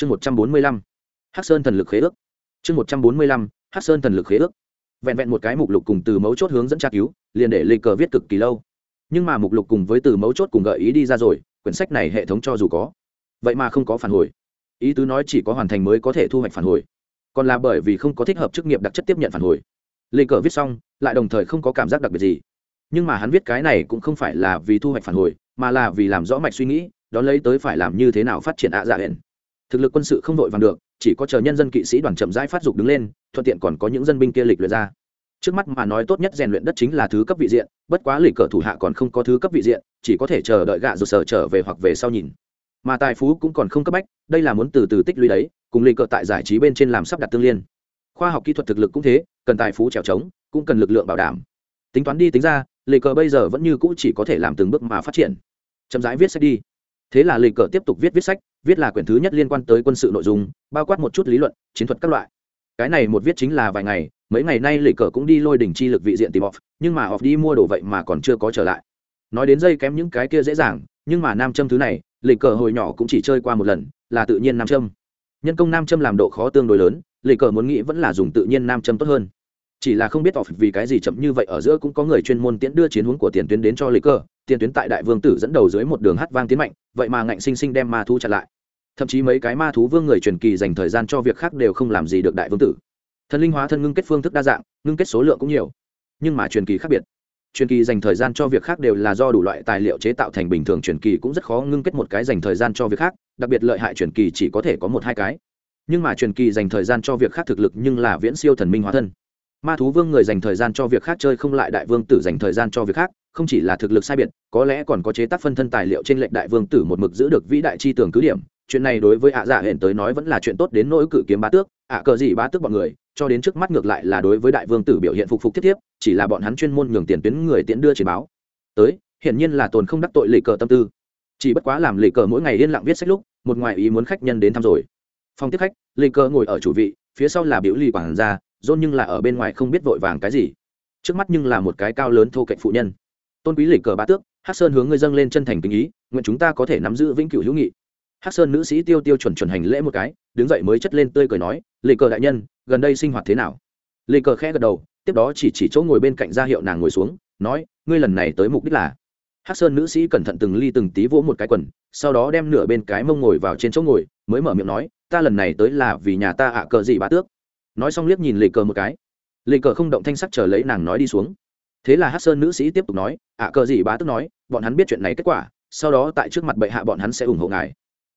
chương một trăm bốn mươi lăm. Hắc sơn thần lực khế ước. Chương một trăm bốn mươi lăm. Hắc sơn thần lực khế ước. Vẹn vẹn một cái mục lục cùng từ mấu chốt hướng dẫn tra cứu, liền để lê cờ viết cực kỳ lâu. Nhưng mà mục lục cùng với từ mấu chốt cùng gợi ý đi ra rồi, quyển sách này hệ thống cho dù có. Vậy mà không có phản hồi. Ý tứ nói chỉ có hoàn thành mới có thể thu hoạch phản hồi. Còn là bởi vì không có thích hợp chức nghiệp đặc chất tiếp nhận phản hồi. Lê cờ viết xong, lại đồng thời không có cảm giác đặc biệt gì. Nhưng mà hắn viết cái này cũng không phải là vì thu hoạch phản hồi, mà là vì làm rõ mạch suy nghĩ đón lấy tới phải làm như thế nào phát triển ạ dạ hển thực lực quân sự không đội vàng được, chỉ có chờ nhân dân kỵ sĩ đoàn chậm rãi phát dục đứng lên, thuận tiện còn có những dân binh kia lịch luyện ra. Trước mắt mà nói tốt nhất rèn luyện đất chính là thứ cấp vị diện, bất quá lịch cờ thủ hạ còn không có thứ cấp vị diện, chỉ có thể chờ đợi gạ rụt sở trở về hoặc về sau nhìn. Mà tài phú cũng còn không cấp bách, đây là muốn từ từ tích lũy đấy, cùng lịch cờ tại giải trí bên trên làm sắp đặt tương liên. Khoa học kỹ thuật thực lực cũng thế, cần tài phú trèo trống, cũng cần lực lượng bảo đảm. Tính toán đi tính ra, lịch cờ bây giờ vẫn như cũ chỉ có thể làm từng bước mà phát triển. Chậm rãi viết sách đi thế là lịch cờ tiếp tục viết viết sách, viết là quyển thứ nhất liên quan tới quân sự nội dung, bao quát một chút lý luận, chiến thuật các loại. Cái này một viết chính là vài ngày, mấy ngày nay lịch cờ cũng đi lôi đỉnh chi lực vị diện tìm off, nhưng mà off đi mua đồ vậy mà còn chưa có trở lại. Nói đến dây kém những cái kia dễ dàng, nhưng mà nam châm thứ này, lịch cờ hồi nhỏ cũng chỉ chơi qua một lần, là tự nhiên nam châm. Nhân công nam châm làm độ khó tương đối lớn, lịch cờ muốn nghĩ vẫn là dùng tự nhiên nam châm tốt hơn chỉ là không biết off vì cái gì chậm như vậy, ở giữa cũng có người chuyên môn tiễn đưa chiến hướng của tiền tuyến đến cho lịch Cơ. tiền tuyến tại đại vương tử dẫn đầu dưới một đường hát vang tiến mạnh, vậy mà ngạnh sinh sinh đem ma thú chặn lại. Thậm chí mấy cái ma thú vương người truyền kỳ dành thời gian cho việc khác đều không làm gì được đại vương tử. Thần linh hóa thân ngưng kết phương thức đa dạng, ngưng kết số lượng cũng nhiều, nhưng mà truyền kỳ khác biệt. Truyền kỳ dành thời gian cho việc khác đều là do đủ loại tài liệu chế tạo thành bình thường truyền kỳ cũng rất khó ngưng kết một cái dành thời gian cho việc khác, đặc biệt lợi hại truyền kỳ chỉ có thể có một hai cái. Nhưng mà truyền kỳ dành thời gian cho việc khác thực lực nhưng là viễn siêu thần minh hóa thân ma thú vương người dành thời gian cho việc khác chơi không lại đại vương tử dành thời gian cho việc khác, không chỉ là thực lực sai biệt, có lẽ còn có chế tác phân thân tài liệu trên lệnh đại vương tử một mực giữ được vĩ đại chi tưởng cứ điểm. Chuyện này đối với ạ dạ giả hển tới nói vẫn là chuyện tốt đến nỗi cự kiếm bá tước, ạ cờ gì bá tước bọn người, cho đến trước mắt ngược lại là đối với đại vương tử biểu hiện phục phục thiết thiếp, chỉ là bọn hắn chuyên môn nhường tiền tuyến người tiễn đưa chỉ báo. Tới, hiển nhiên là tồn không đắc tội lệ cờ tâm tư. Chỉ bất quá làm lệ cờ mỗi ngày yên lặng viết sách lúc, một ngoài ý muốn khách nhân đến thăm rồi. Phòng tiếp khách lệ cờ ngồi ở chủ vị, phía sau là biểu lì quản gia dôn nhưng là ở bên ngoài không biết vội vàng cái gì. Trước mắt nhưng là một cái cao lớn thô cạnh phụ nhân. Tôn quý lịch cờ bá tước hát sơn hướng ngươi dâng lên chân thành tình ý, nguyện chúng ta có thể nắm giữ vĩnh cửu hữu nghị. Hát sơn nữ sĩ tiêu tiêu chuẩn chuẩn hành lễ một cái, đứng dậy mới chất lên tươi cười nói, lịch cờ đại nhân, gần đây sinh hoạt thế nào? Lịch cờ khẽ gật đầu, tiếp đó chỉ chỉ chỗ ngồi bên cạnh ra hiệu nàng ngồi xuống, nói, ngươi lần này tới mục đích là? Hát sơn nữ sĩ cẩn thận từng ly từng tí vỗ một cái quần, sau đó đem nửa bên cái mông ngồi vào trên chỗ ngồi, mới mở miệng nói, ta lần này tới là vì nhà ta ạ cờ gì bá tước nói xong liếc nhìn lệ cờ một cái. Lệ cờ không động thanh sắc chờ lấy nàng nói đi xuống. Thế là hát sơn nữ sĩ tiếp tục nói ạ cờ gì bá tức nói, bọn hắn biết chuyện này kết quả, sau đó tại trước mặt bệ hạ bọn hắn sẽ ủng hộ ngài.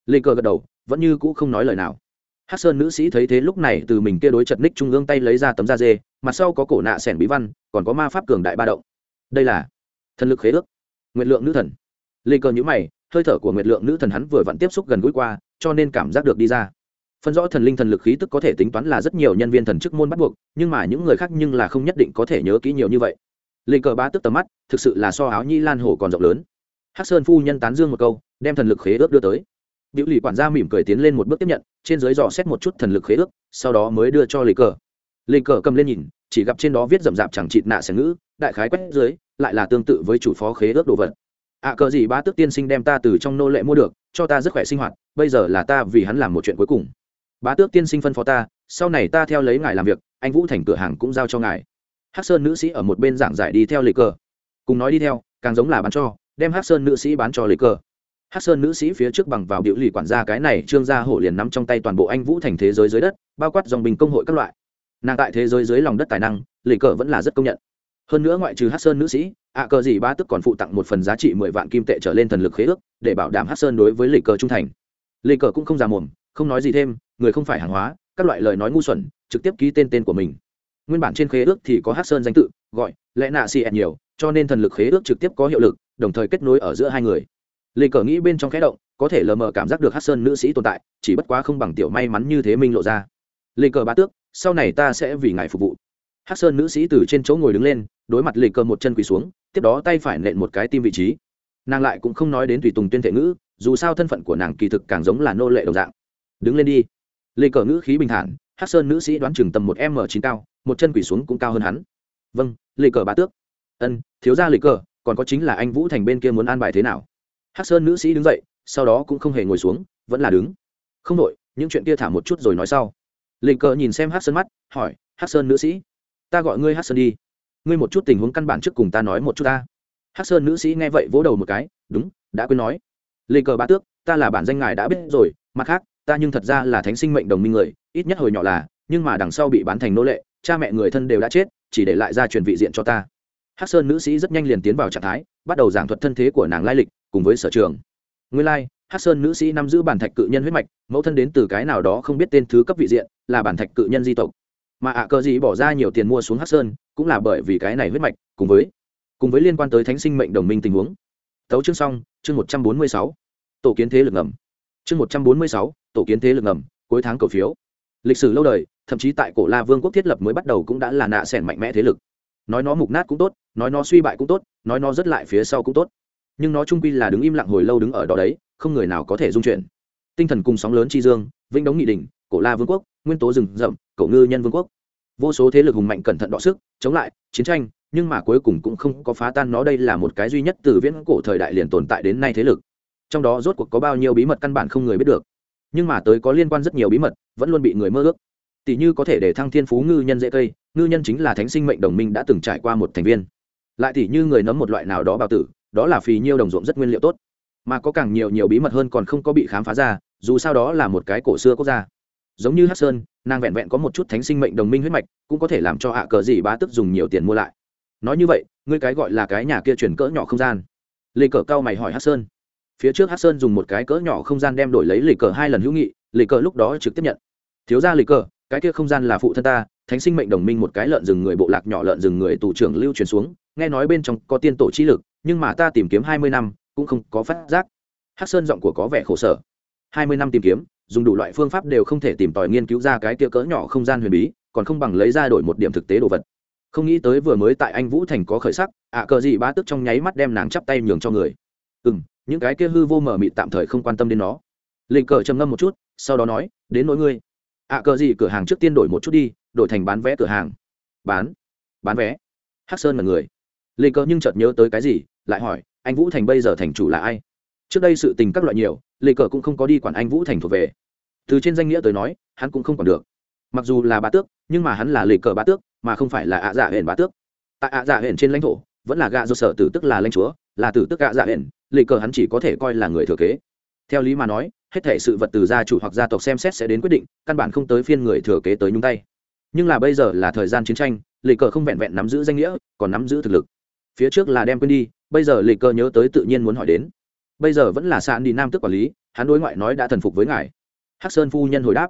Lê cờ gật đầu, vẫn như cũ không nói lời nào. Hát sơn nữ sĩ thấy thế lúc này từ mình kia đối chật ních trung ương tay lấy ra tấm da dê, mặt sau có cổ nạ sẻn bí văn, còn có ma pháp cường đại ba động. Đây là thần lực khế ước, nguyệt lượng nữ thần. Lê cờ nhữ mày, hơi thở của nguyệt lượng nữ thần hắn vừa vặn tiếp xúc gần gũi qua, cho nên cảm giác được đi ra phân rõ thần linh thần lực khí tức có thể tính toán là rất nhiều nhân viên thần chức môn bắt buộc nhưng mà những người khác nhưng là không nhất định có thể nhớ kỹ nhiều như vậy. Lê cờ ba tức tầm mắt thực sự là so áo nhi lan hổ còn rộng lớn. Hắc sơn phu nhân tán dương một câu đem thần lực khế ước đưa tới. Biểu lì quản gia mỉm cười tiến lên một bước tiếp nhận trên dưới dò xét một chút thần lực khế ước sau đó mới đưa cho lê cờ. Lê cờ cầm lên nhìn chỉ gặp trên đó viết rậm rạp chẳng chịt nạ xẻ ngữ đại khái quét dưới lại là tương tự với chủ phó khế ước đồ vật. Ạ à, cờ gì ba tức tiên sinh đem ta từ trong nô lệ mua được cho ta rất khỏe sinh hoạt bây giờ là ta vì hắn làm một chuyện cuối cùng bá tước tiên sinh phân phó ta, sau này ta theo lấy ngài làm việc, anh vũ thành cửa hàng cũng giao cho ngài. Hắc sơn nữ sĩ ở một bên giảng giải đi theo lịch cờ. Cùng nói đi theo, càng giống là bán cho, đem hắc sơn nữ sĩ bán cho lịch cờ. Hắc sơn nữ sĩ phía trước bằng vào biểu lì quản gia cái này, trương gia hổ liền nắm trong tay toàn bộ anh vũ thành thế giới dưới đất, bao quát dòng bình công hội các loại. Nàng tại thế giới dưới lòng đất tài năng, lịch cờ vẫn là rất công nhận. Hơn nữa ngoại trừ hắc sơn nữ sĩ, ạ cờ gì ba tức còn phụ tặng một phần giá trị mười vạn kim tệ trở lên thần lực khế ước, để bảo đảm hắc sơn đối với lịch cờ trung thành. Lịch cờ cũng không già mồm không nói gì thêm, người không phải hàng hóa, các loại lời nói ngu xuẩn, trực tiếp ký tên tên của mình. Nguyên bản trên khế ước thì có hát sơn danh tự, gọi, lẽ nạ xì ẹn nhiều, cho nên thần lực khế ước trực tiếp có hiệu lực, đồng thời kết nối ở giữa hai người. Lê cờ nghĩ bên trong khẽ động, có thể lờ mờ cảm giác được hát sơn nữ sĩ tồn tại, chỉ bất quá không bằng tiểu may mắn như thế minh lộ ra. Lê cờ bá tước, sau này ta sẽ vì ngài phục vụ. Hát sơn nữ sĩ từ trên chỗ ngồi đứng lên, đối mặt lê cờ một chân quỳ xuống, tiếp đó tay phải nện một cái tim vị trí. Nàng lại cũng không nói đến tùy tùng tuyên thể ngữ, dù sao thân phận của nàng kỳ thực càng giống là nô lệ đồng dạng đứng lên đi. Lê cờ ngữ khí bình thản hát sơn nữ sĩ đoán chừng tầm một m chín cao, một chân quỷ xuống cũng cao hơn hắn. Vâng lê cờ bá tước. Ân, thiếu ra lê cờ, còn có chính là anh vũ thành bên kia muốn an bài thế nào? Hát sơn nữ sĩ đứng dậy, sau đó cũng không hề ngồi xuống, vẫn là đứng. Không đội những chuyện kia thả một chút rồi nói sau. Lê cờ nhìn xem hát sơn mắt, hỏi hát sơn nữ sĩ, ta gọi ngươi hát sơn đi. Ngươi một chút tình huống căn bản trước cùng ta nói một chút ta. Hát sơn nữ sĩ nghe vậy vỗ đầu một cái, đúng, đã quên nói. Lê cờ ba tước, ta là bản danh ngài đã biết rồi, mặt khác ta nhưng thật ra là thánh sinh mệnh đồng minh người, ít nhất hồi nhỏ là, nhưng mà đằng sau bị bán thành nô lệ, cha mẹ người thân đều đã chết, chỉ để lại ra truyền vị diện cho ta. Hắc sơn nữ sĩ rất nhanh liền tiến vào trạng thái, bắt đầu giảng thuật thân thế của nàng lai lịch, cùng với sở trường. Nguyên lai, hắc sơn nữ sĩ nắm giữ bản thạch cự nhân huyết mạch, mẫu thân đến từ cái nào đó không biết tên thứ cấp vị diện, là bản thạch cự nhân di tộc. Mà ạ cờ gì bỏ ra nhiều tiền mua xuống hắc sơn, cũng là bởi vì cái này huyết mạch, cùng với cùng với liên quan tới thánh sinh mệnh đồng minh tình huống. Tấu chương xong, chương một trăm bốn mươi sáu. Tổ kiến thế lực ngầm. Chương một trăm bốn mươi sáu tổ kiến thế lực ngầm, cuối tháng cổ phiếu. Lịch sử lâu đời, thậm chí tại cổ la vương quốc thiết lập mới bắt đầu cũng đã là nạ sẻn mạnh mẽ thế lực. Nói nó mục nát cũng tốt, nói nó suy bại cũng tốt, nói nó rất lại phía sau cũng tốt. Nhưng nó trung quy là đứng im lặng hồi lâu đứng ở đó đấy, không người nào có thể dung chuyển. Tinh thần cùng sóng lớn chi dương, vĩnh đống nghị đình, cổ la vương quốc, nguyên tố rừng rậm, cổ ngư nhân vương quốc. Vô số thế lực hùng mạnh cẩn thận đọ sức, chống lại, chiến tranh, nhưng mà cuối cùng cũng không có phá tan nó đây là một cái duy nhất từ viễn cổ thời đại liền tồn tại đến nay thế lực. Trong đó rốt cuộc có bao nhiêu bí mật căn bản không người biết được nhưng mà tới có liên quan rất nhiều bí mật, vẫn luôn bị người mơ ước. Tỷ như có thể để thăng thiên phú ngư nhân dễ cây, ngư nhân chính là thánh sinh mệnh đồng minh đã từng trải qua một thành viên. Lại tỷ như người nấm một loại nào đó bào tử, đó là phì nhiêu đồng ruộng rất nguyên liệu tốt. Mà có càng nhiều nhiều bí mật hơn còn không có bị khám phá ra, dù sao đó là một cái cổ xưa quốc gia. Giống như hát sơn, nàng vẹn vẹn có một chút thánh sinh mệnh đồng minh huyết mạch, cũng có thể làm cho hạ cờ gì bá tức dùng nhiều tiền mua lại. Nói như vậy, ngươi cái gọi là cái nhà kia chuyển cỡ nhỏ không gian. Lê cờ cao mày hỏi hát sơn phía trước hát sơn dùng một cái cỡ nhỏ không gian đem đổi lấy lê cờ hai lần hữu nghị lê cờ lúc đó trực tiếp nhận. Thiếu ra lê cờ, cái kia không gian là phụ thân ta, thánh sinh mệnh đồng minh một cái lợn rừng người bộ lạc nhỏ lợn rừng người tù trưởng lưu truyền xuống, nghe nói bên trong có tiên tổ chi lực, nhưng mà ta tìm kiếm hai mươi năm, cũng không có phát giác. Hắc sơn giọng của có vẻ khổ sở. Hai mươi năm tìm kiếm, dùng đủ loại phương pháp đều không thể tìm tòi nghiên cứu ra cái kia cỡ nhỏ không gian huyền bí, còn không bằng lấy ra đổi một điểm thực tế đồ vật. Không nghĩ tới vừa mới tại anh vũ thành có khởi sắc, ạ cờ gì bá tức trong nháy mắt đem nàng chắp tay nhường cho người. Ừ m những cái kia hư vô mở mịt tạm thời không quan tâm đến nó. Lịch cờ trầm ngâm một chút, sau đó nói, đến nỗi ngươi. Ạ cờ gì, cửa hàng trước tiên đổi một chút đi, đổi thành bán vé cửa hàng. Bán? Bán vé? Hắc sơn là người. Lịch cờ nhưng chợt nhớ tới cái gì, lại hỏi, anh vũ thành bây giờ thành chủ là ai? Trước đây sự tình các loại nhiều, lịch cờ cũng không có đi quản anh vũ thành thuộc về. Từ trên danh nghĩa tới nói, hắn cũng không còn được. Mặc dù là bá tước, nhưng mà hắn là lịch cờ bá tước, mà không phải là ạ dạ hển bá tước. Tại ạ dạ hển trên lãnh thổ, vẫn là gạ do sở tử tức là lãnh chúa, là tử tức gạ dạ hển lê cờ hắn chỉ có thể coi là người thừa kế. Theo lý mà nói, hết thể sự vật từ gia chủ hoặc gia tộc xem xét sẽ đến quyết định, căn bản không tới phiên người thừa kế tới nhúng tay. Nhưng là bây giờ là thời gian chiến tranh lê cờ không vẹn vẹn nắm giữ danh nghĩa, còn nắm giữ thực lực. Phía trước là đem quên đi, bây giờ lê cờ nhớ tới tự nhiên muốn hỏi đến. Bây giờ vẫn là sạn đi nam tức quản lý, hắn đối ngoại nói đã thần phục với ngài. Hắc sơn phu nhân hồi đáp.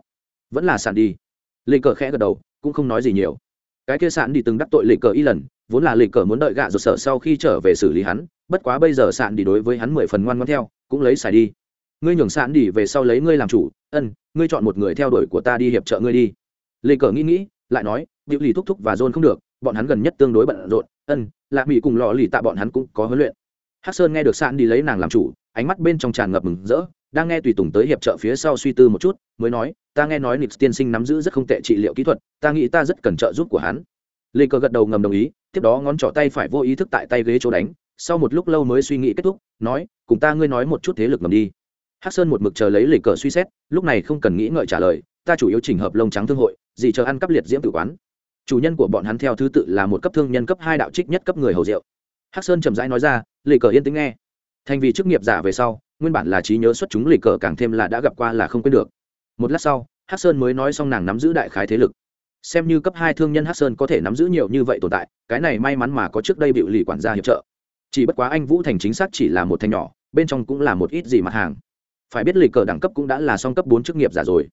Vẫn là sạn đi. Lê cờ khẽ gật đầu, cũng không nói gì nhiều cái kia sạn đi từng đắc tội lê cờ y lần, vốn là lê cờ muốn đợi gạ rụt sợ sau khi trở về xử lý hắn, bất quá bây giờ sạn đi đối với hắn mười phần ngoan ngoan theo, cũng lấy xài đi. Ngươi nhường sạn đi về sau lấy ngươi làm chủ, ân, ngươi chọn một người theo đuổi của ta đi hiệp trợ ngươi đi. Lê cờ nghĩ nghĩ, lại nói, điệu lì thúc thúc và dôn không được, bọn hắn gần nhất tương đối bận rộn, ân lạc mỹ cùng lò lì tạ bọn hắn cũng có huấn luyện. Hắc sơn nghe được sạn đi lấy nàng làm chủ, ánh mắt bên trong tràn ngập mừng rỡ, đang nghe tùy tùng tới hiệp trợ phía sau suy tư một chút, mới nói ta nghe nói nix tiên sinh nắm giữ rất không tệ trị liệu kỹ thuật, ta nghĩ ta rất cần trợ giúp của hắn. Lê cờ gật đầu ngầm đồng ý, tiếp đó ngón trỏ tay phải vô ý thức tại tay ghế chỗ đánh, sau một lúc lâu mới suy nghĩ kết thúc, nói, cùng ta ngươi nói một chút thế lực ngầm đi. Hắc sơn một mực chờ lấy lê cờ suy xét, lúc này không cần nghĩ ngợi trả lời, ta chủ yếu chỉnh hợp lông trắng thương hội, gì chờ ăn cắp liệt diễm tử quán. Chủ nhân của bọn hắn theo thứ tự là một cấp thương nhân cấp hai đạo trích nhất cấp người hầu rượu. Hắc sơn trầm rãi nói ra, lê cờ yên tĩnh nghe. Thành vì chức nghiệp giả về sau, nguyên bản là trí nhớ xuất chúng lì cờ càng thêm là đã gặp qua là không quên được một lát sau hát sơn mới nói xong nàng nắm giữ đại khái thế lực. Xem như cấp hai thương nhân hát sơn có thể nắm giữ nhiều như vậy tồn tại, cái này may mắn mà có trước đây bị lì quản gia hiệp trợ. Chỉ bất quá anh vũ thành chính xác chỉ là một thành nhỏ, bên trong cũng là một ít gì mặt hàng. Phải biết lì cờ đẳng cấp cũng đã là song cấp bốn chức nghiệp giả rồi.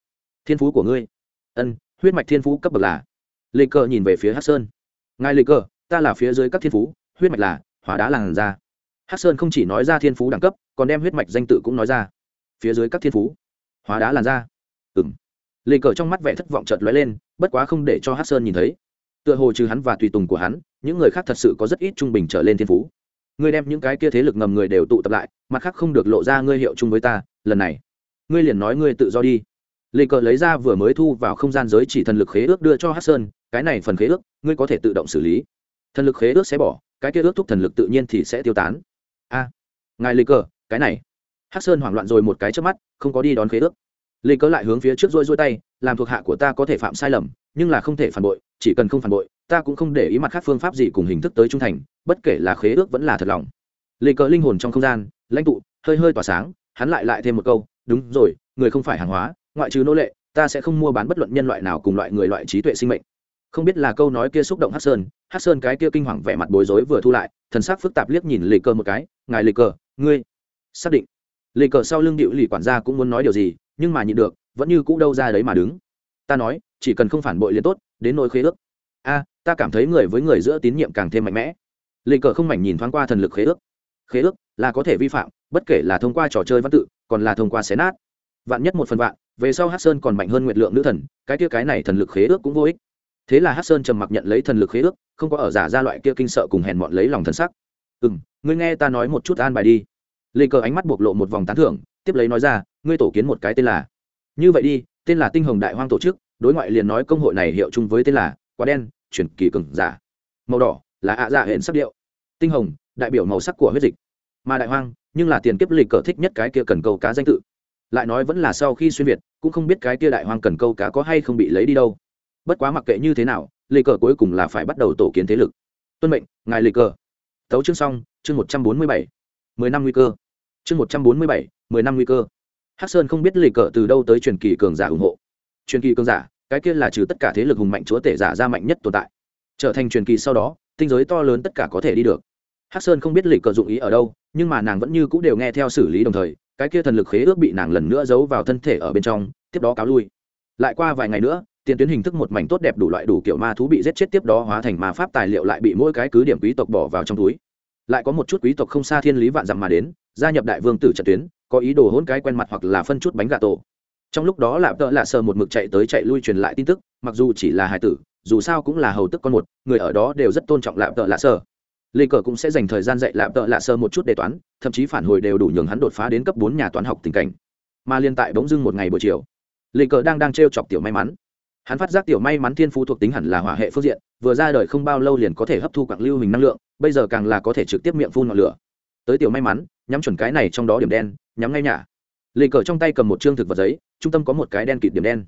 Thiên phú của ngươi. Ân, huyết mạch thiên phú cấp bậc là. Lì cờ nhìn về phía hát sơn. Ngài lì cờ, ta là phía dưới các thiên phú, huyết mạch là, hóa đá làng ra hắc sơn không chỉ nói ra thiên phú đẳng cấp, còn đem huyết mạch danh tự cũng nói ra. Phía dưới các thiên phú. Hóa đá làn da ừng lê cờ trong mắt vẻ thất vọng chợt lóe lên, bất quá không để cho hắc sơn nhìn thấy. Tựa hồ trừ hắn và tùy tùng của hắn, những người khác thật sự có rất ít trung bình trở lên thiên phú. Ngươi đem những cái kia thế lực ngầm người đều tụ tập lại, mặt khác không được lộ ra ngươi hiệu chung với ta, lần này. Ngươi liền nói ngươi tự do đi. Lê cờ lấy ra vừa mới thu vào không gian giới chỉ thần lực khế ước đưa cho hát sơn, cái này phần khế ước, ngươi có thể tự động xử lý. Thần lực khế ước sẽ bỏ, cái kia ước thúc thần lực tự nhiên thì sẽ tiêu tán. A. Ngài lê cờ, cái này. Hắc sơn hoảng loạn rồi một cái trước mắt, không có đi đón khế ước lê cớ lại hướng phía trước rôi rôi tay, làm thuộc hạ của ta có thể phạm sai lầm, nhưng là không thể phản bội, chỉ cần không phản bội, ta cũng không để ý mặt khác phương pháp gì cùng hình thức tới trung thành, bất kể là khế ước vẫn là thật lòng. Lê cớ linh hồn trong không gian, lãnh tụ, hơi hơi tỏa sáng, hắn lại lại thêm một câu, đúng rồi, người không phải hàng hóa, ngoại trừ nô lệ, ta sẽ không mua bán bất luận nhân loại nào cùng loại người loại trí tuệ sinh mệnh. Không biết là câu nói kia xúc động hát sơn hát sơn cái kia kinh hoàng vẻ mặt bối rối vừa thu lại, thần sắc phức tạp liếc nhìn lê cơ một cái, ngài lê cờ ngươi xác định? Lê cờ sau lưng điệu lì quản gia cũng muốn nói điều gì nhưng mà nhịn được, vẫn như cũ đâu ra đấy mà đứng. Ta nói, chỉ cần không phản bội liền tốt, đến nỗi khế ước. A, ta cảm thấy người với người giữa tín nhiệm càng thêm mạnh mẽ. Lê cờ không mảnh nhìn thoáng qua thần lực khế ước. Khế ước là có thể vi phạm, bất kể là thông qua trò chơi văn tự, còn là thông qua xé nát. Vạn nhất một phần vạn, về sau hát sơn còn mạnh hơn nguyện lượng nữ thần, cái kia cái này thần lực khế ước cũng vô ích. Thế là hát sơn trầm mặc nhận lấy thần lực khế ước, không có ở giả ra loại kia kinh sợ cùng hèn mọn lấy lòng thần sắc. Ừ m ngươi nghe ta nói một chút an bài đi. Lê cờ ánh mắt bộc lộ một vòng tán thưởng tiếp lấy nói ra, ngươi tổ kiến một cái tên là. Như vậy đi, tên là tinh hồng đại hoang tổ chức, đối ngoại liền nói công hội này hiệu chung với tên là quá đen, chuyển kỳ cường giả. Màu đỏ là ạ dạ hệ sắc điệu. Tinh hồng, đại biểu màu sắc của huyết dịch. Mà đại hoang, nhưng là tiền kiếp lịch cờ thích nhất cái kia cần câu cá danh tự. Lại nói vẫn là sau khi xuyên việt, cũng không biết cái kia đại hoang cần câu cá có hay không bị lấy đi đâu. Bất quá mặc kệ như thế nào, lịch cờ cuối cùng là phải bắt đầu tổ kiến thế lực. Tuân mệnh, ngài lịch cờ. Tấu chương xong, chương một trăm bốn mươi bảy. Mười năm nguy cơ. Chương một trăm bốn mươi bảy mười năm nguy cơ. Hắc sơn không biết lì cờ từ đâu tới truyền kỳ cường giả ủng hộ. Truyền kỳ cường giả, cái kia là trừ tất cả thế lực hùng mạnh chúa tể giả ra mạnh nhất tồn tại. Trở thành truyền kỳ sau đó, tinh giới to lớn tất cả có thể đi được. Hắc sơn không biết lì cờ dụng ý ở đâu, nhưng mà nàng vẫn như cũng đều nghe theo xử lý đồng thời, cái kia thần lực khế ước bị nàng lần nữa giấu vào thân thể ở bên trong, tiếp đó cáo lui. Lại qua vài ngày nữa, tiền tuyến hình thức một mảnh tốt đẹp đủ loại đủ kiểu ma thú bị giết chết tiếp đó hóa thành ma pháp tài liệu lại bị mỗi cái cứ điểm quý tộc bỏ vào trong túi. Lại có một chút quý tộc không xa thiên lý vạn dặm mà đến, gia nhập đại vương tử trận tuyến có ý đồ hôn cái quen mặt hoặc là phân chút bánh gà tổ. Trong lúc đó lạp tợ lạ sờ một mực chạy tới chạy lui truyền lại tin tức, mặc dù chỉ là hải tử, dù sao cũng là hầu tức con một, người ở đó đều rất tôn trọng lạp tợ lạ sờ. Lê cờ cũng sẽ dành thời gian dạy lạp tợ lạ sơ một chút đề toán, thậm chí phản hồi đều đủ nhường hắn đột phá đến cấp bốn nhà toán học tình cảnh. Mà liên tại bỗng dưng một ngày buổi chiều, lê cờ đang đang t r e o chọc tiểu may mắn. Hắn phát giác tiểu may mắn thiên phú thuộc tính hẳn là hỏa hệ phương diện, vừa ra đời không bao lâu liền có thể hấp thu quặng lưu hình năng lượng, bây giờ càng là có thể trực tiếp miệng phun ngọn lửa. Tới tiểu may mắn, nhắm chuẩn cái này trong đó điểm đen nhắm ngay nhả lê cờ trong tay cầm một chương thực vật giấy, trung tâm có một cái đen kịt điểm đen.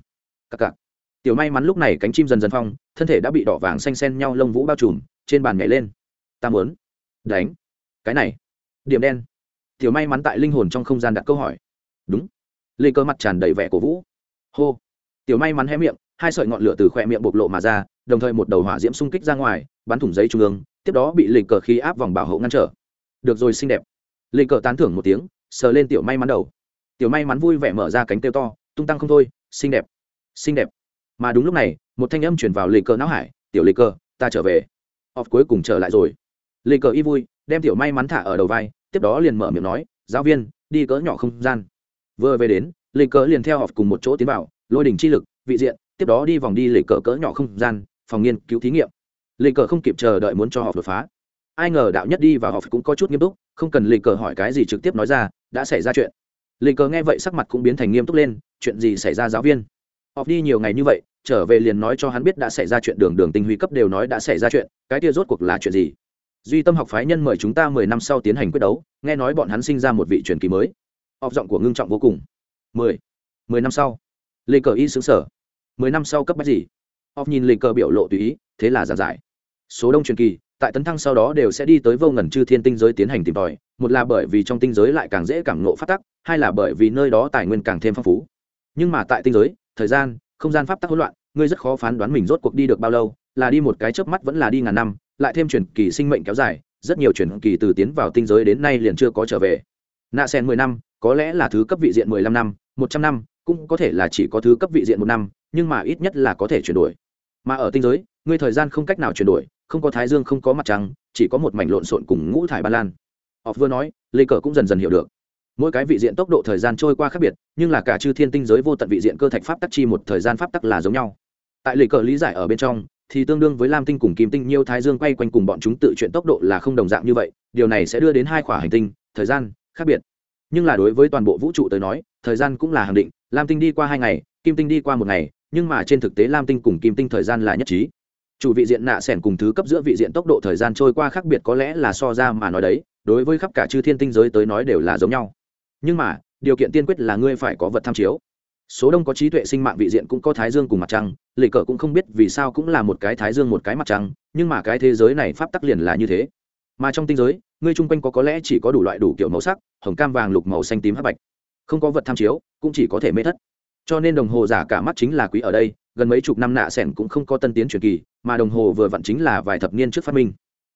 Cặc cặc. Tiểu may mắn lúc này cánh chim dần dần phong, thân thể đã bị đỏ vàng xanh xen nhau lông vũ bao trùm, trên bàn nhảy lên. Ta muốn đánh cái này. Điểm đen. Tiểu may mắn tại linh hồn trong không gian đặt câu hỏi. Đúng. Lê cơ mặt tràn đầy vẻ cổ vũ. Hô. Tiểu may mắn hé miệng, hai sợi ngọn lửa từ khỏe miệng bộc lộ mà ra, đồng thời một đầu hỏa diễm xung kích ra ngoài, bắn thủng giấy trung ương, tiếp đó bị lê cờ khí áp vòng bảo hộ ngăn trở. Được rồi, xinh đẹp. Lê cờ tán thưởng một tiếng sờ lên tiểu may mắn đầu. Tiểu may mắn vui vẻ mở ra cánh tiêu to, tung tăng không thôi, xinh đẹp xinh đẹp. Mà đúng lúc này, một thanh âm chuyển vào lì cờ não hải, tiểu lì cờ, ta trở về. Họp cuối cùng trở lại rồi. Lì cờ y vui, đem tiểu may mắn thả ở đầu vai, tiếp đó liền mở miệng nói, giáo viên, đi cỡ nhỏ không gian. Vừa về đến lì cờ liền theo họp cùng một chỗ tiến vào, lôi đỉnh chi lực, vị diện, tiếp đó đi vòng đi lì cờ cỡ nhỏ không gian, phòng nghiên cứu thí nghiệm. Lì cờ không kịp chờ đợi muốn cho họp đột phá. Ai ngờ đạo nhất đi và họp cũng có chút nghiêm túc, không cần lì cờ hỏi cái gì trực tiếp nói ra đã xảy ra chuyện. Lê cờ nghe vậy sắc mặt cũng biến thành nghiêm túc lên, chuyện gì xảy ra giáo viên? Học đi nhiều ngày như vậy, trở về liền nói cho hắn biết đã xảy ra chuyện đường đường tinh huy cấp đều nói đã xảy ra chuyện, cái kia rốt cuộc là chuyện gì? Duy tâm học phái nhân mời chúng ta mười năm sau tiến hành quyết đấu, nghe nói bọn hắn sinh ra một vị truyền kỳ mới. Học giọng của ngưng trọng vô cùng. Mười. Mười năm sau. Lê cờ y xứng sở mười năm sau cấp bách gì? Học nhìn lê cờ biểu lộ tùy ý, thế là giả giải. Số đông truyền kỳ tại tấn thăng sau đó đều sẽ đi tới vô ngần chư thiên tinh giới tiến hành tìm tòi, một là bởi vì trong tinh giới lại càng dễ cảm nộ phát tắc, hai là bởi vì nơi đó tài nguyên càng thêm phong phú. Nhưng mà tại tinh giới, thời gian, không gian pháp tắc hỗn loạn, ngươi rất khó phán đoán mình rốt cuộc đi được bao lâu, là đi một cái chớp mắt vẫn là đi ngàn năm, lại thêm chuyển kỳ sinh mệnh kéo dài, rất nhiều chuyển kỳ từ tiến vào tinh giới đến nay liền chưa có trở về. Nạ sen mười năm, có lẽ là thứ cấp vị diện mười lăm năm, một trăm năm, cũng có thể là chỉ có thứ cấp vị diện một năm, nhưng mà ít nhất là có thể chuyển đổi. Mà ở tinh giới, ngươi thời gian không cách nào chuyển đổi không có thái dương, không có mặt trăng, chỉ có một mảnh lộn xộn cùng ngũ thải ba lan. Họ vừa nói, lê cờ cũng dần dần hiểu được. Mỗi cái vị diện tốc độ thời gian trôi qua khác biệt, nhưng là cả chư thiên tinh giới vô tận vị diện cơ thạch pháp tắc chi một thời gian pháp tắc là giống nhau. Tại lê cờ lý giải ở bên trong, thì tương đương với lam tinh cùng kim tinh nhiều thái dương quay quanh cùng bọn chúng tự chuyện tốc độ là không đồng dạng như vậy, điều này sẽ đưa đến hai khỏa hành tinh, thời gian, khác biệt. Nhưng là đối với toàn bộ vũ trụ tới nói, thời gian cũng là hàng định, lam tinh đi qua hai ngày, kim tinh đi qua một ngày, nhưng mà trên thực tế lam tinh cùng kim tinh thời gian là nhất trí chủ vị diện nạ sẻn cùng thứ cấp giữa vị diện tốc độ thời gian trôi qua khác biệt có lẽ là so ra mà nói đấy, đối với khắp cả chư thiên tinh giới tới nói đều là giống nhau. Nhưng mà, điều kiện tiên quyết là ngươi phải có vật tham chiếu. Số đông có trí tuệ sinh mạng vị diện cũng có thái dương cùng mặt trăng, lệ cờ cũng không biết vì sao cũng là một cái thái dương một cái mặt trăng, nhưng mà cái thế giới này pháp tắc liền là như thế. Mà trong tinh giới, ngươi chung quanh có có lẽ chỉ có đủ loại đủ kiểu màu sắc, hồng, cam, vàng, lục, màu xanh, tím, hắc, bạch. Không có vật tham chiếu, cũng chỉ có thể mê thất. Cho nên đồng hồ giả cả mắt chính là quý ở đây gần mấy chục năm nạ sẻn cũng không có tân tiến truyền kỳ, mà đồng hồ vừa vặn chính là vài thập niên trước phát minh.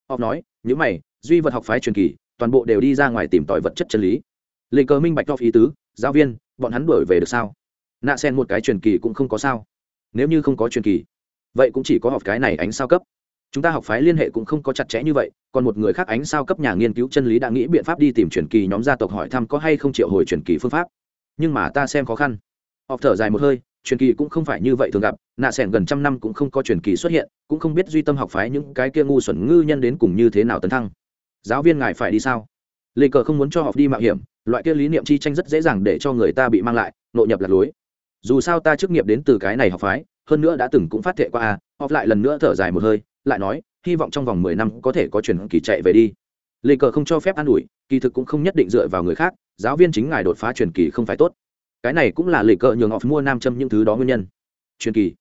Họ nói những mày, duy vật học phái truyền kỳ, toàn bộ đều đi ra ngoài tìm tòi vật chất chân lý. Lê cờ minh bạch cho ý tứ, giáo viên, bọn hắn đuổi về được sao? Nạ sen một cái truyền kỳ cũng không có sao. Nếu như không có truyền kỳ, vậy cũng chỉ có học cái này ánh sao cấp. Chúng ta học phái liên hệ cũng không có chặt chẽ như vậy, còn một người khác ánh sao cấp nhà nghiên cứu chân lý đã nghĩ biện pháp đi tìm truyền kỳ nhóm gia tộc hỏi thăm có hay không triệu hồi truyền kỳ phương pháp. Nhưng mà ta xem khó khăn. Họ thở dài một hơi truyền kỳ cũng không phải như vậy thường gặp, nạ s gần trăm năm cũng không có truyền kỳ xuất hiện, cũng không biết duy tâm học phái những cái kia ngu xuẩn ngư nhân đến cùng như thế nào tấn thăng. Giáo viên ngài phải đi sao? Lê cờ không muốn cho học đi mạo hiểm, loại kia lý niệm chi tranh rất dễ dàng để cho người ta bị mang lại, nội nhập lạc lối. Dù sao ta chức nghiệp đến từ cái này học phái, hơn nữa đã từng cũng phát thệ qua a học lại lần nữa thở dài một hơi, lại nói, hy vọng trong vòng mười năm có thể có truyền kỳ chạy về đi. Lê cờ không cho phép an ủi, kỳ thực cũng không nhất định dựa vào người khác, giáo viên chính ngài đột phá truyền kỳ không phải tốt cái này cũng là lê cờ nhường họ mua nam châm những thứ đó nguyên nhân. Truyền kỳ.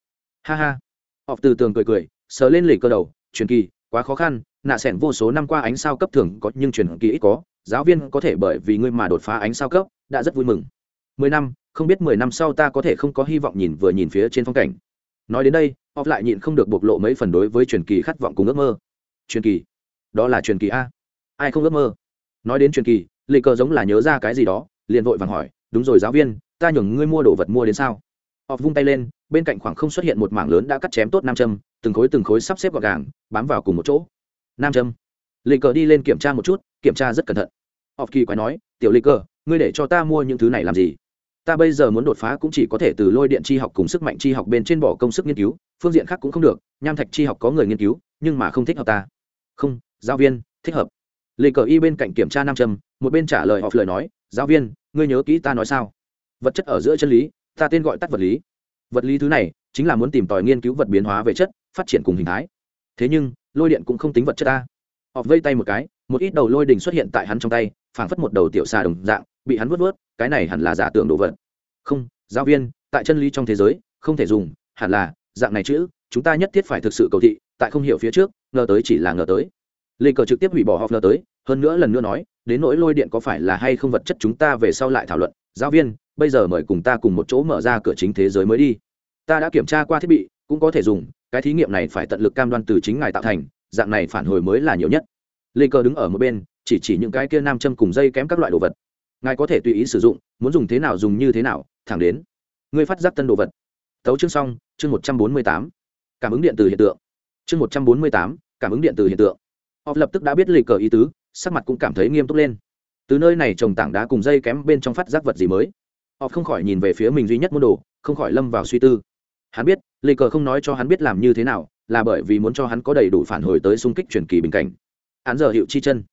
Ha ha. Họ từ tường cười cười, sờ lên lê cờ đầu, truyền kỳ, quá khó khăn, nạ sẻn vô số năm qua ánh sao cấp thường có, nhưng truyền kỳ ít có, giáo viên có thể bởi vì ngươi mà đột phá ánh sao cấp, đã rất vui mừng. Mười năm, không biết mười năm sau ta có thể không có hy vọng nhìn vừa nhìn phía trên phong cảnh. Nói đến đây, họ lại nhịn không được bộc lộ mấy phần đối với truyền kỳ khát vọng cùng ước mơ. Truyền kỳ. Đó là truyền kỳ a. Ai không ước mơ? Nói đến truyền kỳ lệ cờ giống là nhớ ra cái gì đó, liền vội vàng hỏi, đúng rồi giáo viên ta nhường ngươi mua đồ vật mua đến sao? Họ vung tay lên, bên cạnh khoảng không xuất hiện một mảng lớn đã cắt chém tốt nam châm, từng khối từng khối sắp xếp gọn gàng, bám vào cùng một chỗ. Nam châm. Lệ cờ đi lên kiểm tra một chút, kiểm tra rất cẩn thận. Họ kỳ quái nói, tiểu lệ cờ, ngươi để cho ta mua những thứ này làm gì? Ta bây giờ muốn đột phá cũng chỉ có thể từ lôi điện chi học cùng sức mạnh chi học bên trên bỏ công sức nghiên cứu, phương diện khác cũng không được, nham thạch chi học có người nghiên cứu, nhưng mà không thích hợp ta. Không, giáo viên, thích hợp. Lệ cờ y bên cạnh kiểm tra nam châm, một bên trả lời họ lời nói, giáo viên, ngươi nhớ kỹ ta nói sao? Vật chất ở giữa chân lý, ta tên gọi tắt vật lý. Vật lý thứ này chính là muốn tìm tòi nghiên cứu vật biến hóa về chất, phát triển cùng hình thái. Thế nhưng, lôi điện cũng không tính vật chất ta. Họ vây tay một cái, một ít đầu lôi đình xuất hiện tại hắn trong tay, phảng phất một đầu tiểu xà đồng dạng, bị hắn vớt vớt, cái này hẳn là giả tưởng đồ vật. Không, giáo viên, tại chân lý trong thế giới, không thể dùng, hẳn là, dạng này chữ, chúng ta nhất thiết phải thực sự cầu thị, tại không hiểu phía trước, ngờ tới chỉ là ngờ tới. Lê cờ trực tiếp hủy bỏ học ngờ tới, hơn nữa lần nữa nói, đến nỗi lôi điện có phải là hay không vật chất chúng ta về sau lại thảo luận giáo viên, bây giờ mời cùng ta cùng một chỗ mở ra cửa chính thế giới mới đi. Ta đã kiểm tra qua thiết bị, cũng có thể dùng, cái thí nghiệm này phải tận lực cam đoan từ chính ngài tạo thành, dạng này phản hồi mới là nhiều nhất. Lê cơ đứng ở một bên, chỉ chỉ những cái kia nam châm cùng dây kém các loại đồ vật. Ngài có thể tùy ý sử dụng, muốn dùng thế nào dùng như thế nào, thẳng đến. Ngươi phát giác tân đồ vật. Tấu chương xong, chương một trăm bốn mươi tám. Cảm ứng điện từ hiện tượng. Chương một trăm bốn mươi tám, cảm ứng điện từ hiện tượng. Họ lập tức đã biết Lê cờ ý tứ, sắc mặt cũng cảm thấy nghiêm túc lên từ nơi này trồng tảng đá cùng dây kém bên trong phát giác vật gì mới? Họ không khỏi nhìn về phía mình duy nhất môn đồ, không khỏi lâm vào suy tư. Hắn biết, lê cờ không nói cho hắn biết làm như thế nào, là bởi vì muốn cho hắn có đầy đủ phản hồi tới xung kích truyền kỳ bình cảnh. Hắn giờ hiệu chi chân.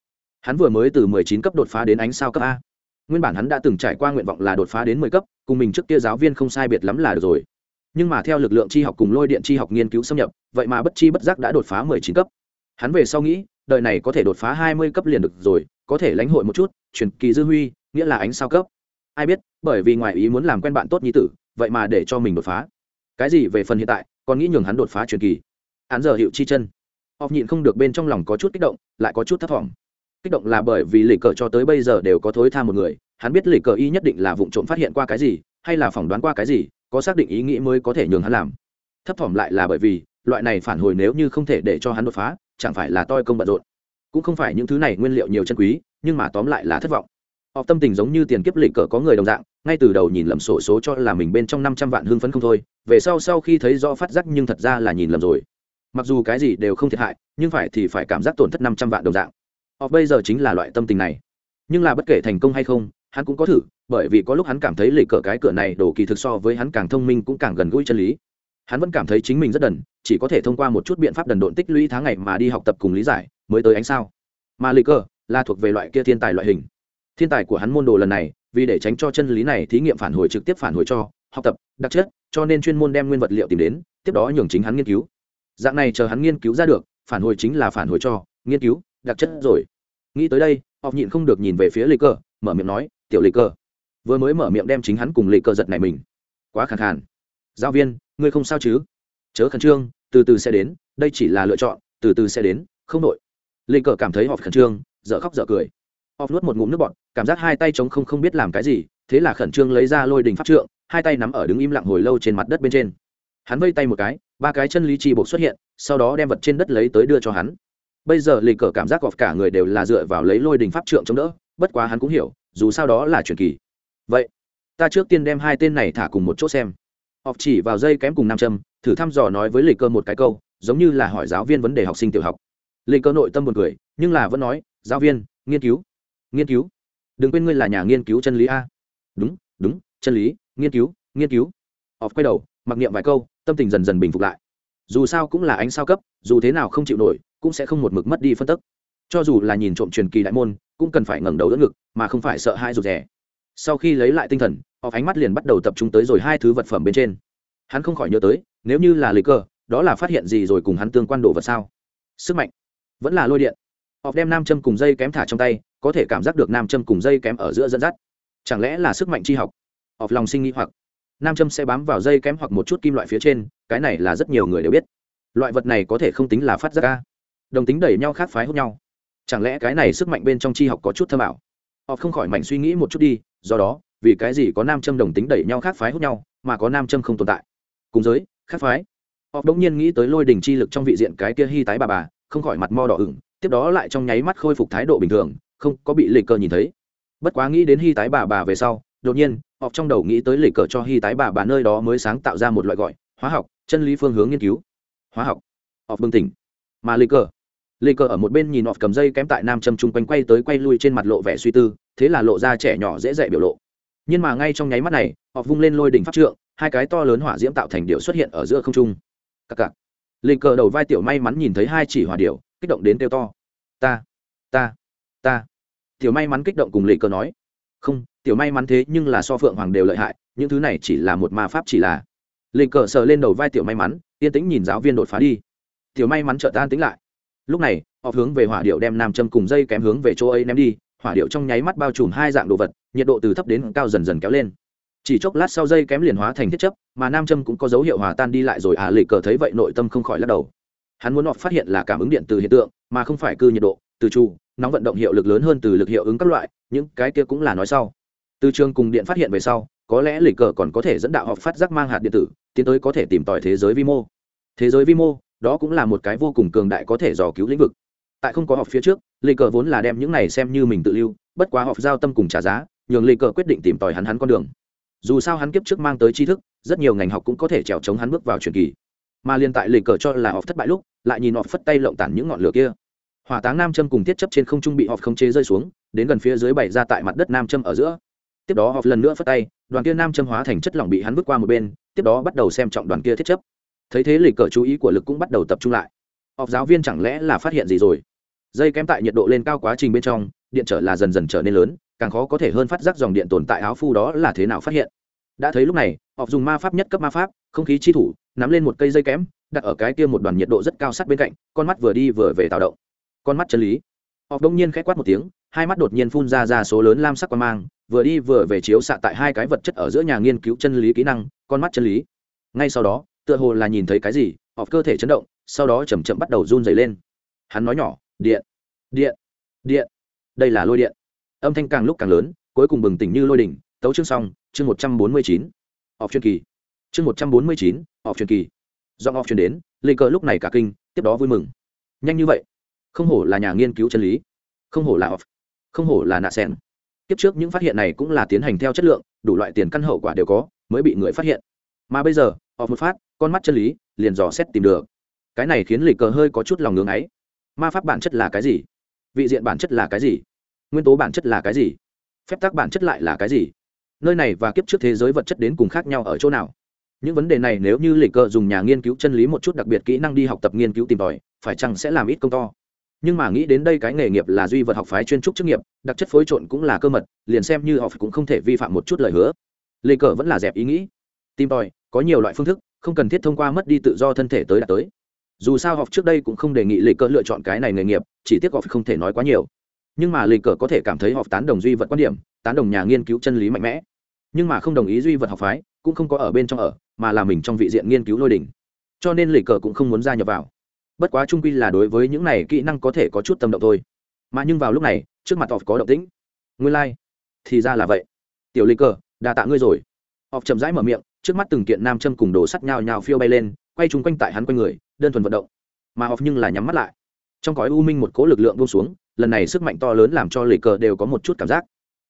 Hắn vừa mới từ mười chín cấp đột phá đến ánh sao cấp a. Nguyên bản hắn đã từng trải qua nguyện vọng là đột phá đến mười cấp, cùng mình trước kia giáo viên không sai biệt lắm là được rồi. Nhưng mà theo lực lượng tri học cùng lôi điện tri học nghiên cứu xâm nhập, vậy mà bất chi bất giác đã đột phá mười chín cấp. Hắn về sau nghĩ đời này có thể đột phá hai mươi cấp liền được rồi, có thể lãnh hội một chút, truyền kỳ dư huy, nghĩa là ánh sao cấp. Ai biết, bởi vì ngoài ý muốn làm quen bạn tốt như tử, vậy mà để cho mình đột phá. Cái gì về phần hiện tại, còn nghĩ nhường hắn đột phá truyền kỳ. Hắn giờ hiệu chi chân. Họp nhịn không được bên trong lòng có chút kích động, lại có chút thất vọng kích động là bởi vì lì cờ cho tới bây giờ đều có thối tha một người, hắn biết lì cờ y nhất định là vụ trộm phát hiện qua cái gì, hay là phỏng đoán qua cái gì, có xác định ý nghĩ mới có thể nhường hắn làm. Thấp thỏm lại là bởi vì, loại này phản hồi nếu như không thể để cho hắn đột phá chẳng phải là toi công bận rộn. Cũng không phải những thứ này nguyên liệu nhiều chân quý, nhưng mà tóm lại là thất vọng. Họ tâm tình giống như tiền kiếp lịch cờ có người đồng dạng, ngay từ đầu nhìn lầm sổ số cho là mình bên trong năm trăm vạn hương phấn không thôi, về sau sau khi thấy rõ phát giác nhưng thật ra là nhìn lầm rồi. Mặc dù cái gì đều không thiệt hại, nhưng phải thì phải cảm giác tổn thất năm trăm vạn đồng dạng. Họ bây giờ chính là loại tâm tình này. Nhưng là bất kể thành công hay không, hắn cũng có thử, bởi vì có lúc hắn cảm thấy lịch cờ cái cửa này đổ kỳ thực so với hắn càng thông minh cũng càng gần gũi chân lý hắn vẫn cảm thấy chính mình rất đần, chỉ có thể thông qua một chút biện pháp đần độn tích lũy tháng ngày mà đi học tập cùng lý giải, mới tới ánh sao. Mà lệ cơ là thuộc về loại kia thiên tài loại hình. Thiên tài của hắn môn đồ lần này, vì để tránh cho chân lý này thí nghiệm phản hồi trực tiếp phản hồi cho, học tập, đặc chất, cho nên chuyên môn đem nguyên vật liệu tìm đến, tiếp đó nhường chính hắn nghiên cứu. Dạng này chờ hắn nghiên cứu ra được, phản hồi chính là phản hồi cho, nghiên cứu, đặc chất rồi. Nghĩ tới đây học nhịn không được nhìn về phía lê cơ, mở miệng nói, tiểu lê cơ. Vừa mới mở miệng đem chính hắn cùng lê cơ giật này mình. Quá khẳng khàn giáo viên, ngươi không sao chứ? Chớ khẩn trương, từ từ sẽ đến, đây chỉ là lựa chọn, từ từ sẽ đến, không nội linh cờ cảm thấy họ khẩn trương, dở khóc dở cười. Họ nuốt một ngụm nước bọt, cảm giác hai tay trống không không biết làm cái gì, thế là khẩn trương lấy ra lôi đình pháp trượng, hai tay nắm ở đứng im lặng hồi lâu trên mặt đất bên trên. Hắn vây tay một cái, ba cái chân lý trì buộc xuất hiện, sau đó đem vật trên đất lấy tới đưa cho hắn. Bây giờ lì cờ cảm giác gọt cả người đều là dựa vào lấy lôi đình pháp trượng chống đỡ, bất quá hắn cũng hiểu, dù sao đó là truyền kỳ. Vậy, ta trước tiên đem hai tên này thả cùng một chỗ xem. Họp chỉ vào dây kém cùng nam châm, thử thăm dò nói với lịch cơ một cái câu, giống như là hỏi giáo viên vấn đề học sinh tiểu học. Lịch cơ nội tâm buồn cười, nhưng là vẫn nói, giáo viên, nghiên cứu nghiên cứu. Đừng quên ngươi là nhà nghiên cứu chân lý a. Đúng đúng, chân lý, nghiên cứu nghiên cứu. Họp quay đầu, mặc niệm vài câu, tâm tình dần dần bình phục lại. Dù sao cũng là ánh sao cấp, dù thế nào không chịu nổi, cũng sẽ không một mực mất đi phân tức. Cho dù là nhìn trộm truyền kỳ đại môn, cũng cần phải ngẩng đầu đỡ ngực, mà không phải sợ hãi rụt rè sau khi lấy lại tinh thần, họ ánh mắt liền bắt đầu tập trung tới rồi hai thứ vật phẩm bên trên. Hắn không khỏi nhớ tới, nếu như là lấy cơ, đó là phát hiện gì rồi cùng hắn tương quan đồ vật sao? Sức mạnh. Vẫn là lôi điện. Họ đem nam châm cùng dây kém thả trong tay, có thể cảm giác được nam châm cùng dây kém ở giữa dẫn dắt. Chẳng lẽ là sức mạnh tri học? Họ lòng sinh nghĩ hoặc. Nam châm sẽ bám vào dây kém hoặc một chút kim loại phía trên, cái này là rất nhiều người đều biết. Loại vật này có thể không tính là phát ra ca đồng tính đẩy nhau khác phái hút nhau. Chẳng lẽ cái này sức mạnh bên trong tri học có chút thơ bảo họ không khỏi mảnh suy nghĩ một chút đi do đó, vì cái gì có nam châm đồng tính đẩy nhau khác phái hút nhau, mà có nam châm không tồn tại? Cùng giới, khác phái. Họ đống nhiên nghĩ tới lôi đình chi lực trong vị diện cái kia hy tái bà bà, không khỏi mặt mo đỏ ửng, tiếp đó lại trong nháy mắt khôi phục thái độ bình thường, không có bị lịch cờ nhìn thấy. Bất quá nghĩ đến hy tái bà bà về sau, đột nhiên, họ trong đầu nghĩ tới lịch cờ cho hy tái bà bà nơi đó mới sáng tạo ra một loại gọi, hóa học, chân lý phương hướng nghiên cứu. Hóa học. Họ bừng tỉnh. Mà lịch cờ Lê cờ ở một bên nhìn họ cầm dây kém tại nam châm chung quanh quay tới quay lui trên mặt lộ vẻ suy tư, thế là lộ ra trẻ nhỏ dễ dạy biểu lộ. Nhưng mà ngay trong nháy mắt này họ vung lên lôi đỉnh pháp trượng, hai cái to lớn hỏa diễm tạo thành điệu xuất hiện ở giữa không trung. Cặc cặc. Lê cờ đầu vai tiểu may mắn nhìn thấy hai chỉ hỏa điệu, kích động đến kêu to. Ta ta ta. Tiểu may mắn kích động cùng Lê cờ nói. Không, tiểu may mắn thế nhưng là so phượng hoàng đều lợi hại, những thứ này chỉ là một ma pháp chỉ là. Lê cờ sờ lên đầu vai tiểu may mắn, yên tĩnh nhìn giáo viên đột phá đi. Tiểu may mắn trợ tan tính lại lúc này, họ hướng về hỏa điệu đem nam châm cùng dây kém hướng về chỗ ấy ném đi, hỏa điệu trong nháy mắt bao trùm hai dạng đồ vật, nhiệt độ từ thấp đến cao dần dần kéo lên. Chỉ chốc lát sau dây kém liền hóa thành thiết chấp, mà nam châm cũng có dấu hiệu hòa tan đi lại rồi à lì cờ thấy vậy nội tâm không khỏi lắc đầu. Hắn muốn họ phát hiện là cảm ứng điện từ hiện tượng, mà không phải cư nhiệt độ, từ trụ, nóng vận động hiệu lực lớn hơn từ lực hiệu ứng các loại, những cái kia cũng là nói sau. Từ trường cùng điện phát hiện về sau, có lẽ lịch cờ còn có thể dẫn đạo họ phát giác mang hạt điện tử, tiến tới có thể tìm tòi thế giới vi mô. Thế giới vi mô đó cũng là một cái vô cùng cường đại có thể dò cứu lĩnh vực. Tại không có học phía trước, lê cờ vốn là đem những này xem như mình tự lưu, bất quá họp giao tâm cùng trả giá, nhường lê cờ quyết định tìm tòi hắn hắn con đường. Dù sao hắn kiếp trước mang tới tri thức, rất nhiều ngành học cũng có thể trèo chống hắn bước vào truyền kỳ. Mà liên tại lê cờ cho là họp thất bại lúc, lại nhìn họp phất tay lộng tản những ngọn lửa kia. Hỏa táng nam châm cùng thiết chấp trên không trung bị họp không chế rơi xuống, đến gần phía dưới bày ra tại mặt đất nam châm ở giữa. Tiếp đó họp lần nữa phất tay, đoàn kia nam châm hóa thành chất lỏng bị hắn vứt qua một bên, tiếp đó bắt đầu xem trọng đoàn kia thiết chấp thấy thế lịch cờ chú ý của lực cũng bắt đầu tập trung lại. Họ giáo viên chẳng lẽ là phát hiện gì rồi? Dây kém tại nhiệt độ lên cao quá trình bên trong, điện trở là dần dần trở nên lớn, càng khó có thể hơn phát giác dòng điện tồn tại áo phu đó là thế nào phát hiện. Đã thấy lúc này họ dùng ma pháp nhất cấp ma pháp, không khí chi thủ, nắm lên một cây dây kém, đặt ở cái kia một đoàn nhiệt độ rất cao sát bên cạnh, con mắt vừa đi vừa về tạo động. Con mắt chân lý. Họ đông nhiên k h á quát một tiếng, hai mắt đột nhiên phun ra ra số lớn lam sắc quan mang, vừa đi vừa về chiếu xạ tại hai cái vật chất ở giữa nhà nghiên cứu chân lý kỹ năng, con mắt chân lý. Ngay sau đó tựa hồ là nhìn thấy cái gì họ cơ thể chấn động, sau đó chầm chậm bắt đầu run dày lên. Hắn nói nhỏ, điện điện điện. Đây là lôi điện. Âm thanh càng lúc càng lớn, cuối cùng bừng tỉnh như lôi đỉnh. Tấu chương xong, chương một trăm bốn mươi chín. Họp chuyên kỳ chương một trăm bốn mươi chín họp chuyên kỳ do họp truyền đến, lê cờ lúc này cả kinh, tiếp đó vui mừng. Nhanh như vậy? Không hổ là nhà nghiên cứu chân lý. Không hổ là off. Không hổ là nạ sen kiếp trước những phát hiện này cũng là tiến hành theo chất lượng, đủ loại tiền căn hậu quả đều có, mới bị người phát hiện. Mà bây giờ một phát, con mắt chân lý, liền dò xét tìm được. Cái này khiến lịch cờ hơi có chút lòng ngưng ấy. Ma pháp bản chất là cái gì? Vị diện bản chất là cái gì? Nguyên tố bản chất là cái gì? Phép tắc bản chất lại là cái gì? Nơi này và kiếp trước thế giới vật chất đến cùng khác nhau ở chỗ nào? Những vấn đề này nếu như lịch cờ dùng nhà nghiên cứu chân lý một chút đặc biệt kỹ năng đi học tập nghiên cứu tìm tòi, phải chăng sẽ làm ít công to? Nhưng mà nghĩ đến đây cái nghề nghiệp là duy vật học phái chuyên trúc chức nghiệp, đặc chất phối trộn cũng là cơ mật, liền xem như họ cũng không thể vi phạm một chút lời hứa. Lê cờ vẫn là dẹp ý nghĩ. Tìm tòi có nhiều loại phương thức, không cần thiết thông qua mất đi tự do thân thể tới đạt tới. Dù sao học trước đây cũng không đề nghị lịch cỡ lựa chọn cái này nghề nghiệp, chỉ tiếc họ không thể nói quá nhiều. Nhưng mà lịch cỡ có thể cảm thấy họ tán đồng duy vật quan điểm, tán đồng nhà nghiên cứu chân lý mạnh mẽ. Nhưng mà không đồng ý duy vật học phái, cũng không có ở bên trong ở, mà là mình trong vị diện nghiên cứu lôi đỉnh. Cho nên lịch cờ cũng không muốn gia nhập vào. Bất quá trung quy là đối với những này kỹ năng có thể có chút tâm động thôi. Mà nhưng vào lúc này, trước mặt họp có động tĩnh. Nguyên lai、like. thì ra là vậy. Tiểu lịch cờ đà tạ ngươi rồi. Họp chậm rãi mở miệng trước mắt từng kiện nam châm cùng đồ sắt nhào nhào phiêu bay lên, quay chung quanh tại hắn quanh người, đơn thuần vận động. Mà họp nhưng là nhắm mắt lại. Trong cõi u minh một cố lực lượng buông xuống, lần này sức mạnh to lớn làm cho lì cờ đều có một chút cảm giác.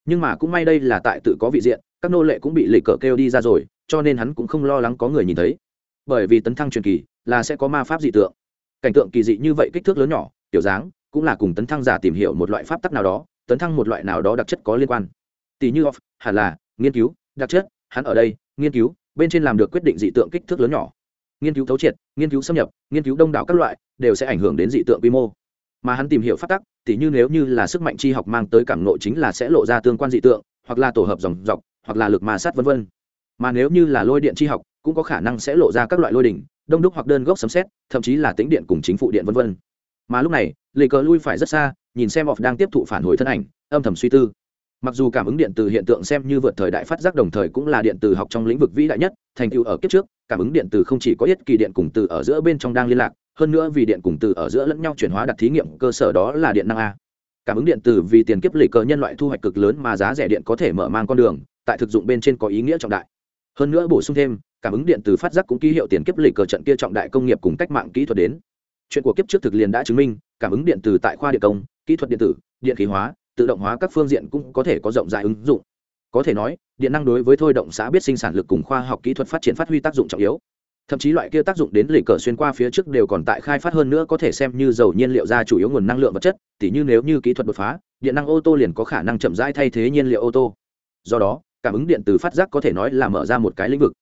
Nhưng mà cũng may đây là tại tự có vị diện, các nô lệ cũng bị lì cờ kêu đi ra rồi, cho nên hắn cũng không lo lắng có người nhìn thấy. Bởi vì tấn thăng truyền kỳ, là sẽ có ma pháp dị tượng. Cảnh tượng kỳ dị như vậy kích thước lớn nhỏ tiểu dáng, cũng là cùng tấn thăng giả tìm hiểu một loại pháp tắc nào đó, tấn thăng một loại nào đó đặc chất có liên quan. Tỷ như off hẳn là nghiên cứu, đặc chất, hắn ở đây, nghiên cứu bên trên làm được quyết định dị tượng kích thước lớn nhỏ. Nghiên cứu thấu triệt, nghiên cứu xâm nhập, nghiên cứu đông đảo các loại, đều sẽ ảnh hưởng đến dị tượng quy mô. Mà hắn tìm hiểu phát tắc, tỉ như nếu như là sức mạnh tri học mang tới cảm nộ chính là sẽ lộ ra tương quan dị tượng, hoặc là tổ hợp dòng dọc, hoặc là lực ma sát vân vân. Mà nếu như là lôi điện tri học, cũng có khả năng sẽ lộ ra các loại lôi đỉnh, đông đúc hoặc đơn gốc sấm xét thậm chí là tính điện cùng chính phụ điện vân vân. Mà lúc này lì cờ lui phải rất xa, nhìn xem off đang tiếp thụ phản hồi thân ảnh, âm thầm suy tư mặc dù cảm ứng điện từ hiện tượng xem như vượt thời đại phát giác đồng thời cũng là điện từ học trong lĩnh vực vĩ đại nhất, thành tựu ở kiếp trước, cảm ứng điện từ không chỉ có ít kỳ điện cùng từ ở giữa bên trong đang liên lạc, hơn nữa vì điện cùng từ ở giữa lẫn nhau chuyển hóa đặt thí nghiệm, cơ sở đó là điện năng a. Cảm ứng điện từ vì tiền kiếp lì cờ nhân loại thu hoạch cực lớn mà giá rẻ điện có thể mở mang con đường, tại thực dụng bên trên có ý nghĩa trọng đại. Hơn nữa bổ sung thêm, cảm ứng điện từ phát giác cũng ký hiệu tiền kiếp lì cờ trận kia trọng đại công nghiệp cùng cách mạng kỹ thuật đến. Chuyện của kiếp trước thực liền đã chứng minh, cảm ứng điện từ tại khoa điện công, kỹ thuật điện tử, điện khí hóa tự động hóa các phương diện cũng có thể có rộng rãi ứng dụng. Có thể nói, điện năng đối với thôi động xã biết sinh sản lực cùng khoa học kỹ thuật phát triển phát huy tác dụng trọng yếu. Thậm chí loại kia tác dụng đến lì cờ xuyên qua phía trước đều còn tại khai phát hơn nữa có thể xem như dầu nhiên liệu ra chủ yếu nguồn năng lượng vật chất, tỉ như nếu như kỹ thuật đột phá, điện năng ô tô liền có khả năng chậm rãi thay thế nhiên liệu ô tô. Do đó, cảm ứng điện từ phát giác có thể nói là mở ra một cái lĩnh vực.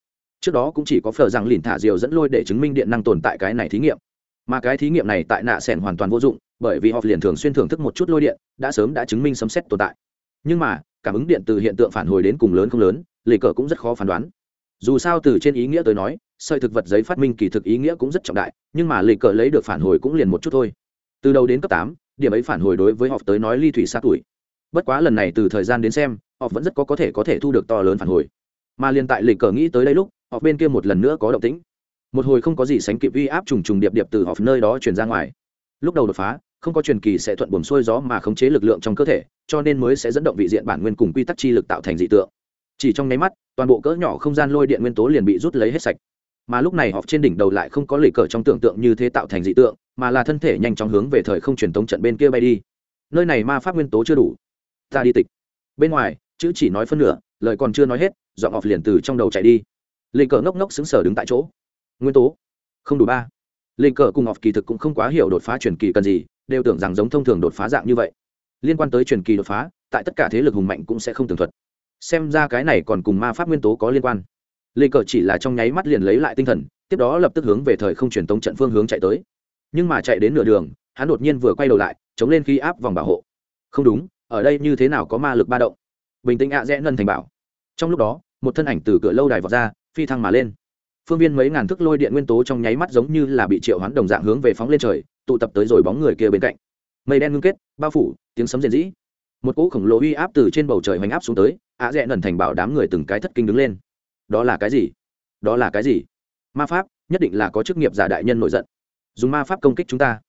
Trước đó cũng chỉ có phở rằng lìn thả diều dẫn lôi để chứng minh điện năng tồn tại cái này thí nghiệm. Mà cái thí nghiệm này tại nạ sẻn hoàn toàn vô dụng bởi vì họ liền thường xuyên thưởng thức một chút lôi điện, đã sớm đã chứng minh sấm xét tồn tại. Nhưng mà, cảm ứng điện từ hiện tượng phản hồi đến cùng lớn không lớn, lì cờ cũng rất khó phán đoán. Dù sao từ trên ý nghĩa tới nói, sợi thực vật giấy phát minh kỳ thực ý nghĩa cũng rất trọng đại, nhưng mà lì cờ lấy được phản hồi cũng liền một chút thôi. Từ đầu đến cấp tám, điểm ấy phản hồi đối với họ tới nói ly thủy xa tuổi. Bất quá lần này từ thời gian đến xem, họ vẫn rất có có thể có thể thu được to lớn phản hồi. Mà liền tại lì cờ nghĩ tới đây lúc, họ bên kia một lần nữa có động tĩnh. Một hồi không có gì sánh kịp uy áp trùng trùng điệp điệp từ họ nơi đó truyền ra ngoài. Lúc đầu đột phá không có truyền kỳ sẽ thuận buồm xuôi gió mà khống chế lực lượng trong cơ thể, cho nên mới sẽ dẫn động vị diện bản nguyên cùng quy tắc chi lực tạo thành dị tượng. Chỉ trong nháy mắt, toàn bộ cỡ nhỏ không gian lôi điện nguyên tố liền bị rút lấy hết sạch. Mà lúc này họ trên đỉnh đầu lại không có lì cờ trong tưởng tượng như thế tạo thành dị tượng, mà là thân thể nhanh chóng hướng về thời không truyền tống trận bên kia bay đi. Nơi này ma pháp nguyên tố chưa đủ. Ta đi tịch. Bên ngoài, chữ chỉ nói phân nửa, lời còn chưa nói hết dọn họp liền từ trong đầu chạy đi. Lì cờ ngốc ngốc xứng sở đứng tại chỗ. Nguyên tố. Không đủ ba. Lì cờ cùng họp kỳ thực cũng không quá hiểu đột phá truyền kỳ cần gì đều tưởng rằng giống thông thường đột phá dạng như vậy. Liên quan tới truyền kỳ đột phá, tại tất cả thế lực hùng mạnh cũng sẽ không tường thuật. Xem ra cái này còn cùng ma pháp nguyên tố có liên quan. Lê cờ chỉ là trong nháy mắt liền lấy lại tinh thần, tiếp đó lập tức hướng về thời không truyền tống trận phương hướng chạy tới. Nhưng mà chạy đến nửa đường, hắn đột nhiên vừa quay đầu lại, chống lên khí áp vòng bảo hộ. Không đúng, ở đây như thế nào có ma lực ba động? Bình tĩnh ạ à rẽ ngân thành bảo. Trong lúc đó, một thân ảnh từ cửa lâu đài vọt ra, phi thăng mà lên phương viên mấy ngàn thước lôi điện nguyên tố trong nháy mắt giống như là bị triệu hoán đồng dạng hướng về phóng lên trời, tụ tập tới rồi bóng người kia bên cạnh. Mây đen ngưng kết, bao phủ, tiếng sấm rền rĩ. Một cỗ khổng lồ uy áp từ trên bầu trời hoành áp xuống tới, ạ rẽ nần thành bảo đám người từng cái thất kinh đứng lên. Đó là cái gì? Đó là cái gì? Ma pháp, nhất định là có chức nghiệp giả đại nhân nổi giận. Dùng ma pháp công kích chúng ta.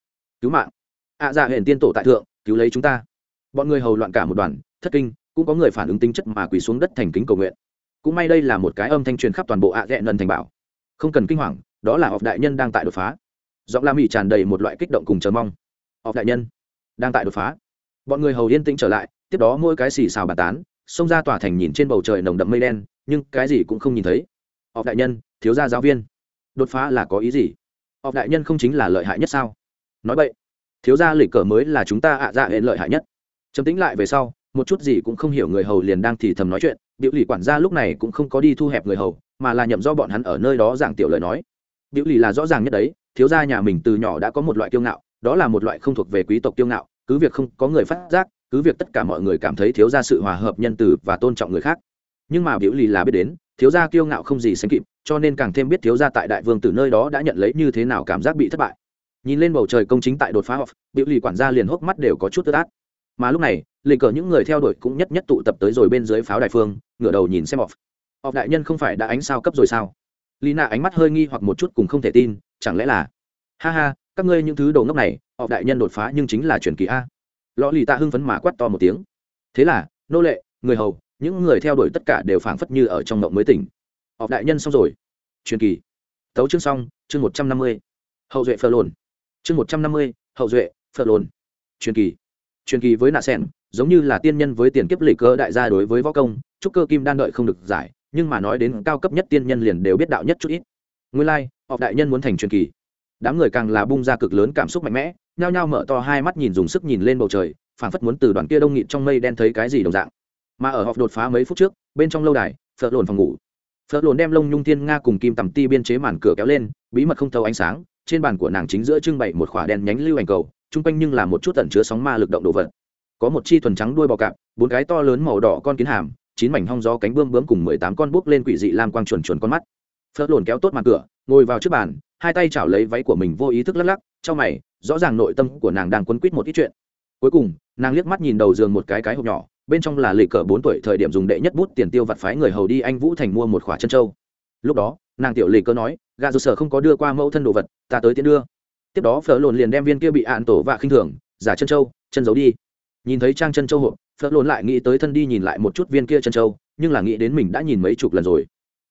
Cứu mạng. Ạ dạ hển tiên tổ tại thượng, cứu lấy chúng ta. Bọn người hầu loạn cả một đoàn, thất kinh, cũng có người phản ứng tính chất mà quỳ xuống đất thành kính cầu nguyện. Cũng may đây là một cái âm thanh truyền khắp toàn bộ ạ rẽ nần thành bảo không cần kinh hoàng, đó là họp đại nhân đang tại đột phá. Giọng la mỹ tràn đầy một loại kích động cùng chờ mong. Họp đại nhân đang tại đột phá. Bọn người hầu yên tĩnh trở lại, tiếp đó mỗi cái xì xào bàn tán, xông ra tòa thành nhìn trên bầu trời nồng đậm mây đen, nhưng cái gì cũng không nhìn thấy. Họp đại nhân, thiếu gia giáo viên, đột phá là có ý gì? Họp đại nhân không chính là lợi hại nhất sao? Nói vậy thiếu gia lịch cờ mới là chúng ta ạ dạ hệ lợi hại nhất. Chấm tính lại về sau, một chút gì cũng không hiểu người hầu liền đang thì thầm nói chuyện biểu lì quản gia lúc này cũng không có đi thu hẹp người hầu, mà là nhậm do bọn hắn ở nơi đó giảng tiểu lời nói. Biểu lì là rõ ràng nhất đấy, thiếu gia nhà mình từ nhỏ đã có một loại kiêu ngạo, đó là một loại không thuộc về quý tộc kiêu ngạo, cứ việc không có người phát giác, cứ việc tất cả mọi người cảm thấy thiếu gia sự hòa hợp nhân từ và tôn trọng người khác. Nhưng mà biểu lì là biết đến, thiếu gia kiêu ngạo không gì sánh kịp, cho nên càng thêm biết thiếu gia tại đại vương từ nơi đó đã nhận lấy như thế nào cảm giác bị thất bại. Nhìn lên bầu trời công chính tại đột phá họp, biểu lì quản gia liền hốc mắt đều có chút tức át. Mà lúc này lì cờ những người theo đuổi cũng nhất nhất tụ tập tới rồi bên dưới pháo đài phương, ngửa đầu nhìn xem họp off đại nhân không phải đã ánh sao cấp rồi sao? Lina ánh mắt hơi nghi hoặc một chút cùng không thể tin, chẳng lẽ là, ha ha, các ngươi những thứ đồ ngốc này, off đại nhân đột phá nhưng chính là truyền kỳ a. Lò lì tạ hưng phấn mà quát to một tiếng. Thế là, nô lệ, người hầu, những người theo đuổi tất cả đều phảng phất như ở trong mộng mới tỉnh. Họp đại nhân xong rồi. Truyền kỳ. Tấu chương xong, chương một trăm năm mươi. Hậu duệ phờ lồn. Chương một trăm năm mươi, hậu duệ phờ lồn. Truyền kỳ. Truyền kỳ với nạ sen giống như là tiên nhân với tiền kiếp lịch cơ đại gia đối với võ công trúc cơ kim đan đợi không được giải nhưng mà nói đến cao cấp nhất tiên nhân liền đều biết đạo nhất chút ít. Nguyên lai、like, họ đại nhân muốn thành truyền kỳ. Đám người càng là bung ra cực lớn cảm xúc mạnh mẽ nhao nhao mở to hai mắt nhìn dùng sức nhìn lên bầu trời phảng phất muốn từ đoàn kia đông nghịt trong mây đen thấy cái gì đồng dạng. Mà ở họp đột phá mấy phút trước bên trong lâu đài phở lồn phòng ngủ. Phở lồn đem lông nhung thiên nga cùng kim tầm ti biên chế màn cửa kéo lên bí mật không thâu ánh sáng trên bàn của nàng chính giữa trưng bày một khỏa đen nhánh lưu ảnh cầu chung quanh nhưng là một chút tẩn chứa sóng ma lực động đồ vật có một chi thuần trắng đuôi bò cạp, bốn cái to lớn màu đỏ con kiến hàm, chín mảnh hong gió cánh bươm bướm cùng mười tám con bút lên quỷ dị lam quang chuẩn chuẩn con mắt. Phớt lồn kéo tốt mặt cửa, ngồi vào trước bàn, hai tay chảo lấy váy của mình vô ý thức lắc lắc trong mày, rõ ràng nội tâm của nàng đang quấn quýt một ít chuyện. Cuối cùng, nàng liếc mắt nhìn đầu giường một cái cái hộp nhỏ, bên trong là lì cờ bốn tuổi thời điểm dùng đệ nhất bút tiền tiêu vặt phái người hầu đi anh vũ thành mua một khỏa chân trâu lúc đó, nàng tiểu lì cơ nói, gà dù sở không có đưa qua mẫu thân đồ vật, ta tới tiến đưa. Tiếp đó phở lồn liền đem viên kia bị ạn tổ và khinh thường, giả chân trâu chân giấu đi nhìn thấy trang chân châu hộp, phớt lộn lại nghĩ tới thân đi nhìn lại một chút viên kia chân châu, nhưng là nghĩ đến mình đã nhìn mấy chục lần rồi.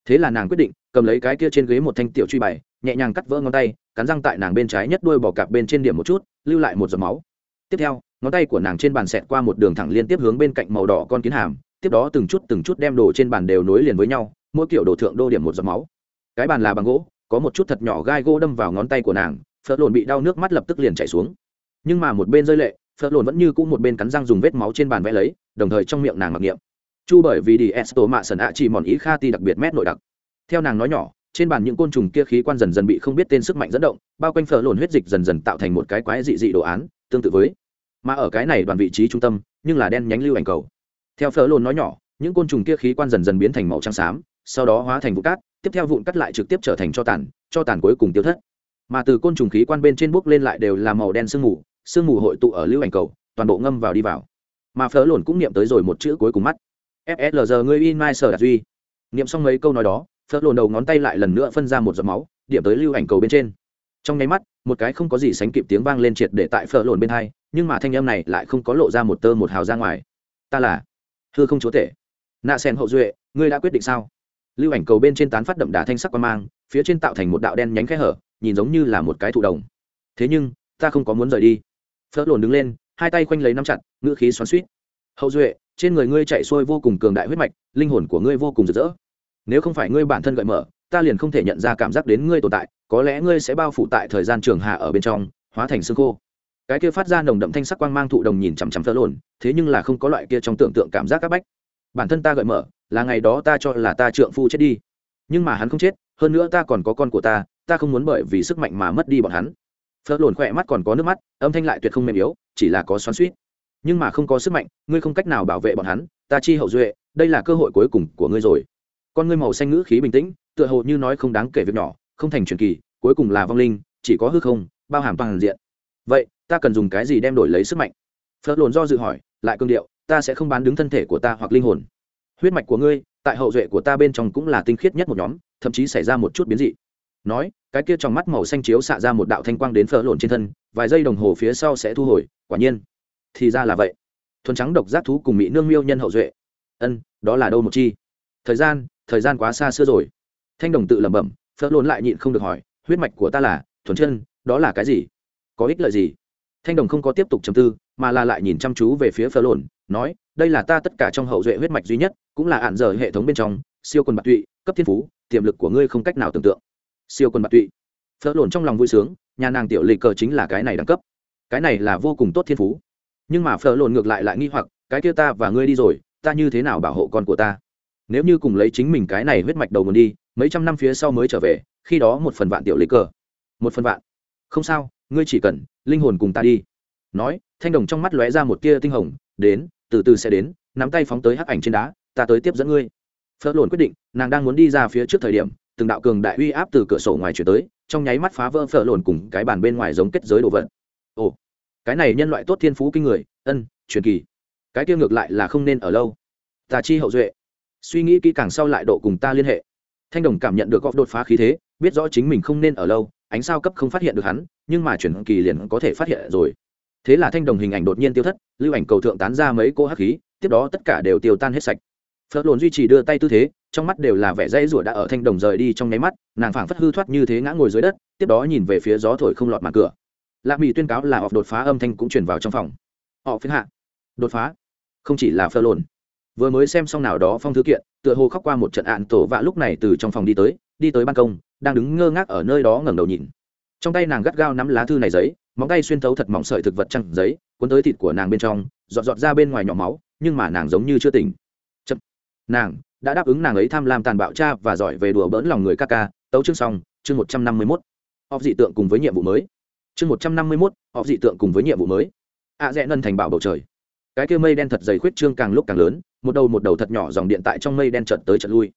Thế là nàng quyết định, cầm lấy cái kia trên ghế một thanh tiểu truy bày nhẹ nhàng cắt vỡ ngón tay, cắn răng tại nàng bên trái nhất đuôi bỏ cạp bên trên điểm một chút, lưu lại một giọt máu. Tiếp theo, ngón tay của nàng trên bàn xẹt qua một đường thẳng liên tiếp hướng bên cạnh màu đỏ con kiến hàm, tiếp đó từng chút từng chút đem đồ trên bàn đều nối liền với nhau, mỗi kiểu đồ thượng đô điểm một giọt máu. Cái bàn là bằng gỗ, có một chút thật nhỏ gai gỗ đâm vào ngón tay của nàng, phớt lộn bị đau nước mắt lập tức liền chảy xuống. Nhưng mà một bên rơi lệ Phở lồn vẫn như cũ một bên cắn răng dùng vết máu trên bàn vẽ lấy, đồng thời trong miệng nàng mặc niệm. Chu bởi vì đi esto mạ sần ạ chỉ mòn ý kha ti đặc biệt mét nội đặc. Theo nàng nói nhỏ, trên bàn những côn trùng kia khí quan dần dần bị không biết tên sức mạnh dẫn động, bao quanh phở lồn huyết dịch dần dần tạo thành một cái quái dị dị đồ án, tương tự với. Mà ở cái này đoàn vị trí trung tâm, nhưng là đen nhánh lưu ảnh cầu. Theo phở lồn nói nhỏ, những côn trùng kia khí quan dần dần biến thành màu trắng xám, sau đó hóa thành vụ cát, tiếp theo vụn cắt lại trực tiếp trở thành cho tàn cho tàn cuối cùng tiêu thất. Mà từ côn trùng khí quan bên trên bốc lên lại đều là màu đen sương mù sương mù hội tụ ở lưu ảnh cầu, toàn bộ ngâm vào đi vào. Mà Phở lồn cũng niệm tới rồi một chữ cuối cùng mắt. Fslg ngươi in mai sở đạt duy. Niệm xong mấy câu nói đó Phở lồn đầu ngón tay lại lần nữa phân ra một giọt máu, điểm tới lưu ảnh cầu bên trên. Trong nháy mắt, một cái không có gì sánh kịp tiếng vang lên triệt để tại phở lồn bên hai, nhưng mà thanh âm này lại không có lộ ra một tơ một hào ra ngoài. Ta là thưa không chúa tể. Nạ sen hậu duệ, ngươi đã quyết định sao? Lưu ảnh cầu bên trên tán phát đậm đà thanh sắc quan mang, phía trên tạo thành một đạo đen nhánh khẽ hở, nhìn giống như là một cái thụ đồng. Thế nhưng, ta không có muốn rời đi phớt lồn đứng lên, hai tay khoanh lấy nắm chặt, ngữ khí xoắn suýt hậu duệ, trên người ngươi chạy xuôi vô cùng cường đại huyết mạch, linh hồn của ngươi vô cùng rực rỡ. Nếu không phải ngươi bản thân gợi mở, ta liền không thể nhận ra cảm giác đến ngươi tồn tại, có lẽ ngươi sẽ bao phủ tại thời gian trường hạ ở bên trong, hóa thành xương khô. Cái kia phát ra nồng đậm thanh sắc quang mang thụ đồng nhìn chằm chằm phớt lồn, thế nhưng là không có loại kia trong tưởng tượng cảm giác các bách. Bản thân ta gợi mở, là ngày đó ta cho là ta trượng phu chết đi. Nhưng mà hắn không chết, hơn nữa ta còn có con của ta ta không muốn bởi vì sức mạnh mà mất đi bọn hắn phớt lồn khỏe mắt còn có nước mắt, âm thanh lại tuyệt không mềm yếu, chỉ là có xoắn suýt nhưng mà không có sức mạnh, ngươi không cách nào bảo vệ bọn hắn, ta chi hậu duệ, đây là cơ hội cuối cùng của ngươi rồi. Con ngươi màu xanh ngữ khí bình tĩnh, tựa hồ như nói không đáng kể việc nhỏ, không thành truyền kỳ, cuối cùng là vong linh, chỉ có hư không, bao hàm toàn diện. Vậy, ta cần dùng cái gì đem đổi lấy sức mạnh? Phớt lồn do dự hỏi, lại cương điệu, ta sẽ không bán đứng thân thể của ta hoặc linh hồn. Huyết mạch của ngươi, tại hậu duệ của ta bên trong cũng là tinh khiết nhất một nhóm, thậm chí xảy ra một chút biến dị nói, cái kia trong mắt màu xanh chiếu xạ ra một đạo thanh quang đến phở lộn trên thân, vài giây đồng hồ phía sau sẽ thu hồi, quả nhiên. Thì ra là vậy. Thuần trắng độc giác thú cùng mỹ nương miêu nhân hậu duệ. Ân, đó là đâu một chi? Thời gian thời gian quá xa xưa rồi. Thanh đồng tự lẩm bẩm, phở lộn lại nhịn không được hỏi, huyết mạch của ta là, thuần chân, đó là cái gì? Có ích lợi gì? Thanh đồng không có tiếp tục chầm tư, mà là lại nhìn chăm chú về phía phở lộn, nói, đây là ta tất cả trong hậu duệ huyết mạch duy nhất, cũng là ạn dở hệ thống bên trong, siêu quần bạc tụy, cấp thiên phú, tiềm lực của ngươi không cách nào tưởng tượng siêu quân bạc tụy. Phớt lộn trong lòng vui sướng, nhà nàng tiểu lịch cờ chính là cái này đẳng cấp. Cái này là vô cùng tốt thiên phú. Nhưng mà phở lộn ngược lại lại nghi hoặc, cái kia ta và ngươi đi rồi, ta như thế nào bảo hộ con của ta? Nếu như cùng lấy chính mình cái này huyết mạch đầu nguồn đi, mấy trăm năm phía sau mới trở về, khi đó một phần vạn tiểu lịch cờ. Một phần vạn. Không sao, ngươi chỉ cần, linh hồn cùng ta đi. Nói, thanh đồng trong mắt lóe ra một tia tinh hồng, đến, từ từ sẽ đến, nắm tay phóng tới hắc ảnh trên đá, ta tới tiếp dẫn ngươi. Phớt lộn quyết định, nàng đang muốn đi ra phía trước thời điểm từng đạo cường đại uy áp từ cửa sổ ngoài chuyển tới, trong nháy mắt phá vỡ phở lồn cùng cái bàn bên ngoài giống kết giới đồ vật. Ồ, cái này nhân loại tốt thiên phú kinh người, ân, truyền kỳ. Cái kia ngược lại là không nên ở lâu. Tà chi hậu duệ. Suy nghĩ kỹ càng sau lại độ cùng ta liên hệ. Thanh đồng cảm nhận được góc đột phá khí thế, biết rõ chính mình không nên ở lâu, ánh sao cấp không phát hiện được hắn, nhưng mà chuyển kỳ liền có thể phát hiện rồi. Thế là thanh đồng hình ảnh đột nhiên tiêu thất, lưu ảnh cầu thượng tán ra mấy cô hắc khí, tiếp đó tất cả đều tiêu tan hết sạch phớt lồn duy trì đưa tay tư thế, trong mắt đều là vẻ dây rủa đã ở thanh đồng rời đi trong nháy mắt, nàng phảng phất hư thoát như thế ngã ngồi dưới đất, tiếp đó nhìn về phía gió thổi không lọt mặt cửa. Lạ mỹ tuyên cáo là họ đột phá âm thanh cũng truyền vào trong phòng. Họ phiên hạ. Đột phá? Không chỉ là phớt lồn. Vừa mới xem xong nào đó phong thư kiện, tựa hồ khóc qua một trận ạn tổ vạ lúc này từ trong phòng đi tới đi tới ban công, đang đứng ngơ ngác ở nơi đó ngẩng đầu nhìn. Trong tay nàng gắt gao nắm lá thư này giấy, móng tay xuyên thấu thật mỏng sợi thực vật trăng giấy, cuốn tới thịt của nàng bên trong dọn dọn ra bên ngoài nhỏ máu, nhưng mà nàng giống như chưa tỉnh nàng đã đáp ứng nàng ấy tham lam tàn bạo cha và giỏi về đùa bỡn lòng người ca ca. Tấu chương xong chương một trăm năm mươi mốt. Họp dị tượng cùng với nhiệm vụ mới. Chương một trăm năm mươi mốt họp dị tượng cùng với nhiệm vụ mới. Ạ à, rẽ nân thành bảo bầu trời. Cái kia mây đen thật dày khuyết trương càng lúc càng lớn một đầu một đầu thật nhỏ dòng điện tại trong mây đen trận tới trận lui.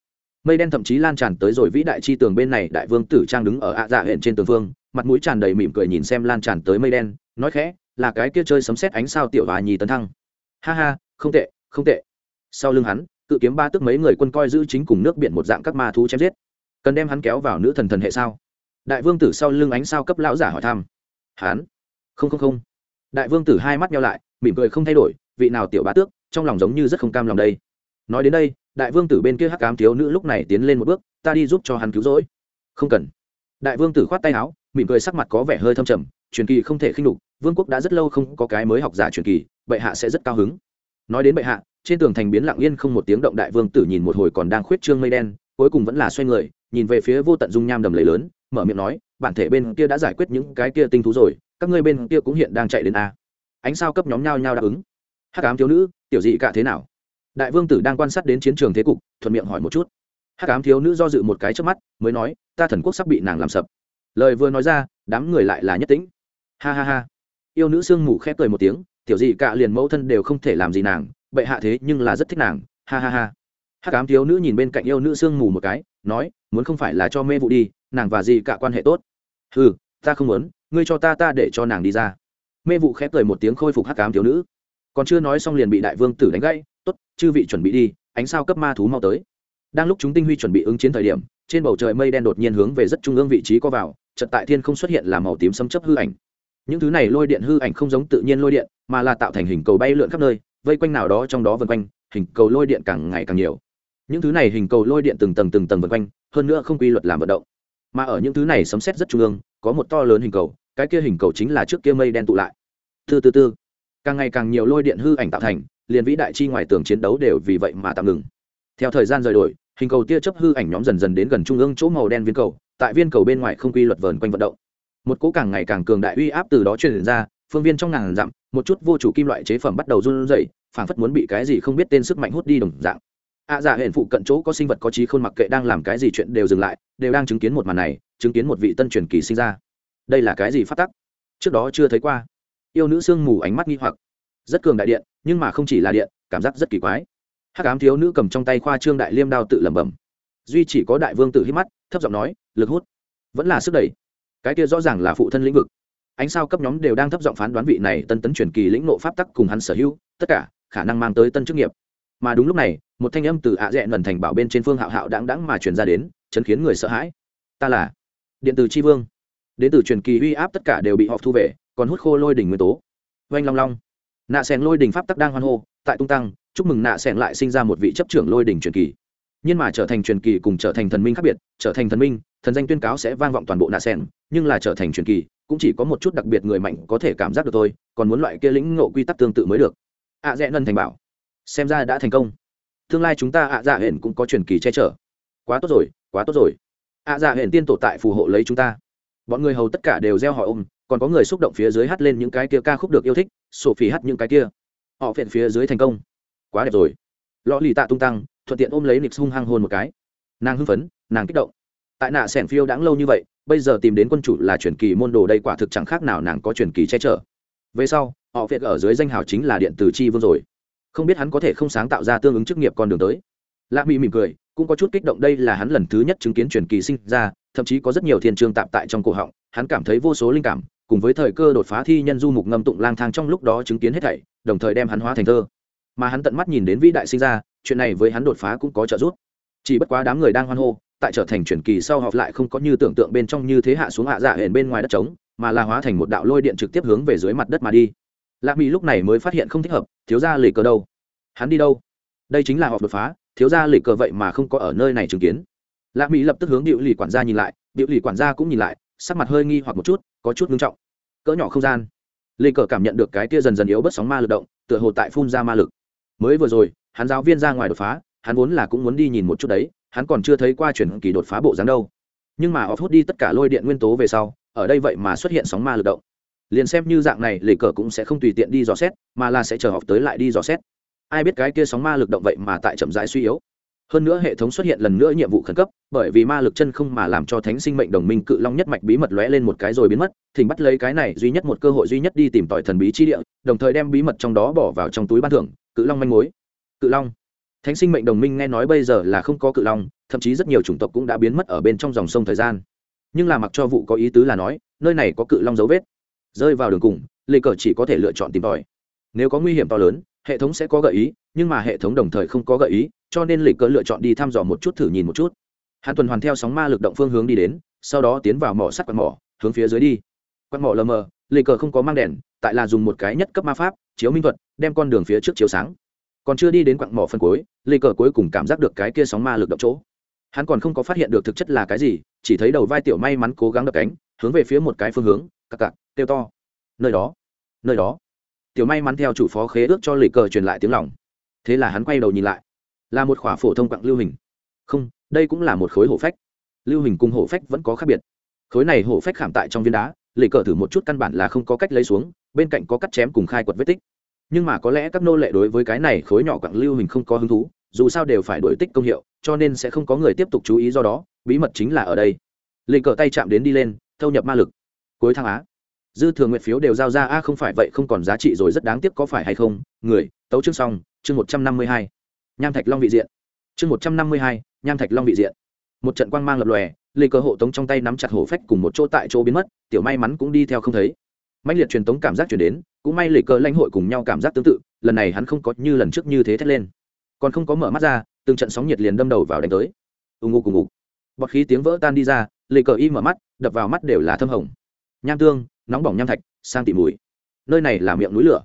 Mây đen thậm chí lan tràn tới rồi vĩ đại chi tường bên này đại vương tử trang đứng ở ạ dạ hẹn trên tường phương mặt mũi tràn đầy mỉm cười nhìn xem lan tràn tới mây đen nói khẽ là cái kia chơi sấm xét ánh sao tiểu và nhì tấn thăng. Ha ha không tệ không tệ. Sau lưng hắn cự kiếm ba tức mấy người quân coi giữ chính cùng nước biển một dạng các ma thú chém giết. Cần đem hắn kéo vào nữ thần thần hệ sao? Đại vương tử sau lưng ánh sao cấp lão giả hỏi thăm. Hắn? Không không không. Đại vương tử hai mắt nhau lại, mỉm cười không thay đổi, vị nào tiểu bá tước, trong lòng giống như rất không cam lòng đây. Nói đến đây, đại vương tử bên kia hắc cám thiếu nữ lúc này tiến lên một bước, ta đi giúp cho hắn cứu rỗi. Không cần. Đại vương tử khoát tay áo, mỉm cười sắc mặt có vẻ hơi thâm trầm, truyền kỳ không thể khinh đục vương quốc đã rất lâu không có cái mới học giả truyền kỳ, bệ hạ sẽ rất cao hứng. Nói đến bệ hạ trên tường thành biến lặng yên không một tiếng động đại vương tử nhìn một hồi còn đang khuyết trương mây đen, cuối cùng vẫn là xoay người, nhìn về phía vô tận dung nham đầm lầy lớn, mở miệng nói, bản thể bên kia đã giải quyết những cái kia tinh thú rồi, các ngươi bên kia cũng hiện đang chạy đến a. Ánh sao cấp nhóm nhau nhau đáp ứng. Hắc ám thiếu nữ, tiểu dị cả thế nào? Đại vương tử đang quan sát đến chiến trường thế cục, thuận miệng hỏi một chút. Hắc ám thiếu nữ do dự một cái trước mắt, mới nói, ta thần quốc sắp bị nàng làm sập. Lời vừa nói ra, đám người lại là nhất tĩnh. Ha ha ha. Yêu nữ sương mù khép cười một tiếng, tiểu dị cả liền mẫu thân đều không thể làm gì nàng bệ hạ thế nhưng là rất thích nàng, ha ha ha. Hắc ám thiếu nữ nhìn bên cạnh yêu nữ sương mù một cái, nói, muốn không phải là cho mê vụ đi, nàng và gì cả quan hệ tốt. Ừ ta không muốn, ngươi cho ta ta để cho nàng đi ra. Mê vụ khép cười một tiếng khôi phục hắc ám thiếu nữ. Còn chưa nói xong liền bị đại vương tử đánh gãy, tốt, chư vị chuẩn bị đi, ánh sao cấp ma thú mau tới. Đang lúc chúng tinh huy chuẩn bị ứng chiến thời điểm, trên bầu trời mây đen đột nhiên hướng về rất trung ương vị trí co vào trận tại thiên không xuất hiện là màu tím xâm chấp hư ảnh. Những thứ này lôi điện hư ảnh không giống tự nhiên lôi điện, mà là tạo thành hình cầu bay lượn khắp nơi vây quanh nào đó trong đó vân quanh, hình cầu lôi điện càng ngày càng nhiều. Những thứ này hình cầu lôi điện từng tầng từng tầng vân quanh, hơn nữa không quy luật làm vận động. Mà ở những thứ này sấm xét rất trung ương, có một to lớn hình cầu, cái kia hình cầu chính là trước kia mây đen tụ lại. Từ từ từ, càng ngày càng nhiều lôi điện hư ảnh tạo thành, liền vĩ đại chi ngoài tường chiến đấu đều vì vậy mà tạm ngừng. Theo thời gian rời đổi, hình cầu tia chấp hư ảnh nhóm dần dần đến gần trung ương chỗ màu đen viên cầu, tại viên cầu bên ngoài không quy luật vờn quanh vận động. Một cỗ càng ngày càng cường đại uy áp từ đó truyền ra phương viên trong ngàn dặm một chút vô chủ kim loại chế phẩm bắt đầu run rẩy phảng phất muốn bị cái gì không biết tên sức mạnh hút đi đồng dạng. Ạ à, dạ hển phụ cận chỗ có sinh vật có trí khôn mặc kệ đang làm cái gì chuyện đều dừng lại đều đang chứng kiến một màn này chứng kiến một vị tân truyền kỳ sinh ra. Đây là cái gì phát tắc? Trước đó chưa thấy qua. Yêu nữ sương mù ánh mắt nghi hoặc. Rất cường đại điện nhưng mà không chỉ là điện cảm giác rất kỳ quái. Hắc ám thiếu nữ cầm trong tay khoa trương đại liêm đao tự lẩm bẩm. Duy chỉ có đại vương tự hít mắt thấp giọng nói lực hút. Vẫn là sức đẩy. Cái kia rõ ràng là phụ thân lĩnh vực ánh sao cấp nhóm đều đang thấp giọng phán đoán vị này tân tấn truyền kỳ lĩnh nộ pháp tắc cùng hắn sở hữu, tất cả khả năng mang tới tân chức nghiệp. Mà đúng lúc này, một thanh âm từ ạ dẹn nần thành bảo bên trên phương hạo hạo đáng đáng mà truyền ra đến, chấn khiến người sợ hãi. Ta là điện tử tri vương. Đến từ truyền kỳ uy áp tất cả đều bị họp thu về, còn hút khô lôi đỉnh nguyên tố. Oanh long long. Nạ sẻng lôi đỉnh pháp tắc đang hoan hô, tại tung tăng, chúc mừng nạ sẻng lại sinh ra một vị chấp trưởng lôi đỉnh truyền kỳ. Nhưng mà trở thành truyền kỳ cùng trở thành thần minh khác biệt, trở thành thần minh thần danh tuyên cáo sẽ vang vọng toàn bộ nạ sen nhưng là trở thành truyền kỳ cũng chỉ có một chút đặc biệt người mạnh có thể cảm giác được thôi còn muốn loại kia lĩnh ngộ quy tắc tương tự mới được. Ạ à, dẹ nân thành bảo. Xem ra đã thành công. Tương lai chúng ta ạ dạ hển cũng có truyền kỳ che chở. Quá tốt rồi quá tốt rồi. Ạ dạ hển tiên tổ tại phù hộ lấy chúng ta. Bọn người hầu tất cả đều gieo hỏi ôm còn có người xúc động phía dưới hát lên những cái kia ca khúc được yêu thích sổ phỉ hát những cái kia. Họ phiện phía dưới thành công. Quá đẹp rồi. Lọ lì tạ tung tăng thuận tiện ôm lấy nịp hung hăng hôn một cái. Nàng hưng phấn nàng kích động tại nạ sẻn phiêu đãng lâu như vậy, bây giờ tìm đến quân chủ là truyền kỳ môn đồ đây quả thực chẳng khác nào nàng có truyền kỳ che chở. Về sau, họ việc ở dưới danh hào chính là điện tử chi vương rồi. Không biết hắn có thể không sáng tạo ra tương ứng chức nghiệp con đường tới. Lạ mỹ mỉm cười, cũng có chút kích động đây là hắn lần thứ nhất chứng kiến truyền kỳ sinh ra, thậm chí có rất nhiều thiên trường tạm tại trong cổ họng, hắn cảm thấy vô số linh cảm, cùng với thời cơ đột phá thi nhân du mục ngâm tụng lang thang trong lúc đó chứng kiến hết thảy, đồng thời đem hắn hóa thành thơ. Mà hắn tận mắt nhìn đến vĩ đại sinh ra, chuyện này với hắn đột phá cũng có trợ giúp. Chỉ bất quá đám người đang hoan hô tại trở thành chuyển kỳ sau họp lại không có như tưởng tượng bên trong như thế hạ xuống hạ dạ hển bên ngoài đất trống, mà là hóa thành một đạo lôi điện trực tiếp hướng về dưới mặt đất mà đi. Lạc mỹ lúc này mới phát hiện không thích hợp, thiếu ra lì cờ đâu? Hắn đi đâu? Đây chính là họp đột phá, thiếu ra lì cờ vậy mà không có ở nơi này chứng kiến. Lạc mỹ lập tức hướng điệu lì quản gia nhìn lại, điệu lì quản gia cũng nhìn lại, sắc mặt hơi nghi hoặc một chút, có chút ngưng trọng. Cỡ nhỏ không gian. Lì cờ cảm nhận được cái tia dần dần yếu bớt sóng ma lực động, tựa hồ tại phun ra ma lực. Mới vừa rồi, hắn giáo viên ra ngoài đột phá, hắn vốn là cũng muốn đi nhìn một chút đấy hắn còn chưa thấy qua chuyển kỳ đột phá bộ dáng đâu. Nhưng mà off hút đi tất cả lôi điện nguyên tố về sau, ở đây vậy mà xuất hiện sóng ma lực động. Liền xem như dạng này, lệ cờ cũng sẽ không tùy tiện đi dò xét, mà là sẽ chờ họp tới lại đi dò xét. Ai biết cái kia sóng ma lực động vậy mà tại chậm rãi suy yếu. Hơn nữa hệ thống xuất hiện lần nữa nhiệm vụ khẩn cấp, bởi vì ma lực chân không mà làm cho thánh sinh mệnh đồng minh cự long nhất mạch bí mật lóe lên một cái rồi biến mất, thỉnh bắt lấy cái này duy nhất một cơ hội duy nhất đi tìm tỏi thần bí chi địa, đồng thời đem bí mật trong đó bỏ vào trong túi ban thưởng, cự long manh mối. Cự long thánh sinh mệnh đồng minh nghe nói bây giờ là không có cự long, thậm chí rất nhiều chủng tộc cũng đã biến mất ở bên trong dòng sông thời gian. Nhưng là mặc cho vụ có ý tứ là nói, nơi này có cự long dấu vết. Rơi vào đường cùng, lê cờ chỉ có thể lựa chọn tìm tòi. Nếu có nguy hiểm to lớn, hệ thống sẽ có gợi ý, nhưng mà hệ thống đồng thời không có gợi ý, cho nên lê cờ lựa chọn đi thăm dò một chút thử nhìn một chút. Hàn tuần hoàn theo sóng ma lực động phương hướng đi đến, sau đó tiến vào mỏ sắt quạt mỏ, hướng phía dưới đi. Quạt mỏ lờ mờ, lê cờ không có mang đèn, tại là dùng một cái nhất cấp ma pháp, chiếu minh thuật, đem con đường phía trước chiếu sáng còn chưa đi đến quặng mỏ phân cuối, lê cờ cuối cùng cảm giác được cái kia sóng ma lực động chỗ. Hắn còn không có phát hiện được thực chất là cái gì, chỉ thấy đầu vai tiểu may mắn cố gắng đập cánh, hướng về phía một cái phương hướng, cặc cặc, kêu to. Nơi đó nơi đó. Tiểu may mắn theo chủ phó khế ước cho lê cờ truyền lại tiếng lòng. Thế là hắn quay đầu nhìn lại. Là một khỏa phổ thông quặng lưu hình. Không, đây cũng là một khối hổ phách. Lưu hình cùng hổ phách vẫn có khác biệt. Khối này hổ phách khảm tại trong viên đá, lê cờ thử một chút căn bản là không có cách lấy xuống, bên cạnh có cắt chém cùng khai quật vết tích nhưng mà có lẽ các nô lệ đối với cái này khối nhỏ quặng lưu hình không có hứng thú, dù sao đều phải đổi tích công hiệu, cho nên sẽ không có người tiếp tục chú ý do đó, bí mật chính là ở đây. Lịch cờ tay chạm đến đi lên, thâu nhập ma lực. Cuối thang á, dư thường nguyện phiếu đều giao ra, a, không phải vậy, không còn giá trị rồi, rất đáng tiếc có phải hay không? Người, tấu chương xong, chương một trăm năm mươi hai. Nham thạch long vị diện. Chương một trăm năm mươi hai, nham thạch long vị diện. Một trận quang mang lập lòe lê cờ hộ tống trong tay nắm chặt hổ phách cùng một chỗ tại chỗ biến mất, tiểu may mắn cũng đi theo không thấy. Mạnh liệt truyền tống cảm giác chuyển đến cũng may lì cờ lãnh hội cùng nhau cảm giác tương tự, lần này hắn không có như lần trước như thế thét lên. Còn không có mở mắt ra, từng trận sóng nhiệt liền đâm đầu vào đánh tới. Ùng ục cùng ngục. Bọt khí tiếng vỡ tan đi ra lì cờ y mở mắt, đập vào mắt đều là thâm hồng. Nham tương, nóng bỏng nham thạch, sang tỉ mùi. Nơi này là miệng núi lửa.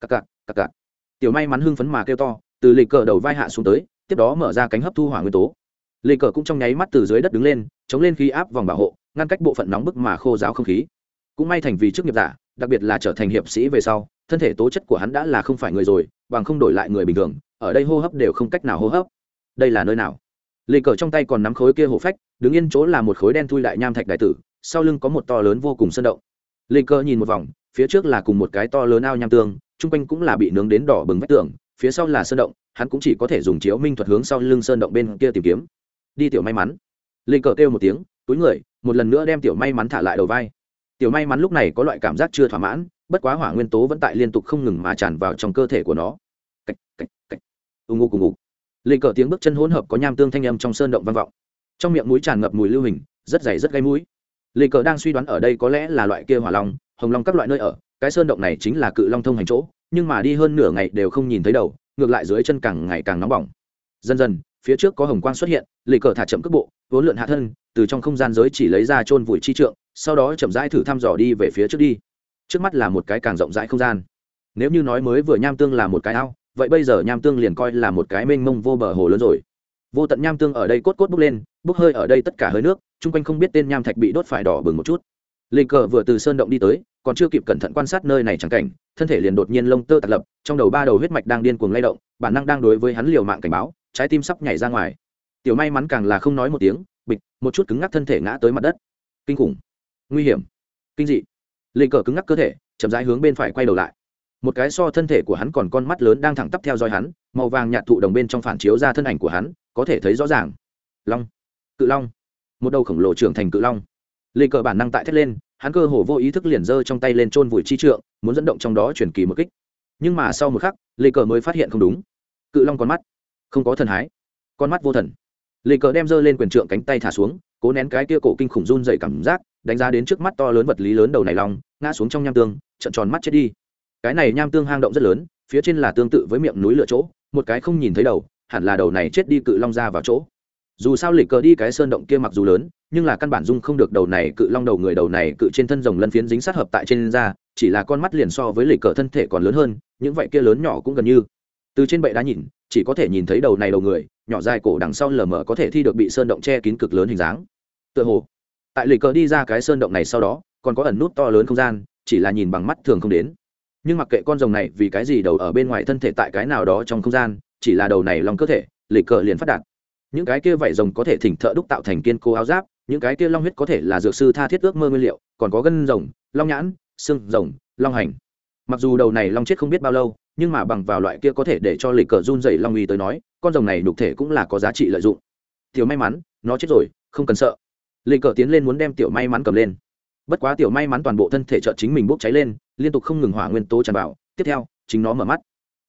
Cặc cặc cặc cặc. Tiểu may mắn hưng phấn mà kêu to, từ lì cờ đầu vai hạ xuống tới, tiếp đó mở ra cánh hấp thu hỏa nguyên tố. Lì cờ cũng trong nháy mắt từ dưới đất đứng lên, chống lên khí áp vòng bảo hộ, ngăn cách bộ phận nóng bức mà khô giáo không khí. Cũng may thành vì chức nghiệp giả đặc biệt là trở thành hiệp sĩ về sau, thân thể tố chất của hắn đã là không phải người rồi, bằng không đổi lại người bình thường, ở đây hô hấp đều không cách nào hô hấp. Đây là nơi nào? Lì cờ trong tay còn nắm khối kia hổ phách, đứng yên chỗ là một khối đen thui đại nham thạch đại tử, sau lưng có một to lớn vô cùng sân động. Lì cờ nhìn một vòng, phía trước là cùng một cái to lớn ao nham tương, chung quanh cũng là bị nướng đến đỏ bừng vách tường, phía sau là sơn động, hắn cũng chỉ có thể dùng chiếu minh thuật hướng sau lưng sơn động bên kia tìm kiếm. Đi tiểu may mắn. Lì cờ kêu một tiếng, túi người, một lần nữa đem tiểu may mắn thả lại đầu vai tiểu may mắn lúc này có loại cảm giác chưa thỏa mãn, bất quá hỏa nguyên tố vẫn tại liên tục không ngừng mà tràn vào trong cơ thể của nó. Cạch cạch cạch. Ù ngô cùng ngủ. lì cờ tiếng bước chân hỗn hợp có nham tương thanh âm trong sơn động vang vọng. Trong miệng mũi tràn ngập mùi lưu hình, rất dày rất gây mũi. Lì cờ đang suy đoán ở đây có lẽ là loại kia hỏa long, hồng long các loại nơi ở, cái sơn động này chính là cự long thông hành chỗ, nhưng mà đi hơn nửa ngày đều không nhìn thấy đầu, ngược lại dưới chân càng ngày càng nóng bỏng. Dần dần, phía trước có hồng quang xuất hiện lì cờ thả chậm cước bộ, vốn lượn hạ thân, từ trong không gian giới chỉ lấy ra chôn vùi chi trượng sau đó chậm rãi thử thăm dò đi về phía trước đi. Trước mắt là một cái càng rộng rãi không gian. Nếu như nói mới vừa nham tương là một cái ao, vậy bây giờ nham tương liền coi là một cái mênh mông vô bờ hồ lớn rồi. Vô tận nham tương ở đây cốt cốt bốc lên, bốc hơi ở đây tất cả hơi nước, chung quanh không biết tên nham thạch bị đốt phải đỏ bừng một chút. Lê cờ vừa từ sơn động đi tới, còn chưa kịp cẩn thận quan sát nơi này chẳng cảnh, thân thể liền đột nhiên lông tơ tạt lập, trong đầu ba đầu huyết mạch đang điên cuồng lay động, bản năng đang đối với hắn liều mạng cảnh báo, trái tim sắp nhảy ra ngoài. Tiểu may mắn càng là không nói một tiếng, bịch, một chút cứng ngắc thân thể ngã tới mặt đất. Kinh khủng nguy hiểm. Kinh dị. Lê cờ cứng ngắc cơ thể, chậm rãi hướng bên phải quay đầu lại. Một cái so thân thể của hắn còn con mắt lớn đang thẳng tắp theo dõi hắn, màu vàng nhạt thụ đồng bên trong phản chiếu ra thân ảnh của hắn, có thể thấy rõ ràng. Long. Cự long. Một đầu khổng lồ trưởng thành cự long. Lê cờ bản năng tại thét lên, hắn cơ hồ vô ý thức liền giơ trong tay lên chôn vùi chi trượng, muốn dẫn động trong đó chuyển kỳ một kích. Nhưng mà sau một khắc lê cờ mới phát hiện không đúng. Cự long con mắt. Không có thần hái. Con mắt vô thần. Lê cờ đem giơ lên quyền trượng cánh tay thả xuống, cố nén cái kia cổ kinh khủng run dày cảm giác đánh giá đến trước mắt to lớn vật lý lớn đầu này long, ngã xuống trong nham tương, trận tròn mắt chết đi. Cái này nham tương hang động rất lớn, phía trên là tương tự với miệng núi lửa chỗ, một cái không nhìn thấy đầu, hẳn là đầu này chết đi cự long ra vào chỗ. Dù sao lịch cờ đi cái sơn động kia mặc dù lớn, nhưng là căn bản dung không được đầu này cự long đầu người đầu này cự trên thân rồng lân phiến dính sát hợp tại trên da, chỉ là con mắt liền so với lịch cờ thân thể còn lớn hơn, những vậy kia lớn nhỏ cũng gần như. Từ trên bệ đá nhìn, chỉ có thể nhìn thấy đầu này đầu người, nhỏ dài cổ đằng sau lờ mờ có thể thi được bị sơn động che kín cực lớn hình dáng. Tựa hồ tại lì cờ đi ra cái sơn động này sau đó, còn có ẩn nút to lớn không gian, chỉ là nhìn bằng mắt thường không đến. Nhưng mặc kệ con rồng này vì cái gì đầu ở bên ngoài thân thể tại cái nào đó trong không gian, chỉ là đầu này lòng cơ thể, lì cờ liền phát đạt. Những cái kia vảy rồng có thể thỉnh thợ đúc tạo thành kiên cố áo giáp, những cái kia long huyết có thể là dược sư tha thiết ước mơ nguyên liệu, còn có gân rồng, long nhãn, xương rồng, long hành. Mặc dù đầu này long chết không biết bao lâu, nhưng mà bằng vào loại kia có thể để cho lịch cờ run dày long uy tới nói, con rồng này đục thể cũng là có giá trị lợi dụng. Thiếu may mắn, nó chết rồi, không cần sợ lịch cờ tiến lên muốn đem tiểu may mắn cầm lên. Bất quá tiểu may mắn toàn bộ thân thể trợ chính mình bốc cháy lên, liên tục không ngừng hỏa nguyên tố tràn vào, tiếp theo, chính nó mở mắt.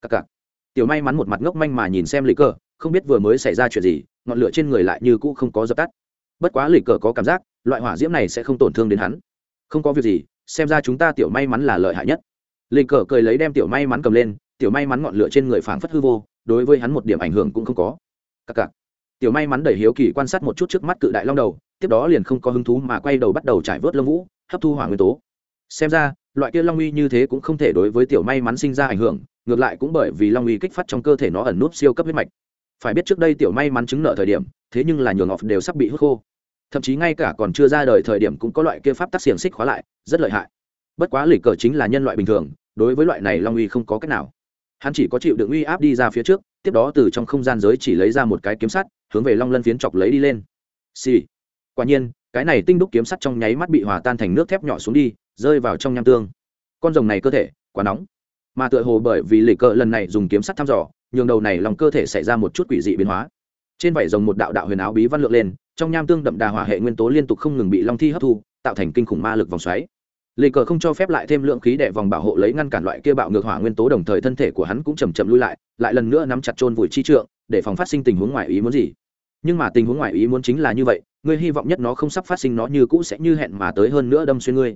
Cặc cặc. Tiểu may mắn một mặt ngốc manh mà nhìn xem lịch cờ, không biết vừa mới xảy ra chuyện gì, ngọn lửa trên người lại như cũ không có dập tắt. Bất quá lịch cờ có cảm giác, loại hỏa diễm này sẽ không tổn thương đến hắn. Không có việc gì, xem ra chúng ta tiểu may mắn là lợi hại nhất. Lịch cờ cười lấy đem tiểu may mắn cầm lên, tiểu may mắn ngọn lửa trên người phảng phất hư vô, đối với hắn một điểm ảnh hưởng cũng không có. Cặc cặc. Tiểu may mắn đẩy hiếu kỳ quan sát một chút trước mắt cự đại long đầu tiếp đó liền không có hứng thú mà quay đầu bắt đầu trải vớt lông vũ, hấp thu hỏa nguyên tố. Xem ra, loại kia long uy như thế cũng không thể đối với tiểu may mắn sinh ra ảnh hưởng, ngược lại cũng bởi vì long uy kích phát trong cơ thể nó ẩn núp siêu cấp huyết mạch. Phải biết trước đây tiểu may mắn chứng nợ thời điểm, thế nhưng là nhường ngọc đều sắp bị hút khô. Thậm chí ngay cả còn chưa ra đời thời điểm cũng có loại kia pháp tắc xiềng xích khóa lại, rất lợi hại. Bất quá lỉ cờ chính là nhân loại bình thường, đối với loại này long uy không có cách nào. Hắn chỉ có chịu đựng uy áp đi ra phía trước, tiếp đó từ trong không gian giới chỉ lấy ra một cái kiếm sắt, hướng về long lân phiến chọc lấy đi lên. Xì、sì quả nhiên, cái này tinh đúc kiếm sắt trong nháy mắt bị hòa tan thành nước thép nhỏ xuống đi, rơi vào trong nham tương. Con rồng này cơ thể, quá nóng. Mà tựa hồ bởi vì lịch cờ lần này dùng kiếm sắt thăm dò, nhường đầu này lòng cơ thể xảy ra một chút quỷ dị biến hóa. Trên vảy rồng một đạo đạo huyền áo bí văn lượng lên, trong nham tương đậm đà hỏa hệ nguyên tố liên tục không ngừng bị long thi hấp thu, tạo thành kinh khủng ma lực vòng xoáy. Lê cờ không cho phép lại thêm lượng khí để vòng bảo hộ lấy ngăn cản loại kia bạo ngược hỏa nguyên tố, đồng thời thân thể của hắn cũng chầm chậm lui lại lại lần nữa nắm chặt trôn vùi chi trượng, để phòng phát sinh tình huống ngoài ý muốn gì. Nhưng mà tình huống ngoài ý muốn chính là như vậy ngươi hy vọng nhất nó không sắp phát sinh nó như cũ sẽ như hẹn mà tới hơn nữa đâm xuyên ngươi.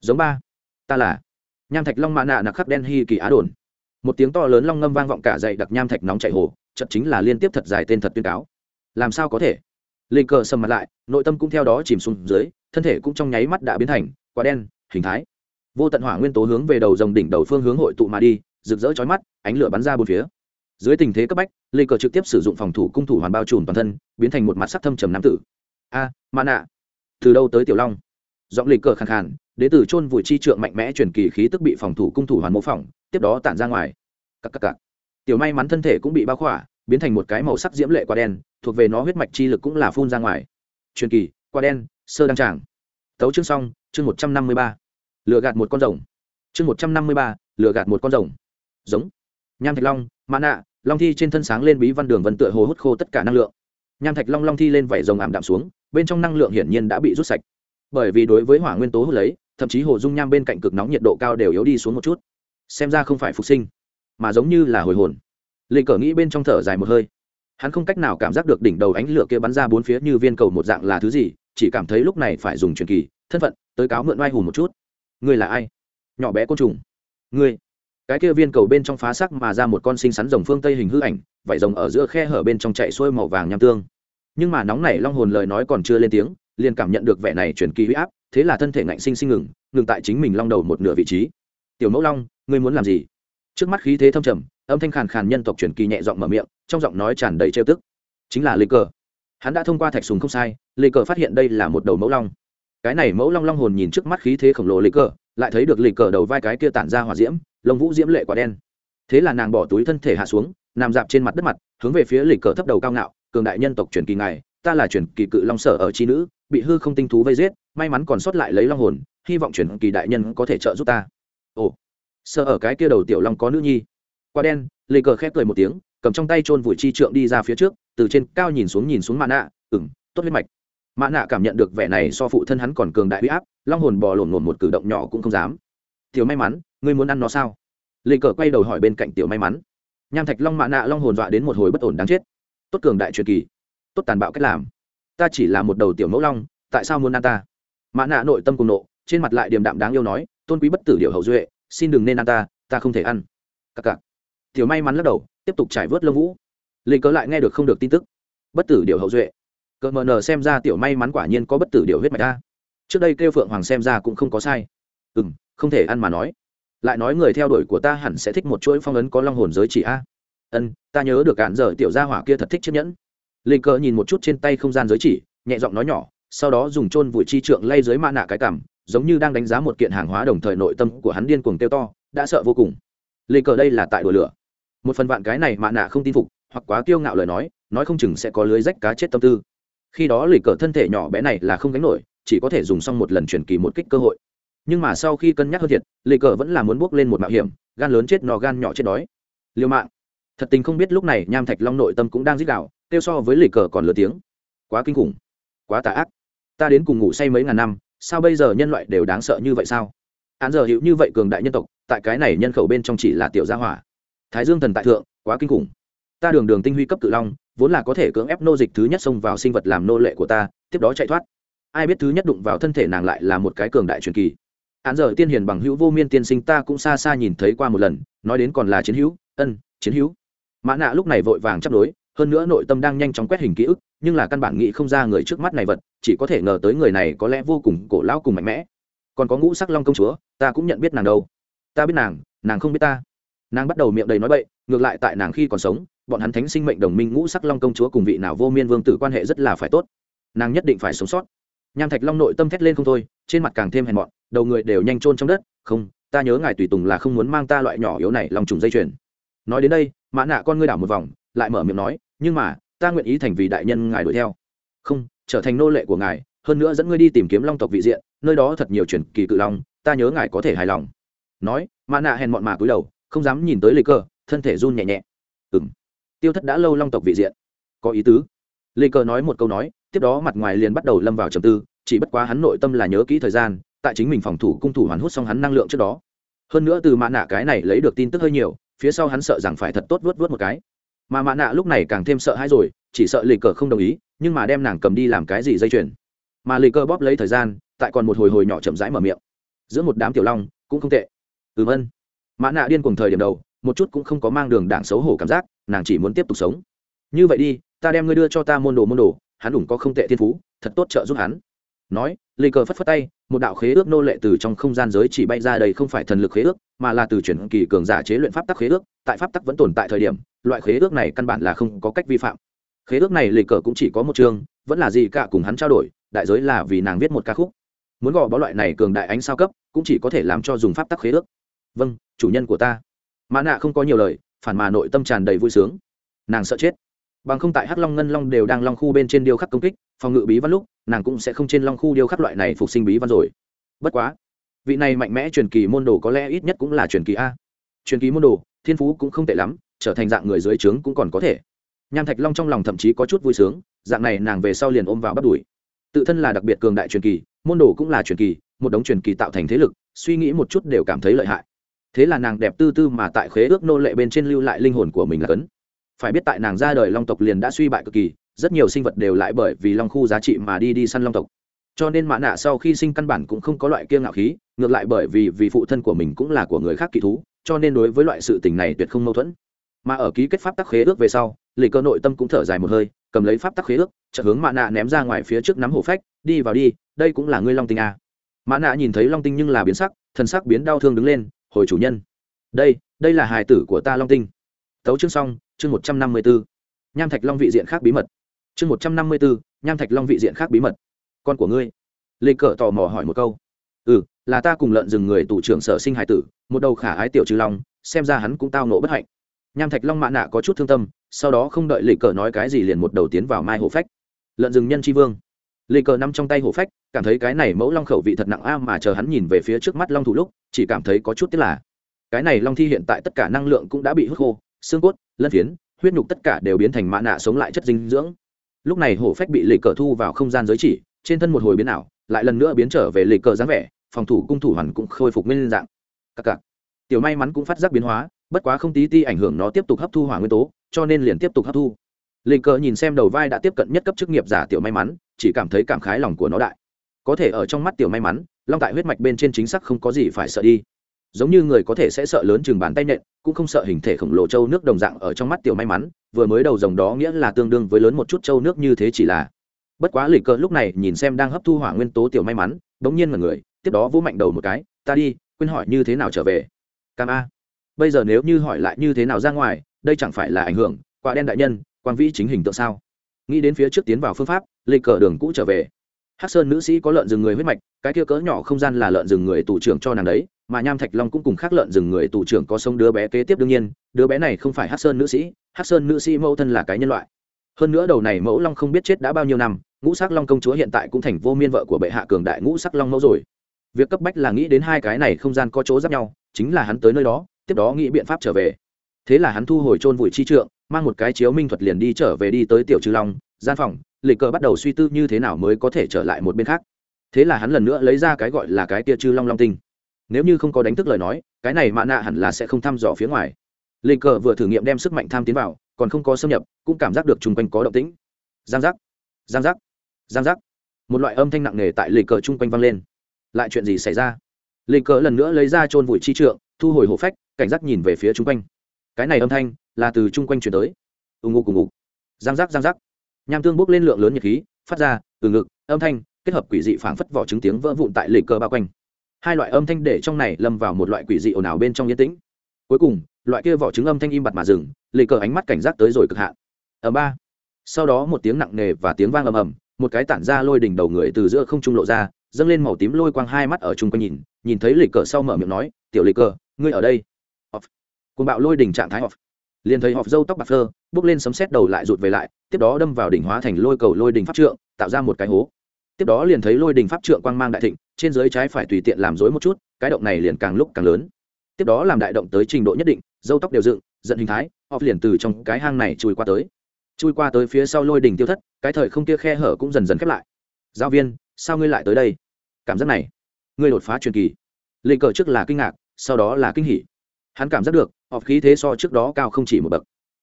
Giống ba. Ta là. Nham thạch long mã nạ nặc khắc đen hy kỳ á đồn. Một tiếng to lớn long ngâm vang vọng cả dậy đặc nham thạch nóng chạy hồ chật chính là liên tiếp thật dài tên thật tuyên cáo. Làm sao có thể? Linh cờ sầm mặt lại, nội tâm cũng theo đó chìm xuống dưới, thân thể cũng trong nháy mắt đã biến thành quả đen, hình thái. Vô tận hỏa nguyên tố hướng về đầu dòng đỉnh đầu phương hướng hội tụ mà đi, rực rỡ chói mắt, ánh lửa bắn ra bốn phía. Dưới tình thế cấp bách, linh cờ trực tiếp sử dụng phòng thủ cung thủ hoàn bao trùm toàn thân, biến thành một mặt sắc thâm trầm nam tử a à, nạ. Từ đâu tới tiểu long? Giọng lịch cờ khàn khàn đến từ chôn vùi chi trượng mạnh mẽ truyền kỳ khí tức bị phòng thủ cung thủ hoàn mô phỏng tiếp đó tản ra ngoài. Cắc cắc cắc. tiểu may mắn thân thể cũng bị bao khỏa biến thành một cái màu sắc diễm lệ quả đen thuộc về nó huyết mạch chi lực cũng là phun ra ngoài. Truyền kỳ quả đen sơ đăng tràng. Tấu chương xong chương một trăm năm mươi ba. Lựa gạt một con rồng. Chương một trăm năm mươi ba lựa gạt một con rồng. Giống. Nham thạch long mã nạ long thi trên thân sáng lên bí văn đường vân tựa hồ hút khô tất cả năng lượng nham thạch long long thi lên vảy rồng ảm đạm xuống, bên trong năng lượng hiển nhiên đã bị rút sạch. Bởi vì đối với hỏa nguyên tố hút lấy, thậm chí hồ dung nham bên cạnh cực nóng nhiệt độ cao đều yếu đi xuống một chút. Xem ra không phải phục sinh, mà giống như là hồi hồn. Lê cờ nghĩ bên trong thở dài một hơi. Hắn không cách nào cảm giác được đỉnh đầu ánh lửa kia bắn ra bốn phía như viên cầu một dạng là thứ gì, chỉ cảm thấy lúc này phải dùng truyền kỳ, thân phận, tới cáo mượn oai hùng một chút. Ngươi là ai? Nhỏ bé côn trùng. Ngươi. Cái kia viên cầu bên trong phá sắc mà ra một con sinh sắn rồng phương tây hình hư ảnh vải rồng ở giữa khe hở bên trong chạy xuôi màu vàng nham tương. Nhưng mà nóng này long hồn lời nói còn chưa lên tiếng, liền cảm nhận được vẻ này truyền kỳ huy áp, thế là thân thể ngạnh sinh sinh ngừng ngừng tại chính mình long đầu một nửa vị trí. Tiểu mẫu long, ngươi muốn làm gì? Trước mắt khí thế thâm trầm, âm thanh khàn khàn nhân tộc truyền kỳ nhẹ giọng mở miệng, trong giọng nói tràn đầy trêu tức. Chính là lê cờ. Hắn đã thông qua thạch sùng không sai, lê cờ phát hiện đây là một đầu mẫu long. Cái này mẫu long long hồn nhìn trước mắt khí thế khổng lồ lê cờ, lại thấy được lê cờ đầu vai cái kia tản ra hỏa diễm, lông vũ diễm lệ quả đen. Thế là nàng bỏ túi thân thể hạ xuống nằm dạp trên mặt đất mặt, hướng về phía lịch cờ thấp đầu cao ngạo, cường đại nhân tộc truyền kỳ ngài, ta là truyền kỳ cự long sở ở chi nữ, bị hư không tinh thú vây giết, may mắn còn sót lại lấy long hồn, hy vọng truyền kỳ đại nhân có thể trợ giúp ta. Ồ sợ ở cái kia đầu tiểu long có nữ nhi. Qua đen, lịch cờ khép cười một tiếng, cầm trong tay chôn vùi chi trượng đi ra phía trước, từ trên cao nhìn xuống nhìn xuống mạ nạ ừng tốt huyết mạch. Mạ nạ cảm nhận được vẻ này so phụ thân hắn còn cường đại huy áp, long hồn bò lổn lổn một cử động nhỏ cũng không dám. Tiểu may mắn, ngươi muốn ăn nó sao? Lịch cờ quay đầu hỏi bên cạnh tiểu may mắn nham thạch long mạ nạ long hồn dọa đến một hồi bất ổn đáng chết. Tốt cường đại truyền kỳ, tốt tàn bạo cách làm. Ta chỉ là một đầu tiểu mẫu long, tại sao muốn ăn ta? Mạ nạ nội tâm cùng nộ, trên mặt lại điềm đạm đáng yêu nói, tôn quý bất tử điệu hậu duệ, xin đừng nên ăn ta ta không thể ăn. Cặc cặc tiểu may mắn lắc đầu, tiếp tục trải vớt lông vũ. Lê cớ lại nghe được không được tin tức. Bất tử điệu hậu duệ. Cờ mờ nờ xem ra tiểu may mắn quả nhiên có bất tử điệu huyết mạch ta. Trước đây kêu phượng hoàng xem ra cũng không có sai. Ừ m không thể ăn mà nói lại nói người theo đuổi của ta hẳn sẽ thích một chuỗi phong ấn có long hồn giới chỉ a. Ân, ta nhớ được cản dở tiểu gia hỏa kia thật thích chiếc nhẫn. Linh cờ nhìn một chút trên tay không gian giới chỉ, nhẹ giọng nói nhỏ, sau đó dùng chôn vùi chi trượng lay dưới mạ nạ cái cảm giống như đang đánh giá một kiện hàng hóa đồng thời nội tâm của hắn điên cuồng tiêu to, đã sợ vô cùng. Linh cờ đây là tại đùa lửa. Một phần vạn cái này mạ nạ không tin phục, hoặc quá kiêu ngạo lời nói nói không chừng sẽ có lưới rách cá chết tâm tư. Khi đó lì cờ thân thể nhỏ bé này là không gánh nổi, chỉ có thể dùng xong một lần chuyển kỳ một kích cơ hội nhưng mà sau khi cân nhắc hơn thiệt, lê cờ vẫn là muốn bước lên một mạo hiểm, gan lớn chết nò gan nhỏ chết đói. Liêu mạng. Thật tình không biết lúc này nham thạch long nội tâm cũng đang dít đạo kêu so với lê cờ còn lừa tiếng. Quá kinh khủng. Quá tà ác. Ta đến cùng ngủ say mấy ngàn năm, sao bây giờ nhân loại đều đáng sợ như vậy sao? Án giờ hữu như vậy cường đại nhân tộc, tại cái này nhân khẩu bên trong chỉ là tiểu gia hỏa. Thái dương thần tại thượng, quá kinh khủng. Ta đường đường tinh huy cấp cự long, vốn là có thể cưỡng ép nô dịch thứ nhất xông vào sinh vật làm nô lệ của ta, tiếp đó chạy thoát. Ai biết thứ nhất đụng vào thân thể nàng lại là một cái cường đại truyền kỳ án giờ tiên hiền bằng hữu vô miên tiên sinh ta cũng xa xa nhìn thấy qua một lần, nói đến còn là chiến hữu, ân, chiến hữu. Mã nạ lúc này vội vàng chấp đối, hơn nữa nội tâm đang nhanh chóng quét hình ký ức, nhưng là căn bản nghĩ không ra người trước mắt này vật, chỉ có thể ngờ tới người này có lẽ vô cùng cổ lão cùng mạnh mẽ. Còn có ngũ sắc long công chúa, ta cũng nhận biết nàng đâu. Ta biết nàng nàng không biết ta. Nàng bắt đầu miệng đầy nói bậy, ngược lại tại nàng khi còn sống, bọn hắn thánh sinh mệnh đồng minh ngũ sắc long công chúa cùng vị nào vô miên vương tử quan hệ rất là phải tốt. Nàng nhất định phải sống sót. Nham thạch long nội tâm thét lên không thôi, trên mặt càng thêm hèn mọn đầu người đều nhanh chôn trong đất, không, ta nhớ ngài tùy tùng là không muốn mang ta loại nhỏ yếu này lòng trùng dây chuyền. Nói đến đây, mã nạ con ngươi đảo một vòng, lại mở miệng nói, nhưng mà, ta nguyện ý thành vì đại nhân ngài đuổi theo. Không, trở thành nô lệ của ngài, hơn nữa dẫn ngươi đi tìm kiếm long tộc vị diện, nơi đó thật nhiều truyền kỳ cự long, ta nhớ ngài có thể hài lòng. Nói, mã nạ hèn mọn mà cúi đầu, không dám nhìn tới lê cơ, thân thể run nhẹ nhẹ. Ừng tiêu thất đã lâu long tộc vị diện. Có ý tứ. Lê cơ nói một câu nói, tiếp đó mặt ngoài liền bắt đầu lâm vào trầm tư, chỉ bất quá hắn nội tâm là nhớ kỹ thời gian tại chính mình phòng thủ cung thủ hoàn hút xong hắn năng lượng trước đó. Hơn nữa từ mã nạ cái này lấy được tin tức hơi nhiều, phía sau hắn sợ rằng phải thật tốt vớt vớt một cái. Mà mã nạ lúc này càng thêm sợ hãi rồi, chỉ sợ lì cờ không đồng ý, nhưng mà đem nàng cầm đi làm cái gì dây chuyền. Mà lì cờ bóp lấy thời gian, tại còn một hồi hồi nhỏ chậm rãi mở miệng. Giữa một đám tiểu long, cũng không tệ. Ừ vân mã nạ điên cùng thời điểm đầu, một chút cũng không có mang đường đảng xấu hổ cảm giác, nàng chỉ muốn tiếp tục sống. Như vậy đi, ta đem ngươi đưa cho ta môn đồ môn đồ, hắn đủng có không tệ thiên phú, thật tốt trợ giúp hắn nói, lê cờ phất phất tay, một đạo khế ước nô lệ từ trong không gian giới chỉ bay ra đây không phải thần lực khế ước, mà là từ chuyển kỳ cường giả chế luyện pháp tắc khế ước, tại pháp tắc vẫn tồn tại thời điểm, loại khế ước này căn bản là không có cách vi phạm. Khế ước này lê cờ cũng chỉ có một chương, vẫn là gì cả cùng hắn trao đổi, đại giới là vì nàng viết một ca khúc. Muốn gò bó loại này cường đại ánh sao cấp, cũng chỉ có thể làm cho dùng pháp tắc khế ước. Vâng chủ nhân của ta. Mã nạ không có nhiều lời, phản mà nội tâm tràn đầy vui sướng. Nàng sợ chết bằng không tại hắc long ngân long đều đang long khu bên trên điêu khắc công kích, phòng ngự bí văn lúc, nàng cũng sẽ không trên long khu điêu khắc loại này phục sinh bí văn rồi. Bất quá, vị này mạnh mẽ truyền kỳ môn đồ có lẽ ít nhất cũng là truyền kỳ a. Truyền kỳ môn đồ, thiên phú cũng không tệ lắm, trở thành dạng người dưới trướng cũng còn có thể. Nham thạch long trong lòng thậm chí có chút vui sướng, dạng này nàng về sau liền ôm vào bắt đuổi tự thân là đặc biệt cường đại truyền kỳ, môn đồ cũng là truyền kỳ, một đống truyền kỳ tạo thành thế lực, suy nghĩ một chút đều cảm thấy lợi hại. Thế là nàng đẹp tư tư mà tại khế ước nô lệ bên trên lưu lại linh hồn của mình là cấn phải biết tại nàng ra đời long tộc liền đã suy bại cực kỳ, rất nhiều sinh vật đều lại bởi vì long khu giá trị mà đi đi săn long tộc. Cho nên mã nạ sau khi sinh căn bản cũng không có loại kiêng ngạo khí, ngược lại bởi vì vì phụ thân của mình cũng là của người khác kỳ thú, cho nên đối với loại sự tình này tuyệt không mâu thuẫn. Mà ở ký kết pháp tắc khế ước về sau lì cơ nội tâm cũng thở dài một hơi, cầm lấy pháp tắc khế ước, chợt hướng mã nạ ném ra ngoài phía trước nắm hổ phách, đi vào đi, đây cũng là ngươi long tinh à. mã nạ nhìn thấy long tinh nhưng là biến sắc, thần sắc biến đau thương đứng lên, hồi chủ nhân, đây đây là hài tử của ta long tinh. Tấu chương xong chương một trăm năm mươi bốn, nham thạch long vị diện khác bí mật. chương một trăm năm mươi bốn, nham thạch long vị diện khác bí mật. con của ngươi. Lê cờ tò mò hỏi một câu. Ừ là ta cùng lợn rừng người tù trưởng sở sinh hải tử, một đầu khả ái tiểu trừ long, xem ra hắn cũng tao nộ bất hạnh. Nham thạch long mạ nạ có chút thương tâm, sau đó không đợi lê cờ nói cái gì liền một đầu tiến vào mai hổ phách. Lợn rừng nhân tri vương. Lê cờ nắm trong tay hổ phách, cảm thấy cái này mẫu long khẩu vị thật nặng a mà chờ hắn nhìn về phía trước mắt long thủ lúc, chỉ cảm thấy có chút tiếc là, cái này long thi hiện tại tất cả năng lượng cũng đã bị hút khô xương cốt, lân phiến, huyết nhục tất cả đều biến thành mã nạ sống lại chất dinh dưỡng. Lúc này hổ phách bị lịch cờ thu vào không gian giới chỉ, trên thân một hồi biến ảo, lại lần nữa biến trở về lịch cờ dáng vẻ, phòng thủ cung thủ hoàn cũng khôi phục nguyên dạng. Các cặp tiểu may mắn cũng phát giác biến hóa, bất quá không tí ti ảnh hưởng nó tiếp tục hấp thu hỏa nguyên tố, cho nên liền tiếp tục hấp thu. Lịch cờ nhìn xem đầu vai đã tiếp cận nhất cấp chức nghiệp giả tiểu may mắn, chỉ cảm thấy cảm khái lòng của nó đại. Có thể ở trong mắt tiểu may mắn, long tại huyết mạch bên trên chính xác không có gì phải sợ đi giống như người có thể sẽ sợ lớn chừng bàn tay nện, cũng không sợ hình thể khổng lồ châu nước đồng dạng ở trong mắt tiểu may mắn, vừa mới đầu rồng đó nghĩa là tương đương với lớn một chút châu nước như thế chỉ là. Bất quá lì cờ lúc này nhìn xem đang hấp thu hỏa nguyên tố tiểu may mắn bỗng nhiên là người, tiếp đó vỗ mạnh đầu một cái, ta đi, quên hỏi như thế nào trở về? Cam a. Bây giờ nếu như hỏi lại như thế nào ra ngoài, đây chẳng phải là ảnh hưởng, quả đen đại nhân quan vĩ chính hình tượng sao? Nghĩ đến phía trước tiến vào phương pháp lì cờ đường cũ trở về. Hắc sơn nữ sĩ có lợn rừng người huyết mạch, cái kia cỡ nhỏ không gian là lợn rừng người tù trưởng cho nàng đấy mà nham thạch long cũng cùng khác lợn rừng người tù trưởng có sống đứa bé kế tiếp đương nhiên, đứa bé này không phải hắc sơn nữ sĩ, hắc sơn nữ sĩ mẫu thân là cái nhân loại. Hơn nữa đầu này mẫu long không biết chết đã bao nhiêu năm, ngũ sắc long công chúa hiện tại cũng thành vô miên vợ của bệ hạ cường đại ngũ sắc long mẫu rồi. Việc cấp bách là nghĩ đến hai cái này không gian có chỗ giáp nhau, chính là hắn tới nơi đó, tiếp đó nghĩ biện pháp trở về. Thế là hắn thu hồi chôn vùi chi trượng, mang một cái chiếu minh thuật liền đi trở về đi tới tiểu trừ long, gian phòng, lịch cờ bắt đầu suy tư như thế nào mới có thể trở lại một bên khác. Thế là hắn lần nữa lấy ra cái gọi là cái tia chư long long tinh nếu như không có đánh thức lời nói, cái này mạ nạ hẳn là sẽ không thăm dò phía ngoài. Lịch cờ vừa thử nghiệm đem sức mạnh tham tiến vào, còn không có xâm nhập, cũng cảm giác được chung quanh có động tĩnh. Giang giác giang giác giang giác. Một loại âm thanh nặng nề tại lịch cờ chung quanh vang lên. Lại chuyện gì xảy ra? Lịch cờ lần nữa lấy ra chôn vùi chi trượng, thu hồi hổ phách, cảnh giác nhìn về phía chung quanh. Cái này âm thanh là từ chung quanh chuyển tới. Ù ngụ cùng ngụ giang giác giang giác. Nham tương bốc lên lượng lớn nhiệt khí, phát ra, từ ngực, âm thanh kết hợp quỷ dị phảng phất vỏ trứng tiếng vỡ vụn tại lịch cờ bao quanh hai loại âm thanh để trong này lâm vào một loại quỷ dị ồn ào bên trong yên tĩnh. Cuối cùng, loại kia vỏ trứng âm thanh im bặt mà dừng, lì cờ ánh mắt cảnh giác tới rồi cực hạn. Ở ba. Sau đó một tiếng nặng nề và tiếng vang ầm ầm, một cái tản ra lôi đỉnh đầu người từ giữa không trung lộ ra, dâng lên màu tím lôi quang hai mắt ở chung quanh nhìn nhìn thấy lì cờ sau mở miệng nói, tiểu lì cờ, ngươi ở đây. Off. Cùng bạo lôi đỉnh trạng thái off. Liền thấy họp dâu tóc bạc phơ, bước lên sấm xét đầu lại rụt về lại, tiếp đó đâm vào đỉnh hóa thành lôi cầu lôi đỉnh pháp trượng, tạo ra một cái hố. Tiếp đó liền thấy lôi đỉnh pháp trượng quang mang đại thịnh trên dưới trái phải tùy tiện làm dối một chút, cái động này liền càng lúc càng lớn. Tiếp đó làm đại động tới trình độ nhất định, dâu tóc đều dựng dẫn hình thái họp liền từ trong cái hang này chui qua tới. Chui qua tới phía sau lôi đỉnh tiêu thất, cái thời không kia khe hở cũng dần dần khép lại. Giáo viên, sao ngươi lại tới đây? Cảm giác này, ngươi đột phá truyền kỳ. Lệ cờ trước là kinh ngạc, sau đó là kinh hỉ. Hắn cảm giác được họp khí thế so trước đó cao không chỉ một bậc.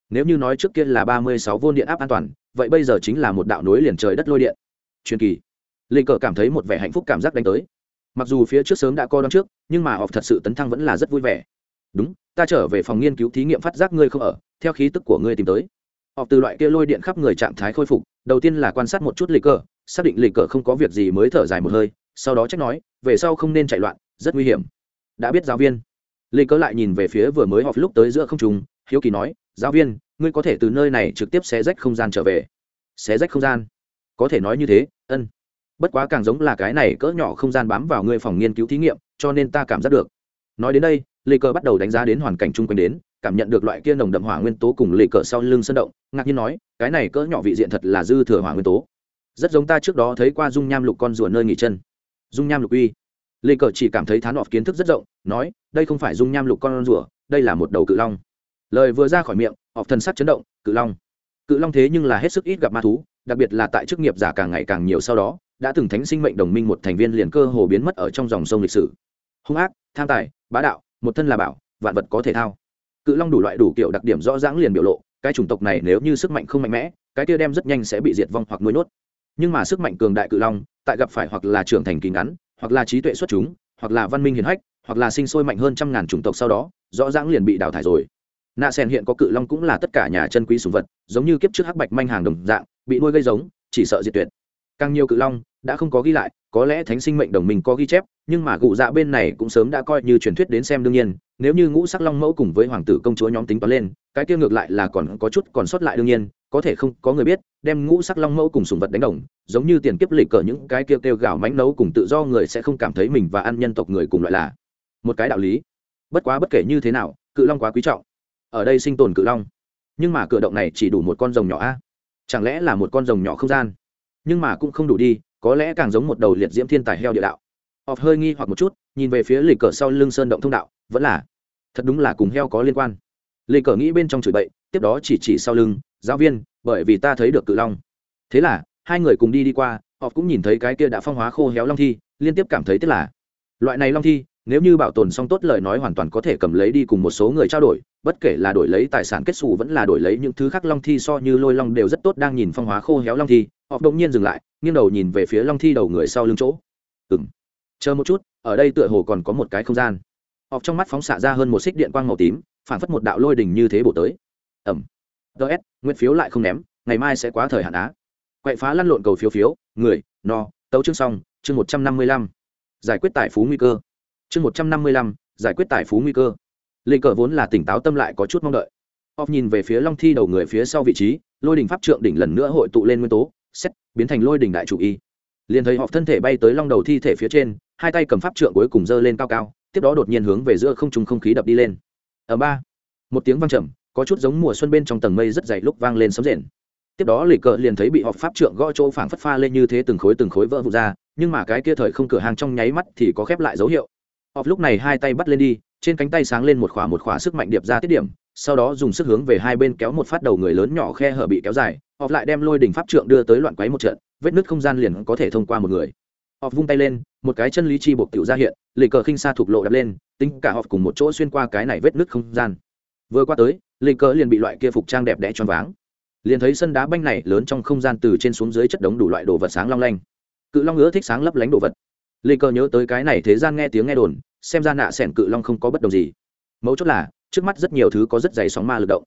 Nếu như nói trước kia là ba mươi sáu vôn điện áp an toàn, vậy bây giờ chính là một đạo nối liền trời đất lôi điện. Truyền kỳ lê cờ cảm thấy một vẻ hạnh phúc cảm giác đánh tới. Mặc dù phía trước sớm đã co đón trước, nhưng mà họ thật sự tấn thăng vẫn là rất vui vẻ. Đúng, ta trở về phòng nghiên cứu thí nghiệm phát giác ngươi không ở, theo khí tức của ngươi tìm tới. Họ từ loại kia lôi điện khắp người trạng thái khôi phục, đầu tiên là quan sát một chút lịch cờ, xác định lịch cờ không có việc gì mới thở dài một hơi, sau đó trách nói, về sau không nên chạy loạn, rất nguy hiểm. Đã biết giáo viên. Lê cớ lại nhìn về phía vừa mới họp lúc tới giữa không trùng hiếu kỳ nói, giáo viên, ngươi có thể từ nơi này trực tiếp xé rách không gian trở về. Xé rách không gian? Có thể nói như thế, ân bất quá càng giống là cái này cỡ nhỏ không gian bám vào ngươi phòng nghiên cứu thí nghiệm, cho nên ta cảm giác được. Nói đến đây, lê cờ bắt đầu đánh giá đến hoàn cảnh chung quanh đến, cảm nhận được loại kia nồng đậm hỏa nguyên tố cùng lê cờ sau lưng sân động, ngạc nhiên nói, cái này cỡ nhỏ vị diện thật là dư thừa hỏa nguyên tố. Rất giống ta trước đó thấy qua dung nham lục con rùa nơi nghỉ chân. Dung nham lục uy. Lê cờ chỉ cảm thấy thán họp kiến thức rất rộng, nói, đây không phải dung nham lục con rùa, đây là một đầu cự long. Lời vừa ra khỏi miệng họp thần sắc chấn động, cự long. Cự long thế nhưng là hết sức ít gặp ma thú, đặc biệt là tại chức nghiệp giả càng ngày càng nhiều sau đó đã từng thánh sinh mệnh đồng minh một thành viên liền cơ hồ biến mất ở trong dòng sông lịch sử. Hung ác, tham tài, bá đạo, một thân là bảo, vạn vật có thể thao. Cự long đủ loại đủ kiểu đặc điểm rõ ràng liền biểu lộ, cái chủng tộc này nếu như sức mạnh không mạnh mẽ, cái kia đem rất nhanh sẽ bị diệt vong hoặc nuôi nhốt. Nhưng mà sức mạnh cường đại cự long, tại gặp phải hoặc là trưởng thành kỳ ngắn hoặc là trí tuệ xuất chúng, hoặc là văn minh hiền hách, hoặc là sinh sôi mạnh hơn trăm ngàn chủng tộc sau đó, rõ ràng liền bị đào thải rồi. Nạ sen hiện có cự long cũng là tất cả nhà chân quý sùng vật, giống như kiếp trước hắc bạch manh hàng đồng dạng, bị nuôi gây giống, chỉ sợ diệt tuyệt. Càng nhiều cự long đã không có ghi lại, có lẽ thánh sinh mệnh đồng minh có ghi chép, nhưng mà cụ dạ bên này cũng sớm đã coi như truyền thuyết đến xem đương nhiên, nếu như ngũ sắc long mẫu cùng với hoàng tử công chúa nhóm tính toán lên, cái kia ngược lại là còn có chút còn sót lại đương nhiên, có thể không có người biết, đem ngũ sắc long mẫu cùng sùng vật đánh đồng, giống như tiền kiếp lịch cờ những cái kia kêu gạo mánh nấu cùng tự do người sẽ không cảm thấy mình và ăn nhân tộc người cùng loại là. Một cái đạo lý. Bất quá bất kể như thế nào, cự long quá quý trọng. Ở đây sinh tồn cự long. Nhưng mà cửa động này chỉ đủ một con rồng nhỏ a. Chẳng lẽ là một con rồng nhỏ không gian? Nhưng mà cũng không đủ đi có lẽ càng giống một đầu liệt diễm thiên tài heo địa đạo. Họp hơi nghi hoặc một chút, nhìn về phía lì cờ sau lưng sơn động thông đạo, vẫn là, thật đúng là cùng heo có liên quan. Lì cờ nghĩ bên trong chửi bậy, tiếp đó chỉ chỉ sau lưng, giáo viên, bởi vì ta thấy được cự long. Thế là, hai người cùng đi đi qua họ cũng nhìn thấy cái kia đã phong hóa khô héo long thi, liên tiếp cảm thấy tức là, loại này long thi nếu như bảo tồn xong tốt lời nói hoàn toàn có thể cầm lấy đi cùng một số người trao đổi, bất kể là đổi lấy tài sản kết xù vẫn là đổi lấy những thứ khác long thi so như lôi long đều rất tốt đang nhìn phong hóa khô héo long thi, họ đột nhiên dừng lại, nghiêng đầu nhìn về phía long thi đầu người sau lưng chỗ. Ừng chờ một chút, ở đây tựa hồ còn có một cái không gian. Họ trong mắt phóng xạ ra hơn một xích điện quang màu tím, phản phất một đạo lôi đỉnh như thế bổ tới. Ẩm ts nguyện phiếu lại không ném, ngày mai sẽ quá thời hạn á. Quậy phá lăn lộn cầu phiếu phiếu, người, no, tấu chương xong, chương một trăm năm mươi lăm. Giải quyết tài phú nguy cơ chương một trăm năm mươi lăm giải quyết tài phú nguy cơ lê cờ vốn là tỉnh táo tâm lại có chút mong đợi Off nhìn về phía Long Thi đầu người phía sau vị trí, lôi đỉnh pháp trượng đỉnh lần nữa hội tụ lên nguyên tố, xét, biến thành lôi đỉnh đại chủ y. Liền thấy họ thân thể bay tới long đầu thi thể phía trên, hai tay cầm pháp trượng cuối cùng giơ lên cao cao, tiếp đó đột nhiên hướng về giữa không trung không khí đập đi lên. Ở ba, một tiếng vang trầm, có chút giống mùa xuân bên trong tầng mây rất dày lúc vang lên sấm rền. Tiếp đó lì cờ liền thấy bị họ pháp trượng gõ chỗ phảng phất pha lên như thế từng khối từng khối vỡ vụn ra, nhưng mà cái kia thời không cửa hàng trong nháy mắt thì có khép lại dấu hiệu off lúc này hai tay bắt lên đi, trên cánh tay sáng lên một khỏa một khỏa sức mạnh điệp ra tiết điểm, sau đó dùng sức hướng về hai bên kéo một phát đầu người lớn nhỏ khe hở bị kéo dài. Off lại đem lôi đỉnh pháp trượng đưa tới loạn quấy một trận vết nứt không gian liền có thể thông qua một người. Off vung tay lên một cái chân lý chi buộc tiểu ra hiện lì cờ khinh xa thục lộ đập lên tính cả off cùng một chỗ xuyên qua cái này vết nứt không gian. Vừa qua tới lì cờ liền bị loại kia phục trang đẹp đẽ choáng váng. Liền thấy sân đá banh này lớn trong không gian từ trên xuống dưới chất đống đủ loại đồ vật sáng long lanh. Cự long ngứa thích sáng lấp lánh đồ vật. Lê cờ nhớ tới cái này thế gian nghe tiếng nghe đồn, xem ra nạ sẻn cự long không có bất đồng gì. Mấu chốt là, trước mắt rất nhiều thứ có rất dày sóng ma lực động.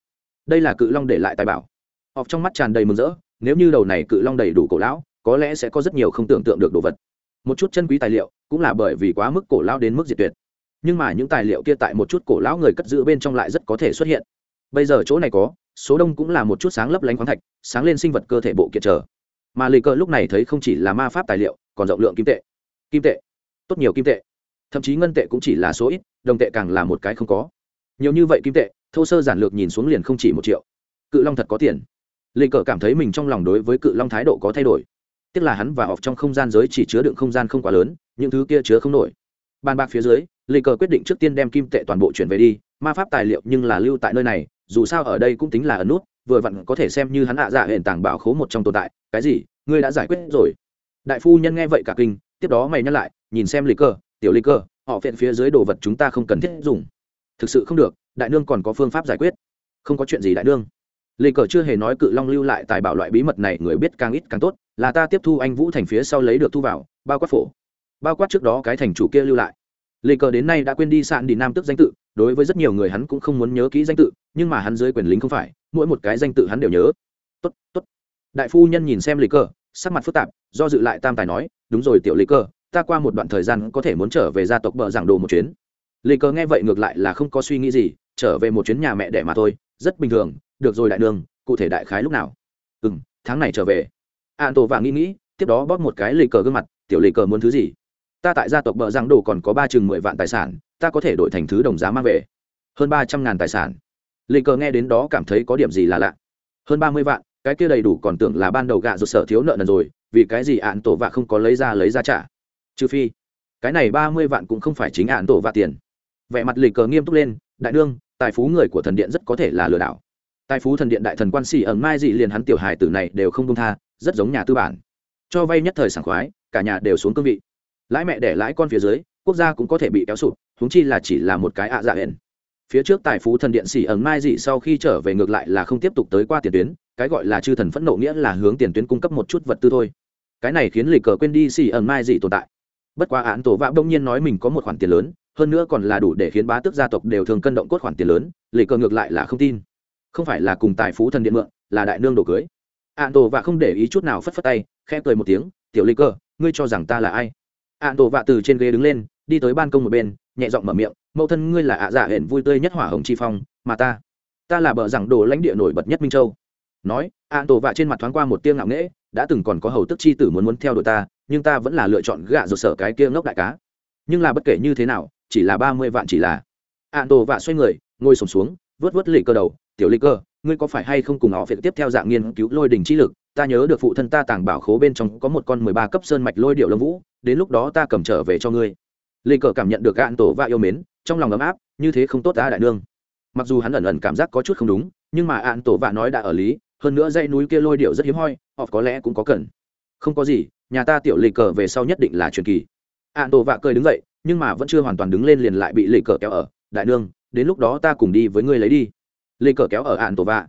Đây là cự long để lại tài bảo. Họp trong mắt tràn đầy mừng rỡ, nếu như đầu này cự long đầy đủ cổ lão, có lẽ sẽ có rất nhiều không tưởng tượng được đồ vật. Một chút chân quý tài liệu, cũng là bởi vì quá mức cổ lão đến mức diệt tuyệt. Nhưng mà những tài liệu kia tại một chút cổ lão người cất giữ bên trong lại rất có thể xuất hiện. Bây giờ chỗ này có, số đông cũng là một chút sáng lấp lánh khoáng thạch, sáng lên sinh vật cơ thể bộ kiện trở. Mà lì cờ lúc này thấy không chỉ là ma pháp tài liệu, còn rộng lượng kim tệ kim tệ. Tốt nhiều kim tệ. Thậm chí ngân tệ cũng chỉ là số ít, đồng tệ càng là một cái không có. Nhiều như vậy kim tệ, thô sơ giản lược nhìn xuống liền không chỉ một triệu. Cự long thật có tiền. Lê cờ cảm thấy mình trong lòng đối với cự long thái độ có thay đổi. Tức là hắn và họp trong không gian giới chỉ chứa đựng không gian không quá lớn, những thứ kia chứa không nổi. Bàn bạc phía dưới, lê cờ quyết định trước tiên đem kim tệ toàn bộ chuyển về đi, ma pháp tài liệu nhưng là lưu tại nơi này, dù sao ở đây cũng tính là ẩn nút, vừa vặn có thể xem như hắn hạ dạ hệ tàng bảo khố một trong tồn tại. Cái gì? Ngươi đã giải quyết rồi. Đại phu nhân nghe vậy cả kinh tiếp đó mày nhắc lại nhìn xem lê cơ, tiểu lê cơ, họ phiện phía dưới đồ vật chúng ta không cần thiết dùng. Thực sự không được đại nương còn có phương pháp giải quyết. Không có chuyện gì đại nương. Lê cờ chưa hề nói cự long lưu lại tài bảo loại bí mật này người biết càng ít càng tốt là ta tiếp thu anh vũ thành phía sau lấy được thu vào bao quát phổ. Bao quát trước đó cái thành chủ kia lưu lại. Lê cờ đến nay đã quên đi sạn đi nam tức danh tự đối với rất nhiều người hắn cũng không muốn nhớ kỹ danh tự nhưng mà hắn dưới quyền lính không phải mỗi một cái danh tự hắn đều nhớ. Tốt tốt. Đại phu nhân nhìn xem lê cờ sắc mặt phức tạp do dự lại tam tài nói đúng rồi tiểu lê Cơ, ta qua một đoạn thời gian có thể muốn trở về gia tộc bợ giảng đồ một chuyến. Lê Cơ nghe vậy ngược lại là không có suy nghĩ gì trở về một chuyến nhà mẹ đẻ mà thôi rất bình thường được rồi đại Đường, cụ thể đại khái lúc nào? Ừ m tháng này trở về. An tổ và nghĩ nghĩ tiếp đó bóp một cái lê cờ gương mặt tiểu lê cờ muốn thứ gì? Ta tại gia tộc bợ giang đồ còn có ba chừng mười vạn tài sản ta có thể đổi thành thứ đồng giá mang về. Hơn ba trăm ngàn tài sản. Lê cờ nghe đến đó cảm thấy có điểm gì là lạ. Hơn ba mươi vạn cái kia đầy đủ còn tưởng là ban đầu gạ rụt sợ thiếu nợ nần rồi, vì cái gì ạn tổ vạ không có lấy ra lấy ra trả? Trừ phi, cái này ba mươi vạn cũng không phải chính ạn tổ vạ tiền. Vẻ mặt lịch cờ nghiêm túc lên, đại đương tài phú người của thần điện rất có thể là lừa đảo. Tài phú thần điện đại thần quan xỉ ẩn mai gì liền hắn tiểu hài tử này đều không công tha, rất giống nhà tư bản. Cho vay nhất thời sảng khoái, cả nhà đều xuống cương vị. Lãi mẹ để lãi con phía dưới, quốc gia cũng có thể bị kéo sụp húng chi là chỉ là một cái ạ dạ hển phía trước tài phú thần điện xỉ ẩn mai dị sau khi trở về ngược lại là không tiếp tục tới qua tiền tuyến, cái gọi là chư thần phẫn nộ nghĩa là hướng tiền tuyến cung cấp một chút vật tư thôi. Cái này khiến lịch cờ quên đi xỉ ẩn mai dị tồn tại. Bất quá án tổ vạ đông nhiên nói mình có một khoản tiền lớn, hơn nữa còn là đủ để khiến bá tước gia tộc đều thường cân động cốt khoản tiền lớn, lịch cờ ngược lại là không tin. Không phải là cùng tài phú thần điện mượn, là đại nương đồ cưới. Án tổ vạ không để ý chút nào phất phất tay, khẽ cười một tiếng, tiểu lịch cờ, ngươi cho rằng ta là ai? Án tổ vạ từ trên ghế đứng lên, đi tới ban công một bên, nhẹ giọng mở miệng mẫu thân ngươi là ạ dạ hển vui tươi nhất hỏa hồng chi phong, mà ta ta là bờ rằng đồ lãnh địa nổi bật nhất minh châu. Nói an tổ vạ trên mặt thoáng qua một tiếng ngạo nghễ, đã từng còn có hầu tức chi tử muốn muốn theo đuổi ta, nhưng ta vẫn là lựa chọn gạ rột sở cái kia ngốc đại cá. Nhưng là bất kể như thế nào, chỉ là ba mươi vạn chỉ là. An tổ vạ xoay người, ngồi sổm xuống, vớt vớt lì cơ đầu, tiểu lì cơ, ngươi có phải hay không cùng họ việc tiếp theo dạng nghiên cứu lôi đình chi lực? Ta nhớ được phụ thân ta tàng bảo khố bên trong có một con mười ba cấp sơn mạch lôi điệu lâm vũ, đến lúc đó ta cầm trở về cho ngươi. Lê cờ cảm nhận được gạn tổ vạ yêu mến trong lòng ấm áp, như thế không tốt ta đại nương. Mặc dù hắn ẩn ẩn cảm giác có chút không đúng, nhưng mà ạn tổ vạ nói đã ở lý, hơn nữa dãy núi kia lôi điệu rất hiếm hoi họ có lẽ cũng có cần. Không có gì, nhà ta tiểu lì cờ về sau nhất định là truyền kỳ. Ạn tổ vạ cười đứng dậy, nhưng mà vẫn chưa hoàn toàn đứng lên liền lại bị lì cờ kéo ở. Đại nương, đến lúc đó ta cùng đi với ngươi lấy đi. Lì cờ kéo ở ạn tổ vạ.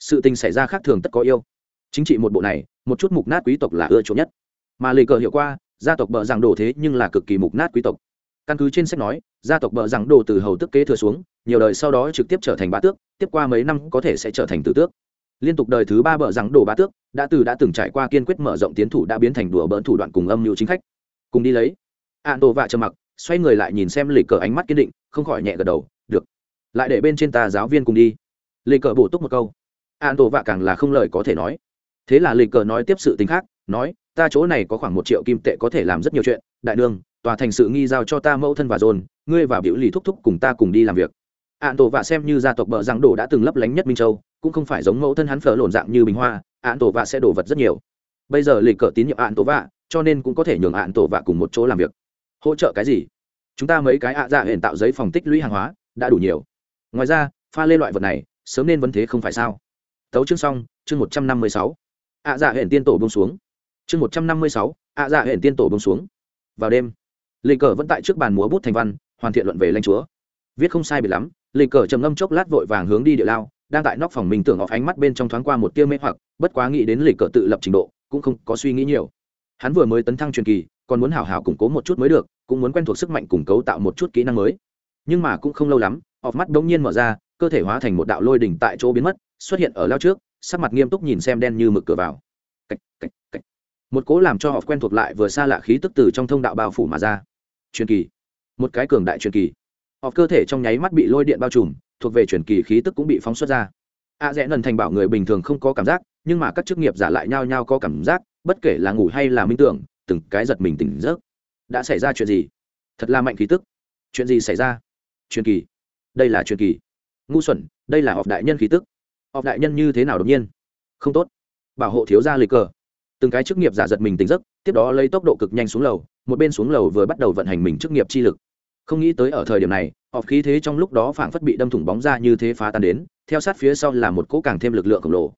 Sự tình xảy ra khác thường tất có yêu. Chính trị một bộ này, một chút mục nát quý tộc là ưa chuộng nhất. Mà lì cờ hiệu qua, gia tộc bợ rằng đổ thế nhưng là cực kỳ mục nát quý tộc căn cứ trên sách nói, gia tộc bờ rằng đồ từ hầu tức kế thừa xuống, nhiều đời sau đó trực tiếp trở thành bá tước, tiếp qua mấy năm có thể sẽ trở thành tử tước. Liên tục đời thứ ba bờ rằng đồ bá tước, đã từ đã từng trải qua kiên quyết mở rộng tiến thủ đã biến thành đùa bỡn thủ đoạn cùng âm mưu chính khách. Cùng đi lấy. An tổ vạ trầm mặc, xoay người lại nhìn xem lì cờ ánh mắt kiên định, không khỏi nhẹ gật đầu, được, lại để bên trên ta giáo viên cùng đi. Lì cờ bổ túc một câu. An tổ vạ càng là không lời có thể nói. Thế là lì cờ nói tiếp sự tính khác, nói, ta chỗ này có khoảng một triệu kim tệ có thể làm rất nhiều chuyện, đại đương tòa thành sự nghi giao cho ta mẫu thân và dồn ngươi và biểu lì thúc thúc cùng ta cùng đi làm việc. Ạn tổ vạ xem như gia tộc bờ giang đổ đã từng lấp lánh nhất minh châu, cũng không phải giống mẫu thân hắn phở lộn dạng như bình hoa, ạn tổ vạ sẽ đổ vật rất nhiều. Bây giờ lịch cờ tín nhiệm ạn tổ vạ, cho nên cũng có thể nhường ạn tổ vạ cùng một chỗ làm việc. Hỗ trợ cái gì? Chúng ta mấy cái ạ dạ hiện tạo giấy phòng tích lũy hàng hóa, đã đủ nhiều. Ngoài ra, pha lên loại vật này, sớm nên vấn thế không phải sao? Tấu chương xong, chương một trăm năm mươi sáu. Ạ dạ hiện tiên tổ bông xuống. Chương một trăm năm mươi sáu, ạ dạ hiện tiên tổ bông xuống. Vào đêm lê cờ vẫn tại trước bàn múa bút thành văn hoàn thiện luận về lãnh chúa. Viết không sai bị lắm lê cờ trầm ngâm chốc lát vội vàng hướng đi địa lao đang tại nóc phòng mình tưởng ọc ánh mắt bên trong thoáng qua một tia mê hoặc bất quá nghĩ đến lê cờ tự lập trình độ cũng không có suy nghĩ nhiều. Hắn vừa mới tấn thăng truyền kỳ còn muốn hảo hảo củng cố một chút mới được cũng muốn quen thuộc sức mạnh củng cấu tạo một chút kỹ năng mới. Nhưng mà cũng không lâu lắm ọc mắt đ ỗ n g nhiên mở ra cơ thể hóa thành một đạo lôi đỉnh tại chỗ biến mất xuất hiện ở lao trước sắc mặt nghiêm túc nhìn xem đen như mực cửa vào. Cách, cách, cách. một cố làm cho họ quen thuộc lại vừa xa lạ khí tức từ trong thông đạo bao phủ mà ra truyền kỳ. Một cái cường đại truyền kỳ. Họ cơ thể trong nháy mắt bị lôi điện bao trùm, thuộc về truyền kỳ khí tức cũng bị phóng xuất ra. A rẽ nần thành bảo người bình thường không có cảm giác, nhưng mà các chức nghiệp giả lại nhao nhao có cảm giác, bất kể là ngủ hay là minh tưởng, từng cái giật mình tỉnh giấc. Đã xảy ra chuyện gì? Thật là mạnh khí tức. Chuyện gì xảy ra? Truyền kỳ. Đây là truyền kỳ. Ngu xuẩn, đây là họp đại nhân khí tức. Họp đại nhân như thế nào đột nhiên? Không tốt. Bảo hộ thiếu gia lịch cờ. Từng cái chức nghiệp giả giật mình tỉnh giấc, tiếp đó lấy tốc độ cực nhanh xuống lầu một bên xuống lầu vừa bắt đầu vận hành mình chức nghiệp chi lực. Không nghĩ tới ở thời điểm này, họp khí thế trong lúc đó phảng phất bị đâm thủng bóng ra như thế phá tan đến, theo sát phía sau là một cỗ càng thêm lực lượng khổng lồ.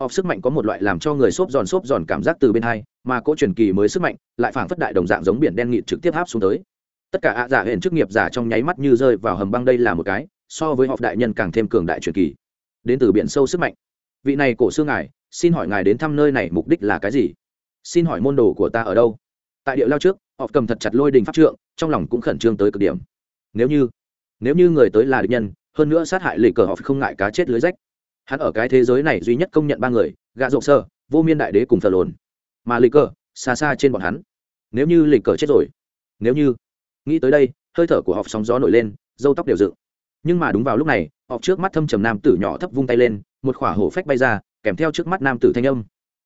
Họp sức mạnh có một loại làm cho người xốp giòn xốp giòn cảm giác từ bên hai, mà cỗ truyền kỳ mới sức mạnh lại phảng phất đại đồng dạng giống biển đen nghịt trực tiếp háp xuống tới. Tất cả ạ giả hển chức nghiệp giả trong nháy mắt như rơi vào hầm băng đây là một cái, so với họp đại nhân càng thêm cường đại truyền kỳ. Đến từ biển sâu sức mạnh. Vị này cổ xương ngài, xin hỏi ngài đến thăm nơi này mục đích là cái gì? Xin hỏi môn đồ của ta ở đâu? Tại điệu lao trước, họ cầm thật chặt lôi đình pháp trượng, trong lòng cũng khẩn trương tới cực điểm. Nếu như nếu như người tới là địch nhân, hơn nữa sát hại lì cờ họ không ngại cá chết lưới rách. Hắn ở cái thế giới này duy nhất công nhận ba người gạ rộng sơ, vô miên đại đế cùng thờ lồn. Mà lì cờ, xa xa trên bọn hắn. Nếu như lì cờ chết rồi, nếu như, nghĩ tới đây, hơi thở của họ sóng gió nổi lên, dâu tóc đều dựng. Nhưng mà đúng vào lúc này, họ trước mắt thâm trầm nam tử nhỏ thấp vung tay lên, một khỏa hổ phách bay ra, kèm theo trước mắt nam tử thanh âm.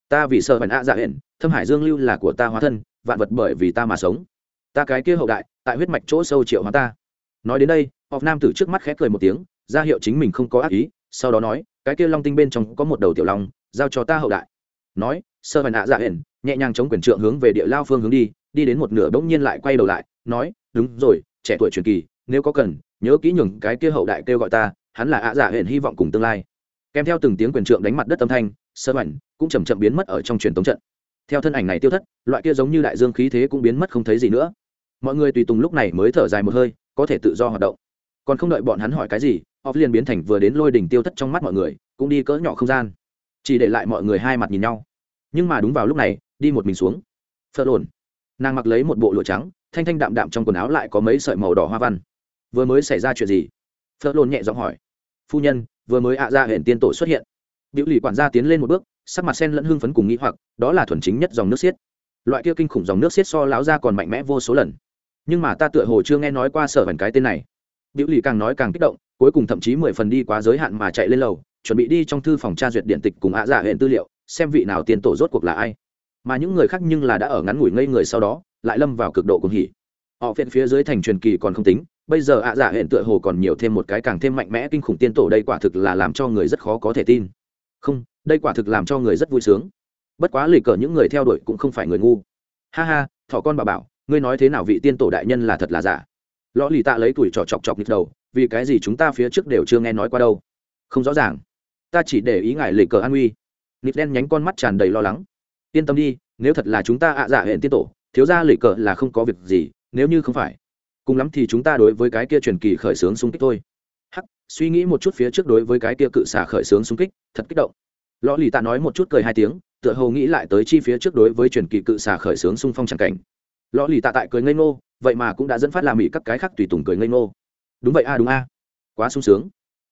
Ta vì sợ bản ạ dạ hển thâm hải dương lưu là của ta hóa thân vạn vật bởi vì ta mà sống. Ta cái kia hậu đại, tại huyết mạch chỗ sâu triệu hóa ta. Nói đến đây họp nam tử trước mắt khẽ cười một tiếng, ra hiệu chính mình không có ác ý, sau đó nói, cái kia long tinh bên trong có một đầu tiểu long, giao cho ta hậu đại. Nói, sơ và nạ dạ hển nhẹ nhàng chống quyền trượng hướng về địa lao phương hướng đi đi đến một nửa bỗng nhiên lại quay đầu lại, nói, đúng rồi, trẻ tuổi truyền kỳ, nếu có cần, nhớ kỹ nhường cái kia hậu đại kêu gọi ta, hắn là ạ dạ hển hy vọng cùng tương lai. Kèm theo từng tiếng quyền trượng đánh mặt đất âm thanh, sơ mạnh cũng chầm chậm biến mất ở trong truyền tống trận theo thân ảnh này tiêu thất, loại kia giống như đại dương khí thế cũng biến mất không thấy gì nữa. Mọi người tùy tùng lúc này mới thở dài một hơi, có thể tự do hoạt động. Còn không đợi bọn hắn hỏi cái gì off liền biến thành vừa đến lôi đỉnh tiêu thất trong mắt mọi người, cũng đi cỡ nhỏ không gian. Chỉ để lại mọi người hai mặt nhìn nhau. Nhưng mà đúng vào lúc này, đi một mình xuống. Phật lồn. Nàng mặc lấy một bộ lụa trắng, thanh thanh đạm đạm trong quần áo lại có mấy sợi màu đỏ hoa văn. Vừa mới xảy ra chuyện gì? Phật lồn nhẹ giọng hỏi. Phu nhân, vừa mới ạ ra hển tiên tổ xuất hiện. Biểu lì quản gia tiến lên một bước sắc mặt sen lẫn hưng phấn cùng nghĩ hoặc, đó là thuần chính nhất dòng nước xiết. Loại kia kinh khủng dòng nước xiết so láo ra còn mạnh mẽ vô số lần. Nhưng mà ta tựa hồ chưa nghe nói qua sở vần cái tên này. Biểu lì càng nói càng kích động, cuối cùng thậm chí mười phần đi quá giới hạn mà chạy lên lầu, chuẩn bị đi trong thư phòng tra duyệt điện tịch cùng ạ dạ giả hệ tư liệu, xem vị nào tiền tổ rốt cuộc là ai. Mà những người khác nhưng là đã ở ngắn ngủi ngây người sau đó, lại lâm vào cực độ cùng hỉ. Họ phiện phía dưới thành truyền kỳ còn không tính, bây giờ ạ giả hẹn tựa hồ còn nhiều thêm một cái càng thêm mạnh mẽ kinh khủng tiên tổ đây quả thực là làm cho người rất khó có thể tin. Không đây quả thực làm cho người rất vui sướng. Bất quá lì cờ những người theo đuổi cũng không phải người ngu. Ha ha, thỏ con bà bảo, ngươi nói thế nào vị tiên tổ đại nhân là thật là giả? Lõ lì tạ lấy tuổi trò chọc chọc nhịp đầu, vì cái gì chúng ta phía trước đều chưa nghe nói qua đâu? Không rõ ràng. Ta chỉ để ý ngại lì cờ an uy. Nịt đen nhánh con mắt tràn đầy lo lắng. Yên tâm đi, nếu thật là chúng ta ạ dạ hẹn tiên tổ, thiếu ra lì cờ là không có việc gì, nếu như không phải. Cùng lắm thì chúng ta đối với cái kia truyền kỳ khởi xướng xung kích thôi. Hắc, suy nghĩ một chút phía trước đối với cái kia cự xả khởi xướng xung kích, thật kích động lõ lì tạ nói một chút cười hai tiếng, tựa hồ nghĩ lại tới chi phía trước đối với truyền kỳ cự xà khởi xướng xung phong tràng cảnh. Lò lì tạ tại cười ngây ngô, vậy mà cũng đã dẫn phát làm mỹ các cái khác tùy tùng cười ngây ngô. Đúng vậy a, đúng a. Quá sung sướng.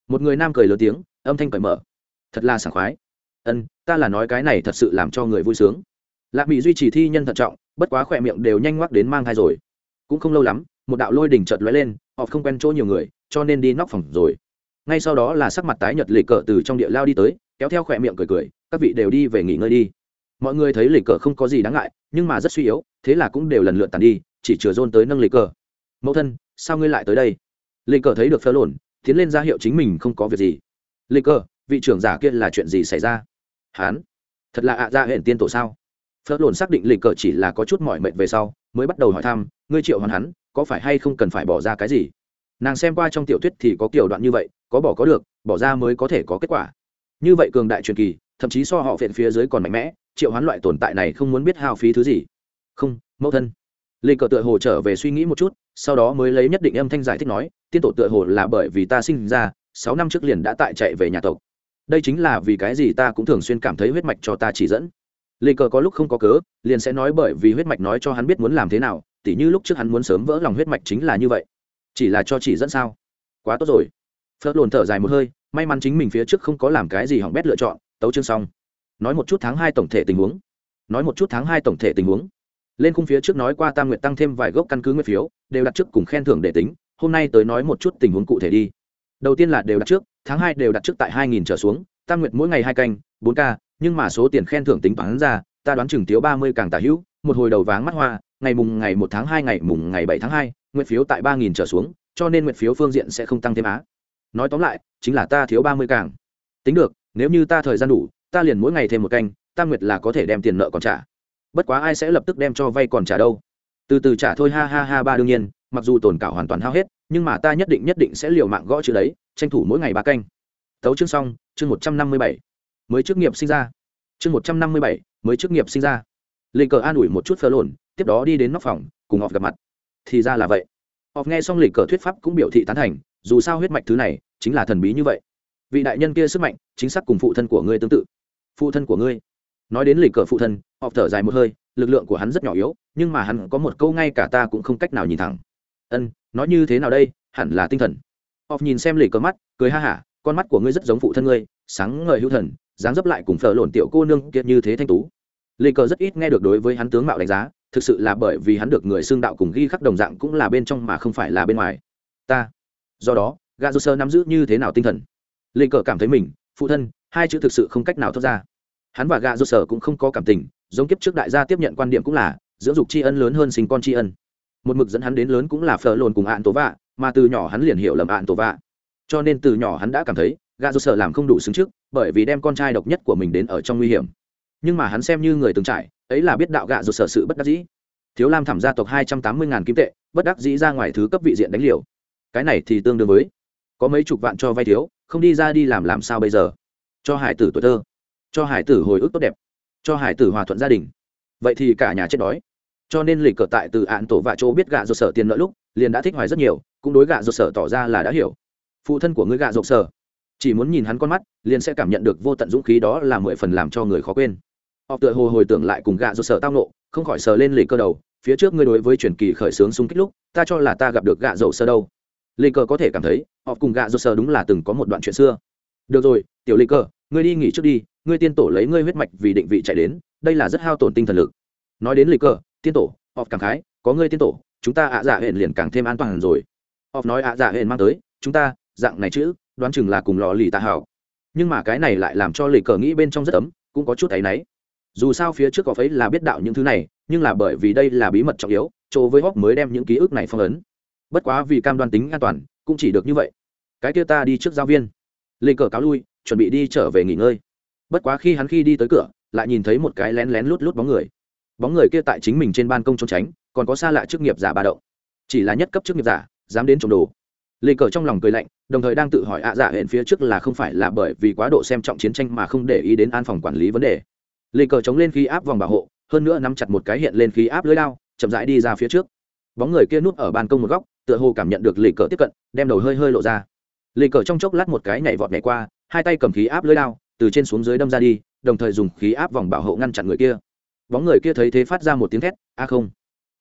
Một người nam cười lớn tiếng, âm thanh cởi mở. Thật là sảng khoái. Ân, ta là nói cái này thật sự làm cho người vui sướng. Lạc bị duy trì thi nhân thận trọng, bất quá khỏe miệng đều nhanh ngoắc đến mang thai rồi. Cũng không lâu lắm, một đạo lôi đỉnh chợt lóe lên, họ không quen chỗ nhiều người, cho nên đi nóc phòng rồi. Ngay sau đó là sắc mặt tái nhật lệ cờ từ trong địa lao đi tới kéo theo khỏe miệng cười cười, các vị đều đi về nghỉ ngơi đi. Mọi người thấy lịch cờ không có gì đáng ngại, nhưng mà rất suy yếu, thế là cũng đều lần lượt tàn đi, chỉ chừa dôn tới nâng lịch cờ. Mẫu thân, sao ngươi lại tới đây? Lịch cờ thấy được phơ lộn, tiến lên ra hiệu chính mình không có việc gì. Lịch cờ, vị trưởng giả kia là chuyện gì xảy ra? Hán, thật là ạ ra hẹn tiên tổ sao? Phớt lộn xác định lịch cờ chỉ là có chút mỏi mệt về sau, mới bắt đầu hỏi thăm, ngươi triệu hoàn hắn, có phải hay không cần phải bỏ ra cái gì? Nàng xem qua trong tiểu thuyết thì có kiểu đoạn như vậy, có bỏ có được, bỏ ra mới có thể có kết quả như vậy cường đại truyền kỳ, thậm chí so họ phiện phía dưới còn mạnh mẽ, triệu hoán loại tồn tại này không muốn biết hao phí thứ gì. Không, mẫu thân. Lê cờ tựa hồ trở về suy nghĩ một chút, sau đó mới lấy nhất định âm thanh giải thích nói, tiên tổ tựa hồ là bởi vì ta sinh ra, sáu năm trước liền đã tại chạy về nhà tộc. Đây chính là vì cái gì ta cũng thường xuyên cảm thấy huyết mạch cho ta chỉ dẫn. Lê cờ có lúc không có cớ, liền sẽ nói bởi vì huyết mạch nói cho hắn biết muốn làm thế nào, tỉ như lúc trước hắn muốn sớm vỡ lòng huyết mạch chính là như vậy. Chỉ là cho chỉ dẫn sao? Quá tốt rồi. Phớt lồn thở dài một hơi may mắn chính mình phía trước không có làm cái gì hỏng bét lựa chọn, tấu chương xong. Nói một chút tháng hai tổng thể tình huống. Nói một chút tháng hai tổng thể tình huống. Lên khung phía trước nói qua tam nguyệt tăng thêm vài gốc căn cứ nguyên phiếu, đều đặt trước cùng khen thưởng để tính, hôm nay tới nói một chút tình huống cụ thể đi. Đầu tiên là đều đặt trước, tháng hai đều đặt trước tại hai nghìn trở xuống, tam nguyệt mỗi ngày hai canh, bốn k nhưng mà số tiền khen thưởng tính toán ra, ta đoán chừng tiếu ba mươi càng tả hữu, một hồi đầu váng mắt hoa, ngày mùng ngày một tháng hai, ngày mùng ngày bảy tháng hai nguyện phiếu tại ba nghìn trở xuống, cho nên nguyện phiếu phương diện sẽ không tăng thêm á nói tóm lại, chính là ta thiếu ba mươi càng. Tính được, nếu như ta thời gian đủ, ta liền mỗi ngày thêm một canh tam nguyệt là có thể đem tiền nợ còn trả. Bất quá ai sẽ lập tức đem cho vay còn trả đâu? Từ từ trả thôi ha ha ha ba đương nhiên, mặc dù tồn cảo hoàn toàn hao hết, nhưng mà ta nhất định nhất định sẽ liều mạng gõ chữ đấy, tranh thủ mỗi ngày ba canh. Tấu chương xong, chương một trăm năm mươi bảy. Mới chức nghiệp sinh ra. Chương một trăm năm mươi bảy, mới chức nghiệp sinh ra. Lê cờ an ủi một chút phơ lồn tiếp đó đi đến nóc phòng, cùng họ gặp mặt. Thì ra là vậy. Họ nghe xong lịch cờ thuyết pháp cũng biểu thị tán thành, dù sao huyết mạch thứ này chính là thần bí như vậy. Vị đại nhân kia sức mạnh, chính xác cùng phụ thân của ngươi tương tự. Phụ thân của ngươi. Nói đến lịch cờ phụ thân, họ thở dài một hơi, lực lượng của hắn rất nhỏ yếu, nhưng mà hắn có một câu ngay cả ta cũng không cách nào nhìn thẳng. Ân, nói như thế nào đây? Hẳn là tinh thần. Họ nhìn xem lịch cờ mắt, cười ha hả, con mắt của ngươi rất giống phụ thân ngươi, sáng ngời hữu thần, dáng dấp lại cùng phở lộn tiểu cô nương kiệt như thế thanh tú. Lê cờ rất ít nghe được đối với hắn tướng mạo đánh giá, thực sự là bởi vì hắn được người xương đạo cùng ghi khắc đồng dạng cũng là bên trong mà không phải là bên ngoài. Ta. Do đó gà dô sơ nắm giữ như thế nào tinh thần? Lê cờ cảm thấy mình, phụ thân, hai chữ thực sự không cách nào thoát ra. Hắn và gà dô sơ cũng không có cảm tình, giống kiếp trước đại gia tiếp nhận quan điểm cũng là, dưỡng dục tri ân lớn hơn sinh con tri ân. Một mực dẫn hắn đến lớn cũng là phờ lồn cùng ạn tổ vạ mà từ nhỏ hắn liền hiểu lầm ạn tổ vạ cho nên từ nhỏ hắn đã cảm thấy gà dô sơ làm không đủ xứng trước, bởi vì đem con trai độc nhất của mình đến ở trong nguy hiểm. Nhưng mà hắn xem như người từng trải, ấy là biết đạo gạ dô sơ sự bất đắc dĩ. Thiếu lam thảm gia tộc hai trăm tám mươi ngàn kim tệ, bất đắc dĩ ra ngoài thứ cấp vị diện đánh liều. Cái này thì tương đương với có mấy chục vạn cho vay thiếu, không đi ra đi làm làm sao bây giờ? Cho hải tử tuổi thơ, cho hải tử hồi ức tốt đẹp, cho hải tử hòa thuận gia đình. Vậy thì cả nhà chết đói. Cho nên lịch cờ tại từ ạn tổ vạ chỗ biết gạ dột sở tiền nợ lúc, liền đã thích hoài rất nhiều, cũng đối gạ dột sở tỏ ra là đã hiểu. Phụ thân của ngươi gạ dột sở, chỉ muốn nhìn hắn con mắt, liền sẽ cảm nhận được vô tận dũng khí đó là mười phần làm cho người khó quên. Họ tựa hồ hồi tưởng lại cùng gạ dột sở tao nộ không khỏi sờ lên lịch cơ đầu, phía trước ngươi đối với truyền kỳ khởi xướng xung kích lúc, ta cho là ta gặp được gạ dầu sơ đâu lê cờ có thể cảm thấy, họ cùng gạ dô sơ đúng là từng có một đoạn chuyện xưa. Được rồi, tiểu lê cờ, ngươi đi nghỉ trước đi, ngươi tiên tổ lấy ngươi huyết mạch vì định vị chạy đến, đây là rất hao tổn tinh thần lực. Nói đến lê cờ, tiên tổ, họ cảm khái, có ngươi tiên tổ, chúng ta ạ dạ hẹn liền càng thêm an toàn rồi. Họ nói ạ dạ hẹn mang tới, chúng ta, dạng này chữ, đoán chừng là cùng lò lì tạ hảo. Nhưng mà cái này lại làm cho lê cờ nghĩ bên trong rất ấm, cũng có chút thấy náy. Dù sao phía trước có phấy là biết đạo những thứ này, nhưng là bởi vì đây là bí mật trọng yếu, chỗ với hóc mới đem những ký ức này phong ấn bất quá vì cam đoan tính an toàn, cũng chỉ được như vậy. Cái kia ta đi trước giáo viên. Lê cờ cáo lui, chuẩn bị đi trở về nghỉ ngơi. Bất quá khi hắn khi đi tới cửa, lại nhìn thấy một cái lén lén lút lút bóng người. Bóng người kia tại chính mình trên ban công trốn tránh, còn có xa lạ chức nghiệp giả ba đậu chỉ là nhất cấp chức nghiệp giả, dám đến trộm đồ. Lê cờ trong lòng cười lạnh, đồng thời đang tự hỏi ạ giả hẹn phía trước là không phải là bởi vì quá độ xem trọng chiến tranh mà không để ý đến an phòng quản lý vấn đề. Lê cờ chống lên khí áp vòng bảo hộ, hơn nữa nắm chặt một cái hiện lên khí áp lưới lao, chậm rãi đi ra phía trước. Bóng người kia núp ở ban công một góc tựa hồ cảm nhận được lì cờ tiếp cận, đem đầu hơi hơi lộ ra. Lì cờ trong chốc lát một cái nhảy vọt nhảy qua, hai tay cầm khí áp lưới lao từ trên xuống dưới đâm ra đi, đồng thời dùng khí áp vòng bảo hộ ngăn chặn người kia. Bóng người kia thấy thế phát ra một tiếng thét, a không,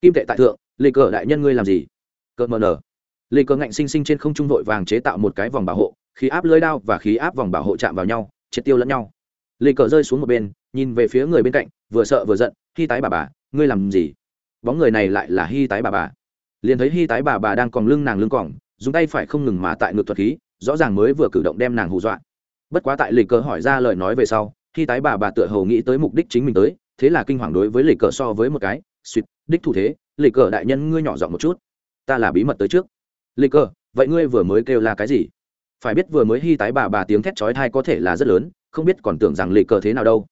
kim tệ tại thượng, lì cờ đại nhân ngươi làm gì? Cờ mờ nở. Lì cờ ngạnh sinh sinh trên không trung vội vàng chế tạo một cái vòng bảo hộ, khí áp lưới đao và khí áp vòng bảo hộ chạm vào nhau, triệt tiêu lẫn nhau. Lì cờ rơi xuống một bên, nhìn về phía người bên cạnh, vừa sợ vừa giận hy tái bà bà, ngươi làm gì? Bóng người này lại là hy tái bà bà liền thấy hy tái bà bà đang còn lưng nàng lưng còng, dùng tay phải không ngừng mà tại ngược thuật khí, rõ ràng mới vừa cử động đem nàng hù dọa. Bất quá tại lịch cờ hỏi ra lời nói về sau, hy tái bà bà tựa hồ nghĩ tới mục đích chính mình tới, thế là kinh hoàng đối với lịch cờ so với một cái suýt đích thủ thế, lịch cờ đại nhân ngươi nhỏ giọng một chút, ta là bí mật tới trước. Lịch cờ, vậy ngươi vừa mới kêu là cái gì? Phải biết vừa mới hy tái bà bà tiếng thét chói thai có thể là rất lớn, không biết còn tưởng rằng lịch cờ thế nào đâu.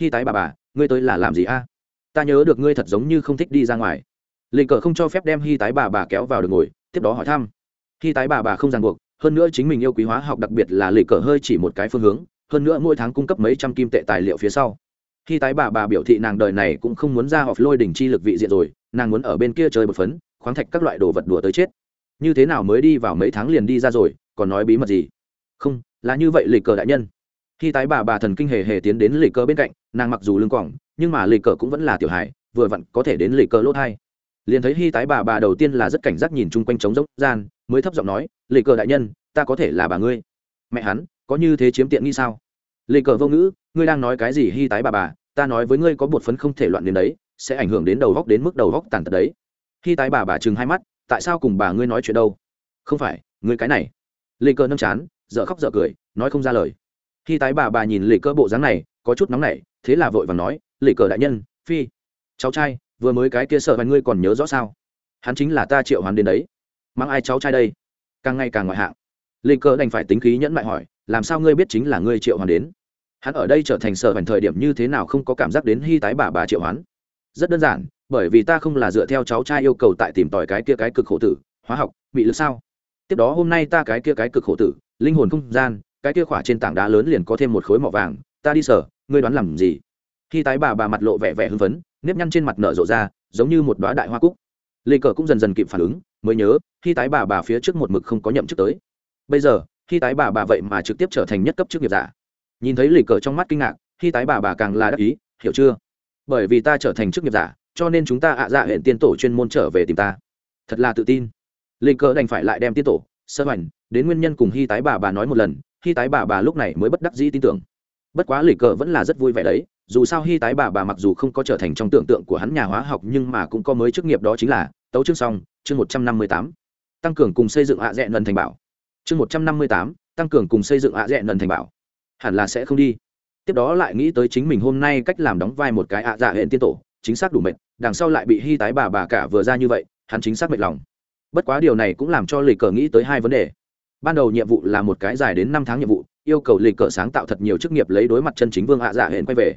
Hy tái bà bà, ngươi tới là làm gì a? Ta nhớ được ngươi thật giống như không thích đi ra ngoài lịch cờ không cho phép đem hy tái bà bà kéo vào được ngồi tiếp đó hỏi thăm. Hy tái bà bà không ràng buộc hơn nữa chính mình yêu quý hóa học đặc biệt là lịch cờ hơi chỉ một cái phương hướng hơn nữa mỗi tháng cung cấp mấy trăm kim tệ tài liệu phía sau. Hy tái bà bà biểu thị nàng đời này cũng không muốn ra họp lôi đỉnh chi lực vị diện rồi nàng muốn ở bên kia chơi một phấn khoáng thạch các loại đồ vật đùa tới chết. Như thế nào mới đi vào mấy tháng liền đi ra rồi còn nói bí mật gì? Không là như vậy lịch cờ đại nhân. Khi tái bà bà thần kinh hề hề tiến đến lịch cờ bên cạnh nàng mặc dù lưng quỏng nhưng mà lịch cờ cũng vẫn là tiểu hài, vừa vặn có thể đến lịch cờ lốt hai liền thấy hy tái bà bà đầu tiên là rất cảnh giác nhìn chung quanh trống rỗng, gian mới thấp giọng nói lệ cờ đại nhân ta có thể là bà ngươi. Mẹ hắn có như thế chiếm tiện nghi sao? Lê cờ vô ngữ ngươi đang nói cái gì hy tái bà bà ta nói với ngươi có bột phấn không thể loạn đến đấy sẽ ảnh hưởng đến đầu góc đến mức đầu góc tàn tật đấy. Hy tái bà bà chừng hai mắt tại sao cùng bà ngươi nói chuyện đâu? Không phải ngươi cái này. Lê cờ nâm chán dợ khóc dợ cười nói không ra lời. Hy tái bà bà nhìn lê cờ bộ dáng này có chút nóng nảy thế là vội và nói lê cờ đại nhân phi cháu trai vừa mới cái kia sợ và ngươi còn nhớ rõ sao? Hắn chính là ta triệu hắn đến đấy. Mang ai cháu trai đây? Càng ngày càng ngoại hạng. Lê cờ đành phải tính khí nhẫn lại hỏi, làm sao ngươi biết chính là ngươi triệu hoàn đến? Hắn ở đây trở thành sở hoàn thời điểm như thế nào không có cảm giác đến hy tái bà bà triệu hoán. Rất đơn giản, bởi vì ta không là dựa theo cháu trai yêu cầu tại tìm tòi cái kia cái cực khổ tử, hóa học, bị lực sao? Tiếp đó hôm nay ta cái kia cái cực khổ tử, linh hồn không gian, cái kia khỏa trên tảng đá lớn liền có thêm một khối mỏ vàng, ta đi sở ngươi đoán làm gì? Khi tái bà bà mặt lộ vẻ vẻ hưng phấn nếp nhăn trên mặt nở rộ ra, giống như một đoá đại hoa cúc. Lê cờ cũng dần dần kịp phản ứng, mới nhớ, khi tái bà bà phía trước một mực không có nhậm chức tới. Bây giờ, khi tái bà bà vậy mà trực tiếp trở thành nhất cấp chức nghiệp giả. Nhìn thấy lì cờ trong mắt kinh ngạc, khi tái bà bà càng là đắc ý, hiểu chưa? Bởi vì ta trở thành chức nghiệp giả, cho nên chúng ta ạ dạ hẹn tiên tổ chuyên môn trở về tìm ta. Thật là tự tin. Lì cờ đành phải lại đem tiên tổ, sơ hoành, đến nguyên nhân cùng hy tái bà bà nói một lần hy tái bà bà lúc này mới bất đắc dĩ tin tưởng. Bất quá lì cờ vẫn là rất vui vẻ đấy dù sao hy tái bà bà mặc dù không có trở thành trong tưởng tượng của hắn nhà hóa học nhưng mà cũng có mới chức nghiệp đó chính là tấu chương song chương một trăm năm mươi tám. Tăng cường cùng xây dựng ạ dẹn lần thành bảo. Chương một trăm năm mươi tám, tăng cường cùng xây dựng ạ dẹn lần thành bảo. Hẳn là sẽ không đi. Tiếp đó lại nghĩ tới chính mình hôm nay cách làm đóng vai một cái ạ dạ hẹn tiên tổ, chính xác đủ mệt, đằng sau lại bị hy tái bà bà cả vừa ra như vậy, hắn chính xác mệt lòng. Bất quá điều này cũng làm cho lì cờ nghĩ tới hai vấn đề. Ban đầu nhiệm vụ là một cái dài đến năm tháng nhiệm vụ, yêu cầu lì cờ sáng tạo thật nhiều chức nghiệp lấy đối mặt chân chính vương ạ dạ hẹn quay về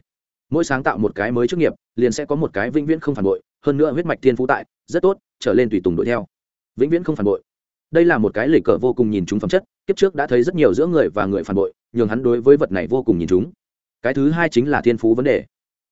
mỗi sáng tạo một cái mới chức nghiệp, liền sẽ có một cái vĩnh viễn không phản bội, hơn nữa huyết mạch tiên phú tại, rất tốt, trở lên tùy tùng đuổi theo. Vĩnh viễn không phản bội. Đây là một cái lịch cờ vô cùng nhìn chúng phẩm chất, kiếp trước đã thấy rất nhiều giữa người và người phản bội, nhường hắn đối với vật này vô cùng nhìn chúng. Cái thứ hai chính là thiên phú vấn đề.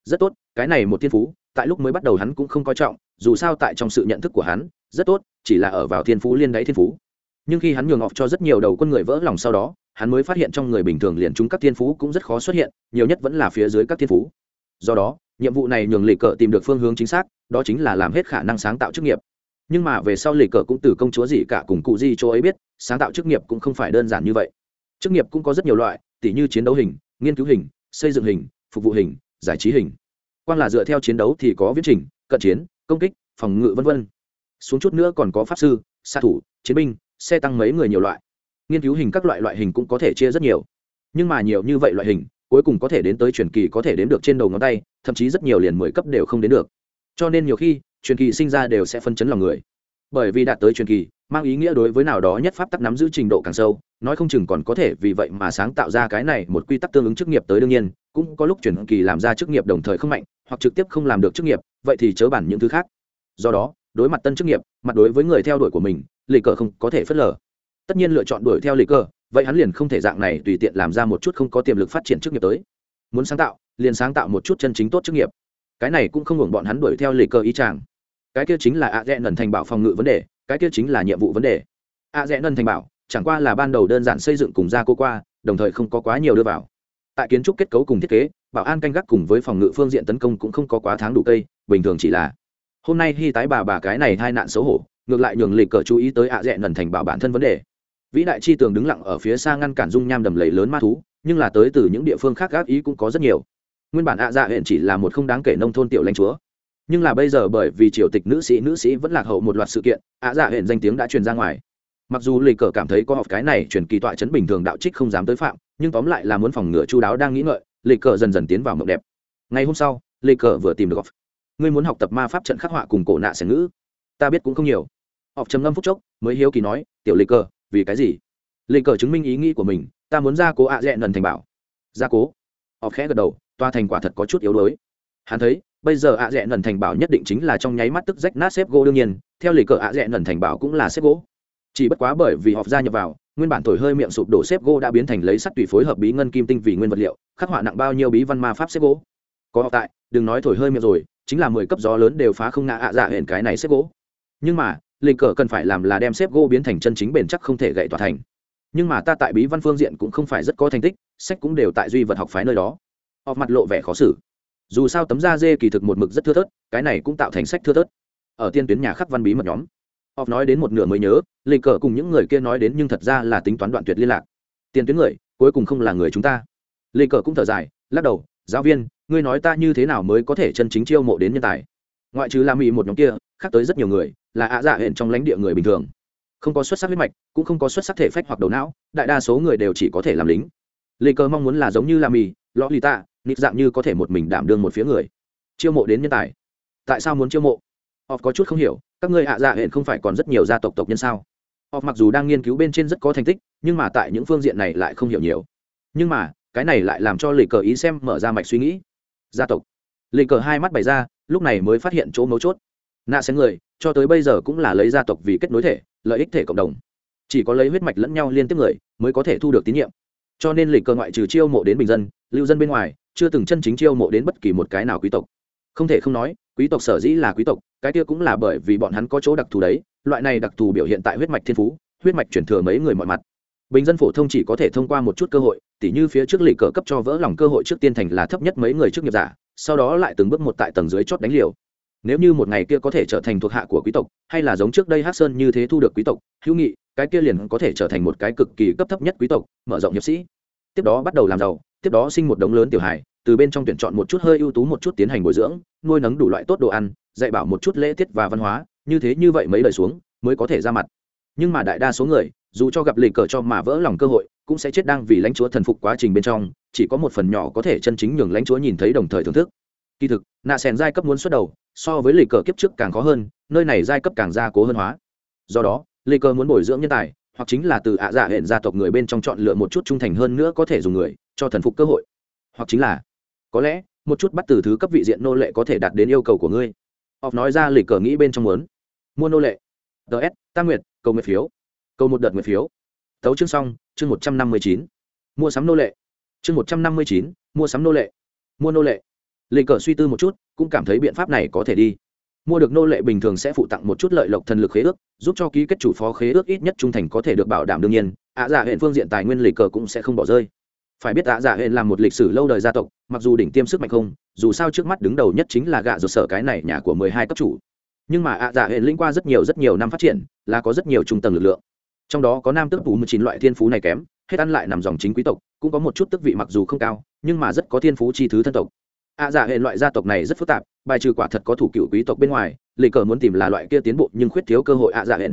Rất tốt, cái này một thiên phú, tại lúc mới bắt đầu hắn cũng không coi trọng, dù sao tại trong sự nhận thức của hắn, rất tốt, chỉ là ở vào thiên phú liên đáy thiên phú. Nhưng khi hắn nhường ngọc cho rất nhiều đầu quân người vỡ lòng sau đó, hắn mới phát hiện trong người bình thường liền chúng các thiên phú cũng rất khó xuất hiện, nhiều nhất vẫn là phía dưới các thiên phú do đó, nhiệm vụ này nhường lì cờ tìm được phương hướng chính xác, đó chính là làm hết khả năng sáng tạo chức nghiệp. Nhưng mà về sau lì cờ cũng từ công chúa gì cả cùng cụ di chỗ ấy biết, sáng tạo chức nghiệp cũng không phải đơn giản như vậy. Chức nghiệp cũng có rất nhiều loại, tỉ như chiến đấu hình, nghiên cứu hình, xây dựng hình, phục vụ hình, giải trí hình. Quan là dựa theo chiến đấu thì có viết trình, cận chiến, công kích, phòng ngự v v xuống chút nữa còn có pháp sư xạ thủ, chiến binh, xe tăng mấy người nhiều loại. Nghiên cứu hình các loại loại hình cũng có thể chia rất nhiều. Nhưng mà nhiều như vậy loại hình cuối cùng có thể đến tới truyền kỳ có thể đến được trên đầu ngón tay, thậm chí rất nhiều liền mười cấp đều không đến được. Cho nên nhiều khi, truyền kỳ sinh ra đều sẽ phân chấn lòng người. Bởi vì đạt tới truyền kỳ, mang ý nghĩa đối với nào đó nhất pháp tắc nắm giữ trình độ càng sâu, nói không chừng còn có thể vì vậy mà sáng tạo ra cái này một quy tắc tương ứng chức nghiệp tới đương nhiên, cũng có lúc truyền kỳ làm ra chức nghiệp đồng thời không mạnh, hoặc trực tiếp không làm được chức nghiệp, vậy thì chớ bản những thứ khác. Do đó, đối mặt tân chức nghiệp, mặt đối với người theo đuổi của mình lì cờ không có thể phớt lờ. Tất nhiên lựa chọn đuổi theo lì cờ vậy hắn liền không thể dạng này tùy tiện làm ra một chút không có tiềm lực phát triển chức nghiệp tới. Muốn sáng tạo, liền sáng tạo một chút chân chính tốt chức nghiệp. Cái này cũng không hưởng bọn hắn đuổi theo lề cờ ý chàng cái kia chính là ạ dẹ nần thành bảo phòng ngự vấn đề, cái kia chính là nhiệm vụ vấn đề. Ạ dẹ nần thành bảo, chẳng qua là ban đầu đơn giản xây dựng cùng gia cô qua, đồng thời không có quá nhiều đưa vào. Tại kiến trúc kết cấu cùng thiết kế, bảo an canh gác cùng với phòng ngự phương diện tấn công cũng không có quá tháng đủ cây, bình thường chỉ là, hôm nay hy tái bà bà cái này hai nạn xấu hổ, ngược lại nhường lịch cờ chú ý tới ạ dẹ nần thành bảo bản thân vấn đề vĩ đại chi tường đứng lặng ở phía xa ngăn cản dung nham đầm lầy lớn ma thú, nhưng là tới từ những địa phương khác gác ý cũng có rất nhiều. Nguyên bản ạ dạ hẹn chỉ là một không đáng kể nông thôn tiểu lãnh chúa. Nhưng là bây giờ bởi vì triều tịch nữ sĩ nữ sĩ vẫn lạc hậu một loạt sự kiện, ạ dạ hẹn danh tiếng đã truyền ra ngoài. Mặc dù lì cờ cảm thấy có học cái này truyền kỳ tọa chấn bình thường đạo trích không dám tới phạm, nhưng tóm lại là muốn phòng ngừa chu đáo đang nghĩ ngợi, lì cờ dần dần tiến vào mộng đẹp. Ngày hôm sau, lì cờ vừa tìm được học ngươi muốn học tập ma pháp trận khắc họa cùng cổ nạ xẻ ngữ. Ta biết cũng không nhiều. Học trầm ngâm phút chốc, mới hiếu kỳ nói, tiểu lì cờ vì cái gì? Lì cờ chứng minh ý nghĩ của mình, ta muốn ra cố ạ dẹn lần thành bảo. Gia cố. Họ khẽ gật đầu, toa thành quả thật có chút yếu đuối. Hắn thấy, bây giờ ạ dẹn lần thành bảo nhất định chính là trong nháy mắt tức rách nát xếp gỗ đương nhiên, theo lì cờ ạ dẹn lần thành bảo cũng là xếp gỗ. Chỉ bất quá bởi vì họ gia nhập vào, nguyên bản thổi hơi miệng sụp đổ xếp gỗ đã biến thành lấy sắt tùy phối hợp bí ngân kim tinh vì nguyên vật liệu, khắc họa nặng bao nhiêu bí văn ma pháp xếp gỗ. Có học tại, đừng nói thổi hơi miệng rồi, chính là mười cấp gió lớn đều phá không ngã ạ dạ hển cái này xếp gỗ. Nhưng mà lịch cờ cần phải làm là đem xếp gỗ biến thành chân chính bền chắc không thể gậy tỏa thành. Nhưng mà ta tại bí văn phương diện cũng không phải rất có thành tích, sách cũng đều tại duy vật học phái nơi đó. Họp mặt lộ vẻ khó xử. Dù sao tấm da dê kỳ thực một mực rất thưa thớt, cái này cũng tạo thành sách thưa thớt. Ở tiên tuyến nhà khắc văn bí mật nhóm, họp nói đến một nửa mới nhớ, lịch cờ cùng những người kia nói đến nhưng thật ra là tính toán đoạn tuyệt liên lạc. Tiền tuyến người, cuối cùng không là người chúng ta. Lịch cờ cũng thở dài, lắc đầu, giáo viên, ngươi nói ta như thế nào mới có thể chân chính chiêu mộ đến nhân tài? Ngoại trừ làm mỹ một nhóm kia khác tới rất nhiều người, là ạ dạ hẹn trong lãnh địa người bình thường. Không có xuất sắc huyết mạch, cũng không có xuất sắc thể phách hoặc đầu não, đại đa số người đều chỉ có thể làm lính. Lê cơ mong muốn là giống như làm mì lõ lì tạ, nịt dạng như có thể một mình đảm đương một phía người. Chiêu mộ đến nhân tài. Tại sao muốn chiêu mộ? Họ có chút không hiểu, các ngươi ạ dạ hẹn không phải còn rất nhiều gia tộc tộc nhân sao? Họ mặc dù đang nghiên cứu bên trên rất có thành tích, nhưng mà tại những phương diện này lại không hiểu nhiều. Nhưng mà, cái này lại làm cho lì cờ ý xem mở ra mạch suy nghĩ. Gia tộc. Lì cờ hai mắt bày ra, lúc này mới phát hiện chỗ mấu chốt nạ xén người, cho tới bây giờ cũng là lấy gia tộc vì kết nối thể, lợi ích thể cộng đồng. Chỉ có lấy huyết mạch lẫn nhau liên tiếp người, mới có thể thu được tín nhiệm. Cho nên lịch cơ ngoại trừ chiêu mộ đến bình dân, lưu dân bên ngoài, chưa từng chân chính chiêu mộ đến bất kỳ một cái nào quý tộc. Không thể không nói, quý tộc sở dĩ là quý tộc, cái kia cũng là bởi vì bọn hắn có chỗ đặc thù đấy, loại này đặc thù biểu hiện tại huyết mạch thiên phú, huyết mạch chuyển thừa mấy người mọi mặt. Bình dân phổ thông chỉ có thể thông qua một chút cơ hội, tỉ như phía trước lì cờ cấp cho vỡ lòng cơ hội trước tiên thành là thấp nhất mấy người trước nghiệp giả, sau đó lại từng bước một tại tầng dưới chót đánh liều nếu như một ngày kia có thể trở thành thuộc hạ của quý tộc, hay là giống trước đây hát sơn như thế thu được quý tộc, hữu nghị, cái kia liền có thể trở thành một cái cực kỳ cấp thấp nhất quý tộc, mở rộng hiệp sĩ. Tiếp đó bắt đầu làm giàu, tiếp đó sinh một đống lớn tiểu hài, từ bên trong tuyển chọn một chút hơi ưu tú một chút tiến hành bồi dưỡng, nuôi nấng đủ loại tốt đồ ăn, dạy bảo một chút lễ tiết và văn hóa, như thế như vậy mấy lời xuống, mới có thể ra mặt. Nhưng mà đại đa số người, dù cho gặp lì cờ cho mà vỡ lòng cơ hội, cũng sẽ chết đang vì lãnh chúa thần phục quá trình bên trong, chỉ có một phần nhỏ có thể chân chính nhường lãnh chúa nhìn thấy đồng thời thưởng thức. Kỳ thực nạ sèn giai cấp muốn xuất đầu so với lì cờ kiếp trước càng khó hơn, nơi này giai cấp càng gia cố hơn hóa. Do đó lì cờ muốn bồi dưỡng nhân tài, hoặc chính là từ ạ dạ hẹn gia tộc người bên trong chọn lựa một chút trung thành hơn nữa có thể dùng người, cho thần phục cơ hội. Hoặc chính là, có lẽ, một chút bắt từ thứ cấp vị diện nô lệ có thể đạt đến yêu cầu của ngươi. Học nói ra lì cờ nghĩ bên trong muốn. Mua nô lệ. Ts tăng nguyệt, cầu nguyệt phiếu. Cầu một đợt nguyệt phiếu. Tấu chương xong, chương một trăm năm mươi chín. Mua sắm nô lệ. Chương một trăm năm mươi chín, mua sắm nô lệ. Mua nô lệ lệ cờ suy tư một chút, cũng cảm thấy biện pháp này có thể đi. Mua được nô lệ bình thường sẽ phụ tặng một chút lợi lộc thần lực khế ước, giúp cho ký kết chủ phó khế ước ít nhất trung thành có thể được bảo đảm đương nhiên, ạ dạ hệ phương diện tài nguyên lệ cờ cũng sẽ không bỏ rơi. Phải biết ạ dạ hệ là một lịch sử lâu đời gia tộc, mặc dù đỉnh tiêm sức mạnh không, dù sao trước mắt đứng đầu nhất chính là gạ ruột sở cái này nhà của mười hai cấp chủ. Nhưng mà ạ dạ hệ linh qua rất nhiều rất nhiều năm phát triển, là có rất nhiều trung tầng lực lượng. Trong đó có nam tức phủ mười chín loại thiên phú này kém, hết ăn lại nằm dòng chính quý tộc, cũng có một chút tức vị mặc dù không cao, nhưng mà rất có thiên phú chi thứ thân tộc ạ dạ hệ loại gia tộc này rất phức tạp, bài trừ quả thật có thủ cựu quý tộc bên ngoài lì cờ muốn tìm là loại kia tiến bộ nhưng khuyết thiếu cơ hội ạ dạ hệ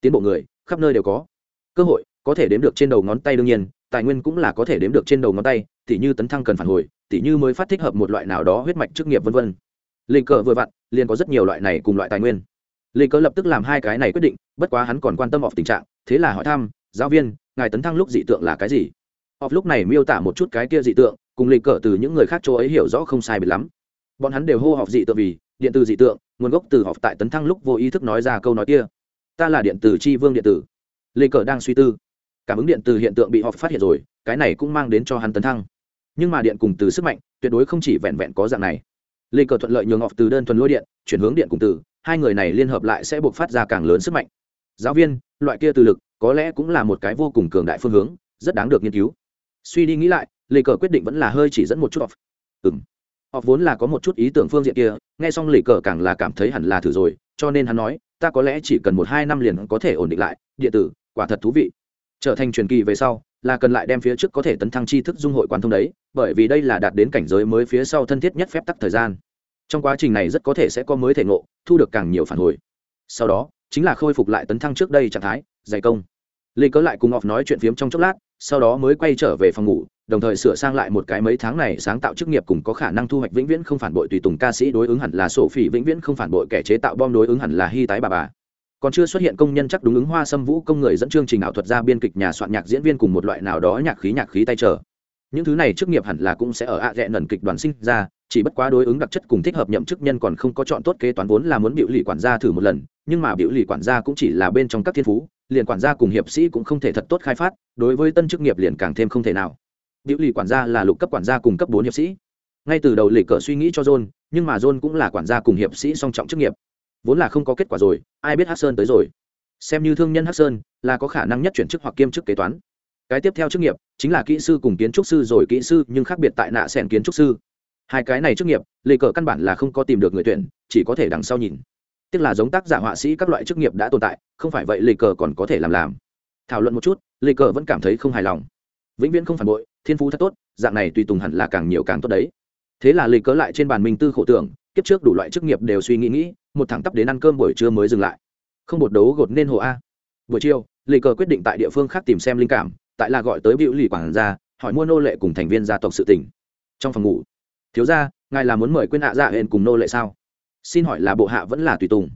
tiến bộ người, khắp nơi đều có. Cơ hội, có thể đếm được trên đầu ngón tay đương nhiên, tài nguyên cũng là có thể đếm được trên đầu ngón tay, tỉ như tấn thăng cần phản hồi, tỉ như mới phát thích hợp một loại nào đó huyết mạch chức nghiệp vân vân. Lì cờ vừa vặn, liền có rất nhiều loại này cùng loại tài nguyên. Lì cờ lập tức làm hai cái này quyết định, bất quá hắn còn quan tâm học tình trạng, thế là hỏi thăm, giáo viên, ngài tấn thăng lúc dị tượng là cái gì? Học lúc này miêu tả một chút cái kia dị tượng cùng lịch cờ từ những người khác chỗ ấy hiểu rõ không sai biệt lắm. Bọn hắn đều hô học dị tượng vì, điện tử dị tượng, nguồn gốc từ học tại tấn thăng lúc vô ý thức nói ra câu nói kia. Ta là điện tử tri vương điện tử. Lê cờ đang suy tư. Cảm ứng điện từ hiện tượng bị họ phát hiện rồi, cái này cũng mang đến cho hắn tấn thăng. Nhưng mà điện cùng từ sức mạnh, tuyệt đối không chỉ vẹn vẹn có dạng này. Lê cờ thuận lợi nhường họp từ đơn thuần lôi điện, chuyển hướng điện cùng từ, hai người này liên hợp lại sẽ buộc phát ra càng lớn sức mạnh. Giáo viên, loại kia từ lực, có lẽ cũng là một cái vô cùng cường đại phương hướng, rất đáng được nghiên cứu suy đi nghĩ lại, lê cờ quyết định vẫn là hơi chỉ dẫn một chút off. ừng họ vốn là có một chút ý tưởng phương diện kia, nghe xong lì cờ càng là cảm thấy hẳn là thử rồi, cho nên hắn nói, ta có lẽ chỉ cần một hai năm liền có thể ổn định lại, địa tử, quả thật thú vị. Trở thành truyền kỳ về sau, là cần lại đem phía trước có thể tấn thăng tri thức dung hội quán thông đấy, bởi vì đây là đạt đến cảnh giới mới phía sau thân thiết nhất phép tắc thời gian. Trong quá trình này rất có thể sẽ có mới thể ngộ, thu được càng nhiều phản hồi. Sau đó, chính là khôi phục lại tấn thăng trước đây trạng thái, dày công lê cớ lại cùng ngọc nói chuyện phiếm trong chốc lát, sau đó mới quay trở về phòng ngủ, đồng thời sửa sang lại một cái mấy tháng này sáng tạo chức nghiệp cùng có khả năng thu hoạch vĩnh viễn không phản bội tùy tùng ca sĩ đối ứng hẳn là sổ phỉ vĩnh viễn không phản bội kẻ chế tạo bom đối ứng hẳn là hy tái bà bà. Còn chưa xuất hiện công nhân chắc đúng ứng hoa xâm vũ công người dẫn chương trình ảo thuật ra biên kịch nhà soạn nhạc diễn viên cùng một loại nào đó nhạc khí nhạc khí tay trở những thứ này chức nghiệp hẳn là cũng sẽ ở ạ rẽ nần kịch đoàn sinh ra, chỉ bất quá đối ứng đặc chất cùng thích hợp nhậm chức nhân còn không có chọn tốt kế toán vốn là muốn biểu lì quản gia thử một lần, nhưng mà biểu lì quản gia cũng chỉ là bên trong các thiên phú liền quản gia cùng hiệp sĩ cũng không thể thật tốt khai phát, đối với tân chức nghiệp liền càng thêm không thể nào. Biểu lì quản gia là lục cấp quản gia cùng cấp bốn hiệp sĩ. Ngay từ đầu lì cờ suy nghĩ cho john, nhưng mà john cũng là quản gia cùng hiệp sĩ song trọng chức nghiệp. Vốn là không có kết quả rồi, ai biết hát sơn tới rồi. Xem như thương nhân hát sơn là có khả năng nhất chuyển chức hoặc kiêm chức kế toán. Cái tiếp theo chức nghiệp chính là kỹ sư cùng kiến trúc sư rồi kỹ sư, nhưng khác biệt tại nạ sẻn kiến trúc sư. Hai cái này chức nghiệp, lì cờ căn bản là không có tìm được người tuyển, chỉ có thể đằng sau nhìn tức là giống tác giả họa sĩ các loại chức nghiệp đã tồn tại không phải vậy lệ cờ còn có thể làm làm. Thảo luận một chút lệ cờ vẫn cảm thấy không hài lòng. Vĩnh viễn không phản bội thiên phú thật tốt dạng này tùy tùng hẳn là càng nhiều càng tốt đấy. Thế là lệ cờ lại trên bàn minh tư khổ tưởng kiếp trước đủ loại chức nghiệp đều suy nghĩ nghĩ một thẳng tắp đến ăn cơm buổi trưa mới dừng lại. Không bột đấu gột nên hồ a. Buổi chiều lệ cờ quyết định tại địa phương khác tìm xem linh cảm tại là gọi tới biểu lì quảng gia, hỏi mua nô lệ cùng thành viên gia tộc sự tỉnh trong phòng ngủ thiếu ra ngài là muốn mời quên hạ dạ hên cùng nô lệ sao? Xin hỏi là bộ hạ vẫn là tùy tùng.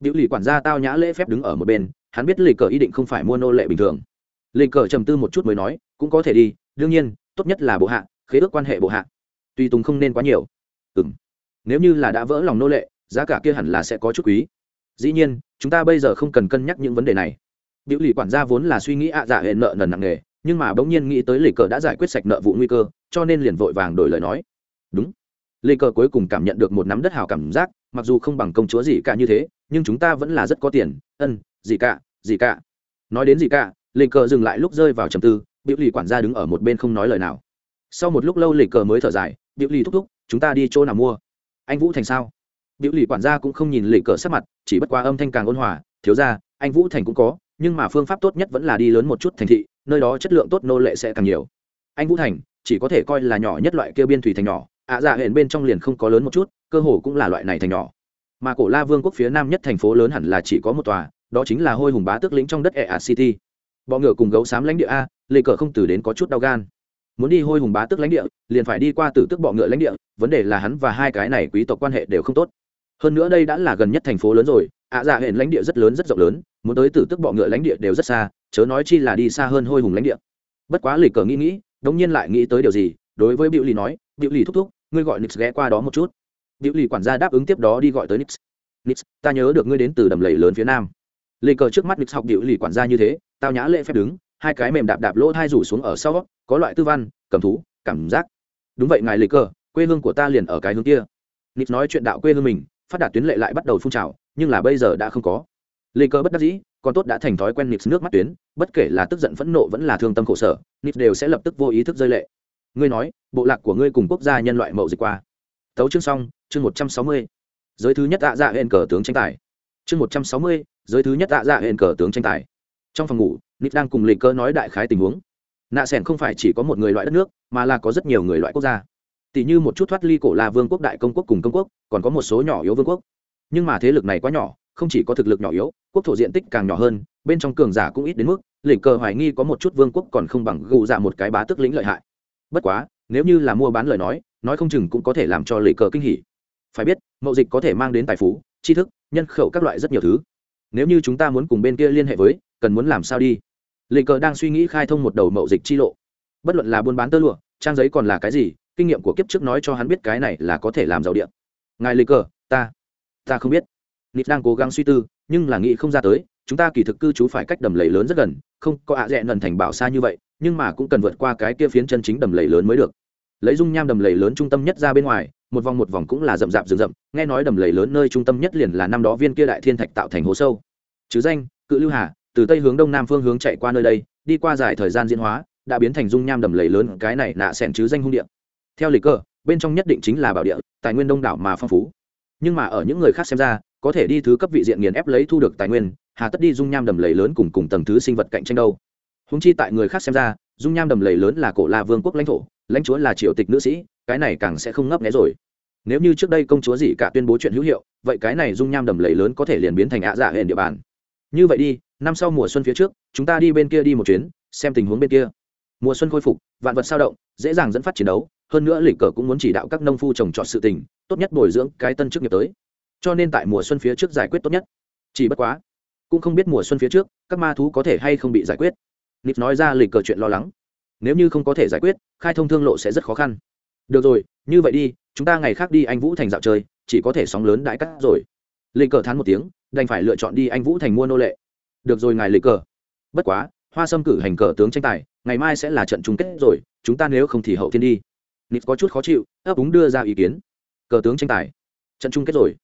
Biểu lì quản gia tao nhã lễ phép đứng ở một bên, hắn biết lì cờ ý định không phải mua nô lệ bình thường. Lì cờ trầm tư một chút mới nói, cũng có thể đi, đương nhiên, tốt nhất là bộ hạ, khế ước quan hệ bộ hạ. Tùy tùng không nên quá nhiều. Ừ m nếu như là đã vỡ lòng nô lệ, giá cả kia hẳn là sẽ có chút quý. Dĩ nhiên, chúng ta bây giờ không cần cân nhắc những vấn đề này. Biểu lì quản gia vốn là suy nghĩ ạ à dạ hệ nợ nần nặng nề, nhưng mà bỗng nhiên nghĩ tới lì cờ đã giải quyết sạch nợ vụ nguy cơ, cho nên liền vội vàng đổi lời nói. Đúng. Lì cờ cuối cùng cảm nhận được một nắm đất hào cảm giác mặc dù không bằng công chúa gì cả như thế, nhưng chúng ta vẫn là rất có tiền. Ân, gì cả gì cả. Nói đến gì cả, lịch cờ dừng lại lúc rơi vào trầm tư, biểu lì quản gia đứng ở một bên không nói lời nào. Sau một lúc lâu lịch cờ mới thở dài, biểu lì thúc thúc, chúng ta đi chỗ nào mua? Anh vũ thành sao? Biểu lì quản gia cũng không nhìn lịch cờ sắc mặt, chỉ bất quá âm thanh càng ôn hòa, thiếu ra anh vũ thành cũng có, nhưng mà phương pháp tốt nhất vẫn là đi lớn một chút thành thị, nơi đó chất lượng tốt nô lệ sẽ càng nhiều. Anh vũ thành, chỉ có thể coi là nhỏ nhất loại kêu biên thủy thành nhỏ ạ dạ hẹn bên trong liền không có lớn một chút, cơ hồ cũng là loại này thành nhỏ. Mà cổ la vương quốc phía nam nhất thành phố lớn hẳn là chỉ có một tòa, đó chính là hôi hùng bá tước lĩnh trong đất ea city. Bọ ngựa cùng gấu xám lãnh địa a, lê cờ không từ đến có chút đau gan. Muốn đi hôi hùng bá tước lãnh địa, liền phải đi qua tử tước bọ ngựa lãnh địa, vấn đề là hắn và hai cái này quý tộc quan hệ đều không tốt. Hơn nữa đây đã là gần nhất thành phố lớn rồi, ạ dạ hẹn lãnh địa rất lớn rất rộng lớn, muốn tới tử tước bọ ngựa lãnh địa đều rất xa, chớ nói chi là đi xa hơn hôi hùng lãnh địa. Bất quá lì cờ nghĩ nghĩ, đống nhiên lại nghĩ tới điều gì, đối với biểu lì nói biểu lì thúc thúc ngươi gọi nix ghé qua đó một chút. Biểu lì quản gia đáp ứng tiếp đó đi gọi tới nix. Nix, ta nhớ được ngươi đến từ đầm lầy lớn phía nam. Lê cờ trước mắt nix học biểu lì quản gia như thế, tao nhã lễ phép đứng, hai cái mềm đạp đạp lỗ hai rủ xuống ở sau, có loại tư văn, cầm thú, cảm giác. Đúng vậy ngài lê cờ, quê hương của ta liền ở cái hướng kia. Nix nói chuyện đạo quê hương mình, phát đạt tuyến lệ lại bắt đầu phun trào, nhưng là bây giờ đã không có. Lê cờ bất đắc dĩ, còn tốt đã thành thói quen nix nước mắt tuyến, bất kể là tức giận phẫn nộ vẫn là thương tâm khổ sở, nix đều sẽ lập tức vô ý thức rơi lệ ngươi nói, bộ lạc của ngươi cùng quốc gia nhân loại mậu dịch qua. Tấu chương xong, chương một trăm sáu mươi. Giới thứ nhất tạ dạ hên cờ tướng tranh tài. Chương một trăm sáu mươi, giới thứ nhất tạ dạ hên cờ tướng tranh tài. Trong phòng ngủ nít đang cùng lịch cơ nói đại khái tình huống. Nạ sẻn không phải chỉ có một người loại đất nước, mà là có rất nhiều người loại quốc gia. Tỷ như một chút thoát ly cổ là vương quốc, đại công quốc cùng công quốc, còn có một số nhỏ yếu vương quốc. Nhưng mà thế lực này quá nhỏ, không chỉ có thực lực nhỏ yếu, quốc thổ diện tích càng nhỏ hơn, bên trong cường giả cũng ít đến mức lịch cơ hoài nghi có một chút vương quốc còn không bằng gù dạ một cái bá tức lĩnh lợi hại bất quá, nếu như là mua bán lời nói nói không chừng cũng có thể làm cho lệ cờ kinh hỉ. Phải biết, mậu dịch có thể mang đến tài phú, tri thức, nhân khẩu các loại rất nhiều thứ. Nếu như chúng ta muốn cùng bên kia liên hệ với, cần muốn làm sao đi? Lệ cờ đang suy nghĩ khai thông một đầu mậu dịch chi lộ. Bất luận là buôn bán tơ lụa, trang giấy còn là cái gì, kinh nghiệm của kiếp trước nói cho hắn biết cái này là có thể làm giàu điện. Ngài lì cờ, ta ta không biết. Nít đang cố gắng suy tư, nhưng là nghĩ không ra tới, chúng ta kỳ thực cư trú phải cách đầm lầy lớn rất gần, không có ạ à dẹ nần thành bảo xa như vậy nhưng mà cũng cần vượt qua cái kia phiến chân chính đầm lầy lớn mới được. Lấy dung nham đầm lầy lớn trung tâm nhất ra bên ngoài, một vòng một vòng cũng là rậm rạp rừng rậm, nghe nói đầm lầy lớn nơi trung tâm nhất liền là năm đó viên kia đại thiên thạch tạo thành hố sâu. Chứ danh, cự lưu hà, từ tây hướng đông nam phương hướng chạy qua nơi đây, đi qua dài thời gian diễn hóa, đã biến thành dung nham đầm lầy lớn, cái này nạ sẻn chứ danh hung địa. Theo lịch cơ, bên trong nhất định chính là bảo địa, tài nguyên đông đảo mà phong phú. Nhưng mà ở những người khác xem ra, có thể đi thứ cấp vị diện nghiền ép lấy thu được tài nguyên, hà tất đi dung nham đầm lầy lớn cùng cùng tầng thứ sinh vật cạnh tranh đâu húng chi tại người khác xem ra, dung nham đầm lầy lớn là cổ la vương quốc lãnh thổ, lãnh chúa là triều tịch nữ sĩ, cái này càng sẽ không ngấp nghé rồi. Nếu như trước đây công chúa gì cả tuyên bố chuyện hữu hiệu, vậy cái này dung nham đầm lầy lớn có thể liền biến thành ạ dạ hển địa bàn. Như vậy đi, năm sau mùa xuân phía trước, chúng ta đi bên kia đi một chuyến, xem tình huống bên kia. Mùa xuân khôi phục, vạn vật sao động, dễ dàng dẫn phát chiến đấu, hơn nữa lịch cờ cũng muốn chỉ đạo các nông phu trồng trọt sự tình, tốt nhất bồi dưỡng cái tân chức nghiệp tới. Cho nên tại mùa xuân phía trước giải quyết tốt nhất. Chỉ bất quá, cũng không biết mùa xuân phía trước, các ma thú có thể hay không bị giải quyết nịp nói ra lịch cờ chuyện lo lắng. Nếu như không có thể giải quyết, khai thông thương lộ sẽ rất khó khăn. Được rồi, như vậy đi, chúng ta ngày khác đi anh vũ thành dạo chơi, chỉ có thể sóng lớn đãi cắt rồi. Lịch cờ thán một tiếng, đành phải lựa chọn đi anh vũ thành mua nô lệ. Được rồi ngài lịch cờ. Bất quá, hoa sâm cử hành cờ tướng tranh tài, ngày mai sẽ là trận chung kết rồi, chúng ta nếu không thì hậu thiên đi. Nịp có chút khó chịu, ấp úng đưa ra ý kiến. Cờ tướng tranh tài. Trận chung kết rồi.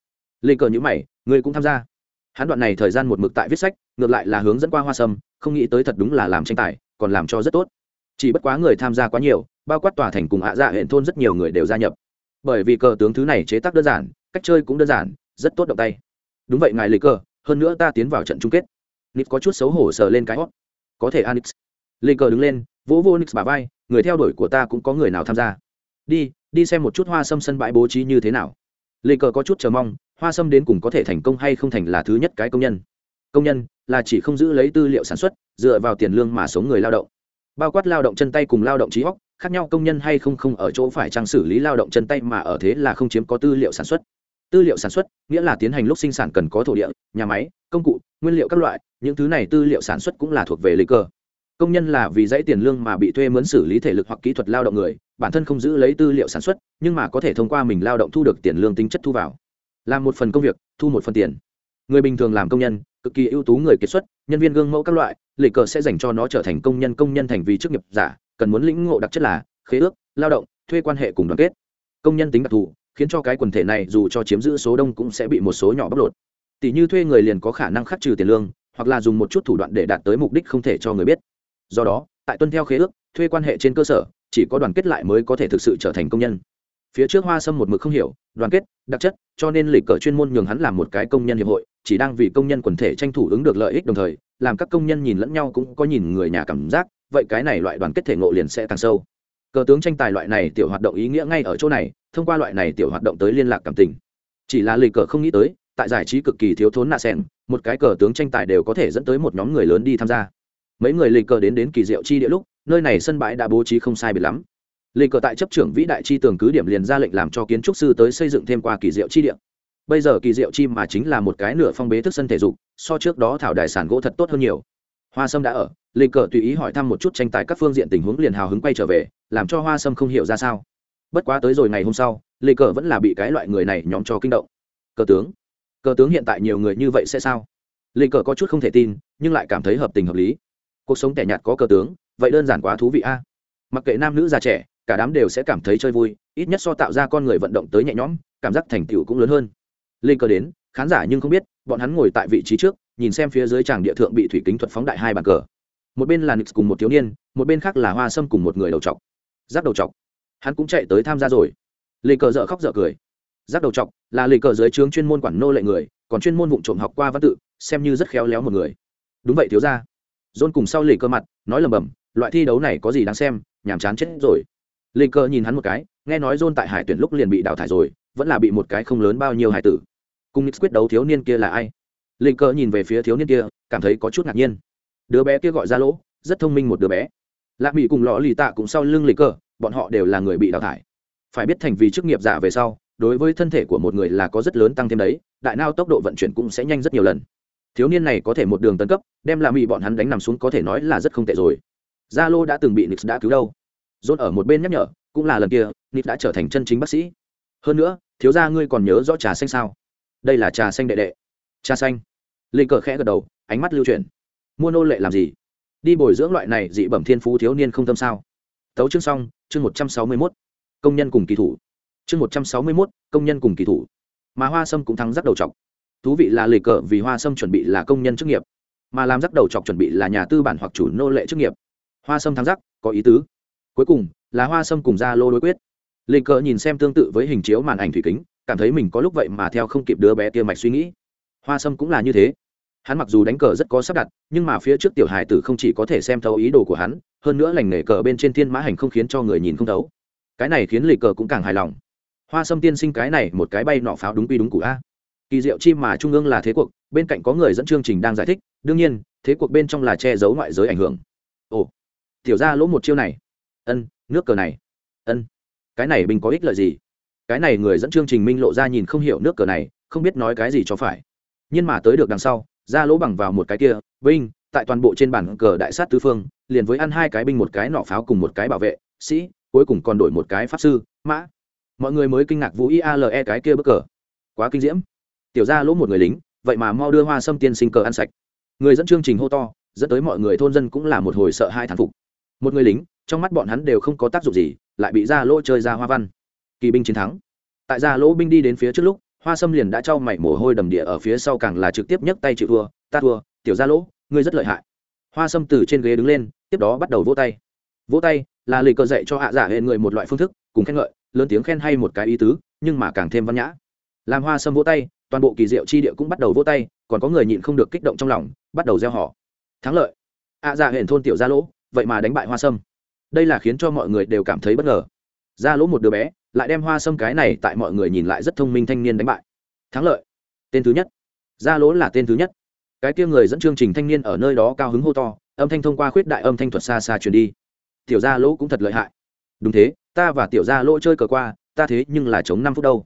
Lịch cờ nhữ mày, người cũng tham gia hắn đoạn này thời gian một mực tại viết sách, ngược lại là hướng dẫn qua hoa sâm, không nghĩ tới thật đúng là làm tranh tài, còn làm cho rất tốt. Chỉ bất quá người tham gia quá nhiều, bao quát tòa thành cùng hạ dạ huyện thôn rất nhiều người đều gia nhập. Bởi vì cờ tướng thứ này chế tác đơn giản, cách chơi cũng đơn giản, rất tốt động tay. Đúng vậy ngài lấy cờ hơn nữa ta tiến vào trận chung kết. Nix có chút xấu hổ sờ lên cái hót có thể anix. Lấy cờ đứng lên, vỗ vô nix bà vai, người theo đuổi của ta cũng có người nào tham gia. Đi đi xem một chút hoa sâm sân bãi bố trí như thế nào. Lấy cờ có chút chờ mong hoa sâm đến cùng có thể thành công hay không thành là thứ nhất cái công nhân. Công nhân là chỉ không giữ lấy tư liệu sản xuất, dựa vào tiền lương mà sống người lao động. Bao quát lao động chân tay cùng lao động trí óc, khác nhau công nhân hay không không ở chỗ phải trang xử lý lao động chân tay mà ở thế là không chiếm có tư liệu sản xuất. Tư liệu sản xuất nghĩa là tiến hành lúc sinh sản cần có thổ địa, nhà máy, công cụ, nguyên liệu các loại, những thứ này tư liệu sản xuất cũng là thuộc về lịch cơ. Công nhân là vì dãy tiền lương mà bị thuê mướn xử lý thể lực hoặc kỹ thuật lao động người, bản thân không giữ lấy tư liệu sản xuất, nhưng mà có thể thông qua mình lao động thu được tiền lương tính chất thu vào làm một phần công việc, thu một phần tiền. Người bình thường làm công nhân, cực kỳ ưu tú người kiệt xuất, nhân viên gương mẫu các loại lệ cờ sẽ dành cho nó trở thành công nhân công nhân thành vì chức nghiệp giả, cần muốn lĩnh ngộ đặc chất là khế ước, lao động, thuê quan hệ cùng đoàn kết. Công nhân tính đặc thù, khiến cho cái quần thể này dù cho chiếm giữ số đông cũng sẽ bị một số nhỏ bóc lột. Tỷ như thuê người liền có khả năng khắc trừ tiền lương, hoặc là dùng một chút thủ đoạn để đạt tới mục đích không thể cho người biết. Do đó, tại tuân theo khế ước, thuê quan hệ trên cơ sở, chỉ có đoàn kết lại mới có thể thực sự trở thành công nhân phía trước hoa sâm một mực không hiểu, đoàn kết, đặc chất, cho nên lịch cờ chuyên môn nhường hắn làm một cái công nhân hiệp hội, chỉ đang vì công nhân quần thể tranh thủ ứng được lợi ích đồng thời, làm các công nhân nhìn lẫn nhau cũng có nhìn người nhà cảm giác, vậy cái này loại đoàn kết thể ngộ liền sẽ càng sâu. Cờ tướng tranh tài loại này tiểu hoạt động ý nghĩa ngay ở chỗ này, thông qua loại này tiểu hoạt động tới liên lạc cảm tình. Chỉ là lịch cờ không nghĩ tới, tại giải trí cực kỳ thiếu thốn nạ sen một cái cờ tướng tranh tài đều có thể dẫn tới một nhóm người lớn đi tham gia. Mấy người lịch cờ đến đến kỳ diệu chi địa lúc, nơi này sân bãi đã bố trí không sai biệt lắm lịch cờ tại chấp trưởng vĩ đại chi tường cứ điểm liền ra lệnh làm cho kiến trúc sư tới xây dựng thêm qua kỳ diệu chi điện. bây giờ kỳ diệu chi mà chính là một cái nửa phong bế thức sân thể dục, so trước đó thảo đài sản gỗ thật tốt hơn nhiều. Hoa sâm đã ở lịch cờ tùy ý hỏi thăm một chút tranh tài các phương diện tình huống liền hào hứng quay trở về, làm cho hoa sâm không hiểu ra sao. Bất quá tới rồi ngày hôm sau lịch cờ vẫn là bị cái loại người này nhóm cho kinh động. Cờ tướng cờ tướng hiện tại nhiều người như vậy sẽ sao? Lịch cờ có chút không thể tin, nhưng lại cảm thấy hợp tình hợp lý. Cuộc sống tẻ nhạt có cờ tướng, vậy đơn giản quá thú vị a. Mặc kệ nam nữ già trẻ cả đám đều sẽ cảm thấy chơi vui, ít nhất so tạo ra con người vận động tới nhẹ nhõm, cảm giác thành tựu cũng lớn hơn. Lên cờ đến, khán giả nhưng không biết, bọn hắn ngồi tại vị trí trước, nhìn xem phía dưới tràng địa thượng bị thủy kính thuật phóng đại hai bàn cờ. Một bên là nix cùng một thiếu niên, một bên khác là hoa sâm cùng một người đầu trọc giáp đầu trọc hắn cũng chạy tới tham gia rồi. Lê cờ dợ khóc dợ cười. Giáp đầu trọc là lê cờ dưới trướng chuyên môn quản nô lệ người, còn chuyên môn vụ trộm học qua văn tự, xem như rất khéo léo một người. Đúng vậy thiếu ra dôn cùng sau lê cơ mặt, nói lầm bầm, loại thi đấu này có gì đáng xem, nhàm chán chết rồi lê cơ nhìn hắn một cái, nghe nói John tại hải tuyển lúc liền bị đào thải rồi, vẫn là bị một cái không lớn bao nhiêu hải tử. Cùng nix quyết đấu thiếu niên kia là ai? Lê cơ nhìn về phía thiếu niên kia, cảm thấy có chút ngạc nhiên. Đứa bé kia gọi ra lỗ, rất thông minh một đứa bé. Lạ mỹ cùng lọ lì tạ cũng sau lưng lịch cơ, bọn họ đều là người bị đào thải. Phải biết thành vì chức nghiệp giả về sau, đối với thân thể của một người là có rất lớn tăng thêm đấy, đại nao tốc độ vận chuyển cũng sẽ nhanh rất nhiều lần. Thiếu niên này có thể một đường tấn cấp, đem lạ mỹ bọn hắn đánh nằm xuống có thể nói là rất không tệ rồi. Gia lô đã từng bị nix đã cứu đâu? Dốt ở một bên nhắc nhở, cũng là lần kia, nít đã trở thành chân chính bác sĩ. Hơn nữa, thiếu gia ngươi còn nhớ rõ trà xanh sao? Đây là trà xanh đệ đệ. Trà xanh. Linh cờ khẽ gật đầu, ánh mắt lưu chuyển. Mua nô lệ làm gì? Đi bồi dưỡng loại này dị bẩm thiên phú thiếu niên không tâm sao? Tấu chương xong, chương một trăm sáu mươi mốt. Công nhân cùng kỳ thủ. Chương một trăm sáu mươi mốt, công nhân cùng kỳ thủ. Mà hoa sâm cũng thắng rắc đầu chọc. Thú vị là lì cờ vì hoa sâm chuẩn bị là công nhân chức nghiệp, mà làm rắc đầu chọc chuẩn bị là nhà tư bản hoặc chủ nô lệ chức nghiệp. Hoa sâm thắng rắc, có ý tứ cuối cùng, là hoa sâm cùng ra lô đối quyết. Lê cờ nhìn xem tương tự với hình chiếu màn ảnh thủy kính, cảm thấy mình có lúc vậy mà theo không kịp đứa bé kia mạch suy nghĩ. Hoa sâm cũng là như thế. Hắn mặc dù đánh cờ rất có sắp đặt, nhưng mà phía trước tiểu hài tử không chỉ có thể xem thấu ý đồ của hắn, hơn nữa lành nghề cờ bên trên thiên mã hành không khiến cho người nhìn không thấu. Cái này khiến lịch cờ cũng càng hài lòng. Hoa sâm tiên sinh cái này một cái bay nọ pháo đúng quy đúng cụ a. Kỳ diệu chi mà trung ương là thế cuộc, bên cạnh có người dẫn chương trình đang giải thích, đương nhiên, thế cuộc bên trong là che giấu ngoại giới ảnh hưởng. Ồ, tiểu ra lỗ một chiêu này ân, nước cờ này. Ân. Cái này binh có ích lợi gì? Cái này người dẫn chương trình minh lộ ra nhìn không hiểu nước cờ này, không biết nói cái gì cho phải. Nhưng mà tới được đằng sau, ra lỗ bằng vào một cái kia binh tại toàn bộ trên bản cờ đại sát tứ phương, liền với ăn hai cái binh một cái nỏ pháo cùng một cái bảo vệ, sĩ, cuối cùng còn đổi một cái pháp sư, mã. Mọi người mới kinh ngạc vũ iale cái kia bất cờ. Quá kinh diễm. Tiểu ra lỗ một người lính, vậy mà mau đưa hoa sâm tiên sinh cờ ăn sạch. Người dẫn chương trình hô to, dẫn tới mọi người thôn dân cũng là một hồi sợ hai thán phục. Một người lính trong mắt bọn hắn đều không có tác dụng gì, lại bị ra lỗ chơi ra hoa văn. Kỳ binh chiến thắng. Tại ra lỗ binh đi đến phía trước lúc, hoa sâm liền đã trao mảy mồ hôi đầm địa ở phía sau càng là trực tiếp nhấc tay chịu thua, ta thua, tiểu ra lỗ, ngươi rất lợi hại. Hoa sâm từ trên ghế đứng lên, tiếp đó bắt đầu vỗ tay. Vỗ tay là lời cờ dạy cho hạ giả hệ người một loại phương thức, cùng khen ngợi, lớn tiếng khen hay một cái ý tứ, nhưng mà càng thêm văn nhã. Làm hoa sâm vỗ tay, toàn bộ kỳ diệu chi địa cũng bắt đầu vỗ tay, còn có người nhịn không được kích động trong lòng, bắt đầu gieo họ. Thắng lợi. ạ dạ hển thôn tiểu gia lỗ, vậy mà đánh bại hoa sâm đây là khiến cho mọi người đều cảm thấy bất ngờ. Gia lỗ một đứa bé, lại đem hoa sâm cái này tại mọi người nhìn lại rất thông minh thanh niên đánh bại. Thắng lợi. Tên thứ nhất. Gia lỗ là tên thứ nhất. Cái kia người dẫn chương trình thanh niên ở nơi đó cao hứng hô to, âm thanh thông qua khuyết đại âm thanh thuật xa xa truyền đi. Tiểu gia lỗ cũng thật lợi hại. Đúng thế, ta và tiểu gia lỗ chơi cờ qua, ta thế nhưng là chống năm phút đâu.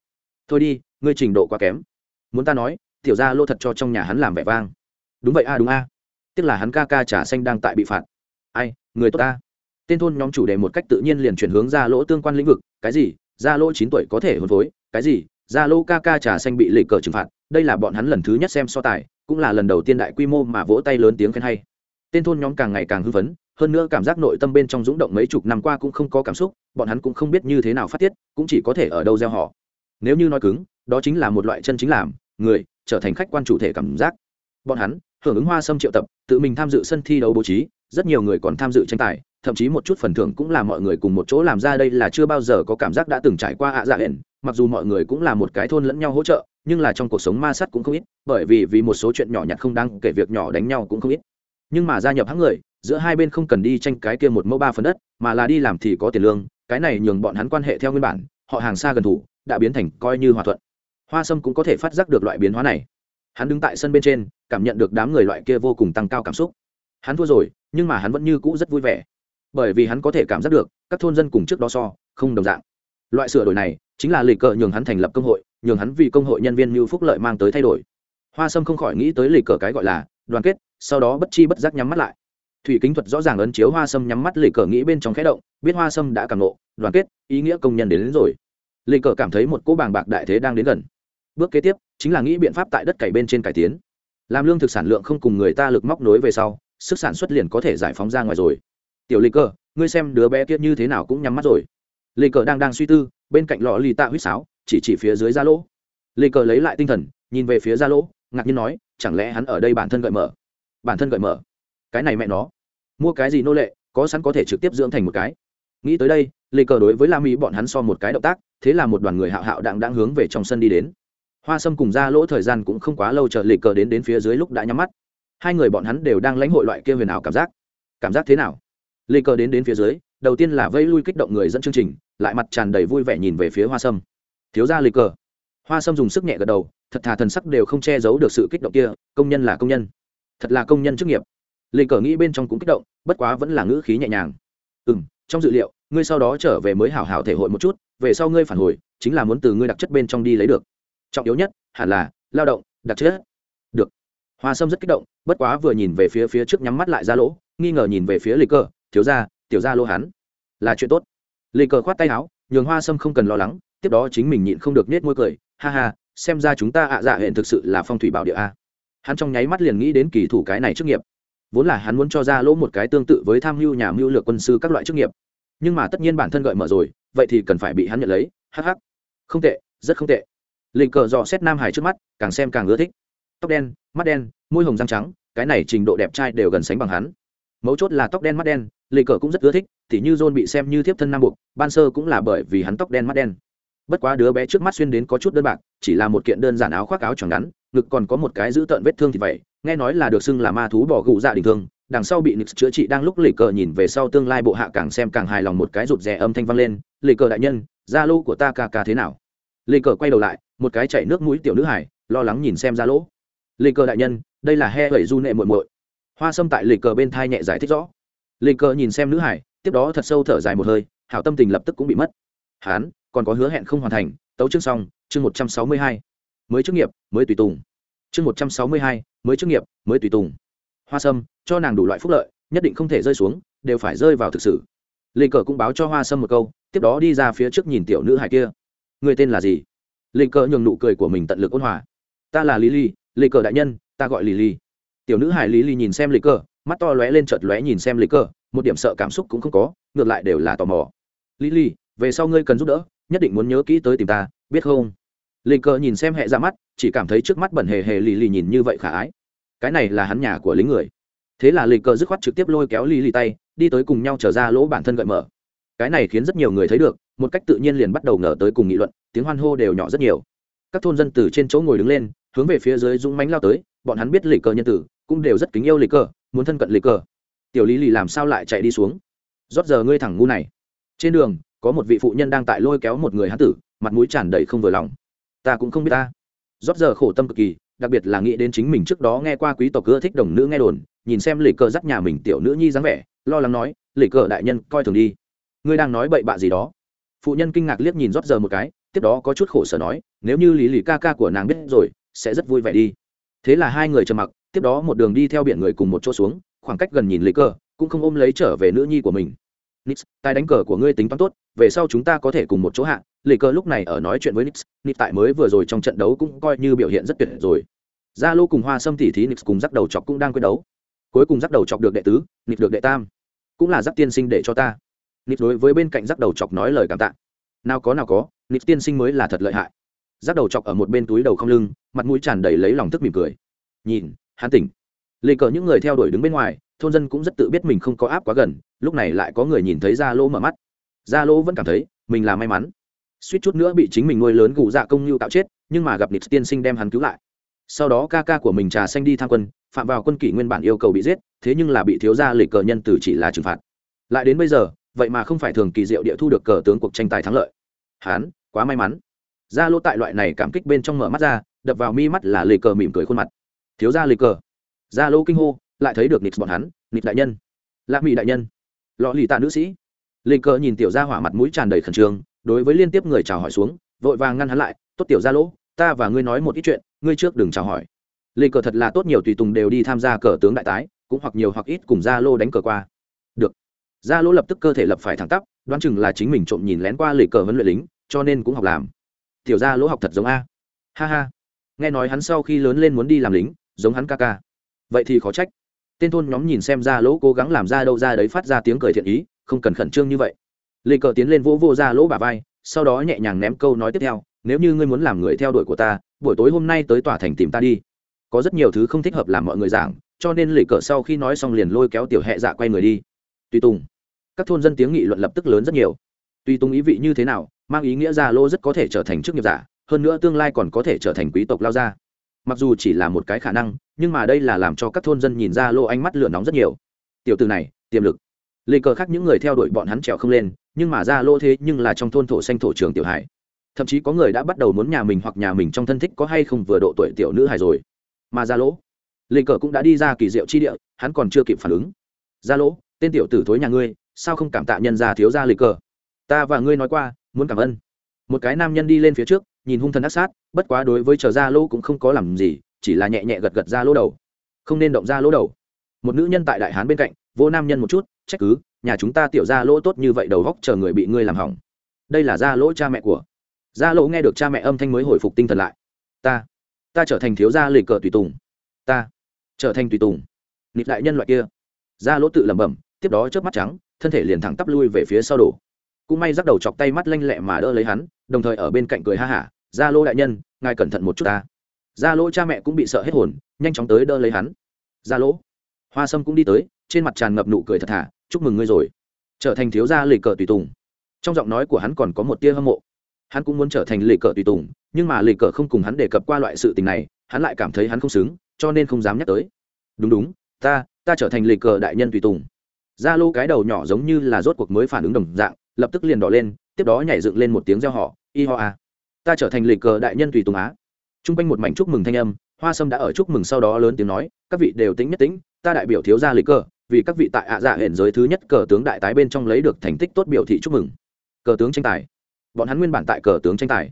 Thôi đi, ngươi trình độ quá kém. Muốn ta nói, tiểu gia lỗ thật cho trong nhà hắn làm vẻ vang. Đúng vậy a, đúng a. Tức là hắn ca ca trà xanh đang tại bị phạt. Ai, người tốt ta tên thôn nhóm chủ đề một cách tự nhiên liền chuyển hướng ra lỗ tương quan lĩnh vực cái gì? Ra lỗ chín tuổi có thể hôn phối cái gì? Ra lỗ ca ca trà xanh bị lệ cờ trừng phạt đây là bọn hắn lần thứ nhất xem so tài cũng là lần đầu tiên đại quy mô mà vỗ tay lớn tiếng khen hay. Tên thôn nhóm càng ngày càng hư vấn, hơn nữa cảm giác nội tâm bên trong rúng động mấy chục năm qua cũng không có cảm xúc bọn hắn cũng không biết như thế nào phát tiết cũng chỉ có thể ở đâu gieo họ. Nếu như nói cứng đó chính là một loại chân chính làm người trở thành khách quan chủ thể cảm giác. Bọn hắn hưởng ứng hoa sâm triệu tập tự mình tham dự sân thi đấu bố trí rất nhiều người còn tham dự tranh tài thậm chí một chút phần thưởng cũng là mọi người cùng một chỗ làm ra đây là chưa bao giờ có cảm giác đã từng trải qua ạ dạ hển mặc dù mọi người cũng là một cái thôn lẫn nhau hỗ trợ, nhưng là trong cuộc sống ma sát cũng không ít, bởi vì vì một số chuyện nhỏ nhặt không đáng kể việc nhỏ đánh nhau cũng không ít. Nhưng mà gia nhập hãng người, giữa hai bên không cần đi tranh cái kia một mẫu ba phần đất, mà là đi làm thì có tiền lương, cái này nhường bọn hắn quan hệ theo nguyên bản, họ hàng xa gần thủ, đã biến thành coi như hòa thuận. Hoa sâm cũng có thể phát giác được loại biến hóa này. Hắn đứng tại sân bên trên, cảm nhận được đám người loại kia vô cùng tăng cao cảm xúc. Hắn thua rồi, nhưng mà hắn vẫn như cũ rất vui vẻ bởi vì hắn có thể cảm giác được các thôn dân cùng trước đó so không đồng dạng. Loại sửa đổi này chính là lịch cờ nhường hắn thành lập công hội nhường hắn vì công hội nhân viên như phúc lợi mang tới thay đổi. Hoa sâm không khỏi nghĩ tới lịch cờ cái gọi là đoàn kết sau đó bất chi bất giác nhắm mắt lại. Thủy kính thuật rõ ràng ấn chiếu hoa sâm nhắm mắt lịch cờ nghĩ bên trong khẽ động biết hoa sâm đã cảm nộ đoàn kết ý nghĩa công nhân đến, đến rồi. Lịch cờ cảm thấy một cỗ bàng bạc đại thế đang đến gần. Bước kế tiếp chính là nghĩ biện pháp tại đất cày bên trên cải tiến. Làm lương thực sản lượng không cùng người ta lực móc nối về sau sức sản xuất liền có thể giải phóng ra ngoài rồi tiểu lịch cờ, ngươi xem đứa bé kia như thế nào cũng nhắm mắt rồi. Lịch cờ đang đang suy tư, bên cạnh lọ lì tạ huýt sáo, chỉ chỉ phía dưới da lỗ. Lịch cờ lấy lại tinh thần, nhìn về phía da lỗ, ngạc nhiên nói, chẳng lẽ hắn ở đây bản thân gợi mở? Bản thân gợi mở? Cái này mẹ nó. Mua cái gì nô lệ, có sẵn có thể trực tiếp dưỡng thành một cái. Nghĩ tới đây lê cờ đối với la mỹ bọn hắn so một cái động tác, thế là một đoàn người hạo hạo đang đang hướng về trong sân đi đến. Hoa sâm cùng ra lỗ thời gian cũng không quá lâu chờ lê cờ đến đến phía dưới lúc đã nhắm mắt. Hai người bọn hắn đều đang lãnh hội loại kia huyền ảo cảm giác. Cảm giác thế nào? Lê cờ đến đến phía dưới, đầu tiên là vây lui kích động người dẫn chương trình, lại mặt tràn đầy vui vẻ nhìn về phía hoa sâm. Thiếu ra lê cờ hoa sâm dùng sức nhẹ gật đầu, thật thà thần sắc đều không che giấu được sự kích động kia, công nhân là công nhân. Thật là công nhân chức nghiệp. Lê cờ nghĩ bên trong cũng kích động, bất quá vẫn là ngữ khí nhẹ nhàng. Ừ m trong dự liệu, ngươi sau đó trở về mới hảo hảo thể hội một chút, về sau ngươi phản hồi, chính là muốn từ ngươi đặc chất bên trong đi lấy được. Trọng yếu nhất, hẳn là, lao động, đặc chất. Được. Hoa sâm rất kích động, bất quá vừa nhìn về phía phía trước nhắm mắt lại ra lỗ, nghi ngờ nhìn về phía lê cơ thiếu ra tiểu ra lô hắn. Là chuyện tốt. Lê cờ khoát tay áo, nhường hoa sâm không cần lo lắng, tiếp đó chính mình nhịn không được nết môi cười, ha ha, xem ra chúng ta ạ dạ hẹn thực sự là phong thủy bảo địa a. Hắn trong nháy mắt liền nghĩ đến kỳ thủ cái này chức nghiệp. Vốn là hắn muốn cho ra lỗ một cái tương tự với tham mưu nhà mưu lược quân sư các loại chức nghiệp. Nhưng mà tất nhiên bản thân gợi mở rồi, vậy thì cần phải bị hắn nhận lấy hh không tệ, rất không tệ. Lệnh cờ dò xét nam hải trước mắt, càng xem càng ưa thích. Tóc đen, mắt đen, môi hồng răng trắng, cái này trình độ đẹp trai đều gần sánh bằng hắn. Mấu chốt là tóc đen, mắt đen Lệ cờ cũng rất ưa thích thì như john bị xem như thiếp thân nam buộc, ban sơ cũng là bởi vì hắn tóc đen mắt đen. Bất quá đứa bé trước mắt xuyên đến có chút đơn bạc, chỉ là một kiện đơn giản áo khoác áo tròn ngắn, ngực còn có một cái giữ tợn vết thương thì vậy, nghe nói là được xưng là ma thú bỏ gụ dạ đình thương đằng sau bị nix chữa trị đang lúc Lệ cờ nhìn về sau tương lai bộ hạ càng xem càng hài lòng một cái rụt rè âm thanh vang lên Lệ cờ đại nhân, gia lô của ta ca ca thế nào? Lệ cờ quay đầu lại, một cái chạy nước mũi tiểu nữ hải lo lắng nhìn xem gia lỗ Lệ cờ đại nhân, đây là he hẩy du nệ muội muội. Hoa sâm tại Lệ cờ bên thai nhẹ giải thích rõ lì cờ nhìn xem nữ hải, tiếp đó thật sâu thở dài một hơi, hảo tâm tình lập tức cũng bị mất. Hán, còn có hứa hẹn không hoàn thành, tấu chương xong, chương một trăm sáu mươi hai. Mới chức nghiệp, mới tùy tùng. Chương một trăm sáu mươi hai, mới chức nghiệp, mới tùy tùng. Hoa sâm, cho nàng đủ loại phúc lợi, nhất định không thể rơi xuống, đều phải rơi vào thực sự. Lê cờ cũng báo cho hoa sâm một câu, tiếp đó đi ra phía trước nhìn tiểu nữ hải kia. Người tên là gì? Lê cờ nhường nụ cười của mình tận lực ôn hòa. Ta là lý ly lê cờ đại nhân, ta gọi lý ly tiểu nữ hải lý ly nhìn xem lê cờ mắt to lóe lên chợt lóe nhìn xem lê cơ, một điểm sợ cảm xúc cũng không có, ngược lại đều là tò mò. Lý ly về sau ngươi cần giúp đỡ, nhất định muốn nhớ kỹ tới tìm ta, biết không? Lê cơ nhìn xem hệ ra mắt, chỉ cảm thấy trước mắt bẩn hề hề lì lì nhìn như vậy khả ái. Cái này là hắn nhà của lính người. Thế là lì cơ dứt khoát trực tiếp lôi kéo lì lì tay, đi tới cùng nhau trở ra lỗ bản thân gợi mở. Cái này khiến rất nhiều người thấy được, một cách tự nhiên liền bắt đầu ngờ tới cùng nghị luận, tiếng hoan hô đều nhỏ rất nhiều. Các thôn dân từ trên chỗ ngồi đứng lên, hướng về phía dưới dũng mánh lao tới, bọn hắn biết lì cờ nhân tử, cũng đều rất kính yêu lì cờ muốn thân cận lì cờ. Tiểu lý lì làm sao lại chạy đi xuống? Rót giờ ngươi thẳng ngu này. Trên đường, có một vị phụ nhân đang tại lôi kéo một người hán tử, mặt mũi tràn đầy không vừa lòng. Ta cũng không biết ta. Rót giờ khổ tâm cực kỳ, đặc biệt là nghĩ đến chính mình trước đó nghe qua quý tộc ưa thích đồng nữ nghe đồn, nhìn xem lì cờ dắt nhà mình tiểu nữ nhi dáng vẻ, lo lắng nói lì cờ đại nhân, coi thường đi. Ngươi đang nói bậy bạ gì đó? Phụ nhân kinh ngạc liếc nhìn rót giờ một cái, tiếp đó có chút khổ sở nói, nếu như lý lì ca ca của nàng biết rồi, sẽ rất vui vẻ đi. Thế là hai người trầm mặc tiếp đó một đường đi theo biển người cùng một chỗ xuống, khoảng cách gần nhìn lấy cờ cũng không ôm lấy trở về nữ nhi của mình. Nix, tài đánh cờ của ngươi tính toán tốt, về sau chúng ta có thể cùng một chỗ hạ. Lì cờ lúc này ở nói chuyện với nix nix tại mới vừa rồi trong trận đấu cũng coi như biểu hiện rất tuyệt rồi. Gia lô cùng hoa sâm tỉ thí nix cùng dắt đầu chọc cũng đang quyết đấu. Cuối cùng dắt đầu chọc được đệ tứ, nix được đệ tam. Cũng là dắt tiên sinh để cho ta. Nix đối với bên cạnh dắt đầu chọc nói lời cảm tạ. Nào có nào có, nix tiên sinh mới là thật lợi hại. Dắt đầu chọc ở một bên túi đầu không lưng, mặt mũi tràn đầy lấy lòng thức mỉm cười. Nhìn hắn tỉnh. Lì cờ những người theo đuổi đứng bên ngoài, thôn dân cũng rất tự biết mình không có áp quá gần, lúc này lại có người nhìn thấy gia lô mở mắt. Gia lô vẫn cảm thấy, mình là may mắn. Suýt chút nữa bị chính mình nuôi lớn gù dạ công như tạo chết, nhưng mà gặp nịp tiên sinh đem hắn cứu lại. Sau đó ca ca của mình trà xanh đi tham quân, phạm vào quân kỷ nguyên bản yêu cầu bị giết, thế nhưng là bị thiếu gia lịch cờ nhân từ chỉ là trừng phạt. Lại đến bây giờ, vậy mà không phải thường kỳ diệu địa thu được cờ tướng cuộc tranh tài thắng lợi. Hán quá may mắn. Gia lô tại loại này cảm kích bên trong mở mắt ra, đập vào mi mắt là lì cờ mỉm cười khuôn mặt thiếu gia lịch cờ. Gia lô kinh hô, lại thấy được nịt bọn hắn nịt đại nhân. Lạc mỹ đại nhân. Lọ lì tạ nữ sĩ. Lịch cờ nhìn tiểu gia hỏa mặt mũi tràn đầy khẩn trương, đối với liên tiếp người chào hỏi xuống, vội vàng ngăn hắn lại, tốt tiểu gia lỗ ta và ngươi nói một ít chuyện, ngươi trước đừng chào hỏi. Lịch cờ thật là tốt nhiều tùy tùng đều đi tham gia cờ tướng đại tái, cũng hoặc nhiều hoặc ít cùng gia lô đánh cờ qua. Được. Gia lô lập tức cơ thể lập phải thẳng tắp, đoán chừng là chính mình trộm nhìn lén qua lịch cờ huấn luyện lính, cho nên cũng học làm. Tiểu gia lỗ học thật giống a. Ha ha. Nghe nói hắn sau khi lớn lên muốn đi làm lính giống hắn ca ca. Vậy thì khó trách. Tên thôn nhóm nhìn xem ra lỗ cố gắng làm ra đâu ra đấy phát ra tiếng cười thiện ý, không cần khẩn trương như vậy. Lê cờ tiến lên vỗ vô ra lỗ bà vai, sau đó nhẹ nhàng ném câu nói tiếp theo, nếu như ngươi muốn làm người theo đuổi của ta, buổi tối hôm nay tới tòa thành tìm ta đi. Có rất nhiều thứ không thích hợp làm mọi người giảng, cho nên lì cờ sau khi nói xong liền lôi kéo tiểu hẹ dạ quay người đi. Tùy tùng. Các thôn dân tiếng nghị luận lập tức lớn rất nhiều. Tùy tùng ý vị như thế nào, mang ý nghĩa ra lô rất có thể trở thành chức nghiệp giả, hơn nữa tương lai còn có thể trở thành quý tộc lao gia mặc dù chỉ là một cái khả năng, nhưng mà đây là làm cho các thôn dân nhìn ra lô ánh mắt lửa nóng rất nhiều. Tiểu từ này, tiềm lực. Lê cờ khác những người theo đuổi bọn hắn trèo không lên, nhưng mà ra lô thế nhưng là trong thôn thổ xanh thổ trường tiểu hải thậm chí có người đã bắt đầu muốn nhà mình hoặc nhà mình trong thân thích có hay không vừa độ tuổi tiểu nữ hải rồi. Mà ra lỗ lê cờ cũng đã đi ra kỳ diệu chi địa, hắn còn chưa kịp phản ứng. Ra lỗ tên tiểu tử thối nhà ngươi, sao không cảm tạ nhân ra thiếu ra lê cờ? Ta và ngươi nói qua, muốn cảm ơn. Một cái nam nhân đi lên phía trước nhìn hung thần ác sát, bất quá đối với chờ ra lỗ cũng không có làm gì, chỉ là nhẹ nhẹ gật gật ra lỗ đầu. Không nên động ra lỗ đầu. Một nữ nhân tại đại hán bên cạnh, vô nam nhân một chút, trách cứ, nhà chúng ta tiểu ra lỗ tốt như vậy đầu góc chờ người bị ngươi làm hỏng. Đây là ra lỗ cha mẹ của. Gia lỗ nghe được cha mẹ âm thanh mới hồi phục tinh thần lại. Ta ta trở thành thiếu gia lì cờ tùy tùng. Ta, trở thành tùy tùng. Nịt đại nhân loại kia. Gia lỗ tự lẩm bẩm, tiếp đó chớp mắt trắng, thân thể liền thẳng tắp lui về phía sau đổ. Cũng may rắc đầu chọc tay mắt lanh lẹ mà đỡ lấy hắn, đồng thời ở bên cạnh cười ha hả gia Lô đại nhân, ngài cẩn thận một chút ta. Gia Lô cha mẹ cũng bị sợ hết hồn, nhanh chóng tới đỡ lấy hắn. Gia lỗ hoa sâm cũng đi tới, trên mặt tràn ngập nụ cười thật thà, chúc mừng ngươi rồi. Trở thành thiếu gia lì cờ tùy tùng. Trong giọng nói của hắn còn có một tia hâm mộ. Hắn cũng muốn trở thành lì cờ tùy tùng, nhưng mà lì cờ không cùng hắn đề cập qua loại sự tình này, hắn lại cảm thấy hắn không xứng, cho nên không dám nhắc tới. Đúng đúng, ta ta trở thành lì cờ đại nhân tùy tùng. Gia lô cái đầu nhỏ giống như là rốt cuộc mới phản ứng đồng dạng, lập tức liền đỏ lên, tiếp đó nhảy dựng lên một tiếng reo họ y ho a ta trở thành lịch cờ đại nhân tùy tùng á. T r u n g quanh một mảnh chúc mừng thanh âm, hoa sâm đã ở chúc mừng sau đó lớn tiếng nói, các vị đều tính nhất tính ta đại biểu thiếu gia lịch cờ, vì các vị tại ạ dạ hển giới thứ nhất cờ tướng đại tái bên trong lấy được thành tích tốt biểu thị chúc mừng. Cờ tướng tranh tài. Bọn hắn nguyên bản tại cờ tướng tranh tài.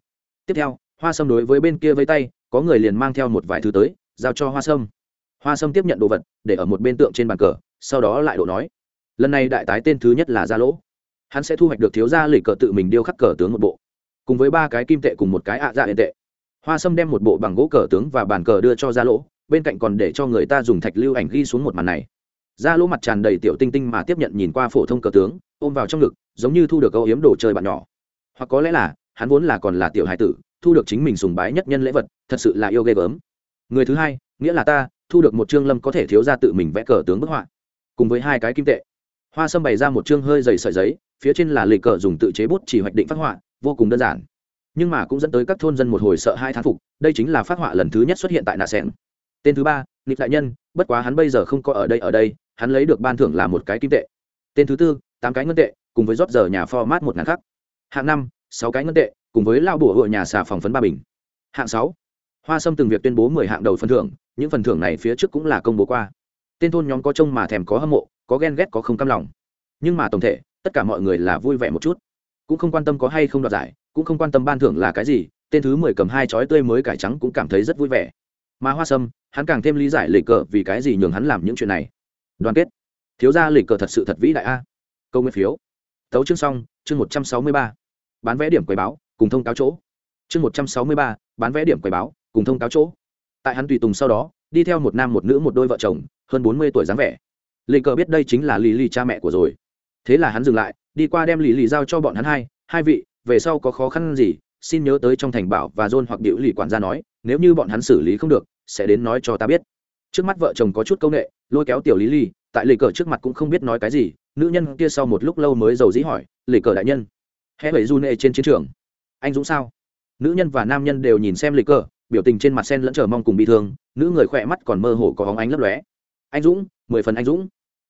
Tiếp theo, hoa sâm đối với bên kia vây tay, có người liền mang theo một vài thứ tới, giao cho hoa sâm. Hoa sâm tiếp nhận đồ vật, để ở một bên tượng trên bàn cờ, sau đó lại độ nói. Lần này đại tái tên thứ nhất là gia lỗ. Hắn sẽ thu hoạch được thiếu gia lịch cờ tự mình điêu khắc cờ tướng một bộ cùng với ba cái kim tệ cùng một cái ạ dạ hiện tệ. Hoa sâm đem một bộ bằng gỗ cờ tướng và bàn cờ đưa cho gia lỗ, bên cạnh còn để cho người ta dùng thạch lưu ảnh ghi xuống một màn này. Gia lỗ mặt tràn đầy tiểu tinh tinh mà tiếp nhận nhìn qua phổ thông cờ tướng, ôm vào trong ngực, giống như thu được âu hiếm đồ chơi bạn nhỏ. Hoặc có lẽ là, hắn vốn là còn là tiểu hải tử, thu được chính mình sùng bái nhất nhân lễ vật, thật sự là yêu ghê gớm. Người thứ hai, nghĩa là ta, thu được một trương lâm có thể thiếu ra tự mình vẽ cờ tướng bức họa, cùng với hai cái kim tệ. Hoa sâm bày ra một chương hơi dày sợi giấy, phía trên là lịch cờ dùng tự chế bút chỉ hoạch định phát họa vô cùng đơn giản. Nhưng mà cũng dẫn tới các thôn dân một hồi sợ hai thán phục, đây chính là phát họa lần thứ nhất xuất hiện tại nạ sẻng. Tên thứ ba nịp đại nhân, bất quá hắn bây giờ không có ở đây ở đây, hắn lấy được ban thưởng là một cái kim tệ. Tên thứ tư, tám cái ngân tệ, cùng với rót giờ nhà format một ngàn khắc. Hạng năm, sáu cái ngân tệ, cùng với lao bùa hội nhà xà phòng phấn ba bình. Hạng sáu, hoa sâm từng việc tuyên bố mười hạng đầu phần thưởng, những phần thưởng này phía trước cũng là công bố qua. Tên thôn nhóm có trông mà thèm có hâm mộ, có ghen ghét có không cam lòng. Nhưng mà tổng thể, tất cả mọi người là vui vẻ một chút cũng không quan tâm có hay không đoạt giải, cũng không quan tâm ban thưởng là cái gì, tên thứ mười cầm hai chói tươi mới cải trắng cũng cảm thấy rất vui vẻ. Mà hoa sâm, hắn càng thêm lý giải lịch cờ vì cái gì nhường hắn làm những chuyện này. Đoàn kết. Thiếu gia lịch cờ thật sự thật vĩ đại a. Câu nguyên phiếu. Tấu chương xong, chương một trăm sáu mươi ba. Bán vé điểm quầy báo, cùng thông cáo chỗ. Chương một trăm sáu mươi ba, bán vé điểm quầy báo, cùng thông cáo chỗ. Tại hắn tùy tùng sau đó, đi theo một nam một nữ một đôi vợ chồng, hơn bốn mươi tuổi dáng vẻ. Lịch cờ biết đây chính là lì lì cha mẹ của rồi. Thế là hắn dừng lại đi qua đem lì lì giao cho bọn hắn hai hai vị, về sau có khó khăn gì, xin nhớ tới trong thành bảo và dôn hoặc điệu lì quản gia nói, nếu như bọn hắn xử lý không được, sẽ đến nói cho ta biết. Trước mắt vợ chồng có chút c â u n ệ lôi kéo tiểu lý lì, tại lì cờ trước mặt cũng không biết nói cái gì, nữ nhân kia sau một lúc lâu mới giàu dĩ hỏi, lì cờ đại nhân, hễ bảy du nệ trên chiến trường, anh dũng sao? Nữ nhân và nam nhân đều nhìn xem lì cờ, biểu tình trên mặt sen lẫn chờ mong cùng bị thương, nữ người khỏe mắt còn mơ hồ có hóng ánh lấp lóe. Anh dũng, mười phần anh dũng.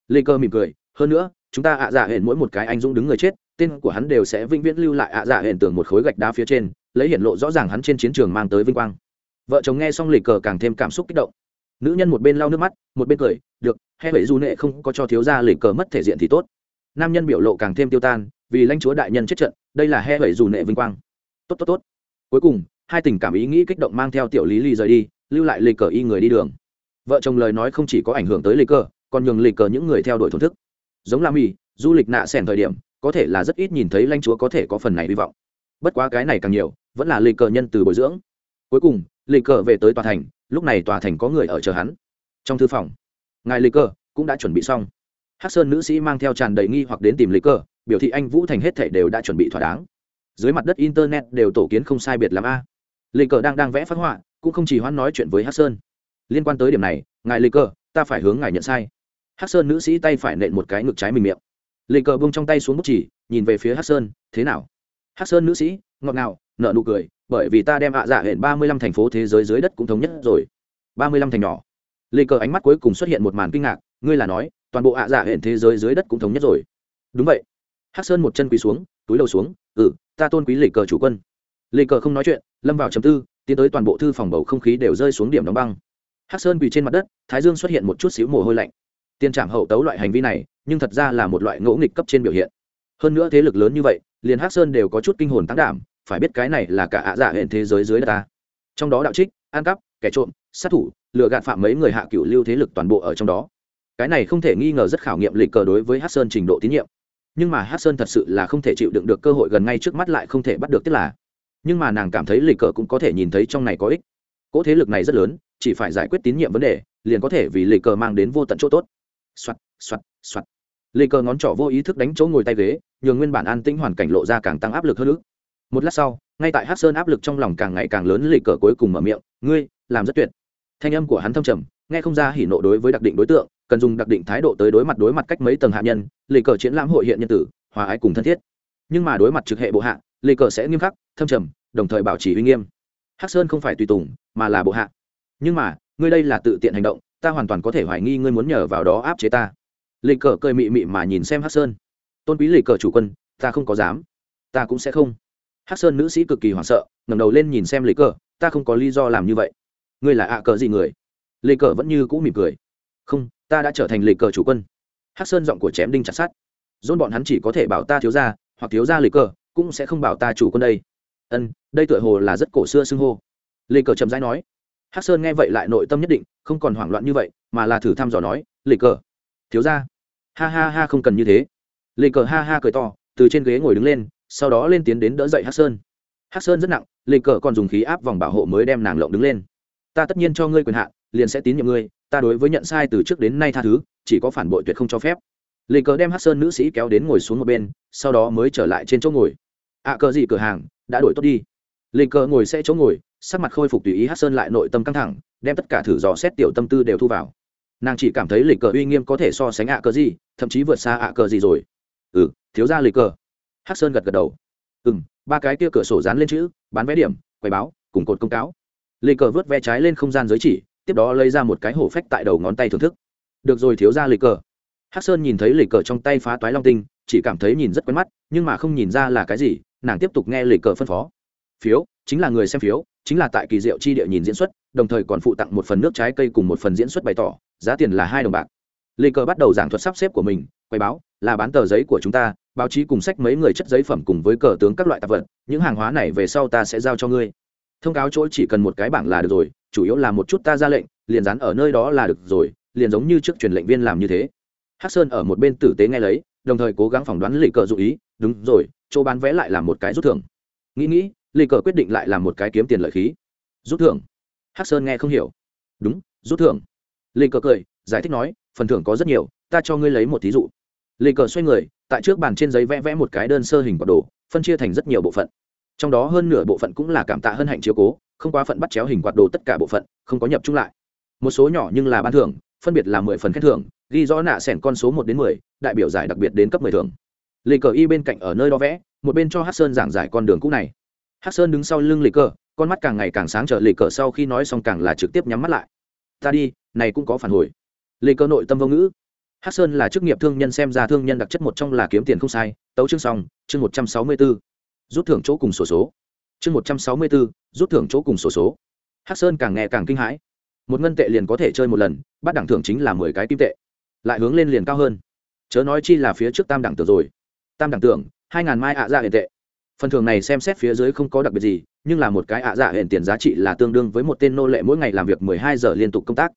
Lì cờ mỉm cười hơn nữa, chúng ta ạ dạ hển mỗi một cái anh dũng đứng người chết, tên của hắn đều sẽ vĩnh viễn lưu lại ạ dạ hển tưởng một khối gạch đá phía trên, lấy hiển lộ rõ ràng hắn trên chiến trường mang tới vinh quang. Vợ chồng nghe xong lịch cờ càng thêm cảm xúc kích động. Nữ nhân một bên lau nước mắt, một bên cười, được hay vậy du nệ không có cho thiếu gia lịch cờ mất thể diện thì tốt. Nam nhân biểu lộ càng thêm tiêu tan, vì lãnh chúa đại nhân chết trận, đây là he vậy dù nệ vinh quang. Tốt tốt tốt. Cuối cùng, hai tình cảm ý nghĩ kích động mang theo tiểu lý ly rời đi, lưu lại lịch cờ y người đi đường. Vợ chồng lời nói không chỉ có ảnh hưởng tới lịch cờ, còn nhường lịch cờ những người theo đuổi thổn thức giống la mì du lịch nạ sẻn thời điểm, có thể là rất ít nhìn thấy lãnh chúa có thể có phần này hy vọng. Bất quá cái này càng nhiều, vẫn là lì cờ nhân từ bồi dưỡng. Cuối cùng lì cờ về tới tòa thành, lúc này tòa thành có người ở chờ hắn. Trong thư phòng, ngài lì cờ cũng đã chuẩn bị xong. Hắc sơn nữ sĩ mang theo tràn đầy nghi hoặc đến tìm lì cờ, biểu thị anh vũ thành hết thể đều đã chuẩn bị thỏa đáng. Dưới mặt đất internet đều tổ kiến không sai biệt làm a. Lì cờ đang đang vẽ phát họa, cũng không chỉ hoãn nói chuyện với hắc sơn. Liên quan tới điểm này, ngài lì cờ, ta phải hướng ngài nhận sai hắc sơn nữ sĩ tay phải nện một cái ngực trái mình miệng. Lì cờ bông trong tay xuống bút chỉ, nhìn về phía hắc sơn, thế nào? Hắc sơn nữ sĩ, ngọt ngào nợ nụ cười, bởi vì ta đem hạ dạ hẹn ba mươi lăm thành phố thế giới dưới đất cũng thống nhất rồi. ba mươi lăm thành nhỏ. Lì cờ ánh mắt cuối cùng xuất hiện một màn kinh ngạc, ngươi là nói, toàn bộ hạ dạ hẹn thế giới dưới đất cũng thống nhất rồi? Đúng vậy. Hắc sơn một chân quỳ xuống, túi đầu xuống ừ ta tôn quý lì cờ chủ quân. Lì cờ không nói chuyện, lâm vào chấm tư, tiến tới toàn bộ thư phòng bầu không khí đều rơi xuống điểm đóng băng. Hắc sơn quỳ trên mặt đất, thái dương xuất hiện một chút xíu mồ hôi lạnh tiền trạm hậu tấu loại hành vi này, nhưng thật ra là một loại ngỗ nghịch cấp trên biểu hiện. Hơn nữa thế lực lớn như vậy, liền hắc sơn đều có chút kinh hồn tăng đảm, phải biết cái này là cả ạ dạ hệ thế giới dưới đất ta. Trong đó đạo trích an cắp, kẻ trộm, sát thủ, lừa gạt phạm mấy người hạ cựu lưu thế lực toàn bộ ở trong đó. Cái này không thể nghi ngờ rất khảo nghiệm lịch cờ đối với hát sơn trình độ tín nhiệm. Nhưng mà hát sơn thật sự là không thể chịu đựng được cơ hội gần ngay trước mắt lại không thể bắt được tức là. Nhưng mà nàng cảm thấy lịch cờ cũng có thể nhìn thấy trong này có ích. Cỗ thế lực này rất lớn, chỉ phải giải quyết tín nhiệm vấn đề, liền có thể vì lịch cờ mang đến vô tận chỗ tốt soạt soạt soạt. Lê cờ ngón trỏ vô ý thức đánh chỗ ngồi tay ghế, nhường nguyên bản an tĩnh hoàn cảnh lộ ra càng tăng áp lực hơn nữa. Một lát sau, ngay tại hát sơn áp lực trong lòng càng ngày càng lớn, lê cờ cuối cùng mở miệng, ngươi, làm rất tuyệt. Thanh âm của hắn thâm trầm, nghe không ra hỉ nộ đối với đặc định đối tượng, cần dùng đặc định thái độ tới đối mặt đối mặt cách mấy tầng hạ nhân, lê cờ triển lãm hội hiện nhân tử, hòa ái cùng thân thiết. Nhưng mà đối mặt trực hệ bộ hạ, lê cờ sẽ nghiêm khắc, thâm trầm, đồng thời bảo trì uy nghiêm. Hắc sơn không phải tùy tùng, mà là bộ hạ. Nhưng mà, ngươi đây là tự tiện hành động ta hoàn toàn có thể hoài nghi ngươi muốn nhờ vào đó áp chế ta. Lịch cờ cười mị mị mà nhìn xem hắc sơn. Tôn quý lịch cờ chủ quân, ta không có dám. Ta cũng sẽ không. Hắc sơn nữ sĩ cực kỳ hoảng sợ, ngẩng đầu lên nhìn xem lịch cờ, ta không có lý do làm như vậy. Ngươi là ạ cờ gì người? Lịch cờ vẫn như cũ mỉm cười. Không, ta đã trở thành lịch cờ chủ quân. Hắc sơn giọng của chém đinh chặt sát dôn bọn hắn chỉ có thể bảo ta thiếu ra hoặc thiếu ra lịch cờ, cũng sẽ không bảo ta chủ quân đây. Ân, đây tựa hồ là rất cổ xưa xưng hô. Lịch cờ chậm rãi nói hắc sơn nghe vậy lại nội tâm nhất định không còn hoảng loạn như vậy mà là thử thăm dò nói Lệ cờ thiếu ra ha ha ha không cần như thế. Lệ cờ ha ha cười to từ trên ghế ngồi đứng lên sau đó lên tiến đến đỡ dậy hắc sơn. Hắc sơn rất nặng Lệ cờ còn dùng khí áp vòng bảo hộ mới đem nàng lộng đứng lên. Ta tất nhiên cho ngươi quyền hạn liền sẽ tín nhiệm ngươi ta đối với nhận sai từ trước đến nay tha thứ chỉ có phản bội tuyệt không cho phép. Lê cờ đem hắc sơn nữ sĩ kéo đến ngồi xuống một bên sau đó mới trở lại trên chỗ ngồi. Ạ à, cờ gì cửa hàng đã đổi tốt đi lê cờ ngồi sẽ chỗ ngồi, sắc mặt khôi phục tùy ý hắc sơn lại nội tâm căng thẳng, đem tất cả thử dò xét tiểu tâm tư đều thu vào. Nàng chỉ cảm thấy lịch cờ uy nghiêm có thể so sánh ạ cờ gì, thậm chí vượt xa ạ cờ gì rồi. Ừ thiếu ra lịch cờ hắc sơn gật gật đầu. Ừ m ba cái kia cửa sổ dán lên chữ, bán vé điểm, quầy báo, cùng cột công cáo. Lịch cờ vớt ve trái lên không gian giới chỉ, tiếp đó lấy ra một cái hổ phách tại đầu ngón tay thưởng thức. Được rồi thiếu ra lịch cờ hắc sơn nhìn thấy lịch cờ trong tay phá toái long tinh, chỉ cảm thấy nhìn rất quen mắt, nhưng mà không nhìn ra là cái gì, nàng tiếp tục nghe lịch cờ phân phó phiếu, chính là người xem phiếu, chính là tại kỳ diệu chi địa nhìn diễn xuất, đồng thời còn phụ tặng một phần nước trái cây cùng một phần diễn xuất bày tỏ, giá tiền là hai đồng bạc. Lê cờ bắt đầu giảng thuật sắp xếp của mình, quay báo, là bán tờ giấy của chúng ta, báo chí cùng sách mấy người chất giấy phẩm cùng với cờ tướng các loại tạp vật, những hàng hóa này về sau ta sẽ giao cho ngươi. Thông cáo chỗ chỉ cần một cái bảng là được rồi, chủ yếu là một chút ta ra lệnh, liền dán ở nơi đó là được rồi, liền giống như trước truyền lệnh viên làm như thế. Hắc sơn ở một bên tử tế nghe lấy, đồng thời cố gắng phỏng đoán lì cờ dụ ý, đúng rồi, chỗ bán vé lại là một cái rút thưởng. Nghĩ nghĩ lê cờ quyết định lại làm một cái kiếm tiền lợi khí. Rút thưởng. Hắc sơn nghe không hiểu. Đúng, rút thưởng. Lê cờ cười, giải thích nói, phần thưởng có rất nhiều, ta cho ngươi lấy một thí dụ. Lê cờ xoay người, tại trước bàn trên giấy vẽ vẽ một cái đơn sơ hình quả đồ, phân chia thành rất nhiều bộ phận. Trong đó hơn nửa bộ phận cũng là cảm tạ hơn hạnh chiếu cố, không quá phận bắt chéo hình quạt đồ tất cả bộ phận, không có nhập chung lại. Một số nhỏ nhưng là ban thưởng, phân biệt là mười phần khen thưởng, ghi rõ nạ sẻn con số một đến mười, đại biểu giải đặc biệt đến cấp mười thưởng. Lê cờ y bên cạnh ở nơi đó vẽ, một bên cho hát sơn giảng giải con đường cũ này hắc sơn đứng sau lưng Lệ cờ, con mắt càng ngày càng sáng trở Lệ cờ sau khi nói xong càng là trực tiếp nhắm mắt lại. Ta đi, này cũng có phản hồi. Lệ Cờ nội tâm vô ngữ. Hắc sơn là chức nghiệp thương nhân xem ra thương nhân đặc chất một trong là kiếm tiền không sai, tấu chương xong, chương một trăm sáu mươi b ố rút thưởng chỗ cùng sổ số. Chương một trăm sáu mươi b ố rút thưởng chỗ cùng sổ số. Hắc sơn càng nghe càng kinh hãi. Một ngân tệ liền có thể chơi một lần, bắt đẳng thưởng chính là mười cái kim tệ. Lại hướng lên liền cao hơn. Chớ nói chi là phía trước tam đẳng tưởng rồi. Tam đẳng tưởng hai ngàn mai ạ dạ hiện tệ phần thưởng này xem xét phía dưới không có đặc biệt gì, nhưng là một cái ạ dạ hển tiền giá trị là tương đương với một tên nô lệ mỗi ngày làm việc mười hai giờ liên tục công tác.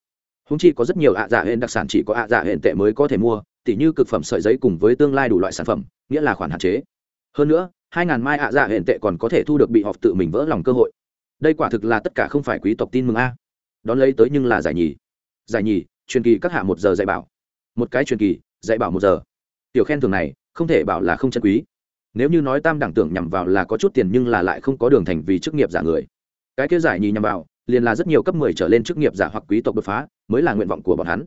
Húng chi có rất nhiều ạ dạ hển đặc sản chỉ có ạ dạ hển tệ mới có thể mua, tỉ như cực phẩm sợi giấy cùng với tương lai đủ loại sản phẩm, nghĩa là khoản hạn chế. Hơn nữa, hai ngàn mai ạ dạ hển tệ còn có thể thu được bị họp tự mình vỡ lòng cơ hội. Đây quả thực là tất cả không phải quý tộc tin mừng a. Đón lấy tới nhưng là giải nhì. Giải nhì, truyền kỳ các hạ một giờ dạy bảo. Một cái truyền kỳ, dạy bảo một giờ. Tiểu khen thường này, không thể bảo là không chân quý nếu như nói tam đẳng tưởng nhằm vào là có chút tiền nhưng là lại không có đường thành vì chức nghiệp giả người. Cái kia giải nhì nhằm vào, liền là rất nhiều cấp 10 trở lên chức nghiệp giả hoặc quý tộc đột phá, mới là nguyện vọng của bọn hắn.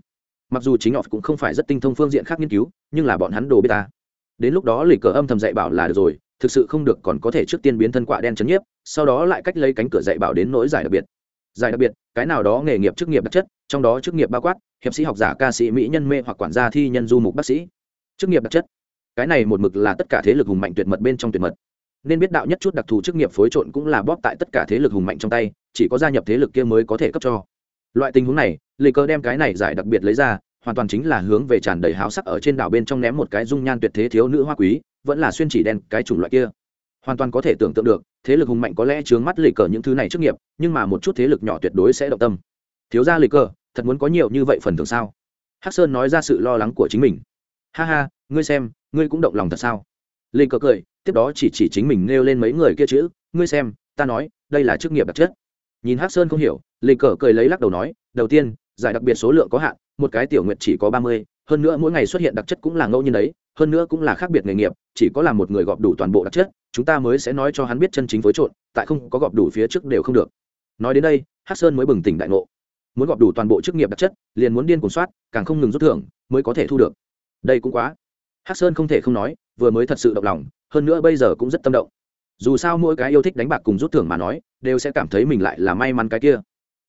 Mặc dù chính họ cũng không phải rất tinh thông phương diện khác nghiên cứu, nhưng là bọn hắn đồ biết ta đến lúc đó lì cờ âm thầm dạy bảo là được rồi, thực sự không được còn có thể trước tiên biến thân quạ đen chấn nhiếp, sau đó lại cách lấy cánh cửa dạy bảo đến nỗi giải đặc biệt. Giải đặc biệt, cái nào đó nghề nghiệp chức nghiệp đặc chất, trong đó chức nghiệp bao quát, hiệp sĩ học giả, ca sĩ, mỹ nhân, mê hoặc quản gia, thi nhân, du mục bác sĩ. Chức nghiệp đặc chất cái này một mực là tất cả thế lực hùng mạnh tuyệt mật bên trong tuyệt mật. Nên biết đạo nhất chút đặc thù chức nghiệp phối trộn cũng là bóp tại tất cả thế lực hùng mạnh trong tay, chỉ có gia nhập thế lực kia mới có thể cấp cho. Loại tình huống này, lê cơ đem cái này giải đặc biệt lấy ra, hoàn toàn chính là hướng về tràn đầy háo sắc ở trên đảo bên trong ném một cái dung nhan tuyệt thế thiếu nữ hoa quý, vẫn là xuyên chỉ đen cái chủng loại kia. Hoàn toàn có thể tưởng tượng được, thế lực hùng mạnh có lẽ chướng mắt lê cờ những thứ này chức nghiệp, nhưng mà một chút thế lực nhỏ tuyệt đối sẽ động tâm. Thiếu ra lê cờ thật muốn có nhiều như vậy phần thưởng sao? Hắc sơn nói ra sự lo lắng của chính mình. Ha ha, ngươi xem ngươi cũng động lòng thật sao? Lê cờ cười, tiếp đó chỉ chỉ chính mình nêu lên mấy người kia chữ, ngươi xem, ta nói, đây là chức nghiệp đặc chất. Nhìn hắc sơn không hiểu lê cờ cười lấy lắc đầu nói, đầu tiên, giải đặc biệt số lượng có hạn, một cái tiểu nguyện chỉ có ba mươi, hơn nữa mỗi ngày xuất hiện đặc chất cũng là ngẫu nhiên đấy, hơn nữa cũng là khác biệt nghề nghiệp, chỉ có là một người gọp đủ toàn bộ đặc chất, chúng ta mới sẽ nói cho hắn biết chân chính phối trộn, tại không có gọp đủ phía trước đều không được. Nói đến đây, hắc sơn mới bừng tỉnh đại ngộ. Muốn gọp đủ toàn bộ chức nghiệp đặc chất, liền muốn điên cuồng soát, càng không ngừng rút thưởng, mới có thể thu được. Đây cũng quá hắc sơn không thể không nói, vừa mới thật sự động lòng, hơn nữa bây giờ cũng rất tâm động. Dù sao mỗi cái yêu thích đánh bạc cùng rút thưởng mà nói, đều sẽ cảm thấy mình lại là may mắn cái kia.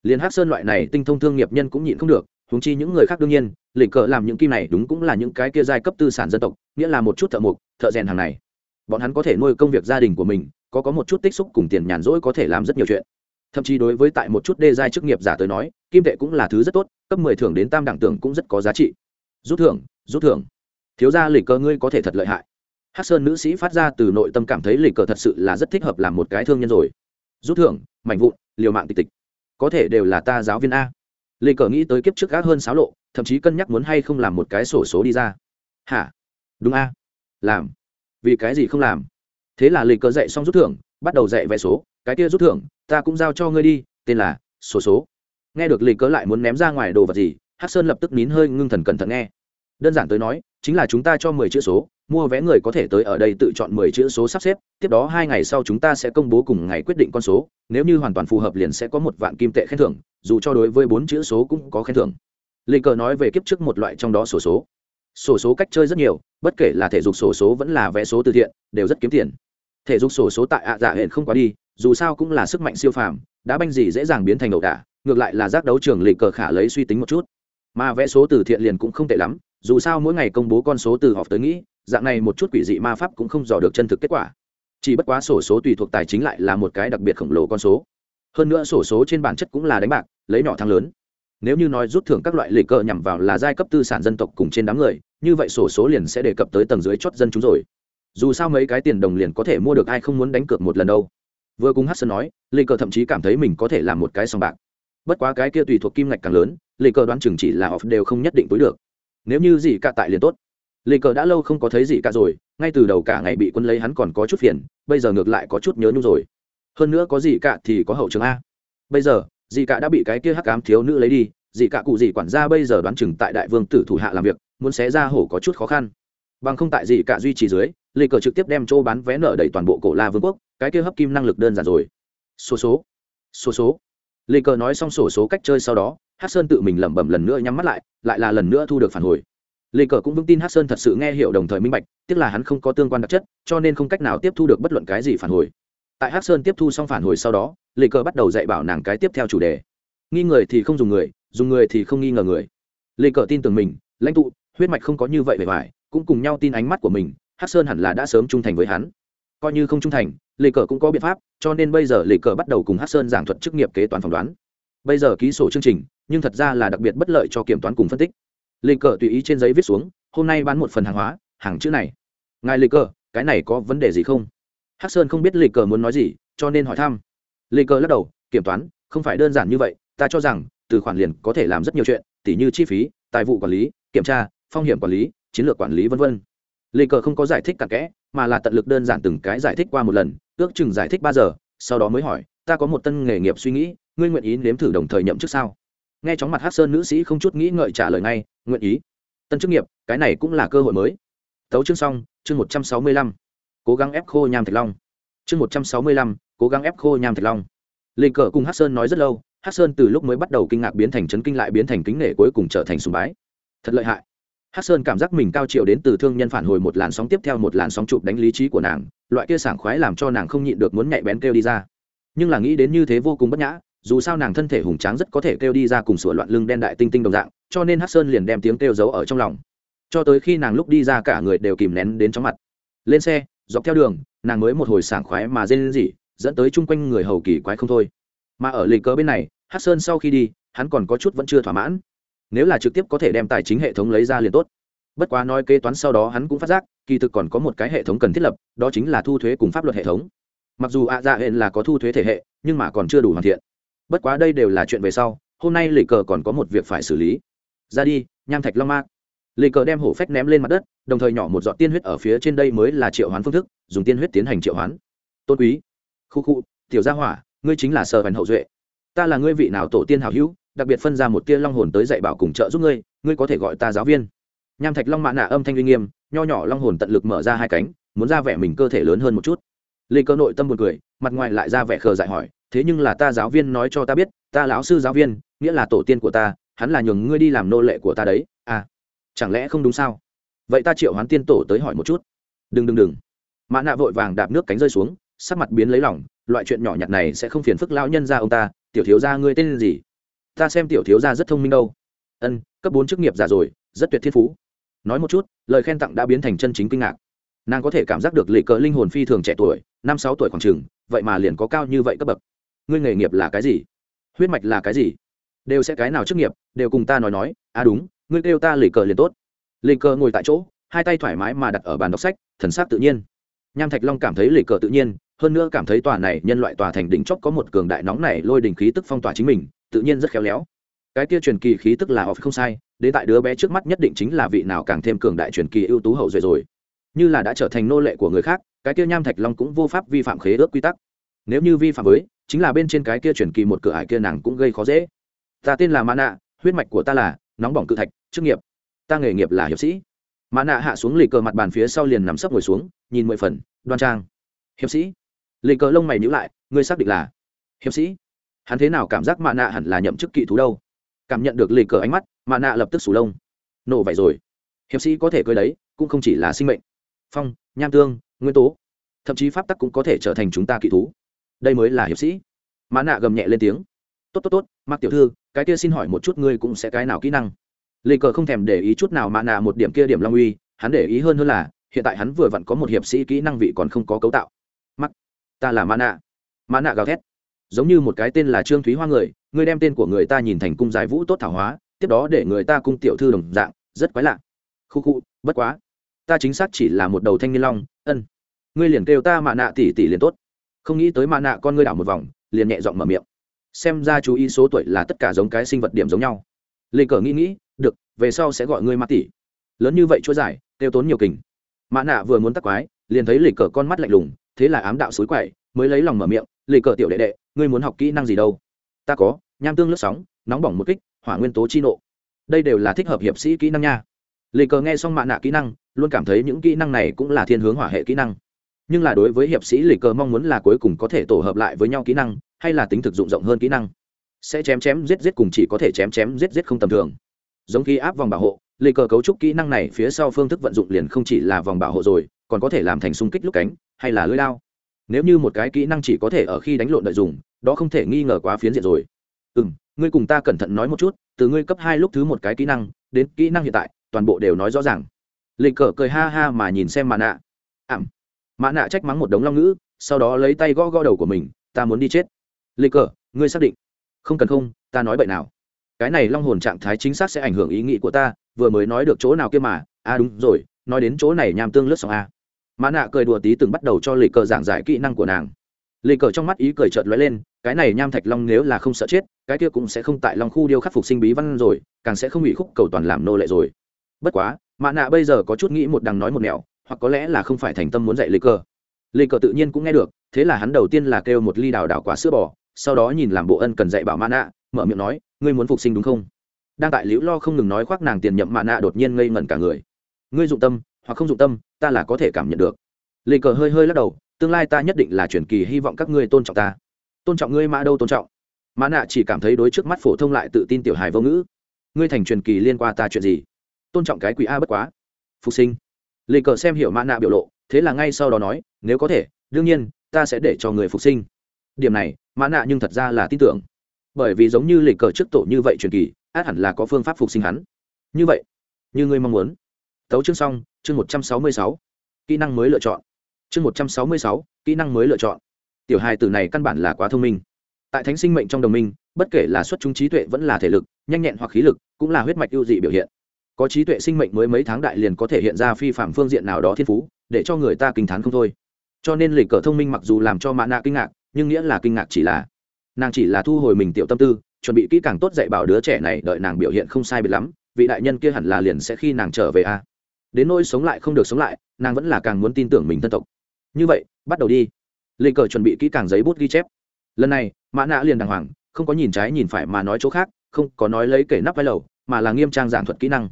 Liền hắc sơn loại này tinh thông thương nghiệp nhân cũng nhịn không được, huống chi những người khác đương nhiên, lịch cờ làm những kim này đúng cũng là những cái kia giai cấp tư sản dân tộc, nghĩa là một chút thợ mộc, thợ rèn hàng này. Bọn hắn có thể nuôi công việc gia đình của mình, có có một chút tích xúc cùng tiền nhàn rỗi có thể làm rất nhiều chuyện. Thậm chí đối với tại một chút đê giai chức nghiệp giả tới nói, kim tệ cũng là thứ rất tốt, cấp mười thưởng đến tam đẳng tưởng cũng rất có giá trị. Rút thưởng rút thưởng thiếu ra lịch cờ ngươi có thể thật lợi hại. Hát sơn nữ sĩ phát ra từ nội tâm cảm thấy lịch cờ thật sự là rất thích hợp làm một cái thương nhân rồi. Rút thưởng, mảnh vụn, liều mạng tịch tịch. Có thể đều là ta giáo viên a. Lịch cờ nghĩ tới kiếp trước gác hơn sáo lộ, thậm chí cân nhắc muốn hay không làm một cái sổ số đi ra. Hả? Đúng a. Làm. Vì cái gì không làm? Thế là lịch cờ dạy xong rút thưởng, bắt đầu dạy vẽ số. Cái kia rút thưởng, ta cũng giao cho ngươi đi, tên là sổ số. Nghe được lịch cớ lại muốn ném ra ngoài đồ vật gì hát sơn lập tức nín hơi ngưng thần cẩn thận nghe đơn giản tới nói, chính là chúng ta cho mười chữ số, mua vé người có thể tới ở đây tự chọn mười chữ số sắp xếp, tiếp đó hai ngày sau chúng ta sẽ công bố cùng ngày quyết định con số, nếu như hoàn toàn phù hợp liền sẽ có một vạn kim tệ khen thưởng, dù cho đối với bốn chữ số cũng có khen thưởng. Lịch cờ nói về kiếp trước một loại trong đó sổ số. Sổ số cách chơi rất nhiều, bất kể là thể dục sổ số vẫn là vé số từ thiện, đều rất kiếm tiền. Thể dục sổ số tại ạ dạ hệ không quá đi, dù sao cũng là sức mạnh siêu phàm, đá banh gì dễ dàng biến thành ẩu đả, ngược lại là giác đấu trường lì cờ khả lấy suy tính một chút. Mà vẽ số từ thiện liền cũng không tệ lắm dù sao mỗi ngày công bố con số từ họp tới nghĩ, dạng này một chút quỷ dị ma pháp cũng không dò được chân thực kết quả. Chỉ bất quá sổ số tùy thuộc tài chính lại là một cái đặc biệt khổng lồ con số. Hơn nữa sổ số trên bản chất cũng là đánh bạc, lấy nhỏ thắng lớn. Nếu như nói rút thưởng các loại lịch cờ nhằm vào là giai cấp tư sản dân tộc cùng trên đám người, như vậy sổ số liền sẽ đề cập tới tầng dưới chót dân chúng rồi. Dù sao mấy cái tiền đồng liền có thể mua được ai không muốn đánh cược một lần đâu. Vừa cùng hát sơn nói, lịch cờ thậm chí cảm thấy mình có thể làm một cái sòng bạc. Bất quá cái kia tùy thuộc kim ngạch càng lớn, lịch cờ đoán chừng chỉ là off đều không nhất định tối được nếu như dì cả tại liền tốt. Lê cờ đã lâu không có thấy dì cả rồi, ngay từ đầu cả ngày bị quân lấy hắn còn có chút phiền, bây giờ ngược lại có chút nhớ nhung rồi. Hơn nữa có dì cả thì có hậu trường a. Bây giờ dì cả đã bị cái kia hắc ám thiếu nữ lấy đi dì cả cụ dì quản gia bây giờ đoán chừng tại đại vương tử thủ hạ làm việc, muốn xé ra hổ có chút khó khăn. Bằng không tại dì cả duy trì dưới, lê cờ trực tiếp đem chỗ bán vé nợ đầy toàn bộ cổ la vương quốc, cái kia hấp kim năng lực đơn giản rồi. Số số. Số số. Lê cờ nói xong sổ số cách chơi sau đó hát sơn tự mình lẩm bẩm lần nữa nhắm mắt lại lại là lần nữa thu được phản hồi. Lê cờ cũng vững tin hát sơn thật sự nghe hiểu đồng thời minh bạch tức là hắn không có tương quan đặc chất, cho nên không cách nào tiếp thu được bất luận cái gì phản hồi. Tại hát sơn tiếp thu xong phản hồi sau đó, lê cờ bắt đầu dạy bảo nàng cái tiếp theo chủ đề. Nghi người thì không dùng người dùng người thì không nghi ngờ người. Lê cờ tin tưởng mình, lãnh tụ, huyết mạch không có như vậy vẻ vải cũng cùng nhau tin ánh mắt của mình, hát sơn hẳn là đã sớm trung thành với hắn. Coi như không trung thành, lê cờ cũng có biện pháp, cho nên bây giờ lê cờ bắt đầu cùng hát sơn giảng thuật chức nghiệp kế toán phỏng đoán bây giờ ký sổ chương trình, nhưng thật ra là đặc biệt bất lợi cho kiểm toán cùng phân tích. Lịch cờ tùy ý trên giấy viết xuống, hôm nay bán một phần hàng hóa, hàng chữ này. Ngài lịch cờ, cái này có vấn đề gì không? Hắc sơn không biết lịch cờ muốn nói gì, cho nên hỏi thăm. Lịch cờ lắc đầu, kiểm toán, không phải đơn giản như vậy, ta cho rằng, từ khoản liền có thể làm rất nhiều chuyện, tỉ như chi phí, tài vụ quản lý, kiểm tra, phong hiểm quản lý, chiến lược quản lý v v lịch cờ không có giải thích cặn kẽ, mà là tận lực đơn giản từng cái giải thích qua một lần, ước chừng giải thích ba giờ, sau đó mới hỏi, ta có một tân nghề nghiệp suy nghĩ ngươi nguyện ý nếm thử đồng thời nhậm chức sao? Nghe chóng mặt hát sơn nữ sĩ không chút nghĩ ngợi trả lời ngay, nguyện ý. Tân chức nghiệp, cái này cũng là cơ hội mới. Tấu chương xong, chương một trăm sáu mươi lăm. Cố gắng ép khô nham thạch long. Chương một trăm sáu mươi lăm, cố gắng ép khô nham thạch long. Lê cờ cùng hát sơn nói rất lâu hát sơn từ lúc mới bắt đầu kinh ngạc biến thành chấn kinh lại biến thành kính nể cuối cùng trở thành sùng bái. Thật lợi hại. Hát sơn cảm giác mình cao triệu đến từ thương nhân phản hồi một làn sóng tiếp theo một làn sóng chụp đánh lý trí của nàng, loại kia sảng khoái làm cho nàng không nhịn được muốn nhạy bén kêu đi ra. Nhưng là nghĩ đến như thế vô cùng bất nhã dù sao nàng thân thể hùng tráng rất có thể kêu đi ra cùng sửa loạn lưng đen đại tinh tinh đồng dạng, cho nên hát sơn liền đem tiếng kêu giấu ở trong lòng. Cho tới khi nàng lúc đi ra cả người đều kìm nén đến chóng mặt. Lên xe, dọc theo đường, nàng mới một hồi sảng khoái mà dê lên gì dẫn tới chung quanh người hầu kỳ quái không thôi. Mà ở lì cớ bên này hát sơn sau khi đi, hắn còn có chút vẫn chưa thỏa mãn. Nếu là trực tiếp có thể đem tài chính hệ thống lấy ra liền tốt. Bất quá nói kế toán sau đó hắn cũng phát giác, kỳ thực còn có một cái hệ thống cần thiết lập, đó chính là thu thuế cùng pháp luật hệ thống. Mặc dù ạ dạ hệ là có thu thuế thể hệ, nhưng mà còn chưa đủ hoàn thiện bất quá đây đều là chuyện về sau, hôm nay lì cờ còn có một việc phải xử lý. Ra đi, nham thạch long mạc. Lì cờ đem hổ phách ném lên mặt đất, đồng thời nhỏ một giọt tiên huyết ở phía trên đây mới là triệu hoán phương thức, dùng tiên huyết tiến hành triệu hoán. Tôn quý, khu khu, tiểu gia hỏa, ngươi chính là sở hoành hậu duệ. Ta là ngươi vị nào tổ tiên hảo hữu, đặc biệt phân ra một tia long hồn tới dạy bảo cùng trợ giúp ngươi ngươi có thể gọi ta giáo viên. Nham thạch long mạ nạ âm thanh uy nghiêm, nho nhỏ long hồn tận lực mở ra hai cánh, muốn ra vẻ mình cơ thể lớn hơn một chút. Lê cơ nội tâm một cười, mặt ngoài lại ra vẻ khờ dại hỏi thế nhưng là ta giáo viên nói cho ta biết ta lão sư giáo viên nghĩa là tổ tiên của ta hắn là nhường ngươi đi làm nô lệ của ta đấy à chẳng lẽ không đúng sao? Vậy ta triệu hoán tiên tổ tới hỏi một chút. Đừng đừng đừng. Mã nạ vội vàng đạp nước cánh rơi xuống sắc mặt biến lấy lỏng loại chuyện nhỏ nhặt này sẽ không phiền phức lão nhân ra ông ta tiểu thiếu gia ngươi tên gì? Ta xem tiểu thiếu gia rất thông minh đâu. Ân cấp bốn chức nghiệp giả rồi rất tuyệt thiên phú. Nói một chút lời khen tặng đã biến thành chân chính kinh ngạc. Nàng có thể cảm giác được lệ cờ linh hồn phi thường trẻ tuổi năm sáu tuổi khoảng trường, vậy mà liền có cao như vậy cấp bậc ngươi nghề nghiệp là cái gì? Huyết mạch là cái gì? Đều sẽ cái nào chức nghiệp? Đều cùng ta nói nói. À đúng, ngươi kêu ta lì cờ liền tốt. Lì cờ ngồi tại chỗ, hai tay thoải mái mà đặt ở bàn đọc sách, thần sắc tự nhiên. Nham thạch long cảm thấy lì cờ tự nhiên, hơn nữa cảm thấy tòa này nhân loại tòa thành đỉnh chóp có một cường đại nóng này lôi đình khí tức phong tỏa chính mình, tự nhiên rất khéo léo. Cái kia truyền kỳ khí tức là off không sai, đến tại đứa bé trước mắt nhất định chính là vị nào càng thêm cường đại truyền kỳ ưu tú hậu duệ rồi. Như là đã trở thành nô lệ của người khác, cái kia nham thạch long cũng vô pháp vi phạm khế ước quy tắc. Nếu như vi phạm với chính là bên trên cái kia truyền kỳ một cửa ải kia nàng cũng gây khó dễ. Ta tên là mã nạ huyết mạch của ta là nóng bỏng cự thạch, chức nghiệp. Ta nghề nghiệp là hiệp sĩ. Mã nạ hạ xuống lì cờ mặt bàn phía sau liền nằm sấp ngồi xuống, nhìn mười phần, đoan trang. Hiệp sĩ. Lì cờ lông mày nhữ lại, ngươi xác định là hiệp sĩ. Hắn thế nào cảm giác mã nạ hẳn là nhậm chức kỵ thú đâu? Cảm nhận được lì cờ ánh mắt mã nạ lập tức sủ lông. Nổ vậy rồi. Hiệp sĩ có thể cơi đấy, cũng không chỉ là sinh mệnh. Phong, nham tương, nguyên tố. Thậm chí pháp tắc cũng có thể trở thành chúng ta kỵ thú đây mới là hiệp sĩ. Mã nạ gầm nhẹ lên tiếng. Tốt tốt tốt mặc tiểu thư, cái kia xin hỏi một chút ngươi cũng sẽ cái nào kỹ năng? Lê cờ không thèm để ý chút nào mã nạ một điểm kia điểm long uy, hắn để ý hơn hơn là, hiện tại hắn vừa vặn có một hiệp sĩ kỹ năng vị còn không có cấu tạo. Mắc ta là mã nạ. Mã nạ gào thét. Giống như một cái tên là trương thúy hoa người, ngươi đem tên của người ta nhìn thành cung giải vũ tốt thảo hóa, tiếp đó để người ta cung tiểu thư đồng dạng, rất quái lạ. Khu khu, bất quá. Ta chính xác chỉ là một đầu thanh niên long, ân. Ngươi liền kêu ta mạ nạ tỉ tỉ liền tốt không nghĩ tới mạ nạ con ngươi đảo một vòng, liền nhẹ giọng mở miệng. Xem ra chú ý số tuổi là tất cả giống cái sinh vật điểm giống nhau. Lê cờ nghĩ nghĩ, được, về sau sẽ gọi ngươi mạ tỷ. lớn như vậy chỗ giải tiêu tốn nhiều kình. Mạ nạ vừa muốn tắc quái, liền thấy lê cờ con mắt lạnh lùng, thế là ám đạo suối quậy, mới lấy lòng mở miệng, lê cờ tiểu đệ đệ, ngươi muốn học kỹ năng gì đâu? Ta có, nham tương lướt sóng, nóng bỏng một kích, hỏa nguyên tố chi nộ. Đây đều là thích hợp hiệp sĩ kỹ năng nha. Lê cờ nghe xong mạ nạ kỹ năng, luôn cảm thấy những kỹ năng này cũng là thiên hướng hỏa hệ kỹ năng nhưng là đối với hiệp sĩ lê cờ mong muốn là cuối cùng có thể tổ hợp lại với nhau kỹ năng, hay là tính thực dụng rộng hơn kỹ năng. Sẽ chém chém giết giết cùng chỉ có thể chém chém giết giết không tầm thường. Giống khi áp vòng bảo hộ lê cờ cấu trúc kỹ năng này phía sau phương thức vận dụng liền không chỉ là vòng bảo hộ rồi, còn có thể làm thành xung kích lúc cánh, hay là lưỡi lao. Nếu như một cái kỹ năng chỉ có thể ở khi đánh lộn đợi dùng, đó không thể nghi ngờ quá phiến diện rồi. Ừ m ngươi cùng ta cẩn thận nói một chút, từ ngươi cấp hai lúc thứ một cái kỹ năng, đến kỹ năng hiện tại, toàn bộ đều nói rõ ràng. Lịch cờ cười ha ha mà nhìn xem mà nạ. Ảm mã nạ trách mắng một đống long ngữ, sau đó lấy tay gõ gõ đầu của mình, ta muốn đi chết. Lê cờ, ngươi xác định? Không cần không, ta nói bậy nào. Cái này long hồn trạng thái chính xác sẽ ảnh hưởng ý nghĩ của ta, vừa mới nói được chỗ nào kia mà. À đúng rồi, nói đến chỗ này nham tương lướt sóng a. Mã nạ cười đùa tí từng bắt đầu cho Lê cờ giảng giải kỹ năng của nàng. Lê cờ trong mắt ý cười chợt lóe lên, cái này nham thạch long nếu là không sợ chết, cái kia cũng sẽ không tại long khu điêu khắc phục sinh bí văn rồi, càng sẽ không bị khúc cầu toàn làm nô lệ rồi. Bất quá, mã nạ bây giờ có chút nghĩ một đằng nói một nẻo hoặc có lẽ là không phải thành tâm muốn dạy lê cờ. Lê cờ tự nhiên cũng nghe được, thế là hắn đầu tiên là kêu một ly đào đảo quả sữa bò, sau đó nhìn làm bộ ân cần dạy bảo mã nạ mở miệng nói, ngươi muốn phục sinh đúng không? Đang tại liễu lo không ngừng nói khoác nàng tiền nhậm mã nạ đột nhiên ngây ngẩn cả người. Ngươi dụng tâm, hoặc không dụng tâm, ta là có thể cảm nhận được. Lê cờ hơi hơi lắc đầu, tương lai ta nhất định là truyền kỳ, hy vọng các ngươi tôn trọng ta. Tôn trọng ngươi, mã đâu tôn trọng. Mã nạ chỉ cảm thấy đối trước mắt phổ thông lại tự tin tiểu hài vô ngữ. Ngươi thành truyền kỳ liên quan ta chuyện gì? Tôn trọng cái quỷ a bất quá. Phục sinh lì cờ xem hiểu mã nạ biểu lộ, thế là ngay sau đó nói, nếu có thể, đương nhiên, ta sẽ để cho người phục sinh. Điểm này, mã nạ nhưng thật ra là tin tưởng. Bởi vì giống như lì cờ trước tổ như vậy truyền kỳ, át hẳn là có phương pháp phục sinh hắn. Như vậy, như ngươi mong muốn. Tấu chương xong, chương một trăm sáu mươi sáu. Kỹ năng mới lựa chọn. Chương một trăm sáu mươi sáu, kỹ năng mới lựa chọn. Tiểu hài từ này căn bản là quá thông minh. Tại thánh sinh mệnh trong đồng minh, bất kể là xuất chúng trí tuệ vẫn là thể lực, nhanh nhẹn hoặc khí lực, cũng là huyết mạch ưu dị biểu hiện có trí tuệ sinh mệnh mới mấy tháng đại liền có thể hiện ra phi phạm phương diện nào đó thiên phú, để cho người ta kinh t h á n không thôi. Cho nên lịch cờ thông minh mặc dù làm cho mạ nạ kinh ngạc, nhưng nghĩa là kinh ngạc chỉ là, nàng chỉ là thu hồi mình tiểu tâm tư, chuẩn bị kỹ càng tốt dạy bảo đứa trẻ này, đợi nàng biểu hiện không sai biệt lắm, vị đại nhân kia hẳn là liền sẽ khi nàng trở về a. Đến nỗi sống lại không được sống lại, nàng vẫn là càng muốn tin tưởng mình thân tộc. Như vậy, bắt đầu đi. Lịch cờ chuẩn bị kỹ càng giấy bút ghi chép. Lần này, mã nạ liền đàng hoàng, không có nhìn trái nhìn phải mà nói chỗ khác, không có nói lấy kể nắp vai lầu, mà là nghiêm trang giảng thuật kỹ năng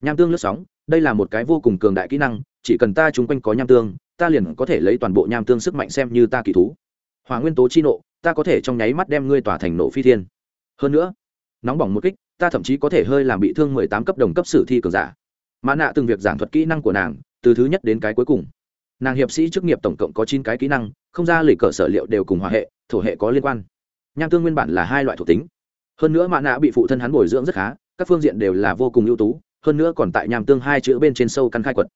nham tương lướt sóng, đây là một cái vô cùng cường đại kỹ năng, chỉ cần ta chung quanh có nham tương, ta liền có thể lấy toàn bộ nham tương sức mạnh xem như ta kỳ thú. Hòa nguyên tố chi nộ, ta có thể trong nháy mắt đem ngươi tỏa thành nộ phi thiên. Hơn nữa, nóng bỏng một kích, ta thậm chí có thể hơi làm bị thương mười tám cấp đồng cấp sử thi cường giả. Mã nạ từng việc giảng thuật kỹ năng của nàng, từ thứ nhất đến cái cuối cùng. Nàng hiệp sĩ chức nghiệp tổng cộng có chín cái kỹ năng, không ra lì cờ sở liệu đều cùng hòa hệ, thổ hệ có liên quan. Nham tương nguyên bản là hai loại thuộc tính. Hơn nữa mã nạ bị phụ thân hắn bồi dưỡng rất khá, các phương diện đều là vô cùng ưu tú hơn nữa còn tại nham tương hai chữ bên trên sâu căn khai quật.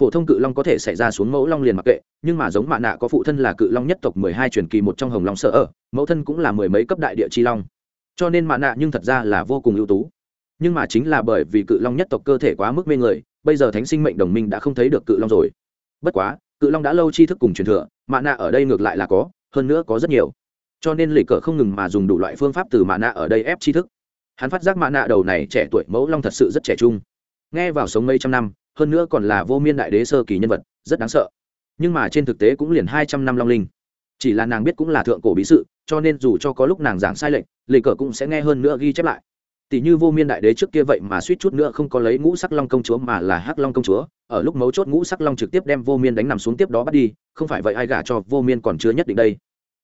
Phổ thông cự long có thể xảy ra xuống mẫu long liền mặc kệ, nhưng mà giống mạ nạ có phụ thân là cự long nhất tộc mười hai truyền kỳ một trong hồng long sợ ở, mẫu thân cũng là mười mấy cấp đại địa chi long. Cho nên mạ nạ nhưng thật ra là vô cùng ưu tú. Nhưng mà chính là bởi vì cự long nhất tộc cơ thể quá mức mê người, bây giờ thánh sinh mệnh đồng minh đã không thấy được cự long rồi. Bất quá, cự long đã lâu tri thức cùng truyền thừa, mạ nạ ở đây ngược lại là có, hơn nữa có rất nhiều. Cho nên lì cờ không ngừng mà dùng đủ loại phương pháp từ mạ nạ ở đây ép tri thức hắn phát giác mã nạ đầu này trẻ tuổi mẫu long thật sự rất trẻ trung. Nghe vào sống mấy trăm năm, hơn nữa còn là vô miên đại đế sơ kỳ nhân vật, rất đáng sợ. Nhưng mà trên thực tế cũng liền hai trăm năm long linh. Chỉ là nàng biết cũng là thượng cổ bí sự, cho nên dù cho có lúc nàng giảng sai lệch lì cờ cũng sẽ nghe hơn nữa ghi chép lại. Tỷ như vô miên đại đế trước kia vậy mà suýt chút nữa không có lấy ngũ sắc long công chúa mà là hắc long công chúa, ở lúc mấu chốt ngũ sắc long trực tiếp đem vô miên đánh nằm xuống tiếp đó bắt đi, không phải vậy ai gả cho vô miên còn chưa nhất định đây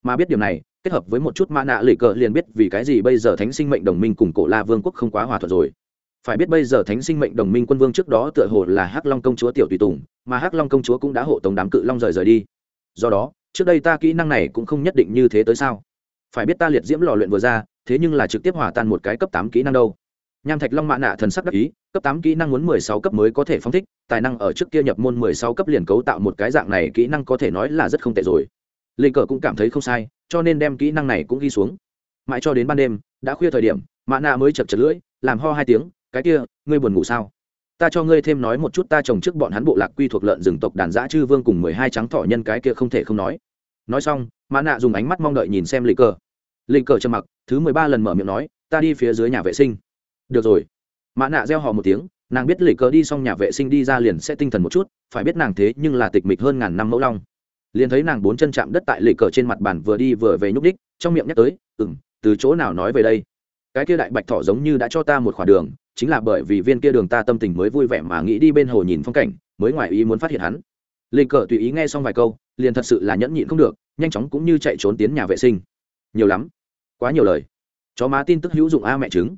mà biết điểm này, kết hợp với một chút mã nạ lì cờ liền biết vì cái gì bây giờ thánh sinh mệnh đồng minh cùng cổ la vương quốc không quá hòa thuận rồi. Phải biết bây giờ thánh sinh mệnh đồng minh quân vương trước đó tựa hồ là hắc long công chúa tiểu tùy tùng, mà hắc long công chúa cũng đã hộ tống đám cự long rời rời đi. Do đó, trước đây ta kỹ năng này cũng không nhất định như thế tới sao? Phải biết ta liệt diễm lò luyện vừa ra, thế nhưng là trực tiếp hòa tan một cái cấp tám kỹ năng đâu. Nham thạch long mạ nạ thần sắc đắc ý, cấp tám kỹ năng muốn mười sáu cấp mới có thể phóng thích, tài năng ở trước kia nhập môn mười sáu cấp liền cấu tạo một cái dạng này kỹ năng có thể nói là rất không tệ rồi lê cờ cũng cảm thấy không sai, cho nên đem kỹ năng này cũng ghi xuống. Mãi cho đến ban đêm, đã khuya thời điểm, Mã nạ mới chật chật lưỡi, làm ho hai tiếng, cái kia, ngươi buồn ngủ sao? Ta cho ngươi thêm nói một chút, ta trồng trước bọn hắn bộ lạc quy thuộc lợn rừng tộc đàn giã chư vương cùng mười hai trắng thỏ nhân cái kia không thể không nói. Nói xong, mã nạ dùng ánh mắt mong đợi nhìn xem lịch cờ. Lịch cờ trầm mặc, thứ mười ba lần mở miệng nói, ta đi phía dưới nhà vệ sinh. Được rồi. Mã nạ gieo họ một tiếng, nàng biết lịch cờ đi xong nhà vệ sinh đi ra liền sẽ tinh thần một chút, phải biết nàng thế nhưng là tịch mịch hơn ngàn năm mẫu long liền thấy nàng bốn chân chạm đất tại lệ cờ trên mặt bàn vừa đi vừa về nhúc đích trong miệng nhắc tới ừ m từ chỗ nào nói về đây? Cái kia đại bạch thỏ giống như đã cho ta một khoảng đường, chính là bởi vì viên kia đường ta tâm tình mới vui vẻ mà nghĩ đi bên hồ nhìn phong cảnh, mới ngoài ý muốn phát hiện hắn. Lịch cờ tùy ý nghe xong vài câu, liền thật sự là nhẫn nhịn không được, nhanh chóng cũng như chạy trốn tiến nhà vệ sinh. Nhiều lắm, quá nhiều lời. Chó má tin tức hữu dụng a mẹ chứng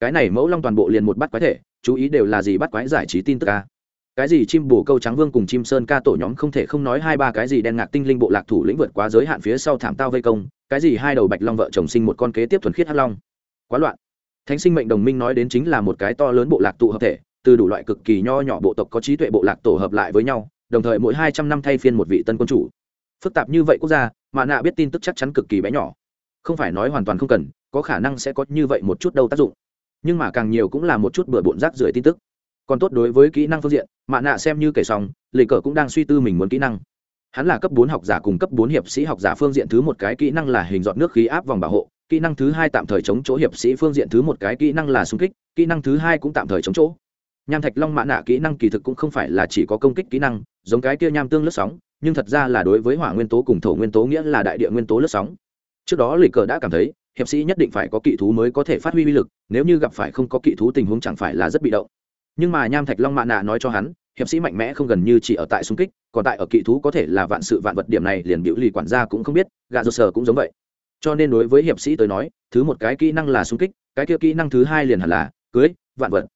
cái này mẫu long toàn bộ liền một bắt quái thể, chú ý đều là gì bắt quái giải trí tin tức a? Cái gì chim bổ câu trắng vương cùng chim sơn ca tổ nhóm không thể không nói hai ba cái gì đen ngạc tinh linh bộ lạc thủ lĩnh vượt quá giới hạn phía sau thảm tao vây công, cái gì hai đầu bạch long vợ chồng sinh một con kế tiếp thuần khiết hắc long. Quá loạn. Thánh sinh mệnh đồng minh nói đến chính là một cái to lớn bộ lạc tụ hợp thể, từ đủ loại cực kỳ nho nhỏ bộ tộc có trí tuệ bộ lạc tổ hợp lại với nhau, đồng thời mỗi hai trăm năm thay phiên một vị tân quân chủ. Phức tạp như vậy quốc gia, mà nạ biết tin tức chắc chắn cực kỳ bé nhỏ. Không phải nói hoàn toàn không cần, có khả năng sẽ có như vậy một chút đâu tác dụng. Nhưng mà càng nhiều cũng là một chút bừa bộn rác rưởi tin tức còn tốt đối với kỹ năng phương diện, mạ nạ xem như kể xong, lệ cờ cũng đang suy tư mình muốn kỹ năng. Hắn là cấp bốn học giả cùng cấp bốn hiệp sĩ học giả phương diện thứ một, cái kỹ năng là hình dọn nước khí áp vòng bảo hộ, kỹ năng thứ hai tạm thời chống chỗ hiệp sĩ phương diện thứ một, cái kỹ năng là xung kích, kỹ năng thứ hai cũng tạm thời chống chỗ. Nham thạch long mã nạ kỹ năng kỳ thực cũng không phải là chỉ có công kích kỹ năng, giống cái kia nham tương lướt sóng, nhưng thật ra là đối với hỏa nguyên tố cùng thổ nguyên tố nghĩa là đại địa nguyên tố lướt sóng. Trước đó lì cờ đã cảm thấy, hiệp sĩ nhất định phải có kỵ thú mới có thể phát huy uy lực, nếu như gặp phải không có kỵ thú tình huống chẳng phải là rất bị động nhưng mà nham thạch long mạ nạ nói cho hắn, hiệp sĩ mạnh mẽ không gần như chỉ ở tại xung kích, còn tại ở kỵ thú có thể là vạn sự vạn vật điểm này liền biểu lì quản gia cũng không biết, gạ rột sờ cũng giống vậy. Cho nên đối với hiệp sĩ tới nói, thứ một cái kỹ năng là xung kích, cái kia kỹ năng thứ hai liền hẳn là cưới, vạn vật.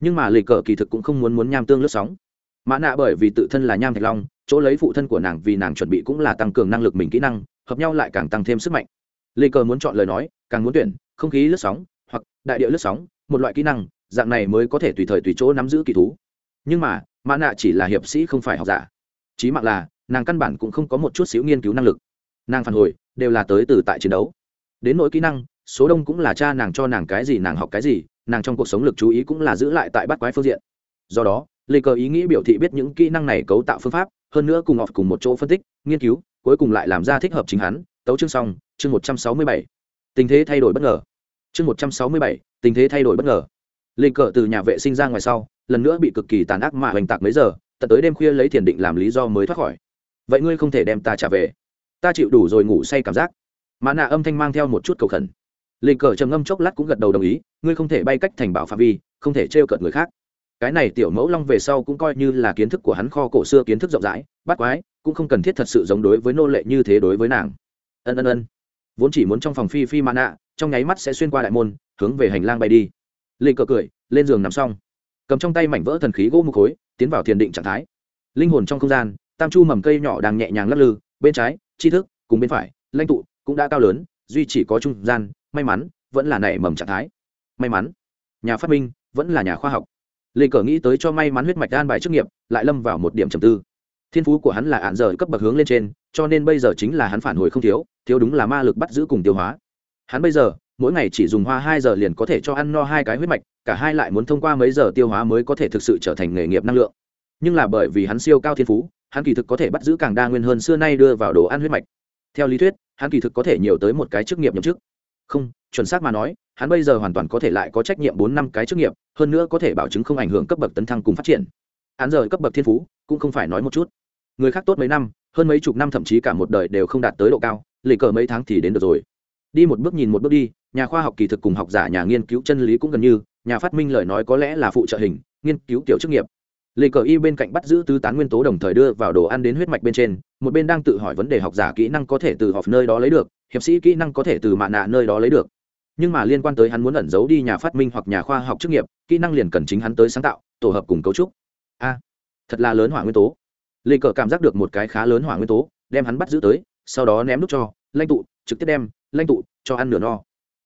Nhưng mà lì cờ kỳ thực cũng không muốn muốn nham tương lướt sóng. Mã nạ bởi vì tự thân là nham thạch long, chỗ lấy phụ thân của nàng vì nàng chuẩn bị cũng là tăng cường năng lực mình kỹ năng, hợp nhau lại càng tăng thêm sức mạnh. Lì cờ muốn chọn lời nói, càng muốn tuyển, không khí lướt sóng, hoặc đại địa lướt sóng, một loại kỹ năng dạng này mới có thể tùy thời tùy chỗ nắm giữ kỳ thú. Nhưng mà, mã nạ chỉ là hiệp sĩ không phải học giả. Chí mạng là, nàng căn bản cũng không có một chút xíu nghiên cứu năng lực. Nàng phản hồi, đều là tới từ tại chiến đấu. Đến nỗi kỹ năng, số đông cũng là cha nàng cho nàng cái gì nàng học cái gì, nàng trong cuộc sống lực chú ý cũng là giữ lại tại bắt quái phương diện. Do đó, lê cờ ý nghĩ biểu thị biết những kỹ năng này cấu tạo phương pháp, hơn nữa cùng họ cùng một chỗ phân tích, nghiên cứu, cuối cùng lại làm ra thích hợp chính hắn. Tấu chương xong, chương một trăm sáu mươi bảy. Tình thế thay đổi bất ngờ. Chương một trăm sáu mươi bảy, tình thế thay đổi bất ngờ lê cờ từ nhà vệ sinh ra ngoài sau, lần nữa bị cực kỳ tàn ác mà hoành tạc mấy giờ, tận tới đêm khuya lấy thiền định làm lý do mới thoát khỏi. Vậy ngươi không thể đem ta trả về. Ta chịu đủ rồi ngủ say cảm giác. Mã nạ âm thanh mang theo một chút cầu khẩn. Lê cờ trầm ngâm chốc lát cũng gật đầu đồng ý, ngươi không thể bay cách thành bảo phạm vi, không thể trêu cợt người khác. Cái này tiểu mẫu long về sau cũng coi như là kiến thức của hắn kho cổ xưa kiến thức rộng rãi, bắt quái, cũng không cần thiết thật sự giống đối với nô lệ như thế đối với nàng. Ân ân ân. Vốn chỉ muốn trong phòng phi phi mã nạ, trong nháy mắt sẽ xuyên qua đại môn, hướng về hành lang bay đi lê cờ cười, lên giường nằm xong. Cầm trong tay mảnh vỡ thần khí gỗ mục khối, tiến vào thiền định trạng thái. Linh hồn trong không gian, tam chu mầm cây nhỏ đang nhẹ nhàng lắc lư, bên trái, tri thức, cùng bên phải, lãnh tụ, cũng đã cao lớn, duy chỉ có trung gian, may mắn, vẫn là nảy mầm trạng thái. May mắn. Nhà phát minh, vẫn là nhà khoa học. Lê cờ nghĩ tới cho may mắn huyết mạch đan bài chức nghiệp, lại lâm vào một điểm trầm tư. Thiên phú của hắn là ạn giờ cấp bậc hướng lên trên, cho nên bây giờ chính là hắn phản hồi không thiếu thiếu đúng là ma lực bắt giữ cùng tiêu hóa. Hắn bây giờ mỗi ngày chỉ dùng hoa hai giờ liền có thể cho ăn no hai cái huyết mạch, cả hai lại muốn thông qua mấy giờ tiêu hóa mới có thể thực sự trở thành nghề nghiệp năng lượng. Nhưng là bởi vì hắn siêu cao thiên phú, hắn kỳ thực có thể bắt giữ càng đa nguyên hơn xưa nay đưa vào đồ ăn huyết mạch. Theo lý thuyết, hắn kỳ thực có thể nhiều tới một cái chức nghiệp nhậm chức. Không, chuẩn xác mà nói, hắn bây giờ hoàn toàn có thể lại có trách nhiệm bốn năm cái chức nghiệp, hơn nữa có thể bảo chứng không ảnh hưởng cấp bậc tấn thăng cùng phát triển. Hắn giờ cấp bậc thiên phú, cũng không phải nói một chút. Người khác tốt mấy năm, hơn mấy chục năm thậm chí cả một đời đều không đạt tới độ cao lì cờ mấy tháng thì đến được rồi. Đi một bước nhìn một bước đi nhà khoa học kỳ thực cùng học giả nhà nghiên cứu chân lý cũng gần như, nhà phát minh lời nói có lẽ là phụ trợ hình, nghiên cứu tiểu chức nghiệp. Lê cờ y bên cạnh bắt giữ tứ tán nguyên tố đồng thời đưa vào đồ ăn đến huyết mạch bên trên, một bên đang tự hỏi vấn đề học giả kỹ năng có thể từ họp nơi đó lấy được, hiệp sĩ kỹ năng có thể từ mạ nạ nơi đó lấy được. Nhưng mà liên quan tới hắn muốn ẩn giấu đi nhà phát minh hoặc nhà khoa học chức nghiệp, kỹ năng liền cần chính hắn tới sáng tạo, tổ hợp cùng cấu trúc. A, thật là lớn hỏa nguyên tố. Lê cờ cảm giác được một cái khá lớn hỏa nguyên tố, đem hắn bắt giữ tới, sau đó ném nút cho, lanh tụ, trực tiếp đem, lanh tụ, cho ăn nửa no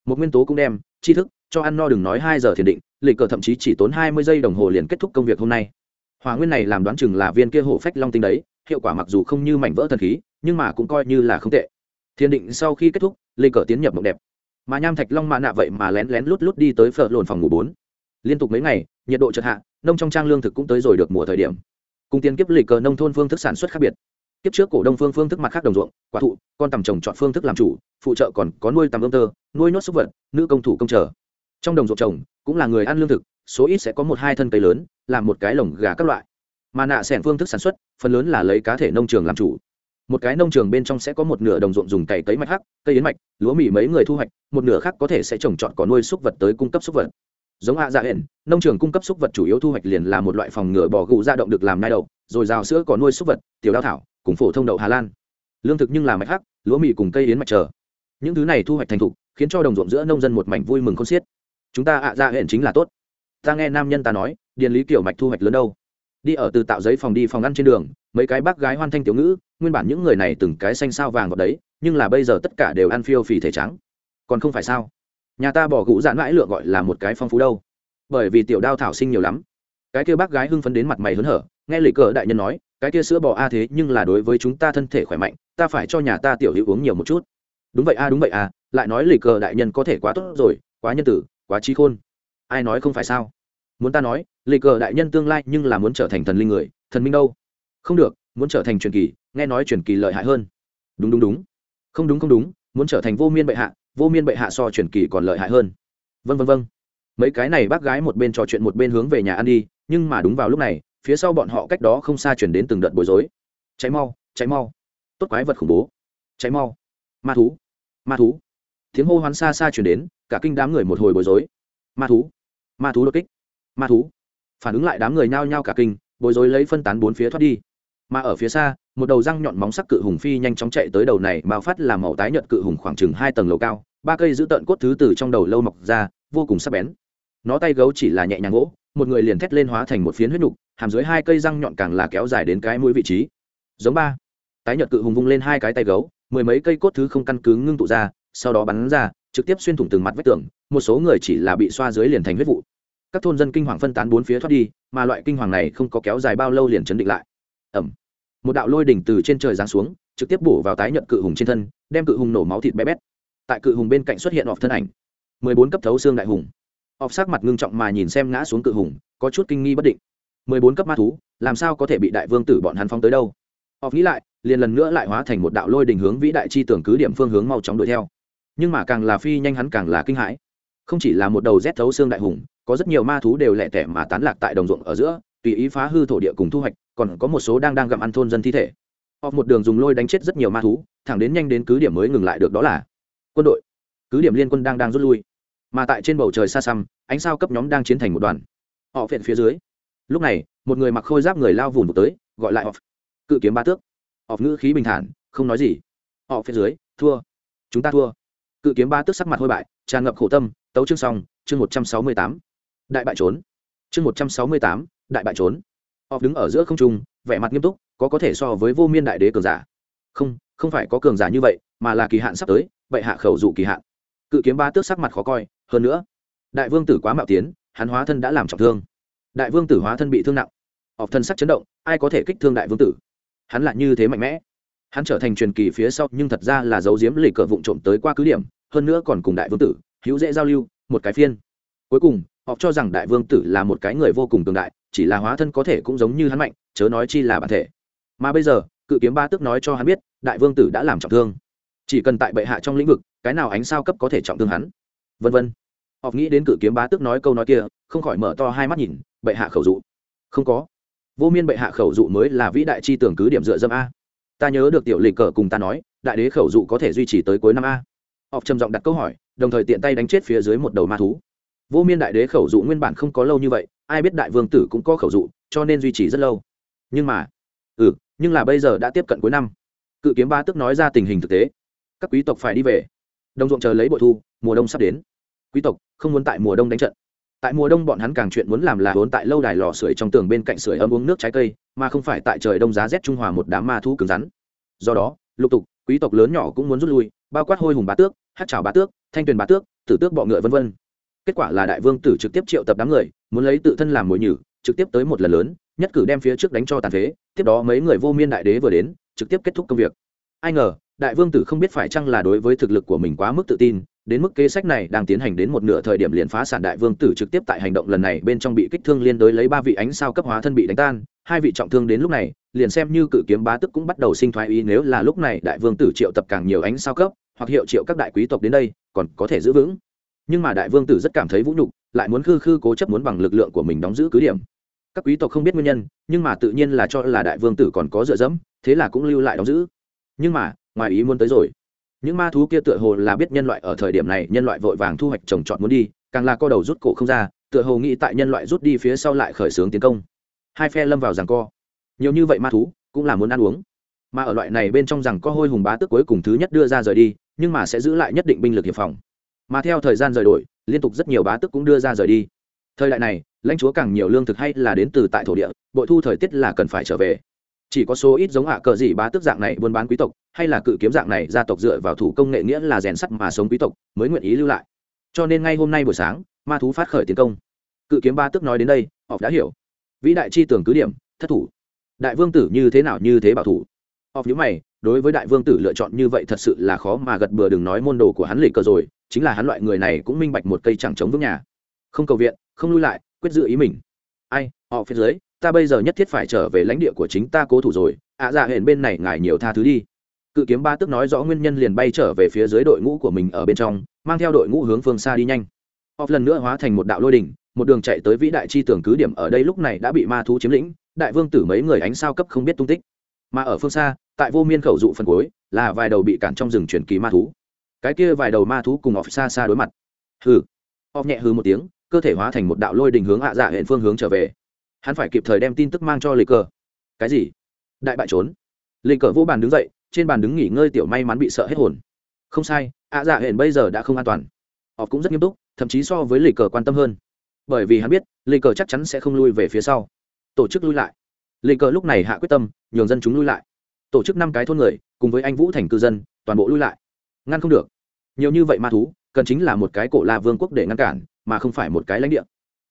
một nguyên tố cũng đem, tri thức, cho ăn no đừng nói hai giờ thiền định lê cờ thậm chí chỉ tốn hai mươi giây đồng hồ liền kết thúc công việc hôm nay. Hỏa nguyên này làm đoán chừng là viên kia hổ phách long tinh đấy, hiệu quả mặc dù không như mảnh vỡ thần khí, nhưng mà cũng coi như là không tệ. Thiền định sau khi kết thúc lê cờ tiến nhập mộng đẹp. Mà nham thạch long mạ nạ vậy mà lén lén lút lút đi tới phở lồn phòng ngủ bốn. Liên tục mấy ngày, nhiệt độ chợt hạ, nông trong trang lương thực cũng tới rồi được mùa thời điểm. Cùng tiền kiếp lịch cờ nông thôn phương thức sản xuất khác biệt kiếp trước cổ đông phương phương thức mặt khác đồng ruộng, quả thụ, con tầm trồng chọn phương thức làm chủ, phụ trợ còn có nuôi tầm ươm tơ, nuôi nhốt súc vật, nữ công thủ công trở trong đồng ruộng trồng, cũng là người ăn lương thực, số ít sẽ có một hai thân cây lớn, làm một cái lồng gà các loại. Mà nạ sẻn phương thức sản xuất, phần lớn là lấy cá thể nông trường làm chủ. Một cái nông trường bên trong sẽ có một nửa đồng ruộng dùng cày cấy mạch hắc, cây yến mạch, lúa mì mấy người thu hoạch, một nửa khác có thể sẽ trồng trọt có nuôi súc vật tới cung cấp súc vật. Giống hạ dạ hển nông trường cung cấp súc vật chủ yếu thu hoạch liền là một loại phòng ngừa bò gù ra động được làm nai đậu, rồi rào sữa có nuôi súc vật, tiểu đao thảo cùng phổ thông đậu hà lan. Lương thực nhưng là mạch hắc, lúa mì cùng cây yến mạch chờ. Những thứ này thu hoạch thành thục, khiến cho đồng ruộng giữa nông dân một mảnh vui mừng không xiết. Chúng ta ạ dạ hển chính là tốt. Ta nghe nam nhân ta nói, điền lý kiểu mạch thu hoạch lớn đâu. Đi ở từ tạo giấy phòng đi phòng ăn trên đường, mấy cái bác gái hoan thanh tiểu ngữ, nguyên bản những người này từng cái xanh sao vàng vào đấy, nhưng là bây giờ tất cả đều ăn phiêu phì thể trắng. Còn không phải sao? Nhà ta bỏ gũ dạn mãi lựa gọi là một cái phong phú đâu. Bởi vì tiểu đao thảo sinh nhiều lắm. Cái kia bác gái hưng phấn đến mặt mày hớn hở, nghe lệ cờ đại nhân nói cái kia sữa bò a thế nhưng là đối với chúng ta thân thể khỏe mạnh, ta phải cho nhà ta tiểu hữu uống nhiều một chút. Đúng vậy a, đúng vậy a, lại nói lì cờ đại nhân có thể quá tốt rồi, quá nhân tử, quá trí khôn. Ai nói không phải sao? Muốn ta nói lì cờ đại nhân tương lai nhưng là muốn trở thành thần linh người, thần minh đâu? Không được, muốn trở thành truyền kỳ, nghe nói truyền kỳ lợi hại hơn. Đúng đúng đúng. Không đúng không đúng, muốn trở thành vô miên bệ hạ, vô miên bệ hạ so truyền kỳ còn lợi hại hơn. Vân vân vân mấy cái này bác gái một bên trò chuyện một bên hướng về nhà ăn đi, nhưng mà đúng vào lúc này phía sau bọn họ cách đó không xa chuyển đến từng đợt bối rối. Cháy mau cháy mau. Tốt quái vật khủng bố. Cháy mau. Ma thú. Ma thú. Tiếng hô hoán xa xa chuyển đến, cả kinh đám người một hồi bối rối. Ma thú. Ma thú đột kích. Ma thú. Phản ứng lại đám người nhao nhao cả kinh, bối rối lấy phân tán bốn phía thoát đi. Mà ở phía xa, một đầu răng nhọn móng sắc cự hùng phi nhanh chóng chạy tới đầu này, bao phát làm màu tái nhợt cự hùng khoảng chừng hai tầng lầu cao, ba cây giữ tợn cốt thứ từ trong đầu lâu mọc ra, vô cùng sắc bén nó tay gấu chỉ là nhẹ nhàng gỗ, một người liền thét lên hóa thành một phiến huyết nục, hàm dưới hai cây răng nhọn càng là kéo dài đến cái mũi vị trí. Giống ba. Tái nhợt cự hùng vung lên hai cái tay gấu, mười mấy cây cốt thứ không căn cứ ngưng tụ ra, sau đó bắn ra, trực tiếp xuyên thủng từng mặt vách tường, một số người chỉ là bị xoa dưới liền thành huyết vụ. Các thôn dân kinh hoàng phân tán bốn phía thoát đi, mà loại kinh hoàng này không có kéo dài bao lâu liền chấn định lại. Ẩm. Một đạo lôi đỉnh từ trên trời giáng xuống, trực tiếp bổ vào tái nhận cự hùng trên thân, đem cự hùng nổ máu thịt bé bét. Tại cự hùng bên cạnh xuất hiện họp thân ảnh. Mười bốn cấp thấu xương đại hùng ọc sắc mặt ngưng trọng mà nhìn xem ngã xuống cự hùng, có chút kinh nghi bất định. Mười bốn cấp ma thú, làm sao có thể bị đại vương tử bọn hắn phong tới đâu? Ọc nghĩ lại, liền lần nữa lại hóa thành một đạo lôi đình hướng vĩ đại chi tưởng cứ điểm phương hướng mau chóng đuổi theo. Nhưng mà càng là phi nhanh hắn càng là kinh hãi. Không chỉ là một đầu rét thấu xương đại hùng, có rất nhiều ma thú đều lẹ tẻ mà tán lạc tại đồng ruộng ở giữa, tùy ý phá hư thổ địa cùng thu hoạch, còn có một số đang đang gặm ăn thôn dân thi thể. Họ một đường dùng lôi đánh chết rất nhiều ma thú, thẳng đến nhanh đến cứ điểm mới ngừng lại được đó là quân đội. Cứ điểm liên quân đang đang rút lui mà tại trên bầu trời xa xăm, ánh sao cấp nhóm đang chiến thành một đoàn. Họ phiện phía dưới. Lúc này, một người mặc khôi giáp người lao vùng tới, gọi lại họ cự kiếm ba tước. Họ ngữ khí bình thản, không nói gì. Họ phía dưới, thua. Chúng ta thua. Cự kiếm ba tước sắc mặt hôi bại, tràn ngập khổ tâm, tấu chương xong, chương một trăm sáu mươi tám. Đại bại trốn. Chương một trăm sáu mươi tám, đại bại trốn. Họ đứng ở giữa không trung, vẻ mặt nghiêm túc, có có thể so với vô miên đại đế cường giả. Không không phải có cường giả như vậy, mà là kỳ hạn sắp tới vậy hạ khẩu dụ kỳ hạn. Cự kiếm ba tước sắc mặt khó coi hơn nữa, đại vương tử quá mạo tiến, hắn hóa thân đã làm trọng thương. Đại vương tử hóa thân bị thương nặng. Ọc thân sắc chấn động, ai có thể kích thương đại vương tử? Hắn lại như thế mạnh mẽ. Hắn trở thành truyền kỳ phía sau, nhưng thật ra là dấu diếm lì cờ vụng trộm tới qua cứ điểm, hơn nữa còn cùng đại vương tử, hữu dễ giao lưu, một cái phiên. Cuối cùng họ cho rằng đại vương tử là một cái người vô cùng cường đại, chỉ là hóa thân có thể cũng giống như hắn mạnh, chớ nói chi là bản thể. Mà bây giờ, cự kiếm ba tức nói cho hắn biết, đại vương tử đã làm trọng thương. Chỉ cần tại bệ hạ trong lĩnh vực, cái nào ánh sao cấp có thể trọng thương hắn? Vân vân. Họ nghĩ đến cự kiếm bá tức nói câu nói kia, không khỏi mở to hai mắt nhìn, bệ hạ khẩu dụ. Không có. Vô miên bệ hạ khẩu dụ mới là vĩ đại chi tưởng cứ điểm dựa dâm a. Ta nhớ được tiểu lịch cờ cùng ta nói, đại đế khẩu dụ có thể duy trì tới cuối năm a. Họ trầm giọng đặt câu hỏi, đồng thời tiện tay đánh chết phía dưới một đầu ma thú. Vô miên đại đế khẩu dụ nguyên bản không có lâu như vậy, ai biết đại vương tử cũng có khẩu dụ, cho nên duy trì rất lâu. Nhưng mà ừ nhưng là bây giờ đã tiếp cận cuối năm. Cự kiếm ba tức nói ra tình hình thực tế. Các quý tộc phải đi về đồng ruộng chờ lấy bội thu, mùa đông sắp đến. Quý tộc, không muốn tại mùa đông đánh trận. Tại mùa đông bọn hắn càng chuyện muốn làm là vốn tại lâu đài lò sưởi trong tường bên cạnh sưởi ấm uống nước trái cây, mà không phải tại trời đông giá rét trung hòa một đám ma thu cứng rắn. Do đó, lục tục, quý tộc lớn nhỏ cũng muốn rút lui, bao quát hôi hùng bá tước, hát chảo bá tước, thanh tuyền bá tước, tử tước bọ ngựa vân vân. Kết quả là đại vương tử trực tiếp triệu tập đám người, muốn lấy tự thân làm mồi nhử, trực tiếp tới một lần lớn, nhất cử đem phía trước đánh cho tàn phế, tiếp đó mấy người vô miên đại đế vừa đến, trực tiếp kết thúc công việc. Ai ngờ đại vương tử không biết phải chăng là đối với thực lực của mình quá mức tự tin, đến mức kế sách này đang tiến hành đến một nửa thời điểm liền phá sản đại vương tử trực tiếp tại hành động lần này bên trong bị kích thương liên đối lấy ba vị ánh sao cấp hóa thân bị đánh tan, hai vị trọng thương đến lúc này, liền xem như cự kiếm bá tức cũng bắt đầu sinh thoái ý nếu là lúc này đại vương tử triệu tập càng nhiều ánh sao cấp, hoặc hiệu triệu các đại quý tộc đến đây, còn có thể giữ vững. Nhưng mà đại vương tử rất cảm thấy vũ nhục, lại muốn khư khư cố chấp muốn bằng lực lượng của mình đóng giữ cứ điểm. Các quý tộc không biết nguyên nhân, nhưng mà tự nhiên là cho là đại vương tử còn có dựa dẫm, thế là cũng lưu lại đóng giữ. Nhưng mà ngoài ý muốn tới rồi. Những ma thú kia tựa hồ là biết nhân loại ở thời điểm này, nhân loại vội vàng thu hoạch trồng trọt muốn đi, càng là co đầu rút cổ không ra, tựa hồ nghĩ tại nhân loại rút đi phía sau lại khởi xướng tiến công. Hai phe lâm vào rằng co. Nhiều như vậy ma thú cũng là muốn ăn uống. Mà ở loại này bên trong rằng có hôi hùng bá tức cuối cùng thứ nhất đưa ra rời đi, nhưng mà sẽ giữ lại nhất định binh lực hiệp phòng. Mà theo thời gian rời đổi, liên tục rất nhiều bá tức cũng đưa ra rời đi. Thời đại này, lãnh chúa càng nhiều lương thực hay là đến từ tại thổ địa, bội thu thời tiết là cần phải trở về chỉ có số ít giống hạ cờ gì bá tước dạng này buôn bán quý tộc, hay là cự kiếm dạng này gia tộc dựa vào thủ công nghệ nghĩa là rèn sắt mà sống quý tộc, mới nguyện ý lưu lại. Cho nên ngay hôm nay buổi sáng, ma thú phát khởi tiến công. Cự kiếm ba tước nói đến đây, họ đã hiểu. Vĩ đại chi tưởng cứ điểm, thất thủ. Đại vương tử như thế nào như thế bảo thủ. Họ nhớ mày, đối với đại vương tử lựa chọn như vậy thật sự là khó mà gật bừa đừng nói môn đồ của hắn lịch cờ rồi, chính là hắn loại người này cũng minh bạch một cây chẳng chống vững nhà. Không cầu viện, không lui lại, quyết giữ ý mình. Ai, họ phía dưới ta bây giờ nhất thiết phải trở về lãnh địa của chính ta cố thủ rồi ạ à, dạ hẹn bên này ngài nhiều tha thứ đi. Cự kiếm ba tức nói rõ nguyên nhân liền bay trở về phía dưới đội ngũ của mình ở bên trong mang theo đội ngũ hướng phương xa đi nhanh. Off lần nữa hóa thành một đạo lôi đỉnh một đường chạy tới vĩ đại chi tưởng cứ điểm ở đây lúc này đã bị ma thú chiếm lĩnh đại vương tử mấy người ánh sao cấp không biết tung tích. Mà ở phương xa tại vô miên khẩu dụ phần cuối là vài đầu bị cản trong rừng truyền kỳ ma thú. Cái kia vài đầu ma thú cùng off xa xa đối mặt. Hừ. Off nhẹ hừ một tiếng cơ thể hóa thành một đạo lôi đình hướng ạ dạ hệ phương hướng trở về hắn phải kịp thời đem tin tức mang cho lịch cờ. Cái gì? Đại bại trốn. Lịch cờ vô bàn đứng dậy, trên bàn đứng nghỉ ngơi tiểu may mắn bị sợ hết hồn. Không sai, ạ dạ hển bây giờ đã không an toàn. Họ cũng rất nghiêm túc, thậm chí so với lịch cờ quan tâm hơn. Bởi vì hắn biết, lịch cờ chắc chắn sẽ không lui về phía sau. Tổ chức lui lại. Lịch cờ lúc này hạ quyết tâm, nhường dân chúng lui lại. Tổ chức năm cái thôn người, cùng với anh vũ thành cư dân, toàn bộ lui lại. Ngăn không được. Nhiều như vậy ma thú, cần chính là một cái cổ la vương quốc để ngăn cản, mà không phải một cái lãnh địa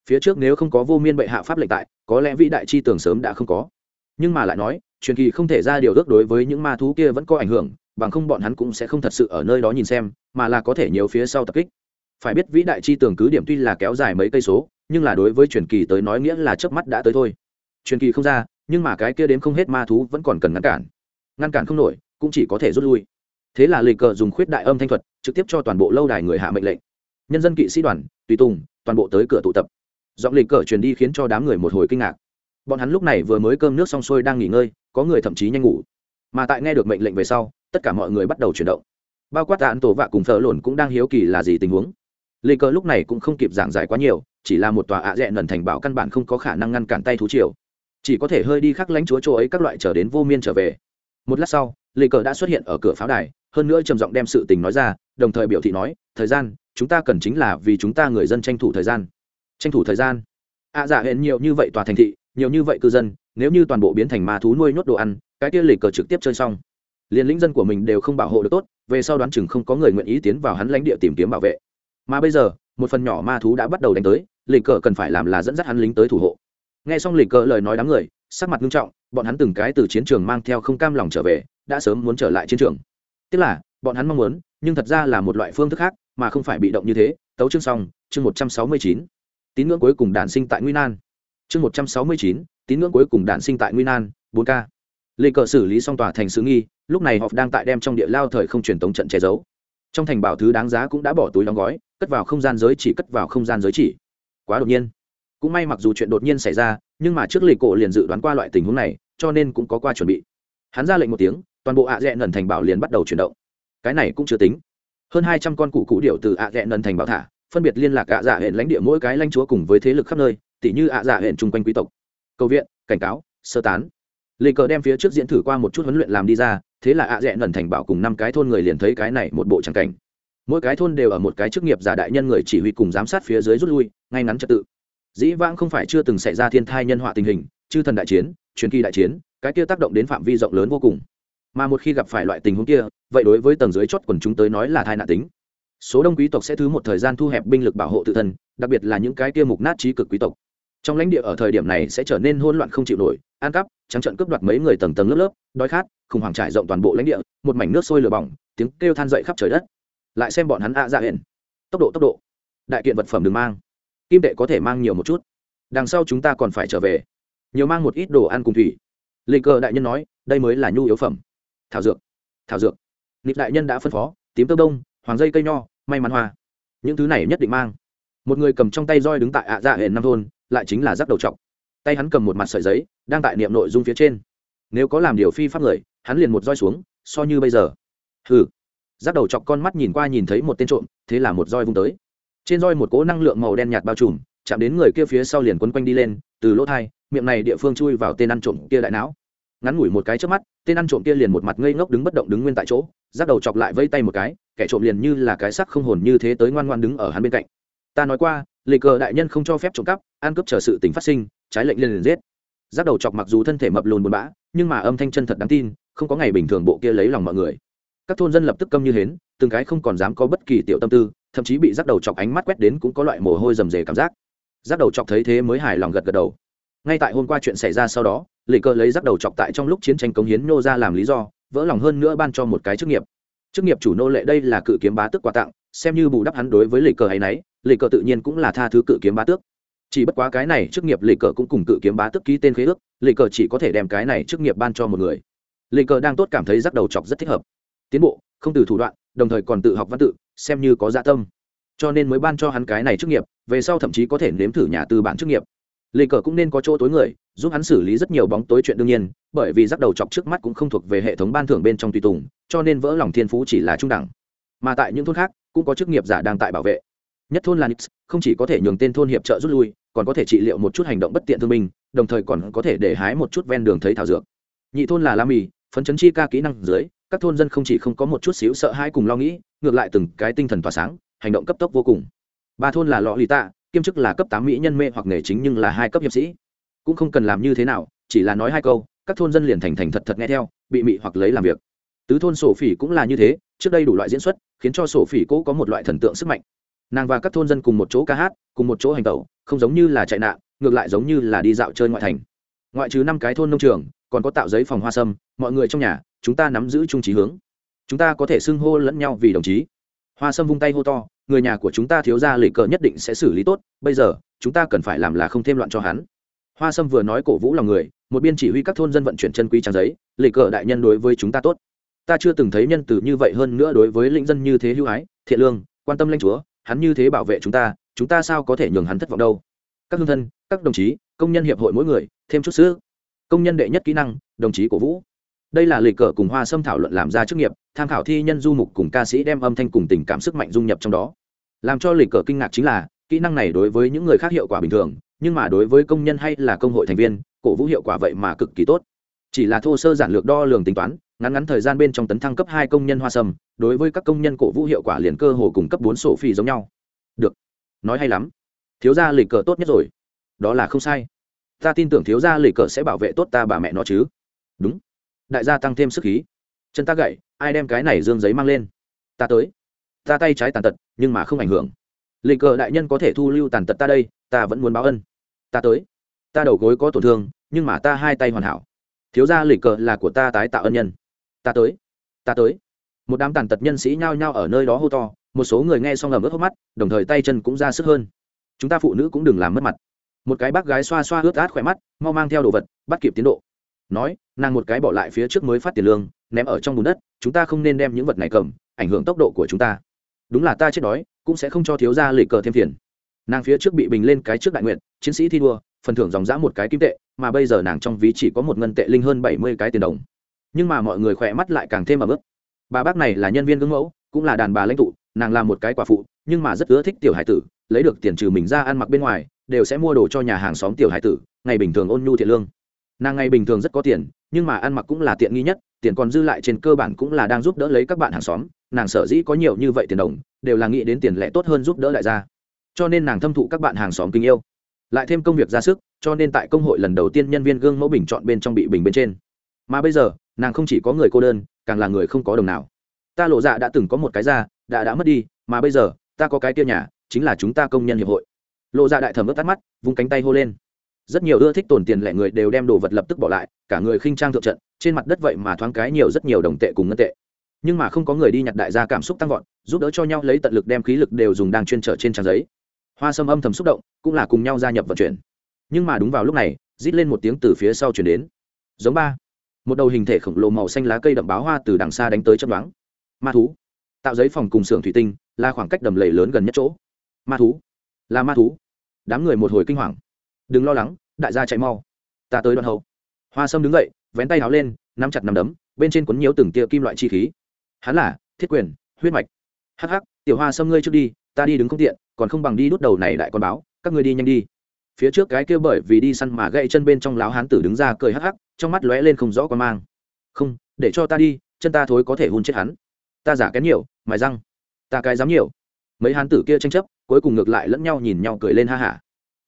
phía trước nếu không có vô miên bệ hạ pháp lệnh tại, có lẽ vĩ đại chi tưởng sớm đã không có. Nhưng mà lại nói, truyền kỳ không thể ra điều ước đối với những ma thú kia vẫn có ảnh hưởng, bằng không bọn hắn cũng sẽ không thật sự ở nơi đó nhìn xem, mà là có thể nhiều phía sau tập kích. Phải biết vĩ đại chi tường cứ điểm tuy là kéo dài mấy cây số, nhưng là đối với truyền kỳ tới nói nghĩa là chớp mắt đã tới thôi. Truyền kỳ không ra, nhưng mà cái kia đến không hết ma thú vẫn còn cần ngăn cản. Ngăn cản không nổi, cũng chỉ có thể rút lui. Thế là lịch cờ dùng khuyết đại âm thanh thuật, trực tiếp cho toàn bộ lâu đài người hạ mệnh lệnh. Nhân dân kỵ sĩ đoàn, tùy tùng, toàn bộ tới cửa tụ tập giọng lịch cờ truyền đi khiến cho đám người một hồi kinh ngạc. Bọn hắn lúc này vừa mới cơm nước xong xuôi đang nghỉ ngơi, có người thậm chí nhanh ngủ. Mà tại nghe được mệnh lệnh về sau, tất cả mọi người bắt đầu chuyển động. Bao quát tàn tổ vạ cùng thợ lộn cũng đang hiếu kỳ là gì tình huống. Lịch cờ lúc này cũng không kịp giảng giải quá nhiều, chỉ là một tòa ạ dẹ nần thành bảo căn bản không có khả năng ngăn cản tay thú triều. Chỉ có thể hơi đi khắc lánh chúa chỗ ấy các loại trở đến vô miên trở về. Một lát sau, lịch cờ đã xuất hiện ở cửa pháo đài, hơn nữa trầm giọng đem sự tình nói ra, đồng thời biểu thị nói, thời gian, chúng ta cần chính là vì chúng ta người dân tranh thủ thời gian tranh thủ thời gian. Ạ dạ hẹn nhiều như vậy tòa thành thị, nhiều như vậy cư dân, nếu như toàn bộ biến thành ma thú nuôi nhốt đồ ăn, cái kia lịch cờ trực tiếp chơi xong. Liền lĩnh dân của mình đều không bảo hộ được tốt, về sau đoán chừng không có người nguyện ý tiến vào hắn lãnh địa tìm kiếm bảo vệ. Mà bây giờ, một phần nhỏ ma thú đã bắt đầu đánh tới, lịch cờ cần phải làm là dẫn dắt hắn lính tới thủ hộ. Nghe xong lịch cờ lời nói đám người, sắc mặt nghiêm trọng, bọn hắn từng cái từ chiến trường mang theo không cam lòng trở về, đã sớm muốn trở lại chiến trường. Tức là, bọn hắn mong muốn, nhưng thật ra là một loại phương thức khác, mà không phải bị động như thế. Tấu chương xong, chương một trăm sáu mươi chín tín ngưỡng cuối cùng đản sinh tại nguy nan. Chương một trăm sáu mươi chín, tín ngưỡng cuối cùng đản sinh tại nguy nan, bốn k. Lê cờ xử lý xong tòa thành sứ nghi, lúc này họ đang tại đem trong địa lao thời không truyền tống trận che giấu. Trong thành bảo thứ đáng giá cũng đã bỏ túi đóng gói, cất vào không gian giới chỉ cất vào không gian giới chỉ. Quá đột nhiên. Cũng may mặc dù chuyện đột nhiên xảy ra, nhưng mà trước lì cổ liền dự đoán qua loại tình huống này, cho nên cũng có qua chuẩn bị. Hắn ra lệnh một tiếng, toàn bộ ạ à dẹ nần thành bảo liền bắt đầu chuyển động. Cái này cũng chưa tính. Hơn hai trăm con cụ cụ điệu từ ạ à dẹ nần thành bảo thả phân biệt liên lạc ạ dạ hệ lãnh địa mỗi cái lãnh chúa cùng với thế lực khắp nơi, tỉ như ạ dạ hệ chung quanh quý tộc. Cầu viện, cảnh cáo, sơ tán. Lê cờ đem phía trước diễn thử qua một chút huấn luyện làm đi ra, thế là ạ dạ dẹ nần thành bảo cùng năm cái thôn người liền thấy cái này một bộ tràng cảnh. Mỗi cái thôn đều ở một cái chức nghiệp giả đại nhân người chỉ huy cùng giám sát phía dưới rút lui, ngay ngắn trật tự. Dĩ vãng không phải chưa từng xảy ra thiên thai nhân họa tình hình, chư thần đại chiến, truyền kỳ đại chiến, cái kia tác động đến phạm vi rộng lớn vô cùng. Mà một khi gặp phải loại tình huống kia, vậy đối với tầng dưới chót quần chúng tới nói là thai nạn tính số đông quý tộc sẽ thứ một thời gian thu hẹp binh lực bảo hộ tự thân, đặc biệt là những cái kia mục nát trí cực quý tộc. Trong lãnh địa ở thời điểm này sẽ trở nên hỗn loạn không chịu nổi, ăn cắp, trắng trận cướp đoạt mấy người tầng tầng lớp lớp, đói khát, khủng hoảng trải rộng toàn bộ lãnh địa, một mảnh nước sôi lửa bỏng, tiếng kêu than dậy khắp trời đất. Lại xem bọn hắn ạ dạ hển tốc độ tốc độ. Đại kiện vật phẩm đừng mang. Kim tệ có thể mang nhiều một chút. Đằng sau chúng ta còn phải trở về. Nhiều mang một ít đồ ăn cùng thủy. Lê cơ đại nhân nói, đây mới là nhu yếu phẩm. Thảo dược. Thảo dược. Nịp đại nhân đã phân phó, tím tơ đông hoàng dây cây nho, may mắn hoa. Những thứ này nhất định mang. Một người cầm trong tay roi đứng tại ạ dạ hệ năm thôn, lại chính là rắc đầu trọc. Tay hắn cầm một mặt sợi giấy, đang tại niệm nội dung phía trên. Nếu có làm điều phi pháp người, hắn liền một roi xuống, so như bây giờ. Hừ. Rắc đầu chọc con mắt nhìn qua nhìn thấy một tên trộm, thế là một roi vung tới. Trên roi một cỗ năng lượng màu đen nhạt bao trùm, chạm đến người kia phía sau liền quấn quanh đi lên, từ lỗ thai, miệng này địa phương chui vào tên ăn trộm kia đại não. Ngắn ngủi một cái trước mắt, tên ăn trộm kia liền một mặt ngây ngốc đứng bất động đứng nguyên tại chỗ giác đầu chọc lại vây tay một cái, kẻ trộm liền như là cái sắc không hồn như thế tới ngoan ngoan đứng ở hắn bên cạnh. Ta nói qua, lịch cờ đại nhân không cho phép trộm cắp, ăn cướp chờ sự tình phát sinh, trái lệnh liền liền giết. Giác đầu chọc mặc dù thân thể mập lùn buồn bã, nhưng mà âm thanh chân thật đáng tin, không có ngày bình thường bộ kia lấy lòng mọi người. Các thôn dân lập tức câm như hến, từng cái không còn dám có bất kỳ tiểu tâm tư, thậm chí bị giác đầu chọc ánh mắt quét đến cũng có loại mồ hôi rầm rề cảm giác. Giác đầu chọc thấy thế mới hài lòng gật gật đầu. Ngay tại hôm qua chuyện xảy ra sau đó, lịch cờ lấy giác đầu chọc tại trong lúc chiến tranh cống hiến nô ra làm lý do vỡ lòng hơn nữa ban cho một cái chức nghiệp. Chức nghiệp chủ nô lệ đây là cự kiếm bá tước quà tặng, xem như bù đắp hắn đối với lệ cờ hay nấy lệ cờ tự nhiên cũng là tha thứ cự kiếm bá tước. Chỉ bất quá cái này chức nghiệp lệ cờ cũng cùng cự kiếm bá tước ký tên khế ước lệ cờ chỉ có thể đem cái này chức nghiệp ban cho một người. Lệ cờ đang tốt cảm thấy rắc đầu chọc rất thích hợp. Tiến bộ, không từ thủ đoạn, đồng thời còn tự học văn tự, xem như có dạ tâm. Cho nên mới ban cho hắn cái này chức nghiệp, về sau thậm chí có thể nếm thử nhà tư bản chức nghiệp. Lệ cờ cũng nên có chỗ tối người giúp hắn xử lý rất nhiều bóng tối chuyện đương nhiên, bởi vì rắc đầu chọc trước mắt cũng không thuộc về hệ thống ban thưởng bên trong tùy tùng, cho nên vỡ lòng thiên phú chỉ là trung đẳng. Mà tại những thôn khác, cũng có chức nghiệp giả đang tại bảo vệ. Nhất thôn là nix, không chỉ có thể nhường tên thôn hiệp trợ rút lui, còn có thể trị liệu một chút hành động bất tiện thương minh đồng thời còn có thể để hái một chút ven đường thấy thảo dược. Nhị thôn là la mì, phấn chấn chi ca kỹ năng dưới, các thôn dân không chỉ không có một chút xíu sợ hãi cùng lo nghĩ, ngược lại từng cái tinh thần tỏa sáng, hành động cấp tốc vô cùng. Ba thôn là lọ lì tạ, kiêm chức là cấp tám mỹ nhân mê hoặc nghề chính nhưng là hai cấp hiệp sĩ cũng không cần làm như thế nào, chỉ là nói hai câu, các thôn dân liền thành thành thật thật nghe theo, bị mị hoặc lấy làm việc. Tứ thôn sổ phỉ cũng là như thế, trước đây đủ loại diễn xuất, khiến cho sổ phỉ cố có một loại thần tượng sức mạnh. Nàng và các thôn dân cùng một chỗ ca hát, cùng một chỗ hành tẩu, không giống như là chạy nạn, ngược lại giống như là đi dạo chơi ngoại thành. Ngoại trừ năm cái thôn nông trường, còn có tạo giấy phòng hoa sâm, mọi người trong nhà, chúng ta nắm giữ trung trí hướng. Chúng ta có thể xưng hô lẫn nhau vì đồng chí. Hoa sâm vung tay hô to, người nhà của chúng ta thiếu ra lệ cờ nhất định sẽ xử lý tốt, bây giờ, chúng ta cần phải làm là không thêm loạn cho hắn hoa sâm vừa nói cổ vũ lòng người, một biên chỉ huy các thôn dân vận chuyển chân quý trang giấy lệ cờ đại nhân đối với chúng ta tốt. Ta chưa từng thấy nhân từ như vậy hơn nữa đối với lĩnh dân như thế hữu ái, thiện lương, quan tâm lãnh chúa, hắn như thế bảo vệ chúng ta chúng ta sao có thể nhường hắn thất vọng đâu? Các hương thân, các đồng chí, công nhân hiệp hội mỗi người, thêm chút sữa công nhân đệ nhất kỹ năng, đồng chí cổ vũ. Đây là lịch cờ cùng hoa sâm thảo luận làm ra chức nghiệp, tham khảo thi nhân du mục cùng ca sĩ đem âm thanh cùng tình cảm sức mạnh dung nhập trong đó. Làm cho lịch cờ kinh ngạc chính là, kỹ năng này đối với những người khác hiệu quả bình thường nhưng mà đối với công nhân hay là công hội thành viên, cổ vũ hiệu quả vậy mà cực kỳ tốt. Chỉ là thô sơ giản lược đo lường tính toán, ngắn ngắn thời gian bên trong tấn thăng cấp hai công nhân hoa sâm, đối với các công nhân cổ vũ hiệu quả liền cơ hồ cùng cấp bốn sổ phi giống nhau. Được. Nói hay lắm. Thiếu gia lịch cờ tốt nhất rồi. Đó là không sai. Ta tin tưởng thiếu gia lịch cờ sẽ bảo vệ tốt ta bà mẹ nó chứ. Đúng. Đại gia tăng thêm sức khí. Chân ta gậy, ai đem cái này dương giấy mang lên? Ta tới. Ta tay trái tàn tật, nhưng mà không ảnh hưởng lịch cờ đại nhân có thể thu lưu tàn tật ta đây, ta vẫn muốn báo ân. Ta tới. Ta đầu gối có tổn thương, nhưng mà ta hai tay hoàn hảo. Thiếu gia lịch cờ là của ta tái tạo ân nhân. Ta tới. Ta tới. Một đám tàn tật nhân sĩ nhao nhao ở nơi đó hô to, một số người nghe xong ngầm ướt hốc mắt, đồng thời tay chân cũng ra sức hơn. Chúng ta phụ nữ cũng đừng làm mất mặt. Một cái bác gái xoa xoa ướt át khỏe mắt, mau mang theo đồ vật, bắt kịp tiến độ. Nói, nàng một cái bỏ lại phía trước mới phát tiền lương, ném ở trong bùn đất, chúng ta không nên đem những vật này cầm, ảnh hưởng tốc độ của chúng ta. Đúng là ta chết đói cũng sẽ không cho thiếu gia lì cờ thêm tiền nàng phía trước bị bình lên cái trước đại nguyện, chiến sĩ thi đua, phần thưởng dòng dã một cái kim tệ, mà bây giờ nàng trong ví chỉ có một ngân tệ linh hơn bảy mươi cái tiền đồng. Nhưng mà mọi người khỏe mắt lại càng thêm ở bước. bà bác này là nhân viên gương mẫu, cũng là đàn bà lãnh tụ, nàng là một cái quả phụ, nhưng mà rất ưa thích tiểu hải tử, lấy được tiền trừ mình ra ăn mặc bên ngoài, đều sẽ mua đồ cho nhà hàng xóm tiểu hải tử, ngày bình thường ôn nhu thiện lương. Nàng ngày bình thường rất có tiền, nhưng mà ăn mặc cũng là tiện nghi nhất, tiền còn dư lại trên cơ bản cũng là đang giúp đỡ lấy các bạn hàng xóm nàng sở dĩ có nhiều như vậy tiền đồng, đều là nghĩ đến tiền lẻ tốt hơn giúp đỡ đại gia. Cho nên nàng thâm thụ các bạn hàng xóm kính yêu. Lại thêm công việc ra sức, cho nên tại công hội lần đầu tiên nhân viên gương mẫu bình chọn bên trong bị bình bên trên. Mà bây giờ, nàng không chỉ có người cô đơn, càng là người không có đồng nào. Ta lộ dạ đã từng có một cái ra đã đã mất đi, mà bây giờ, ta có cái kia nhà, chính là chúng ta công nhân hiệp hội. Lộ dạ đại thẩm ướt tắt mắt, vung cánh tay hô lên. Rất nhiều ưa thích tồn tiền lẻ người đều đem đồ vật lập tức bỏ lại, cả người khinh trang thượng trận, trên mặt đất vậy mà thoáng cái nhiều rất nhiều đồng tệ cùng ngân tệ nhưng mà không có người đi nhặt đại gia cảm xúc tăng vọt, giúp đỡ cho nhau lấy tận lực đem khí lực đều dùng đang chuyên trở trên trang giấy. Hoa sâm âm thầm xúc động, cũng là cùng nhau gia nhập vận chuyển. Nhưng mà đúng vào lúc này, rít lên một tiếng từ phía sau chuyển đến. Giống ba. Một đầu hình thể khổng lồ màu xanh lá cây đậm báo hoa từ đằng xa đánh tới chấp đoán ma thú. Tạo giấy phòng cùng xưởng thủy tinh, là khoảng cách đầm lầy lớn gần nhất chỗ. Ma thú. Là ma thú. Đám người một hồi kinh hoàng. Đừng lo lắng, đại gia chạy mau. Ta tới đoạn hậu. Hoa sâm đứng dậy, vén tay áo lên, nắm chặt nắm đấm, bên trên cuốn nhiều từng tia kim loại chi khí hắn là thiết quyền, huyết mạch. Hắc hắc, tiểu hoa xâm ngươi trước đi, ta đi đứng không tiện, còn không bằng đi đút đầu này đại con báo, các ngươi đi nhanh đi. Phía trước cái kia bởi vì đi săn mà gãy chân bên trong láo hán tử đứng ra cười hắc hắc, trong mắt lóe lên không rõ con mang. Không, để cho ta đi, chân ta thối có thể hôn chết hắn. Ta giả kén nhiều, mài răng. Ta cái dám nhiều. Mấy hán tử kia tranh chấp, cuối cùng ngược lại lẫn nhau nhìn nhau cười lên ha hả ha.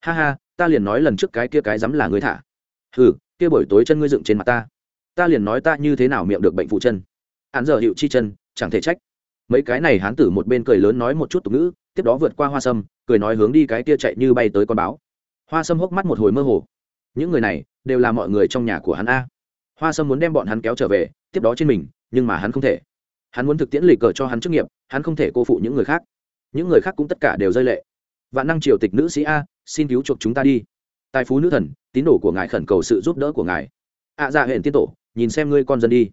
ha ha, ta liền nói lần trước cái kia cái dám là người thả. Ừ kia buổi tối chân ngươi dựng trên mặt ta. Ta liền nói ta như thế nào miệng được bệnh phụ chân hắn giờ hiệu chi chân chẳng thể trách. Mấy cái này hán tử một bên cười lớn nói một chút tục ngữ tiếp đó vượt qua hoa sâm cười nói hướng đi cái kia chạy như bay tới con báo. Hoa sâm hốc mắt một hồi mơ hồ. Những người này đều là mọi người trong nhà của hắn a. Hoa sâm muốn đem bọn hắn kéo trở về tiếp đó trên mình nhưng mà hắn không thể. Hắn muốn thực tiễn lì cờ cho hắn chức nghiệp hắn không thể cô phụ những người khác. Những người khác cũng tất cả đều rơi lệ. Vạn năng triều tịch nữ sĩ a xin cứu chuộc chúng ta đi. Tài phú nữ thần tín đồ của ngài khẩn cầu sự giúp đỡ của ngài. Ạ à, dạ hẹn tiên tổ nhìn xem ngươi con dân đi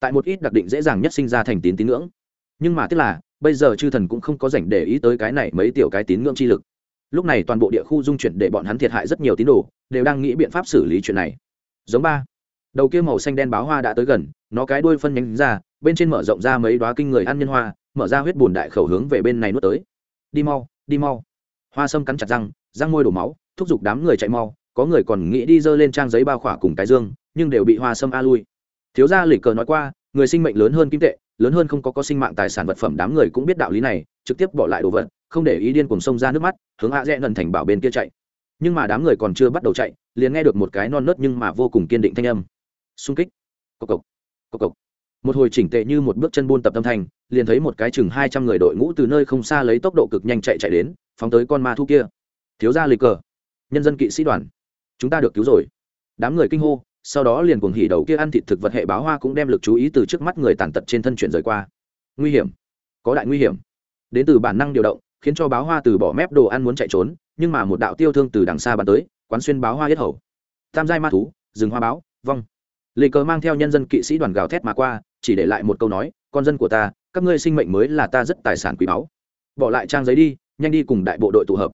tại một ít đặc định dễ dàng nhất sinh ra thành tín tín ngưỡng. Nhưng mà tức là, bây giờ chư thần cũng không có dành để ý tới cái này mấy tiểu cái tín ngưỡng chi lực. Lúc này toàn bộ địa khu dung chuyển để bọn hắn thiệt hại rất nhiều tín đồ, đều đang nghĩ biện pháp xử lý chuyện này. Giống ba. Đầu kia màu xanh đen báo hoa đã tới gần, nó cái đuôi phân nhánh ra, bên trên mở rộng ra mấy đoá kinh người ăn nhân hoa, mở ra huyết bùn đại khẩu hướng về bên này nuốt tới. Đi mau đi mau. Hoa sâm cắn chặt răng răng môi đổ máu, thúc giục đám người chạy mau, có người còn nghĩ đi dơ lên trang giấy bao khỏa cùng cái dương, nhưng đều bị hoa sâm a lui thiếu gia lịch cờ nói qua, người sinh mệnh lớn hơn kim tệ, lớn hơn không có có sinh mạng tài sản vật phẩm, đám người cũng biết đạo lý này, trực tiếp bỏ lại đồ vật, không để ý điên cùng sông ra nước mắt, hướng a rẽ ngần thành bảo bên kia chạy. Nhưng mà đám người còn chưa bắt đầu chạy, liền nghe được một cái non nớt nhưng mà vô cùng kiên định thanh âm. Xung kích. Cộc cộc. Cộc cộc. Một hồi chỉnh tệ như một bước chân buôn tập tâm thành, liền thấy một cái chừng hai trăm người đội ngũ từ nơi không xa lấy tốc độ cực nhanh chạy chạy đến, phóng tới con ma thu kia. Thiếu gia lịch cờ. Nhân dân kỵ sĩ đoàn. Chúng ta được cứu rồi. Đám người kinh hô sau đó liền cuồng hỉ đầu kia ăn thịt thực vật hệ báo hoa cũng đem lực chú ý từ trước mắt người tàn tật trên thân chuyển rời qua. Nguy hiểm. Có đại nguy hiểm. Đến từ bản năng điều động, khiến cho báo hoa từ bỏ mép đồ ăn muốn chạy trốn, nhưng mà một đạo tiêu thương từ đằng xa bắn tới, quán xuyên báo hoa yết hầu. Tam giai ma thú, rừng hoa báo, vong. Lê cờ mang theo nhân dân kỵ sĩ đoàn gào thét mà qua, chỉ để lại một câu nói, con dân của ta, các ngươi sinh mệnh mới là ta rất tài sản quý báu. Bỏ lại trang giấy đi, nhanh đi cùng đại bộ đội tụ hợp.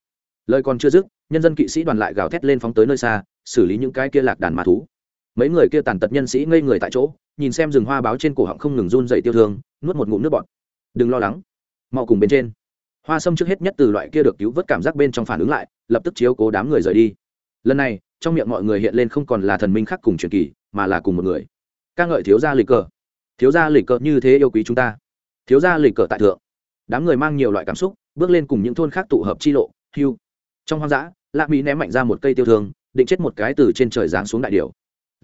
Lời còn chưa dứt, nhân dân kỵ sĩ đoàn lại gào thét lên phóng tới nơi xa, xử lý những cái kia lạc đàn ma thú mấy người kia tàn tật nhân sĩ ngây người tại chỗ, nhìn xem rừng hoa báo trên cổ họng không ngừng run dày tiêu thương, nuốt một ngụm nước bọt. Đừng lo lắng, mau cùng bên trên. Hoa sâm trước hết nhất từ loại kia được cứu vớt cảm giác bên trong phản ứng lại, lập tức chiếu cố đám người rời đi. Lần này, trong miệng mọi người hiện lên không còn là thần minh khắc cùng truyền kỳ, mà là cùng một người. Ca ngợi thiếu gia lịch cờ. Thiếu gia lịch cờ như thế yêu quý chúng ta. Thiếu gia lịch cờ tại thượng. Đám người mang nhiều loại cảm xúc, bước lên cùng những thôn khác tụ hợp chi lộ, hưu. Trong hoang dã, lạc mỹ ném mạnh ra một cây tiêu thương, định chết một cái từ trên trời giáng xuống đại điều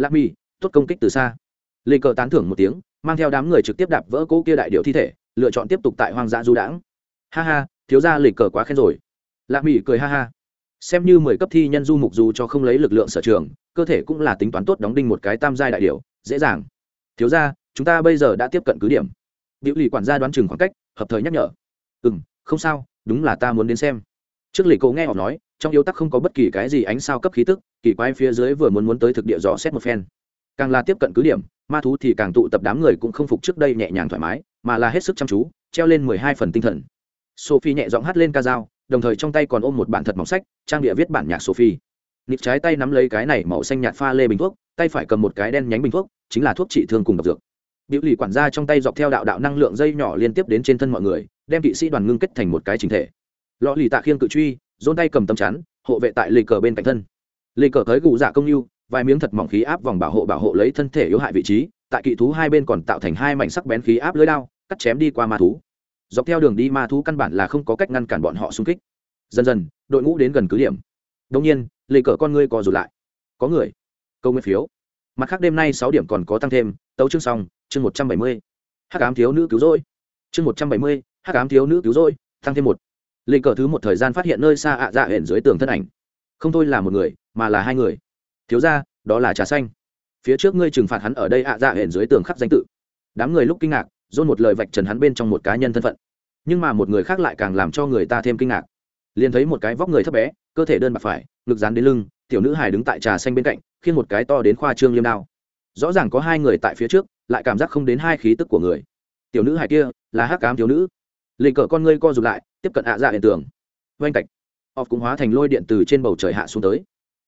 lạc mi tốt công kích từ xa. Lê cờ tán thưởng một tiếng, mang theo đám người trực tiếp đạp vỡ cỗ kia đại điệu thi thể, lựa chọn tiếp tục tại hoang dã du đãng. Ha ha, thiếu ra lịch cờ quá khen rồi. Lạc mỹ cười ha ha. Xem như mười cấp thi nhân du mục dù cho không lấy lực lượng sở trường, cơ thể cũng là tính toán tốt đóng đinh một cái tam giai đại điệu, dễ dàng. Thiếu ra chúng ta bây giờ đã tiếp cận cứ điểm. Biểu lì quản gia đoán chừng khoảng cách, hợp thời nhắc nhở. Ừ m không sao, đúng là ta muốn đến xem. Trước lì cậu nghe họ nói trong yếu tắc không có bất kỳ cái gì ánh sao cấp khí tức, kỳ quái phía dưới vừa muốn muốn tới thực địa dò xét một phen. Càng là tiếp cận cứ điểm, ma thú thì càng tụ tập đám người cũng không phục trước đây nhẹ nhàng thoải mái, mà là hết sức chăm chú, treo lên mười hai phần tinh thần. Sophie nhẹ giọng hát lên ca dao, đồng thời trong tay còn ôm một bản thật mỏng sách, trang địa viết bản nhạc sophie. Nịp trái tay nắm lấy cái này màu xanh nhạt pha lê bình thuốc, tay phải cầm một cái đen nhánh bình thuốc, chính là thuốc trị thương cùng độc dược. Biểu lì quản gia trong tay dọc theo đạo đạo năng lượng dây nhỏ liên tiếp đến trên thân mọi người, đem kỵ sĩ đoàn ngưng kết thành một cái chính thể. Lọ lì tạ khiêng cự truy dôn tay cầm tấm chắn, hộ vệ tại lì cờ bên cạnh thân. Lì cờ tới gù dạ công lưu vài miếng thật mỏng khí áp vòng bảo hộ bảo hộ lấy thân thể yếu hại vị trí, tại kỵ thú hai bên còn tạo thành hai mảnh sắc bén khí áp lưới đao, cắt chém đi qua ma thú. Dọc theo đường đi ma thú căn bản là không có cách ngăn cản bọn họ xung kích. Dần dần, đội ngũ đến gần cứ điểm. Đông nhiên, lì cờ con ngươi co rụt lại. Có người. Câu nguyên phiếu. Mặt khác đêm nay sáu điểm còn có tăng thêm, tấu chương xong, chương một trăm bảy mươi. Hắc ám thiếu nữ cứu rỗi. Chương một trăm bảy mươi, hắc ám thiếu nữ cứu rỗi, tăng thêm một. Linh cờ thứ một thời gian phát hiện nơi xa ạ dạ hển dưới tường thân ảnh. Không thôi là một người, mà là hai người. Thiếu ra đó là trà xanh. Phía trước ngươi trừng phạt hắn ở đây ạ dạ hển dưới tường khắc danh tự. Đám người lúc kinh ngạc dôn một lời vạch trần hắn bên trong một cá nhân thân phận. Nhưng mà một người khác lại càng làm cho người ta thêm kinh ngạc. Liền thấy một cái vóc người thấp bé, cơ thể đơn bạc phải, ngực dán đến lưng, tiểu nữ hài đứng tại trà xanh bên cạnh khiến một cái to đến khoa trương liêm đao. Rõ ràng có hai người tại phía trước, lại cảm giác không đến hai khí tức của người. Tiểu nữ hài kia là hắc cám thiếu nữ lì cờ con ngươi co rụt lại, tiếp cận ạ dạ hiện tường. Oanh cạch. Họ cũng hóa thành lôi điện từ trên bầu trời hạ xuống tới.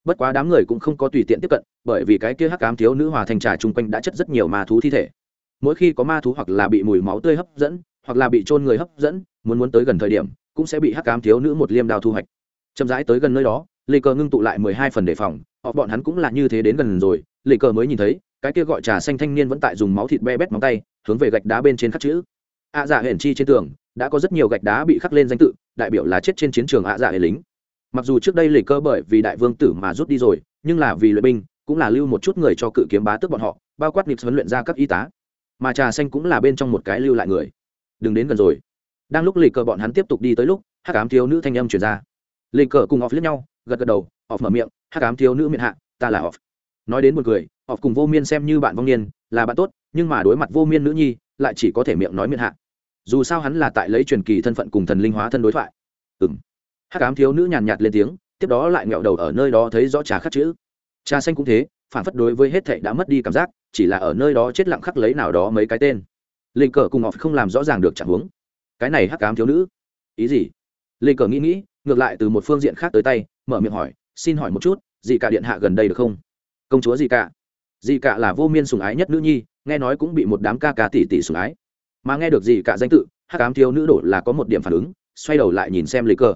Bất quá đám người cũng không có tùy tiện tiếp cận, bởi vì cái kia hắc cám thiếu nữ hòa thành trà chung quanh đã chất rất nhiều ma thú thi thể. Mỗi khi có ma thú hoặc là bị mùi máu tươi hấp dẫn, hoặc là bị trôn người hấp dẫn, muốn muốn tới gần thời điểm, cũng sẽ bị hắc cám thiếu nữ một liêm đao thu hoạch. Chậm rãi tới gần nơi đó lì cờ ngưng tụ lại mười hai phần đề phòng, họ bọn hắn cũng là như thế đến gần rồi lì cờ mới nhìn thấy, cái kia gọi trà xanh thanh niên vẫn tại dùng máu thịt be bét móng tay, hướng về gạch đá bên trên khắc chữ ạ dạ hển chi trên tường, đã có rất nhiều gạch đá bị khắc lên danh tự, đại biểu là chết trên chiến trường ạ dạ hển lính. Mặc dù trước đây lịch cơ bởi vì đại vương tử mà rút đi rồi, nhưng là vì luyện binh, cũng là lưu một chút người cho cự kiếm bá tước bọn họ, bao quát nghiệp huấn luyện ra các y tá. Mà trà xanh cũng là bên trong một cái lưu lại người. Đừng đến gần rồi. Đang lúc lịch cờ bọn hắn tiếp tục đi tới lúc, hắc ám thiếu nữ thanh âm truyền ra. Lịch cờ cùng off liếc nhau, gật gật đầu, off mở miệng, hắc ám thiếu nữ miệng hạ, ta là off. Nói đến một người off cùng vô miên xem như bạn vong niên, là bạn tốt, nhưng mà đối mặt vô miên nữ nhi, lại chỉ có thể miệng nói miệng hạ dù sao hắn là tại lấy truyền kỳ thân phận cùng thần linh hóa thân đối thoại. Ừng hắc cám thiếu nữ nhàn nhạt lên tiếng, tiếp đó lại nghẹo đầu ở nơi đó thấy rõ trà khắc chữ. Trà xanh cũng thế, phản phất đối với hết thệ đã mất đi cảm giác, chỉ là ở nơi đó chết lặng khắc lấy nào đó mấy cái tên. Linh cờ cùng ngọc không làm rõ ràng được trạng huống. Cái này hắc cám thiếu nữ. Ý gì? Linh cờ nghĩ nghĩ, ngược lại từ một phương diện khác tới tay, mở miệng hỏi, xin hỏi một chút gì cả điện hạ gần đây được không? Công chúa gì cả. Gì cả là vô miên sùng ái nhất nữ nhi, nghe nói cũng bị một đám ca ca tỷ tỷ sùng ái mà nghe được gì cả danh tự, hắc ám thiếu nữ đổ là có một điểm phản ứng, xoay đầu lại nhìn xem lấy cờ.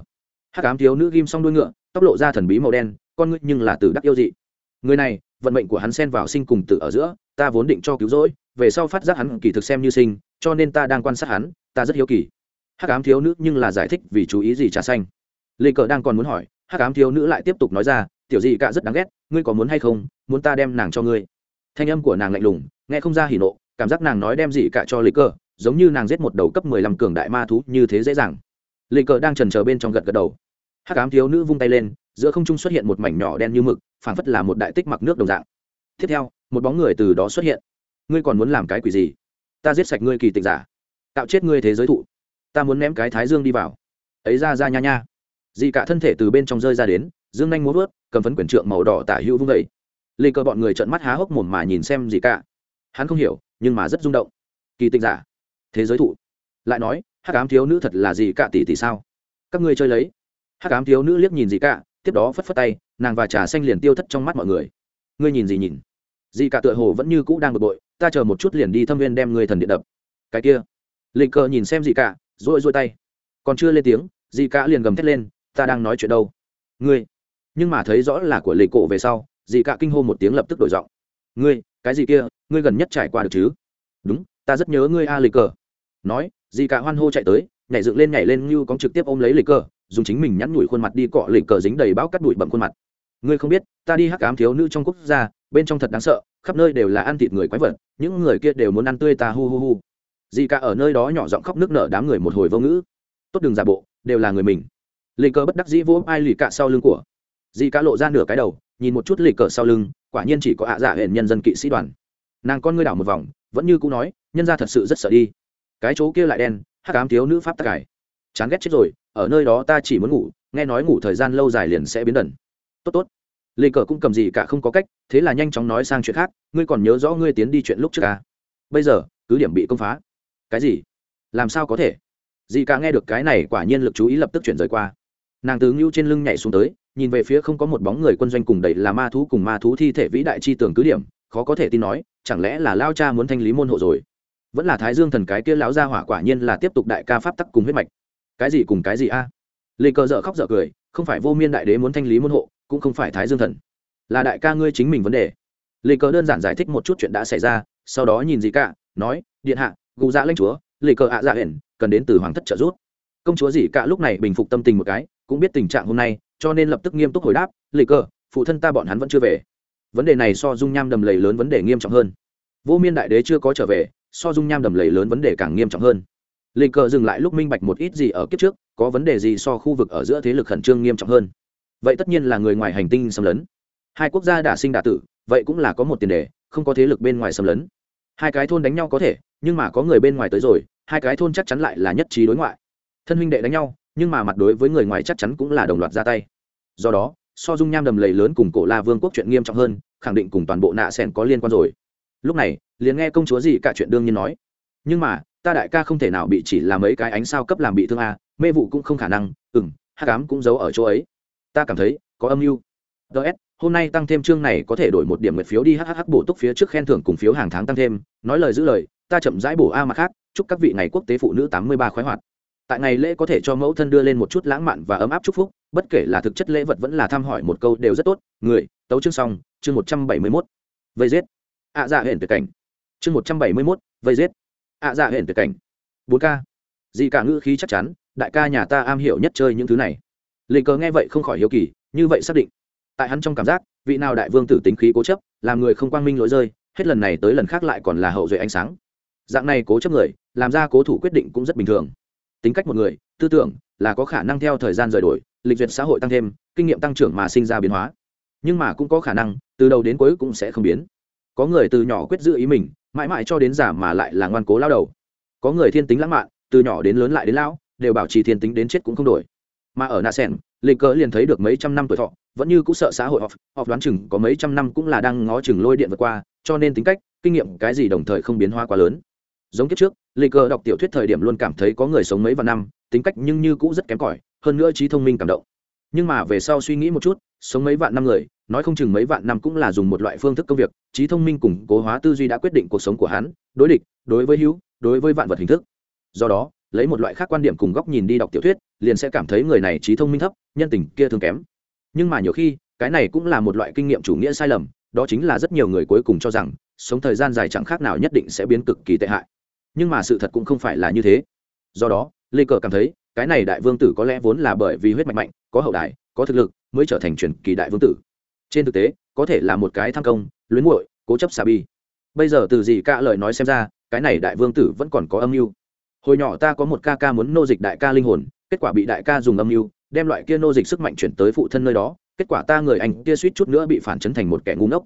Hắc ám thiếu nữ ghim xong đuôi ngựa, tóc lộ ra thần bí màu đen, con ngươi nhưng là từ đắc yêu dị. Người này, vận mệnh của hắn xen vào sinh cùng tử ở giữa, ta vốn định cho cứu rỗi, về sau phát giác hắn kỳ thực xem như sinh, cho nên ta đang quan sát hắn, ta rất hiếu kỳ. Hắc ám thiếu nữ nhưng là giải thích vì chú ý gì trà xanh. Lê cờ đang còn muốn hỏi, hắc ám thiếu nữ lại tiếp tục nói ra, tiểu dị cả rất đáng ghét, ngươi có muốn hay không, muốn ta đem nàng cho ngươi? Thanh âm của nàng lạnh lùng, nghe không ra hỉ nộ, cảm giác nàng nói đem dị cả cho lê cờ giống như nàng giết một đầu cấp mười lăm cường đại ma thú như thế dễ dàng. Lê cờ đang trần chờ bên trong gật gật đầu. Hắc ám thiếu nữ vung tay lên, giữa không trung xuất hiện một mảnh nhỏ đen như mực, phảng phất là một đại tích mặc nước đồng dạng. Tiếp theo, một bóng người từ đó xuất hiện. Ngươi còn muốn làm cái quỷ gì? Ta giết sạch ngươi kỳ tịch giả. Tạo chết ngươi thế giới thụ. Ta muốn ném cái thái dương đi vào. Ấy ra ra nha nha. Dị cả thân thể từ bên trong rơi ra đến, dương nhanh muốn vớt, cầm phấn quyển trượng màu đỏ tả hữu vung vẩy lê Cờ bọn người trợn mắt há hốc mồm mà nhìn xem dị cả. Hắn không hiểu, nhưng mà rất rung động. Kỳ tịch giả thế giới thụ. Lại nói, hắc ám thiếu nữ thật là gì cả tỷ tỷ sao? Các ngươi chơi lấy. Hắc ám thiếu nữ liếc nhìn gì cả, tiếp đó phất phất tay, nàng và trà xanh liền tiêu thất trong mắt mọi người. Ngươi nhìn gì nhìn? Gì cả tựa hồ vẫn như cũ đang bực bội, ta chờ một chút liền đi thâm viên đem người thần điện đập. Cái kia. Lịch cờ nhìn xem gì cả rỗi rỗi tay. Còn chưa lên tiếng, gì cả liền gầm thét lên, ta đang nói chuyện đâu? Ngươi. Nhưng mà thấy rõ là của lịch cổ về sau dì cả kinh hô một tiếng lập tức đổi giọng. Ngươi, cái gì kia, ngươi gần nhất trải qua được chứ? Đúng, ta rất nhớ ngươi a, lịch cờ nói, dì cả hoan hô chạy tới, nhảy dựng lên nhảy lên như cóng trực tiếp ôm lấy lịch cờ, dùng chính mình nhắn nhủi khuôn mặt đi cọ lì cờ dính đầy bão cắt đuổi bậm khuôn mặt. Ngươi không biết, ta đi hắc ám thiếu nữ trong quốc gia, bên trong thật đáng sợ, khắp nơi đều là ăn thịt người quái vật, những người kia đều muốn ăn tươi ta, hu hu hu. Dì cả ở nơi đó nhỏ giọng khóc nước nở đám người một hồi vô ngữ. Tốt đừng giả bộ, đều là người mình. Lì cờ bất đắc dĩ vỗ ai lì cả sau lưng của. Dì cả lộ ra nửa cái đầu, nhìn một chút lì cờ sau lưng, quả nhiên chỉ có ạ dạ hệ nhân dân kỵ sĩ đoàn. Nàng con ngươi đảo một vòng, vẫn như cũ nói, nhân ra thật sự rất sợ đi cái chỗ kia lại đen hát cám thiếu nữ pháp tắc cải chán ghét chết rồi, ở nơi đó ta chỉ muốn ngủ, nghe nói ngủ thời gian lâu dài liền sẽ biến đần tốt tốt. Lê cờ cũng cầm gì cả không có cách, thế là nhanh chóng nói sang chuyện khác, ngươi còn nhớ rõ ngươi tiến đi chuyện lúc trước à? bây giờ, cứ điểm bị công phá. Cái gì? Làm sao có thể? Dì cả nghe được cái này quả nhiên lực chú ý lập tức chuyển rời qua. Nàng tướng ngưu trên lưng nhảy xuống tới, nhìn về phía không có một bóng người quân doanh cùng đẩy là ma thú cùng ma thú thi thể vĩ đại chi tưởng cứ điểm, khó có thể tin nói, chẳng lẽ là lao cha muốn thanh lý môn hộ rồi? Vẫn là thái dương thần cái kia lão gia hỏa quả nhiên là tiếp tục đại ca pháp tắc cùng huyết mạch. Cái gì cùng cái gì a? À? lê cờ dợ khóc dợ cười, không phải vô miên đại đế muốn thanh lý môn hộ, cũng không phải thái dương thần. Là đại ca ngươi chính mình vấn đề. Lê cờ đơn giản giải thích một chút chuyện đã xảy ra, sau đó nhìn gì cả nói, điện hạ, gù dạ lanh chúa, lê cờ ạ dạ hển cần đến từ hoàng thất trợ giúp. Công chúa gì cả lúc này bình phục tâm tình một cái, cũng biết tình trạng hôm nay, cho nên lập tức nghiêm túc hồi đáp, lê cờ phụ thân ta bọn hắn vẫn chưa về. Vấn đề này so dung nham đầm lầy lớn vấn đề nghiêm trọng hơn. Vô miên đại đế chưa có trở về so dung nham đầm lầy lớn vấn đề càng nghiêm trọng hơn. Lịch cờ dừng lại lúc minh bạch một ít gì ở kiếp trước, có vấn đề gì so khu vực ở giữa thế lực khẩn trương nghiêm trọng hơn. Vậy tất nhiên là người ngoài hành tinh xâm lấn. Hai quốc gia đả sinh đả tử, vậy cũng là có một tiền đề, không có thế lực bên ngoài xâm lấn. Hai cái thôn đánh nhau có thể, nhưng mà có người bên ngoài tới rồi, hai cái thôn chắc chắn lại là nhất trí đối ngoại. Thân huynh đệ đánh nhau, nhưng mà mặt đối với người ngoài chắc chắn cũng là đồng loạt ra tay. Do đó, so dung nham đầm lầy lớn cùng cổ la vương quốc chuyện nghiêm trọng hơn, khẳng định cùng toàn bộ nạ sen có liên quan rồi. Lúc này liền nghe công chúa gì cả chuyện đương nhiên nói. Nhưng mà, ta đại ca không thể nào bị chỉ là mấy cái ánh sao cấp làm bị thương a, mê vụ cũng không khả năng ừ m hát cám cũng giấu ở chỗ ấy. Ta cảm thấy, có âm mưu. Ts hôm nay tăng thêm chương này có thể đổi một điểm nguyệt phiếu đi hhh bổ túc phía trước khen thưởng cùng phiếu hàng tháng tăng thêm. Nói lời giữ lời, ta chậm rãi bổ a mặt khác, chúc các vị ngày quốc tế phụ nữ tám mươi ba khoái hoạt. Tại ngày lễ có thể cho mẫu thân đưa lên một chút lãng mạn và ấm áp chúc phúc, bất kể là thực chất lễ vật vẫn là thăm hỏi một câu đều rất tốt. Người, tấu chương xong, chương một trăm bảy mươi mốt. Vây giết. Ạ dạ hển tuyệt cảnh chương một trăm bảy mươi mốt, vây giết. ạ dạ hển tuyệt cảnh. bốn k dị cả ngữ khí chắc chắn, đại ca nhà ta am hiểu nhất chơi những thứ này. Lê cờ nghe vậy không khỏi hiếu kỳ, như vậy xác định. Tại hắn trong cảm giác, vị nào đại vương tử tính khí cố chấp, làm người không quang minh lỗi rơi, hết lần này tới lần khác lại còn là hậu duệ ánh sáng. Dạng này cố chấp người, làm ra cố thủ quyết định cũng rất bình thường. Tính cách một người, tư tưởng là có khả năng theo thời gian rời đổi, lịch duyệt xã hội tăng thêm, kinh nghiệm tăng trưởng mà sinh ra biến hóa. Nhưng mà cũng có khả năng, từ đầu đến cuối cũng sẽ không biến. Có người từ nhỏ quyết giữ ý mình mãi mãi cho đến già mà lại là ngoan cố lao đầu. Có người thiên tính lãng mạn, từ nhỏ đến lớn lại đến lão, đều bảo trì thiên tính đến chết cũng không đổi. Mà ở nạ sen lịch cỡ liền thấy được mấy trăm năm tuổi thọ, vẫn như cũng sợ xã hội họp họp đoán chừng có mấy trăm năm cũng là đang ngó chừng lôi điện vượt qua, cho nên tính cách, kinh nghiệm cái gì đồng thời không biến hóa quá lớn. Giống kiếp trước, lịch cỡ đọc tiểu thuyết thời điểm luôn cảm thấy có người sống mấy vạn năm, tính cách nhưng như cũ rất kém cỏi, hơn nữa trí thông minh cảm động. Nhưng mà về sau suy nghĩ một chút, sống mấy vạn năm người nói không chừng mấy vạn năm cũng là dùng một loại phương thức công việc, trí thông minh củng cố hóa tư duy đã quyết định cuộc sống của hắn, đối địch, đối với hữu, đối với vạn vật hình thức. Do đó, lấy một loại khác quan điểm cùng góc nhìn đi đọc tiểu thuyết, liền sẽ cảm thấy người này trí thông minh thấp, nhân tình kia thường kém. Nhưng mà nhiều khi, cái này cũng là một loại kinh nghiệm chủ nghĩa sai lầm, đó chính là rất nhiều người cuối cùng cho rằng, sống thời gian dài chẳng khác nào nhất định sẽ biến cực kỳ tệ hại. Nhưng mà sự thật cũng không phải là như thế. Do đó, lê cờ cảm thấy, cái này đại vương tử có lẽ vốn là bởi vì huyết mạch mạnh, có hậu đại có thực lực, mới trở thành truyền kỳ đại vương tử trên thực tế, có thể là một cái tham công, luyến muội, cố chấp xà bi. Bây giờ từ gì ca lời nói xem ra, cái này đại vương tử vẫn còn có âm mưu. Hồi nhỏ ta có một ca ca muốn nô dịch đại ca linh hồn, kết quả bị đại ca dùng âm mưu, đem loại kia nô dịch sức mạnh chuyển tới phụ thân nơi đó, kết quả ta người anh kia suýt chút nữa bị phản chấn thành một kẻ ngu ngốc.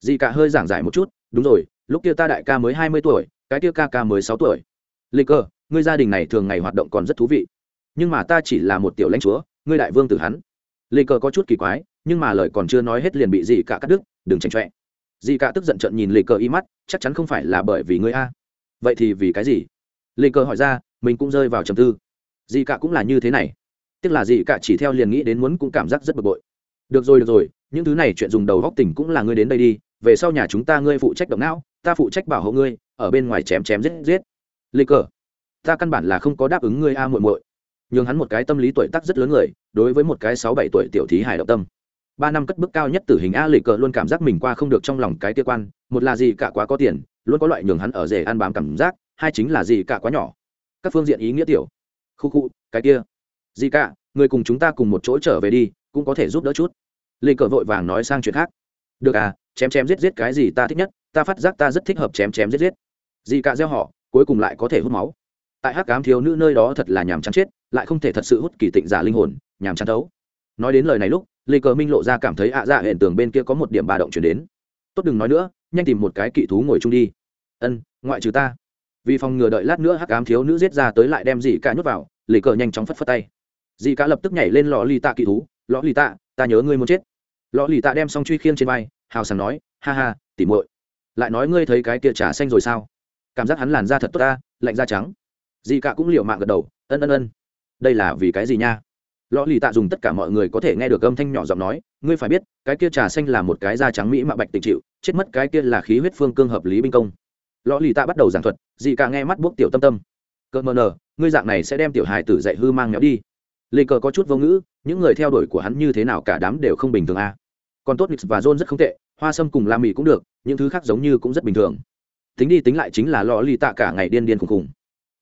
Dì cả hơi giảng giải một chút, đúng rồi, lúc kia ta đại ca mới hai mươi tuổi, cái kia ca ca mới sáu tuổi. Lịch cơ, ngươi gia đình này thường ngày hoạt động còn rất thú vị. Nhưng mà ta chỉ là một tiểu lãnh chúa, ngươi đại vương tử hắn. Lê Cờ có chút kỳ quái, nhưng mà lời còn chưa nói hết liền bị dì cả cắt đứt, đừng tranh trọe dì cả tức giận trận nhìn Lê Cờ y mắt, chắc chắn không phải là bởi vì ngươi a. Vậy thì vì cái gì? Lê Cờ hỏi ra, mình cũng rơi vào trầm tư. Dì cả cũng là như thế này. Tức là dì cả chỉ theo liền nghĩ đến muốn cũng cảm giác rất bực bội. Được rồi được rồi, những thứ này chuyện dùng đầu góc tỉnh cũng là ngươi đến đây đi, về sau nhà chúng ta ngươi phụ trách động não, ta phụ trách bảo hộ ngươi, ở bên ngoài chém chém giết giết. Lê cờ ta căn bản là không có đáp ứng ngươi a muội muội nhường hắn một cái tâm lý tuổi tác rất lớn người, đối với một cái sáu bảy tuổi tiểu thí hài động tâm. Ba năm cất bước cao nhất tử hình a lì cờ luôn cảm giác mình qua không được trong lòng cái tiêu quan, một là gì cả quá có tiền, luôn có loại nhường hắn ở rể ăn bám cảm giác, hai chính là gì cả quá nhỏ. Các phương diện ý nghĩa tiểu. Khu khu, cái kia. Gì cả, người cùng chúng ta cùng một chỗ trở về đi, cũng có thể giúp đỡ chút. Lê cờ vội vàng nói sang chuyện khác. Được à chém chém giết giết cái gì ta thích nhất, ta phát giác ta rất thích hợp chém chém giết giết. Gì cả gieo họ, cuối cùng lại có thể hút máu tại hắc cám thiếu nữ nơi đó thật là nhàm chán chết, lại không thể thật sự hút kỳ tịnh giả linh hồn, nhàm chán thấu. Nói đến lời này lúc, lê cờ minh lộ ra cảm thấy ạ à dạ hiện tường bên kia có một điểm bà động chuyển đến. Tốt, đừng nói nữa, nhanh tìm một cái kỵ thú ngồi chung đi. Ân, ngoại trừ ta. Vì phòng ngừa đợi lát nữa hắc ám thiếu nữ giết ra tới lại đem dị cả nhốt vào, lê cờ nhanh chóng phất phất tay. Dị cả lập tức nhảy lên lò lì tạ kỵ thú. Lò lì tạ, ta nhớ ngươi muốn chết. Lò lì tạ đem xong truy khiêng trên vai, hào sảng nói, ha ha, tỉ muội. Lại nói ngươi thấy cái kia trà xanh rồi sao? Cảm giác hắn làn da thật tốt ta, lạnh da trắng dị cả cũng liều mạng gật đầu, ân ân ân. Đây là vì cái gì nha? Lò lì tạ dùng tất cả mọi người có thể nghe được âm thanh nhỏ giọng nói, ngươi phải biết, cái kia trà xanh là một cái da trắng mỹ mạ bạch tịch chịu, chết mất cái kia là khí huyết phương cương hợp lý binh công. Lò lì tạ bắt đầu giảng thuật dị cả nghe mắt buốc tiểu tâm tâm. Cơ mờ nờ, ngươi dạng này sẽ đem tiểu hài tử dạy hư mang méo đi. Lê cờ có chút vô ngữ, những người theo đuổi của hắn như thế nào cả đám đều không bình thường à. còn tốt nix và john rất không tệ, hoa sâm cùng la mỹ cũng được, những thứ khác giống như cũng rất bình thường. Tính đi tính lại chính là lò lì tạ cả ngày điên điên khùng khùng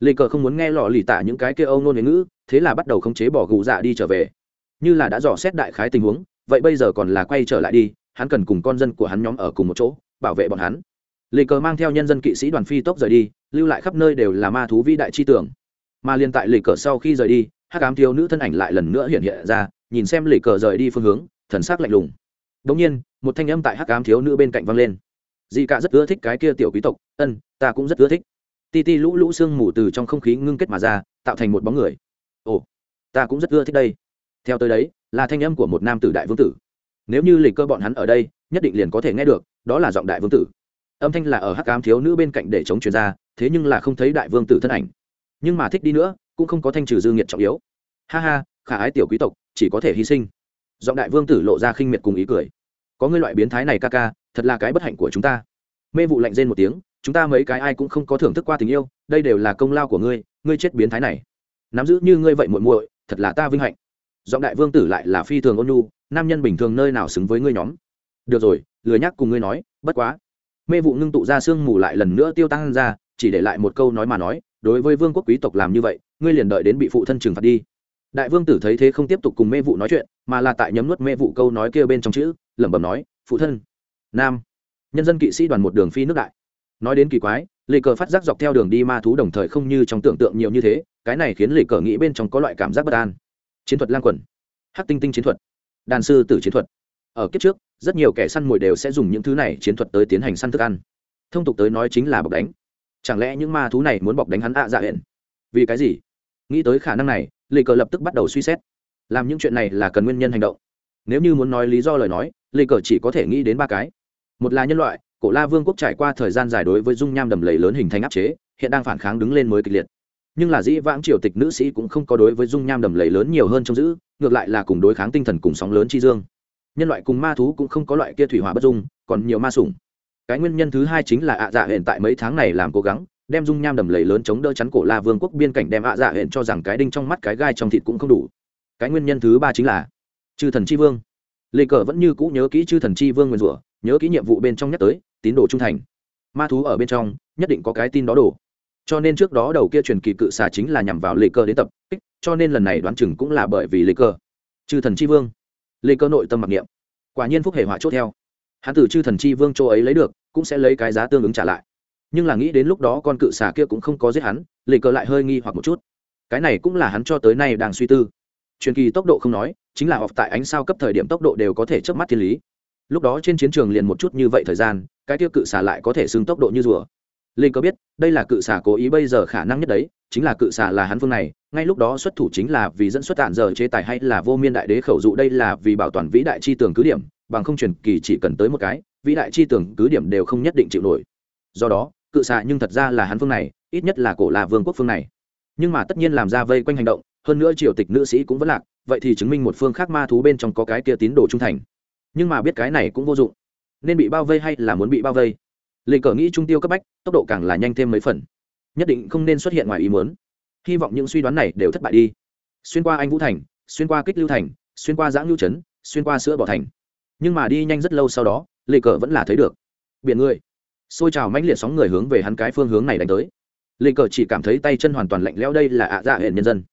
lê cờ không muốn nghe lò lì tạ những cái kia âu nôn huế ngữ, thế là bắt đầu khống chế bỏ gù dạ đi trở về. Như là đã dò xét đại khái tình huống, vậy bây giờ còn là quay trở lại đi, hắn cần cùng con dân của hắn nhóm ở cùng một chỗ, bảo vệ bọn hắn. Lê cờ mang theo nhân dân kỵ sĩ đoàn phi tốc rời đi, lưu lại khắp nơi đều là ma thú vĩ đại chi tưởng. Mà liên tại lê cờ sau khi rời đi, hắc ám thiếu nữ thân ảnh lại lần nữa hiện hiện ra, nhìn xem lê cờ rời đi phương hướng, thần sắc lạnh lùng. Đống nhiên, một thanh âm tại hắc ám thiếu nữ bên cạnh vang lên. Dị cả rất ưa thích cái kia tiểu quý tộc, ân, ta cũng rất ưa thích ti ti lũ lũ sương mù từ trong không khí ngưng kết mà ra, tạo thành một bóng người. Ồ, ta cũng rất ưa thích đây. Theo tới đấy, là thanh âm của một nam tử đại vương tử. Nếu như lịch cơ bọn hắn ở đây, nhất định liền có thể nghe được, đó là giọng đại vương tử. Âm thanh là ở hắc cám thiếu nữ bên cạnh để chống truyền ra, thế nhưng là không thấy đại vương tử thân ảnh. Nhưng mà thích đi nữa, cũng không có thanh trừ dư nghiệt trọng yếu. Ha ha, khả ái tiểu quý tộc, chỉ có thể hy sinh. Giọng đại vương tử lộ ra khinh miệt cùng ý cười. Có ngươi loại biến thái này ca ca, thật là cái bất hạnh của chúng ta. Mê vụ lạnh rên một tiếng chúng ta mấy cái ai cũng không có thưởng thức qua tình yêu, đây đều là công lao của ngươi ngươi chết biến thái này. Nắm giữ như ngươi vậy muội muội, thật là ta vinh hạnh. Giọng đại vương tử lại là phi thường ôn nhu, nam nhân bình thường nơi nào xứng với ngươi nhóm? Được rồi lừa nhắc cùng ngươi nói, bất quá. Mê vụ ngưng tụ ra sương mù lại lần nữa tiêu tăng ra, chỉ để lại một câu nói mà nói, đối với vương quốc quý tộc làm như vậy, ngươi liền đợi đến bị phụ thân trừng phạt đi. Đại vương tử thấy thế không tiếp tục cùng mê vụ nói chuyện, mà là tại nhấm nuốt mê vụ câu nói kia bên trong chữ, lẩm bẩm nói, phụ thân, nam, nhân dân kỵ sĩ đoàn một đường phi nước đại nói đến kỳ quái, lê cờ phát giác dọc theo đường đi ma thú đồng thời không như trong tưởng tượng nhiều như thế, cái này khiến lê cờ nghĩ bên trong có loại cảm giác bất an. Chiến thuật lang quần. Hắc tinh tinh chiến thuật. Đàn sư tử chiến thuật. Ở kiếp trước, rất nhiều kẻ săn mồi đều sẽ dùng những thứ này chiến thuật tới tiến hành săn thức ăn. Thông tục tới nói chính là bọc đánh. Chẳng lẽ những ma thú này muốn bọc đánh hắn ạ dạ hẹn? Vì cái gì? Nghĩ tới khả năng này, lê cờ lập tức bắt đầu suy xét. Làm những chuyện này là cần nguyên nhân hành động. Nếu như muốn nói lý do lời nói, lê cờ chỉ có thể nghĩ đến ba cái một là nhân loại, cổ la vương quốc trải qua thời gian dài đối với dung nham đầm lầy lớn hình thành áp chế, hiện đang phản kháng đứng lên mới kịch liệt. Nhưng là dĩ vãng triều tịch nữ sĩ cũng không có đối với dung nham đầm lầy lớn nhiều hơn trong giữ, ngược lại là cùng đối kháng tinh thần cùng sóng lớn chi dương. Nhân loại cùng ma thú cũng không có loại kia thủy hỏa bất dung, còn nhiều ma sủng. Cái nguyên nhân thứ hai chính là ạ dạ hiện tại mấy tháng này làm cố gắng, đem dung nham đầm lầy lớn chống đỡ chắn cổ la vương quốc biên cảnh đem ạ dạ hiện cho rằng cái đinh trong mắt cái gai trong thịt cũng không đủ. Cái nguyên nhân thứ ba chính là chư thần chi vương lê cờ vẫn như cũ nhớ kỹ chư thần chi vương nguyên rủa nhớ kỹ nhiệm vụ bên trong nhắc tới tín đồ trung thành. Ma thú ở bên trong nhất định có cái tin đó đồ cho nên trước đó đầu kia truyền kỳ cự xà chính là nhằm vào lê Cờ đến tập kích cho nên lần này đoán chừng cũng là bởi vì lê Cờ, chư thần chi vương. Lê Cờ nội tâm mặc niệm. Quả nhiên phúc hệ họa chốt theo. Hắn từ chư thần chi vương châu ấy lấy được cũng sẽ lấy cái giá tương ứng trả lại. Nhưng là nghĩ đến lúc đó con cự xà kia cũng không có giết hắn lê Cờ lại hơi nghi hoặc một chút. Cái này cũng là hắn cho tới nay đang suy tư. Truyền kỳ tốc độ không nói chính là họp tại ánh sao cấp thời điểm tốc độ đều có thể chớp mắt thiên lý. Lúc đó trên chiến trường liền một chút như vậy thời gian, cái tiêu cự xà lại có thể xưng tốc độ như rùa. Linh có biết, đây là cự xà cố ý bây giờ khả năng nhất đấy, chính là cự xà là hắn phương này, ngay lúc đó xuất thủ chính là vì dẫn xuất tản giờ chế tài hay là vô miên đại đế khẩu dụ, đây là vì bảo toàn vĩ đại chi tường cứ điểm, bằng không truyền kỳ chỉ cần tới một cái, vĩ đại chi tường cứ điểm đều không nhất định chịu nổi. Do đó, cự xà nhưng thật ra là hắn phương này, ít nhất là cổ là vương quốc phương này. Nhưng mà tất nhiên làm ra vây quanh hành động, hơn nữa triều tịch nữ sĩ cũng vẫn lạc vậy thì chứng minh một phương khác ma thú bên trong có cái kia tín đồ trung thành. Nhưng mà biết cái này cũng vô dụng. Nên bị bao vây hay là muốn bị bao vây? Lê cờ nghĩ trung tiêu cấp bách, tốc độ càng là nhanh thêm mấy phần. Nhất định không nên xuất hiện ngoài ý muốn. Hy vọng những suy đoán này đều thất bại đi. Xuyên qua anh vũ thành, xuyên qua kích lưu thành, xuyên qua giãng lưu trấn, xuyên qua sữa bỏ thành. Nhưng mà đi nhanh rất lâu sau đó lê cờ vẫn là thấy được. Biển người. Xôi trào mãnh liệt sóng người hướng về hắn cái phương hướng này đánh tới. Lê cờ chỉ cảm thấy tay chân hoàn toàn lạnh lẽo đây là ạ dạ hệ nhân dân.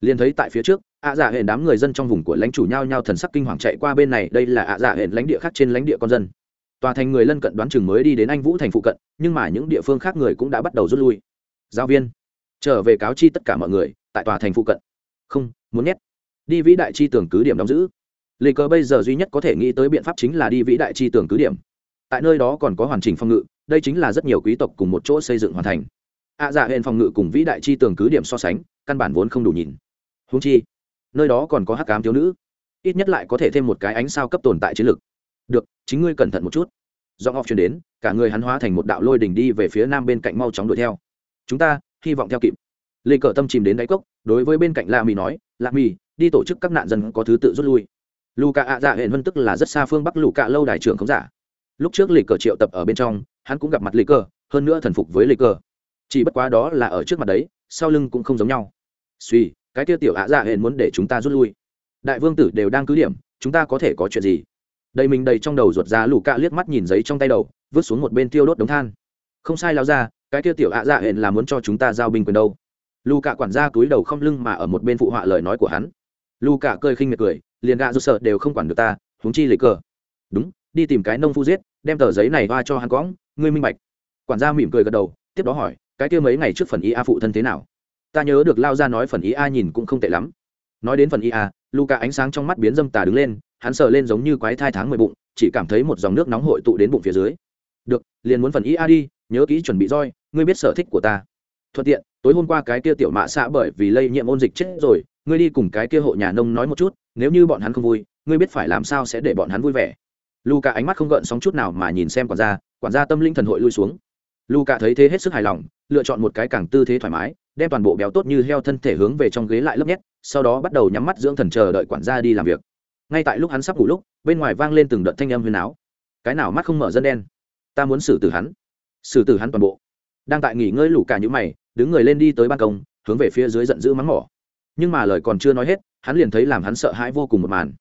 Liền thấy tại phía trước ạ dạ hệ đám người dân trong vùng của lãnh chủ nhau nhau thần sắc kinh hoàng chạy qua bên này, đây là ạ dạ hệ lãnh địa khác trên lãnh địa con dân. Tòa thành người lân cận đoán chừng mới đi đến anh vũ thành phụ cận, nhưng mà những địa phương khác người cũng đã bắt đầu rút lui. Giáo viên, trở về cáo chi tất cả mọi người tại tòa thành phụ cận. Không, muốn nhét. Đi vĩ đại chi tưởng cứ điểm đóng giữ. Lê cờ bây giờ duy nhất có thể nghĩ tới biện pháp chính là đi vĩ đại chi tưởng cứ điểm. Tại nơi đó còn có hoàn chỉnh phòng ngự, đây chính là rất nhiều quý tộc cùng một chỗ xây dựng hoàn thành. Ạ dạ hệ phòng ngự cùng vĩ đại chi tưởng cứ điểm so sánh, căn bản vốn không đủ nhìn. Húng chi nơi đó còn có hắc cám thiếu nữ. Ít nhất lại có thể thêm một cái ánh sao cấp tồn tại chiến lược. Được, chính ngươi cẩn thận một chút. Do ngọc chuyển đến, cả người hắn hóa thành một đạo lôi đỉnh đi về phía nam bên cạnh mau chóng đuổi theo. Chúng ta, hy vọng theo kịp. Lê cờ tâm chìm đến đáy cốc, đối với bên cạnh la mì nói la mì, đi tổ chức các nạn dân có thứ tự rút lui. Lù cạ ạ dạ hẹn vân tức là rất xa phương bắc lù cạ lâu đài trưởng không giả. Lúc trước lê cờ triệu tập ở bên trong, hắn cũng gặp mặt lê cờ, hơn nữa thần phục với lê cờ. Chỉ bất quá đó là ở trước mặt đấy, sau lưng cũng không giống nhau. Suy cái tiêu tiểu ạ dạ hẹn muốn để chúng ta rút lui. Đại vương tử đều đang cứ điểm, chúng ta có thể có chuyện gì? Đầy mình đầy trong đầu ruột ra lù cạ liếc mắt nhìn giấy trong tay đầu, vứt xuống một bên tiêu đốt đống than. Không sai lao ra, cái tiêu tiểu ạ dạ hẹn là muốn cho chúng ta giao binh quyền đâu. Lù cạ quản gia túi đầu không lưng mà ở một bên phụ họa lời nói của hắn. Lù cạ cơi khinh miệt cười, liền gạ rụt sợ đều không quản được ta, huống chi lấy cờ. Đúng, đi tìm cái nông phu giết, đem tờ giấy này qua cho hắn cõng, ngươi minh bạch. Quản gia mỉm cười gật đầu, tiếp đó hỏi, cái kia mấy ngày trước phần y a phụ thân thế nào? Ta nhớ được lao ra nói phần ý a nhìn cũng không tệ lắm. Nói đến phần ý a, luca ánh sáng trong mắt biến dâm tà đứng lên, hắn sờ lên giống như quái thai tháng mười bụng, chỉ cảm thấy một dòng nước nóng hội tụ đến bụng phía dưới. Được, liền muốn phần ý a đi, nhớ kỹ chuẩn bị roi, ngươi biết sở thích của ta. Thuận tiện, tối hôm qua cái kia tiểu mạ xạ bởi vì lây nhiễm ôn dịch chết rồi, ngươi đi cùng cái kia hộ nhà nông nói một chút, nếu như bọn hắn không vui, ngươi biết phải làm sao sẽ để bọn hắn vui vẻ. Luca ánh mắt không gợn sóng chút nào mà nhìn xem quản gia quản gia tâm linh thần hội lui xuống. Luca thấy thế hết sức hài lòng, lựa chọn một cái càng tư thế thoải mái đem toàn bộ béo tốt như heo thân thể hướng về trong ghế lại lấp nhét, sau đó bắt đầu nhắm mắt dưỡng thần chờ đợi quản gia đi làm việc. Ngay tại lúc hắn sắp ngủ lúc, bên ngoài vang lên từng đợt thanh âm huyền áo cái nào mắt không mở dân đen? Ta muốn xử tử hắn. Xử tử hắn toàn bộ. Đang tại nghỉ ngơi lủ cả những mày, đứng người lên đi tới ban công, hướng về phía dưới giận dữ mắng mỏ. Nhưng mà lời còn chưa nói hết, hắn liền thấy làm hắn sợ hãi vô cùng một màn.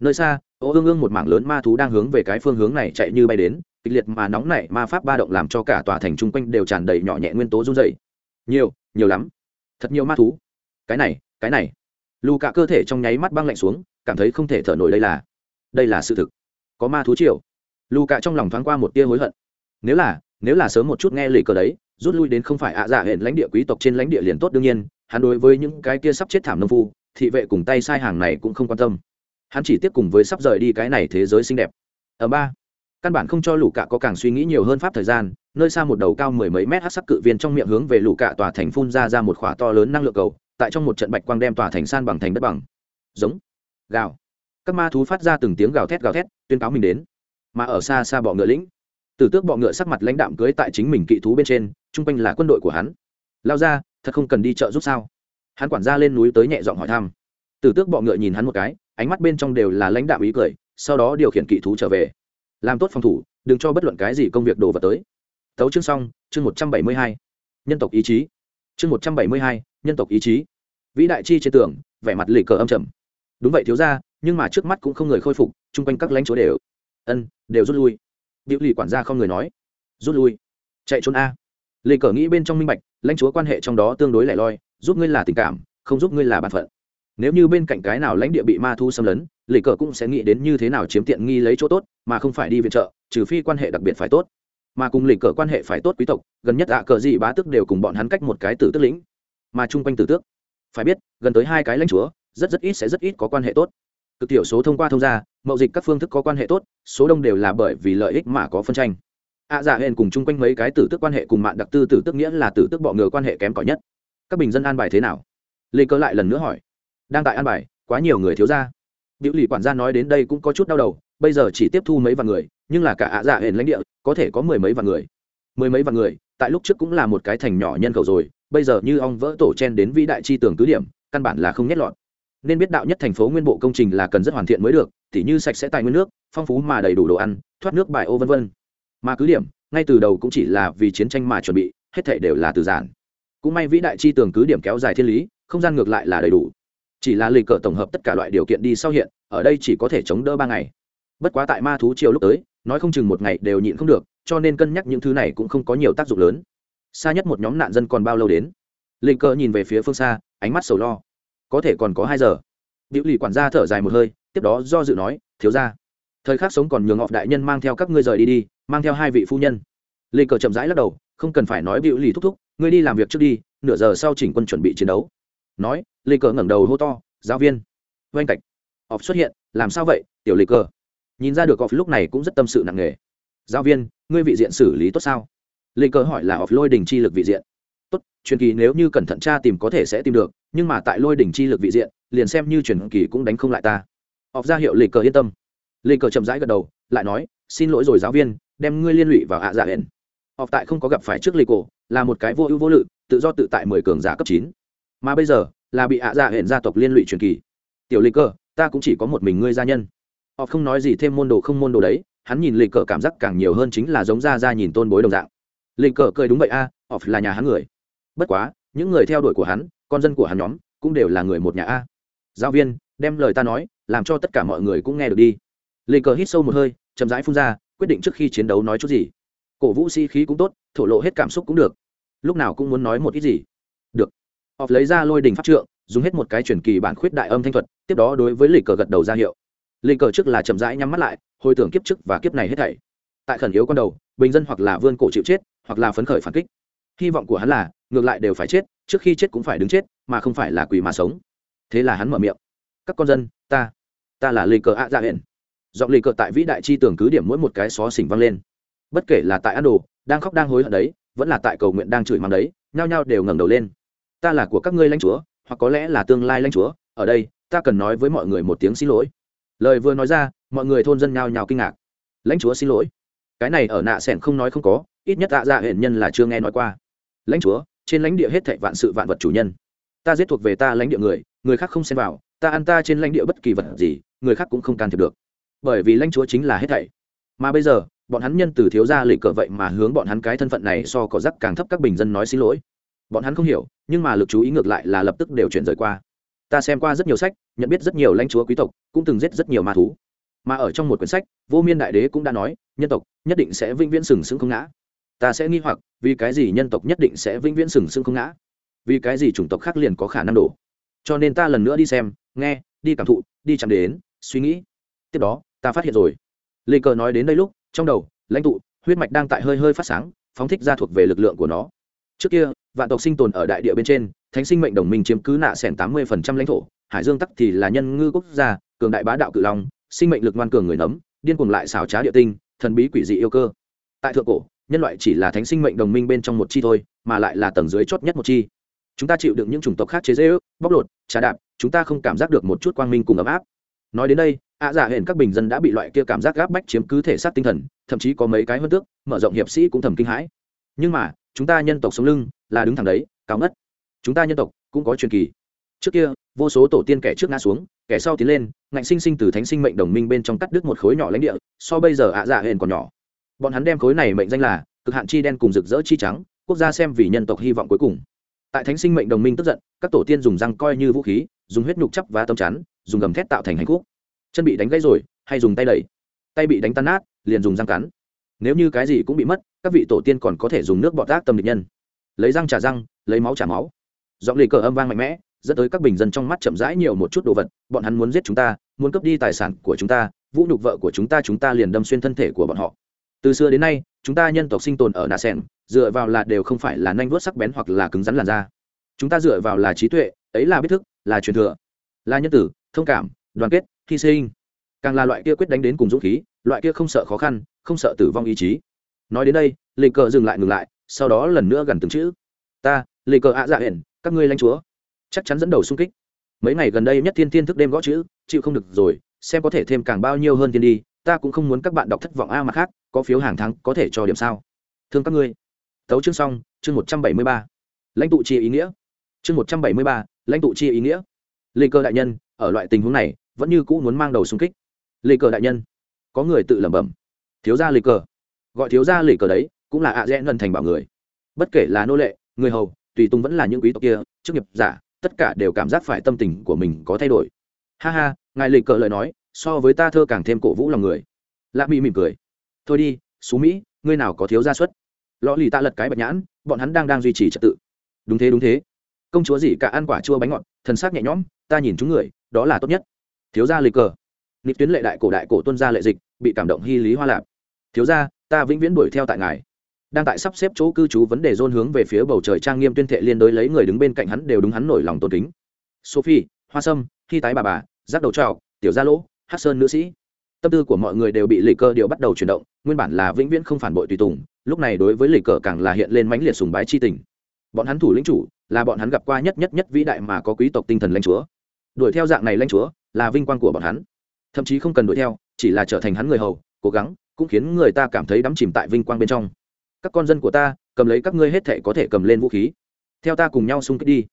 Nơi xa, ô ương ương một mảng lớn ma thú đang hướng về cái phương hướng này chạy như bay đến, kịch liệt mà nóng nảy ma pháp ba động làm cho cả tòa thành chung quanh đều tràn đầy nhỏ nhẹ nguyên tố run dày nhiều nhiều lắm. Thật nhiều ma thú. Cái này cái này. Lù cả cơ thể trong nháy mắt băng lạnh xuống, cảm thấy không thể thở nổi đây là. Đây là sự thực. Có ma thú triều. Lù cả trong lòng thoáng qua một tia hối hận. Nếu là nếu là sớm một chút nghe lời cờ đấy, rút lui đến không phải ạ à dạ hẹn lãnh địa quý tộc trên lãnh địa liền tốt đương nhiên, hắn đối với những cái kia sắp chết thảm nông phu, thị vệ cùng tay sai hàng này cũng không quan tâm. Hắn chỉ tiếp cùng với sắp rời đi cái này thế giới xinh đẹp. Ở ba, căn bản không cho lũ cạ có càng suy nghĩ nhiều hơn pháp thời gian nơi xa một đầu cao mười mấy mét hát sắc cự viên trong miệng hướng về lũ cạ tòa thành phun ra ra một khỏa to lớn năng lượng cầu, tại trong một trận bạch quang đem tòa thành san bằng thành đất bằng. Giống. Gào. Các ma thú phát ra từng tiếng gào thét gào thét, tuyên cáo mình đến. Mà ở xa xa bọ ngựa lĩnh tử tước bọ ngựa sắc mặt lãnh đạm cưới tại chính mình kỵ thú bên trên, chung quanh là quân đội của hắn. Lao ra, thật không cần đi chợ giúp sao? Hắn quản ra lên núi tới nhẹ giọng hỏi thăm. Tử tước bọ ngựa nhìn hắn một cái, ánh mắt bên trong đều là lãnh đạm ý cười, sau đó điều khiển kỵ thú trở về. Làm tốt phòng thủ, đừng cho bất luận cái gì công việc đồ vật tới tấu chương xong, chương một trăm bảy mươi hai, nhân tộc ý chí. Chương một trăm bảy mươi hai, nhân tộc ý chí. Vĩ đại chi trên tường, vẻ mặt lì cờ âm trầm. Đúng vậy thiếu ra nhưng mà trước mắt cũng không người khôi phục, chung quanh các lãnh chúa đều, ân, đều rút lui. Diệu lì quản gia không người nói. Rút lui. Chạy trốn a. Lì cờ nghĩ bên trong minh bạch, lãnh chúa quan hệ trong đó tương đối lẻ loi, giúp ngươi là tình cảm, không giúp ngươi là bản phận. Nếu như bên cạnh cái nào lãnh địa bị ma thu xâm lấn, lì cờ cũng sẽ nghĩ đến như thế nào chiếm tiện nghi lấy chỗ tốt, mà không phải đi viện trợ, trừ phi quan hệ đặc biệt phải tốt mà cùng lịch cờ quan hệ phải tốt quý tộc, gần nhất ạ cờ gì bá tước đều cùng bọn hắn cách một cái tử tước lĩnh, mà chung quanh tử tước. Phải biết, gần tới hai cái lãnh chúa, rất rất ít sẽ rất ít có quan hệ tốt. Cực tiểu số thông qua thông gia, mậu dịch các phương thức có quan hệ tốt, số đông đều là bởi vì lợi ích mà có phân tranh. Ạ dạ hên cùng chung quanh mấy cái tử tước quan hệ cùng mạng đặc tư tử tước nghĩa là tử tước bọ ngựa quan hệ kém cỏi nhất. Các bình dân an bài thế nào? Lê cơ lại lần nữa hỏi. Đang tại an bài, quá nhiều người thiếu ra biểu lì quản gia nói đến đây cũng có chút đau đầu, bây giờ chỉ tiếp thu mấy vạn người nhưng là cả ạ dạ hển lãnh địa có thể có mười mấy vạn người. Mười mấy vạn người, tại lúc trước cũng là một cái thành nhỏ nhân khẩu rồi, bây giờ như ong vỡ tổ chen đến vĩ đại chi tưởng cứ điểm, căn bản là không nhét lọt. Nên biết đạo nhất thành phố nguyên bộ công trình là cần rất hoàn thiện mới được, tỉ như sạch sẽ tài nguyên nước, phong phú mà đầy đủ đồ ăn, thoát nước bài ô vân vân. Mà cứ điểm, ngay từ đầu cũng chỉ là vì chiến tranh mà chuẩn bị, hết thể đều là từ giản. Cũng may vĩ đại chi tường cứ điểm kéo dài thiên lý, không gian ngược lại là đầy đủ. Chỉ là lịch cờ tổng hợp tất cả loại điều kiện đi sau hiện, ở đây chỉ có thể chống đỡ ba ngày. Bất quá tại ma thú chiều lúc tới nói không chừng một ngày đều nhịn không được, cho nên cân nhắc những thứ này cũng không có nhiều tác dụng lớn. Xa nhất một nhóm nạn dân còn bao lâu đến? Lịch cờ nhìn về phía phương xa, ánh mắt sầu lo. Có thể còn có hai giờ. Biểu lì quản gia thở dài một hơi, tiếp đó do dự nói, thiếu ra thời khắc sống còn nhường ngọc đại nhân mang theo các ngươi rời đi đi, mang theo hai vị phu nhân. Lê cờ chậm rãi lắc đầu, không cần phải nói biểu lì thúc thúc, ngươi đi làm việc trước đi, nửa giờ sau chỉnh quân chuẩn bị chiến đấu. Nói, lê cờ ngẩng đầu hô to, giáo viên. Oanh cạch họp xuất hiện, làm sao vậy, tiểu lê cờ nhìn ra được họp lúc này cũng rất tâm sự nặng nề. Giáo viên, ngươi vị diện xử lý tốt sao? Lê cờ hỏi là họp lôi đình chi lực vị diện. Tốt, truyền kỳ nếu như cẩn thận tra tìm có thể sẽ tìm được, nhưng mà tại lôi đỉnh chi lực vị diện, liền xem như truyền kỳ cũng đánh không lại ta. Họp ra hiệu lê cờ yên tâm. Lê cờ chậm rãi gật đầu, lại nói, xin lỗi rồi giáo viên, đem ngươi liên lụy vào hạ dạ hển họp tại không có gặp phải trước lê cổ, là một cái vô ưu vô lự, tự do tự tại mười cường giả cấp chín. Mà bây giờ, là bị hạ dạ hển gia tộc liên lụy truyền kỳ. Tiểu lê cơ, ta cũng chỉ có một mình ngươi gia nhân họ không nói gì thêm môn đồ không môn đồ đấy hắn nhìn lịch cờ cảm giác càng nhiều hơn chính là giống ra ra nhìn tôn bối đồng dạng. Lịch cờ cười đúng vậy a à, họ là nhà hắn người. Bất quá những người theo đuổi của hắn con dân của hắn nhóm cũng đều là người một nhà a. Giáo viên đem lời ta nói làm cho tất cả mọi người cũng nghe được đi. Lịch cờ hít sâu một hơi chậm rãi phun ra quyết định trước khi chiến đấu nói chút gì. Cổ vũ sĩ、si、khí cũng tốt thổ lộ hết cảm xúc cũng được. Lúc nào cũng muốn nói một ít gì. Được. Họ lấy ra lôi đình pháp trượng dùng hết một cái truyền kỳ bản khuyết đại âm thanh thuật tiếp đó đối với lịch cờ gật đầu ra hiệu linh cờ trước là chậm rãi nhắm mắt lại, hồi tưởng kiếp trước và kiếp này hết thảy. Tại khẩn yếu con đầu, bình dân hoặc là vươn cổ chịu chết, hoặc là phấn khởi phản kích. Hy vọng của hắn là, ngược lại đều phải chết, trước khi chết cũng phải đứng chết, mà không phải là quỷ mà sống. Thế là hắn mở miệng. Các con dân, ta ta là lê cờ ạ dạ hển giọng lê cờ tại vĩ đại chi tưởng cứ điểm mỗi một cái xó xỉnh vang lên. Bất kể là tại ăn đồ đang khóc đang hối hận đấy, vẫn là tại cầu nguyện đang chửi mắng đấy, nhao nhao đều ngẩng đầu lên. Ta là của các ngươi lãnh chúa, hoặc có lẽ là tương lai lãnh chúa, ở đây, ta cần nói với mọi người một tiếng xin lỗi lời vừa nói ra, mọi người thôn dân nhao nhao kinh ngạc. Lãnh chúa xin lỗi. Cái này ở nạ sẻn không nói không có, ít nhất tạ dạ hển nhân là chưa nghe nói qua. Lãnh chúa, trên lãnh địa hết thệ vạn sự vạn vật chủ nhân. Ta giết thuộc về ta lãnh địa người người khác không xen vào, ta ăn ta trên lãnh địa bất kỳ vật gì, người khác cũng không can thiệp được. Bởi vì lãnh chúa chính là hết thảy. Mà bây giờ, bọn hắn nhân từ thiếu gia lệ cờ vậy mà hướng bọn hắn cái thân phận này so có rắc càng thấp các bình dân nói xin lỗi. Bọn hắn không hiểu, nhưng mà lực chú ý ngược lại là lập tức đều chuyển rời qua ta xem qua rất nhiều sách, nhận biết rất nhiều lãnh chúa quý tộc, cũng từng giết rất nhiều ma thú. Mà ở trong một quyển sách, vô miên đại đế cũng đã nói, nhân tộc nhất định sẽ vĩnh viễn sừng sững không ngã. Ta sẽ nghi hoặc, vì cái gì nhân tộc nhất định sẽ vĩnh viễn sừng sững không ngã? Vì cái gì chủng tộc khác liền có khả năng đổ? Cho nên ta lần nữa đi xem, nghe, đi cảm thụ, đi chạm đến, suy nghĩ. Tiếp đó, ta phát hiện rồi. Lê cờ nói đến đây lúc, trong đầu, lãnh tụ, huyết mạch đang tại hơi hơi phát sáng, phóng thích ra thuộc về lực lượng của nó. Trước kia, vạn tộc sinh tồn ở đại địa bên trên thánh sinh mệnh đồng minh chiếm cứ nạ sẻn tám mươi phần trăm lãnh thổ, hải dương tắc thì là nhân ngư quốc gia, cường đại bá đạo cự long, sinh mệnh lực ngoan cường người nấm, điên cuồng lại xảo trá địa tinh, thần bí quỷ dị yêu cơ. Tại thượng cổ, nhân loại chỉ là thánh sinh mệnh đồng minh bên trong một chi thôi, mà lại là tầng dưới chót nhất một chi. Chúng ta chịu đựng những chủng tộc khác chế dễ ước, bóc lột, trà đạp, chúng ta không cảm giác được một chút quang minh cùng ấm áp. Nói đến đây, ạ dạ giả hển các bình dân đã bị loại kia cảm giác gáp bách chiếm cứ thể xác tinh thần, thậm chí có mấy cái hơn tước, mở rộng hiệp sĩ cũng thầm kinh hãi. Nhưng mà, chúng ta nhân tộc sống lưng là đứng thẳng đấy, cao ngất chúng ta nhân tộc cũng có truyền kỳ. Trước kia, vô số tổ tiên kẻ trước ngã xuống, kẻ sau tiến lên, ngạnh sinh sinh từ thánh sinh mệnh đồng minh bên trong cắt đứt một khối nhỏ lãnh địa, so bây giờ ạ dạ giả hển còn nhỏ. Bọn hắn đem khối này mệnh danh là cực hạn chi đen cùng rực rỡ chi trắng, quốc gia xem vì nhân tộc hy vọng cuối cùng. Tại thánh sinh mệnh đồng minh tức giận, các tổ tiên dùng răng coi như vũ khí, dùng huyết nhục chắp và tâm chắn, dùng gầm thét tạo thành hành khúc chân bị đánh gãy rồi, hay dùng tay đẩy. Tay bị đánh tan nát, liền dùng răng cắn. Nếu như cái gì cũng bị mất, các vị tổ tiên còn có thể dùng nước bọt tác tâm địch nhân. Lấy răng trả răng, lấy máu trả máu giọng lì cờ âm vang mạnh mẽ, dẫn tới các bình dân trong mắt chậm rãi nhiều một chút đồ vật, bọn hắn muốn giết chúng ta, muốn cướp đi tài sản của chúng ta, vũ nhục vợ của chúng ta chúng ta liền đâm xuyên thân thể của bọn họ. Từ xưa đến nay, chúng ta nhân tộc sinh tồn ở nà sen dựa vào là đều không phải là nanh vuốt sắc bén hoặc là cứng rắn làn da. Chúng ta dựa vào là trí tuệ, ấy là biết thức, là truyền thừa, là nhân tử, thông cảm, đoàn kết, hy sinh. Càng là loại kia quyết đánh đến cùng dũng khí, loại kia không sợ khó khăn, không sợ tử vong ý chí. Nói đến đây lê cờ dừng lại ngừng lại, sau đó lần nữa gần từng chữ. Ta lê cờ ạ dạ hển các ngươi lãnh chúa. Chắc chắn dẫn đầu xung kích. Mấy ngày gần đây nhất thiên thiên thức đêm gõ chữ, chịu không được rồi, xem có thể thêm càng bao nhiêu hơn thiên đi, ta cũng không muốn các bạn đọc thất vọng a mặt khác, có phiếu hàng tháng có thể cho điểm sao. Thương các ngươi. Tấu chương xong, chương một trăm bảy mươi ba. Lãnh tụ chia ý nghĩa. Chương một trăm bảy mươi ba, lãnh tụ chia ý nghĩa. Lê cơ đại nhân, ở loại tình huống này, vẫn như cũ muốn mang đầu xung kích. Lê cờ đại nhân, có người tự lẩm bẩm. Thiếu gia lê cờ gọi thiếu gia lê cờ đấy, cũng là ạ rẽ ngân thành bảo người. Bất kể là nô lệ, người hầu tùy tùng vẫn là những quý tộc kia, chức nghiệp giả, tất cả đều cảm giác phải tâm tình của mình có thay đổi. Ha ha, ngài lịch cờ lời nói, so với ta thơ càng thêm cổ vũ lòng người. Lạ mỹ mỉm cười. Thôi đi, xú mỹ, ngươi nào có thiếu gia xuất? Lọ lì ta lật cái bạch nhãn, bọn hắn đang đang duy trì trật tự. Đúng thế đúng thế. Công chúa gì cả ăn quả chua bánh ngọt, thần sắc nhẹ nhõm, ta nhìn chúng người, đó là tốt nhất. Thiếu gia lịch cờ. Nịp tuyến lệ đại cổ đại cổ tuân gia lệ dịch, bị cảm động hy lý hoa lạp thiếu gia, ta vĩnh viễn đuổi theo tại ngài đang tại sắp xếp chỗ cư trú vấn đề dôn hướng về phía bầu trời trang nghiêm tuyên thệ liên đối lấy người đứng bên cạnh hắn đều đúng hắn nổi lòng tôn kính. Sophie, hoa sâm, khi tái bà bà, giác đầu trào tiểu gia lỗ hát sơn nữ sĩ. Tâm tư của mọi người đều bị lì cơ điều bắt đầu chuyển động, nguyên bản là vĩnh viễn không phản bội tùy tùng, lúc này đối với lì cờ càng là hiện lên mãnh liệt sùng bái chi tình. Bọn hắn thủ lĩnh chủ, là bọn hắn gặp qua nhất nhất nhất vĩ đại mà có quý tộc tinh thần lãnh chúa. Đuổi theo dạng này lãnh chúa, là vinh quang của bọn hắn. Thậm chí không cần đuổi theo, chỉ là trở thành hắn người hầu, cố gắng, cũng khiến người ta cảm thấy đắm chìm tại vinh quang bên trong các con dân của ta, cầm lấy các ngươi hết thể có thể cầm lên vũ khí. Theo ta cùng nhau xung kích đi.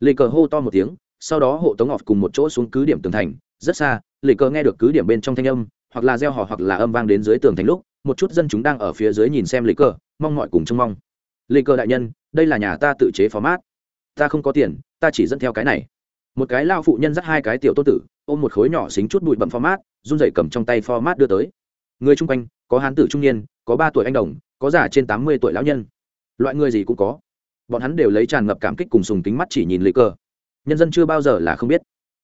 Lê cờ hô to một tiếng, sau đó hộ tống ngọc cùng một chỗ xuống cứ điểm tường thành, rất xa, lê cờ nghe được cứ điểm bên trong thanh âm, hoặc là gieo họ hoặc là âm vang đến dưới tường thành lúc, một chút dân chúng đang ở phía dưới nhìn xem lê cờ, mong mọi cùng trông mong. Lê cờ đại nhân, đây là nhà ta tự chế phó mát. Ta không có tiền, ta chỉ dẫn theo cái này. Một cái lao phụ nhân dắt hai cái tiểu tô tử, ôm một khối nhỏ xính chút bụi bậm format run dậy cầm trong tay format đưa tới. Người chung quanh, có hán tử trung niên, có ba tuổi anh đồng có già trên tám mươi tuổi lão nhân. Loại người gì cũng có. Bọn hắn đều lấy tràn ngập cảm kích cùng sùng kính mắt chỉ nhìn lý cơ. Nhân dân chưa bao giờ là không biết.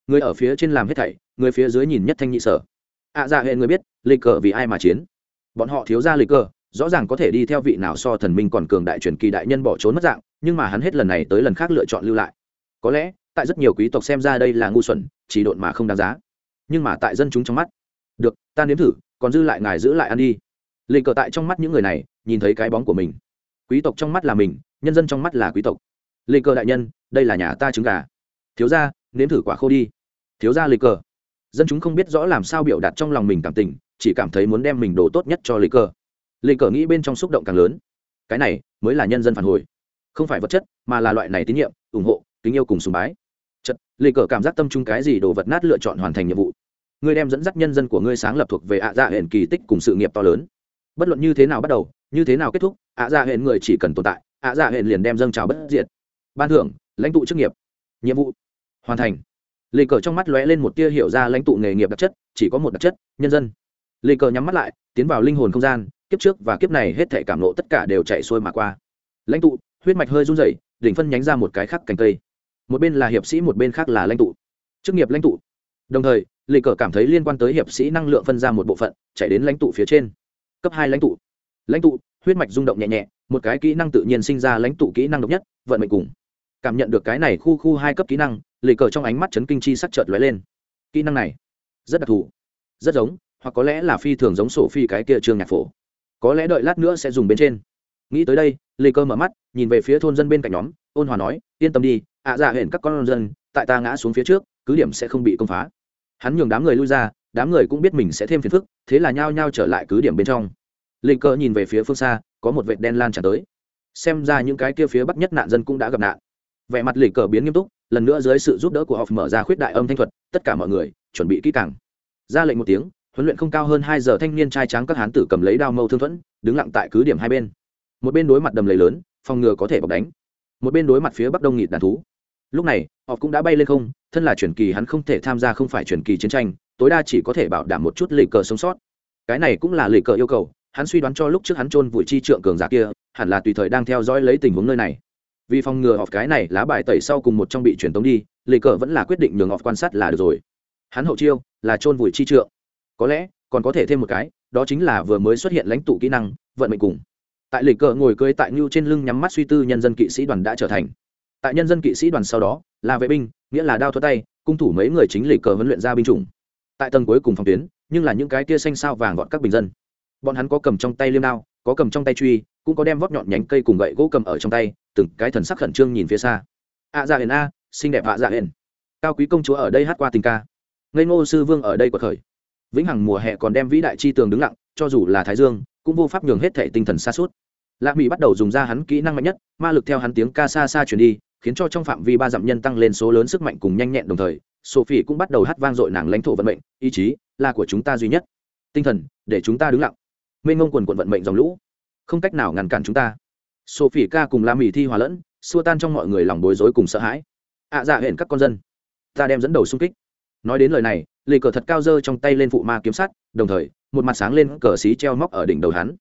Người ở phía trên làm hết thảy người phía dưới nhìn nhất thanh nhị sở. Ạ à, dạ hệ người biết lê cờ vì ai mà chiến? Bọn họ thiếu ra lê cờ rõ ràng có thể đi theo vị nào so thần minh còn cường đại truyền kỳ đại nhân bỏ trốn mất dạng nhưng mà hắn hết lần này tới lần khác lựa chọn lưu lại. Có lẽ tại rất nhiều quý tộc xem ra đây là ngu xuẩn chỉ độn mà không đáng giá. Nhưng mà tại dân chúng trong mắt. Được ta nếm thử còn dư lại ngài giữ lại ăn đi lê cờ tại trong mắt những người này, nhìn thấy cái bóng của mình. Quý tộc trong mắt là mình, nhân dân trong mắt là quý tộc. Lê cờ đại nhân, đây là nhà ta trứng gà. Thiếu ra nếm thử quả khô đi. Thiếu ra lê cờ. Dân chúng không biết rõ làm sao biểu đạt trong lòng mình cảm tình, chỉ cảm thấy muốn đem mình đồ tốt nhất cho lê cờ. Lê cờ nghĩ bên trong xúc động càng lớn. Cái này mới là nhân dân phản hồi. Không phải vật chất, mà là loại này tín nhiệm, ủng hộ, kính yêu cùng sùng bái. Chật lê cờ cảm giác tâm trung cái gì đồ vật nát lựa chọn hoàn thành nhiệm vụ. Ngươi đem dẫn dắt nhân dân của ngươi sáng lập thuộc về ạ dạ hển kỳ tích cùng sự nghiệp to lớn bất luận như thế nào bắt đầu, như thế nào kết thúc, ạ dạ hệ người chỉ cần tồn tại, ạ dạ hệ liền đem dâng trào bất diệt. Ban thưởng, lãnh tụ chức nghiệp. Nhiệm vụ, hoàn thành. Lê cờ trong mắt lóe lên một tia hiểu ra lãnh tụ nghề nghiệp đặc chất, chỉ có một đặc chất, nhân dân. Lê cờ nhắm mắt lại, tiến vào linh hồn không gian, kiếp trước và kiếp này hết thể cảm lộ tất cả đều chạy xuôi mà qua. Lãnh tụ, huyết mạch hơi run rẩy, đỉnh phân nhánh ra một cái khác cành cây. Một bên là hiệp sĩ, một bên khác là lãnh tụ. Chức nghiệp lãnh tụ. Đồng thời, lê cờ cảm thấy liên quan tới hiệp sĩ năng lượng phân ra một bộ phận, chạy đến lãnh tụ phía trên cấp hai lãnh tụ. Lãnh tụ, huyết mạch rung động nhẹ nhẹ, một cái kỹ năng tự nhiên sinh ra lãnh tụ kỹ năng độc nhất, vận mệnh cùng. Cảm nhận được cái này khu khu hai cấp kỹ năng lê cờ trong ánh mắt chấn kinh chi sắc chợt lóe lên. Kỹ năng này, rất đặc thù, rất giống, hoặc có lẽ là phi thường giống sổ phi cái kia trường nhạc phổ. Có lẽ đợi lát nữa sẽ dùng bên trên. Nghĩ tới đây lê cơ mở mắt, nhìn về phía thôn dân bên cạnh nhóm, ôn hòa nói, yên tâm đi, ạ à dạ hển các con dân, tại ta ngã xuống phía trước, cứ điểm sẽ không bị công phá. Hắn nhường đám người lui ra đám người cũng biết mình sẽ thêm phiền phức, thế là nhao nhao trở lại cứ điểm bên trong. Lệnh cơ nhìn về phía phương xa, có một vệt đen lan tràn tới. Xem ra những cái kia phía bắc nhất nạn dân cũng đã gặp nạn. Vẻ mặt Lệnh cờ biến nghiêm túc, lần nữa dưới sự giúp đỡ của họ mở ra khuyết đại âm thanh thuật, tất cả mọi người chuẩn bị kỹ càng. Ra lệnh một tiếng, huấn luyện không cao hơn hai giờ thanh niên trai tráng các hán tử cầm lấy đao mâu thương thuẫn, đứng lặng tại cứ điểm hai bên. Một bên đối mặt đầm lầy lớn, phòng ngừa có thể bọc đánh. Một bên đối mặt phía bắc đông nghịt đàn thú. Lúc này họ cũng đã bay lên không, thân là truyền kỳ hắn không thể tham gia không phải truyền kỳ chiến tranh tối đa chỉ có thể bảo đảm một chút lì cờ sống sót. Cái này cũng là lì cờ yêu cầu, hắn suy đoán cho lúc trước hắn chôn vùi chi trượng cường giả kia, hẳn là tùy thời đang theo dõi lấy tình huống nơi này. Vì phòng ngừa họp cái này, lá bài tẩy sau cùng một trong bị truyền tống đi, lì cờ vẫn là quyết định nhường họp quan sát là được rồi. Hắn hậu chiêu là chôn vùi chi trượng. Có lẽ, còn có thể thêm một cái, đó chính là vừa mới xuất hiện lãnh tụ kỹ năng, vận mệnh cùng. Tại lịch cờ ngồi cưới tại ngưu trên lưng nhắm mắt suy tư nhân dân kỵ sĩ đoàn đã trở thành. Tại nhân dân kỵ sĩ đoàn sau đó, là vệ binh, nghĩa là đao thuật tay, cung thủ mấy người chính lịch cờ huấn luyện ra binh chủng tại tầng cuối cùng phòng tuyến, nhưng là những cái kia xanh sao vàng gọn các bình dân. Bọn hắn có cầm trong tay liêm đao, có cầm trong tay truy, cũng có đem vót nhọn nhánh cây cùng gậy gỗ cầm ở trong tay, từng cái thần sắc khẩn trương nhìn phía xa. Ạ dạ hển a, xinh đẹp ạ dạ hển cao quý công chúa ở đây hát qua tình ca. Ngây ngô sư vương ở đây quật khởi. Vĩnh hằng mùa hè còn đem vĩ đại chi tường đứng lặng, cho dù là thái dương, cũng vô pháp nhường hết thể tinh thần xa suốt lạc mỹ bắt đầu dùng ra hắn kỹ năng mạnh nhất, ma lực theo hắn tiếng ca xa xa chuyển đi, khiến cho trong phạm vi ba dặm nhân tăng lên số lớn sức mạnh cùng nhanh nhẹn đồng thời sophie cũng bắt đầu hát vang dội nàng lãnh thổ vận mệnh ý chí là của chúng ta duy nhất. Tinh thần để chúng ta đứng lặng. Mênh ngông quần quận vận mệnh dòng lũ. Không cách nào ngăn cản chúng ta. Sophie ca cùng la mỹ thi hòa lẫn xua tan trong mọi người lòng bối rối cùng sợ hãi. Ạ à, dạ hẹn các con dân. Ta đem dẫn đầu xung kích. Nói đến lời này lì cờ thật cao dơ trong tay lên phụ ma kiếm sắt đồng thời một mặt sáng lên cờ xí treo móc ở đỉnh đầu hắn.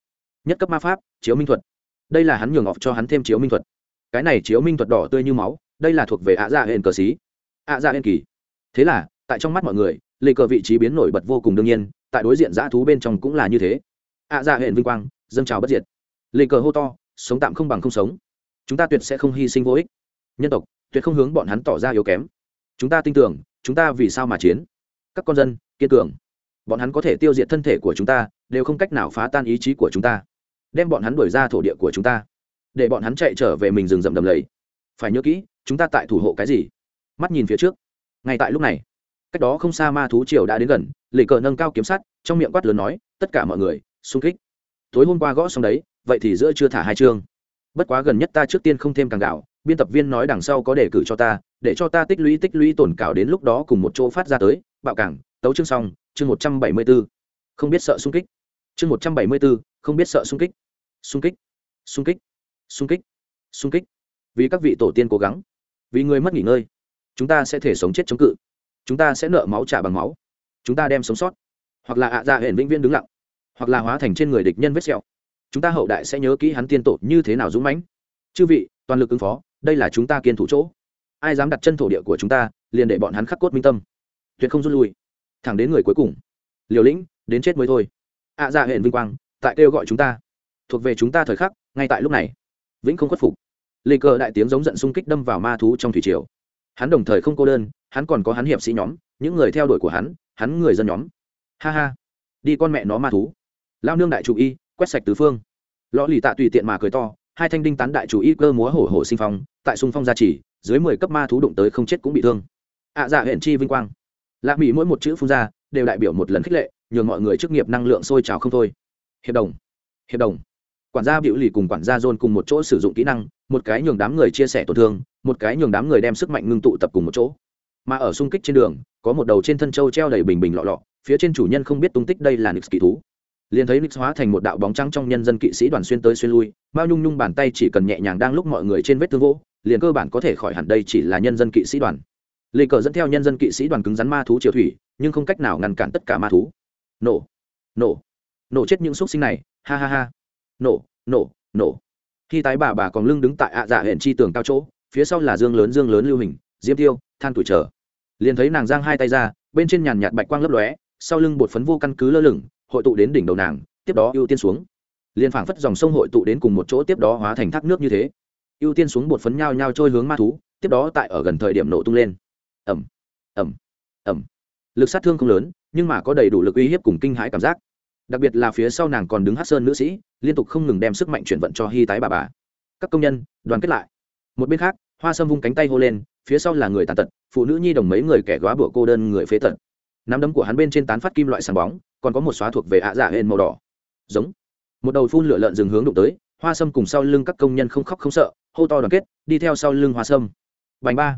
Nhất cấp ma pháp chiếu minh thuật. Đây là hắn nhường ngọc cho hắn thêm chiếu minh thuật. Cái này chiếu minh thuật đỏ tươi như máu đây là thuộc về ạ dạ hẹn cờ xí. Ạ dạ hẹn kỳ thế là tại trong mắt mọi người lê cờ vị trí biến nổi bật vô cùng đương nhiên tại đối diện dã thú bên trong cũng là như thế. Ạ à, dạ hệ vinh quang dâng trào bất diệt. Lê cờ hô to sống tạm không bằng không sống. Chúng ta tuyệt sẽ không hy sinh vô ích. Nhân tộc tuyệt không hướng bọn hắn tỏ ra yếu kém. Chúng ta tin tưởng chúng ta vì sao mà chiến? Các con dân kiên cường. Bọn hắn có thể tiêu diệt thân thể của chúng ta đều không cách nào phá tan ý chí của chúng ta. Đem bọn hắn đuổi ra thổ địa của chúng ta. Để bọn hắn chạy trở về mình rừng rậm đầm lầy. Phải nhớ kỹ chúng ta tại thủ hộ cái gì? Mắt nhìn phía trước ngay tại lúc này, cách đó không xa ma thú triều đã đến gần lì cờ nâng cao kiếm sắt, trong miệng quát lớn nói, tất cả mọi người, xung kích. Tối hôm qua gõ xong đấy, vậy thì giữa chưa thả hai chương. Bất quá gần nhất ta trước tiên không thêm càng gạo, biên tập viên nói đằng sau có đề cử cho ta, để cho ta tích lũy tích lũy tổn cảo đến lúc đó cùng một chỗ phát ra tới, bạo cảng, tấu chương xong, chương một trăm bảy mươi b ố không biết sợ xung kích. Chương một trăm bảy mươi b ố không biết sợ xung kích. Xung kích. Xung kích. Xung kích. Xung kích. Vì các vị tổ tiên cố gắng. Vì người mất nghỉ ngơi chúng ta sẽ thể sống chết chống cự. Chúng ta sẽ nợ máu trả bằng máu. Chúng ta đem sống sót. Hoặc là ạ à ra hển vĩnh viên đứng lặng. Hoặc là hóa thành trên người địch nhân vết sẹo. Chúng ta hậu đại sẽ nhớ kỹ hắn tiên tổ như thế nào dũng mãnh. Chư vị, toàn lực ứng phó, đây là chúng ta kiên thủ chỗ. Ai dám đặt chân thổ địa của chúng ta, liền để bọn hắn khắc cốt minh tâm. Tuyệt không rút lui. Thẳng đến người cuối cùng. Liều lĩnh, đến chết mới thôi. Ạ à ra hển vinh quang, tại kêu gọi chúng ta. Thuộc về chúng ta thời khắc, ngay tại lúc này. Vĩnh không khuất phục. Lê Cờ đại tiếng giống giận xung kích đâm vào ma thú trong thủy triều hắn đồng thời không cô đơn, hắn còn có hắn hiệp sĩ nhóm, những người theo đuổi của hắn hắn người dân nhóm. Ha ha. Đi con mẹ nó ma thú. Lao nương đại chủ y, quét sạch tứ phương. Lõ lì tạ tùy tiện mà cười to, hai thanh đinh tán đại chủ y cơ múa hổ hổ sinh phong, tại sung phong gia trì, dưới mười cấp ma thú đụng tới không chết cũng bị thương. Ạ à dạ hẹn chi vinh quang. Lạ mỹ mỗi một chữ phun ra, đều đại biểu một lần khích lệ, nhường mọi người chức nghiệp năng lượng sôi trào không thôi. Hiệp đồng. Hiệp đồng. Quản gia biểu lì cùng quản gia john cùng một chỗ sử dụng kỹ năng, một cái nhường đám người chia sẻ tổn thương một cái nhường đám người đem sức mạnh ngưng tụ tập cùng một chỗ. Mà ở xung kích trên đường, có một đầu trên thân châu treo đầy bình bình lọ lọ, phía trên chủ nhân không biết tung tích đây là nix kỳ thú. Liền thấy nix hóa thành một đạo bóng trắng trong nhân dân kỵ sĩ đoàn xuyên tới xuyên lui, mao nhung nhung bàn tay chỉ cần nhẹ nhàng đang lúc mọi người trên vết thương vỗ liền cơ bản có thể khỏi hẳn đây chỉ là nhân dân kỵ sĩ đoàn. Lê cờ dẫn theo nhân dân kỵ sĩ đoàn cứng rắn ma thú triều thủy, nhưng không cách nào ngăn cản tất cả ma thú. Nổ nổ nổ chết những xúc sinh này, ha ha ha. Nổ nổ nổ. Khi tái bà bà còn lưng đứng tại ạ dạ hẹn chi tường cao chỗ phía sau là dương lớn dương lớn lưu hình, diêm tiêu, than tuổi trở. Liền thấy nàng giang hai tay ra, bên trên nhàn nhạt bạch quang lấp lóe, sau lưng bột phấn vô căn cứ lơ lửng, hội tụ đến đỉnh đầu nàng, tiếp đó ưu tiên xuống. Liền phảng phất dòng sông hội tụ đến cùng một chỗ tiếp đó hóa thành thác nước như thế. Ưu tiên xuống bột phấn nhao nhao trôi hướng ma thú, tiếp đó tại ở gần thời điểm nổ tung lên. Ẩm ẩm ẩm lực sát thương không lớn, nhưng mà có đầy đủ lực uy hiếp cùng kinh hãi cảm giác. Đặc biệt là phía sau nàng còn đứng hát sơn nữ sĩ, liên tục không ngừng đem sức mạnh chuyển vận cho hy tái bà bà. Các công nhân, đoàn kết lại một bên khác, hoa sâm vung cánh tay hô lên, phía sau là người tàn tật, phụ nữ nhi đồng mấy người kẻ góa bụa cô đơn người phế tật. Nắm đấm của hắn bên trên tán phát kim loại sáng bóng, còn có một xóa thuộc về ạ dạ hên màu đỏ. Giống. Một đầu phun lửa lợn rừng hướng đụng tới, hoa sâm cùng sau lưng các công nhân không khóc không sợ, hô to đoàn kết, đi theo sau lưng hoa sâm. Bành ba.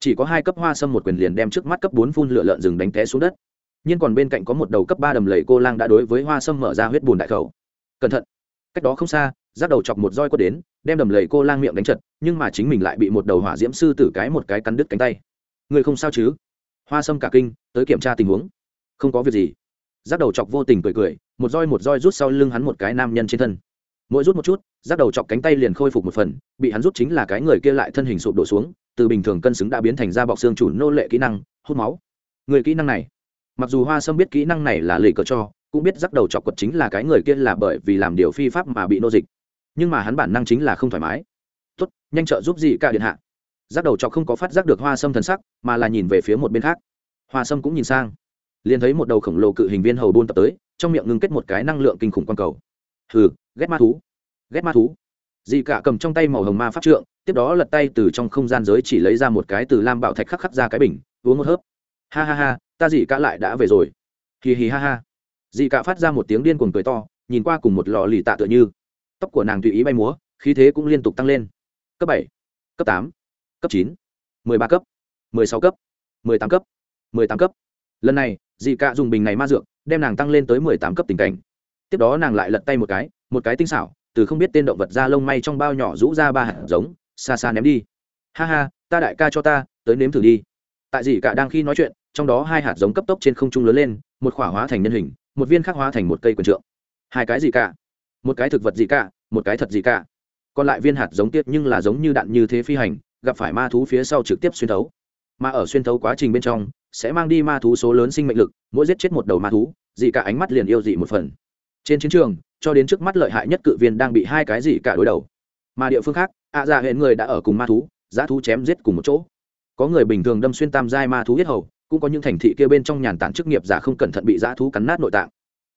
Chỉ có hai cấp hoa sâm một quyền liền đem trước mắt cấp bốn phun lửa lợn rừng đánh té xuống đất. Nhưng còn bên cạnh có một đầu cấp ba đầm lầy cô lang đã đối với hoa sâm mở ra huyết bùn đại khẩu. Cẩn thận. Cách đó không xa giáp đầu chọc một roi quất đến, đem đầm lầy cô lang miệng đánh chật, nhưng mà chính mình lại bị một đầu hỏa diễm sư tử cái một cái cắn đứt cánh tay. Người không sao chứ? Hoa sâm cả kinh, tới kiểm tra tình huống. Không có việc gì. Giáp đầu chọc vô tình cười cười, một roi một roi rút sau lưng hắn một cái nam nhân trên thân. Mỗi rút một chút giáp đầu chọc cánh tay liền khôi phục một phần, bị hắn rút chính là cái người kia lại thân hình sụp đổ xuống, từ bình thường cân xứng đã biến thành ra bọc xương chủ nô lệ kỹ năng, hút máu. Người kỹ năng này, mặc dù hoa sâm biết kỹ năng này là lì cờ cho, cũng biết rắc đầu chọc quật chính là cái người kia là bởi vì làm điều phi pháp mà bị nô dịch nhưng mà hắn bản năng chính là không thoải mái. Tốt, nhanh trợ giúp gì cả điện hạ. Giác đầu chọc không có phát giác được hoa sâm thần sắc, mà là nhìn về phía một bên khác. Hoa sâm cũng nhìn sang, liền thấy một đầu khổng lồ cự hình viên hầu bôn tập tới, trong miệng ngưng kết một cái năng lượng kinh khủng quang cầu. Hừ, ghét ma thú, ghét ma thú. Dì cả cầm trong tay màu hồng ma pháp trượng, tiếp đó lật tay từ trong không gian giới chỉ lấy ra một cái từ lam bạo thạch khắc khắc ra cái bình, uống một hớp. Ha ha ha, ta dì cả lại đã về rồi. Hì hì ha ha. Dì cả phát ra một tiếng điên cuồng cười to, nhìn qua cùng một lò lì tạ tựa như tóc của nàng tùy ý bay múa, khí thế cũng liên tục tăng lên. Cấp bảy, cấp tám, cấp chín, mười ba cấp, mười sáu cấp, mười tám cấp, mười tám cấp. Lần này dì cả dùng bình này ma dược, đem nàng tăng lên tới mười tám cấp tình cảnh. Tiếp đó nàng lại lật tay một cái một cái tinh xảo, từ không biết tên động vật da lông may trong bao nhỏ rũ ra ba hạt giống, xa xa ném đi. Ha ha, ta đại ca cho ta, tới nếm thử đi. Tại dì cả đang khi nói chuyện, trong đó hai hạt giống cấp tốc trên không trung lớn lên, một khỏa hóa thành nhân hình, một viên khác hóa thành một cây quần trượng. Hai cái gì cả một cái thực vật gì cả, một cái thật gì cả. Còn lại viên hạt giống tiếp nhưng là giống như đạn như thế phi hành, gặp phải ma thú phía sau trực tiếp xuyên thấu. Mà ở xuyên thấu quá trình bên trong, sẽ mang đi ma thú số lớn sinh mệnh lực, mỗi giết chết một đầu ma thú, dị cả ánh mắt liền yêu dị một phần. Trên chiến trường, cho đến trước mắt lợi hại nhất cự viên đang bị hai cái dị cả đối đầu. Mà địa phương khác, ạ dạ hệ người đã ở cùng ma thú, giá thú chém giết cùng một chỗ. Có người bình thường đâm xuyên tam giai ma thú huyết hầu, cũng có những thành thị kia bên trong nhàn tản chức nghiệp giả không cẩn thận bị dã thú cắn nát nội tạng.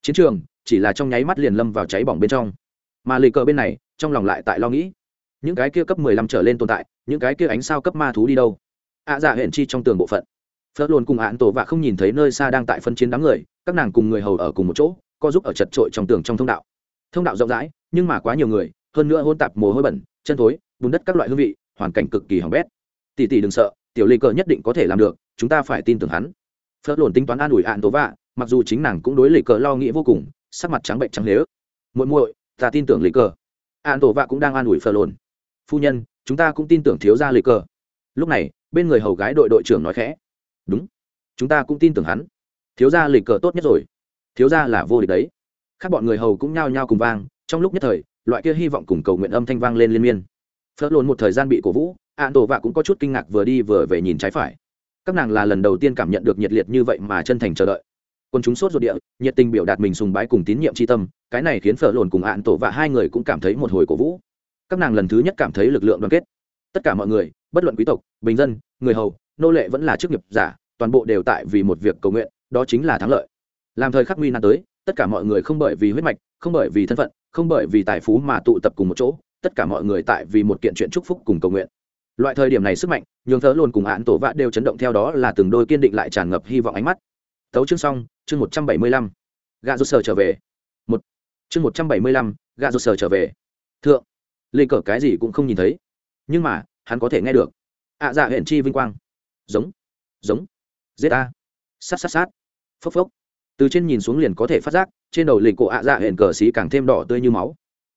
Chiến trường chỉ là trong nháy mắt liền lâm vào cháy bỏng bên trong. Mà lì cờ bên này, trong lòng lại tại lo nghĩ, những cái kia cấp mười lăm trở lên tồn tại, những cái kia ánh sao cấp ma thú đi đâu? Ạ à dạ hẹn chi trong tường bộ phận. Phớt luôn cùng hạn tổ và không nhìn thấy nơi xa đang tại phân chiến đám người, các nàng cùng người hầu ở cùng một chỗ, co giúp ở chật trội trong tường trong thông đạo. Thông đạo rộng rãi, nhưng mà quá nhiều người, hơn nữa hôn tạp mồ hôi bẩn, chân thối, bùn đất các loại hương vị, hoàn cảnh cực kỳ hỏng bét. Tỷ tỷ đừng sợ, tiểu lì cờ nhất định có thể làm được, chúng ta phải tin tưởng hắn. Phớt lồn tính toán an ủi ạn tổ vạ, mặc dù chính nàng cũng đối lì cờ lo nghĩ vô cùng sắc mặt trắng bệnh trắng nếu muội muội, ta tin tưởng lịch cờ. An tổ vạ cũng đang an ủi phờ lồn. Phu nhân, chúng ta cũng tin tưởng thiếu gia lịch cờ. Lúc này, bên người hầu gái đội đội trưởng nói khẽ. Đúng, chúng ta cũng tin tưởng hắn. Thiếu gia lịch cờ tốt nhất rồi. Thiếu gia là vô địch đấy. Khác bọn người hầu cũng nhao nhao cùng vang, trong lúc nhất thời, loại kia hy vọng cùng cầu nguyện âm thanh vang lên liên miên. Phớt lồn một thời gian bị cổ vũ, an tổ vạ cũng có chút kinh ngạc vừa đi vừa về nhìn trái phải. Các nàng là lần đầu tiên cảm nhận được nhiệt liệt như vậy mà chân thành chờ đợi quân chúng sốt ruột địa, nhiệt tình biểu đạt mình sùng bái cùng tín nhiệm tri tâm, cái này khiến phở lồn cùng ạn tổ và hai người cũng cảm thấy một hồi cổ vũ. Các nàng lần thứ nhất cảm thấy lực lượng đoàn kết. Tất cả mọi người, bất luận quý tộc, bình dân, người hầu, nô lệ vẫn là chức nghiệp giả, toàn bộ đều tại vì một việc cầu nguyện, đó chính là thắng lợi. Làm thời khắc nguy nan tới, tất cả mọi người không bởi vì huyết mạch, không bởi vì thân phận, không bởi vì tài phú mà tụ tập cùng một chỗ, tất cả mọi người tại vì một kiện chuyện chúc phúc cùng cầu nguyện. Loại thời điểm này sức mạnh, nhường thớ luôn cùng án tổ vạ đều chấn động theo đó là từng đôi kiên định lại tràn ngập hy vọng ánh mắt. Tấu chương xong chương một trăm bảy mươi lăm gà rút sờ trở về. Một chương một trăm bảy mươi lăm gà rút sờ trở về. Thượng lê cờ cái gì cũng không nhìn thấy. Nhưng mà hắn có thể nghe được. Ạ à, dạ hẹn chi vinh quang. Giống giống. Giết a sát sát sát. Phốc phốc. Từ trên nhìn xuống liền có thể phát giác trên đầu lịch cổ ạ à dạ hẹn cờ xí càng thêm đỏ tươi như máu.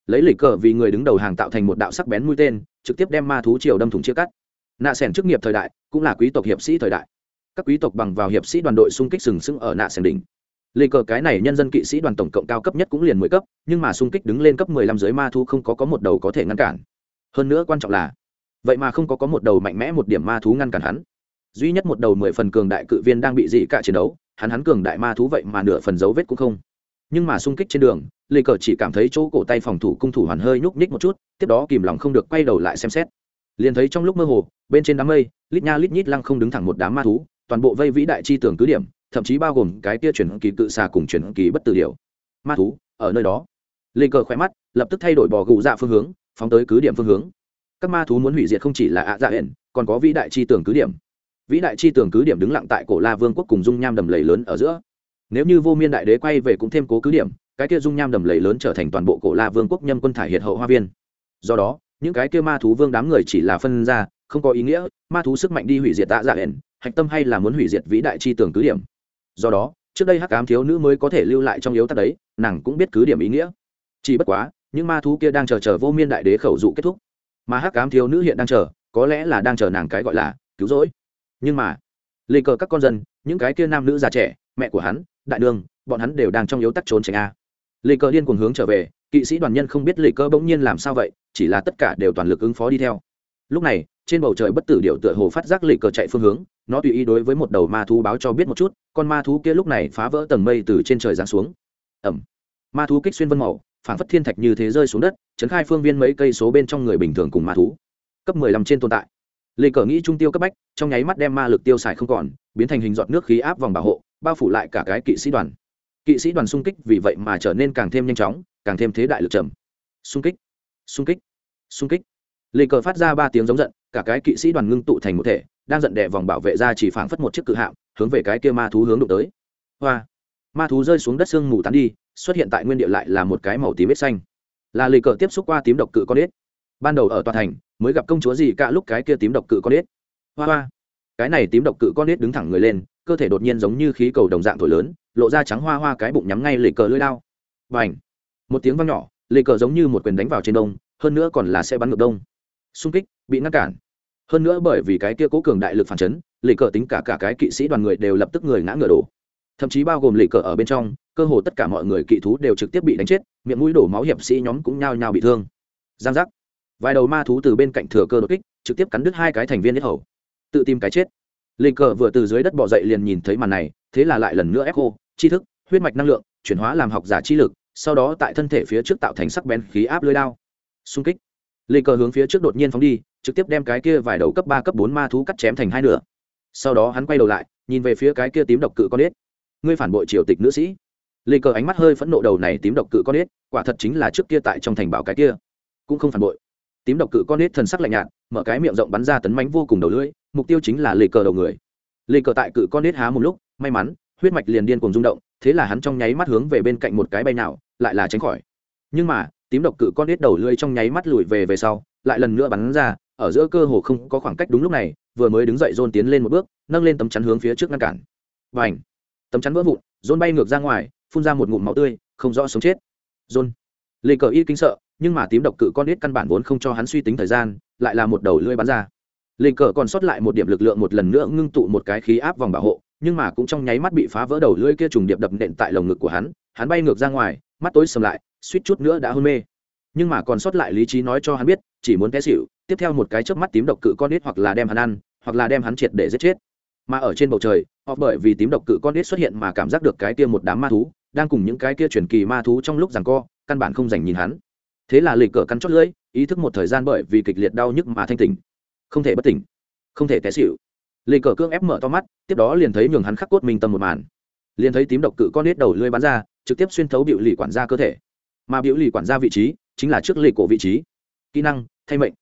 Lấy lịch cờ vì người đứng đầu hàng tạo thành một đạo sắc bén mũi tên trực tiếp đem ma thú triều đâm thủng chia cắt. Nạ sẻn chức nghiệp thời đại cũng là quý tộc hiệp sĩ thời đại các quý tộc bằng vào hiệp sĩ đoàn đội xung kích sừng sững ở nạ sẻn đỉnh. Lê cờ cái này nhân dân kỵ sĩ đoàn tổng cộng cao cấp nhất cũng liền mười cấp, nhưng mà xung kích đứng lên cấp mười lăm giới ma thú không có có một đầu có thể ngăn cản. Hơn nữa quan trọng là, vậy mà không có có một đầu mạnh mẽ một điểm ma thú ngăn cản hắn. Duy nhất một đầu mười phần cường đại cự viên đang bị dị cả chiến đấu, hắn hắn cường đại ma thú vậy mà nửa phần dấu vết cũng không. Nhưng mà xung kích trên đường, lê cờ chỉ cảm thấy chỗ cổ tay phòng thủ cung thủ hoàn hơi nhúc nhích một chút, tiếp đó kìm lòng không được quay đầu lại xem xét. Liền thấy trong lúc mơ hồ, bên trên đám mây, lít nha lít nhít lăng không đứng thẳng một đám ma thú toàn bộ vây vĩ đại chi tưởng cứ điểm, thậm chí bao gồm cái tia chuyển kỳ cự xà cùng chuyển kỳ bất tử điều ma thú, ở nơi đó. Lê cờ khỏe mắt, lập tức thay đổi bò gù dạ phương hướng, phóng tới cứ điểm phương hướng. Các ma thú muốn hủy diệt không chỉ là ạ dạ hển còn có vĩ đại chi tưởng cứ điểm. Vĩ đại chi tưởng cứ điểm đứng lặng tại cổ la vương quốc cùng dung nham đầm lầy lớn ở giữa. Nếu như vô miên đại đế quay về cũng thêm cố cứ điểm, cái kia dung nham đầm lầy lớn trở thành toàn bộ cổ la vương quốc nhâm quân thải hiện hậu hoa viên. Do đó, những cái kia ma thú vương đám người chỉ là phân ra không có ý nghĩa, ma thú sức mạnh đi hủy diệt tạ dạ hển hạch tâm hay là muốn hủy diệt vĩ đại chi tưởng cứ điểm. Do đó, trước đây hắc ám thiếu nữ mới có thể lưu lại trong yếu tắc đấy, nàng cũng biết cứ điểm ý nghĩa. Chỉ bất quá, những ma thú kia đang chờ chờ vô miên đại đế khẩu dụ kết thúc. Mà hắc ám thiếu nữ hiện đang chờ, có lẽ là đang chờ nàng cái gọi là cứu rỗi. Nhưng mà lê cờ các con dân, những cái kia nam nữ già trẻ, mẹ của hắn, đại đương bọn hắn đều đang trong yếu tắc trốn tránh a. Lê cờ điên cuồng hướng trở về, kỵ sĩ đoàn nhân không biết lê cờ bỗng nhiên làm sao vậy, chỉ là tất cả đều toàn lực ứng phó đi theo. Lúc này trên bầu trời bất tử điệu tựa hồ phát giác lê cờ chạy phương hướng, nó tùy ý đối với một đầu ma thú báo cho biết một chút, con ma thú kia lúc này phá vỡ tầng mây từ trên trời giáng xuống. Ẩm. Ma thú kích xuyên vân màu phản phất thiên thạch như thế rơi xuống đất, chấn khai phương viên mấy cây số bên trong người bình thường cùng ma thú. Cấp mười lăm trên tồn tại. Lê cờ nghĩ trung tiêu cấp bách, trong nháy mắt đem ma lực tiêu xài không còn, biến thành hình giọt nước khí áp vòng bảo hộ, bao phủ lại cả cái kỵ sĩ đoàn. Kỵ sĩ đoàn xung kích vì vậy mà trở nên càng thêm nhanh chóng, càng thêm thế đại lực trầm. Xung kích. Xung kích. Xung kích. Lê cờ phát ra ba tiếng giống giận cả cái kỵ sĩ đoàn ngưng tụ thành một thể, đang giận đè vòng bảo vệ ra chỉ phảng phất một chiếc cự hạm, hướng về cái kia ma thú hướng đụng tới. Hoa! Ma thú rơi xuống đất sương mù tán đi, xuất hiện tại nguyên địa lại là một cái màu tím vết xanh. Là lê cờ tiếp xúc qua tím độc cự con ếch. Ban đầu ở tòa thành, mới gặp công chúa gì cả lúc cái kia tím độc cự con ếch. Hoa hoa! Cái này tím độc cự con ếch đứng thẳng người lên, cơ thể đột nhiên giống như khí cầu đồng dạng thổi lớn, lộ ra trắng hoa hoa cái bụng nhắm ngay lê cờ lưỡi lao và ảnh một tiếng vang nhỏ lê cờ giống như một quyền đánh vào trên đông, hơn nữa còn là sẽ bắn ngược đông xung kích, bị ngăn cản. Hơn nữa bởi vì cái kia cố cường đại lực phản chấn, lì cờ tính cả cả cái kỵ sĩ đoàn người đều lập tức người ngã ngựa đổ. Thậm chí bao gồm lì cờ ở bên trong, cơ hồ tất cả mọi người kỵ thú đều trực tiếp bị đánh chết, miệng mũi đổ máu hiệp sĩ nhóm cũng nhao nhao bị thương. Giang giác. Vài đầu ma thú từ bên cạnh thừa cơ đột kích, trực tiếp cắn đứt hai cái thành viên nhất hầu. Tự tìm cái chết. Lì cờ vừa từ dưới đất bỏ dậy liền nhìn thấy màn này, thế là lại lần nữa ép khô tri thức, huyết mạch năng lượng, chuyển hóa làm học giả chi lực, sau đó tại thân thể phía trước tạo thành sắc bén khí áp lưới đao. Xung kích lê cờ hướng phía trước đột nhiên phóng đi, trực tiếp đem cái kia vài đầu cấp ba, cấp bốn ma thú cắt chém thành hai nửa. Sau đó hắn quay đầu lại, nhìn về phía cái kia tím độc cự con ếch. Ngươi phản bội triều tịch nữ sĩ. Lê cờ ánh mắt hơi phẫn nộ đầu này tím độc cự con ếch, quả thật chính là trước kia tại trong thành bảo cái kia. Cũng không phản bội. Tím độc cự con ếch thần sắc lạnh nhạt, mở cái miệng rộng bắn ra tấn mánh vô cùng đầu lưỡi, mục tiêu chính là lê cờ đầu người. Lê cờ tại cự con ếch há một lúc, may mắn, huyết mạch liền điên cùng rung động, thế là hắn trong nháy mắt hướng về bên cạnh một cái bay nào, lại là tránh khỏi. Nhưng mà tím độc cự con ít đầu lưỡi trong nháy mắt lùi về về sau, lại lần nữa bắn ra, ở giữa cơ hồ không có khoảng cách đúng lúc này, vừa mới đứng dậy dôn tiến lên một bước, nâng lên tấm chắn hướng phía trước ngăn cản. Và ảnh tấm chắn vỡ vụn dôn bay ngược ra ngoài, phun ra một ngụm máu tươi, không rõ sống chết. Dôn lê cờ y kinh sợ, nhưng mà tím độc cự con ít căn bản vốn không cho hắn suy tính thời gian, lại là một đầu lưỡi bắn ra. Lê cờ còn sót lại một điểm lực lượng một lần nữa ngưng tụ một cái khí áp vòng bảo hộ, nhưng mà cũng trong nháy mắt bị phá vỡ đầu lưỡi kia trùng điệp đập nện tại lồng ngực của hắn hắn bay ngược ra ngoài, mắt tối sầm lại suýt chút nữa đã hôn mê. Nhưng mà còn sót lại lý trí nói cho hắn biết, chỉ muốn té xịu tiếp theo một cái chớp mắt tím độc cự con nít hoặc là đem hắn ăn, hoặc là đem hắn triệt để giết chết. Mà ở trên bầu trời họ bởi vì tím độc cự con nít xuất hiện mà cảm giác được cái kia một đám ma thú, đang cùng những cái kia truyền kỳ ma thú trong lúc rằng co, căn bản không dành nhìn hắn. Thế là lịch cờ cắn chót lưỡi, ý thức một thời gian bởi vì kịch liệt đau nhức mà thanh tỉnh. Không thể bất tỉnh, không thể té xịu lịch cờ cương ép mở to mắt, tiếp đó liền thấy nhường hắn khắc cốt mình tâm một màn. Liền thấy tím độc cự con nít đầu lưỡi bắn ra, trực tiếp xuyên thấu biểu lì quản ra cơ thể mà biểu lì quản gia vị trí chính là trước lì cổ vị trí. Kỹ năng, thay mệnh.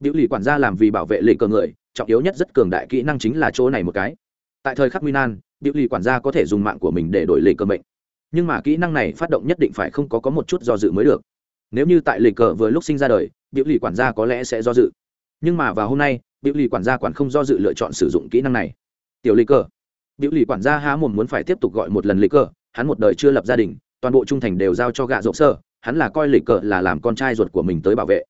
Biểu lì quản gia làm vì bảo vệ lì cờ người, trọng yếu nhất rất cường đại kỹ năng chính là chỗ này một cái. Tại thời khắc nguy nan, biểu lì quản gia có thể dùng mạng của mình để đổi lì cờ mệnh. Nhưng mà kỹ năng này phát động nhất định phải không có có một chút do dự mới được. Nếu như tại lì cờ vừa lúc sinh ra đời, biểu lì quản gia có lẽ sẽ do dự. Nhưng mà vào hôm nay, biểu lì quản gia quản không do dự lựa chọn sử dụng kỹ năng này. Tiểu lì cờ. Biểu lì quản gia há mồm muốn phải tiếp tục gọi một lần lì cờ, hắn một đời chưa lập gia đình, toàn bộ trung thành đều giao cho gạ rộng sơ hắn là coi lịch cờ là làm con trai ruột của mình tới bảo vệ.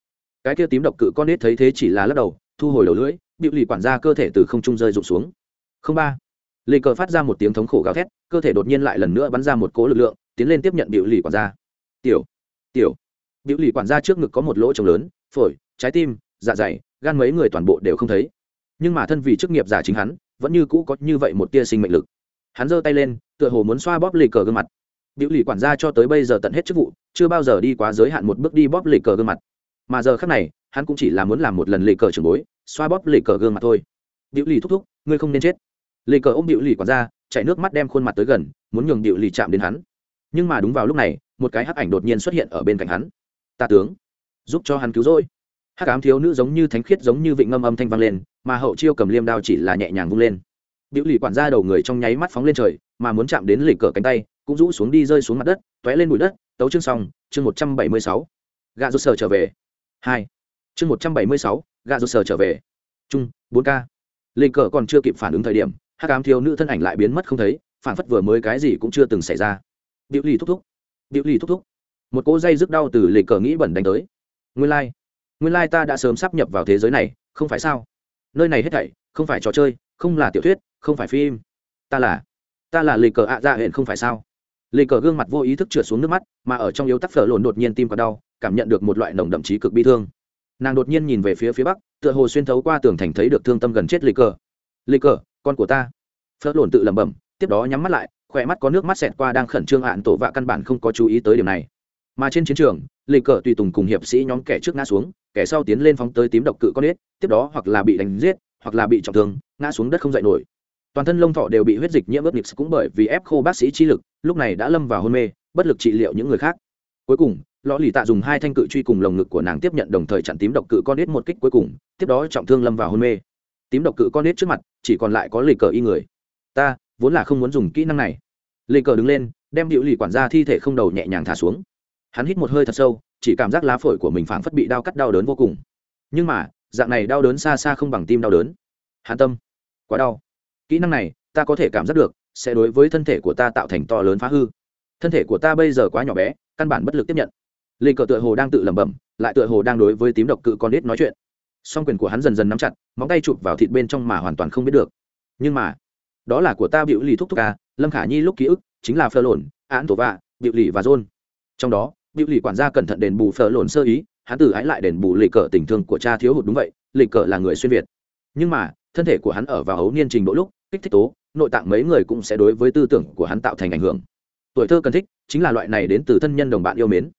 Cái kia tím độc cự con nết thấy thế chỉ là lắc đầu, thu hồi đầu lưỡi, bịu lì quản gia cơ thể từ không trung rơi rụng xuống. Không ba. Lịch cờ phát ra một tiếng thống khổ gào thét, cơ thể đột nhiên lại lần nữa bắn ra một cố lực lượng, tiến lên tiếp nhận bịu lì quản gia. Tiểu tiểu. Bịu lì quản gia trước ngực có một lỗ trồng lớn, phổi, trái tim dạ dày, gan mấy người toàn bộ đều không thấy. Nhưng mà thân vì chức nghiệp giả chính hắn, vẫn như cũ có như vậy một tia sinh mệnh lực. Hắn giơ tay lên, tựa hồ muốn xoa bóp lì cờ gương mặt. Biểu lì quản gia cho tới bây giờ tận hết chức vụ chưa bao giờ đi quá giới hạn một bước đi bóp lì cờ gương mặt. Mà giờ khác này, hắn cũng chỉ là muốn làm một lần lì cờ trường bối, xoa bóp lì cờ gương mặt thôi. Điệu lì thúc thúc, ngươi không nên chết. Lì cờ ôm điệu lì quản ra, chạy nước mắt đem khuôn mặt tới gần, muốn nhường điệu lì chạm đến hắn. Nhưng mà đúng vào lúc này, một cái hắc ảnh đột nhiên xuất hiện ở bên cạnh hắn. Ta tướng, giúp cho hắn cứu rỗi. Hắc ám thiếu nữ giống như thánh khiết giống như vịnh ngâm âm thanh vang lên, mà hậu chiêu cầm liêm đao chỉ là nhẹ nhàng vung lên. Điệu lì quản ra đầu người trong nháy mắt phóng lên trời, mà muốn chạm đến lì cờ cánh tay, cũng rũ xuống đi rơi xuống mặt đất t ó é lên bụi đất tấu chương xong, chương một trăm bảy mươi sáu. Gà rút sờ trở về. Hai. Chương một trăm bảy mươi sáu gà rút sờ trở về. Chung, bốn k linh cờ còn chưa kịp phản ứng thời điểm hát cám thiếu nữ thân ảnh lại biến mất không thấy, phản phất vừa mới cái gì cũng chưa từng xảy ra. Điệu lì thúc thúc. Điệu lì thúc thúc. Một cỗ dây rức đau từ lì cờ nghĩ bẩn đánh tới. Nguyên lai、like. nguyên lai、like、ta đã sớm sắp nhập vào thế giới này, không phải sao? Nơi này hết thảy, không phải trò chơi, không là tiểu thuyết, không phải phim. Ta là ta là lì cờ ạ à dạ hẹn không phải sao? Lê cờ gương mặt vô ý thức trượt xuống nước mắt, mà ở trong yếu tắc phở lồn đột nhiên tim có đau, cảm nhận được một loại nồng đậm chí cực bi thương. Nàng đột nhiên nhìn về phía phía bắc, tựa hồ xuyên thấu qua tường thành thấy được thương tâm gần chết lê cờ. Lê cờ, con của ta. Phở lồn tự lẩm bẩm, tiếp đó nhắm mắt lại, khỏe mắt có nước mắt xẹt qua đang khẩn trương ạn tổ vạ căn bản không có chú ý tới điều này. Mà trên chiến trường, lê cờ tùy tùng cùng hiệp sĩ nhóm kẻ trước ngã xuống, kẻ sau tiến lên phóng tới tím độc cự con ếch, tiếp đó hoặc là bị đánh giết, hoặc là bị trọng thương, ngã xuống đất không dậy nổi toàn thân lông thọ đều bị huyết dịch nhiễm ướt nịp cũng bởi vì ép khô bác sĩ trí lực, lúc này đã lâm vào hôn mê, bất lực trị liệu những người khác. Cuối cùng lõ lì tạ dùng hai thanh cự truy cùng lồng ngực của nàng tiếp nhận đồng thời chặn tím độc cự con nết một kích cuối cùng, tiếp đó trọng thương lâm vào hôn mê. Tím độc cự con nết trước mặt, chỉ còn lại có lì cờ y người. Ta, vốn là không muốn dùng kỹ năng này. Lì cờ đứng lên, đem điệu lì quản gia thi thể không đầu nhẹ nhàng thả xuống. Hắn hít một hơi thật sâu, chỉ cảm giác lá phổi của mình phảng phất bị đau cắt đau đớn vô cùng. Nhưng mà, dạng này đau đớn xa xa không bằng tim đau đớn. Hắn tâm quá đau kỹ năng này, ta có thể cảm giác được, sẽ đối với thân thể của ta tạo thành to lớn phá hư. Thân thể của ta bây giờ quá nhỏ bé, căn bản bất lực tiếp nhận. Lê cờ tựa hồ đang tự lẩm bẩm, lại tựa hồ đang đối với tím độc cự con nết nói chuyện. Song quyền của hắn dần dần nắm chặt, móng tay chụp vào thịt bên trong mà hoàn toàn không biết được. Nhưng mà, đó là của ta biểu lì thúc thúc ca lâm khả nhi lúc ký ức, chính là phơ lộn, án tổ vạ biểu lì và rôn trong đó biểu lì quản gia cẩn thận đền bù phơ lộn sơ ý, hắn từ ái lại đền bù lì cờ tình thương của cha thiếu hụt đúng vậy lì cờ là người xuyên việt. Nhưng mà, thân thể của hắn ở vào hấu niên trình độ lúc kích thích tố, nội tạng mấy người cũng sẽ đối với tư tưởng của hắn tạo thành ảnh hưởng. Tuổi thơ cần thích chính là loại này đến từ thân nhân đồng bạn yêu mến.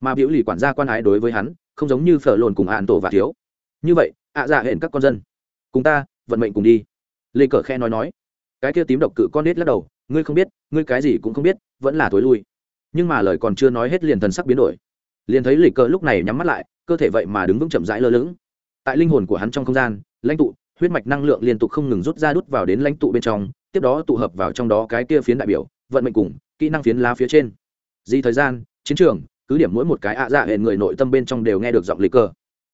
Mà biểu lì quản gia quan ái đối với hắn, không giống như phở lồn cùng hạn tổ và thiếu. Như vậy, ạ dạ hẹn các con dân. Cùng ta, vận mệnh cùng đi. Lê cờ khe nói nói. Cái kia tím độc cự con nết lắc đầu, ngươi không biết, ngươi cái gì cũng không biết, vẫn là thối lui. Nhưng mà lời còn chưa nói hết liền thần sắc biến đổi. Liền thấy lì cờ lúc này nhắm mắt lại, cơ thể vậy mà đứng vững chậm rãi lơ lửng. Tại linh hồn của hắn trong không gian, lãnh tụ huyết mạch năng lượng liên tục không ngừng rút ra đút vào đến lãnh tụ bên trong, tiếp đó tụ hợp vào trong đó cái kia phiến đại biểu, vận mệnh cùng kỹ năng phiến lá phía trên. Di thời gian, chiến trường, cứ điểm mỗi một cái ạ dạ hẹn người nội tâm bên trong đều nghe được giọng lịch cờ.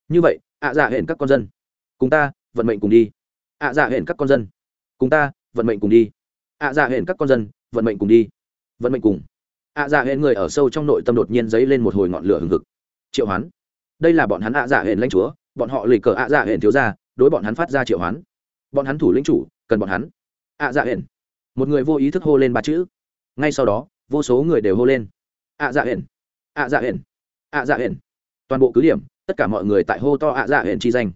Như vậy, ạ dạ hẹn các con dân, cùng ta, vận mệnh cùng đi. ạ dạ hẹn các con dân, cùng ta, vận mệnh cùng đi. ạ dạ hẹn các con dân, vận mệnh cùng đi. Vận mệnh cùng. ạ dạ hẹn người ở sâu trong nội tâm đột nhiên dấy lên một hồi ngọn lửa hừng hực. Triệu hoán, đây là bọn hắn ạ dạ hẹn lãnh chúa, bọn họ lịch cờ ạ dạ hẹn thiếu gia đối bọn hắn phát ra triệu hoán. Bọn hắn thủ lĩnh chủ, cần bọn hắn. Ạ dạ hẹn một người vô ý thức hô lên ba chữ. Ngay sau đó, vô số người đều hô lên. Ạ dạ hẹn ạ à, dạ hẹn ạ dạ hẹn toàn bộ cứ điểm, tất cả mọi người tại hô to ạ dạ hẹn chi danh.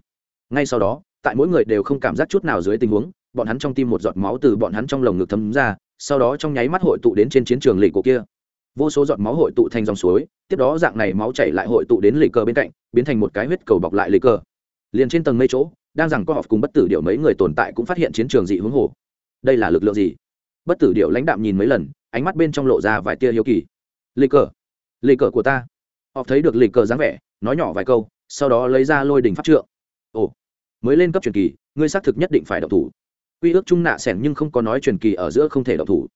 Ngay sau đó, tại mỗi người đều không cảm giác chút nào dưới tình huống, bọn hắn trong tim một giọt máu từ bọn hắn trong lồng ngực thấm ra, sau đó trong nháy mắt hội tụ đến trên chiến trường lì cổ kia. Vô số giọt máu hội tụ thành dòng suối, tiếp đó dạng này máu chảy lại hội tụ đến lì cờ bên cạnh, biến thành một cái huyết cầu bọc lại lì cờ. Liền trên tầng mây chỗ đang rằng có họp cùng bất tử điệu mấy người tồn tại cũng phát hiện chiến trường dị hướng hồ. Đây là lực lượng gì? Bất tử điệu lãnh đạm nhìn mấy lần, ánh mắt bên trong lộ ra vài tia hiếu kỳ. Lì cờ. Lì cờ của ta. Họ thấy được lì cờ dáng vẻ, nói nhỏ vài câu, sau đó lấy ra lôi đình pháp trượng. Ồ. Mới lên cấp truyền kỳ, ngươi xác thực nhất định phải đậu thủ. Quy ước trung nạ sẻn nhưng không có nói truyền kỳ ở giữa không thể đậu thủ.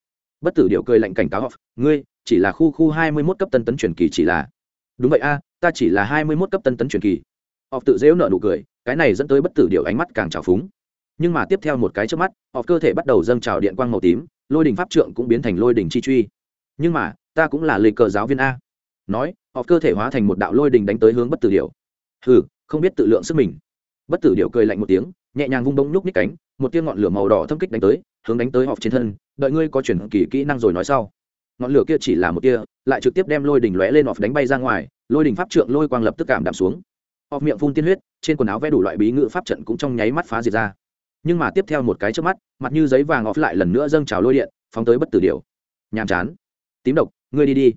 Bất tử điệu cười lạnh cảnh cáo họ ngươi, chỉ là khu khu hai mươi mốt cấp tân tấn truyền kỳ chỉ là. Đúng vậy a, ta chỉ là hai mươi mốt cấp tân tấn truyền kỳ. Họ tự dễu nợ nụ cười cái này dẫn tới bất tử điệu ánh mắt càng trào phúng. Nhưng mà tiếp theo một cái trước mắt, họ cơ thể bắt đầu dâng trào điện quang màu tím, lôi đình pháp trượng cũng biến thành lôi đình chi truy. Nhưng mà, ta cũng là lê cờ giáo viên a. Nói, họ cơ thể hóa thành một đạo lôi đình đánh tới hướng bất tử điệu hừ, không biết tự lượng sức mình. Bất tử điệu cười lạnh một tiếng, nhẹ nhàng vung bông nhúc ních cánh, một tia ngọn lửa màu đỏ thâm kích đánh tới, hướng đánh tới họ trên thân. Đợi ngươi có chuyển kỳ kỹ năng rồi nói sau. Ngọn lửa kia chỉ là một tia, lại trực tiếp đem lôi đỉnh lóe lên họ đánh bay ra ngoài, lôi đỉnh pháp trượng lôi quang lập tức cảm đạm xuống ọp miệng phun tiên huyết, trên quần áo vẽ đủ loại bí ngữ pháp trận cũng trong nháy mắt phá diệt ra. Nhưng mà tiếp theo một cái trước mắt, mặt như giấy vàng off lại lần nữa dâng trào lôi điện, phóng tới bất tử điệu nhàm chán. Tím độc, ngươi đi đi.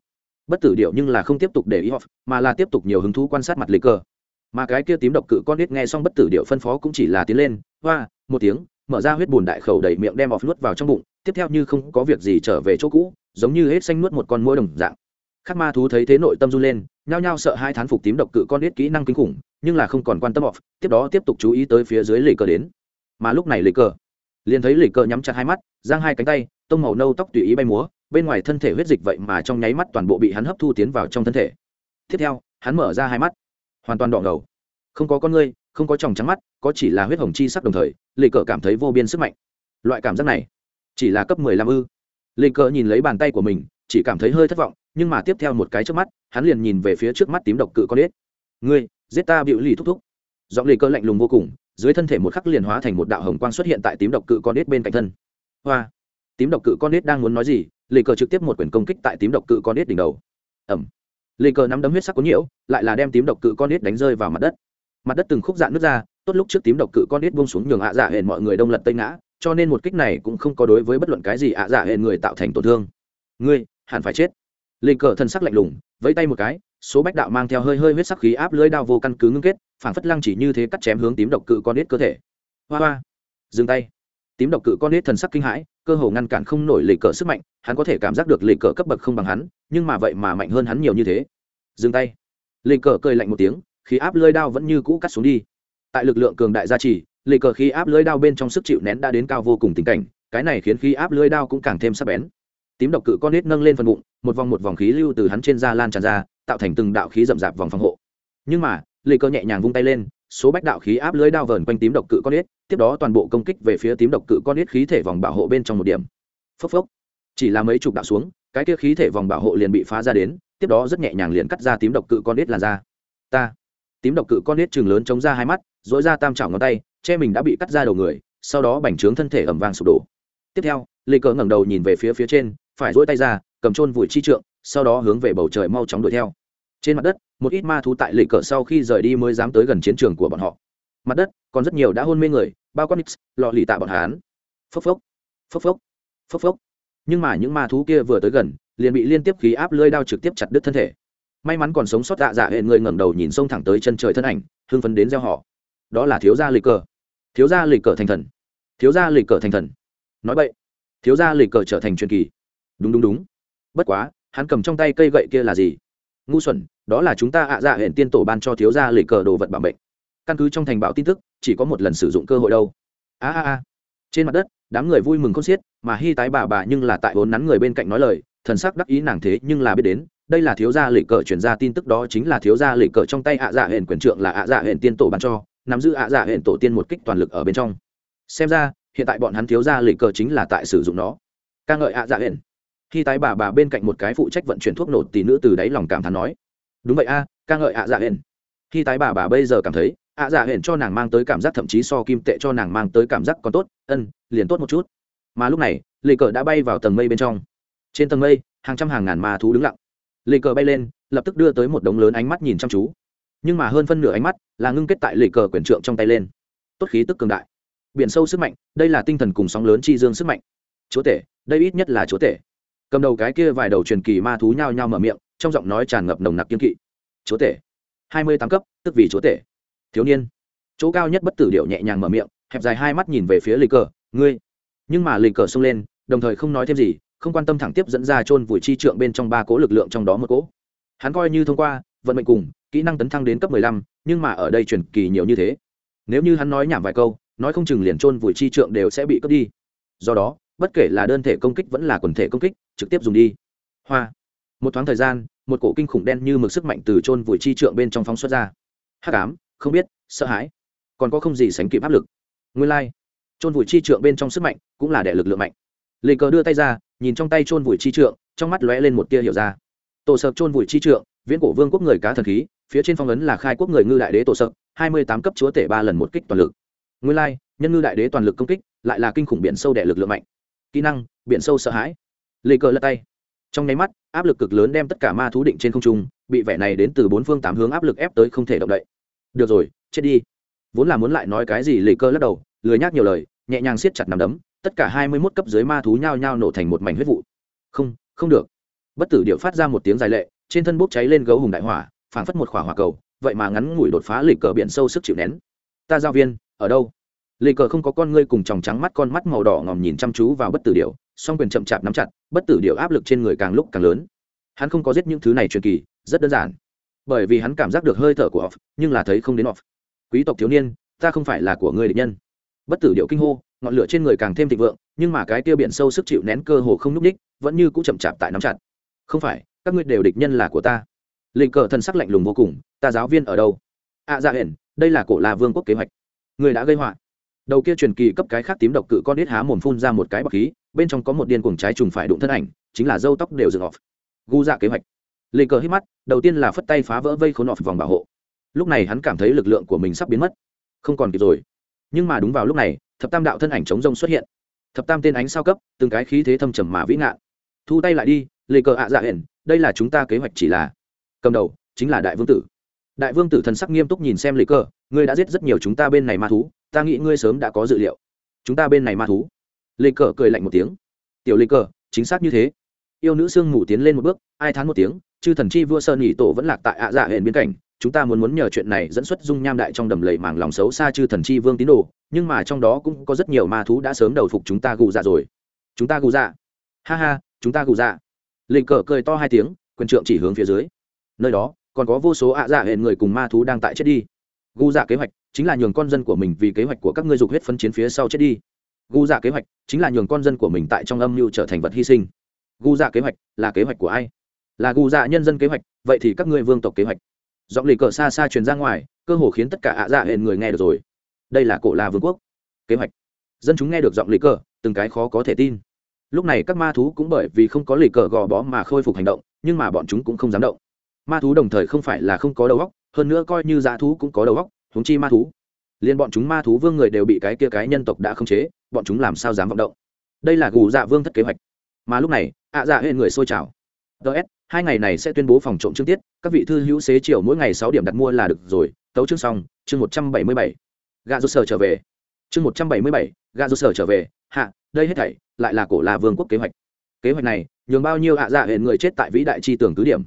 Bất tử điệu nhưng là không tiếp tục để ý off mà là tiếp tục nhiều hứng thú quan sát mặt lịch cơ. Mà cái kia tím độc cự con nít nghe xong bất tử điệu phân phó cũng chỉ là tiến lên, hoa, một tiếng, mở ra huyết bùn đại khẩu đầy miệng đem off nuốt vào trong bụng, tiếp theo như không có việc gì trở về chỗ cũ, giống như hết xanh nuốt một con mũi đồng dạng khắc ma thú thấy thế nội tâm run lên, nhao nhao sợ hai thán phục tím độc cự con biết kỹ năng kinh khủng, nhưng là không còn quan tâm off, tiếp đó tiếp tục chú ý tới phía dưới lì cờ đến. Mà lúc này lì cờ, liền thấy lì cờ nhắm chặt hai mắt, giang hai cánh tay, tông màu nâu tóc tùy ý bay múa, bên ngoài thân thể huyết dịch vậy mà trong nháy mắt toàn bộ bị hắn hấp thu tiến vào trong thân thể. Tiếp theo, hắn mở ra hai mắt, hoàn toàn đỏ ngầu. Không có con ngươi, không có tròng trắng mắt, có chỉ là huyết hồng chi sắc đồng thời, lì cờ cảm thấy vô biên sức mạnh. Loại cảm giác này, chỉ là cấp mười lăm ư. Lì cờ nhìn lấy bàn tay của mình chỉ cảm thấy hơi thất vọng, nhưng mà tiếp theo một cái trước mắt, hắn liền nhìn về phía trước mắt tím độc cự con ếch. Ngươi, giết ta bịu lì thúc thúc. Giọng lì cờ lạnh lùng vô cùng, dưới thân thể một khắc liền hóa thành một đạo hồng quang xuất hiện tại tím độc cự con ếch bên cạnh thân. Hoa. Tím độc cự con ếch đang muốn nói gì, lì cờ trực tiếp một quyền công kích tại tím độc cự con ếch đỉnh đầu. Ẩm lì cờ nắm đấm huyết sắc có nhiễu, lại là đem tím độc cự con ếch đánh rơi vào mặt đất. Mặt đất từng khúc dạn nước ra, tốt lúc trước tím độc cự con ếch buông xuống nhường ạ dạ hển mọi người đông lật tây ngã, cho nên một kích này cũng không có đối với bất luận cái gì ạ dạ hển người tạo thành tổn thương. Ngươi hẳn phải chết. Linh cờ thân sắc lạnh lùng, vẫy tay một cái, số bách đạo mang theo hơi hơi huyết sắc khí áp lưỡi đao vô căn cứ ngưng kết phản phất lăng chỉ như thế cắt chém hướng tím độc cự con nết cơ thể. Hoa hoa, dừng tay. Tím độc cự con nết thần sắc kinh hãi, cơ hồ ngăn cản không nổi lì cờ sức mạnh, hắn có thể cảm giác được lì cờ cấp bậc không bằng hắn, nhưng mà vậy mà mạnh hơn hắn nhiều như thế. Dừng tay. Lì cờ cười lạnh một tiếng, khí áp lưỡi đao vẫn như cũ cắt xuống đi. Tại lực lượng cường đại gia trì lì cờ khí áp lưỡi đao bên trong sức chịu nén đã đến cao vô cùng tình cảnh, cái này khiến khí áp lưỡi đao cũng càng thêm sắc bén tím độc cự con nết nâng lên phần bụng, một vòng một vòng khí lưu từ hắn trên da lan tràn ra, tạo thành từng đạo khí rậm rạp vòng phòng hộ. Nhưng mà lê cơ nhẹ nhàng vung tay lên, số bách đạo khí áp lưới đao vờn quanh tím độc cự con nết tiếp đó toàn bộ công kích về phía tím độc cự con nết khí thể vòng bảo hộ bên trong một điểm. Phốc phốc. Chỉ là mấy chục đạo xuống, cái kia khí thể vòng bảo hộ liền bị phá ra đến, tiếp đó rất nhẹ nhàng liền cắt ra tím độc cự con nết làn ra ta. Tím độc cự con nết chừng lớn chống ra hai mắt dỗi ra tam chảo ngón tay, che mình đã bị cắt ra đầu người, sau đó bành trướng thân thể ẩm vàng sụp đổ. Tiếp theo lê cờ ngẩng đầu nhìn về phía phía trên phải dỗi tay ra, cầm trôn vùi chi trượng, sau đó hướng về bầu trời mau chóng đuổi theo. Trên mặt đất, một ít ma thú tại lệ cờ sau khi rời đi mới dám tới gần chiến trường của bọn họ. Mặt đất, còn rất nhiều đã hôn mê người, bao quát nix, lọ lì tạ bọn hán phốc phốc phốc phốc phốc phốc. Nhưng mà những ma thú kia vừa tới gần, liền bị liên tiếp khí áp lơi đao trực tiếp chặt đứt thân thể. May mắn còn sống sót dạ dạ hệ người ngẩng đầu nhìn sông thẳng tới chân trời thân ảnh, hưng phấn đến gieo họ. Đó là thiếu gia lịch cờ. Thiếu gia lịch cờ thành thần. Thiếu gia lịch cờ thành thần. Nói vậy thiếu gia lịch cờ trở thành truyền kỳ đúng đúng đúng. Bất quá, hắn cầm trong tay cây gậy kia là gì? Ngu xuẩn, đó là chúng ta ạ dạ hệ tiên tổ ban cho thiếu gia lịch cờ đồ vật bảo mệnh. Căn cứ trong thành bảo tin tức, chỉ có một lần sử dụng cơ hội đâu. A a a. Trên mặt đất, đám người vui mừng khôn xiết, mà hy tái bà bà nhưng là tại vốn nắn người bên cạnh nói lời, thần sắc đắc ý nàng thế nhưng là biết đến, đây là thiếu gia lịch cờ chuyển ra tin tức đó chính là thiếu gia lịch cờ trong tay ạ dạ hển quyền trượng là ạ dạ hển tiên tổ ban cho, nắm giữ ạ dạ hển tổ tiên một kích toàn lực ở bên trong. Xem ra, hiện tại bọn hắn thiếu gia lịch cờ chính là tại sử dụng nó. Ca ngợi ạ dạ hển khi tái bà bà bên cạnh một cái phụ trách vận chuyển thuốc nổ tỷ nữ từ đáy lòng cảm thán nói, đúng vậy a, ca ngợi ạ dạ hển khi tái bà bà bây giờ cảm thấy, ạ dạ hển cho nàng mang tới cảm giác thậm chí so kim tệ cho nàng mang tới cảm giác còn tốt, ân, liền tốt một chút. Mà lúc này lì cờ đã bay vào tầng mây bên trong. Trên tầng mây, hàng trăm hàng ngàn ma thú đứng lặng. Lì cờ bay lên, lập tức đưa tới một đống lớn ánh mắt nhìn chăm chú. Nhưng mà hơn phân nửa ánh mắt là ngưng kết tại lì cờ quyển trượng trong tay lên. Tốt khí tức cường đại. Biển sâu sức mạnh, đây là tinh thần cùng sóng lớn chi dương sức mạnh. Chúa tể, đây ít nhất là chúa tể cầm đầu cái kia vài đầu truyền kỳ ma thú nhao nhao mở miệng, trong giọng nói tràn ngập nồng nặc kiên kỵ. Chúa tể, hai mươi tám cấp, tức vì chúa tể. Thiếu niên, chỗ cao nhất bất tử điệu nhẹ nhàng mở miệng, hẹp dài hai mắt nhìn về phía lì cờ, ngươi. Nhưng mà lì cờ xông lên, đồng thời không nói thêm gì, không quan tâm thẳng tiếp dẫn ra chôn vùi chi trượng bên trong ba cỗ lực lượng trong đó một cỗ hắn coi như thông qua, vận mệnh cùng, kỹ năng tấn thăng đến cấp mười lăm, nhưng mà ở đây truyền kỳ nhiều như thế. Nếu như hắn nói nhảm vài câu, nói không chừng liền chôn vùi chi trượng đều sẽ bị cướp đi. Do đó bất kể là đơn thể công kích vẫn là quần thể công kích, trực tiếp dùng đi. Hoa. Một thoáng thời gian, một cổ kinh khủng đen như mực sức mạnh từ chôn vùi chi trượng bên trong phóng xuất ra. Hắc ám, không biết, sợ hãi. Còn có không gì sánh kịp áp lực. Nguyên lai、like. chôn vùi chi trượng bên trong sức mạnh cũng là đệ lực lượng mạnh. Lê cờ đưa tay ra, nhìn trong tay chôn vùi chi trượng, trong mắt lóe lên một tia hiểu ra. Tổ sập chôn vùi chi trượng, viễn cổ vương quốc người cá thần khí, phía trên phong ấn là khai quốc người ngư đại đế tổ sập hai mươi tám cấp chúa tể ba lần một kích toàn lực. Nguyên lai, nhân ngư đại đế toàn lực công kích, lại là kinh khủng biển sâu đè lực lượng mạnh kỹ năng, biển sâu sợ hãi. Lê cờ lật tay. Trong nháy mắt, áp lực cực lớn đem tất cả ma thú định trên không trung, bị vẻ này đến từ bốn phương tám hướng áp lực ép tới không thể động đậy. Được rồi, chết đi. Vốn là muốn lại nói cái gì, lê cờ lắc đầu, lười nhác nhiều lời, nhẹ nhàng siết chặt nằm đấm, tất cả hai mươi mốt cấp dưới ma thú nhao nhao nổ thành một mảnh huyết vụ. Không không được. Bất tử điệu phát ra một tiếng dài lệ, trên thân bốc cháy lên gấu hùng đại hỏa, phảng phất một khỏa hỏa cầu, vậy mà ngắn ngủi đột phá lịch cờ biển sâu sức chịu nén. Ta giao viên, ở đâu? Lê cờ không có con ngươi cùng tròng trắng mắt con mắt màu đỏ ngòm nhìn chăm chú vào bất tử điệu song quyền chậm chạp nắm chặt bất tử điệu áp lực trên người càng lúc càng lớn. Hắn không có giết những thứ này truyền kỳ rất đơn giản. Bởi vì hắn cảm giác được hơi thở của off nhưng là thấy không đến off. Quý tộc thiếu niên ta không phải là của ngươi địch nhân. Bất tử điệu kinh hô ngọn lửa trên người càng thêm thịnh vượng nhưng mà cái tiêu biển sâu sức chịu nén cơ hồ không n ú c ních vẫn như cũng chậm chạp tại nắm chặt. Không phải các ngươi đều địch nhân là của ta. Lịch cờ thần sắc lạnh lùng vô cùng ta giáo viên ở đâu? Ạ à, dạ hển đây là cổ la vương quốc kế hoạch. Người đã gây họa đầu kia truyền kỳ cấp cái khác tím độc cự con đít há mồm phun ra một cái bọc khí, bên trong có một điên cuồng trái trùng phải đụng thân ảnh, chính là dâu tóc đều dựng off gu dạ kế hoạch. Lê cờ hít mắt, đầu tiên là phất tay phá vỡ vây khốn off vòng bảo hộ. Lúc này hắn cảm thấy lực lượng của mình sắp biến mất. Không còn kịp rồi. Nhưng mà đúng vào lúc này, thập tam đạo thân ảnh chống rông xuất hiện. Thập tam tên ánh sao cấp, từng cái khí thế thâm trầm mà vĩ ngạn. Thu tay lại đi, lê cờ ạ dạ hển đây là chúng ta kế hoạch chỉ là cầm đầu, chính là đại vương tử. Đại vương tử thần sắc nghiêm túc nhìn xem lê cờ ngươi đã giết rất nhiều chúng ta bên này ma thú ta nghĩ ngươi sớm đã có dự liệu. Chúng ta bên này ma thú. Lê cờ cười lạnh một tiếng. Tiểu lê cờ, chính xác như thế. Yêu nữ sương ngủ tiến lên một bước, ai thán một tiếng, chư thần chi vua sơn nhị tổ vẫn lạc tại ạ dạ hệ biên cảnh chúng ta muốn muốn nhờ chuyện này dẫn xuất dung nham đại trong đầm lầy màng lòng xấu xa chư thần chi vương tín đồ, nhưng mà trong đó cũng có rất nhiều ma thú đã sớm đầu phục chúng ta gù dạ rồi. Chúng ta gù dạ. Ha ha, chúng ta gù dạ. Lịch cờ cười to hai tiếng, quyền trượng chỉ hướng phía dưới. Nơi đó, còn có vô số ạ dạ hệ người cùng ma thú đang tại chết đi gu dạ kế hoạch chính là nhường con dân của mình vì kế hoạch của các ngươi dục huyết phân chiến phía sau chết đi. Gu dạ kế hoạch chính là nhường con dân của mình tại trong âm mưu trở thành vật hy sinh. Gu dạ kế hoạch là kế hoạch của ai? Là gu dạ nhân dân kế hoạch, vậy thì các ngươi vương tộc kế hoạch. Giọng lì cờ xa xa truyền ra ngoài, cơ hồ khiến tất cả ạ dạ hệ người nghe được rồi. Đây là cổ la vương quốc. Kế hoạch. Dân chúng nghe được giọng lì cờ, từng cái khó có thể tin. Lúc này các ma thú cũng bởi vì không có lì cờ gò bó mà khôi phục hành động, nhưng mà bọn chúng cũng không dám động. Ma thú đồng thời không phải là không có đầu óc hơn nữa coi như dã thú cũng có đầu óc húng chi ma thú. Liên bọn chúng ma thú vương người đều bị cái kia cái nhân tộc đã khống chế, bọn chúng làm sao dám vọng động? Đây là gù dạ vương thất kế hoạch. Mà lúc này, ạ dạ hệ người sôi trào. Ts hai ngày này sẽ tuyên bố phòng trộm chương tiết, các vị thư hữu xế chiều mỗi ngày sáu điểm đặt mua là được rồi, tấu chương xong, chương một trăm bảy mươi bảy. Gà rút sở trở về. Chương một trăm bảy mươi bảy gà rút sở trở về. Hạ, đây hết thảy lại là cổ là vương quốc kế hoạch. Kế hoạch này, nhường bao nhiêu ạ dạ hệ người chết tại vĩ đại chi tưởng cứ điểm.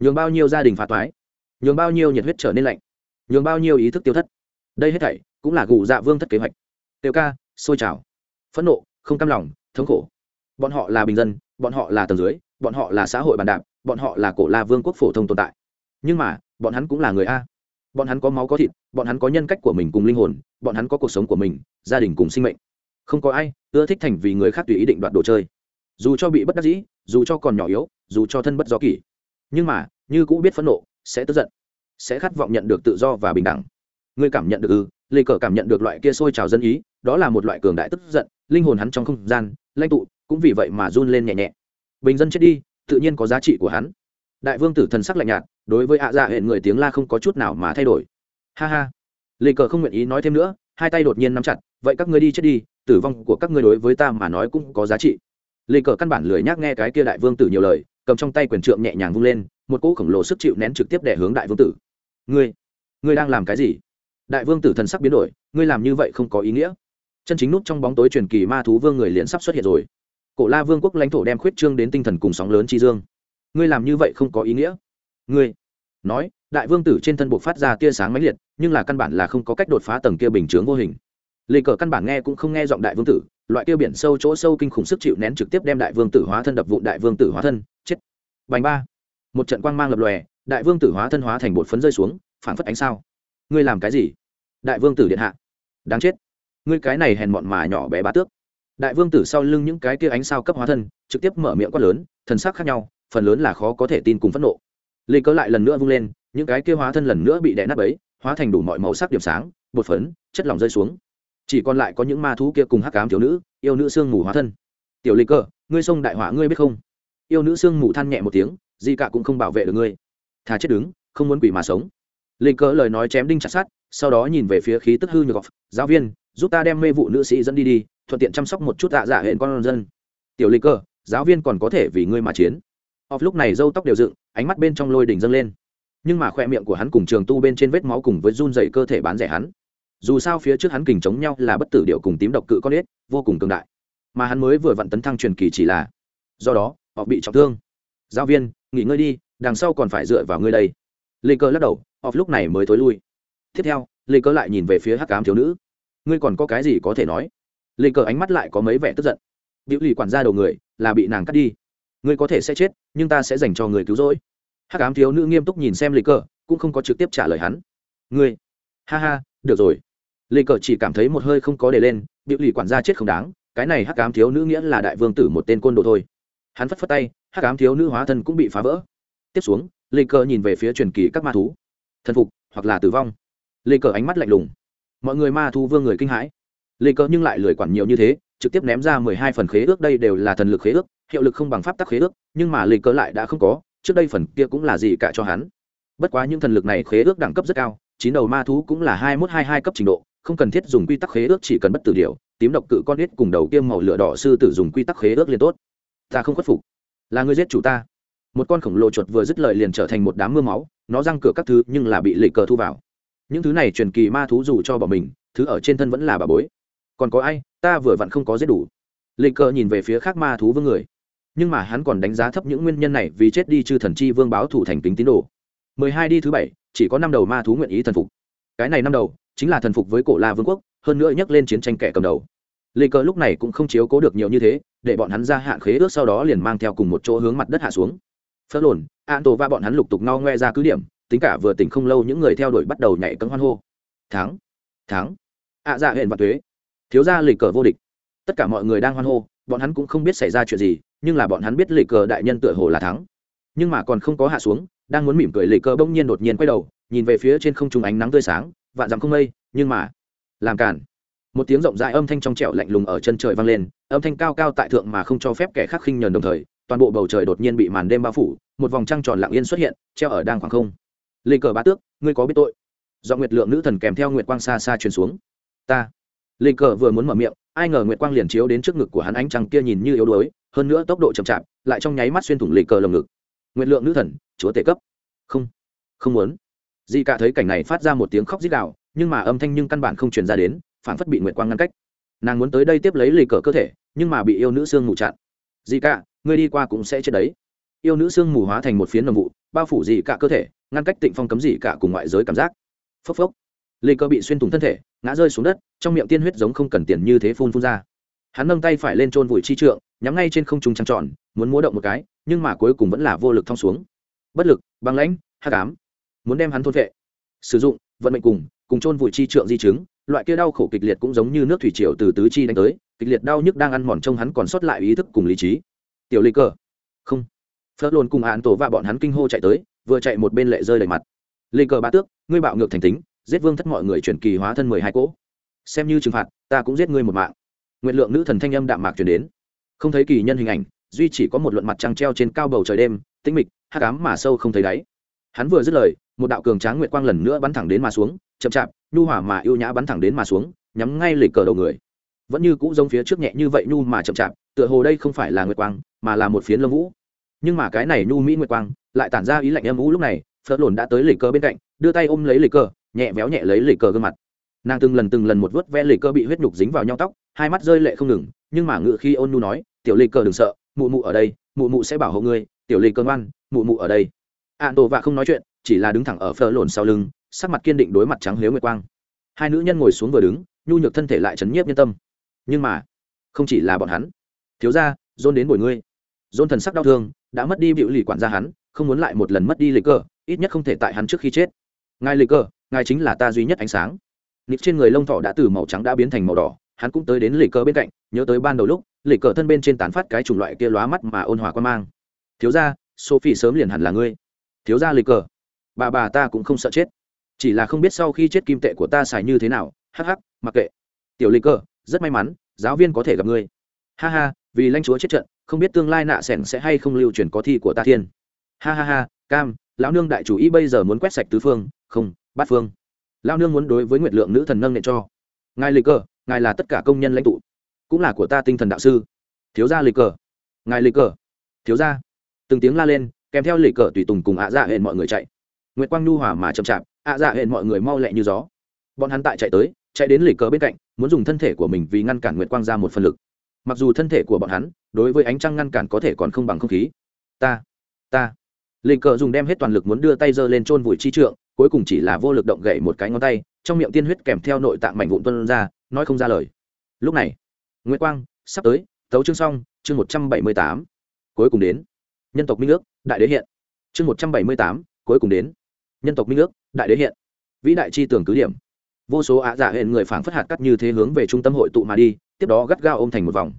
Nhường bao nhiêu gia đình phá toái nhường bao nhiêu nhiệt huyết trở nên lạnh, nhường bao nhiêu ý thức tiêu thất. Đây hết thảy cũng là gù dạ vương thất kế hoạch. Tiêu ca sôi trào. Phẫn nộ, không cam lòng, thống khổ. Bọn họ là bình dân, bọn họ là tầng dưới, bọn họ là xã hội bàn đạp, bọn họ là cổ la vương quốc phổ thông tồn tại. Nhưng mà, bọn hắn cũng là người a. Bọn hắn có máu có thịt, bọn hắn có nhân cách của mình cùng linh hồn, bọn hắn có cuộc sống của mình, gia đình cùng sinh mệnh. Không có ai ưa thích thành vì người khác tùy ý định đoạt đồ chơi. Dù cho bị bất đắc dĩ, dù cho còn nhỏ yếu, dù cho thân bất do kỷ. Nhưng mà, như cũng biết phẫn nộ sẽ tức giận, sẽ khát vọng nhận được tự do và bình đẳng. Ngươi cảm nhận được ư? Lê cờ cảm nhận được loại kia sôi trào dân ý, đó là một loại cường đại tức giận, linh hồn hắn trong không gian lanh tụ, cũng vì vậy mà run lên nhẹ nhẹ. Bình dân chết đi, tự nhiên có giá trị của hắn. Đại vương tử thần sắc lạnh nhạt, đối với ạ dạ hệ người tiếng la không có chút nào mà thay đổi. Ha ha. Lê cờ không nguyện ý nói thêm nữa, hai tay đột nhiên nắm chặt, vậy các ngươi đi chết đi, tử vong của các ngươi đối với ta mà nói cũng có giá trị. Lê cờ căn bản lười nhác nghe cái kia đại vương tử nhiều lời cầm trong tay quyền trượng nhẹ nhàng vung lên, một cỗ khổng lồ sức chịu nén trực tiếp để hướng đại vương tử. Ngươi ngươi đang làm cái gì? Đại vương tử thần sắc biến đổi, ngươi làm như vậy không có ý nghĩa. Chân chính nút trong bóng tối truyền kỳ ma thú vương người liền sắp xuất hiện rồi. Cổ la vương quốc lãnh thổ đem khuyết trương đến tinh thần cùng sóng lớn chi dương. Ngươi làm như vậy không có ý nghĩa. Ngươi? Nói, đại vương tử trên thân buộc phát ra tia sáng mãnh liệt, nhưng là căn bản là không có cách đột phá tầng kia bình chướng vô hình. Lê cờ căn bản nghe cũng không nghe giọng đại vương tử, loại kia biển sâu chỗ sâu kinh khủng sức chịu nén trực tiếp đem đại vương tử hóa thân đập vụ đại vương tử hóa thân bành ba. Một trận quang mang lập lòe đại vương tử hóa thân hóa thành bột phấn rơi xuống phản phất ánh sao. Ngươi làm cái gì? Đại vương tử điện hạ. Đáng chết. Ngươi cái này hèn mọn mà nhỏ bé bá tước. Đại vương tử sau lưng những cái kia ánh sao cấp hóa thân trực tiếp mở miệng quát lớn thần sắc khác nhau phần lớn là khó có thể tin cùng phẫn nộ. Lê cớ lại lần nữa vung lên những cái kia hóa thân lần nữa bị đè nát bấy, hóa thành đủ mọi màu sắc điểm sáng bột phấn chất lỏng rơi xuống. Chỉ còn lại có những ma thú kia cùng hắc ám thiếu nữ yêu nữ xương mù hóa thân. Tiểu lê cơ ngươi sông đại hỏa ngươi biết không? Yêu nữ sương mù than nhẹ một tiếng gì cả cũng không bảo vệ được ngươi. Thà chết đứng, không muốn quỷ mà sống. Lịch cỡ lời nói chém đinh chặt sát sau đó nhìn về phía khí tức hư nhược giáo viên, giúp ta đem mê vụ nữ sĩ dẫn đi đi, thuận tiện chăm sóc một chút tạ dạ hệ con dân. Tiểu lịch cỡ giáo viên còn có thể vì ngươi mà chiến. Off lúc này râu tóc đều dựng, ánh mắt bên trong lôi đỉnh dâng lên. Nhưng mà khoe miệng của hắn cùng trường tu bên trên vết máu cùng với run dày cơ thể bán rẻ hắn. Dù sao phía trước hắn kình chống nhau là bất tử điệu cùng tím độc cự con ếch, vô cùng cường đại. Mà hắn mới vừa vặn tấn thăng truyền kỳ chỉ là. Do đó họ bị trọng thương. Giáo viên, nghỉ ngơi đi, đằng sau còn phải dựa vào ngươi đây. Lê cơ lắc đầu, họ lúc này mới thối lui. Tiếp theo, lê cơ lại nhìn về phía hắc cám thiếu nữ. Ngươi còn có cái gì có thể nói? Lê cơ ánh mắt lại có mấy vẻ tức giận. Biểu lì quản gia đầu người, là bị nàng cắt đi. Ngươi có thể sẽ chết, nhưng ta sẽ dành cho người cứu rỗi. Hắc ám thiếu nữ nghiêm túc nhìn xem lê cơ, cũng không có trực tiếp trả lời hắn. Ngươi, ha ha, được rồi. Lê cờ chỉ cảm thấy một hơi không có để lên, biểu lì quản gia chết không đáng, cái này hắc ám thiếu nữ nghĩa là đại vương tử một tên côn đồ thôi hắn phất phất tay, hắc ám thiếu nữ hóa thân cũng bị phá vỡ. Tiếp xuống, lê cờ nhìn về phía truyền kỳ các ma thú. Thần phục, hoặc là tử vong. Lê cờ ánh mắt lạnh lùng. Mọi người ma thú vương người kinh hãi. Lê cờ nhưng lại lười quản nhiều như thế, trực tiếp ném ra mười hai phần khế ước, đây đều là thần lực khế ước, hiệu lực không bằng pháp tắc khế ước, nhưng mà lê cờ lại đã không có, trước đây phần kia cũng là gì cả cho hắn. Bất quá những thần lực này khế ước đẳng cấp rất cao, chín đầu ma thú cũng là hai mốt hai hai cấp trình độ, không cần thiết dùng quy tắc khế ước, chỉ cần bất tử điều tím độc cự con ít cùng đầu kiêm màu lửa đỏ sư tử dùng quy tắc khế ước liền tốt ta không khuất phục. Là người giết chủ ta. Một con khổng lồ chuột vừa dứt lời liền trở thành một đám mưa máu, nó răng cửa các thứ nhưng là bị lệ cờ thu vào. Những thứ này truyền kỳ ma thú dù cho bỏ mình, thứ ở trên thân vẫn là bà bối. Còn có ai? Ta vừa vặn không có giết đủ. Lệ cờ nhìn về phía khác ma thú vương người. Nhưng mà hắn còn đánh giá thấp những nguyên nhân này vì chết đi chư thần chi vương báo thủ thành kính tín đồ. Mười hai đi thứ bảy, chỉ có năm đầu ma thú nguyện ý thần phục. Cái này năm đầu, chính là thần phục với cổ la vương quốc, hơn nữa nhắc lên chiến tranh kẻ cầm đầu. Lê cờ lúc này cũng không chiếu cố được nhiều như thế để bọn hắn ra hạn khế ước sau đó liền mang theo cùng một chỗ hướng mặt đất hạ xuống. Phớt lồn an tổ và bọn hắn lục tục no ngoe ra cứ điểm tính cả vừa tỉnh không lâu những người theo đuổi bắt đầu nhảy cấm hoan hô. Thắng thắng. Ạ à, dạ hẹn và thuế. Thiếu ra lì cờ vô địch. Tất cả mọi người đang hoan hô bọn hắn cũng không biết xảy ra chuyện gì nhưng là bọn hắn biết lì cờ đại nhân tựa hồ là thắng. Nhưng mà còn không có hạ xuống đang muốn mỉm cười lì cờ bỗng nhiên đột nhiên quay đầu nhìn về phía trên không trung ánh nắng tươi sáng vạn dặm không mây nhưng mà làm cản một tiếng rộng rãi âm thanh trong trẻo lạnh lùng ở chân trời vang lên, âm thanh cao cao tại thượng mà không cho phép kẻ khác khinh nhờn đồng thời, toàn bộ bầu trời đột nhiên bị màn đêm bao phủ, một vòng trăng tròn lặng yên xuất hiện, treo ở đang khoảng không. Lê cờ bá tước, ngươi có biết tội? Do nguyệt lượng nữ thần kèm theo nguyệt quang xa xa truyền xuống. Ta. Lê cờ vừa muốn mở miệng, ai ngờ nguyệt quang liền chiếu đến trước ngực của hắn ánh trăng kia nhìn như yếu đuối, hơn nữa tốc độ chậm chạp, lại trong nháy mắt xuyên thủng lê cờ lồng ngực. Nguyệt lượng nữ thần, chúa tể cấp. Không. Không muốn. Di cả thấy cảnh này phát ra một tiếng khóc rít đạo nhưng mà âm thanh nhưng căn bản không truyền ra đến phản phất bị nguyệt quang ngăn cách. Nàng muốn tới đây tiếp lấy lì cờ cơ thể, nhưng mà bị yêu nữ sương mù chặn. Dị cả, ngươi đi qua cũng sẽ chết đấy. Yêu nữ sương mù hóa thành một phiến nồng vụ, bao phủ dị cả cơ thể, ngăn cách tịnh phong cấm dị cả cùng ngoại giới cảm giác. Phốc phốc. Lì cờ bị xuyên thủng thân thể, ngã rơi xuống đất, trong miệng tiên huyết giống không cần tiền như thế phun phun ra. Hắn nâng tay phải lên trôn vùi chi trượng, nhắm ngay trên không trung trăng tròn, muốn múa động một cái, nhưng mà cuối cùng vẫn là vô lực thong xuống. Bất lực, băng lãnh hát cám muốn đem hắn thôn vệ. Sử dụng, vận mệnh cùng cùng chôn vùi chi trượng di chứng loại kia đau khổ kịch liệt cũng giống như nước thủy triều từ tứ chi đánh tới, kịch liệt đau nhức đang ăn mòn trông hắn còn sót lại ý thức cùng lý trí. Tiểu lý cờ. Không. Phớt lồn cùng án tổ và bọn hắn kinh hô chạy tới, vừa chạy một bên lệ rơi đầy mặt. Lê cờ ba tước, ngươi bạo ngược thành tính, giết vương thất mọi người chuyển kỳ hóa thân mười hai cỗ. Xem như trừng phạt, ta cũng giết ngươi một mạng. Nguyện lượng nữ thần thanh âm đạm mạc chuyển đến. Không thấy kỳ nhân hình ảnh, duy chỉ có một luận mặt trăng treo trên cao bầu trời đêm, tĩnh mịch, hắc ám mà sâu không thấy đáy. Hắn vừa dứt lời, một đạo cường tráng nguyệt quang lần nữa bắn thẳng đến mà xuống, chậm chạp nhu hỏa mà yêu nhã bắn thẳng đến mà xuống, nhắm ngay lịch cờ đầu người. Vẫn như cũ giống phía trước nhẹ như vậy nhu mà chậm chạp, tựa hồ đây không phải là nguyệt quang, mà là một phiến Lâm vũ. Nhưng mà cái này nhu mỹ nguyệt quang, lại tản ra ý lạnh âm vũ lúc này phớt lồn đã tới lịch cờ bên cạnh, đưa tay ôm lấy lịch cờ, nhẹ véo nhẹ lấy lịch cờ gương mặt. Nàng từng lần từng lần một vớt ve lịch cờ bị huyết nhục dính vào nhau tóc, hai mắt rơi lệ không ngừng, nhưng mà ngự khi ôn nu nói, tiểu lịch cờ đừng sợ, mụ mụ ở đây, mụ mụ sẽ bảo hộ ngươi, tiểu lịch cờ ngoan, mụ mụ ở đây. Ạn tổ vạ không nói chuyện, chỉ là đứng thẳng ở phở lồn sau lưng sắc mặt kiên định đối mặt trắng liếu nguyệt quang. Hai nữ nhân ngồi xuống vừa đứng, nhu nhược thân thể lại chấn nhiếp nhân tâm. Nhưng mà, không chỉ là bọn hắn. Thiếu ra dôn đến bồi ngươi. Dôn thần sắc đau thương, đã mất đi biểu lì quản gia hắn, không muốn lại một lần mất đi lịch cơ, ít nhất không thể tại hắn trước khi chết. Ngài lịch cơ, ngài chính là ta duy nhất ánh sáng. Nịp trên người lông thỏ đã từ màu trắng đã biến thành màu đỏ, hắn cũng tới đến lịch cơ bên cạnh, nhớ tới ban đầu lúc, lịch cờ thân bên trên tán phát cái chủng loại kia lóa mắt mà ôn hòa quan mang. Thiếu ra sophie sớm liền hẳn là ngươi. Thiếu ra lịch cờ bà bà ta cũng không sợ chết chỉ là không biết sau khi chết kim tệ của ta xài như thế nào, hắc hắc, mặc kệ. Tiểu lịch cờ rất may mắn, giáo viên có thể gặp ngươi. Ha ha, vì lãnh chúa chết trận, không biết tương lai nạ sẻn sẽ hay không lưu truyền có thi của ta thiên. Ha ha ha, cam, lão nương đại chủ ý bây giờ muốn quét sạch tứ phương, không, bát phương. Lão nương muốn đối với nguyệt lượng nữ thần nâng nệ cho. Ngài lịch cờ ngài là tất cả công nhân lãnh tụ, cũng là của ta tinh thần đạo sư. Thiếu gia lịch cờ ngài lịch cờ thiếu gia. Từng tiếng la lên, kèm theo lịch cờ tùy tùng cùng ạ dạ hẹn mọi người chạy. Nguyệt quang nhu hòa mà chậm chạp ạ dạ hẹn mọi người mau lẹ như gió. Bọn hắn tại chạy tới, chạy đến lì cờ bên cạnh, muốn dùng thân thể của mình vì ngăn cản nguyệt quang ra một phần lực. Mặc dù thân thể của bọn hắn, đối với ánh trăng ngăn cản có thể còn không bằng không khí. Ta ta. Lì cờ dùng đem hết toàn lực muốn đưa tay giơ lên chôn vùi chi trượng, cuối cùng chỉ là vô lực động gậy một cái ngón tay, trong miệng tiên huyết kèm theo nội tạng mảnh vụn tuân ra, nói không ra lời. Lúc này nguyễn quang sắp tới, tấu chương xong, chương một trăm bảy mươi tám. Cuối cùng đến. Nhân tộc minh ước, đại đế hiện. Chương một trăm bảy mươi tám, cuối cùng đến nhân tộc minh ước, đại đế hiện. Vĩ đại chi tưởng cứ điểm. Vô số ạ giả hẹn người phảng phất hạt cắt như thế hướng về trung tâm hội tụ mà đi, tiếp đó gắt gao ôm thành một vòng.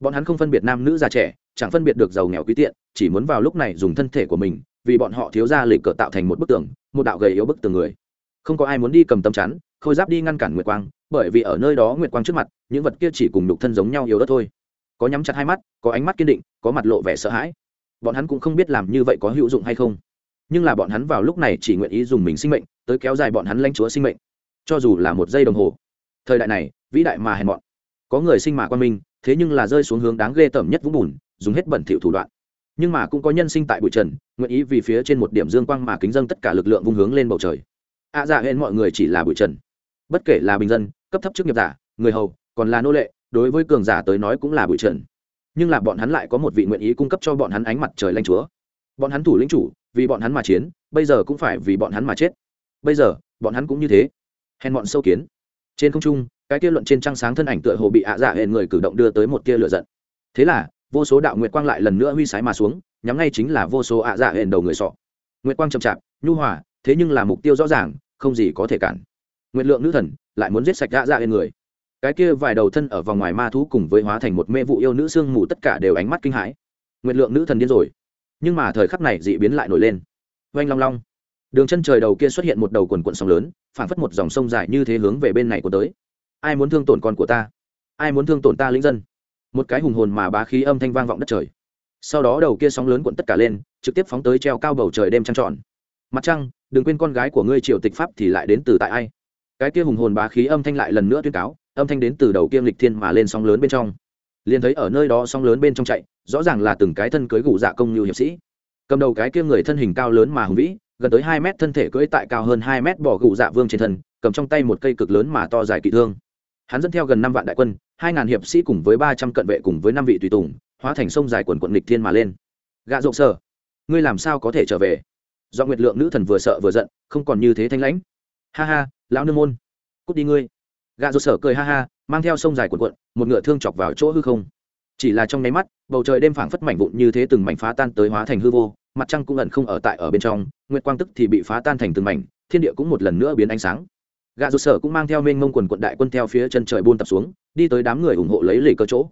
Bọn hắn không phân biệt nam nữ già trẻ, chẳng phân biệt được giàu nghèo quý tiện, chỉ muốn vào lúc này dùng thân thể của mình, vì bọn họ thiếu ra lịch cờ tạo thành một bức tường, một đạo gầy yếu bức tường người. Không có ai muốn đi cầm tâm chắn, khôi giáp đi ngăn cản nguyệt quang, bởi vì ở nơi đó nguyệt quang trước mặt, những vật kia chỉ cùng nhục thân giống nhau yếu đất thôi. Có nhắm chặt hai mắt, có ánh mắt kiên định, có mặt lộ vẻ sợ hãi. Bọn hắn cũng không biết làm như vậy có hữu dụng hay không nhưng là bọn hắn vào lúc này chỉ nguyện ý dùng mình sinh mệnh tới kéo dài bọn hắn lãnh chúa sinh mệnh cho dù là một giây đồng hồ. Thời đại này vĩ đại mà hèn mọn. Có người sinh mà quan minh thế nhưng là rơi xuống hướng đáng ghê tởm nhất vũng bùn dùng hết bẩn thỉu thủ đoạn. Nhưng mà cũng có nhân sinh tại bụi trần nguyện ý vì phía trên một điểm dương quang mà kính dâng tất cả lực lượng vung hướng lên bầu trời. Ạ à, dạ hẹn mọi người chỉ là bụi trần. Bất kể là bình dân cấp thấp chức nghiệp giả người hầu còn là nô lệ đối với cường giả tới nói cũng là bụi trần. Nhưng là bọn hắn lại có một vị nguyện ý cung cấp cho bọn hắn ánh mặt trời lanh chúa bọn hắn thủ lĩnh chủ, vì bọn hắn mà chiến, bây giờ cũng phải vì bọn hắn mà chết. Bây giờ, bọn hắn cũng như thế. Hèn bọn sâu kiến. Trên không trung, cái kia luận trên trăng sáng thân ảnh tựa hồ bị ạ dạ hệ người cử động đưa tới một tia lửa giận. Thế là, vô số đạo nguyệt quang lại lần nữa huy sái mà xuống, nhắm ngay chính là vô số ạ dạ hệ đầu người sọ. Nguyệt quang chậm chạp, nhu hòa, thế nhưng là mục tiêu rõ ràng, không gì có thể cản. Nguyệt lượng nữ thần, lại muốn giết sạch ạ dạ hệ người. Cái kia vài đầu thân ở vòng ngoài ma thú cùng với hóa thành một mê vụ yêu nữ sương mù tất cả đều ánh mắt kinh hãi. Nguyệt lượng nữ thần điên rồi nhưng mà thời khắc này dị biến lại nổi lên. Oanh long long. Đường chân trời đầu kia xuất hiện một đầu quần quận sóng lớn, phảng phất một dòng sông dài như thế hướng về bên này của tới. Ai muốn thương tổn con của ta? Ai muốn thương tổn ta lính dân? Một cái hùng hồn mà bá khí âm thanh vang vọng đất trời. Sau đó đầu kia sóng lớn cuộn tất cả lên, trực tiếp phóng tới treo cao bầu trời đêm trăng tròn. Mặt trăng, đừng quên con gái của ngươi triều tịch pháp thì lại đến từ tại ai? Cái kia hùng hồn bá khí âm thanh lại lần nữa tuyên cáo, âm thanh đến từ đầu kiêm lịch thiên mà lên sóng lớn bên trong liền thấy ở nơi đó sóng lớn bên trong chạy, rõ ràng là từng cái thân cưới gù dạ công như hiệp sĩ. Cầm đầu cái kia người thân hình cao lớn mà hùng vĩ, gần tới hai mét thân thể cưỡi tại cao hơn hai mét bỏ gù dạ vương trên thân, cầm trong tay một cây cực lớn mà to dài kỵ thương. Hắn dẫn theo gần năm vạn đại quân, hai ngàn hiệp sĩ cùng với ba trăm cận vệ cùng với năm vị tùy tùng, hóa thành sông dài quần quận nghịch thiên mà lên. Gạ rộng sở ngươi làm sao có thể trở về? Do nguyệt lượng nữ thần vừa sợ vừa giận, không còn như thế thanh lãnh. Ha ha, lão nương môn, cút đi ngươi. Gà rộng sở cười ha ha mang theo sông dài cuộn cuộn, một ngựa thương chọc vào chỗ hư không. Chỉ là trong nháy mắt bầu trời đêm phảng phất mảnh vụn như thế từng mảnh phá tan tới hóa thành hư vô mặt trăng cũng ẩn không ở tại ở bên trong nguyệt quang tức thì bị phá tan thành từng mảnh thiên địa cũng một lần nữa biến ánh sáng. Gà rụt sở cũng mang theo mênh mông quần quận đại quân theo phía chân trời buôn tập xuống đi tới đám người ủng hộ lấy lì cơ chỗ.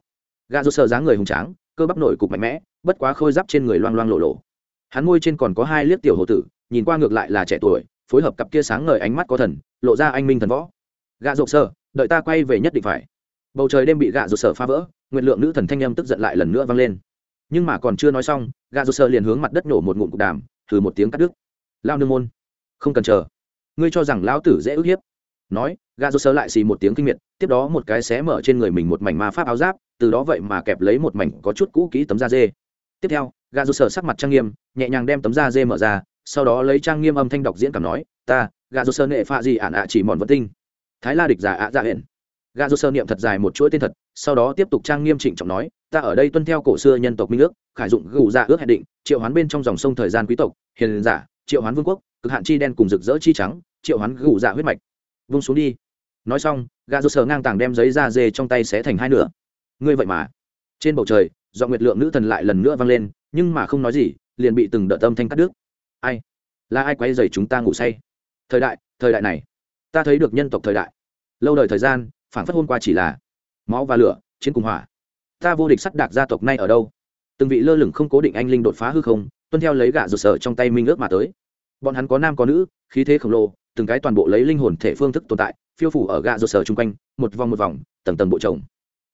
Gà rụt sở dáng người hùng tráng cơ bắp nổi cục mạnh mẽ bất quá khôi giáp trên người loang loang lộ lộ. Hắn môi trên còn có hai liếc tiểu hồ tử nhìn qua ngược lại là trẻ tuổi phối hợp cặp kia sáng ngời ánh mắt có thần lộ ra anh minh thần võ. Gà rụt sở đợi ta quay về nhất định phải. Bầu trời đêm bị gạ rụt sở phá vỡ nguyện lượng nữ thần thanh âm tức giận lại lần nữa vang lên. Nhưng mà còn chưa nói xong, gạ rụt sở liền hướng mặt đất nổ một ngụm cục đàm, thử một tiếng cắt đứt. Lao nương môn, không cần chờ. Ngươi cho rằng lão tử dễ ức hiếp. Nói gà rô sơ lại xì một tiếng kinh miệt, tiếp đó một cái xé mở trên người mình một mảnh ma pháp áo giáp, từ đó vậy mà kẹp lấy một mảnh có chút cũ kỹ tấm da dê. Tiếp theo gà rô sơ sắc mặt trang nghiêm, nhẹ nhàng đem tấm da dê mở ra, sau đó lấy trang nghiêm âm thanh đọc diễn cảm nói, ta gà rô sơ nệ pha gì ản ạ chỉ mòn vật tinh thái la địch giả ạ dạ hển gà dô sơ niệm thật dài một chuỗi tên thật, sau đó tiếp tục trang nghiêm trịnh trọng nói, ta ở đây tuân theo cổ xưa nhân tộc minh ước, khải dụng gù dạ ước hẹn định, triệu hoán bên trong dòng sông thời gian quý tộc, hiền giả, triệu hoán vương quốc, cực hạn chi đen cùng rực rỡ chi trắng, triệu hoán gù dạ huyết mạch. Vung xuống đi. Nói xong gà dô sơ ngang tàng đem giấy da dê trong tay xé thành hai nửa. Ngươi vậy mà. Trên bầu trời, do nguyệt lượng nữ thần lại lần nữa vang lên, nhưng mà không nói gì, liền bị từng đợt tâm thanh cắt đứt. Ai? Là ai quay dày chúng ta ngủ say? Thời đại thời đại này ta thấy được nhân tộc thời đại. Lâu đời thời gian phản phất hôm qua chỉ là máu và lửa, chiến cùng hỏa. Ta vô địch sắt đạc gia tộc nay ở đâu? Từng vị lơ lửng không cố định anh linh đột phá hư không, tuân theo lấy gạ rụt sở trong tay minh ước mà tới. Bọn hắn có nam có nữ, khí thế khổng lồ, từng cái toàn bộ lấy linh hồn thể phương thức tồn tại, phiêu phủ ở gạ rụt sở chung quanh, một vòng một vòng, tầng tầng bộ chồng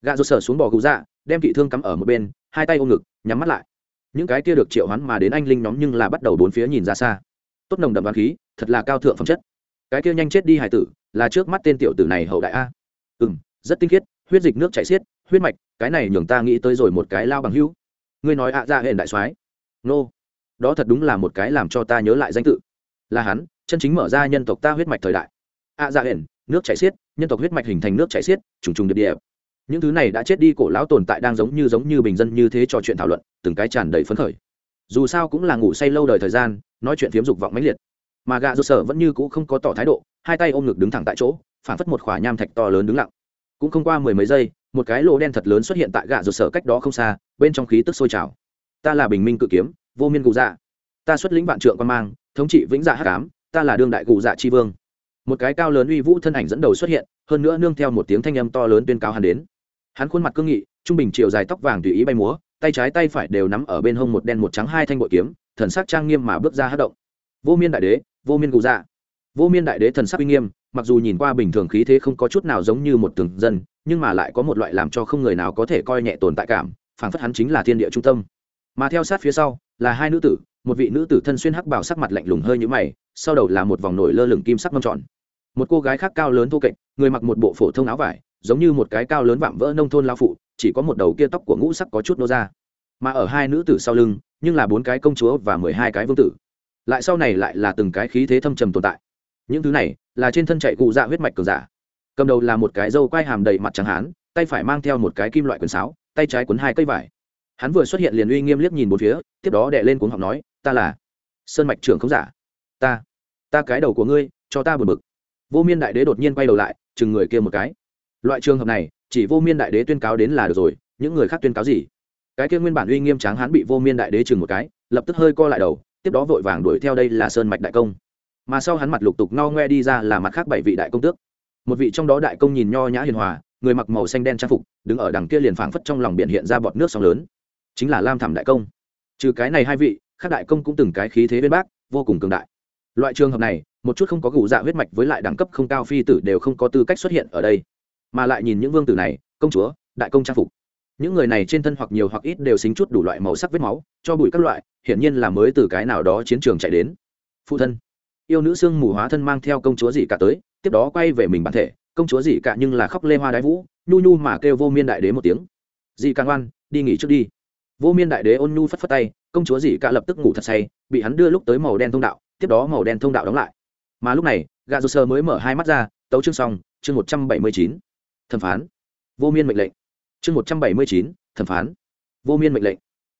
gạ rụt sở xuống bò gù dạ đem kỵ thương cắm ở một bên, hai tay ôm ngực, nhắm mắt lại. Những cái kia được triệu hoán mà đến anh linh nhóm nhưng là bắt đầu bốn phía nhìn ra xa. Tốt nồng đậm đoán khí, thật là cao thượng phẩm chất cái kia nhanh chết đi hải tử là trước mắt tên tiểu tử này hậu đại a. Ừ m rất tinh khiết huyết dịch nước chảy xiết huyết mạch cái này nhường ta nghĩ tới rồi một cái lao bằng hữu. Ngươi nói ạ à ra hệ đại soái. Nô. Đó thật đúng là một cái làm cho ta nhớ lại danh tự. Là hắn chân chính mở ra nhân tộc ta huyết mạch thời đại. Ạ à, dạ hển nước chảy xiết nhân tộc huyết mạch hình thành nước chảy xiết trùng trùng điệp điệp. Những thứ này đã chết đi cổ lão tồn tại đang giống như giống như bình dân như thế trò chuyện thảo luận từng cái tràn đầy phấn khởi. Dù sao cũng là ngủ say lâu đời thời gian nói chuyện phiếm dục vọng mãnh liệt mà gạ rụt sở vẫn như cũ không có tỏ thái độ, hai tay ôm ngực đứng thẳng tại chỗ, phản phất một khỏa nham thạch to lớn đứng lặng. Cũng không qua mười mấy giây, một cái lỗ đen thật lớn xuất hiện tại gạ rụt sở cách đó không xa, bên trong khí tức sôi trào. Ta là bình minh cự kiếm, vô miên cụ dạ. Ta xuất lĩnh vạn trượng quan mang, thống trị vĩnh dạ hắc ám, ta là đương đại cụ dạ chi vương. Một cái cao lớn uy vũ thân ảnh dẫn đầu xuất hiện, hơn nữa nương theo một tiếng thanh âm to lớn tuyên cáo hắn đến. Hắn khuôn mặt cương nghị, trung bình chiều dài tóc vàng tùy ý bay múa, tay trái tay phải đều nắm ở bên hông một đen một trắng hai thanh bội kiếm, thần sắc trang nghiêm mà bước ra hát động. Vô miên đại đế vô miên cụ dạ. Vô miên đại đế thần sắc uy nghiêm, mặc dù nhìn qua bình thường khí thế không có chút nào giống như một thường dân, nhưng mà lại có một loại làm cho không người nào có thể coi nhẹ tồn tại cảm, phảng phất hắn chính là thiên địa trung tâm. Mà theo sát phía sau, là hai nữ tử, một vị nữ tử thân xuyên hắc bảo sắc mặt lạnh lùng hơi như mày, sau đầu là một vòng nổi lơ lửng kim sắc mâm tròn. Một cô gái khác cao lớn thô kệch, người mặc một bộ phổ thông áo vải, giống như một cái cao lớn vạm vỡ nông thôn lao phụ, chỉ có một đầu kia tóc của ngũ sắc có chút nô ra. Mà ở hai nữ tử sau lưng, nhưng là bốn cái công chúa và mười hai cái vương tử lại sau này lại là từng cái khí thế thâm trầm tồn tại. Những thứ này là trên thân chạy cụ dạ huyết mạch cường giả. Cầm đầu là một cái dâu quai hàm đầy mặt trắng hán, tay phải mang theo một cái kim loại quần sáo, tay trái quấn hai cây vải. Hắn vừa xuất hiện liền uy nghiêm liếc nhìn một phía, tiếp đó đệ lên cuống học nói, ta là sơn mạch trưởng không giả. Ta ta cái đầu của ngươi, cho ta buồn bực. Vô miên đại đế đột nhiên quay đầu lại, chừng người kia một cái. Loại trường hợp này, chỉ vô miên đại đế tuyên cáo đến là được rồi, những người khác tuyên cáo gì? Cái kia nguyên bản uy nghiêm tráng hắn bị vô miên đại đế chừng một cái, lập tức hơi co lại đầu tiếp đó vội vàng đuổi theo đây là sơn mạch đại công. Mà sau hắn mặt lục tục ngao ngoe đi ra là mặt khác bảy vị đại công tước. Một vị trong đó đại công nhìn nho nhã hiền hòa, người mặc màu xanh đen trang phục, đứng ở đằng kia liền phảng phất trong lòng biển hiện ra bọt nước sóng lớn. Chính là lam thảm đại công. Trừ cái này hai vị, khác đại công cũng từng cái khí thế bên bác, vô cùng cường đại. Loại trường hợp này, một chút không có gù dạ huyết mạch với lại đẳng cấp không cao phi tử đều không có tư cách xuất hiện ở đây. Mà lại nhìn những vương tử này, công chúa, đại công trang phục những người này trên thân hoặc nhiều hoặc ít đều xính chút đủ loại màu sắc vết máu, cho bụi các loại, hiển nhiên là mới từ cái nào đó chiến trường chạy đến. Phụ thân. Yêu nữ xương mù hóa thân mang theo công chúa dị cả tới, tiếp đó quay về mình bản thể, công chúa dị cả nhưng là khóc lê hoa đái vũ, nhu nhu mà kêu vô miên đại đế một tiếng. Dị càng ngoan, đi nghỉ trước đi. Vô miên đại đế ôn nhu phất phất tay, công chúa dị cả lập tức ngủ thật say, bị hắn đưa lúc tới màu đen thông đạo, tiếp đó màu đen thông đạo đóng lại. Mà lúc này gà dô sơ mới mở hai mắt ra, tấu chương xong, chương một trăm bảy mươi chín. Thẩm phán. Vô miên mệnh lệnh chương một trăm bảy mươi chín thẩm phán. Vô miên mệnh lệnh.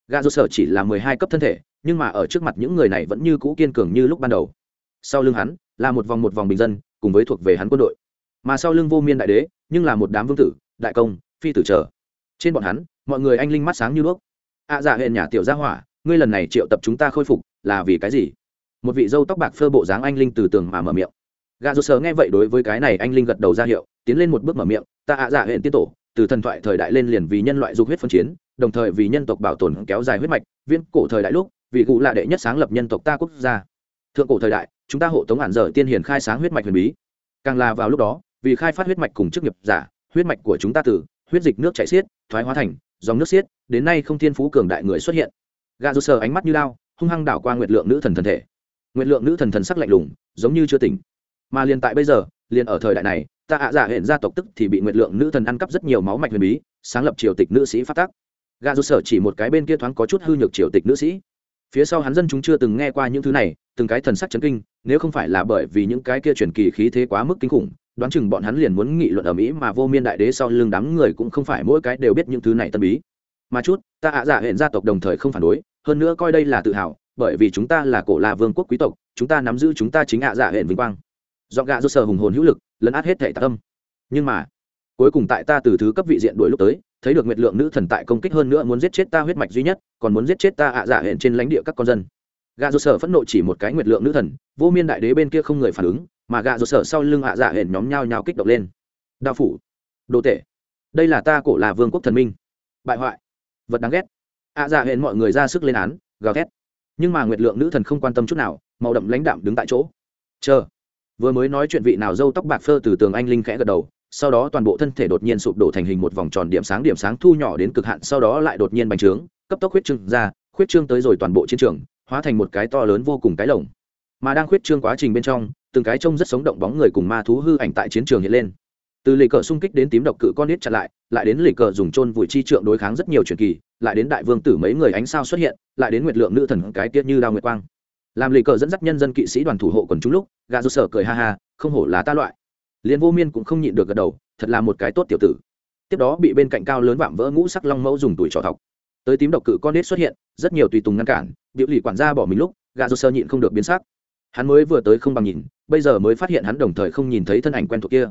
Gà dô sở chỉ là mười hai cấp thân thể nhưng mà ở trước mặt những người này vẫn như cũ kiên cường như lúc ban đầu. Sau lưng hắn là một vòng một vòng bình dân cùng với thuộc về hắn quân đội. Mà sau lưng vô miên đại đế nhưng là một đám vương tử đại công phi tử trở trên bọn hắn mọi người anh linh mắt sáng như đuốc. Ạ à, dạ hẹn nhà tiểu gia hỏa ngươi lần này triệu tập chúng ta khôi phục là vì cái gì? Một vị dâu tóc bạc phơ bộ dáng anh linh từ tường mà mở miệng. Gà dô sờ nghe vậy đối với cái này anh linh gật đầu ra hiệu tiến lên một bước mở miệng ta ạ à dạ hẹn tiết tổ từ thần thoại thời đại lên liền vì nhân loại dục huyết phân chiến, đồng thời vì nhân tộc bảo tồn kéo dài huyết mạch viên cổ thời đại lúc vị cụ là đệ nhất sáng lập nhân tộc ta quốc gia. Thượng cổ thời đại, chúng ta hộ tống ản dở tiên hiền khai sáng huyết mạch huyền bí. Càng là vào lúc đó, vì khai phát huyết mạch cùng chức nghiệp giả, huyết mạch của chúng ta từ huyết dịch nước chảy xiết, thoái hóa thành dòng nước xiết, đến nay không thiên phú cường đại người xuất hiện. Gà rô sờ ánh mắt như lao hung hăng đảo qua nguyệt lượng nữ thần thần thể. Nguyệt lượng nữ thần thần sắc lạnh lùng, giống như chưa tỉnh. Mà liền tại bây giờ, liền ở thời đại này ta ạ giả hẹn gia tộc tức thì bị nguyệt lượng nữ thần ăn cắp rất nhiều máu mạch huyền bí, sáng lập triều tịch nữ sĩ phát tác gà rô sở chỉ một cái bên kia thoáng có chút hư nhược triều tịch nữ sĩ. Phía sau hắn dân chúng chưa từng nghe qua những thứ này, từng cái thần sắc chấn kinh, nếu không phải là bởi vì những cái kia truyền kỳ khí thế quá mức kinh khủng, đoán chừng bọn hắn liền muốn nghị luận ở mỹ mà vô miên đại đế sau lưng đám người cũng không phải mỗi cái đều biết những thứ này tân bí. Mà chút, ta ạ giả hẹn gia tộc đồng thời không phản đối, hơn nữa coi đây là tự hào, bởi vì chúng ta là cổ là vương quốc quý tộc, chúng ta nắm giữ chúng ta chính ạ giả hẹn vinh quang. Do gạ do sở hùng hồn hữu lực lấn át hết thể tạ tâm nhưng mà, cuối cùng tại ta từ thứ cấp vị diện đuổi lúc tới, thấy được nguyệt lượng nữ thần tại công kích hơn nữa muốn giết chết ta huyết mạch duy nhất, còn muốn giết chết ta ạ giả hẹn trên lãnh địa các con dân. Gạ dô sở phẫn nộ chỉ một cái nguyệt lượng nữ thần, vô miên đại đế bên kia không người phản ứng, mà gạ dô sở sau lưng ạ giả hẹn nhóm nhau nhao kích động lên. Đao phủ, đồ tể, đây là ta cổ là vương quốc thần minh. Bại hoại, vật đáng ghét. Ạ giả hẹn mọi người ra sức lên án, gào ghét nhưng mà nguyệt lượng nữ thần không quan tâm chút nào, màu đậm lãnh đạm đứng tại chỗ. Chờ vừa mới nói chuyện vị nào dâu tóc bạc phơ từ tường anh linh khẽ gật đầu, sau đó toàn bộ thân thể đột nhiên sụp đổ thành hình một vòng tròn điểm sáng điểm sáng thu nhỏ đến cực hạn, sau đó lại đột nhiên bành trướng, cấp tốc huyết trương ra, khuyết trương tới rồi toàn bộ chiến trường, hóa thành một cái to lớn vô cùng cái lồng. Mà đang khuyết trương quá trình bên trong, từng cái trông rất sống động bóng người cùng ma thú hư ảnh tại chiến trường hiện lên. Từ lì cờ xung kích đến tím độc cự con nít chặn lại lại đến lì cờ dùng chôn vùi chi trượng đối kháng rất nhiều truyền kỳ, lại đến đại vương tử mấy người ánh sao xuất hiện, lại đến nguyệt lượng nữ thần cái tiết như đao nguyệt quang làm lì cờ dẫn dắt nhân dân kỵ sĩ đoàn thủ hộ quần chúng lúc gà rút sở cười ha ha, không hổ là ta loại. Liền vô miên cũng không nhịn được gật đầu, thật là một cái tốt tiểu tử. Tiếp đó bị bên cạnh cao lớn vạm vỡ ngũ sắc long mẫu dùng tuổi trò thọc. Tới tím độc cự con nết xuất hiện, rất nhiều tùy tùng ngăn cản, biểu lì quản gia bỏ mình lúc gà rút sơ nhịn không được biến sắc. Hắn mới vừa tới không bằng nhìn, bây giờ mới phát hiện hắn đồng thời không nhìn thấy thân ảnh quen thuộc kia.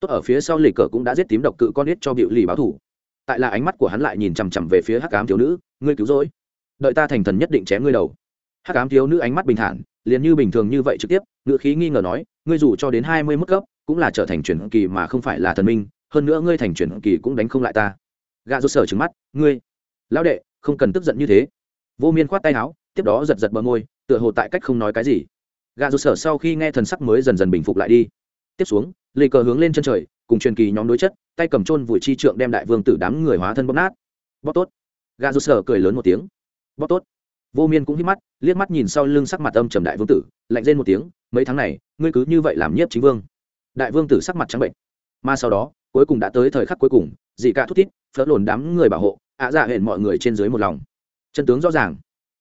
Tốt ở phía sau lì cờ cũng đã giết tím độc cự con nết cho biểu lì báo thủ. Tại là ánh mắt của hắn lại nhìn chằm chằm về phía hắc ám thiếu nữ, ngươi cứu rỗi. Đợi ta thành thần nhất định chém ngươi đầu hắc ám thiếu nữ ánh mắt bình thản, liền như bình thường như vậy trực tiếp ngựa khí nghi ngờ nói, ngươi dù cho đến hai mươi mức cấp, cũng là trở thành chuyển kỳ mà không phải là thần minh, hơn nữa ngươi thành chuyển kỳ cũng đánh không lại ta. Gã rút sở trừng mắt, ngươi, lão đệ, không cần tức giận như thế. Vô miên khoát tay áo, tiếp đó giật giật bờ môi, tựa hồ tại cách không nói cái gì. Gã rút sở sau khi nghe thần sắc mới dần dần bình phục lại đi. Tiếp xuống, lê cờ hướng lên chân trời, cùng truyền kỳ nhóm đối chất, tay cầm trôn vùi chi trượng đem đại vương tử đám người hóa thân bóp nát. Bóp tốt. Gà rụt sở cười lớn một tiếng. Bóp tốt vô miên cũng hít mắt, liếc mắt nhìn sau lưng sắc mặt âm trầm đại vương tử, lạnh lên một tiếng, mấy tháng này, ngươi cứ như vậy làm nhiếp chính vương. Đại vương tử sắc mặt trắng bệnh. Mà sau đó, cuối cùng đã tới thời khắc cuối cùng, dị cả thút thít, phớt lồn đám người bảo hộ, ạ dạ hẹn mọi người trên dưới một lòng. Chân tướng rõ ràng.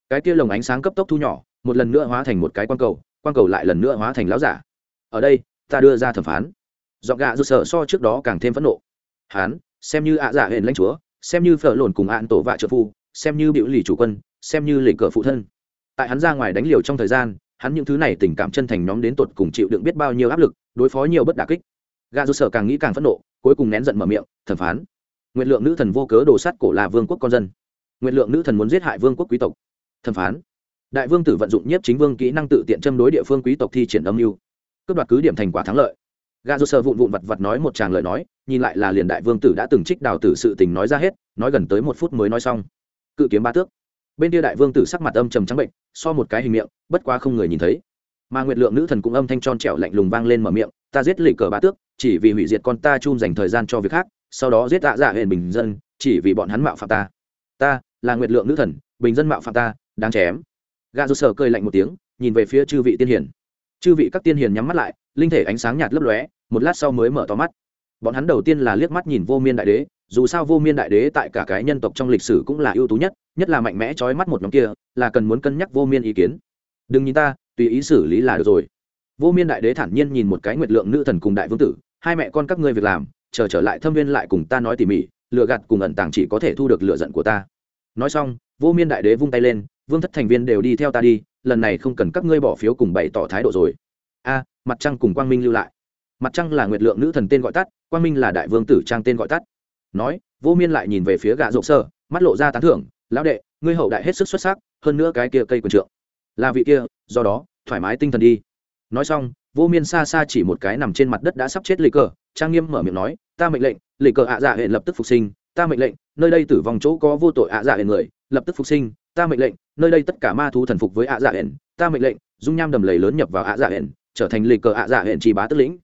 Cái kia lồng ánh sáng cấp tốc thu nhỏ, một lần nữa hóa thành một cái quan cầu quan cầu lại lần nữa hóa thành lão giả. Ở đây, ta đưa ra thẩm phán. Dọn gạ rụt sở so trước đó càng thêm phẫn nộ. Hán, xem như ạ dạ hẹn lãnh chúa, xem như phở lồn cùng ạn tổ vạ trợ phu xem như biểu lì chủ quân, xem như lệ cờ phụ thân. Tại hắn ra ngoài đánh liều trong thời gian, hắn những thứ này tình cảm chân thành nhóm đến tột cùng chịu đựng biết bao nhiêu áp lực, đối phó nhiều bất đả kích. Gà dù sở càng nghĩ càng phẫn nộ, cuối cùng nén giận mở miệng, thẩm phán. Nguyện lượng nữ thần vô cớ đổ sát cổ là vương quốc con dân. Nguyện lượng nữ thần muốn giết hại vương quốc quý tộc. Thẩm phán. Đại vương tử vận dụng nhất chính vương kỹ năng tự tiện châm đối địa phương quý tộc thi triển âm mưu. Cướp đoạt cứ điểm thành quả thắng lợi. Gà dù sở vụn vụn vặt vặt nói một tràng lời nói, nhìn lại là liền đại vương tử đã từng trích đào tử sự tình nói ra hết, nói gần tới một phút mới nói xong cự kiếm ba tước. Bên kia đại vương tử sắc mặt âm trầm trắng bệnh, so một cái hình miệng, bất quá không người nhìn thấy. Mà nguyệt lượng nữ thần cũng âm thanh tròn trẹo lạnh lùng vang lên mở miệng, ta giết lì cờ ba tước, chỉ vì hủy diệt con ta chun dành thời gian cho việc khác, sau đó giết tạ dạ, dạ hẹn bình dân, chỉ vì bọn hắn mạo phạm ta. Ta, là nguyệt lượng nữ thần, bình dân mạo phạm ta, đáng chém. Gà rô sờ cười lạnh một tiếng, nhìn về phía chư vị tiên hiền. Chư vị các tiên hiền nhắm mắt lại, linh thể ánh sáng nhạt lấp lóe, một lát sau mới mở to mắt bọn hắn đầu tiên là liếc mắt nhìn vô miên đại đế, dù sao vô miên đại đế tại cả cái nhân tộc trong lịch sử cũng là ưu tú nhất nhất là mạnh mẽ trói mắt một nhóm kia, là cần muốn cân nhắc vô miên ý kiến. Đừng nhìn ta, tùy ý xử lý là được rồi. Vô miên đại đế thản nhiên nhìn một cái nguyệt lượng nữ thần cùng đại vương tử, hai mẹ con các ngươi việc làm, chờ trở lại thâm viên lại cùng ta nói tỉ mỉ lựa gạt cùng ẩn tàng chỉ có thể thu được lựa giận của ta. Nói xong, vô miên đại đế vung tay lên, vương thất thành viên đều đi theo ta đi, lần này không cần các ngươi bỏ phiếu cùng bày tỏ thái độ rồi. A, mặt trăng cùng quang minh lưu lại mặt trăng là nguyệt lượng nữ thần tên gọi tắt, quang minh là đại vương tử trang tên gọi tắt. Nói, vô miên lại nhìn về phía gã rộng sơ, mắt lộ ra tán thưởng, lão đệ, ngươi hậu đại hết sức xuất sắc, hơn nữa cái kia cây quần trượng. Là vị kia, do đó, thoải mái tinh thần đi. Nói xong, vô miên xa xa chỉ một cái nằm trên mặt đất đã sắp chết lì cờ, trang nghiêm mở miệng nói, ta mệnh lệnh, lì cờ ạ dạ hệ lập tức phục sinh, ta mệnh lệnh, nơi đây tử vong chỗ có vô tội ạ dạ hệ người, lập tức phục sinh, ta mệnh lệnh, nơi đây tất cả ma thú thần phục với ạ dạ hệ ta mệnh lệnh, dung nham đầm lầy lớn nhập vào ạ dạ hệ trở thành lì cờ ạ dạ hệ trì bá tức lĩnh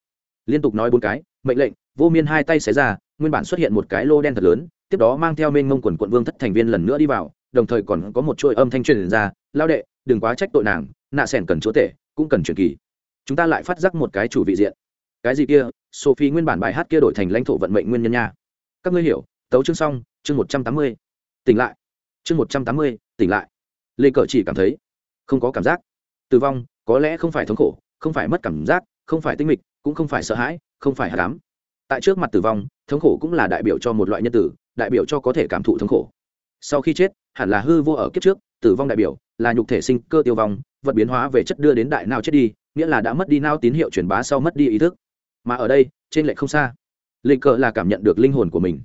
liên tục nói bốn cái, mệnh lệnh, vô miên hai tay xé ra, nguyên bản xuất hiện một cái lô đen thật lớn, tiếp đó mang theo mênh mông quần quận vương thất thành viên lần nữa đi vào, đồng thời còn có một chuỗi âm thanh truyền ra, lao đệ, đừng quá trách tội nàng, nạ sẻn cần chúa tể, cũng cần truyền kỳ. Chúng ta lại phát giác một cái chủ vị diện. Cái gì kia? Sophie nguyên bản bài hát kia đổi thành lãnh thổ vận mệnh nguyên nhân nha. Các ngươi hiểu, tấu chương xong, chương một trăm tám mươi, tỉnh lại. Chương một trăm tám mươi, tỉnh lại. Lê cờ chỉ cảm thấy không có cảm giác. Tử vong, có lẽ không phải thống khổ, không phải mất cảm giác, không phải tinh mịch cũng không phải sợ hãi, không phải hạ cám tại trước mặt tử vong, thống khổ cũng là đại biểu cho một loại nhân tử, đại biểu cho có thể cảm thụ thống khổ. Sau khi chết, hẳn là hư vô ở kiếp trước, tử vong đại biểu, là nhục thể sinh cơ tiêu vong, vật biến hóa về chất đưa đến đại nào chết đi, nghĩa là đã mất đi nao tín hiệu truyền bá sau mất đi ý thức. Mà ở đây, trên lệ không xa. Lịch cờ là cảm nhận được linh hồn của mình.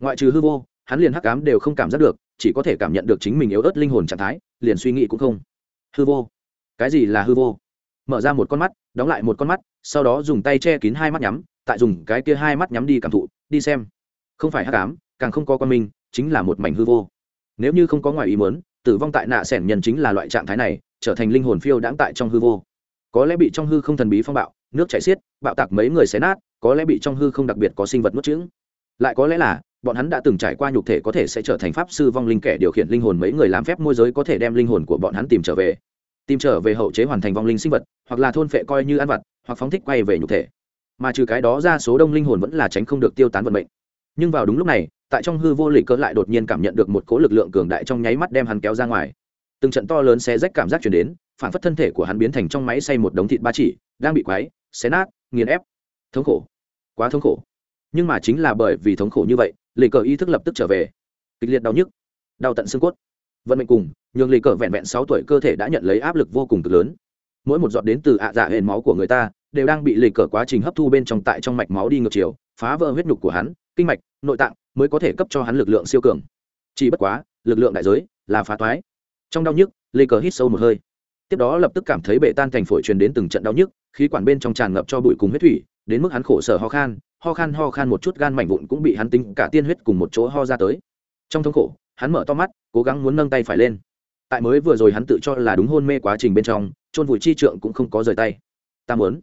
Ngoại trừ hư vô, hắn liền hắc cám đều không cảm giác được, chỉ có thể cảm nhận được chính mình yếu ớt linh hồn trạng thái, liền suy nghĩ cũng không. Hư vô. Cái gì là hư vô? Mở ra một con mắt, đóng lại một con mắt, sau đó dùng tay che kín hai mắt nhắm, tại dùng cái kia hai mắt nhắm đi cảm thụ, đi xem. Không phải hắc ám, càng không có con mình chính là một mảnh hư vô. Nếu như không có ngoài ý muốn, tử vong tại nạ sẻn nhân chính là loại trạng thái này, trở thành linh hồn phiêu đãng tại trong hư vô. Có lẽ bị trong hư không thần bí phong bạo, nước chảy xiết, bạo tạc mấy người xé nát, có lẽ bị trong hư không đặc biệt có sinh vật nuốt trứng. Lại có lẽ là, bọn hắn đã từng trải qua nhục thể có thể sẽ trở thành pháp sư vong linh kẻ điều khiển linh hồn mấy người làm phép môi giới có thể đem linh hồn của bọn hắn tìm trở về tìm trở về hậu chế hoàn thành vong linh sinh vật, hoặc là thôn phệ coi như ăn vật hoặc phóng thích quay về nhục thể. Mà trừ cái đó ra số đông linh hồn vẫn là tránh không được tiêu tán vận mệnh. Nhưng vào đúng lúc này, tại trong hư vô lịch cỡ lại đột nhiên cảm nhận được một cỗ lực lượng cường đại trong nháy mắt đem hắn kéo ra ngoài. Từng trận to lớn xé rách cảm giác chuyển đến, phản phất thân thể của hắn biến thành trong máy xay một đống thịt ba chỉ, đang bị quáy xé nát, nghiền ép. Thống khổ. Quá thống khổ. Nhưng mà chính là bởi vì thống khổ như vậy, lì cờ ý thức lập tức trở về. Kịch liệt đau nhức, đau tận xương cốt. Vận mệnh cùng nhường lì cờ vẹn vẹn sáu tuổi cơ thể đã nhận lấy áp lực vô cùng cực lớn. Mỗi một giọt đến từ ạ dạ hền máu của người ta, đều đang bị lì cờ quá trình hấp thu bên trong tại trong mạch máu đi ngược chiều, phá vỡ huyết nhục của hắn, kinh mạch, nội tạng mới có thể cấp cho hắn lực lượng siêu cường. Chỉ bất quá, lực lượng đại giới là phá toái. Trong đau nhức lê cờ hít sâu một hơi. Tiếp đó lập tức cảm thấy bệ tan thành phổi truyền đến từng trận đau nhức, khí quản bên trong tràn ngập cho bụi cùng huyết thủy, đến mức hắn khổ sở ho khan ho khan ho khan một chút gan mảnh vụn cũng bị hắn tính cả tiên huyết cùng một chỗ ho ra tới. Trong thống khổ, hắn mở to mắt, cố gắng muốn nâng tay phải lên tại mới vừa rồi hắn tự cho là đúng hôn mê quá trình bên trong, chôn vùi chi trượng cũng không có rời tay. Ta muốn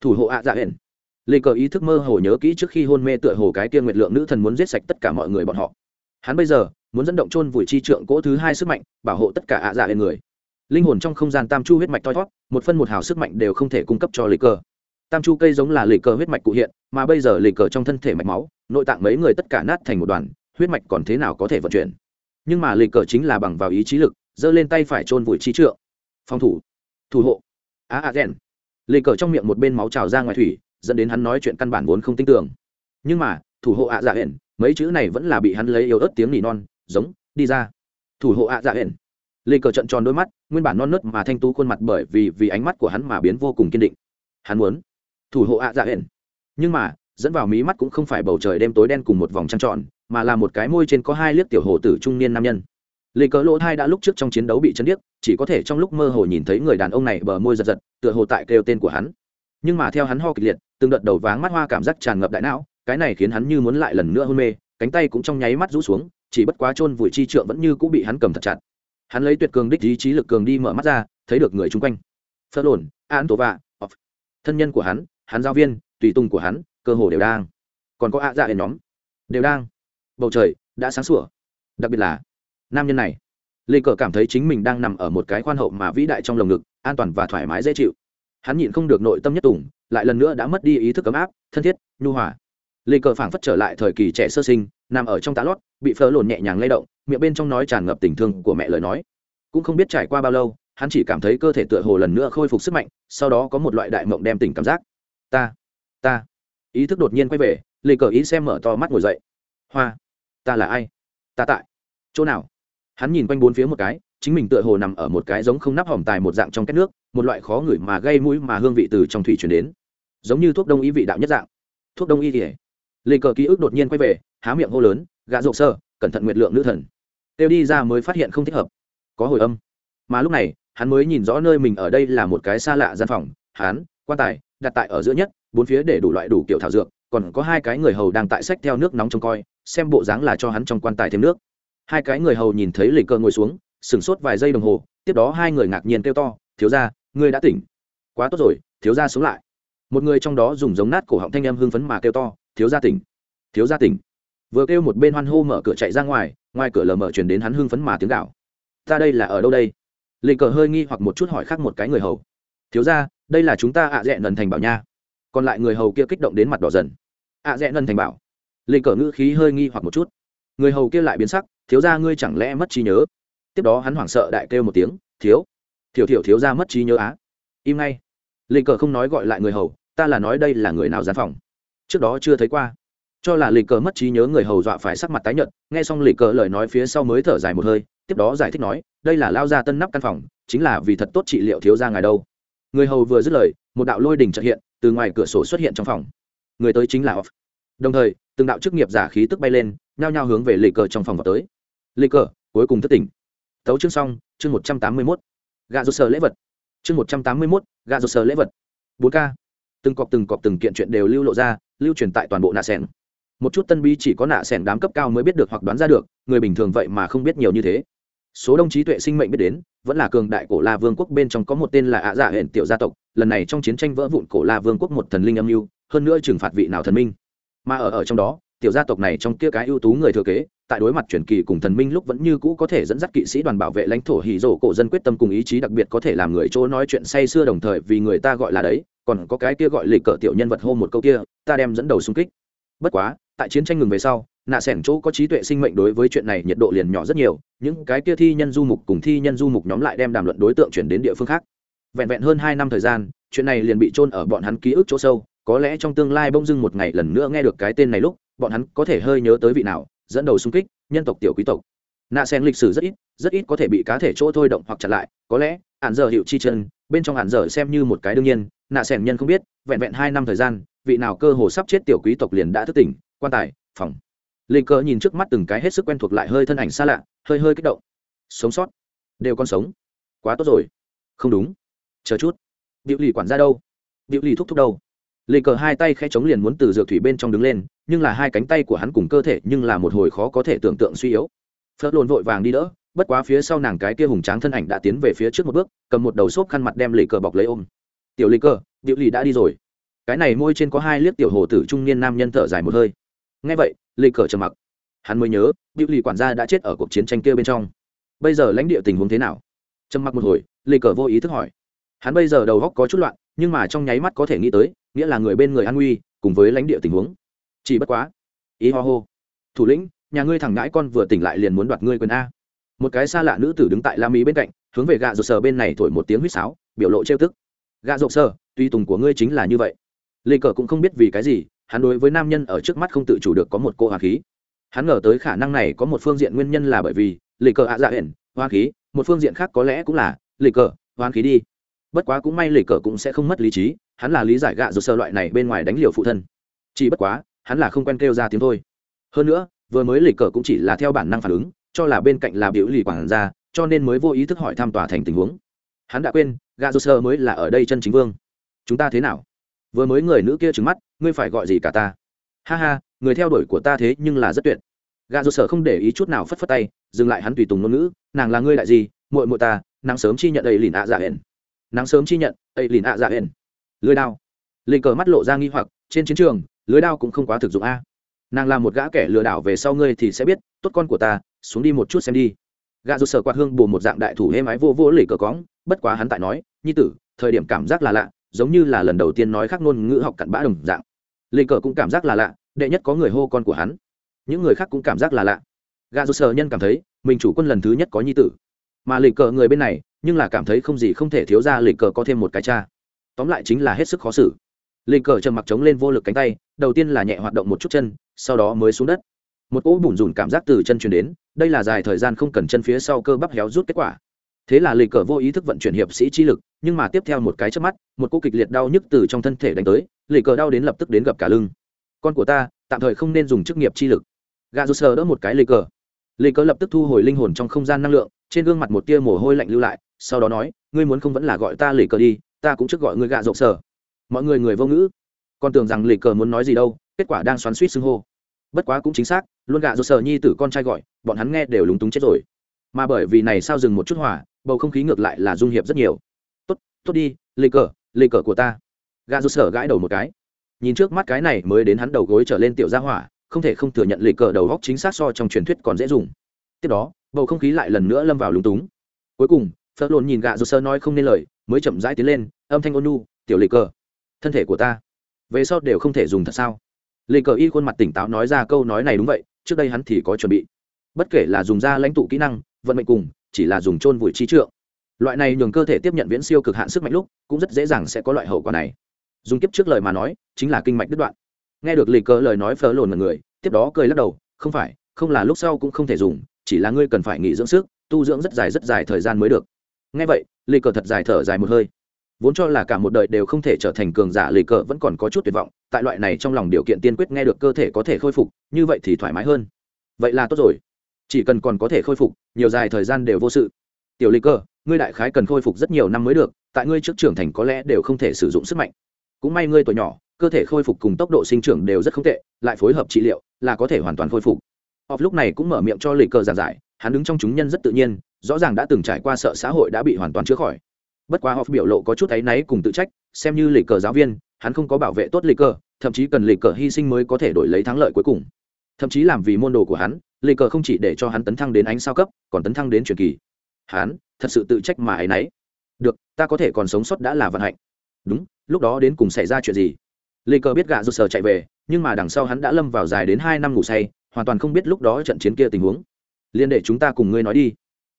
thủ hộ ạ dạ hển lê cờ ý thức mơ hồ nhớ kỹ trước khi hôn mê tựa hồ cái kia nguyệt lượng nữ thần muốn giết sạch tất cả mọi người bọn họ. Hắn bây giờ muốn dẫn động chôn vùi chi trượng cỗ thứ hai sức mạnh, bảo hộ tất cả ạ dạ hển người. Linh hồn trong không gian tam chu huyết mạch thoi thót một phân một hào sức mạnh đều không thể cung cấp cho lê cờ. Tam chu cây giống là lê cờ huyết mạch cụ hiện, mà bây giờ lê cờ trong thân thể mạch máu, nội tạng mấy người tất cả nát thành một đoàn, huyết mạch còn thế nào có thể vận chuyển? Nhưng mà lê cờ chính là bằng vào ý chí lực giơ lên tay phải chôn vùi trí trượng. Phòng thủ. Thủ hộ. Á a rèn. Lê cờ trong miệng một bên máu trào ra ngoài thủy, dẫn đến hắn nói chuyện căn bản vốn không tin tưởng. Nhưng mà, thủ hộ ạ dạ hển mấy chữ này vẫn là bị hắn lấy yếu ớt tiếng nỉ non, giống, đi ra. Thủ hộ ạ dạ hển lê cờ trận tròn đôi mắt, nguyên bản non nớt mà thanh tú khuôn mặt bởi vì vì ánh mắt của hắn mà biến vô cùng kiên định. Hắn muốn thủ hộ ạ dạ hển nhưng mà, dẫn vào mí mắt cũng không phải bầu trời đêm tối đen cùng một vòng trăng tròn, mà là một cái môi trên có hai liếc tiểu hồ tử trung niên nam nhân lê cờ lỗ thai đã lúc trước trong chiến đấu bị chấn điếc, chỉ có thể trong lúc mơ hồ nhìn thấy người đàn ông này bờ môi giật giật, tựa hồ tại kêu tên của hắn. Nhưng mà theo hắn ho kịch liệt, từng đợt đầu váng mắt hoa cảm giác tràn ngập đại não, cái này khiến hắn như muốn lại lần nữa hôn mê, cánh tay cũng trong nháy mắt rũ xuống, chỉ bất quá chôn vùi chi trượng vẫn như cũng bị hắn cầm thật chặt. Hắn lấy tuyệt cường đích ý chí lực cường đi mở mắt ra, thấy được người chung quanh. Phớt lồn, an tổ vạ thân nhân của hắn hắn giáo viên, tùy tùng của hắn, cơ hồ đều đang. Còn có ạ dạ đèn nhóm. Đều đang. Bầu trời đã sáng sủa. Đặc biệt là nam nhân này. Lê cờ cảm thấy chính mình đang nằm ở một cái khoan hậu mà vĩ đại trong lồng ngực, an toàn và thoải mái dễ chịu. Hắn nhịn không được nội tâm nhất tùng, lại lần nữa đã mất đi ý thức ấm áp, thân thiết, nhu hòa. Lê cờ phảng phất trở lại thời kỳ trẻ sơ sinh, nằm ở trong tá lót, bị phớ lồn nhẹ nhàng lay động, miệng bên trong nói tràn ngập tình thương của mẹ lời nói. Cũng không biết trải qua bao lâu, hắn chỉ cảm thấy cơ thể tựa hồ lần nữa khôi phục sức mạnh, sau đó có một loại đại mộng đem tỉnh cảm giác. Ta ta. Ý thức đột nhiên quay về, Lê cờ ý xem mở to mắt ngồi dậy. Hoa, ta là ai? Ta tại chỗ nào? Hắn nhìn quanh bốn phía một cái, chính mình tựa hồ nằm ở một cái giống không nắp hỏng tài một dạng trong két nước, một loại khó ngửi mà gây mũi mà hương vị từ trong thủy chuyển đến. Giống như thuốc đông y vị đạo nhất dạng. Thuốc đông y thì Lê cờ ký ức đột nhiên quay về, há miệng hô lớn, gã rộp sơ, cẩn thận nguyệt lượng nữ thần. Têu đi ra mới phát hiện không thích hợp. Có hồi âm. Mà lúc này, hắn mới nhìn rõ nơi mình ở đây là một cái xa lạ gian phòng. Hắn, quan tài, đặt tại ở giữa nhất, bốn phía để đủ loại đủ kiểu thảo dược, còn có hai cái người hầu đang tại sách theo nước nóng trông coi, xem bộ dáng là cho hắn trong quan tài thêm nước hai cái người hầu nhìn thấy lì cờ ngồi xuống, sửng sốt vài giây đồng hồ, tiếp đó hai người ngạc nhiên kêu to, thiếu ra ngươi đã tỉnh. Quá tốt rồi, thiếu ra sống lại. Một người trong đó dùng giống nát cổ họng thanh em hưng phấn mà kêu to, thiếu gia tỉnh, thiếu gia tỉnh. Vừa kêu một bên hoan hô mở cửa chạy ra ngoài ngoài cửa lờ mở chuyển đến hắn hưng phấn mà tiếng gạo ta đây là ở đâu đây? Lì cờ hơi nghi hoặc một chút hỏi khác một cái người hầu. Thiếu ra đây là chúng ta ạ à dẹ nần thành bảo nha. Còn lại người hầu kia kích động đến mặt đỏ dần. Ạ à dẹ nần thành bảo. Lì cờ ngữ khí hơi nghi hoặc một chút. Người hầu kia lại biến sắc thiếu ra ngươi chẳng lẽ mất trí nhớ? Tiếp đó hắn hoảng sợ đại kêu một tiếng, thiếu thiểu thiểu thiếu ra mất trí nhớ á? Im ngay. Lịch cờ không nói gọi lại người hầu, ta là nói đây là người nào gián phòng? Trước đó chưa thấy qua. Cho là lịch cờ mất trí nhớ người hầu dọa phải sắc mặt tái nhợt, nghe xong lịch cờ lời nói phía sau mới thở dài một hơi, tiếp đó giải thích nói, đây là lao ra tân nắp căn phòng, chính là vì thật tốt trị liệu thiếu ra ngài đâu. Người hầu vừa dứt lời, một đạo lôi đình trợ hiện, từ ngoài cửa sổ xuất hiện trong phòng. Người tới chính là off. Đồng thời, từng đạo chức nghiệp giả khí tức bay lên, nhao nhao hướng về lịch cờ trong phòng vào tới. Lê cờ cuối cùng thất tỉnh. Tấu chương xong chương một trăm tám mươi mốt. Gà rột sờ lễ vật. Chương một trăm tám mươi mốt gà rột sờ lễ vật. Bốn k từng cọp, từng cọp, từng kiện chuyện đều lưu lộ ra lưu truyền tại toàn bộ nạ sẻn một chút tân bi chỉ có nạ sẻn đám cấp cao mới biết được hoặc đoán ra được người bình thường vậy mà không biết nhiều như thế. Số đồng chí tuệ sinh mệnh biết đến vẫn là cường đại cổ la vương quốc bên trong có một tên là ạ dạ hển tiểu gia tộc lần này trong chiến tranh vỡ vụn cổ la vương quốc một thần linh âm mưu hơn nữa trừng phạt vị nào thần minh. Mà ở ở trong đó tiểu gia tộc này trong kia cái ưu tú người thừa kế, tại đối mặt truyền kỳ cùng thần minh lúc vẫn như cũ có thể dẫn dắt kỵ sĩ đoàn bảo vệ lãnh thổ hỉ rổ cổ dân quyết tâm cùng ý chí đặc biệt có thể làm người chỗ nói chuyện say xưa đồng thời vì người ta gọi là đấy, còn có cái kia gọi lịch cỡ tiểu nhân vật hô một câu kia, ta đem dẫn đầu xung kích. Bất quá, tại chiến tranh ngừng về sau, nạ sẻn chỗ có trí tuệ sinh mệnh đối với chuyện này nhiệt độ liền nhỏ rất nhiều, những cái kia thi nhân du mục cùng thi nhân du mục nhóm lại đem đàm luận đối tượng chuyển đến địa phương khác. Vẹn vẹn hơn hai năm thời gian, chuyện này liền bị trôn ở bọn hắn ký ức chỗ sâu, có lẽ trong tương lai bông dưng một ngày lần nữa nghe được cái tên này lúc bọn hắn có thể hơi nhớ tới vị nào, dẫn đầu xung kích, nhân tộc tiểu quý tộc. Nạ sen lịch sử rất ít rất ít có thể bị cá thể chỗ thôi động hoặc chặn lại, có lẽ ạn dở hiệu chi chân, bên trong ạn dở xem như một cái đương nhiên, nạ sen nhân không biết, vẹn vẹn hai năm thời gian, vị nào cơ hồ sắp chết tiểu quý tộc liền đã thức tỉnh, quan tài, phòng. Lê cờ nhìn trước mắt từng cái hết sức quen thuộc lại hơi thân ảnh xa lạ, hơi hơi kích động. Sống sót. Đều còn sống. Quá tốt rồi. Không đúng. Chờ chút. Biểu lì quản ra đâu? Biểu lì thúc thúc đâu? Lê cờ hai tay khẽ chống liền muốn từ dược thủy bên trong đứng lên, nhưng là hai cánh tay của hắn cùng cơ thể nhưng là một hồi khó có thể tưởng tượng suy yếu. Phớt lồn vội vàng đi đỡ, bất quá phía sau nàng cái kia hùng tráng thân ảnh đã tiến về phía trước một bước, cầm một đầu xốp khăn mặt đem lê cờ bọc lấy ôm. Tiểu lê cờ, điệu lì đã đi rồi. Cái này môi trên có hai liếc tiểu hồ tử trung niên nam nhân thở dài một hơi. Ngay vậy, lê cờ trầm mặc. Hắn mới nhớ, điệu lì quản gia đã chết ở cuộc chiến tranh kia bên trong. Bây giờ lãnh địa tình huống thế nào? Trầm mặc một hồi, lê cờ vô ý thức hỏi. Hắn bây giờ đầu góc có chút loạn, nhưng mà trong nháy mắt có thể nghĩ tới nghĩa là người bên người an nguy, cùng với lãnh địa tình huống. Chỉ bất quá. Ý ho hô. Thủ lĩnh, nhà ngươi thẳng ngãi con vừa tỉnh lại liền muốn đoạt ngươi quyền a. Một cái xa lạ nữ tử đứng tại la mỹ bên cạnh, hướng về gạ rột sờ bên này thổi một tiếng huýt sáo, biểu lộ trêu tức. Gạ rột sờ tuy tùng của ngươi chính là như vậy. Lê cờ cũng không biết vì cái gì, hắn đối với nam nhân ở trước mắt không tự chủ được có một cô hòa khí. Hắn ngờ tới khả năng này có một phương diện nguyên nhân là bởi vì, lê cờ ạ dạ hển hoa khí, một phương diện khác có lẽ cũng là, lê cờ hoán khí đi. Bất quá cũng may lê cờ cũng sẽ không mất lý trí hắn là lý giải gạ rột Sơ loại này bên ngoài đánh liều phụ thân. Chỉ bất quá, hắn là không quen kêu ra tiếng thôi. Hơn nữa, vừa mới lì cờ cũng chỉ là theo bản năng phản ứng, cho là bên cạnh là biểu lì quản ra cho nên mới vô ý thức hỏi thăm tòa thành tình huống. Hắn đã quên, Gạ dô sơ mới là ở đây chân chính vương. Chúng ta thế nào? Vừa mới người nữ kia trứng mắt, ngươi phải gọi gì cả ta? Ha ha, người theo đuổi của ta thế nhưng là rất tuyệt. Gà dô sơ không để ý chút nào phất phất tay, dừng lại hắn tùy tùng ngôn ngữ, nàng là ngươi lại gì? Muội muội ta nàng sớm chi nhận ấy lìn ạ dạ hển nàng sớm chi nhận, ấy lìn ạ dạ hển lưới đao. Linh cờ mắt lộ ra nghi hoặc, trên chiến trường, lưới đao cũng không quá thực dụng a. Nàng là một gã kẻ lừa đảo về sau ngươi thì sẽ biết, tốt con của ta, xuống đi một chút xem đi. Gã rụt sở quạt hương bù một dạng đại thủ êm ái vô vô lì cờ cóng bất quá hắn tại nói, nhi tử, thời điểm cảm giác là lạ, giống như là lần đầu tiên nói khác ngôn ngữ học cặn bã đồng dạng. Lỉ cờ cũng cảm giác là lạ, đệ nhất có người hô con của hắn. Những người khác cũng cảm giác là lạ. Gã rụt sở nhân cảm thấy, mình chủ quân lần thứ nhất có nhi tử. Mà lỉ cờ người bên này, nhưng là cảm thấy không gì không thể thiếu ra lỉ cờ có thêm một cái cha tóm lại chính là hết sức khó xử. Lì cờ trầm mặc trống lên vô lực cánh tay, đầu tiên là nhẹ hoạt động một chút chân, sau đó mới xuống đất. Một cỗ bùn rùn cảm giác từ chân chuyển đến, đây là dài thời gian không cần chân phía sau cơ bắp héo rút kết quả. Thế là lịch cờ vô ý thức vận chuyển hiệp sĩ chi lực, nhưng mà tiếp theo một cái trước mắt, một cô kịch liệt đau nhức từ trong thân thể đánh tới lịch cờ đau đến lập tức đến gặp cả lưng. Con của ta, tạm thời không nên dùng chức nghiệp chi lực. Gà rút sờ đỡ một cái lịch cờ. Lịch cờ lập tức thu hồi linh hồn trong không gian năng lượng, trên gương mặt một tia mồ hôi lạnh lưu lại, sau đó nói, ngươi muốn không vẫn là gọi ta lịch cờ đi ta cũng trước gọi ngươi gạ rộng sở, mọi người người vô ngữ. Con tưởng rằng lì cờ muốn nói gì đâu kết quả đang xoắn suýt xưng hô. Bất quá cũng chính xác luôn gạ rộng sở nhi tử con trai gọi bọn hắn nghe đều lúng túng chết rồi. Mà bởi vì này sao dừng một chút hỏa bầu không khí ngược lại là dung hiệp rất nhiều. Tốt tốt đi lì cờ lì cờ của ta. Gạ rộng sở gãi đầu một cái. Nhìn trước mắt cái này mới đến hắn đầu gối trở lên tiểu gia hỏa không thể không thừa nhận lì cờ đầu góc chính xác so trong truyền thuyết còn dễ dùng. Tiếp đó bầu không khí lại lần nữa lâm vào lúng túng. Cuối cùng phớt lộn nhìn gạ rột sơ nói không nên lời, mới chậm rãi tiến lên, âm thanh ôn nhu. tiểu Lệ cờ, thân thể của ta, về sau đều không thể dùng thật sao? Lệ cờ y khuôn mặt tỉnh táo nói ra câu nói này đúng vậy, trước đây hắn thì có chuẩn bị. Bất kể là dùng ra lãnh tụ kỹ năng, vận mệnh cùng, chỉ là dùng chôn vùi trí trượng. Loại này nhường cơ thể tiếp nhận viễn siêu cực hạn sức mạnh lúc, cũng rất dễ dàng sẽ có loại hậu quả này. Dùng kiếp trước lời mà nói, chính là kinh mạch đứt đoạn. Nghe được lì cờ lời nói phớ lồn mọi người, tiếp đó cười lắc đầu, không phải, không là lúc sau cũng không thể dùng, chỉ là ngươi cần phải nghỉ dưỡng sức, tu dưỡng rất dài rất dài thời gian mới được ngay vậy lì cờ thật dài thở dài một hơi. Vốn cho là cả một đời đều không thể trở thành cường giả lì cờ vẫn còn có chút tuyệt vọng, tại loại này trong lòng điều kiện tiên quyết nghe được cơ thể có thể khôi phục, như vậy thì thoải mái hơn. Vậy là tốt rồi. Chỉ cần còn có thể khôi phục, nhiều dài thời gian đều vô sự. Tiểu lì cờ, ngươi đại khái cần khôi phục rất nhiều năm mới được, tại ngươi trước trưởng thành có lẽ đều không thể sử dụng sức mạnh. Cũng may ngươi tuổi nhỏ, cơ thể khôi phục cùng tốc độ sinh trưởng đều rất không tệ, lại phối hợp trị liệu, là có thể hoàn toàn khôi phục. Off lúc này cũng mở miệng cho lì cờ giảng giải, hắn đứng trong chúng nhân rất tự nhiên rõ ràng đã từng trải qua sợ xã hội đã bị hoàn toàn chữa khỏi. Bất quá Hoff biểu lộ có chút áy náy cùng tự trách, xem như lịch cờ giáo viên, hắn không có bảo vệ tốt lịch cờ, thậm chí cần lịch cờ hy sinh mới có thể đổi lấy thắng lợi cuối cùng. Thậm chí làm vì môn đồ của hắn lịch cờ không chỉ để cho hắn tấn thăng đến ánh sao cấp, còn tấn thăng đến truyền kỳ. Hắn, thật sự tự trách mà áy náy. Được, ta có thể còn sống sót đã là vận hạnh. Đúng, lúc đó đến cùng xảy ra chuyện gì? Lịch cờ biết gạ rụt sờ chạy về, nhưng mà đằng sau hắn đã lâm vào dài đến hai năm ngủ say, hoàn toàn không biết lúc đó trận chiến kia tình huống. Liên để chúng ta cùng ngươi nói đi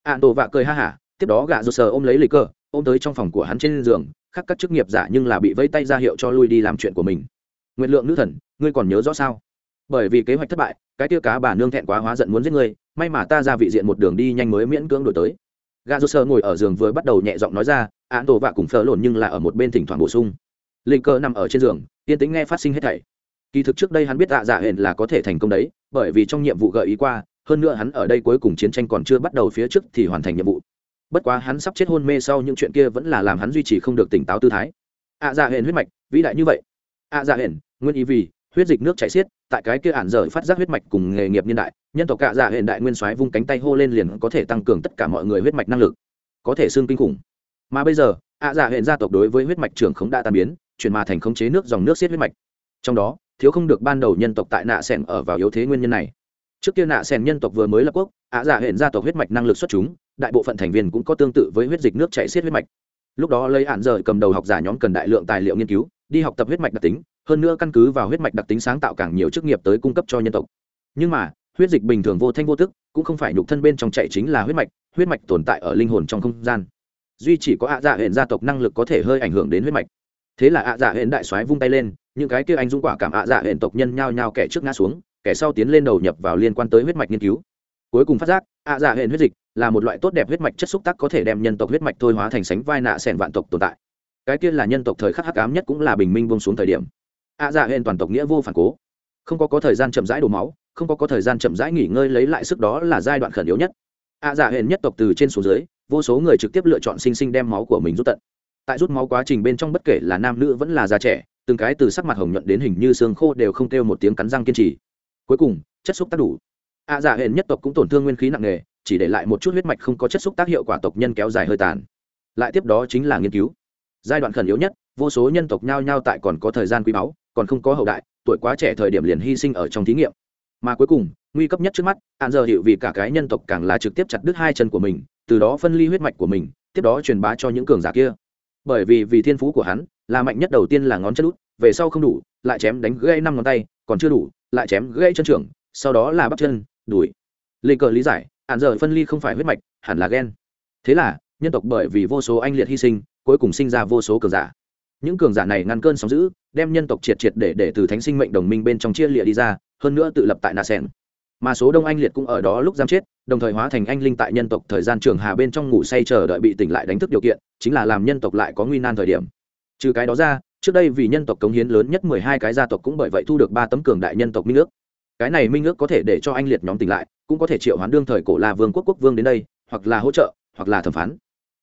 ạn tổ vạ cười ha hả, tiếp đó gạ rụt sờ ôm lấy lì cờ, ôm tới trong phòng của hắn trên giường, khắc các chức nghiệp giả nhưng là bị vây tay ra hiệu cho lui đi làm chuyện của mình. Nguyện lượng nữ thần, ngươi còn nhớ rõ sao? Bởi vì kế hoạch thất bại, cái tiêu cá bà nương thẹn quá hóa giận muốn giết ngươi, may mà ta ra vị diện một đường đi nhanh mới miễn cưỡng đổi tới. Gà rô sơ ngồi ở giường vừa bắt đầu nhẹ giọng nói ra án tổ vạ cùng phở lộn nhưng là ở một bên thỉnh thoảng bổ sung. Linh cơ nằm ở trên giường, yên tĩnh nghe phát sinh hết thảy. Kỳ thực trước đây hắn biết ạ dạ hển là có thể thành công đấy, bởi vì trong nhiệm vụ gợi ý qua hơn nữa hắn ở đây cuối cùng chiến tranh còn chưa bắt đầu phía trước thì hoàn thành nhiệm vụ. Bất quá hắn sắp chết hôn mê sau những chuyện kia vẫn là làm hắn duy trì không được tỉnh táo tư thái. Ạ dạ hển huyết mạch, vĩ đại như vậy. Ạ dạ hển nguyên ý vì, huyết dịch nước chảy xiết, tại cái kia ản dở phát giác huyết mạch cùng nghề nghiệp niên đại, nhân tộc cạ dạ hiện đại nguyên soái vung cánh tay hô lên liền có thể tăng cường tất cả mọi người huyết mạch năng lực. Có thể xương kinh khủng. Mà bây giờ, ạ dạ hiện gia tộc đối với huyết mạch trưởng khống đã tan biến, chuyển mà thành khống chế nước dòng nước xiết huyết mạch. Trong đó, thiếu không được ban đầu nhân tộc tại nạ sẻn ở vào yếu thế nguyên nhân này trước kia nạ sẻn nhân tộc vừa mới lập quốc, ạ dạ hiện gia tộc huyết mạch năng lực xuất chúng, đại bộ phận thành viên cũng có tương tự với huyết dịch nước chảy xiết huyết mạch. Lúc đó lấy hạn rời cầm đầu học giả nhóm cần đại lượng tài liệu nghiên cứu, đi học tập huyết mạch đặc tính, hơn nữa căn cứ vào huyết mạch đặc tính sáng tạo càng nhiều chức nghiệp tới cung cấp cho nhân tộc. Nhưng mà, huyết dịch bình thường vô thanh vô tức, cũng không phải nhục thân bên trong chạy chính là huyết mạch huyết mạch tồn tại ở linh hồn trong không gian. Duy chỉ có ạ dạ hển gia tộc năng lực có thể hơi ảnh hưởng đến huyết mạch. Thế là ạ dạ hển đại soái vung tay lên, những cái kia anh dũng quả cảm ạ dạ hển tộc nhân nhao nhao kẻ trước ngã xuống kẻ sau tiến lên đầu nhập vào liên quan tới huyết mạch nghiên cứu. Cuối cùng phát giác, ạ dạ hệ huyết dịch là một loại tốt đẹp huyết mạch chất xúc tác có thể đem nhân tộc huyết mạch thôi hóa thành sánh vai nạ sẻn vạn tộc tồn tại. Cái kia là nhân tộc thời khắc hắc ám nhất cũng là bình minh bông xuống thời điểm. Ạ dạ hệ toàn tộc nghĩa vô phản cố. Không có có thời gian chậm rãi đổ máu, không có có thời gian chậm rãi nghỉ ngơi lấy lại sức đó là giai đoạn khẩn yếu nhất. Ạ dạ hệ nhất tộc từ trên xuống dưới, vô số người trực tiếp lựa chọn sinh sinh đem máu của mình rút tận. Tại rút máu quá trình bên trong bất kể là nam nữ vẫn là già trẻ, từng cái từ sắc mặt hồng nhuận đến hình như xương khô đều không kêu một tiếng cắn răng kiên trì cuối cùng, chất xúc tác đủ. Ạ dạ hển nhất tộc cũng tổn thương nguyên khí nặng nề, chỉ để lại một chút huyết mạch không có chất xúc tác hiệu quả tộc nhân kéo dài hơi tàn. Lại tiếp đó chính là nghiên cứu. Giai đoạn khẩn yếu nhất, vô số nhân tộc nhao nhao tại còn có thời gian quý báu, còn không có hậu đại, tuổi quá trẻ thời điểm liền hy sinh ở trong thí nghiệm. Mà cuối cùng, nguy cấp nhất trước mắt hạn giờ hiệu vì cả cái nhân tộc càng là trực tiếp chặt đứt hai chân của mình, từ đó phân ly huyết mạch của mình, tiếp đó truyền bá cho những cường giả kia. Bởi vì vì thiên phú của hắn, là mạnh nhất đầu tiên là ngón chân út, về sau không đủ, lại chém đánh gãy năm ngón tay, còn chưa đủ lại chém gãy chân trưởng, sau đó là bắp chân, đùi. Lê cờ lý giải hạn giờ phân ly không phải huyết mạch, hẳn là ghen thế là, nhân tộc bởi vì vô số anh liệt hy sinh, cuối cùng sinh ra vô số cường giả. Những cường giả này ngăn cơn sóng giữ đem nhân tộc triệt triệt để để từ thánh sinh mệnh đồng minh bên trong chia lịa đi ra, hơn nữa tự lập tại nà sen mà số đông anh liệt cũng ở đó lúc giam chết, đồng thời hóa thành anh linh tại nhân tộc thời gian trường hà bên trong ngủ say chờ đợi bị tỉnh lại đánh thức điều kiện, chính là làm nhân tộc lại có nguy nan thời điểm. Trừ cái đó ra trước đây vì nhân tộc cống hiến lớn nhất mười hai cái gia tộc cũng bởi vậy thu được ba tấm cường đại nhân tộc minh ước. Cái này minh ước có thể để cho anh liệt nhóm tỉnh lại cũng có thể triệu hoán đương thời cổ la vương quốc quốc vương đến đây hoặc là hỗ trợ hoặc là thẩm phán.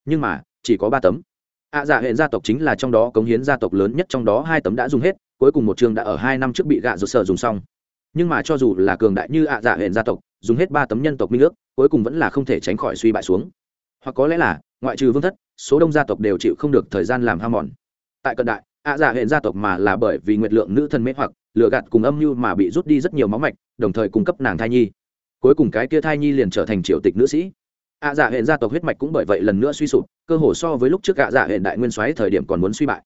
Nhưng mà chỉ có ba tấm. Ạ à, dạ hệ gia tộc chính là trong đó cống hiến gia tộc lớn nhất trong đó hai tấm đã dùng hết cuối cùng một chương đã ở hai năm trước bị gạ rụt sở dùng xong. Nhưng mà cho dù là cường đại như ạ à dạ hệ gia tộc dùng hết ba tấm nhân tộc minh ước cuối cùng vẫn là không thể tránh khỏi suy bại xuống. Hoặc có lẽ là ngoại trừ vương thất số đông gia tộc đều chịu không được thời gian làm ham mòn. Tại cận đại ạ dạ hệ gia tộc mà là bởi vì nguyệt lượng nữ thần mê hoặc lựa gạt cùng âm mưu mà bị rút đi rất nhiều máu mạch, đồng thời cung cấp nàng thai nhi. Cuối cùng cái kia thai nhi liền trở thành triệu tịch nữ sĩ. ạ dạ hệ gia tộc huyết mạch cũng bởi vậy lần nữa suy sụp, cơ hồ so với lúc trước ạ dạ hệ đại nguyên soái thời điểm còn muốn suy bại.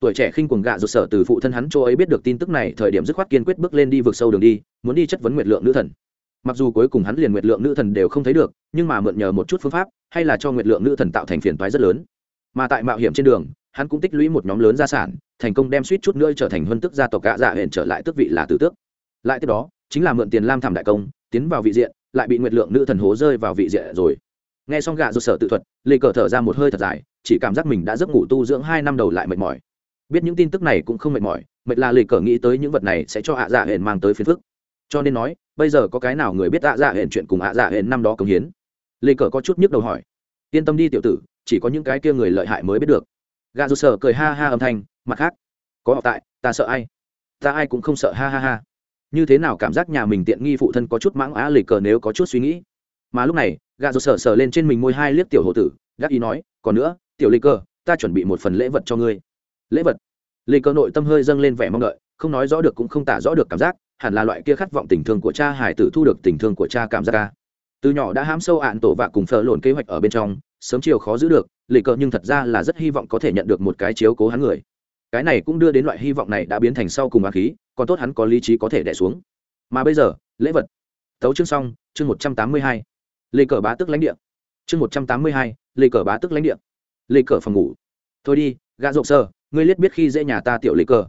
Tuổi trẻ khinh quần gạ rụt sở từ phụ thân hắn chỗ ấy biết được tin tức này, thời điểm dứt khoát kiên quyết bước lên đi vượt sâu đường đi, muốn đi chất vấn nguyệt lượng nữ thần. Mặc dù cuối cùng hắn liền nguyệt lượng nữ thần đều không thấy được, nhưng mà mượn nhờ một chút phương pháp, hay là cho nguyệt lượng nữ thần tạo thành phiền toái rất lớn. Mà tại mạo hiểm trên đường, hắn cũng tích lũy một nhóm lớn gia sản thành công đem suýt chút nữa trở thành huân tức gia tộc gạ dạ hển trở lại tước vị là tử tước. Lại tiếp đó, chính là mượn tiền lam thảm đại công, tiến vào vị diện, lại bị nguyệt lượng nữ thần hố rơi vào vị diện rồi. Nghe xong gạ do sở tự thuật, lê cờ thở ra một hơi thật dài, chỉ cảm giác mình đã giấc ngủ tu dưỡng hai năm đầu lại mệt mỏi. Biết những tin tức này cũng không mệt mỏi, mệt là lê cờ nghĩ tới những vật này sẽ cho ạ dạ hển mang tới phiền phức. Cho nên nói, bây giờ có cái nào người biết ạ dạ hển chuyện cùng ạ dạ hển năm đó công hiến? Lê cờ có chút nhức đầu hỏi. Yên tâm đi, tiểu tử, chỉ có những cái kia người lợi hại mới biết được. Gà dù dạ sở cười ha ha âm thanh mặt khác, có họ tại, ta sợ ai? Ta ai cũng không sợ, ha ha ha. Như thế nào cảm giác nhà mình tiện nghi phụ thân có chút mãng á lì cờ nếu có chút suy nghĩ? Mà lúc này gà rột sờ sờ lên trên mình môi hai liếc tiểu hộ tử, gác ý nói, còn nữa, tiểu lì cờ, ta chuẩn bị một phần lễ vật cho ngươi. Lễ vật? Lì cờ nội tâm hơi dâng lên vẻ mong đợi, không nói rõ được cũng không tả rõ được cảm giác, hẳn là loại kia khát vọng tình thương của cha hải tử thu được tình thương của cha cảm giác ca từ nhỏ đã hám sâu ạn tổ vạ cùng phờ lồn kế hoạch ở bên trong, sớm chiều khó giữ được, lì cờ nhưng thật ra là rất hy vọng có thể nhận được một cái chiếu cố hắn người cái này cũng đưa đến loại hy vọng này đã biến thành sau cùng á khí, còn tốt hắn có lý trí có thể đẻ xuống. Mà bây giờ, lễ vật. Tấu chương xong, chương một trăm tám mươi hai. Lê cờ bá tức lãnh địa. Chương một trăm tám mươi hai, lê cờ bá tức lãnh địa. Lê cờ phòng ngủ. Thôi đi gạ rộp sơ, ngươi liếc biết khi dễ nhà ta tiểu lê cờ.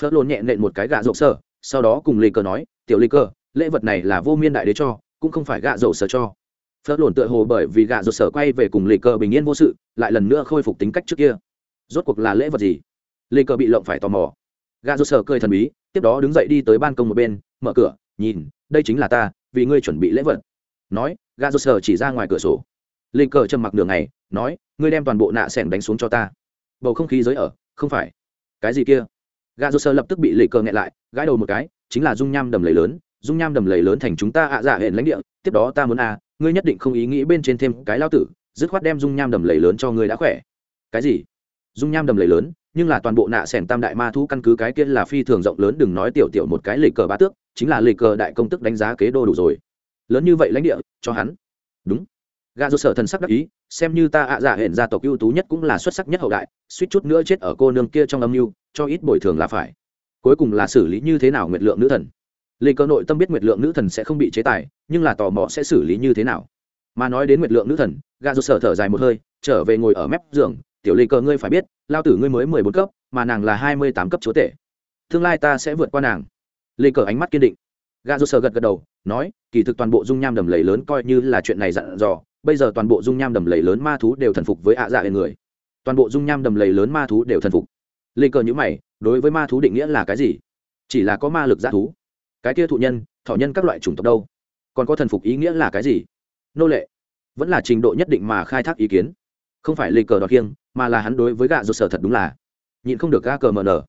Phớt lồn nhẹ nện một cái gạ rộp sơ, sau đó cùng lê cờ nói, tiểu lê cờ, lễ vật này là vô miên đại đế cho, cũng không phải gạ rộp sơ cho. Phớt lồn tựa hồ bởi vì gạ rộp sơ quay về cùng lê cờ bình yên vô sự, lại lần nữa khôi phục tính cách trước kia. Rốt cuộc là lễ vật gì? Lê cờ bị lộng phải tò mò. Gà rô sờ cười thần bí, tiếp đó đứng dậy đi tới ban công một bên, mở cửa, nhìn, đây chính là ta, vì ngươi chuẩn bị lễ vật. Nói gà rô sờ chỉ ra ngoài cửa sổ. Lê cờ trầm mặc đường này nói, ngươi đem toàn bộ nạ s ẻ n đánh xuống cho ta. Bầu không khí giới ở, không phải. Cái gì kia? Gà rô sờ lập tức bị Lê cờ nghẹn lại, gãi đầu một cái, chính là dung nham đầm lầy lớn, dung nham đầm lầy lớn thành chúng ta ạ à dạ hẹn lãnh địa, tiếp đó ta muốn à ngươi nhất định không ý nghĩ bên trên thêm cái lao tử, dứt khoát đem dung nham đầm lầy lớn cho ngươi đã khỏe. Cái gì? Dung nham đầm lầy lớn nhưng là toàn bộ nạ sẻn tam đại ma thú căn cứ cái kia là phi thường rộng lớn, đừng nói tiểu tiểu một cái lề cờ bá tước, chính là lề cờ đại công tức đánh giá kế đô đủ rồi. Lớn như vậy lãnh địa, cho hắn. Đúng. Gà dô sở thần sắc đắc ý, xem như ta ạ dạ giả hển gia tộc ưu tú nhất cũng là xuất sắc nhất hậu đại, suýt chút nữa chết ở cô nương kia trong âm mưu, cho ít bồi thường là phải. Cuối cùng là xử lý như thế nào nguyệt lượng nữ thần? Lê cơ nội tâm biết nguyệt lượng nữ thần sẽ không bị chế tài, nhưng là tò mò sẽ xử lý như thế nào? Mà nói đến nguyệt lượng nữ thần gà dô sở thở dài một hơi, trở về ngồi ở mép giường tiểu lê Cờ ngươi phải biết, lao tử ngươi mới mười bốn cấp, mà nàng là hai mươi tám cấp chúa tể. Tương lai ta sẽ vượt qua nàng. Lê cờ ánh mắt kiên định. Gà dô sờ gật gật đầu, nói, kỳ thực toàn bộ dung nham đầm lầy lớn coi như là chuyện này dặn dò, bây giờ toàn bộ dung nham đầm lầy lớn ma thú đều thần phục với ạ dạ lên người. Toàn bộ dung nham đầm lầy lớn ma thú đều thần phục. Lê cờ nhữ mày, đối với ma thú định nghĩa là cái gì? Chỉ là có ma lực g thú. Cái kia thụ nhân, thọ nhân các loại chủng tộc đâu? Còn có thần phục ý nghĩa là cái gì? Nô lệ. Vẫn là trình độ nhất định mà khai thác ý kiến không phải lê cờ đọt kiêng mà là hắn đối với gạ do sở thật đúng là. Nhịn không được ga cờ mờ nở.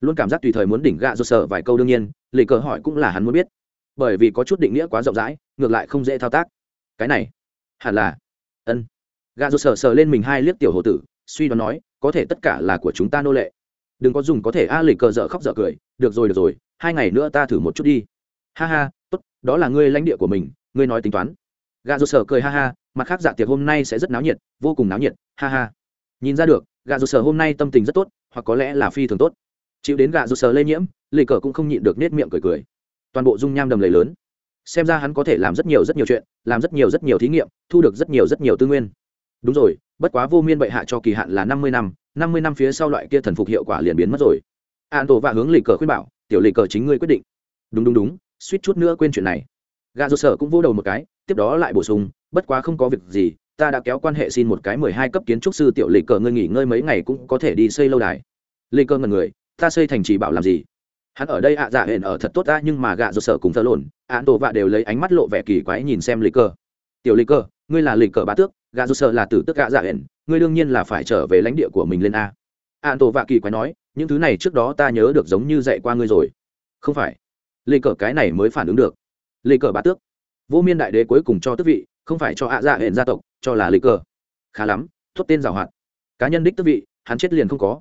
Luôn cảm giác tùy thời muốn đỉnh gạ do sở vài câu đương nhiên, lê cờ hỏi cũng là hắn muốn biết. Bởi vì có chút định nghĩa quá rộng rãi, ngược lại không dễ thao tác. Cái này, hẳn là, ân. Gạ rột sờ sờ lên mình hai liếc tiểu hồ tử, suy đoán nói, có thể tất cả là của chúng ta nô lệ. Đừng có dùng có thể a lì cờ dở khóc dở cười, được rồi được rồi, hai ngày nữa ta thử một chút đi. Ha ha, tốt, đó là ngươi lãnh địa của mình, ngươi nói tính toán gà rột sở cười ha ha, mặt khác dạ tiệc hôm nay sẽ rất náo nhiệt, vô cùng náo nhiệt, ha ha. Nhìn ra được, gà rột sở hôm nay tâm tình rất tốt, hoặc có lẽ là phi thường tốt. Chịu đến gà rột sở lây nhiễm lì cờ cũng không nhịn được nết miệng cười cười. Toàn bộ dung nham đầm lầy lớn. Xem ra hắn có thể làm rất nhiều rất nhiều chuyện, làm rất nhiều rất nhiều thí nghiệm, thu được rất nhiều rất nhiều tư nguyên. Đúng rồi, bất quá vô miên bệ hạ cho kỳ hạn là năm mươi năm năm mươi năm phía sau loại kia thần phục hiệu quả liền biến mất rồi. An tổ và hướng lì cờ khuyên bảo, tiểu lì cờ chính ngươi quyết định. Đúng đúng đúng, suýt chút nữa quên chuyện này. Gà rột sở cũng vô đầu một cái tiếp đó lại bổ sung, bất quá không có việc gì, ta đã kéo quan hệ xin một cái mười hai cấp kiến trúc sư tiểu lịch cờ, ngươi nghỉ ngơi mấy ngày cũng có thể đi xây lâu đài. Lịch cờ ngần người, ta xây thành trì bảo làm gì? Hắn ở đây ạ dạ hển ở thật tốt ta, nhưng mà gạ do sở cùng thơ lộn, án tổ vạ đều lấy ánh mắt lộ vẻ kỳ quái nhìn xem lịch cờ. Tiểu lịch cờ, ngươi là lịch cờ bá tước, gạ do sở là tử tức gạ dạ hển ngươi đương nhiên là phải trở về lãnh địa của mình lên a. Án tổ vạ kỳ quái nói, những thứ này trước đó ta nhớ được giống như dạy qua ngươi rồi. Không phải. Lịch cờ cái này mới phản ứng được. Lịch cờ bá tước vô miên đại đế cuối cùng cho tước vị, không phải cho ạ dạ hẹn gia tộc, cho là lịch cờ. Khá lắm thốt tên giảo hoạt. Cá nhân đích tước vị, hắn chết liền không có.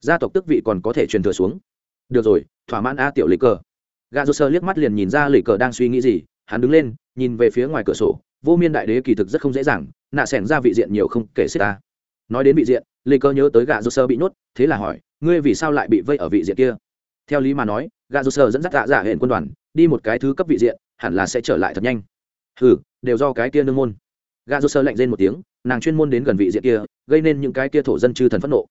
Gia tộc tước vị còn có thể truyền thừa xuống. Được rồi, thỏa mãn a tiểu lịch cờ. Gà rô sơ liếc mắt liền nhìn ra lịch cờ đang suy nghĩ gì, hắn đứng lên, nhìn về phía ngoài cửa sổ. Vô miên đại đế kỳ thực rất không dễ dàng, nạ s ẻ n ra vị diện nhiều không kể xích ta. Nói đến vị diện, lịch cờ nhớ tới gà rô sơ bị nhốt, thế là hỏi, ngươi vì sao lại bị vây ở vị diện kia? Theo lý mà nói gà rô sơ dẫn dắt gạ dạ hẹn quân đoàn, đi một cái thứ cấp vị diện hẳn là sẽ trở lại thật nhanh. Hừ, đều do cái kia nương môn. Gà rô sơ lạnh lên một tiếng, nàng chuyên môn đến gần vị diện kia, gây nên những cái kia thổ dân chư thần phẫn nộ.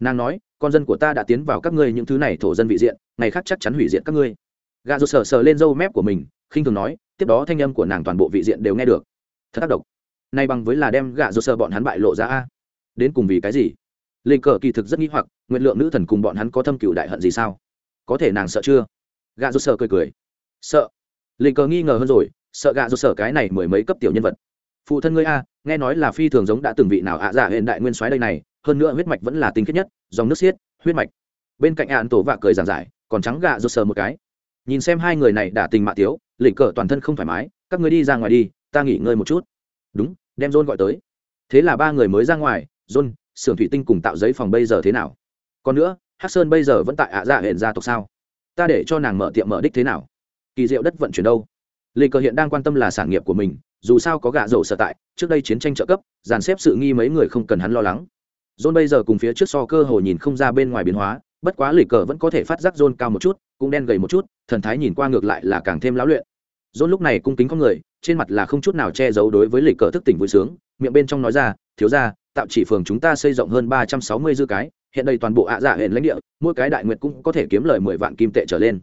Nàng nói, con dân của ta đã tiến vào các ngươi những thứ này thổ dân vị diện, ngày khác chắc chắn hủy diện các ngươi. Gà rô sờ sờ lên râu mép của mình, khinh thường nói, tiếp đó thanh âm của nàng toàn bộ vị diện đều nghe được. Thật tác động nay bằng với là đem gà rô sờ bọn hắn bại lộ ra a. Đến cùng vì cái gì? Lê cờ kỳ thực rất nghĩ hoặc, nguyện lượng nữ thần cùng bọn hắn có thâm cựu đại hận gì sao? Có thể nàng sợ chưa? Gà rô sờ cười cười. Sợ. Linh cờ nghi ngờ hơn rồi, sợ gạ rụt sợ cái này mười mấy cấp tiểu nhân vật. Phụ thân ngươi a, nghe nói là phi thường giống đã từng vị nào ạ dạ hiện đại nguyên soái đây này, hơn nữa huyết mạch vẫn là tinh khiết nhất, dòng nước xiết, huyết mạch. Bên cạnh ạn tổ vạ cười giảng giải, còn trắng gạ rột sợ một cái. Nhìn xem hai người này đã tình mạ tiếu lịch cờ toàn thân không thoải mái, các ngươi đi ra ngoài đi, ta nghỉ ngơi một chút. Đúng, đem john gọi tới. Thế là ba người mới ra ngoài, john, xưởng thủy tinh cùng tạo giấy phòng bây giờ thế nào? Còn nữa hát sơn bây giờ vẫn tại ạ dạ hển gia tộc sao? Ta để cho nàng mở tiệm mở đích thế nào? Kỳ diệu đất vận chuyển đâu lê cờ hiện đang quan tâm là sản nghiệp của mình dù sao có gạ dầu sở tại trước đây chiến tranh trợ cấp dàn xếp sự nghi mấy người không cần hắn lo lắng John bây giờ cùng phía trước so cơ hồ nhìn không ra bên ngoài biến hóa, bất quá lê cờ vẫn có thể phát giác John cao một chút, cũng đen gầy một chút, thần thái nhìn qua ngược lại là càng thêm lão luyện. John lúc này cung kính con người, trên mặt là không chút nào che giấu đối với lê cờ thức tỉnh vui sướng, miệng bên trong nói ra, thiếu gia, tạo chỉ phường chúng ta xây rộng hơn ba trăm sáu mươi dư cái, hiện đây toàn bộ ạ dạ hệ lãnh địa, mỗi cái đại nguyệt cũng có thể kiếm lời mười vạn kim tệ trở lên.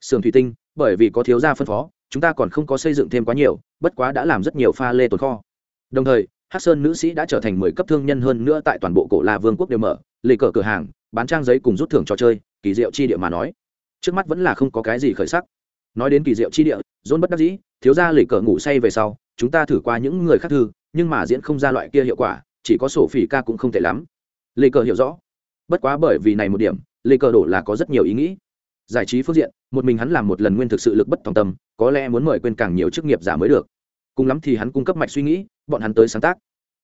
Sườn thủy tinh, bởi vì có thiếu gia phân phó, chúng ta còn không có xây dựng thêm quá nhiều, bất quá đã làm rất nhiều pha lê tồn kho. Đồng thời, Hắc Sơn nữ sĩ đã trở thành mười cấp thương nhân hơn nữa tại toàn bộ cổ La Vương quốc đều mở, lì cờ cửa hàng, bán trang giấy cùng rút thưởng trò chơi, kỳ diệu chi địa mà nói. Trước mắt vẫn là không có cái gì khởi sắc. Nói đến kỳ diệu chi địa, Dôn bất đắc dĩ, thiếu gia lì cờ ngủ say về sau, chúng ta thử qua những người khác thư, nhưng mà diễn không ra loại kia hiệu quả, chỉ có sổ phỉ ca cũng không tệ lắm. Lì cờ hiểu rõ. Bất quá bởi vì này một điểm, lì cờ đổ là có rất nhiều ý nghĩ. Giải trí phương diện, một mình hắn làm một lần nguyên thực sự lực bất tòng tâm, có lẽ muốn mời quên càng nhiều chức nghiệp giả mới được. Cùng lắm thì hắn cung cấp mạch suy nghĩ bọn hắn tới sáng tác.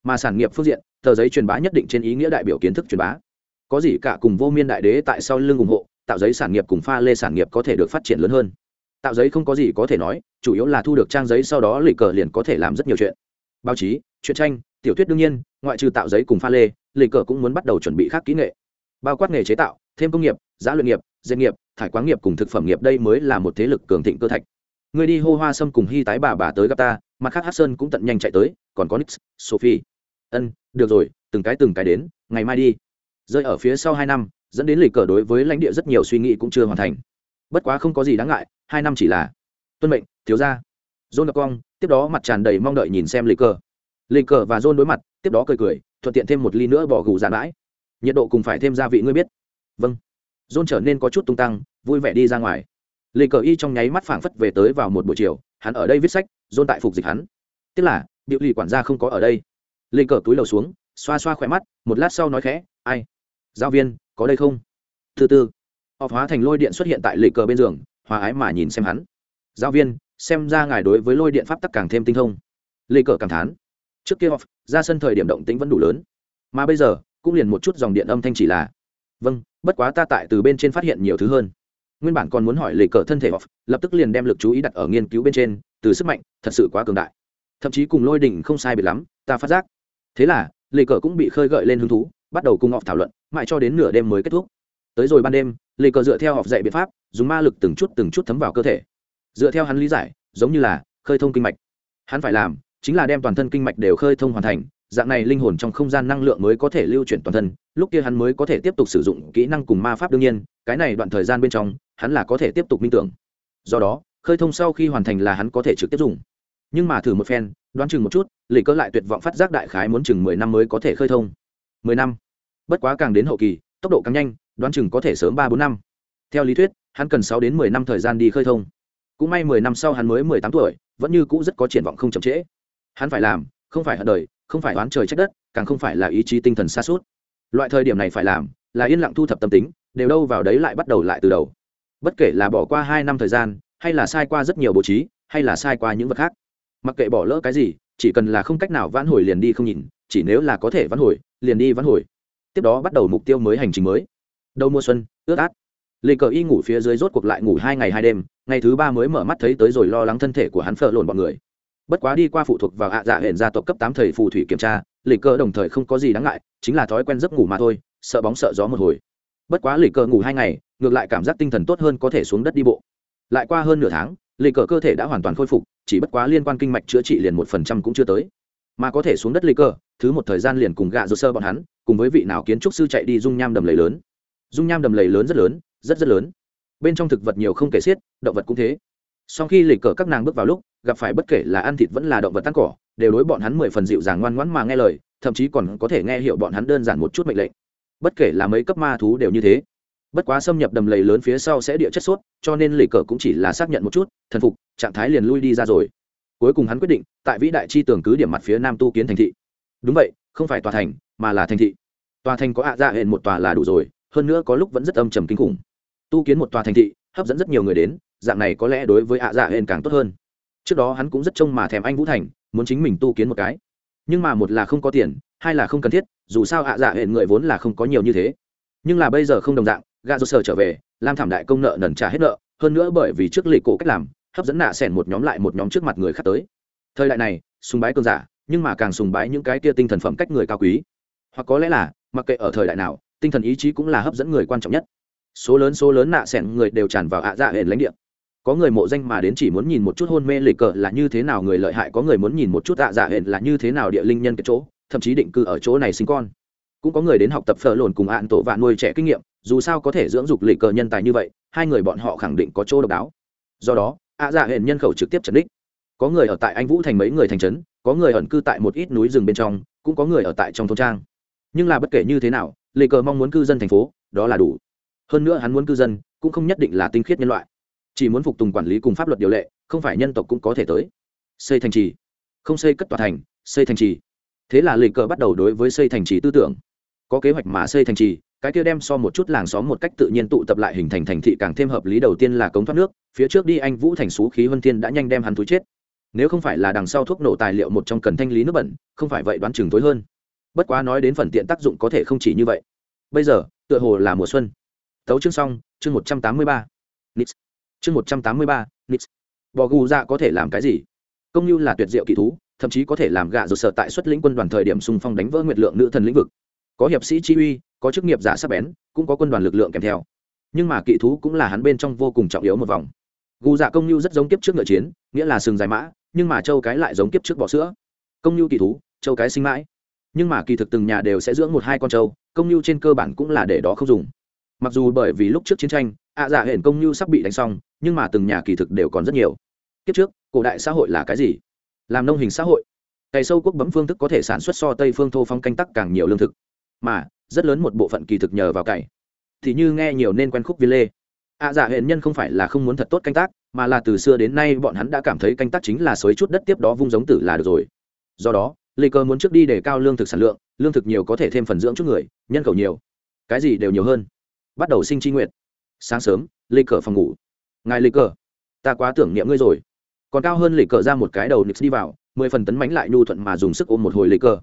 Mà sản nghiệp phương diện tờ giấy truyền bá nhất định trên ý nghĩa đại biểu kiến thức truyền bá. Có gì cả cùng vô miên đại đế tại sau lưng ủng hộ tạo giấy sản nghiệp cùng pha lê sản nghiệp có thể được phát triển lớn hơn. Tạo giấy không có gì có thể nói chủ yếu là thu được trang giấy sau đó lì cờ liền có thể làm rất nhiều chuyện. Báo chí truyện tranh tiểu thuyết đương nhiên ngoại trừ tạo giấy cùng pha lê lì cờ cũng muốn bắt đầu chuẩn bị khác kỹ nghệ. Bao quát nghề chế tạo thêm công nghiệp giá luyện nghiệp dệt nghiệp thải quán nghiệp cùng thực phẩm nghiệp đây mới là một thế lực cường thịnh cơ thạch. Người đi hô hoa sâm cùng hy tái bà bà tới gặp ta, mặt khác hát sơn cũng tận nhanh chạy tới, còn có nix, sophie. Ân, được rồi, từng cái từng cái đến, ngày mai đi. Rơi ở phía sau hai năm, dẫn đến lịch cờ đối với lãnh địa rất nhiều suy nghĩ cũng chưa hoàn thành. Bất quá không có gì đáng ngại, hai năm chỉ là tuân mệnh, thiếu ra john gặp cong tiếp đó mặt tràn đầy mong đợi nhìn xem lịch cờ. Lịch cờ và john đối mặt, tiếp đó cười cười, thuận tiện thêm một ly nữa bỏ gù dạ dàn bãi nhiệt độ cùng phải thêm gia vị ngươi biết. Vâng john trở nên có chút tung tăng, vui vẻ đi ra ngoài. Lệ cờ y trong nháy mắt phảng phất về tới vào một buổi chiều, hắn ở đây viết sách, John tại phục dịch hắn. Tức là, biểu lì quản gia không có ở đây. Lệ cờ túi lầu xuống, xoa xoa khỏe mắt, một lát sau nói khẽ, ai? Giáo viên, có đây không? Thứ tư họ hóa thành lôi điện xuất hiện tại Lệ cờ bên giường, hòa ái mà nhìn xem hắn. Giáo viên, xem ra ngài đối với lôi điện pháp tắc càng thêm tinh thông. Lệ cờ cảm thán. Trước kia họp, ra sân thời điểm động tĩnh vẫn đủ lớn. Mà bây giờ, cũng liền một chút dòng điện âm thanh chỉ là vâng bất quá ta tại từ bên trên phát hiện nhiều thứ hơn. Nguyên bản còn muốn hỏi lì cờ thân thể off lập tức liền đem lực chú ý đặt ở nghiên cứu bên trên, từ sức mạnh, thật sự quá cường đại. Thậm chí cùng lôi đỉnh không sai biệt lắm, ta phát giác. Thế là lì cờ cũng bị khơi gợi lên hứng thú, bắt đầu cùng off thảo luận, mãi cho đến nửa đêm mới kết thúc. Tới rồi ban đêm lì cờ dựa theo off dạy biện pháp, dùng ma lực từng chút từng chút thấm vào cơ thể. Dựa theo hắn lý giải, giống như là khơi thông kinh mạch. Hắn phải làm, chính là đem toàn thân kinh mạch đều khơi thông hoàn thành dạng này linh hồn trong không gian năng lượng mới có thể lưu chuyển toàn thân, lúc kia hắn mới có thể tiếp tục sử dụng kỹ năng cùng ma pháp đương nhiên, cái này đoạn thời gian bên trong, hắn là có thể tiếp tục minh tưởng. Do đó, khơi thông sau khi hoàn thành là hắn có thể trực tiếp dùng. Nhưng mà thử một phen, đoán chừng một chút, lì cơ lại tuyệt vọng phát giác đại khái muốn chừng mười năm mới có thể khơi thông. Mười năm? Bất quá càng đến hậu kỳ, tốc độ càng nhanh, đoán chừng có thể sớm ba bốn năm. Theo lý thuyết, hắn cần sáu đến mười năm thời gian đi khơi thông. Cũng may mười năm sau hắn mới mười tám tuổi, vẫn như cũ rất có triển vọng không chậm trễ. Hắn phải làm, không phải hận đời không phải oán trời trách đất, càng không phải là ý chí tinh thần xa suốt. Loại thời điểm này phải làm, là yên lặng thu thập tâm tính, đều đâu vào đấy lại bắt đầu lại từ đầu. Bất kể là bỏ qua hai năm thời gian, hay là sai qua rất nhiều bố trí, hay là sai qua những vật khác. Mặc kệ bỏ lỡ cái gì, chỉ cần là không cách nào vãn hồi liền đi không nhìn, chỉ nếu là có thể vãn hồi, liền đi vãn hồi. Tiếp đó bắt đầu mục tiêu mới hành trình mới. Đầu mùa xuân, ướt át. Lê cờ y ngủ phía dưới rốt cuộc lại ngủ hai ngày hai đêm, ngày thứ ba mới mở mắt thấy tới rồi lo lắng thân thể của hắn phở lộn bọn người bất quá đi qua phụ thuộc vào ạ dạ hển gia tộc cấp tám thầy phù thủy kiểm tra lê cơ đồng thời không có gì đáng ngại, chính là thói quen giấc ngủ mà thôi, sợ bóng sợ gió một hồi. Bất quá lê cơ ngủ hai ngày, ngược lại cảm giác tinh thần tốt hơn có thể xuống đất đi bộ. Lại qua hơn nửa tháng lê cơ cơ thể đã hoàn toàn khôi phục, chỉ bất quá liên quan kinh mạch chữa trị liền một phần trăm cũng chưa tới. Mà có thể xuống đất lê cơ, thứ một thời gian liền cùng gạ rô sơ bọn hắn, cùng với vị nào kiến trúc sư chạy đi dung nham đầm lầy lớn. Dung nham đầm lầy lớn rất lớn, rất rất lớn. Bên trong thực vật nhiều không kể xiết, động vật cũng thế. Sau khi lịch cờ các nàng bước vào lúc gặp phải bất kể là ăn thịt vẫn là động vật tan cỏ, đều đối bọn hắn mười phần dịu dàng ngoan ngoãn mà nghe lời, thậm chí còn có thể nghe hiểu bọn hắn đơn giản một chút mệnh lệnh. Bất kể là mấy cấp ma thú đều như thế. Bất quá xâm nhập đầm lầy lớn phía sau sẽ địa chất sốt, cho nên lì cờ cũng chỉ là xác nhận một chút, thần phục, trạng thái liền lui đi ra rồi. Cuối cùng hắn quyết định, tại vĩ đại chi tường cứ điểm mặt phía nam tu kiến thành thị. Đúng vậy, không phải tòa thành, mà là thành thị. Tòa thành có ạ dạ hẹn một tòa là đủ rồi, hơn nữa có lúc vẫn rất âm trầm kinh khủng. Tu kiến một tòa thành thị, hấp dẫn rất nhiều người đến, dạng này có lẽ đối với ạ dạ hẹn càng tốt hơn trước đó hắn cũng rất trông mà thèm anh vũ thành, muốn chính mình tu kiến một cái. Nhưng mà một là không có tiền, hai là không cần thiết, dù sao hạ dạ hệ người vốn là không có nhiều như thế. Nhưng là bây giờ không đồng dạng gà do sở trở về, lam thảm đại công nợ nần trả hết nợ, hơn nữa bởi vì trước lịch cổ cách làm, hấp dẫn nạ sẻn một nhóm lại một nhóm trước mặt người khác tới. Thời đại này, sùng bái cơn giả, nhưng mà càng sùng bái những cái kia tinh thần phẩm cách người cao quý. Hoặc có lẽ là, mặc kệ ở thời đại nào, tinh thần ý chí cũng là hấp dẫn người quan trọng nhất. Số lớn số lớn nạ sẻn người đều tràn vào ạ dạ hệ lãnh địa có người mộ danh mà đến chỉ muốn nhìn một chút hôn mê lịch cờ là như thế nào người lợi hại, có người muốn nhìn một chút ạ dạ hẹn là như thế nào địa linh nhân cái chỗ, thậm chí định cư ở chỗ này sinh con. Cũng có người đến học tập phở lồn cùng ạn tổ và nuôi trẻ kinh nghiệm, dù sao có thể dưỡng dục lịch cờ nhân tài như vậy, hai người bọn họ khẳng định có chỗ độc đáo. Do đó, ạ dạ hẹn nhân khẩu trực tiếp trần đích. Có người ở tại anh vũ thành mấy người thành trấn, có người ẩn cư tại một ít núi rừng bên trong, cũng có người ở tại trong thôn trang. Nhưng là bất kể như thế nào, lịch cờ mong muốn cư dân thành phố, đó là đủ. Hơn nữa hắn muốn cư dân, cũng không nhất định là tinh khiết nhân loại chỉ muốn phục tùng quản lý cùng pháp luật điều lệ, không phải nhân tộc cũng có thể tới. Xây thành trì. Không xây cất tòa thành, xây thành trì. Thế là lịch cờ bắt đầu đối với xây thành trì tư tưởng. Có kế hoạch mà xây thành trì, cái kia đem so một chút làng xóm một cách tự nhiên tụ tập lại hình thành thành thị càng thêm hợp lý đầu tiên là cống thoát nước, phía trước đi anh vũ thành xú khí huân thiên đã nhanh đem hắn túi chết. Nếu không phải là đằng sau thuốc nổ tài liệu một trong cần thanh lý nước bẩn, không phải vậy đoán chừng tối hơn. Bất quá nói đến phần tiện tác dụng có thể không chỉ như vậy. Bây giờ, tựa hồ là mùa xuân. Tấu chương xong, chương một trăm tám mươi ba. Nix chương một trăm tám mươi ba, nix. Bò gù dạ có thể làm cái gì? Công như là tuyệt diệu kỳ thú, thậm chí có thể làm gạ rột sợ tại xuất lĩnh quân đoàn thời điểm xung phong đánh vỡ nguyệt lượng nữ thần lĩnh vực. Có hiệp sĩ chi uy, có chức nghiệp giả sắc bén, cũng có quân đoàn lực lượng kèm theo. Nhưng mà kỵ thú cũng là hắn bên trong vô cùng trọng yếu một vòng. Gù dạ công như rất giống kiếp trước ngựa chiến, nghĩa là sừng dài mã, nhưng mà châu cái lại giống kiếp trước bọ sữa. Công như kỳ thú, châu cái sinh mãi. Nhưng mà kỳ thực từng nhà đều sẽ dưỡng một hai con trâu công như trên cơ bản cũng là để đó không dùng. Mặc dù bởi vì lúc trước chiến tranh ạ à dạ hển công như sắp bị đánh xong, nhưng mà từng nhà kỳ thực đều còn rất nhiều. Kiếp trước, cổ đại xã hội là cái gì? Làm nông hình xã hội. Cày sâu quốc bấm phương thức có thể sản xuất so tây phương thô phong canh tắc càng nhiều lương thực. Mà, rất lớn một bộ phận kỳ thực nhờ vào cày thì như nghe nhiều nên quen khúc viên lê. Ạ à dạ hển nhân không phải là không muốn thật tốt canh tác, mà là từ xưa đến nay bọn hắn đã cảm thấy canh tác chính là xới chút đất tiếp đó vung giống tử là được rồi. Do đó, lê cơ muốn trước đi để cao lương thực sản lượng, lương thực nhiều có thể thêm phần dưỡng chút người, nhân khẩu nhiều. Cái gì đều nhiều hơn. Bắt đầu sinh tri nguyện sáng sớm lê cờ phòng ngủ. Ngài lê cờ? Ta quá tưởng niệm ngươi rồi. Còn cao hơn lê cờ ra một cái đầu nix đi vào, mười phần tấn mánh lại nhu thuận mà dùng sức ôm một hồi lê cờ.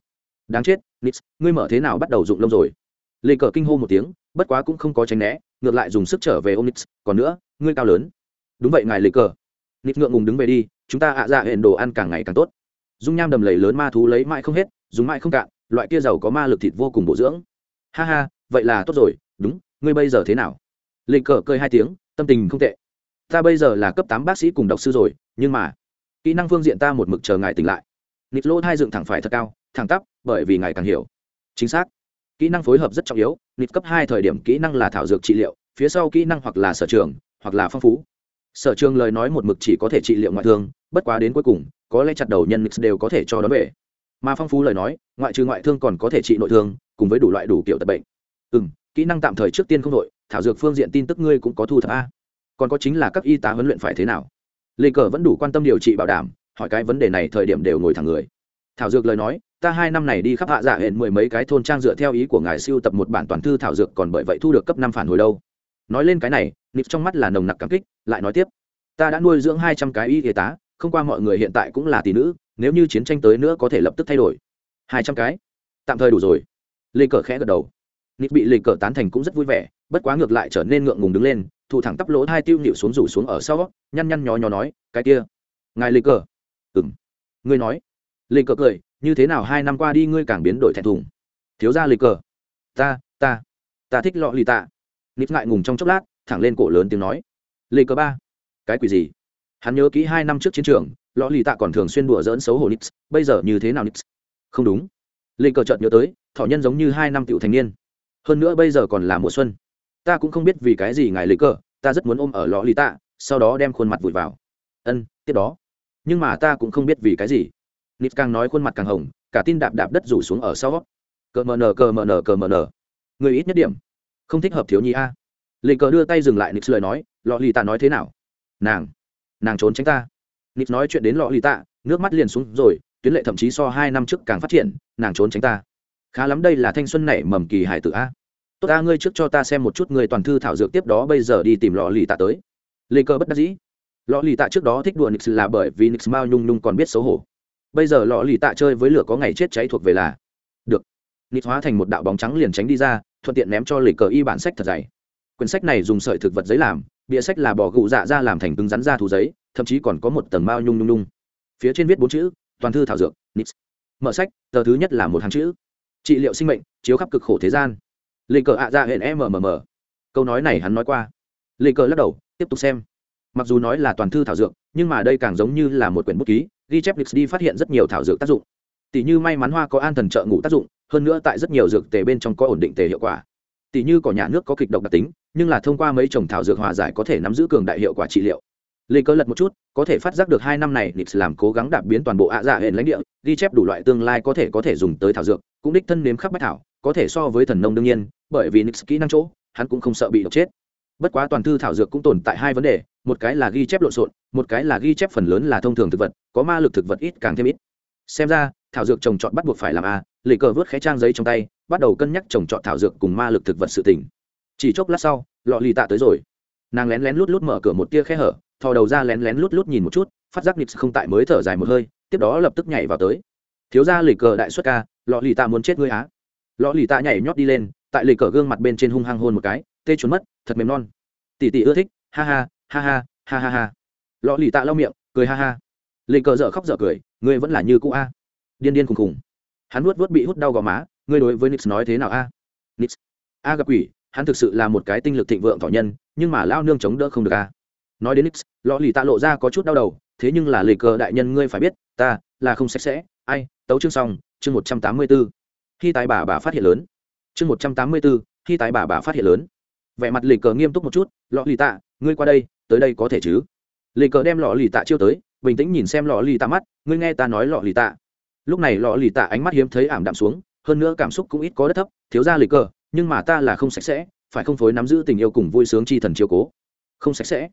Đáng chết, nix, ngươi mở thế nào bắt đầu rụng lông rồi? Lê cờ kinh hô một tiếng, bất quá cũng không có tránh né, ngược lại dùng sức trở về ôm nix. Còn nữa, ngươi cao lớn. Đúng vậy ngài lê cờ. Nix ngượng ngùng đứng về đi, chúng ta ạ à ra hẹn đồ ăn càng ngày càng tốt. Dung nham đầm lầy lớn ma thú lấy mãi không hết, dùng mãi không cạn, loại kia giàu có ma lực thịt vô cùng bổ dưỡng. Ha ha, vậy là tốt rồi, đúng, ngươi bây giờ thế nào? Lịch cờ cơi hai tiếng, tâm tình không tệ. Ta bây giờ là cấp tám bác sĩ cùng đọc sư rồi, nhưng mà, kỹ năng phương diện ta một mực chờ ngài tỉnh lại. Nịt lỗ hai dựng thẳng phải thật cao, thẳng tắp, bởi vì ngài càng hiểu. Chính xác. Kỹ năng phối hợp rất trọng yếu, nịt cấp hai thời điểm kỹ năng là thảo dược trị liệu, phía sau kỹ năng hoặc là sở trường, hoặc là phong phú. Sở trường lời nói một mực chỉ có thể trị liệu ngoại thương, bất quá đến cuối cùng, có lẽ chặt đầu nhân nịt đều có thể cho đón về. Mà phong phú lời nói, ngoại trừ ngoại thương còn có thể trị nội thương, cùng với đủ loại đủ kiểu tật bệnh. Ừ m kỹ năng tạm thời trước tiên không đội thảo dược phương diện tin tức ngươi cũng có thu thập a. Còn có chính là các y tá huấn luyện phải thế nào? Lê cờ vẫn đủ quan tâm điều trị bảo đảm, hỏi cái vấn đề này thời điểm đều ngồi thẳng người. Thảo dược lời nói, ta hai năm này đi khắp hạ dạ hẹn mười mấy cái thôn trang dựa theo ý của ngài siêu tập một bản toàn thư thảo dược còn bởi vậy thu được cấp năm phản hồi đâu. Nói lên cái này nịp trong mắt là nồng nặc cảm kích, lại nói tiếp. Ta đã nuôi dưỡng hai trăm cái y y tá, không qua mọi người hiện tại cũng là tỷ nữ, nếu như chiến tranh tới nữa có thể lập tức thay đổi. Hai trăm cái? Tạm thời đủ rồi. Lê cờ khẽ gật đầu nịp bị lịch cờ tán thành cũng rất vui vẻ, bất quá ngược lại trở nên ngượng ngùng đứng lên, thụ thẳng tắp lỗ hai tiêu nịu xuống rủ xuống ở sau, nhăn nhăn nhó nhó nói, cái kia, ngài lịch cờ? Ừng ngươi nói. Lịch cờ cười, như thế nào hai năm qua đi ngươi càng biến đổi thẹn thùng. Thiếu ra lịch cờ. Ta ta ta thích lọ lì tạ. Nịp ngại ngùng trong chốc lát, thẳng lên cổ lớn tiếng nói. Lịch cờ ba. Cái quỷ gì? Hắn nhớ kỹ hai năm trước chiến trường, lọ lì tạ còn thường xuyên đùa dỡn xấu hổ nix bây giờ như thế nào nix không đúng. Lịch cờ chợt nhớ tới thọ nhân giống như hai năm tiểu thành niên hơn nữa bây giờ còn là mùa xuân. Ta cũng không biết vì cái gì ngài lê cờ, ta rất muốn ôm ở lọ lì tạ, sau đó đem khuôn mặt vùi vào. Ân, tiếp đó. Nhưng mà ta cũng không biết vì cái gì. Nít càng nói khuôn mặt càng hồng, cả tin đạp đạp đất rủ xuống ở sau. Cờ mờ nờ, cờ mờ nờ, cờ mờ nờ. Người ít nhất điểm. Không thích hợp thiếu nhi a. Lê cờ đưa tay dừng lại nít lời nói, lọ lì tạ nói thế nào? Nàng nàng trốn tránh ta. Nít nói chuyện đến lọ lì tạ, nước mắt liền xuống rồi, tuyến lệ thậm chí so hai năm trước càng phát triển, nàng trốn tránh ta khá lắm đây là thanh xuân nảy mầm kỳ hải tử a. Tốt ta, ngươi trước cho ta xem một chút người toàn thư thảo dược tiếp đó bây giờ đi tìm lọ lì tạ tới. Lê cơ bất đắc dĩ. Lọ lì tạ trước đó thích đùa nix là bởi vì nix mao nhung nhung còn biết xấu hổ. Bây giờ lọ lì tạ chơi với lửa có ngày chết cháy thuộc về là được. Nix hóa thành một đạo bóng trắng liền tránh đi ra, thuận tiện ném cho lì cờ y bản sách thật dày. Quyển sách này dùng sợi thực vật giấy làm, bìa sách là bò gụ dạ ra làm thành cứng rắn ra thú giấy, thậm chí còn có một tầng mao nhung nhung nhung. Phía trên viết bốn chữ, toàn thư thảo dược, nix. Mở sách, tờ thứ nhất là một hàng chữ trị liệu sinh mệnh, chiếu khắp cực khổ thế gian. Lê cờ ạ ra hệ mmm câu nói này hắn nói qua. Lê cờ lắc đầu, tiếp tục xem. Mặc dù nói là toàn thư thảo dược, nhưng mà đây càng giống như là một quyển bút ký ghi chép lịch đi phát hiện rất nhiều thảo dược tác dụng. Tỷ như may mắn hoa có an thần trợ ngủ tác dụng, hơn nữa tại rất nhiều dược tề bên trong có ổn định tề hiệu quả. Tỷ như cỏ nhà nước có kịch độc đặc tính, nhưng là thông qua mấy trồng thảo dược hòa giải có thể nắm giữ cường đại hiệu quả trị liệu lê cơ lật một chút, có thể phát giác được hai năm này nix làm cố gắng đạp biến toàn bộ ạ dạ hệ lãnh địa, ghi chép đủ loại tương lai có thể có thể dùng tới thảo dược, cũng đích thân nếm khắp bách thảo, có thể so với thần nông đương nhiên, bởi vì nix kỹ năng chỗ, hắn cũng không sợ bị độc chết. Bất quá toàn thư thảo dược cũng tồn tại hai vấn đề, một cái là ghi chép lộn xộn, một cái là ghi chép phần lớn là thông thường thực vật, có ma lực thực vật ít càng thêm ít. Xem ra, thảo dược trồng trọt bắt buộc phải làm a, Lê cờ vớt khé trang giấy trong tay, bắt đầu cân nhắc trồng trọt thảo dược cùng ma lực thực vật sự tỉnh chỉ chốc lát sau, lọ lì tạ tới rồi. Nàng lén lén lút lút mở cửa một tia khe hở thò đầu ra lén lén lút lút nhìn một chút, phát giác nix không tại mới thở dài một hơi, tiếp đó lập tức nhảy vào tới. Thiếu ra lì cờ đại xuất ca, lọ lì tạ muốn chết ngươi á. Lọ lì tạ nhảy nhót đi lên, tại lì cờ gương mặt bên trên hung hăng hôn một cái, tê trốn mất, thật mềm non. Tỷ tỷ ưa thích, ha ha ha ha ha ha ha. Lọ lì tạ lau miệng, cười ha ha. Lì cờ dở khóc dở cười, ngươi vẫn là như cũ a điên điên khùng khùng. Hắn nuốt vuốt bị hút đau gò má, ngươi đối với nix nói thế nào a nix, a gặp quỷ, hắn thực sự là một cái tinh lực thịnh vượng thọ nhân, nhưng mà lao nương chống đỡ không được a nói đến nix, lọ lì tạ lộ ra có chút đau đầu, thế nhưng là lì cờ đại nhân ngươi phải biết, ta là không sạch sẽ, ai, tấu chương xong, chương một trăm tám mươi b ố khi tái bà bà phát hiện lớn. Chương một trăm tám mươi b ố khi tái bà bà phát hiện lớn. Vẻ mặt lì cờ nghiêm túc một chút, lọ lì tạ, ngươi qua đây, tới đây có thể chứ? Lì cờ đem lọ lì tạ chiêu tới, bình tĩnh nhìn xem lọ lì tạ mắt, ngươi nghe ta nói lọ lì tạ. Lúc này lọ lì tạ ánh mắt hiếm thấy ảm đạm xuống, hơn nữa cảm xúc cũng ít có đất thấp, thiếu ra lì cờ, nhưng mà ta là không sạch sẽ, phải không phối nắm giữ tình yêu cùng vui sướng chi thần chiều cố. Không sạch sẽ.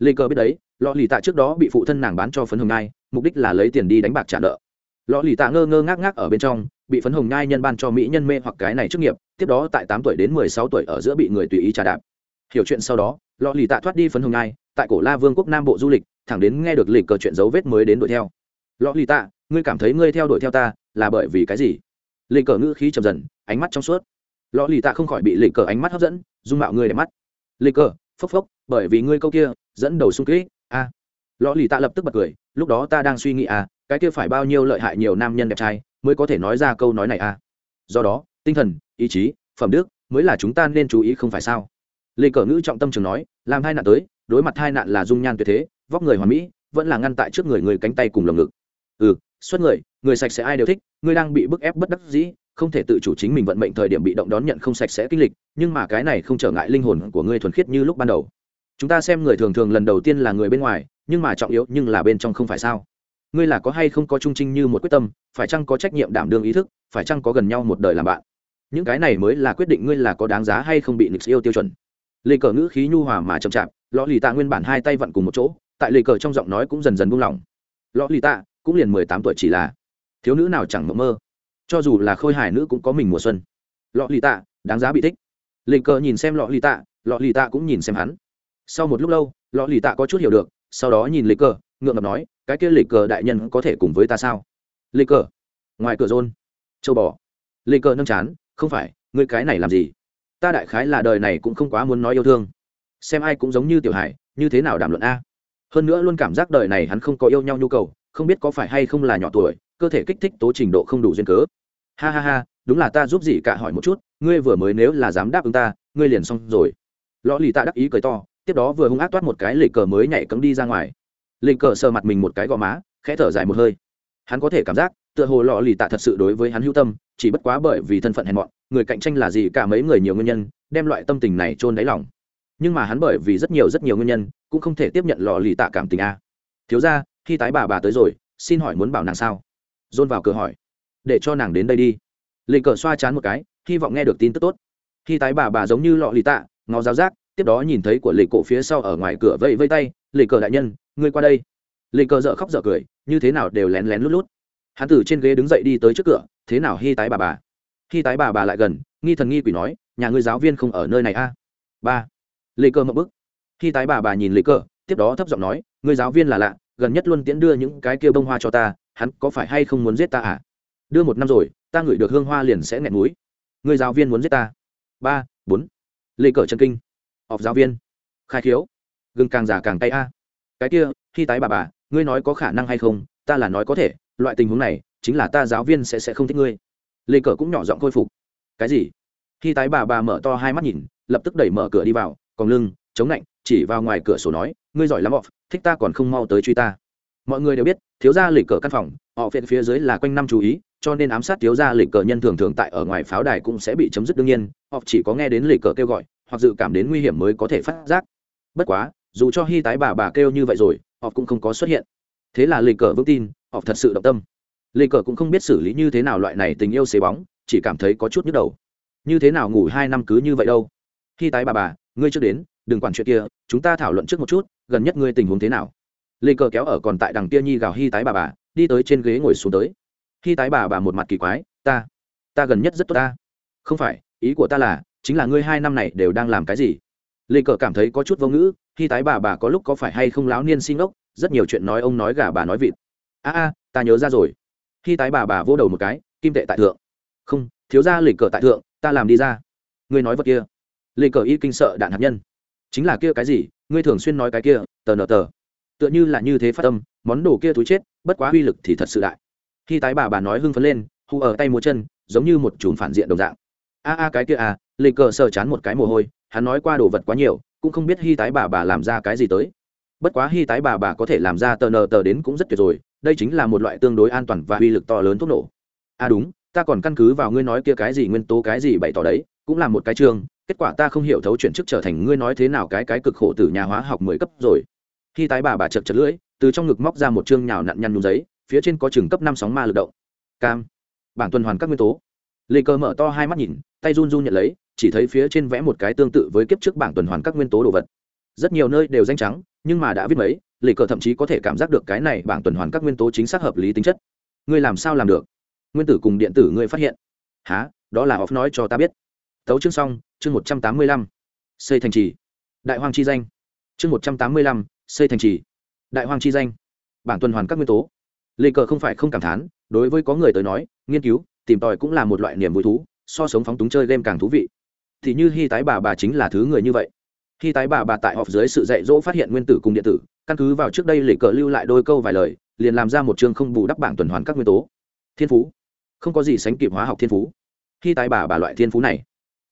Lê cờ biết đấy, lọ lì tạ trước đó bị phụ thân nàng bán cho phấn hồng ngai mục đích là lấy tiền đi đánh bạc trả nợ. Lọ lì tạ ngơ ngơ ngác ngác ở bên trong, bị phấn hồng ngai nhân ban cho mỹ nhân mê hoặc cái này trước nghiệp, tiếp đó tại tám tuổi đến mười sáu tuổi ở giữa bị người tùy ý trả đạp. Hiểu chuyện sau đó, lọ lì tạ thoát đi phấn hồng ngai tại cổ la vương quốc nam bộ du lịch, thẳng đến nghe được lịch cờ chuyện dấu vết mới đến đuổi theo. Lọ lì tạ, ngươi cảm thấy ngươi theo đuổi theo ta là bởi vì cái gì? Lịch cờ ngữ khí chầm dần, ánh mắt trong suốt. Lọ lì tạ không khỏi bị lịch cờ ánh mắt hấp dẫn, dung mạo ngươi đẹp mắt. Lịch cờ, phốc phốc bởi vì ngươi câu kia, dẫn đầu sung kỹ a. À. lì tạ lập tức bật cười, lúc đó ta đang suy nghĩ à cái kia phải bao nhiêu lợi hại nhiều nam nhân đẹp trai mới có thể nói ra câu nói này à? Do đó, tinh thần, ý chí, phẩm đức mới là chúng ta nên chú ý không phải sao? Lê cờ ngữ trọng tâm trường nói, làm hai nạn tới, đối mặt hai nạn là dung nhan tuyệt thế, vóc người hoàn mỹ, vẫn là ngăn tại trước người người cánh tay cùng lồng ngực. Ừ xuất người người sạch sẽ ai đều thích ngươi đang bị bức ép bất đắc dĩ, không thể tự chủ chính mình vận mệnh thời điểm bị động đón nhận không sạch sẽ kinh lịch, nhưng mà cái này không trở ngại linh hồn của ngươi thuần khiết như lúc ban đầu chúng ta xem người thường thường lần đầu tiên là người bên ngoài, nhưng mà trọng yếu nhưng là bên trong không phải sao? Ngươi là có hay không có trung trinh như một quyết tâm, phải chăng có trách nhiệm đảm đương ý thức, phải chăng có gần nhau một đời làm bạn? Những cái này mới là quyết định ngươi là có đáng giá hay không bị nix yêu tiêu chuẩn. Lê cờ ngữ khí nhu hòa mà chậm chạp lõ lì tạ nguyên bản hai tay vặn cùng một chỗ, tại lê cờ trong giọng nói cũng dần dần buông lỏng. Lõ lì tạ, cũng liền mười tám tuổi chỉ là. Thiếu nữ nào chẳng mộng mơ. Cho dù là khôi hài nữ cũng có mình mùa xuân. Lọ lì tạ, đáng giá bị thích. Lê cờ nhìn xem lọ lì tạ, lọ lì tạ cũng nhìn xem hắn sau một lúc lâu, lọ lì tạ có chút hiểu được, sau đó nhìn lịch cờ, ngượng ngập nói, cái kia lịch cờ đại nhân có thể cùng với ta sao? Lịch cờ? Ngoài cửa rôn. Châu bò. Lịch cờ nâng chán, không phải, ngươi cái này làm gì? Ta đại khái là đời này cũng không quá muốn nói yêu thương. Xem ai cũng giống như tiểu hải như thế nào đàm luận a? Hơn nữa luôn cảm giác đời này hắn không có yêu nhau nhu cầu, không biết có phải hay không là nhỏ tuổi, cơ thể kích thích tố trình độ không đủ duyên cớ. Ha ha ha, đúng là ta giúp gì cả hỏi một chút, ngươi vừa mới nếu là dám đáp ứng ta, ngươi liền xong rồi. Lõ lì tạ đắc ý cười to tiếp đó vừa hung ác toát một cái lịch cờ mới nhảy cấm đi ra ngoài. Lịch cờ sờ mặt mình một cái gò má, khẽ thở dài một hơi. Hắn có thể cảm giác, tựa hồ lọ lì tạ thật sự đối với hắn hữu tâm, chỉ bất quá bởi vì thân phận hèn mọn, người cạnh tranh là gì cả mấy người nhiều nguyên nhân, đem loại tâm tình này trôn đáy lòng. Nhưng mà hắn bởi vì rất nhiều rất nhiều nguyên nhân, cũng không thể tiếp nhận lọ lì tạ cảm tình a. Thiếu ra khi tái bà bà tới rồi, xin hỏi muốn bảo nàng sao? Dôn vào cửa hỏi. Để cho nàng đến đây đi. Lịch cờ xoa chán một cái, hy vọng nghe được tin tức tốt. Khi tái bà bà giống như lọ lì tạ, ngó giáo giác tiếp đó nhìn thấy của lệ cổ phía sau ở ngoài cửa vẫy vây tay lệ cờ đại nhân, ngươi qua đây. Lệ cờ dợ khóc dợ cười, như thế nào đều lén lén lút lút. Hắn từ trên ghế đứng dậy đi tới trước cửa, thế nào hy tái bà bà? Hy tái bà bà lại gần, nghi thần nghi quỷ nói, nhà ngươi giáo viên không ở nơi này a? À? ba. Lệ cờ mậm bức. Hy tái bà bà nhìn lệ cờ, tiếp đó thấp giọng nói, ngươi giáo viên là lạ, gần nhất luôn tiễn đưa những cái kia bông hoa cho ta, hắn có phải hay không muốn giết ta à? Đưa một năm rồi, ta ngửi được hương hoa liền sẽ nghẹn núi người giáo viên muốn giết ta. Ba. Bốn. Lê cờ chân kinh họp giáo viên. Khai khiếu. Gừng càng già càng tay a. Cái kia, khi tái bà bà, ngươi nói có khả năng hay không? Ta là nói có thể. Loại tình huống này, chính là ta giáo viên sẽ sẽ không thích ngươi. Lê cờ cũng nhỏ giọng khôi phục. Cái gì? Khi tái bà bà mở to hai mắt nhìn, lập tức đẩy mở cửa đi vào. Còn lưng, chống lạnh chỉ vào ngoài cửa sổ nói, ngươi giỏi lắm off thích ta còn không mau tới truy ta. Mọi người đều biết, thiếu gia lịch cờ căn phòng, họ phiện phía dưới là quanh năm chú ý, cho nên ám sát thiếu gia lịch cờ nhân thường thường tại ở ngoài pháo đài cũng sẽ bị chấm dứt đương nhiên. Họ chỉ có nghe đến lịch cờ kêu gọi hoặc dự cảm đến nguy hiểm mới có thể phát giác. Bất quá, dù cho hy tái bà bà kêu như vậy rồi, họ cũng không có xuất hiện. Thế là lịch cờ vững tin, họ thật sự động tâm. Lịch cờ cũng không biết xử lý như thế nào loại này tình yêu xế bóng, chỉ cảm thấy có chút nhức đầu. Như thế nào ngủ hai năm cứ như vậy đâu? Hy tái bà bà, ngươi chưa đến, đừng quản chuyện kia, chúng ta thảo luận trước một chút, gần nhất ngươi tình huống thế nào? Lê cờ kéo ở còn tại đằng kia nhi gào hy tái bà bà, đi tới trên ghế ngồi xuống tới. Hy tái bà bà một mặt kỳ quái, ta ta gần nhất rất tốt ta. Không phải, ý của ta là chính là ngươi hai năm này đều đang làm cái gì? Lê cờ cảm thấy có chút vô ngữ, khi tái bà bà có lúc có phải hay không láo niên sinh ốc rất nhiều chuyện nói ông nói gà bà nói vịt. A a, ta nhớ ra rồi. Khi tái bà bà vô đầu một cái, kim tệ tại thượng. Không, thiếu ra lê cờ tại thượng, ta làm đi ra. Ngươi nói vật kia. Lê cờ y kinh sợ đạn hạt nhân. Chính là kia cái gì? Ngươi thường xuyên nói cái kia, tờ nờ tờ. Tựa như là như thế phát tâm món đồ kia túi chết, bất quá uy lực thì thật sự đại. Khi tái bà bà nói hưng phấn lên, hù ở tay múa chân, giống như một chùm phản diện đồng dạng. A a, cái kia à lê cờ sờ chán một cái mồ hôi, hắn nói qua đồ vật quá nhiều, cũng không biết hy tái bà bà làm ra cái gì tới. Bất quá hy tái bà bà có thể làm ra tờ nờ tờ đến cũng rất tuyệt rồi, đây chính là một loại tương đối an toàn và uy lực to lớn thuốc nổ. À đúng, ta còn căn cứ vào ngươi nói kia cái gì nguyên tố cái gì bày tỏ đấy, cũng là một cái chương kết quả ta không hiểu thấu chuyển chức trở thành ngươi nói thế nào cái cái cực khổ từ nhà hóa học mười cấp rồi. Khi tái bà bà chật chật lưỡi, từ trong ngực móc ra một chương nhào nặn nhăn nhung giấy, phía trên có chừng cấp năm sóng ma lực động. Cam. Bảng tuần hoàn các nguyên tố. Lê cơ mở to hai mắt nhìn, tay run run nhận lấy chỉ thấy phía trên vẽ một cái tương tự với kiếp trước bảng tuần hoàn các nguyên tố đồ vật. Rất nhiều nơi đều danh trắng, nhưng mà đã viết mấy lê cờ thậm chí có thể cảm giác được cái này bảng tuần hoàn các nguyên tố chính xác hợp lý tính chất. Ngươi làm sao làm được? Nguyên tử cùng điện tử ngươi phát hiện. Há đó là off nói cho ta biết. Tấu chương xong, chương một trăm tám mươi lăm. Xây thành trì. Đại hoàng chi danh. Chương một trăm tám mươi lăm, xây thành trì. Đại hoàng chi danh. Bảng tuần hoàn các nguyên tố. Lê cờ không phải không cảm thán, đối với có người tới nói, nghiên cứu, tìm tòi cũng là một loại niềm vui thú, so sống phóng túng chơi game càng thú vị thì như hy tái bà bà chính là thứ người như vậy. Hy tái bà bà tại họp dưới sự dạy dỗ phát hiện nguyên tử cùng điện tử, căn cứ vào trước đây lệ cờ lưu lại đôi câu vài lời, liền làm ra một chương không bù đắp bảng tuần hoàn các nguyên tố. Thiên phú. Không có gì sánh kịp hóa học thiên phú. Hy tái bà bà loại thiên phú này,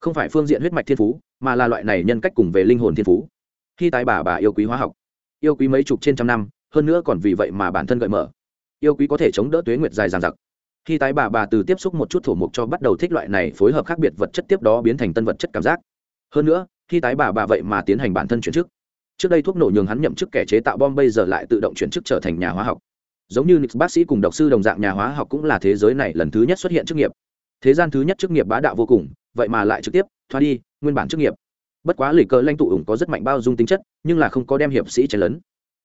không phải phương diện huyết mạch thiên phú, mà là loại này nhân cách cùng về linh hồn thiên phú. Hy tái bà bà yêu quý hóa học, yêu quý mấy chục trên trăm năm, hơn nữa còn vì vậy mà bản thân gợi mở. Yêu quý có thể chống đỡ tuế nguyệt dài dằng dặc khi tái bà bà từ tiếp xúc một chút thổ mục cho bắt đầu thích loại này phối hợp khác biệt vật chất tiếp đó biến thành tân vật chất cảm giác. Hơn nữa, khi tái bà bà vậy mà tiến hành bản thân chuyển chức. Trước đây thuốc nổ nhường hắn nhậm chức kẻ chế tạo bom bây giờ lại tự động chuyển chức trở thành nhà hóa học. Giống như nix bác sĩ cùng độc sư đồng dạng nhà hóa học cũng là thế giới này lần thứ nhất xuất hiện chức nghiệp. Thế gian thứ nhất chức nghiệp bá đạo vô cùng, vậy mà lại trực tiếp, thoa đi, nguyên bản chức nghiệp. Bất quá lì cờ lanh tụ ủng có rất mạnh bao dung tính chất, nhưng là không có đem hiệp sĩ chen lấn.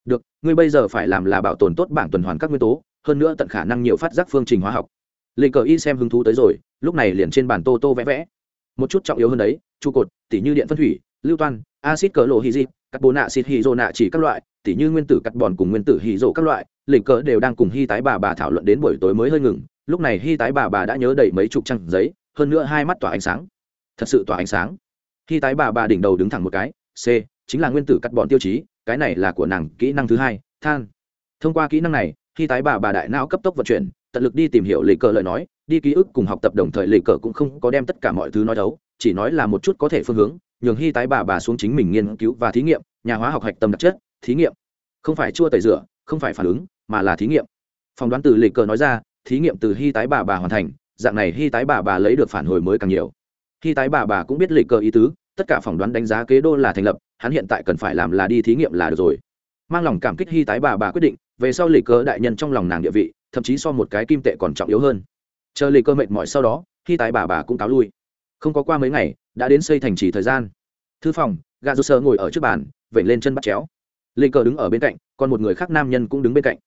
Được, ngươi bây giờ phải làm là bảo tồn tốt bảng tuần hoàn các nguyên tố, hơn nữa tận khả năng nhiều phát giác phương trình hóa học lì cờ y xem hứng thú tới rồi, lúc này liền trên bàn tô tô vẽ vẽ. Một chút trọng yếu hơn đấy, trụ cột, tỉ như điện phân thủy, lưu toan acid cờ lộ hy dịp các bố nạ xịt hy dô nạ chỉ các loại, tỉ như nguyên tử cắt bòn cùng nguyên tử hy dô các loại lì cờ đều đang cùng hy tái bà bà thảo luận đến buổi tối mới hơi ngừng, lúc này hy tái bà bà đã nhớ đầy mấy chục trang giấy, hơn nữa hai mắt tỏa ánh sáng. Thật sự tỏa ánh sáng. Hy tái bà bà đỉnh đầu đứng thẳng một cái, c, chính là nguyên tử cắt bòn tiêu chí, cái này là của nàng kỹ năng thứ hai, than. Thông qua kỹ năng này khi tái bà bà đại não cấp tốc vận chuyển tận lực đi tìm hiểu lì cờ lời nói, đi ký ức cùng học tập đồng thời lì cờ cũng không có đem tất cả mọi thứ nói đấu chỉ nói là một chút có thể phương hướng, nhường hy tái bà bà xuống chính mình nghiên cứu và thí nghiệm, nhà hóa học hạch tâm đặc chất, thí nghiệm. Không phải chua tẩy rửa, không phải phản ứng, mà là thí nghiệm. Phỏng đoán từ lì cờ nói ra, thí nghiệm từ hy tái bà bà hoàn thành, dạng này hy tái bà bà lấy được phản hồi mới càng nhiều. Hy tái bà bà cũng biết lì cờ ý tứ, tất cả phỏng đoán đánh giá kế đô là thành lập, hắn hiện tại cần phải làm là đi thí nghiệm là được rồi. Mang lòng cảm kích hy tái bà bà quyết định, về sau lì cờ đại nhân trong lòng nàng địa vị thậm chí so một cái kim tệ còn trọng yếu hơn. Chờ lì cơ mệt mỏi sau đó, khi tài bà bà cũng cáo lui. Không có qua mấy ngày, đã đến xây thành trì thời gian. Thư phòng gà rô sơ ngồi ở trước bàn vẩy lên chân bắt chéo. Lì cơ đứng ở bên cạnh, còn một người khác nam nhân cũng đứng bên cạnh.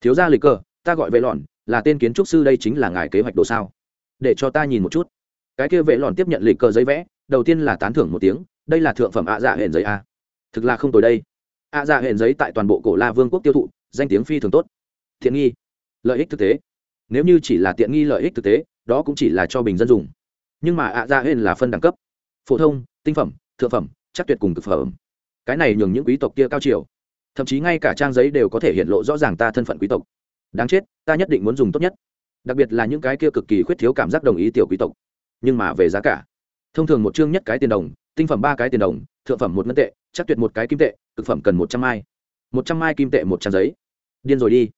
Thiếu gia lì cơ, ta gọi vệ lòn là tên kiến trúc sư đây chính là ngài kế hoạch đồ sao? Để cho ta nhìn một chút. Cái kia vệ lòn tiếp nhận lì cơ giấy vẽ, đầu tiên là tán thưởng một tiếng, đây là thượng phẩm ạ dạ hển giấy a. Thực là không tồi đây. Ạ dạ hển giấy tại toàn bộ cổ la vương quốc tiêu thụ, danh tiếng phi thường tốt. Thiện nghi lợi ích thực tế. Nếu như chỉ là tiện nghi lợi ích thực tế, đó cũng chỉ là cho bình dân dùng. Nhưng mà ạ ra hên là phân đẳng cấp. Phổ thông, tinh phẩm, thượng phẩm, chắc tuyệt cùng thực phẩm. Cái này nhường những quý tộc kia cao chiều. Thậm chí ngay cả trang giấy đều có thể hiện lộ rõ ràng ta thân phận quý tộc. Đáng chết, ta nhất định muốn dùng tốt nhất. Đặc biệt là những cái kia cực kỳ khuyết thiếu cảm giác đồng ý tiểu quý tộc. Nhưng mà về giá cả. Thông thường một chương nhất cái tiền đồng, tinh phẩm ba cái tiền đồng, thượng phẩm một ngân tệ, chắc tuyệt một cái kim tệ thực phẩm cần một trăm mai. Một trăm mai kim tệ một trang giấy. Điên rồi đi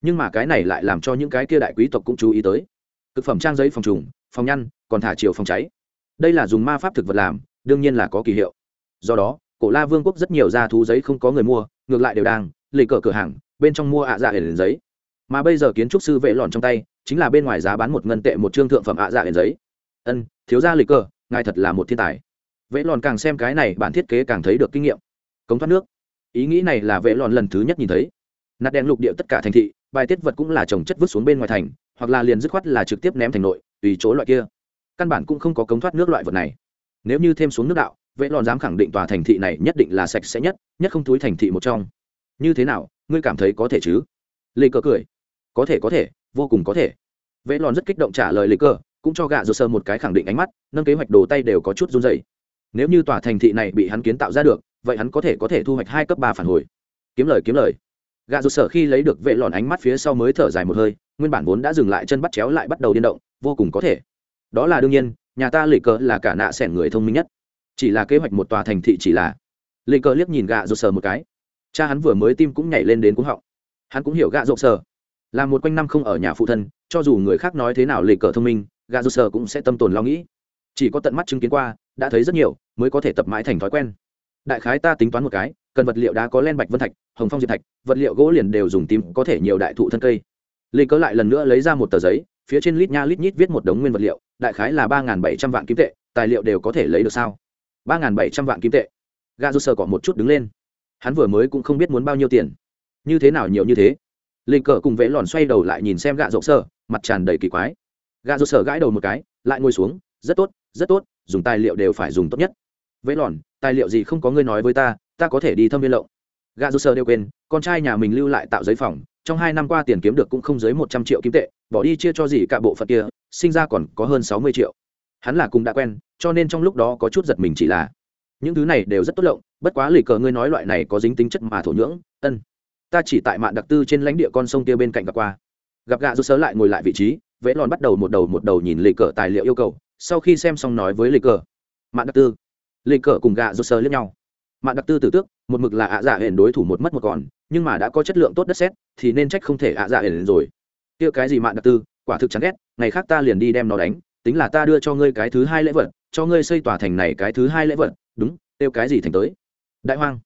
nhưng mà cái này lại làm cho những cái kia đại quý tộc cũng chú ý tới. Thực phẩm trang giấy phòng trùng, phòng nhăn, còn thả chiều phòng cháy. Đây là dùng ma pháp thực vật làm, đương nhiên là có kỳ hiệu. Do đó, cổ la vương quốc rất nhiều da thú giấy không có người mua, ngược lại đều đang lì cờ cửa hàng, bên trong mua ạ à dạ hển giấy. Mà bây giờ kiến trúc sư vệ lòn trong tay, chính là bên ngoài giá bán một ngân tệ một trương thượng phẩm ạ à dạ hển giấy. Ân, thiếu gia lì cờ, ngài thật là một thiên tài. Vệ lòn càng xem cái này bản thiết kế càng thấy được kinh nghiệm. Cống thoát nước. Ý nghĩ này là vệ lòn lần thứ nhất nhìn thấy. Nạt đèn lục địa tất cả thành thị bài tiết vật cũng là trồng chất vứt xuống bên ngoài thành, hoặc là liền dứt khoát là trực tiếp ném thành nội, tùy chỗ loại kia. Căn bản cũng không có cống thoát nước loại vật này. Nếu như thêm xuống nước đạo, vệ lòn dám khẳng định tòa thành thị này nhất định là sạch sẽ nhất nhất không túi thành thị một trong. Như thế nào, ngươi cảm thấy có thể chứ? Lê cờ cười. Có thể có thể, vô cùng có thể. Vệ lòn rất kích động trả lời lê cờ cũng cho gạ dơ sơ một cái khẳng định ánh mắt, nâng kế hoạch đồ tay đều có chút run dày nếu như tòa thành thị này bị hắn kiến tạo ra được, vậy hắn có thể có thể thu hoạch hai cấp ba phản hồi. Kiếm lời kiếm lời gạ rụt sở khi lấy được vệ lòn ánh mắt phía sau mới thở dài một hơi, nguyên bản vốn đã dừng lại chân bắt chéo lại bắt đầu điên động, vô cùng có thể. Đó là đương nhiên, nhà ta lì cờ là cả nạ sẻn người thông minh nhất. Chỉ là kế hoạch một tòa thành thị chỉ là. Lì cờ liếc nhìn gạ rụt sở một cái. Cha hắn vừa mới tim cũng nhảy lên đến cúng họng. Hắn cũng hiểu gạ rụt sở. Là một quanh năm không ở nhà phụ thân, cho dù người khác nói thế nào lì cờ thông minh gạ rụt sở cũng sẽ tâm tồn lo nghĩ. Chỉ có tận mắt chứng kiến qua, đã thấy rất nhiều, mới có thể tập mãi thành thói quen. Đại khái ta tính toán một cái cần vật liệu đá có len bạch vân thạch, hồng phong diệp thạch, vật liệu gỗ liền đều dùng tím có thể nhiều đại thụ thân cây. Lê cớ lại lần nữa lấy ra một tờ giấy, phía trên lít nha lít nhít viết một đống nguyên vật liệu, đại khái là ba bảy trăm vạn kim tệ, tài liệu đều có thể lấy được sao? ba bảy trăm vạn kim tệ. Ga do sơ cỏ một chút đứng lên. Hắn vừa mới cũng không biết muốn bao nhiêu tiền. Như thế nào nhiều như thế? Lê cờ cùng vẽ lòn xoay đầu lại nhìn xem gạ rộng sơ mặt tràn đầy kỳ quái. Gạ rộng sơ gãi đầu một cái, lại ngồi xuống, rất tốt rất tốt, dùng tài liệu đều phải dùng tốt nhất. Vẽ lòn, tài liệu gì không có ngươi nói với ta ta có thể đi thâm viên lộng. Gà dù sơ đều quên, con trai nhà mình lưu lại tạo giấy phòng, trong hai năm qua tiền kiếm được cũng không dưới một trăm triệu kim tệ, bỏ đi chia cho gì cả bộ phận kia, sinh ra còn có hơn sáu mươi triệu. Hắn là cùng đã quen, cho nên trong lúc đó có chút giật mình chỉ là, những thứ này đều rất tốt lộng, bất quá lì cờ ngươi nói loại này có dính tính chất mà thổ nhưỡng, ân. Ta chỉ tại mạng đặc tư trên lãnh địa con sông kia bên cạnh gặp qua. Gặp gạ rút sớ lại ngồi lại vị trí, vẽ lòn bắt đầu một đầu một đầu nhìn lì cờ tài liệu yêu cầu, sau khi xem xong nói với lì cờ. Mạng đặc tư. Lì cờ cùng gạ rút sớ lẫn nhau mạng đặc tư tử tước, một mực là ạ dạ hển đối thủ một mất một còn, nhưng mà đã có chất lượng tốt đất xét, thì nên trách không thể ạ dạ hển rồi. Kia cái gì mạn đặc tư, quả thực chán ghét, ngày khác ta liền đi đem nó đánh, tính là ta đưa cho ngươi cái thứ hai lễ vật, cho ngươi xây tòa thành này cái thứ hai lễ vật, đúng tiêu cái gì thành tới. Đại hoang,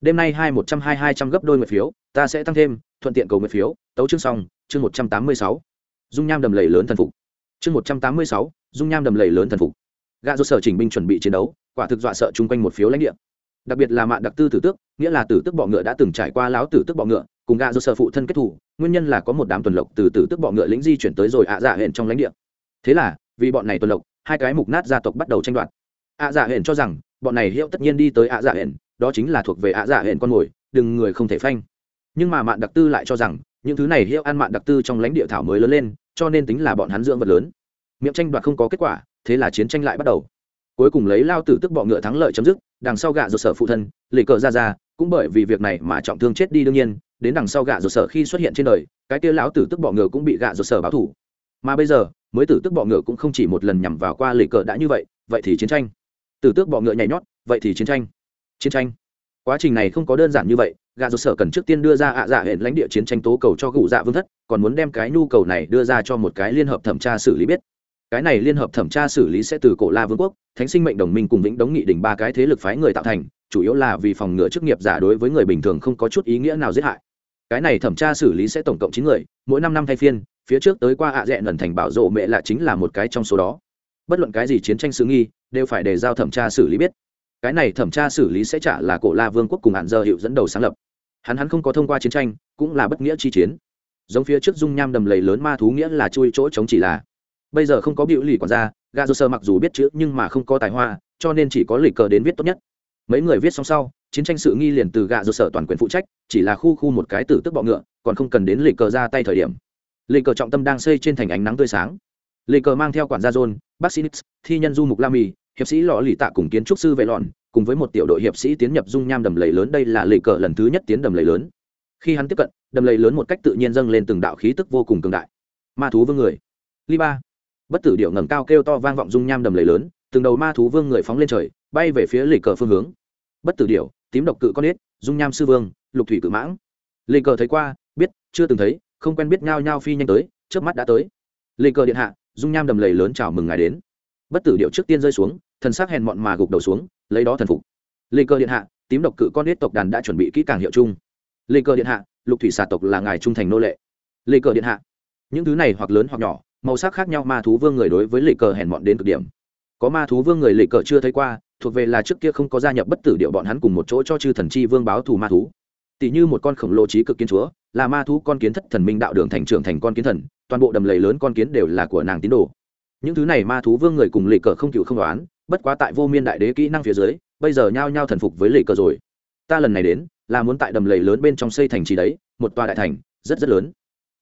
đêm nay hai một trăm hai hai trăm gấp đôi nguyệt phiếu, ta sẽ tăng thêm, thuận tiện cầu nguyệt phiếu, tấu chương xong, chương một trăm tám mươi sáu. Dung nham đầm lầy lớn thần phục. Chương một trăm tám mươi sáu, dung nham đầm lầy lớn thần phục. Gạ do sở chỉnh binh chuẩn bị chiến đấu, quả thực dọa sợ chung quanh một phiếu lãnh địa đặc biệt là mạn đặc tư tử tước, nghĩa là tử tước bọ ngựa đã từng trải qua láo tử tước bọ ngựa, cùng gạ do sở phụ thân kết thủ nguyên nhân là có một đám tuần lộc từ tử tước bọ ngựa lĩnh di chuyển tới rồi ạ dạ hển trong lãnh địa. Thế là, vì bọn này tuần lộc, hai cái mục nát gia tộc bắt đầu tranh đoạt. ạ dạ hển cho rằng, bọn này hiệu tất nhiên đi tới ạ dạ hển đó chính là thuộc về ạ dạ hển con mồi, đừng người không thể phanh. Nhưng mà mạn đặc tư lại cho rằng, những thứ này hiệu ăn mạn đặc tư trong lãnh địa thảo mới lớn lên, cho nên tính là bọn hắn dưỡng vật lớn. Miệng tranh đoạt không có kết quả, thế là chiến tranh lại bắt đầu. Cuối cùng lấy lao tử tức bọ ngựa thắng lợi chấm dứt đằng sau gạ rột sở phụ thân, lì cờ ra ra, cũng bởi vì việc này mà trọng thương chết đi đương nhiên, đến đằng sau gạ rột sở khi xuất hiện trên đời, cái kia lão tử tức bọ ngựa cũng bị gạ rột sở báo thủ. Mà bây giờ, mới tử tức bọ ngựa cũng không chỉ một lần nhằm vào qua lì cờ đã như vậy vậy thì chiến tranh. Tử tước bọ ngựa nhảy nhót, vậy thì chiến tranh. Chiến tranh. Quá trình này không có đơn giản như vậy, gạ rột sở cần trước tiên đưa ra ạ dạ hệ lãnh địa chiến tranh tố cầu cho gụ dạ vương thất, còn muốn đem cái nhu cầu này đưa ra cho một cái liên hợp thẩm tra xử lý biết cái này liên hợp thẩm tra xử lý sẽ từ cổ la vương quốc, thánh sinh mệnh đồng minh cùng vĩnh đống nghị đỉnh ba cái thế lực phái người tạo thành, chủ yếu là vì phòng ngừa chức nghiệp giả đối với người bình thường không có chút ý nghĩa nào giết hại. Cái này thẩm tra xử lý sẽ tổng cộng chín người, mỗi năm năm thay phiên, phía trước tới qua ạ à dẹ thành bảo rộ mẹ là chính là một cái trong số đó. Bất luận cái gì chiến tranh sự nghi, đều phải đề giao thẩm tra xử lý biết. Cái này thẩm tra xử lý sẽ trả là cổ la vương quốc cùng hạn giờ hiệu dẫn đầu sáng lập. Hắn hắn không có thông qua chiến tranh, cũng là bất nghĩa chi chiến. Giống phía trước dung nham đầm lầy lớn ma thú nghĩa là chui chỗ chống chỉ là bây giờ không có biểu lì quản gia, gà dô sơ mặc dù biết chữ nhưng mà không có tài hoa, cho nên chỉ có lịch cờ đến viết tốt nhất. Mấy người viết xong sau, chiến tranh sự nghi liền từ gà dô sở toàn quyền phụ trách, chỉ là khu khu một cái tử tức bọ ngựa, còn không cần đến lịch cờ ra tay thời điểm. Lịch cờ trọng tâm đang xây trên thành ánh nắng tươi sáng. Lịch cờ mang theo quản gia john, bác sĩ nix, thi nhân du mục la mì, hiệp sĩ lò lì tạ cùng kiến trúc sư vệ lòn cùng với một tiểu đội hiệp sĩ tiến nhập dung nham đầm lầy lớn. Đây là lịch cờ lần thứ nhất tiến đầm lầy lớn. Khi hắn tiếp cận, đầm lầy lớn một cách tự nhiên dâng lên từng đạo khí tức vô cùng cường đại. Ma thú vương người. Li ba bất tử điệu ngẩng cao kêu to vang vọng dung nham đầm lầy lớn, từng đầu ma thú vương người phóng lên trời, bay về phía lì cờ phương hướng. Bất tử điệu tím độc cự con ếch, dung nham sư vương, lục thủy cự mãng. Lì cờ thấy qua, biết, chưa từng thấy, không quen biết nhao nhao phi nhanh tới trước mắt đã tới. Lì cờ điện hạ, dung nham đầm lầy lớn chào mừng ngài đến. Bất tử điệu trước tiên rơi xuống, thần sắc hèn mọn mà gục đầu xuống, lấy đó thần phục. Lì cờ điện hạ, tím độc cự con nết tộc đàn đã chuẩn bị kỹ càng hiệu chung. Lì cờ điện hạ, lục thủy xà tộc là ngài trung thành nô lệ. Lì cờ điện hạ, những thứ này hoặc lớn hoặc nhỏ màu sắc khác nhau, ma thú vương người đối với lệ cờ hèn mọn đến cực điểm. Có ma thú vương người lệ cờ chưa thấy qua, thuộc về là trước kia không có gia nhập bất tử điệu bọn hắn cùng một chỗ cho chư thần chi vương báo thù ma thú. Tỷ như một con khổng lồ trí cực kiến chúa, là ma thú con kiến thất thần minh đạo đường thành trưởng thành con kiến thần, toàn bộ đầm lầy lớn con kiến đều là của nàng tín đồ. Những thứ này ma thú vương người cùng lệ cờ không cựu không đoán, bất quá tại vô miên đại đế kỹ năng phía dưới, bây giờ nhao nhao thần phục với lệ cờ rồi. Ta lần này đến, là muốn tại đầm lầy lớn bên trong xây thành trì đấy, một tòa đại thành, rất rất lớn.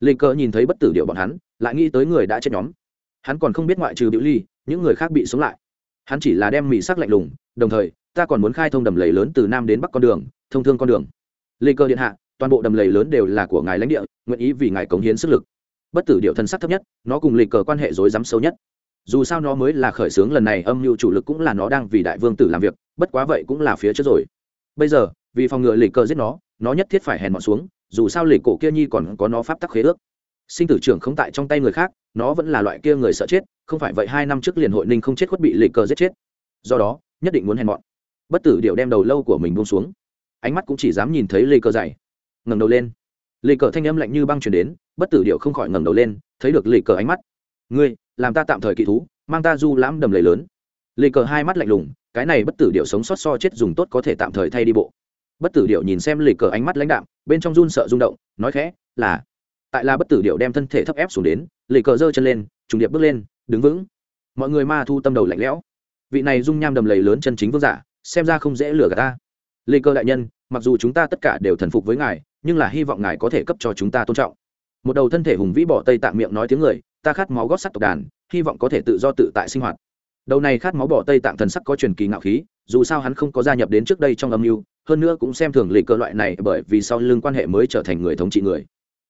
Lệ cờ nhìn thấy bất tử điệu bọn hắn lại nghĩ tới người đã chết nhóm. Hắn còn không biết ngoại trừ biểu ly, những người khác bị sống lại. Hắn chỉ là đem mỹ sắc lạnh lùng, đồng thời, ta còn muốn khai thông đầm lầy lớn từ nam đến bắc con đường, thông thương con đường. Lê cơ điện hạ, toàn bộ đầm lầy lớn đều là của ngài lãnh địa, nguyện ý vì ngài cống hiến sức lực. Bất tử điệu thân sắc thấp nhất, nó cùng lê cờ quan hệ rối rắm sâu nhất. Dù sao nó mới là khởi xướng lần này, âm mưu chủ lực cũng là nó đang vì đại vương tử làm việc, bất quá vậy cũng là phía trước rồi. Bây giờ, vì phòng ngừa lịch cờ giết nó nó nhất thiết phải hèn mọn xuống, dù sao lịch cổ kia nhi còn có nó pháp tắc khế ước sinh tử trưởng không tại trong tay người khác, nó vẫn là loại kia người sợ chết, không phải vậy hai năm trước liền hội ninh không chết khuất bị lịch cờ giết chết. Do đó, nhất định muốn hèn mọn. Bất tử điệu đem đầu lâu của mình buông xuống. Ánh mắt cũng chỉ dám nhìn thấy lê cờ dày. Ngẩng đầu lên. Lê cờ thanh âm lạnh như băng chuyển đến, bất tử điệu không khỏi ngẩng đầu lên, thấy được lê cờ ánh mắt. Ngươi, làm ta tạm thời kỵ thú, mang ta du lãm đầm lầy lớn. Lê cờ hai mắt lạnh lùng, cái này bất tử điệu sống sót so chết dùng tốt có thể tạm thời thay đi bộ. Bất tử điệu nhìn xem lê cờ ánh mắt lãnh đạm, bên trong run sợ rung động, nói khẽ, là tại là bất tử điệu đem thân thể thấp ép xuống đến lệ cờ giơ chân lên, trùng điệp bước lên, đứng vững. Mọi người ma thu tâm đầu lạnh lẽo. Vị này dung nham đầm lầy lớn chân chính vương giả, xem ra không dễ lừa gạt ta. Lê cờ đại nhân, mặc dù chúng ta tất cả đều thần phục với ngài, nhưng là hy vọng ngài có thể cấp cho chúng ta tôn trọng. Một đầu thân thể hùng vĩ bỏ tây tạng miệng nói tiếng người, ta khát máu gót sắt tộc đàn, hy vọng có thể tự do tự tại sinh hoạt. Đầu này khát máu bỏ tây tạng thần sắc có truyền kỳ ngạo khí, dù sao hắn không có gia nhập đến trước đây trong âm mưu, hơn nữa cũng xem thường lê cơ loại này bởi vì sau lưng quan hệ mới trở thành người thống trị người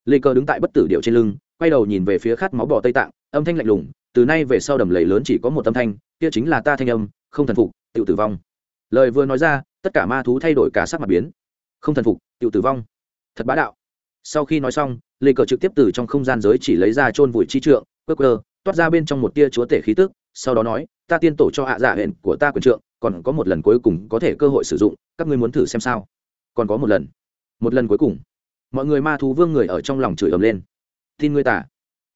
lê cơ đứng tại bất tử điệu trên lưng, quay đầu nhìn về phía khát máu bò tây tạng, âm thanh lạnh lùng, từ nay về sau đầm lầy lớn chỉ có một âm thanh, kia chính là ta thanh âm, không thần phục tự tử vong. Lời vừa nói ra, tất cả ma thú thay đổi cả sắc mặt biến. Không thần phục tự tử vong. Thật bá đạo. Sau khi nói xong, lê cờ trực tiếp từ trong không gian giới chỉ lấy ra chôn vùi chi trượng, quơ cơ toát ra bên trong một tia chúa tể khí tức, sau đó nói, ta tiên tổ cho hạ giả dạ hẹn của ta quyền trượng, còn có một lần cuối cùng có thể cơ hội sử dụng, các ngươi muốn thử xem sao? Còn có một lần. Một lần cuối cùng mọi người ma thú vương người ở trong lòng chửi ầm lên. Tin ngươi tả.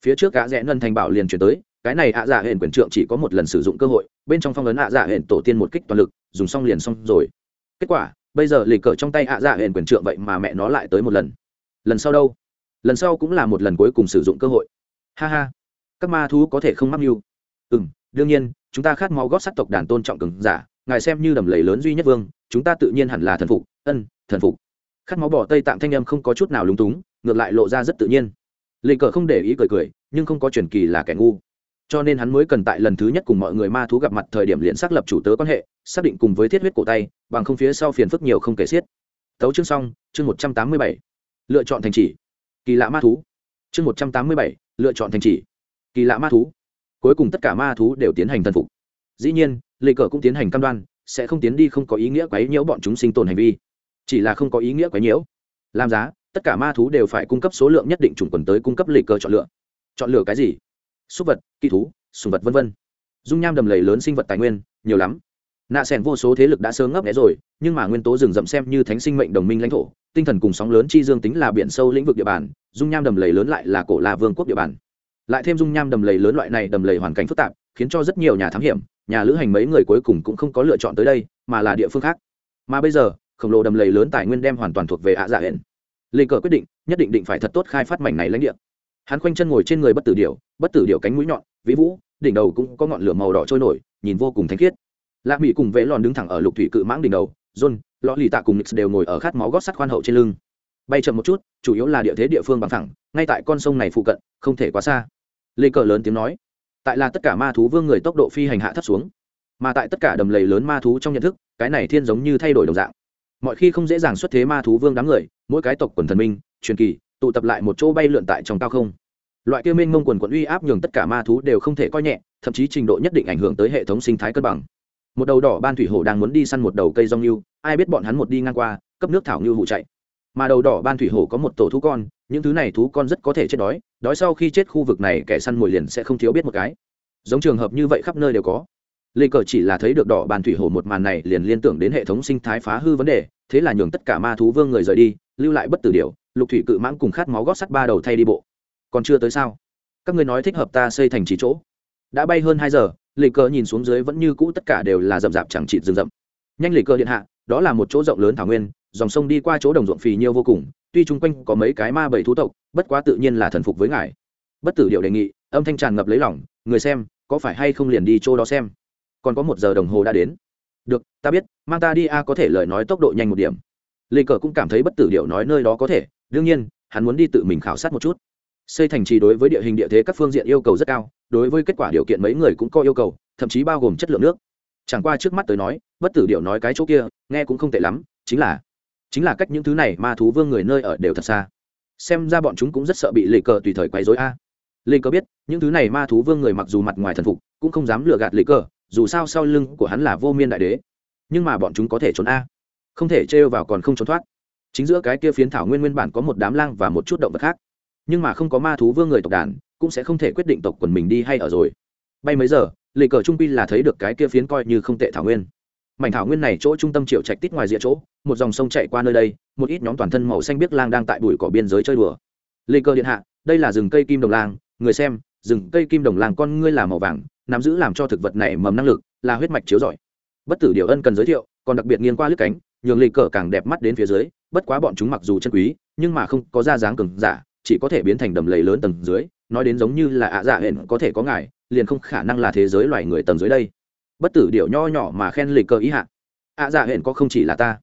Phía trước gã rẽ ngân thành bảo liền chuyển tới, cái này ạ dạ hển quyền trượng chỉ có một lần sử dụng cơ hội, bên trong phong ấn ạ dạ hển tổ tiên một kích toàn lực, dùng xong liền xong rồi. Kết quả, bây giờ lì cờ trong tay ạ dạ hển quyền trượng vậy mà mẹ nó lại tới một lần. Lần sau đâu? Lần sau cũng là một lần cuối cùng sử dụng cơ hội. Ha ha. Các ma thú có thể không mắc mưu. Ừ m đương nhiên, chúng ta khát máu gót sắc tộc đàn tôn trọng cường giả, ngài xem như đầm lầy lớn duy nhất vương, chúng ta tự nhiên hẳn là thần phục, ân, thần phục khát máu bỏ tây tạm thanh âm không có chút nào lúng túng, ngược lại lộ ra rất tự nhiên. Lê cờ không để ý cười cười, nhưng không có truyền kỳ là kẻ ngu. Cho nên hắn mới cần tại lần thứ nhất cùng mọi người ma thú gặp mặt thời điểm liền xác lập chủ tớ quan hệ, xác định cùng với thiết huyết cổ tay, bằng không phía sau phiền phức nhiều không kể xiết. Tấu chương xong, chương một trăm tám mươi bảy. Lựa chọn thành chỉ. Kỳ lạ ma thú. Chương một trăm tám mươi bảy, lựa chọn thành chỉ. Kỳ lạ ma thú. Cuối cùng tất cả ma thú đều tiến hành thần phục. Dĩ nhiên lệ cờ cũng tiến hành cam đoan, sẽ không tiến đi không có ý nghĩa quấy nhiễu bọn chúng sinh tồn hành vi chỉ là không có ý nghĩa quấy nhiễu. Làm giá, tất cả ma thú đều phải cung cấp số lượng nhất định chủng quần tới cung cấp lịch cơ chọn lựa. Chọn lựa cái gì? Súc vật kỳ thú, sùng vật v v dung nham đầm lầy lớn sinh vật tài nguyên, nhiều lắm. Nạ s vô số thế lực đã sơ ngấp nghẽ rồi, nhưng mà nguyên tố rừng rậm xem như thánh sinh mệnh đồng minh lãnh thổ, tinh thần cùng sóng lớn chi dương tính là biển sâu lĩnh vực địa bàn, dung nham đầm lầy lớn lại là cổ là vương quốc địa bàn. Lại thêm dung nham đầm lầy lớn loại này đầm lầy hoàn cảnh phức tạp, khiến cho rất nhiều nhà thám hiểm, nhà lữ hành mấy người cuối cùng cũng không có lựa chọn tới đây, mà là địa phương khác. Mà bây giờ khổng lồ đầm lầy lớn tài nguyên đem hoàn toàn thuộc về ạ dạ hển lê cờ quyết định, nhất định định phải thật tốt khai phát mảnh này lãnh địa. Hắn khoanh chân ngồi trên người bất tử điểu, bất tử điểu cánh mũi nhọn, vĩ vũ, đỉnh đầu cũng có ngọn lửa màu đỏ trôi nổi, nhìn vô cùng thanh khiết. Lạ mỹ cùng vẽ lòn đứng thẳng ở lục thủy cự mãng đỉnh đầu, john, lọ lì tạ cùng nix đều ngồi ở khát máu gót sắt khoan hậu trên lưng. Bay chậm một chút, chủ yếu là địa thế địa phương bằng thẳng, ngay tại con sông này phụ cận, không thể quá xa. Lê cờ lớn tiếng nói, tại là tất cả ma thú vương người tốc độ phi hành hạ thấp xuống, mà tại tất cả đầm lầy lớn ma thú trong nhận thức, cái này thiên giống như thay đổi đồng dạng mọi khi không dễ dàng xuất thế ma thú vương đám người, mỗi cái tộc quần thần minh, truyền kỳ, tụ tập lại một chỗ bay lượn tại trong cao không. Loại kia minh mông quần quận uy áp nhường tất cả ma thú đều không thể coi nhẹ, thậm chí trình độ nhất định ảnh hưởng tới hệ thống sinh thái cân bằng. Một đầu đỏ ban thủy hổ đang muốn đi săn một đầu cây rong như ai biết bọn hắn một đi ngang qua, cấp nước thảo như hụ chạy. Mà đầu đỏ ban thủy hổ có một tổ thú con, những thứ này thú con rất có thể chết đói đói sau khi chết khu vực này kẻ săn mồi liền sẽ không thiếu biết một cái. Giống trường hợp như vậy khắp nơi đều có lê cờ chỉ là thấy được đỏ bàn thủy hồ một màn này liền liên tưởng đến hệ thống sinh thái phá hư vấn đề, thế là nhường tất cả ma thú vương người rời đi, lưu lại bất tử điều lục thủy cự mãng cùng khát máu gót sắt ba đầu thay đi bộ. Còn chưa tới sao? Các ngươi nói thích hợp ta xây thành chỉ chỗ. Đã bay hơn hai giờ, lê cờ nhìn xuống dưới vẫn như cũ tất cả đều là rậm rạp chẳng chịt rừng rậm. Nhanh lê cờ điện hạ, đó là một chỗ rộng lớn thảo nguyên, dòng sông đi qua chỗ đồng ruộng phì nhiêu vô cùng, tuy chung quanh có mấy cái ma bảy thú tộc, bất quá tự nhiên là thần phục với ngài. Bất tử điệu đề nghị, âm thanh tràn ngập lấy lỏng người xem, có phải hay không liền đi chỗ đó xem? Còn có một giờ đồng hồ đã đến. Được, ta biết, mang ta đi a, có thể lời nói tốc độ nhanh một điểm. Lê cờ cũng cảm thấy bất tử điệu nói nơi đó có thể, đương nhiên, hắn muốn đi tự mình khảo sát một chút. Xây thành trì đối với địa hình địa thế các phương diện yêu cầu rất cao, đối với kết quả điều kiện mấy người cũng có yêu cầu, thậm chí bao gồm chất lượng nước. Chẳng qua trước mắt tới nói, bất tử điệu nói cái chỗ kia, nghe cũng không tệ lắm, chính là chính là cách những thứ này ma thú vương người nơi ở đều thật xa. Xem ra bọn chúng cũng rất sợ bị lê cờ tùy thời quấy dối a. Lê cờ biết, những thứ này ma thú vương người mặc dù mặt ngoài thần phục, cũng không dám lừa gạt lê cờ dù sao sau lưng của hắn là vô miên đại đế. Nhưng mà bọn chúng có thể trốn a. Không thể trêu vào còn không trốn thoát. Chính giữa cái kia phiến thảo nguyên nguyên bản có một đám lang và một chút động vật khác. Nhưng mà không có ma thú vương người tộc đàn, cũng sẽ không thể quyết định tộc quần mình đi hay ở rồi. Bay mấy giờ lì cờ trung pi là thấy được cái kia phiến coi như không tệ thảo nguyên. Mảnh thảo nguyên này chỗ trung tâm triệu trạch tít ngoài rìa chỗ, một dòng sông chạy qua nơi đây, một ít nhóm toàn thân màu xanh biếc lang đang tại bụi cỏ biên giới chơi đùa. Lê cơ điện hạ, đây là rừng cây kim đồng lang, người xem, rừng cây kim đồng lang con ngươi là màu vàng nắm giữ làm cho thực vật này mầm năng lực là huyết mạch chiếu giỏi bất tử điều ân cần giới thiệu, còn đặc biệt nghiên qua lướt cánh, nhường lê cờ càng đẹp mắt đến phía dưới, bất quá bọn chúng mặc dù chân quý, nhưng mà không có da dáng cường giả, chỉ có thể biến thành đầm lầy lớn tầng dưới, nói đến giống như là ạ dạ hẹn có thể có ngài, liền không khả năng là thế giới loài người tầng dưới đây. Bất tử điệu nho nhỏ mà khen lê cờ ý hạ. Ạ dạ hẹn có không chỉ là ta.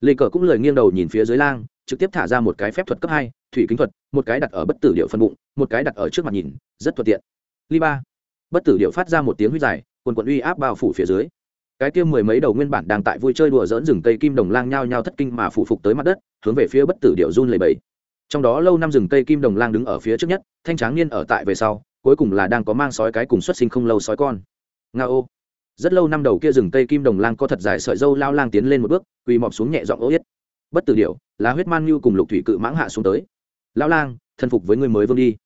Lê cờ cũng lời nghiêng đầu nhìn phía dưới lang, trực tiếp thả ra một cái phép thuật cấp hai, thủy kính thuật, một cái đặt ở bất tử điệu phân bụng, một cái đặt ở trước mặt nhìn, rất thuận tiện. Ly ba bất tử điệu phát ra một tiếng huyết dài, quần quần uy áp bao phủ phía dưới. Cái kia mười mấy đầu nguyên bản đang tại vui chơi đùa dỡn rừng cây kim đồng lang nhao nhao thất kinh mà phủ phục tới mặt đất, hướng về phía bất tử điệu run lầy bầy trong đó lâu năm rừng cây kim đồng lang đứng ở phía trước nhất, thanh tráng niên ở tại về sau, cuối cùng là đang có mang sói cái cùng xuất sinh không lâu sói con. Nga ô. Rất lâu năm đầu kia rừng cây kim đồng lang có thật dài sợi dâu lao lang tiến lên một bước, quỳ mọp xuống nhẹ giọng ô yết. Bất tử điệu, là huyết man như cùng lục thủy cự mãng hạ xuống tới. Lão lang thân phục với người mới vương đi.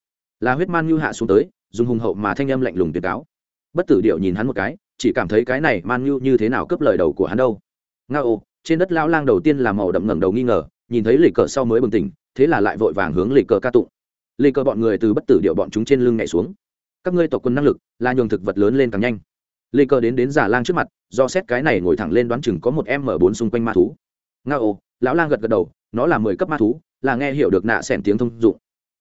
Là huyết man như hạ xuống tới dùng hùng hậu mà thanh âm lạnh lùng tuyệt cáo. Bất tử điệu nhìn hắn một cái, chỉ cảm thấy cái này man nhu như thế nào cướp lời đầu của hắn đâu. Nga ô, trên đất lão lang đầu tiên là màu đậm ngẩng đầu nghi ngờ, nhìn thấy lì cờ sau mới bừng tỉnh, thế là lại vội vàng hướng lì cờ ca tụng. Lì cờ bọn người từ bất tử điệu bọn chúng trên lưng nhảy xuống. Các ngươi tộc quân năng lực, là nhường thực vật lớn lên càng nhanh. Lì cờ đến đến giả lang trước mặt, do xét cái này ngồi thẳng lên đoán chừng có một m bốn xung quanh ma thú. Nga ô, lão lang gật gật đầu, nó là mười cấp ma thú, là nghe hiểu được nạ xẻn tiếng thông dụng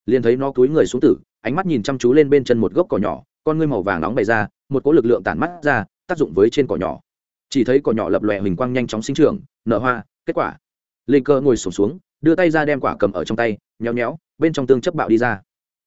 liền thấy nó túi người xuống tử, ánh mắt nhìn chăm chú lên bên chân một gốc cỏ nhỏ, con ngươi màu vàng nóng bày ra, một cỗ lực lượng tản mắt ra, tác dụng với trên cỏ nhỏ. Chỉ thấy cỏ nhỏ lập lòe hình quang nhanh chóng sinh trưởng, nở hoa, kết quả. Lê cơ ngồi sổm xuống, đưa tay ra đem quả cầm ở trong tay, nhéo nhéo, bên trong tương chấp bạo đi ra.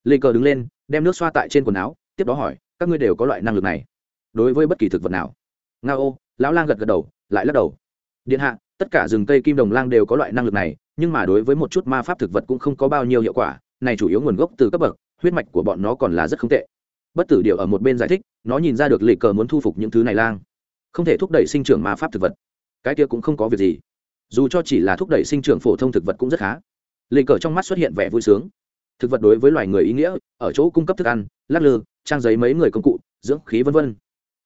Lê cơ đứng lên, đem nước xoa tại trên quần áo, tiếp đó hỏi, các ngươi đều có loại năng lực này? Đối với bất kỳ thực vật nào? Nga ô, lão lang gật gật đầu, lại lắc đầu. Điện hạ, tất cả rừng cây kim đồng lang đều có loại năng lực này, nhưng mà đối với một chút ma pháp thực vật cũng không có bao nhiêu hiệu quả này chủ yếu nguồn gốc từ cấp bậc, huyết mạch của bọn nó còn là rất không tệ. Bất tử điệu ở một bên giải thích, nó nhìn ra được lì cờ muốn thu phục những thứ này lang. Không thể thúc đẩy sinh trưởng ma pháp thực vật. Cái kia cũng không có việc gì. Dù cho chỉ là thúc đẩy sinh trưởng phổ thông thực vật cũng rất khá. Lì cờ trong mắt xuất hiện vẻ vui sướng. Thực vật đối với loài người ý nghĩa, ở chỗ cung cấp thức ăn, lắc lư, trang giấy mấy người công cụ, dưỡng khí v v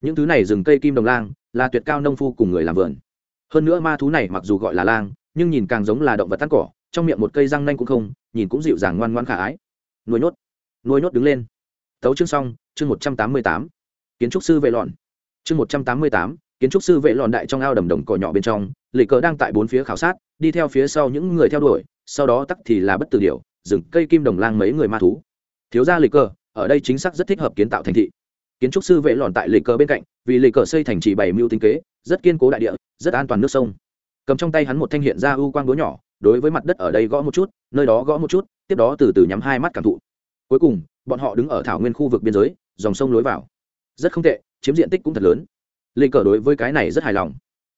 những thứ này rừng cây kim đồng lang, là tuyệt cao nông phu cùng người làm vườn. Hơn nữa ma thú này mặc dù gọi là lang, nhưng nhìn càng giống là động vật tắt cỏ trong miệng một cây răng nanh cũng không, nhìn cũng dịu dàng ngoan ngoan khả ái. Nuôi nhốt nuôi nhốt đứng lên. Tấu chương xong, chương một trăm tám mươi tám. Kiến trúc sư vệ lọn. Chương một trăm tám mươi tám, kiến trúc sư vệ lọn đại trong ao đầm đồng cỏ nhỏ bên trong lệ cờ đang tại bốn phía khảo sát, đi theo phía sau những người theo đuổi, sau đó tắc thì là bất tử điều rừng cây kim đồng lang mấy người ma thú. Thiếu gia lệ cờ, ở đây chính xác rất thích hợp kiến tạo thành thị. Kiến trúc sư vệ lọn tại lệ cờ bên cạnh, vì lệ cờ xây thành trì bảy mưu tinh kế, rất kiên cố đại địa, rất an toàn nước sông. Cầm trong tay hắn một thanh hiện ra ưu quang búa nhỏ đối với mặt đất ở đây gõ một chút, nơi đó gõ một chút, tiếp đó từ từ nhắm hai mắt cảm thụ. Cuối cùng, bọn họ đứng ở thảo nguyên khu vực biên giới, dòng sông lối vào. Rất không tệ, chiếm diện tích cũng thật lớn. Lê cờ đối với cái này rất hài lòng.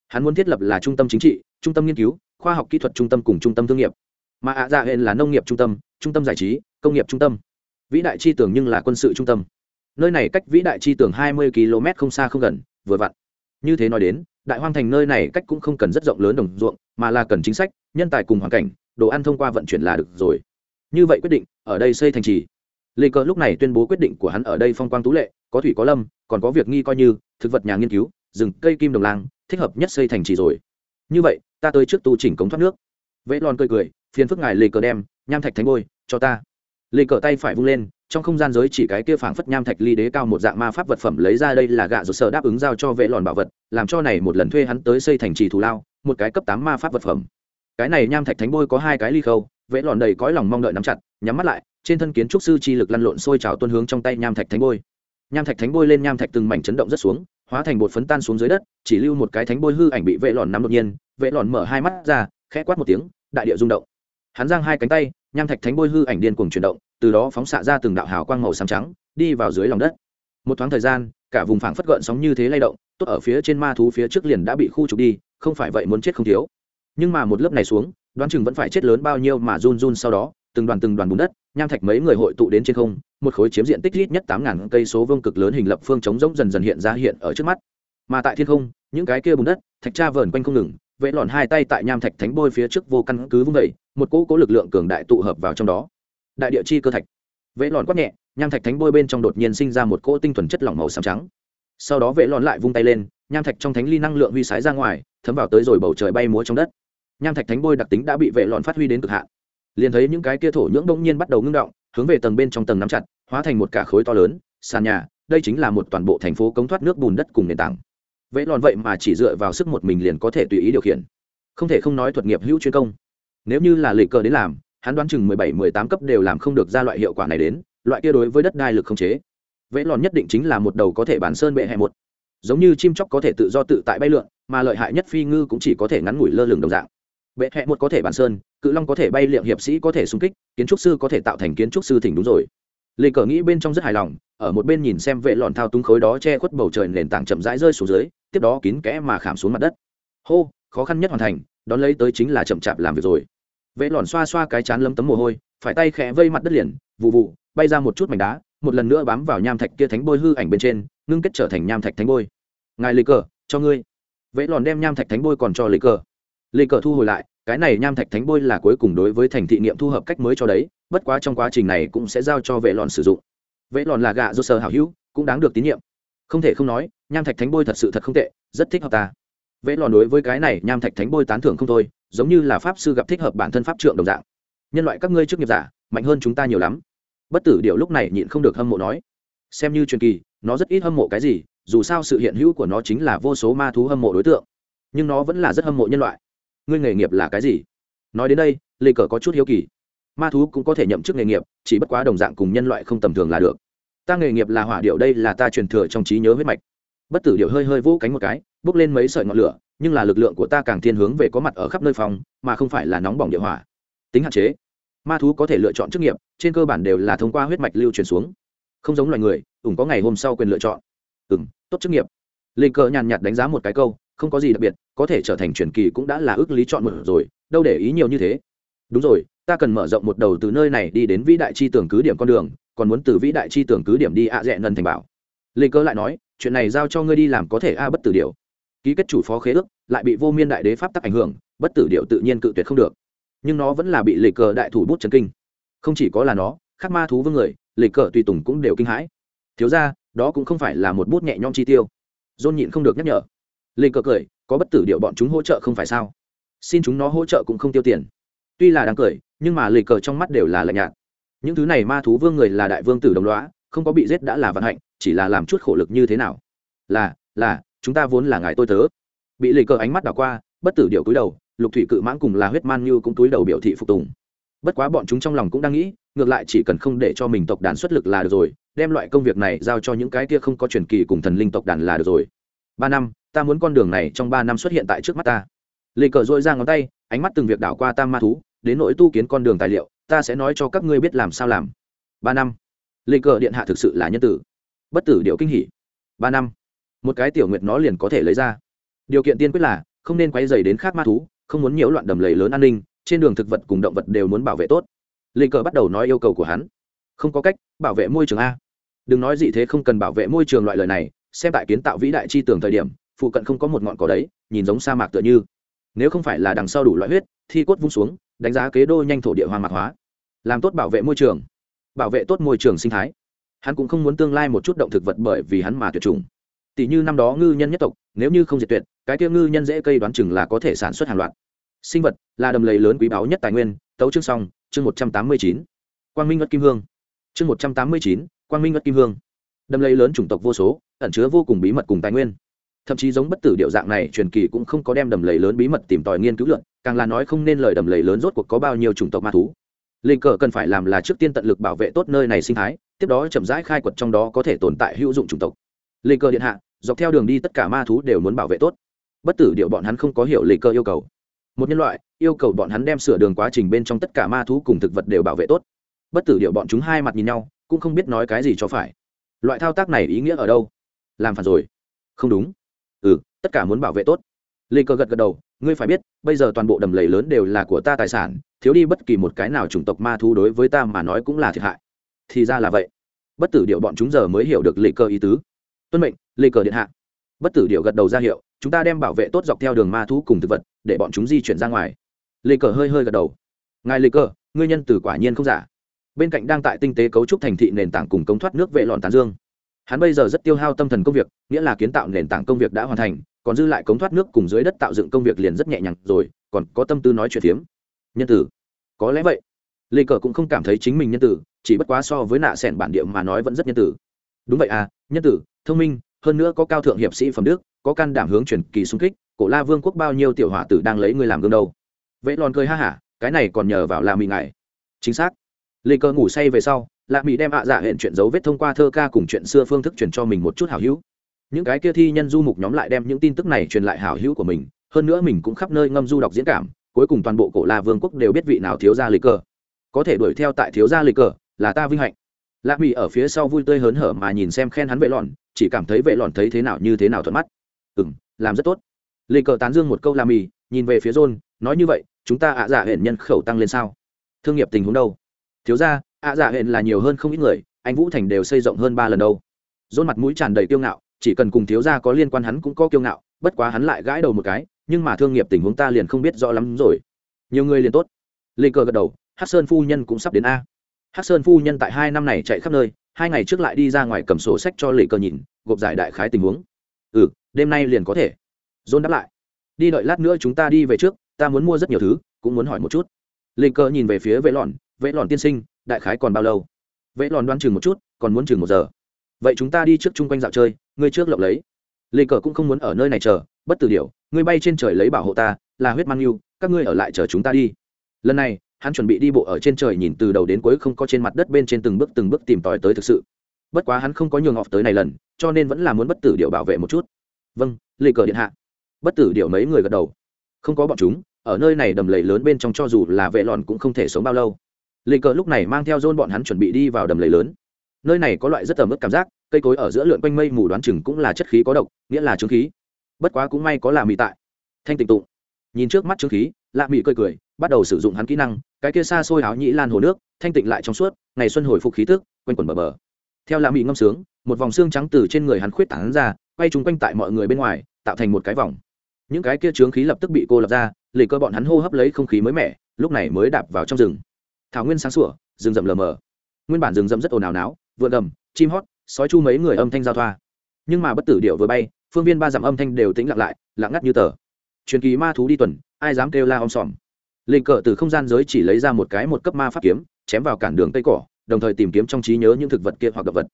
Hắn muốn thiết lập là trung tâm chính trị, trung tâm nghiên cứu, khoa học kỹ thuật trung tâm cùng trung tâm thương nghiệp. Mà ạ dạ hên là nông nghiệp trung tâm trung tâm giải trí, công nghiệp trung tâm. Vĩ đại chi tưởng nhưng là quân sự trung tâm. Nơi này cách vĩ đại chi tưởng hai mươi km không xa không gần, vừa vặn. Như thế nói đến, đại hoang thành nơi này cách cũng không cần rất rộng lớn đồng ruộng mà là cần chính sách, nhân tài cùng hoàn cảnh, đồ ăn thông qua vận chuyển là được rồi. Như vậy quyết định, ở đây xây thành trì. Lê cờ lúc này tuyên bố quyết định của hắn ở đây phong quang tú lệ, có thủy có lâm, còn có việc nghi coi như, thực vật nhà nghiên cứu, rừng, cây kim đồng lang, thích hợp nhất xây thành trì rồi. Như vậy, ta tới trước tu chỉnh cống thoát nước. Vẽ lon cười cười, phiền phức ngài lê cờ đem, nham thạch thánh ngôi, cho ta. Lê cờ tay phải vung lên trong không gian giới chỉ cái kia phảng phất nham thạch ly đế cao một dạng ma pháp vật phẩm lấy ra đây là gạ rụt sở đáp ứng giao cho vệ lòn bảo vật, làm cho này một lần thuê hắn tới xây thành trì thù lao, một cái cấp tám ma pháp vật phẩm. Cái này nham thạch thánh bôi có hai cái ly khâu, vệ lòn đầy cõi lòng mong đợi nắm chặt, nhắm mắt lại, trên thân kiến trúc sư chi lực lăn lộn sôi trào tuôn hướng trong tay nham thạch thánh bôi. Nham thạch thánh bôi lên nham thạch từng mảnh chấn động rất xuống, hóa thành bột phấn tan xuống dưới đất, chỉ lưu một cái thánh bôi hư ảnh bị vệ lòn nắm đột nhiên, vệ lòn mở hai mắt ra, khẽ quát một tiếng, đại địa rung động. Hắn giang hai cánh tay, nham thạch thánh bôi hư ảnh điên cuồng chuyển động từ đó phóng xạ ra từng đạo hào quang màu xám trắng, đi vào dưới lòng đất. Một thoáng thời gian, cả vùng phảng phất gợn sóng như thế lay động, tốt ở phía trên ma thú phía trước liền đã bị khu trục đi, không phải vậy muốn chết không thiếu. Nhưng mà một lớp này xuống, đoán chừng vẫn phải chết lớn bao nhiêu mà run run sau đó, từng đoàn từng đoàn bùn đất, nham thạch mấy người hội tụ đến trên không, một khối chiếm diện tích ít nhất tám ngàn cây số vương cực lớn hình lập phương chống rỗng dần dần hiện ra hiện ở trước mắt. Mà tại thiên không, những cái kia bùn đất, thạch tra vờn quanh không ngừng, vẽ lòn hai tay tại nham thạch thánh bôi phía trước vô căn cứ vung vẩy một cỗ cố lực lượng cường đại tụ hợp vào trong đó đại địa chi cơ thạch. Vệ lòn quát nhẹ, nham thạch thánh bôi bên trong đột nhiên sinh ra một cỗ tinh thuần chất lỏng màu xám trắng. Sau đó vệ lòn lại vung tay lên, nham thạch trong thánh ly năng lượng huy sái ra ngoài, thấm vào tới rồi bầu trời bay múa trong đất. Nham thạch thánh bôi đặc tính đã bị vệ lòn phát huy đến cực hạn. Liền thấy những cái kia thổ nhưỡng đông nhiên bắt đầu ngưng động, hướng về tầng bên trong tầng nắm chặt, hóa thành một cả khối to lớn, sàn nhà, đây chính là một toàn bộ thành phố cống thoát nước bùn đất cùng nền tảng. Vệ lòn vậy mà chỉ dựa vào sức một mình liền có thể tùy ý điều khiển. Không thể không nói thuật nghiệp hữu chuyên công. Nếu như là lịch cờ đến làm hắn đoán chừng mười bảy, mười tám cấp đều làm không được ra loại hiệu quả này đến, loại kia đối với đất đai lực không chế. Vẽ lòn nhất định chính là một đầu có thể bản sơn bệ hẹ một. Giống như chim chóc có thể tự do tự tại bay lượn, mà lợi hại nhất phi ngư cũng chỉ có thể ngắn ngủi lơ lửng đồng dạng. Bệ hẹ một có thể bản sơn, cự long có thể bay liệm hiệp sĩ có thể xung kích, kiến trúc sư có thể tạo thành kiến trúc sư thỉnh đúng rồi. Lê cờ nghĩ bên trong rất hài lòng, ở một bên nhìn xem vệ lòn thao túng khối đó che khuất bầu trời nền tảng chậm rãi rơi xuống dưới, tiếp đó kín kẽ mà khảm xuống mặt đất. Hô, khó khăn nhất hoàn thành, đón lấy tới chính là chậm chạp làm việc rồi vệ lòn xoa xoa cái chán lấm tấm mồ hôi, phải tay khẽ vây mặt đất liền vụ vụ bay ra một chút mảnh đá, một lần nữa bám vào nham thạch kia thánh bôi hư ảnh bên trên, ngưng kết trở thành nham thạch thánh bôi. Ngài lì cờ, cho ngươi. Vệ lòn đem nham thạch thánh bôi còn cho lì cờ. Lì cờ thu hồi lại, cái này nham thạch thánh bôi là cuối cùng đối với thành thị niệm thu hợp cách mới cho đấy, bất quá trong quá trình này cũng sẽ giao cho vệ lòn sử dụng. Vệ lòn là gạ do sở hảo hữu, cũng đáng được tín nhiệm. Không thể không nói, nham thạch thánh bôi thật sự thật không tệ, rất thích hợp ta vệ lòn đối với cái này nham thạch thánh bôi tán thưởng không thôi, giống như là pháp sư gặp thích hợp bản thân pháp trượng đồng dạng. Nhân loại các ngươi trước nghiệp giả, mạnh hơn chúng ta nhiều lắm. Bất tử điệu lúc này nhịn không được hâm mộ nói. Xem như truyền kỳ, nó rất ít hâm mộ cái gì, dù sao sự hiện hữu của nó chính là vô số ma thú hâm mộ đối tượng. Nhưng nó vẫn là rất hâm mộ nhân loại. Ngươi nghề nghiệp là cái gì? Nói đến đây, lê cờ có chút hiếu kỳ. Ma thú cũng có thể nhậm chức nghề nghiệp, chỉ bất quá đồng dạng cùng nhân loại không tầm thường là được. Ta nghề nghiệp là hỏa điệu đây là ta truyền thừa trong trí nhớ huyết mạch bất tử điệu hơi hơi vỗ cánh một cái, bốc lên mấy sợi ngọn lửa, nhưng là lực lượng của ta càng thiên hướng về có mặt ở khắp nơi phòng, mà không phải là nóng bỏng địa hỏa. Tính hạn chế. Ma thú có thể lựa chọn chức nghiệp, trên cơ bản đều là thông qua huyết mạch lưu truyền xuống. Không giống loài người, ủng có ngày hôm sau quyền lựa chọn. Ừ m tốt chức nghiệp. Lê cờ nhàn nhạt đánh giá một cái câu, không có gì đặc biệt, có thể trở thành truyền kỳ cũng đã là ước lý chọn một rồi, đâu để ý nhiều như thế. Đúng rồi, ta cần mở rộng một đầu từ nơi này đi đến vĩ đại chi tưởng cứ điểm con đường, còn muốn từ vĩ đại chi tưởng cứ điểm đi ạ à dẹ nần thành bảo. Lê cơ lại nói chuyện này giao cho ngươi đi làm có thể a bất tử điều ký kết chủ phó khế ước, lại bị vô miên đại đế pháp tắc ảnh hưởng, bất tử điệu tự nhiên cự tuyệt không được. Nhưng nó vẫn là bị lịch cờ đại thủ bút trần kinh. Không chỉ có là nó khắc ma thú vương người, lịch cờ tùy tùng cũng đều kinh hãi. Thiếu ra đó cũng không phải là một bút nhẹ nhõm chi tiêu. Dôn nhịn không được nhắc nhở. Lịch cờ cười, có bất tử điệu bọn chúng hỗ trợ không phải sao? Xin chúng nó hỗ trợ cũng không tiêu tiền. Tuy là đáng cười, nhưng mà lịch cờ trong mắt đều là lạnh nhạt. Những thứ này ma thú vương người là đại vương tử đồng loá không có bị giết đã là vận hạnh chỉ là làm chút khổ lực như thế nào? Là là, chúng ta vốn là ngài tôi tớ. Bị lì cờ ánh mắt đảo qua, bất tử điệu cúi đầu, lục thủy cự mãng cùng là huyết man như cũng túi đầu biểu thị phục tùng. Bất quá bọn chúng trong lòng cũng đang nghĩ, ngược lại chỉ cần không để cho mình tộc đàn xuất lực là được rồi, đem loại công việc này giao cho những cái kia không có truyền kỳ cùng thần linh tộc đàn là được rồi. Ba năm, ta muốn con đường này trong ba năm xuất hiện tại trước mắt ta. Lê cờ dội ra ngón tay, ánh mắt từng việc đảo qua tam ma thú, đến nỗi tu kiến con đường tài liệu, ta sẽ nói cho các ngươi biết làm sao làm. Ba năm lê cờ điện hạ thực sự là nhân tử bất tử điệu kinh hỉ. Ba năm, một cái tiểu nguyệt nó liền có thể lấy ra. Điều kiện tiên quyết là, không nên quay dày đến khác ma thú, không muốn nhiễu loạn đầm lầy lớn an ninh, trên đường thực vật cùng động vật đều muốn bảo vệ tốt. Lê cờ bắt đầu nói yêu cầu của hắn. Không có cách, bảo vệ môi trường a. Đừng nói gì thế không cần bảo vệ môi trường loại lời này, xem tại kiến tạo vĩ đại chi tưởng thời điểm, phụ cận không có một ngọn cỏ đấy, nhìn giống sa mạc tựa như. Nếu không phải là đằng sau đủ loại huyết, thi cốt vung xuống, đánh giá kế đô nhanh thổ địa hoang mạc hóa. Làm tốt bảo vệ môi trường. Bảo vệ tốt môi trường sinh thái hắn cũng không muốn tương lai một chút động thực vật bởi vì hắn mà tuyệt chủng. Tỷ như năm đó ngư nhân nhất tộc, nếu như không diệt tuyệt, cái kia ngư nhân dễ cây đoán chừng là có thể sản xuất hàng loạt. Sinh vật là đầm lầy lớn quý báu nhất tài nguyên, tấu chương song chương một trăm tám mươi chín. Quang minh ngất kim hương. Chương một trăm tám mươi chín, quang minh ngất kim hương. Đầm lầy lớn chủng tộc vô số, ẩn chứa vô cùng bí mật cùng tài nguyên. Thậm chí giống bất tử điệu dạng này, truyền kỳ cũng không có đem đầm lầy lớn bí mật tìm tòi nghiên cứu luận, càng là nói không nên lời đầm lầy lớn rốt cuộc có bao nhiêu chủng tộc ma thú. Linh cờ cần phải làm là trước tiên tận lực bảo vệ tốt nơi này sinh thái tiếp đó chậm rãi khai quật trong đó có thể tồn tại hữu dụng chủng tộc. Lê Cơ điện hạ, dọc theo đường đi tất cả ma thú đều muốn bảo vệ tốt. Bất tử điệu bọn hắn không có hiểu Lê cơ yêu cầu. Một nhân loại, yêu cầu bọn hắn đem sửa đường quá trình bên trong tất cả ma thú cùng thực vật đều bảo vệ tốt. Bất tử điệu bọn chúng hai mặt nhìn nhau, cũng không biết nói cái gì cho phải. Loại thao tác này ý nghĩa ở đâu? Làm phản rồi. Không đúng. Ừ tất cả muốn bảo vệ tốt. Lê cơ gật gật đầu, ngươi phải biết, bây giờ toàn bộ đầm lầy lớn đều là của ta tài sản, thiếu đi bất kỳ một cái nào chủng tộc ma thú đối với ta mà nói cũng là thiệt hại. Thì ra là vậy bất tử điệu bọn chúng giờ mới hiểu được lê cơ ý tứ. Tuân mệnh lê cờ điện hạ. Bất tử điệu gật đầu ra hiệu, chúng ta đem bảo vệ tốt dọc theo đường ma thú cùng thực vật, để bọn chúng di chuyển ra ngoài. Lê cờ hơi hơi gật đầu. Ngài lê cờ ngươi nhân tử quả nhiên không giả. Bên cạnh đang tại tinh tế cấu trúc thành thị nền tảng cùng công thoát nước vệ lòn tán dương. Hắn bây giờ rất tiêu hao tâm thần công việc, nghĩa là kiến tạo nền tảng công việc đã hoàn thành, còn dư lại cống thoát nước cùng dưới đất tạo dựng công việc liền rất nhẹ nhàng rồi, còn có tâm tư nói chuyện phiếm. Nhân tử có lẽ vậy lê cờ cũng không cảm thấy chính mình nhân tử, chỉ bất quá so với nạ sẻn bản địa mà nói vẫn rất nhân tử. Đúng vậy à nhân tử, thông minh, hơn nữa có cao thượng hiệp sĩ phẩm đức, có can đảm hướng truyền kỳ xung kích, cổ la vương quốc bao nhiêu tiểu hỏa tử đang lấy người làm gương đâu. Vệ lòn cười ha hả, cái này còn nhờ vào là mỹ ngại. Chính xác. Lê Cờ ngủ say về sau, lạ mỹ đem ạ à hẹn chuyện dấu vết thông qua thơ ca cùng chuyện xưa phương thức truyền cho mình một chút hảo hữu. Những cái kia thi nhân du mục nhóm lại đem những tin tức này truyền lại hảo hữu của mình, hơn nữa mình cũng khắp nơi ngâm du đọc diễn cảm, cuối cùng toàn bộ cổ la vương quốc đều biết vị nào thiếu gia Lê Cờ có thể đuổi theo tại thiếu gia lịch cờ, là ta vinh hạnh. Lạc mỹ ở phía sau vui tươi hớn hở mà nhìn xem khen hắn vệ lòn chỉ cảm thấy vệ lòn thấy thế nào như thế nào thuận mắt. Ừ m làm rất tốt. Lê cờ tán dương một câu làm mì nhìn về phía john, nói như vậy, chúng ta ạ dạ giả hển nhân khẩu tăng lên sao? Thương nghiệp tình huống đâu? Thiếu ra ạ dạ giả hển là nhiều hơn không ít người, anh vũ thành đều xây rộng hơn ba lần đâu. John mặt mũi tràn đầy kiêu ngạo, chỉ cần cùng thiếu gia có liên quan hắn cũng có kiêu ngạo, bất quá hắn lại gãi đầu một cái, nhưng mà thương nghiệp tình huống ta liền không biết rõ lắm rồi. Nhiều người liền tốt. Lê cờ gật đầu hát sơn phu nhân cũng sắp đến a. Hắc sơn phu nhân tại hai năm này chạy khắp nơi hai ngày trước lại đi ra ngoài cầm sổ sách cho Lệ cờ nhìn gộp giải đại khái tình huống. Ừ đêm nay liền có thể. Dôn đáp lại. Đi đợi lát nữa chúng ta đi về trước ta muốn mua rất nhiều thứ cũng muốn hỏi một chút. Lệ cờ nhìn về phía vệ lòn vệ lòn tiên sinh đại khái còn bao lâu? Vệ lòn đoán chừng một chút còn muốn chừng một giờ. Vậy chúng ta đi trước chung quanh dạo chơi ngươi trước lộng lấy. Lệ cờ cũng không muốn ở nơi này chờ bất tử điều, ngươi bay trên trời lấy bảo hộ ta là huyết mang yêu các ngươi ở lại chờ chúng ta đi. Lần này hắn chuẩn bị đi bộ ở trên trời nhìn từ đầu đến cuối không có trên mặt đất bên trên từng bước từng bước tìm tòi tới thực sự. Bất quá hắn không có nhường ngọc tới này lần, cho nên vẫn là muốn bất tử điệu bảo vệ một chút. Vâng lì cờ điện hạ. Bất tử điệu mấy người gật đầu. Không có bọn chúng, ở nơi này đầm lầy lớn bên trong cho dù là vệ lòn cũng không thể sống bao lâu. Lì cờ lúc này mang theo dôn bọn hắn chuẩn bị đi vào đầm lầy lớn. Nơi này có loại rất tầm ức cảm giác, cây cối ở giữa lượn quanh mây mù đoán chừng cũng là chất khí có độc, nghĩa là trứng khí. Bất quá cũng may có là mị tại. Thanh tịnh tụng. Nhìn trước mắt trứng khí, lạ mị cười cười bắt đầu sử dụng hắn kỹ năng, cái kia xa xôi áo nhĩ lan hồ nước, thanh tịnh lại trong suốt, ngày xuân hồi phục khí tức, quanh quẩn bờ bờ. Theo lạ mỹ ngâm sướng, một vòng xương trắng từ trên người hắn khuyết tảng ra, quay chúng quanh tại mọi người bên ngoài, tạo thành một cái vòng. Những cái kia trướng khí lập tức bị cô lập ra, lì cơ bọn hắn hô hấp lấy không khí mới mẻ, lúc này mới đạp vào trong rừng. Thảo nguyên sáng sủa, rừng rậm lờ mờ. Nguyên bản rừng rậm rất ồn ào náo, vượn đầm chim hót, sói chu mấy người âm thanh giao thoa. Nhưng mà bất tử điệu vừa bay, phương viên ba dặm âm thanh đều tĩnh lặng lại, lặng ngắt như tờ. Truyền kỳ ma thú đi tuần, ai dám kêu la om sòm? Lịch cờ từ không gian giới chỉ lấy ra một cái một cấp ma pháp kiếm, chém vào cản đường cây cỏ, đồng thời tìm kiếm trong trí nhớ những thực vật kia hoặc động vật.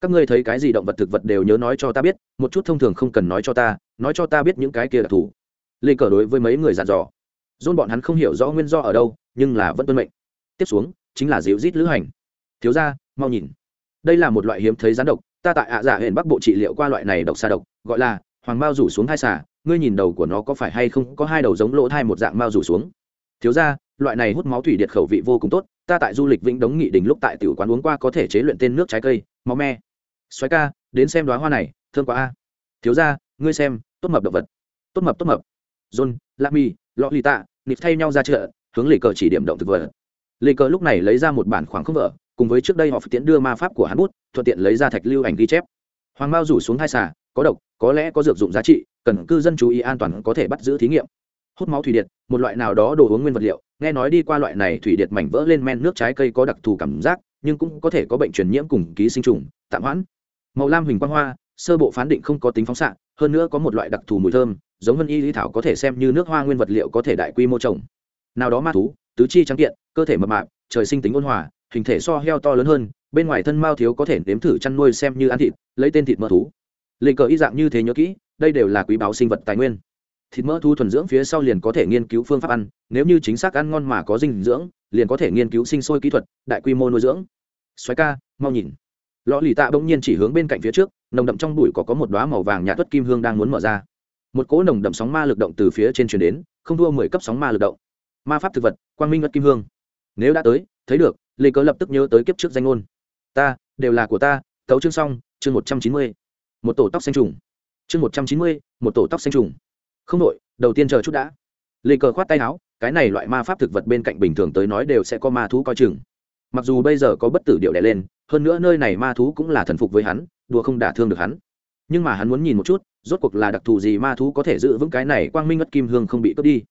Các ngươi thấy cái gì động vật thực vật đều nhớ nói cho ta biết, một chút thông thường không cần nói cho ta, nói cho ta biết những cái kia đặc thù lịch cờ đối với mấy người dặn dò. Dôn bọn hắn không hiểu rõ nguyên do ở đâu, nhưng là vẫn tuân mệnh. Tiếp xuống, chính là dịu rít lữ hành. Thiếu ra mau nhìn. Đây là một loại hiếm thấy rắn độc, ta tại ạ dạ giả huyện bắc bộ trị liệu qua loại này độc xa độc, gọi là hoàng mao rủ xuống hai xà, ngươi nhìn đầu của nó có phải hay không có hai đầu giống lỗ thai một dạng mao rủ xuống thiếu ra, loại này hút máu thủy điện khẩu vị vô cùng tốt, ta tại du lịch vĩnh đống nghị đình lúc tại tiểu quán uống qua có thể chế luyện tên nước trái cây, máu me. Xoáy ca, đến xem đoá hoa này thương quá a. Thiếu ra, ngươi xem, tốt mập động vật. Tốt mập tốt mập. John lami lọ lì tạ nịp thay nhau ra chợ, hướng lì cờ chỉ điểm động thực vật. Lì cờ lúc này lấy ra một bản khoảng không vợ cùng với trước đây họ phải tiễn đưa ma pháp của hắn bút, thuận tiện lấy ra thạch lưu ảnh ghi chép. Hoàng mao rủ xuống hai xà, có độc, có lẽ có dược dụng giá trị, cần cư dân chú ý an toàn có thể bắt giữ thí nghiệm hút máu thủy điện, một loại nào đó đồ uống nguyên vật liệu. Nghe nói đi qua loại này thủy điện mảnh vỡ lên men nước trái cây có đặc thù cảm giác, nhưng cũng có thể có bệnh truyền nhiễm cùng ký sinh trùng, tạm hoãn. Màu lam huỳnh quang hoa, sơ bộ phán định không có tính phóng xạ, hơn nữa có một loại đặc thù mùi thơm, giống hơn y lý thảo có thể xem như nước hoa nguyên vật liệu có thể đại quy mô trồng. Nào đó ma thú, tứ chi trắng kiện, cơ thể mập mạp, trời sinh tính ôn hòa, hình thể so heo to lớn hơn, bên ngoài thân mao thiếu có thể nếm thử chăn nuôi xem như ăn thịt, lấy tên thịt mỡ thú. Lịch cờ y dạng như thế nhớ kỹ, đây đều là quý báo sinh vật tài nguyên thịt mỡ thu thuần dưỡng phía sau liền có thể nghiên cứu phương pháp ăn, nếu như chính xác ăn ngon mà có dinh dưỡng, liền có thể nghiên cứu sinh sôi kỹ thuật, đại quy mô nuôi dưỡng. Xoáy ca, mau nhìn. Lọ lì tạ bỗng nhiên chỉ hướng bên cạnh phía trước, nồng đậm trong bụi có có một đoá màu vàng nhà tuất kim hương đang muốn mở ra. Một cỗ nồng đậm sóng ma lực động từ phía trên truyền đến, không thua mười cấp sóng ma lực động. Ma pháp thực vật, quang minh ngất kim hương. Nếu đã tới, thấy được, lê cớ lập tức nhớ tới kiếp trước danh ngôn. Ta, đều là của ta, tấu chương xong, chương một trăm chín mươi. Một tổ tóc xanh trùng. Chương một trăm chín mươi, một tổ tóc xanh trùng không đội, đầu tiên chờ chút đã. Lê cờ khoát tay áo, cái này loại ma pháp thực vật bên cạnh bình thường tới nói đều sẽ có ma thú coi chừng. Mặc dù bây giờ có bất tử điệu đẻ lên, hơn nữa nơi này ma thú cũng là thần phục với hắn, đùa không đả thương được hắn. Nhưng mà hắn muốn nhìn một chút, rốt cuộc là đặc thù gì ma thú có thể giữ vững cái này quang minh ất kim hương không bị cướp đi.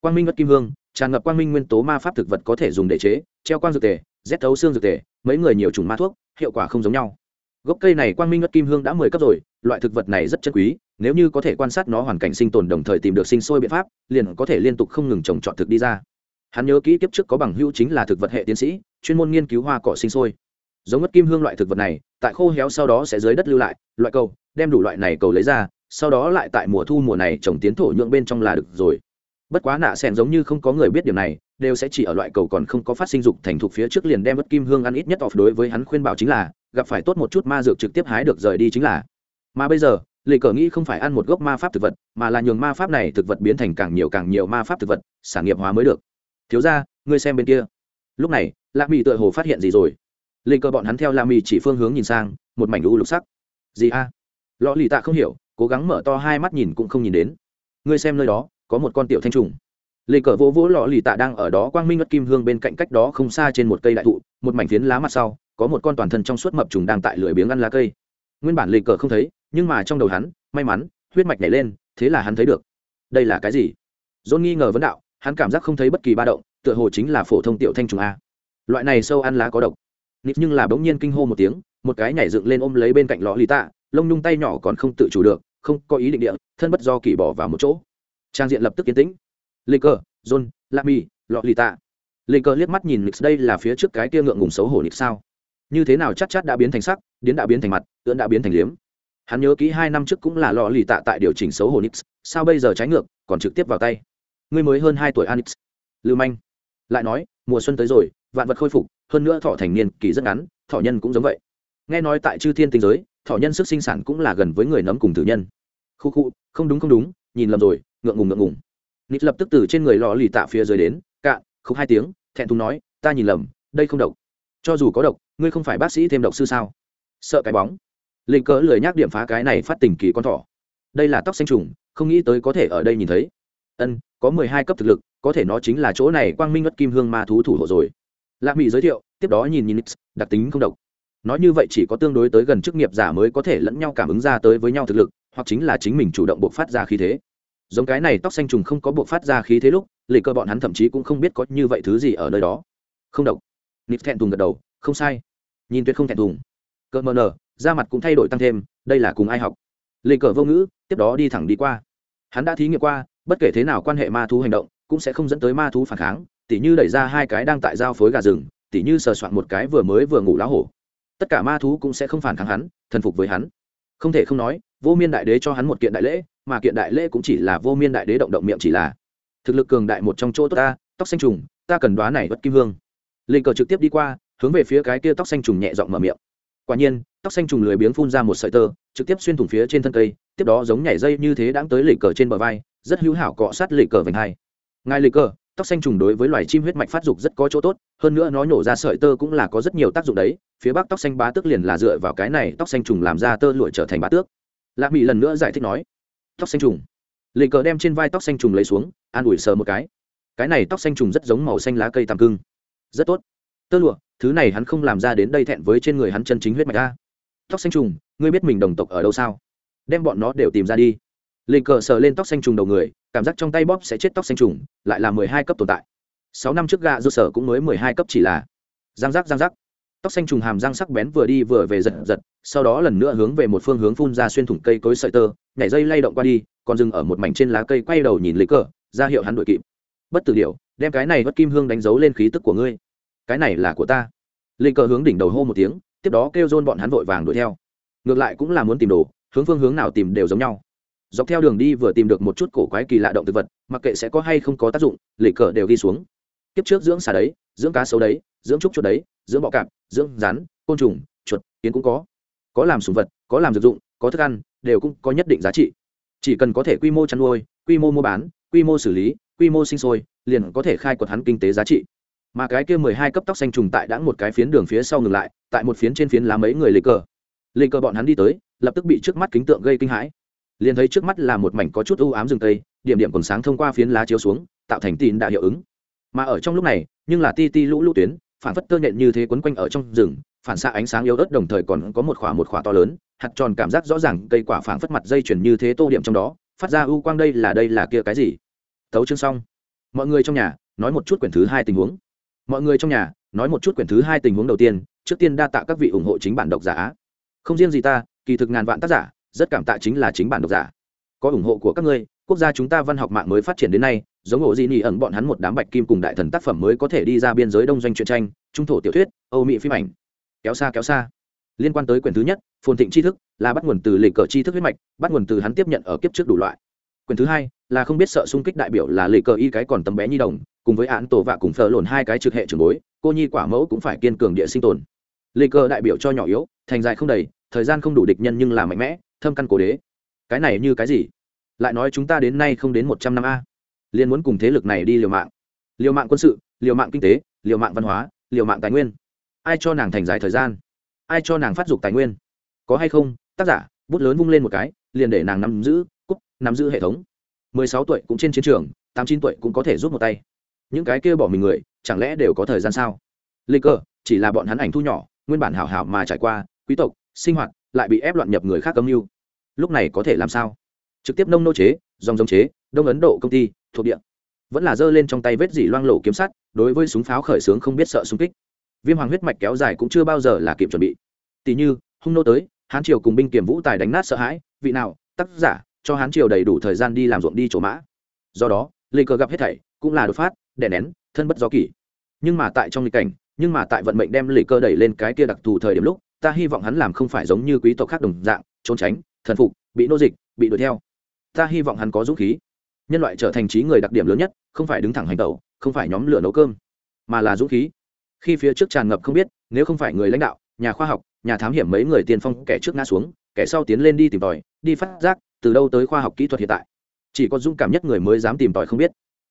Quang minh ất kim hương, tràn ngập quang minh nguyên tố ma pháp thực vật có thể dùng để chế, treo quang dược tề, rét thấu xương dược tề, mấy người nhiều chủng ma thuốc, hiệu quả không giống nhau. Gốc cây này quang minh ất kim hương đã mười cấp rồi loại thực vật này rất chân quý, nếu như có thể quan sát nó hoàn cảnh sinh tồn đồng thời tìm được sinh sôi biện pháp, liền có thể liên tục không ngừng trồng trọt thực đi ra. Hắn nhớ kỹ kiếp trước có bằng hữu chính là thực vật hệ tiến sĩ, chuyên môn nghiên cứu hoa cỏ sinh sôi. Giống ngất kim hương loại thực vật này, tại khô héo sau đó sẽ dưới đất lưu lại, loại cầu, đem đủ loại này cầu lấy ra, sau đó lại tại mùa thu mùa này trồng tiến thổ nhượng bên trong là được rồi. Bất quá nạ sẻn giống như không có người biết điều này, đều sẽ chỉ ở loại cầu còn không có phát sinh dục thành thục phía trước liền đem bất kim hương ăn ít nhất off đối với hắn khuyên bảo chính là, gặp phải tốt một chút ma dược trực tiếp hái được rời đi chính là mà bây giờ, lệ cờ nghĩ không phải ăn một gốc ma pháp thực vật, mà là nhường ma pháp này thực vật biến thành càng nhiều càng nhiều ma pháp thực vật, sản nghiệp hóa mới được. Thiếu ra ngươi xem bên kia. Lúc này la mỹ tựa hồ phát hiện gì rồi. Lệ cờ bọn hắn theo la mỹ chỉ phương hướng nhìn sang, một mảnh u lục sắc. Gì a? Lọ lì tạ không hiểu, cố gắng mở to hai mắt nhìn cũng không nhìn đến. Ngươi xem nơi đó, có một con tiểu thanh trùng. Lê cờ vỗ vỗ lọ lì tạ đang ở đó quang minh ngất kim hương bên cạnh cách đó không xa trên một cây đại thụ, một mảnh phiến lá mặt sau, có một con toàn thân trong suốt mập trùng đang tại lưỡi biếng ăn lá cây. Nguyên bản lê cờ không thấy nhưng mà trong đầu hắn, may mắn, huyết mạch nhảy lên, thế là hắn thấy được. Đây là cái gì? Dôn nghi ngờ vấn đạo, hắn cảm giác không thấy bất kỳ ba động, tựa hồ chính là phổ thông tiểu thanh trùng a. Loại này sâu ăn lá có độc. Nít nhưng là bỗng nhiên kinh hô một tiếng, một cái nhảy dựng lên ôm lấy bên cạnh lọ lì tạ, lông nhung tay nhỏ còn không tự chủ được, không có ý định địa, thân bất do kỳ bỏ vào một chỗ. Trang diện lập tức yên tĩnh. Lê cơ john, lami, lọ lì tạ. Lê cơ liếc mắt nhìn nix, đây là phía trước cái kia ngượng ngùng xấu hổ nix sao? Như thế nào chắc chắc đã biến thành sắc, điến đã biến thành mặt, ưỡn đã biến thành liếm hắn nhớ kỹ hai năm trước cũng là lọ lì tạ tại điều chỉnh xấu hổ nix, sao bây giờ trái ngược, còn trực tiếp vào tay. Ngươi mới hơn hai tuổi anix lưu manh. Lại nói, mùa xuân tới rồi, vạn vật khôi phục, hơn nữa thọ thành niên kỳ rất ngắn, thọ nhân cũng giống vậy. Nghe nói tại chư thiên tinh giới, thọ nhân sức sinh sản cũng là gần với người nấm cùng tử nhân. Khu khu, không đúng không đúng, nhìn lầm rồi, ngượng ngùng ngượng ngùng. Nít lập tức từ trên người lò lì tạ phía dưới đến cạn không hai tiếng, thẹn thùng nói, ta nhìn lầm, đây không độc. Cho dù có độc, ngươi không phải bác sĩ thêm độc sư sao? Sợ cái bóng lịch cỡ lười nhác điểm phá cái này phát tình kỳ con thỏ. Đây là tóc xanh trùng, không nghĩ tới có thể ở đây nhìn thấy. Ân, có mười hai cấp thực lực, có thể nó chính là chỗ này quang minh ngất kim hương ma thú thủ hộ rồi. Lạ mỹ giới thiệu, tiếp đó nhìn nhìn đặc tính không độc. Nói như vậy chỉ có tương đối tới gần chức nghiệp giả mới có thể lẫn nhau cảm ứng ra tới với nhau thực lực, hoặc chính là chính mình chủ động buộc phát ra khí thế. Giống cái này tóc xanh trùng không có buộc phát ra khí thế lúc lì cơ bọn hắn thậm chí cũng không biết có như vậy thứ gì ở nơi đó. Không độc. Nịp thẹn thùng gật đầu, không sai. Nhìn tuyệt không thẹn thùng. Cơ mờ nờ da mặt cũng thay đổi tăng thêm, đây là cùng ai học? Lê cờ vô ngữ, tiếp đó đi thẳng đi qua. Hắn đã thí nghiệm qua, bất kể thế nào quan hệ ma thú hành động, cũng sẽ không dẫn tới ma thú phản kháng, tỉ như đẩy ra hai cái đang tại giao phối gà rừng, tỉ như sờ soạn một cái vừa mới vừa ngủ lá hổ. Tất cả ma thú cũng sẽ không phản kháng hắn, thần phục với hắn. Không thể không nói, vô miên đại đế cho hắn một kiện đại lễ, mà kiện đại lễ cũng chỉ là vô miên đại đế động động miệng chỉ là. Thực lực cường đại một trong chỗ tốt ta, tóc xanh trùng, ta cần đoá này bất kim hương. Linh cờ trực tiếp đi qua, hướng về phía cái kia tóc xanh trùng nhẹ giọng mở miệng quả nhiên, tóc xanh trùng lười biếng phun ra một sợi tơ, trực tiếp xuyên thủng phía trên thân cây, tiếp đó giống nhảy dây như thế đáng tới lì cờ trên bờ vai, rất hữu hảo cọ sát lì cờ vành hai. Ngài lì cờ, tóc xanh trùng đối với loài chim huyết mạch phát dục rất có chỗ tốt, hơn nữa nó nhổ ra sợi tơ cũng là có rất nhiều tác dụng đấy, phía bắc tóc xanh bá tước liền là dựa vào cái này tóc xanh trùng làm ra tơ lụa trở thành bá tước. Lạc mỹ lần nữa giải thích nói, tóc xanh trùng. Lì cờ đem trên vai tóc xanh trùng lấy xuống, an ủi sờ một cái. Cái này tóc xanh trùng rất giống màu xanh lá cây tàm cưng rất tốt tơ lụa, thứ này hắn không làm ra đến đây thẹn với trên người hắn chân chính huyết mạch a. Tóc xanh trùng, ngươi biết mình đồng tộc ở đâu sao? Đem bọn nó đều tìm ra đi. Lịch cờ sờ lên tóc xanh trùng đầu người, cảm giác trong tay bóp sẽ chết tóc xanh trùng, lại là mười hai cấp tồn tại. Sáu năm trước gạ do sở cũng mới mười hai cấp chỉ là. Giang giác giang giác. Tóc xanh trùng hàm răng sắc bén vừa đi vừa về giật giật, sau đó lần nữa hướng về một phương hướng phun ra xuyên thủng cây cối sợi tơ, nhảy dây lay động qua đi, còn dừng ở một mảnh trên lá cây quay đầu nhìn lấy cờ, ra hiệu hắn đuổi kịp. Bất tử điệu đem cái này bất kim hương đánh dấu lên khí tức của ngươi cái này là của ta. Linh cờ hướng đỉnh đầu hô một tiếng, tiếp đó kêu dôn bọn hắn vội vàng đuổi theo. Ngược lại cũng là muốn tìm đồ, hướng phương hướng nào tìm đều giống nhau. Dọc theo đường đi vừa tìm được một chút cổ quái kỳ lạ động thực vật, mặc kệ sẽ có hay không có tác dụng lệ cờ đều ghi xuống. Kiếp trước dưỡng xà đấy, dưỡng cá sấu đấy, dưỡng trúc chuột đấy, dưỡng bọ cạp, dưỡng rắn, côn trùng, chuột, kiến cũng có. Có làm sùng vật, có làm dược dụng, có thức ăn, đều cũng có nhất định giá trị. Chỉ cần có thể quy mô chăn nuôi, quy mô mua bán, quy mô xử lý, quy mô sinh sôi, liền có thể khai quật hắn kinh tế giá trị mà cái kia mười hai cấp tóc xanh trùng tại đã một cái phiến đường phía sau ngừng lại, tại một phiến trên phiến lá mấy người lê cờ. Lê cờ bọn hắn đi tới, lập tức bị trước mắt kính tượng gây kinh hãi. Liền thấy trước mắt là một mảnh có chút ưu ám rừng tây, điểm điểm còn sáng thông qua phiến lá chiếu xuống, tạo thành tin đại hiệu ứng. Mà ở trong lúc này, nhưng là ti ti lũ lũ tuyến, phản phất tơ nhện như thế quấn quanh ở trong rừng, phản xạ ánh sáng yếu ớt đồng thời còn có một khỏa một khỏa to lớn, hạt tròn cảm giác rõ ràng cây quả phản phất mặt dây chuyển như thế tô điểm trong đó, phát ra ưu quang đây là đây là kia cái gì? Tấu chương xong. Mọi người trong nhà, nói một chút quyển thứ hai tình huống mọi người trong nhà, nói một chút quyển thứ hai tình huống đầu tiên, trước tiên đa tạ các vị ủng hộ chính bản độc giả không riêng gì ta, kỳ thực ngàn vạn tác giả, rất cảm tạ chính là chính bản độc giả. Có ủng hộ của các ngươi, quốc gia chúng ta văn học mạng mới phát triển đến nay, giống ổ di nỉ ẩn bọn hắn một đám bạch kim cùng đại thần tác phẩm mới có thể đi ra biên giới đông doanh truyện tranh, trung thổ tiểu thuyết, âu mỹ phim ảnh. Kéo xa kéo xa. Liên quan tới quyển thứ nhất, phồn thịnh tri thức, là bắt nguồn từ lịch cờ tri thức huyết mạch, bắt nguồn từ hắn tiếp nhận ở kiếp trước đủ loại. Quyển thứ hai, là không biết sợ xung kích đại biểu là lịch cờ y cái còn tấm bé nhi đồng cùng với án tổ vạ cùng phờ lồn hai cái trực hệ trường bối, cô nhi quả mẫu cũng phải kiên cường địa sinh tồn. Lê cơ đại biểu cho nhỏ yếu, thành dài không đầy, thời gian không đủ địch nhân nhưng là mạnh mẽ, thâm căn cổ đế. Cái này như cái gì? Lại nói chúng ta đến nay không đến một trăm năm a. Liền muốn cùng thế lực này đi liều mạng. Liều mạng quân sự, liều mạng kinh tế, liều mạng văn hóa, liều mạng tài nguyên. Ai cho nàng thành dài thời gian? Ai cho nàng phát dục tài nguyên? Có hay không? Tác giả, bút lớn vung lên một cái, liền để nàng nắm giữ cúc nắm giữ hệ thống. Mười sáu tuổi cũng trên chiến trường, tám chín tuổi cũng có thể rút một tay những cái kia bỏ mình người, chẳng lẽ đều có thời gian sao? Lịch cơ, chỉ là bọn hắn ảnh thu nhỏ, nguyên bản hảo hảo mà trải qua, quý tộc, sinh hoạt, lại bị ép loạn nhập người khác cấm mưu. Lúc này có thể làm sao? Trực tiếp nông nô chế, dòng giống chế, đông ấn độ công ty, thuộc địa. Vẫn là giơ lên trong tay vết dỉ loang lộ kiếm sắt, đối với súng pháo khởi xướng không biết sợ súng kích. Viêm hoàng huyết mạch kéo dài cũng chưa bao giờ là kịp chuẩn bị. Tỷ như, hung nô tới, hán triều cùng binh kiểm vũ tài đánh nát sợ hãi, vị nào, tác giả, cho hán triều đầy đủ thời gian đi làm ruộng đi chỗ mã. Do đó, lê cờ gặp hết thảy, cũng là đột phát đè nén, thân bất do kỷ. Nhưng mà tại trong lịch cảnh, nhưng mà tại vận mệnh đem lì cơ đẩy lên cái kia đặc thù thời điểm lúc, ta hy vọng hắn làm không phải giống như quý tộc khác đồng dạng, trốn tránh, thần phục, bị nô dịch, bị đuổi theo. Ta hy vọng hắn có dũng khí. Nhân loại trở thành trí người đặc điểm lớn nhất, không phải đứng thẳng hành tẩu, không phải nhóm lửa nấu cơm, mà là dũng khí. Khi phía trước tràn ngập không biết, nếu không phải người lãnh đạo, nhà khoa học, nhà thám hiểm mấy người tiên phong, kẻ trước ngã xuống, kẻ sau tiến lên đi tìm tòi, đi phát giác, từ đâu tới khoa học kỹ thuật hiện tại. Chỉ có dũng cảm nhất người mới dám tìm tòi không biết.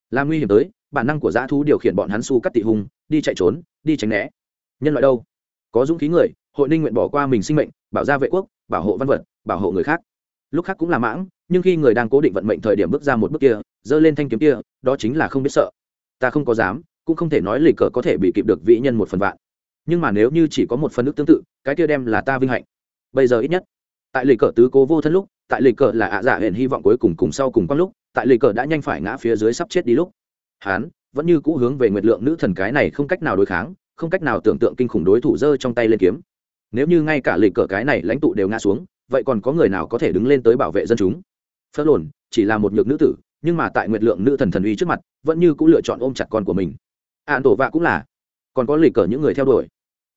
Là nguy hiểm tới bản năng của dã thú điều khiển bọn hắn su cắt tị hung, đi chạy trốn, đi tránh né. Nhân loại đâu? Có dũng khí người, hội ninh nguyện bỏ qua mình sinh mệnh, bảo gia vệ quốc, bảo hộ văn vật, bảo hộ người khác. Lúc khác cũng là mãng, nhưng khi người đang cố định vận mệnh thời điểm bước ra một bước kia, giơ lên thanh kiếm kia, đó chính là không biết sợ. Ta không có dám, cũng không thể nói lì cờ có thể bị kịp được vĩ nhân một phần vạn. Nhưng mà nếu như chỉ có một phần nước tương tự, cái kia đem là ta vinh hạnh. Bây giờ ít nhất, tại lì cờ tứ cố vô thân lúc, tại lì cờ là ạ giả hẹn hy vọng cuối cùng cùng sau cùng quang lúc, tại lì cờ đã nhanh phải ngã phía dưới sắp chết đi lúc hắn vẫn như cũ hướng về nguyệt lượng nữ thần cái này không cách nào đối kháng, không cách nào tưởng tượng kinh khủng đối thủ giơ trong tay lên kiếm. Nếu như ngay cả lì cờ cái này lãnh tụ đều ngã xuống, vậy còn có người nào có thể đứng lên tới bảo vệ dân chúng? Phớt lồn, chỉ là một nhược nữ tử, nhưng mà tại nguyệt lượng nữ thần thần uy trước mặt, vẫn như cũng lựa chọn ôm chặt con của mình. Ạn tổ vạ cũng là. Còn có lì cờ những người theo đuổi.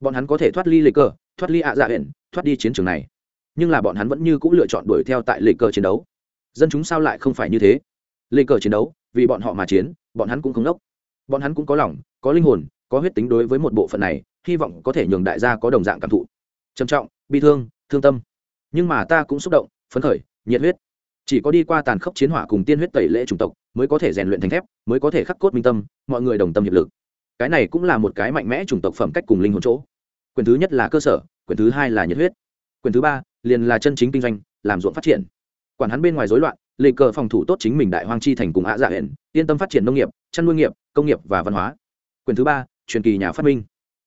Bọn hắn có thể thoát ly lì cờ, thoát ly ạ dạ hển thoát đi chiến trường này. Nhưng là bọn hắn vẫn như cũng lựa chọn đuổi theo tại lì cờ chiến đấu. Dân chúng sao lại không phải như thế? Lì cờ chiến đấu vì bọn họ mà chiến, bọn hắn cũng không đốc bọn hắn cũng có lòng, có linh hồn, có huyết tính đối với một bộ phận này, hy vọng có thể nhường đại gia có đồng dạng cảm thụ. Trầm trọng, bi thương thương tâm. Nhưng mà ta cũng xúc động, phấn khởi, nhiệt huyết. Chỉ có đi qua tàn khốc chiến hỏa cùng tiên huyết tẩy lễ chủng tộc, mới có thể rèn luyện thành thép, mới có thể khắc cốt minh tâm, mọi người đồng tâm hiệp lực. Cái này cũng là một cái mạnh mẽ chủng tộc phẩm cách cùng linh hồn chỗ. Quyền thứ nhất là cơ sở, quyền thứ hai là nhiệt huyết. Quyền thứ ba liền là chân chính kinh doanh, làm ruộng phát triển. Quản hắn bên ngoài rối loạn lệ cờ phòng thủ tốt chính mình đại hoang chi thành cùng ạ dạ hển yên tâm phát triển nông nghiệp, chăn nuôi nghiệp, công nghiệp và văn hóa. Quyền thứ ba, truyền kỳ nhà phát minh.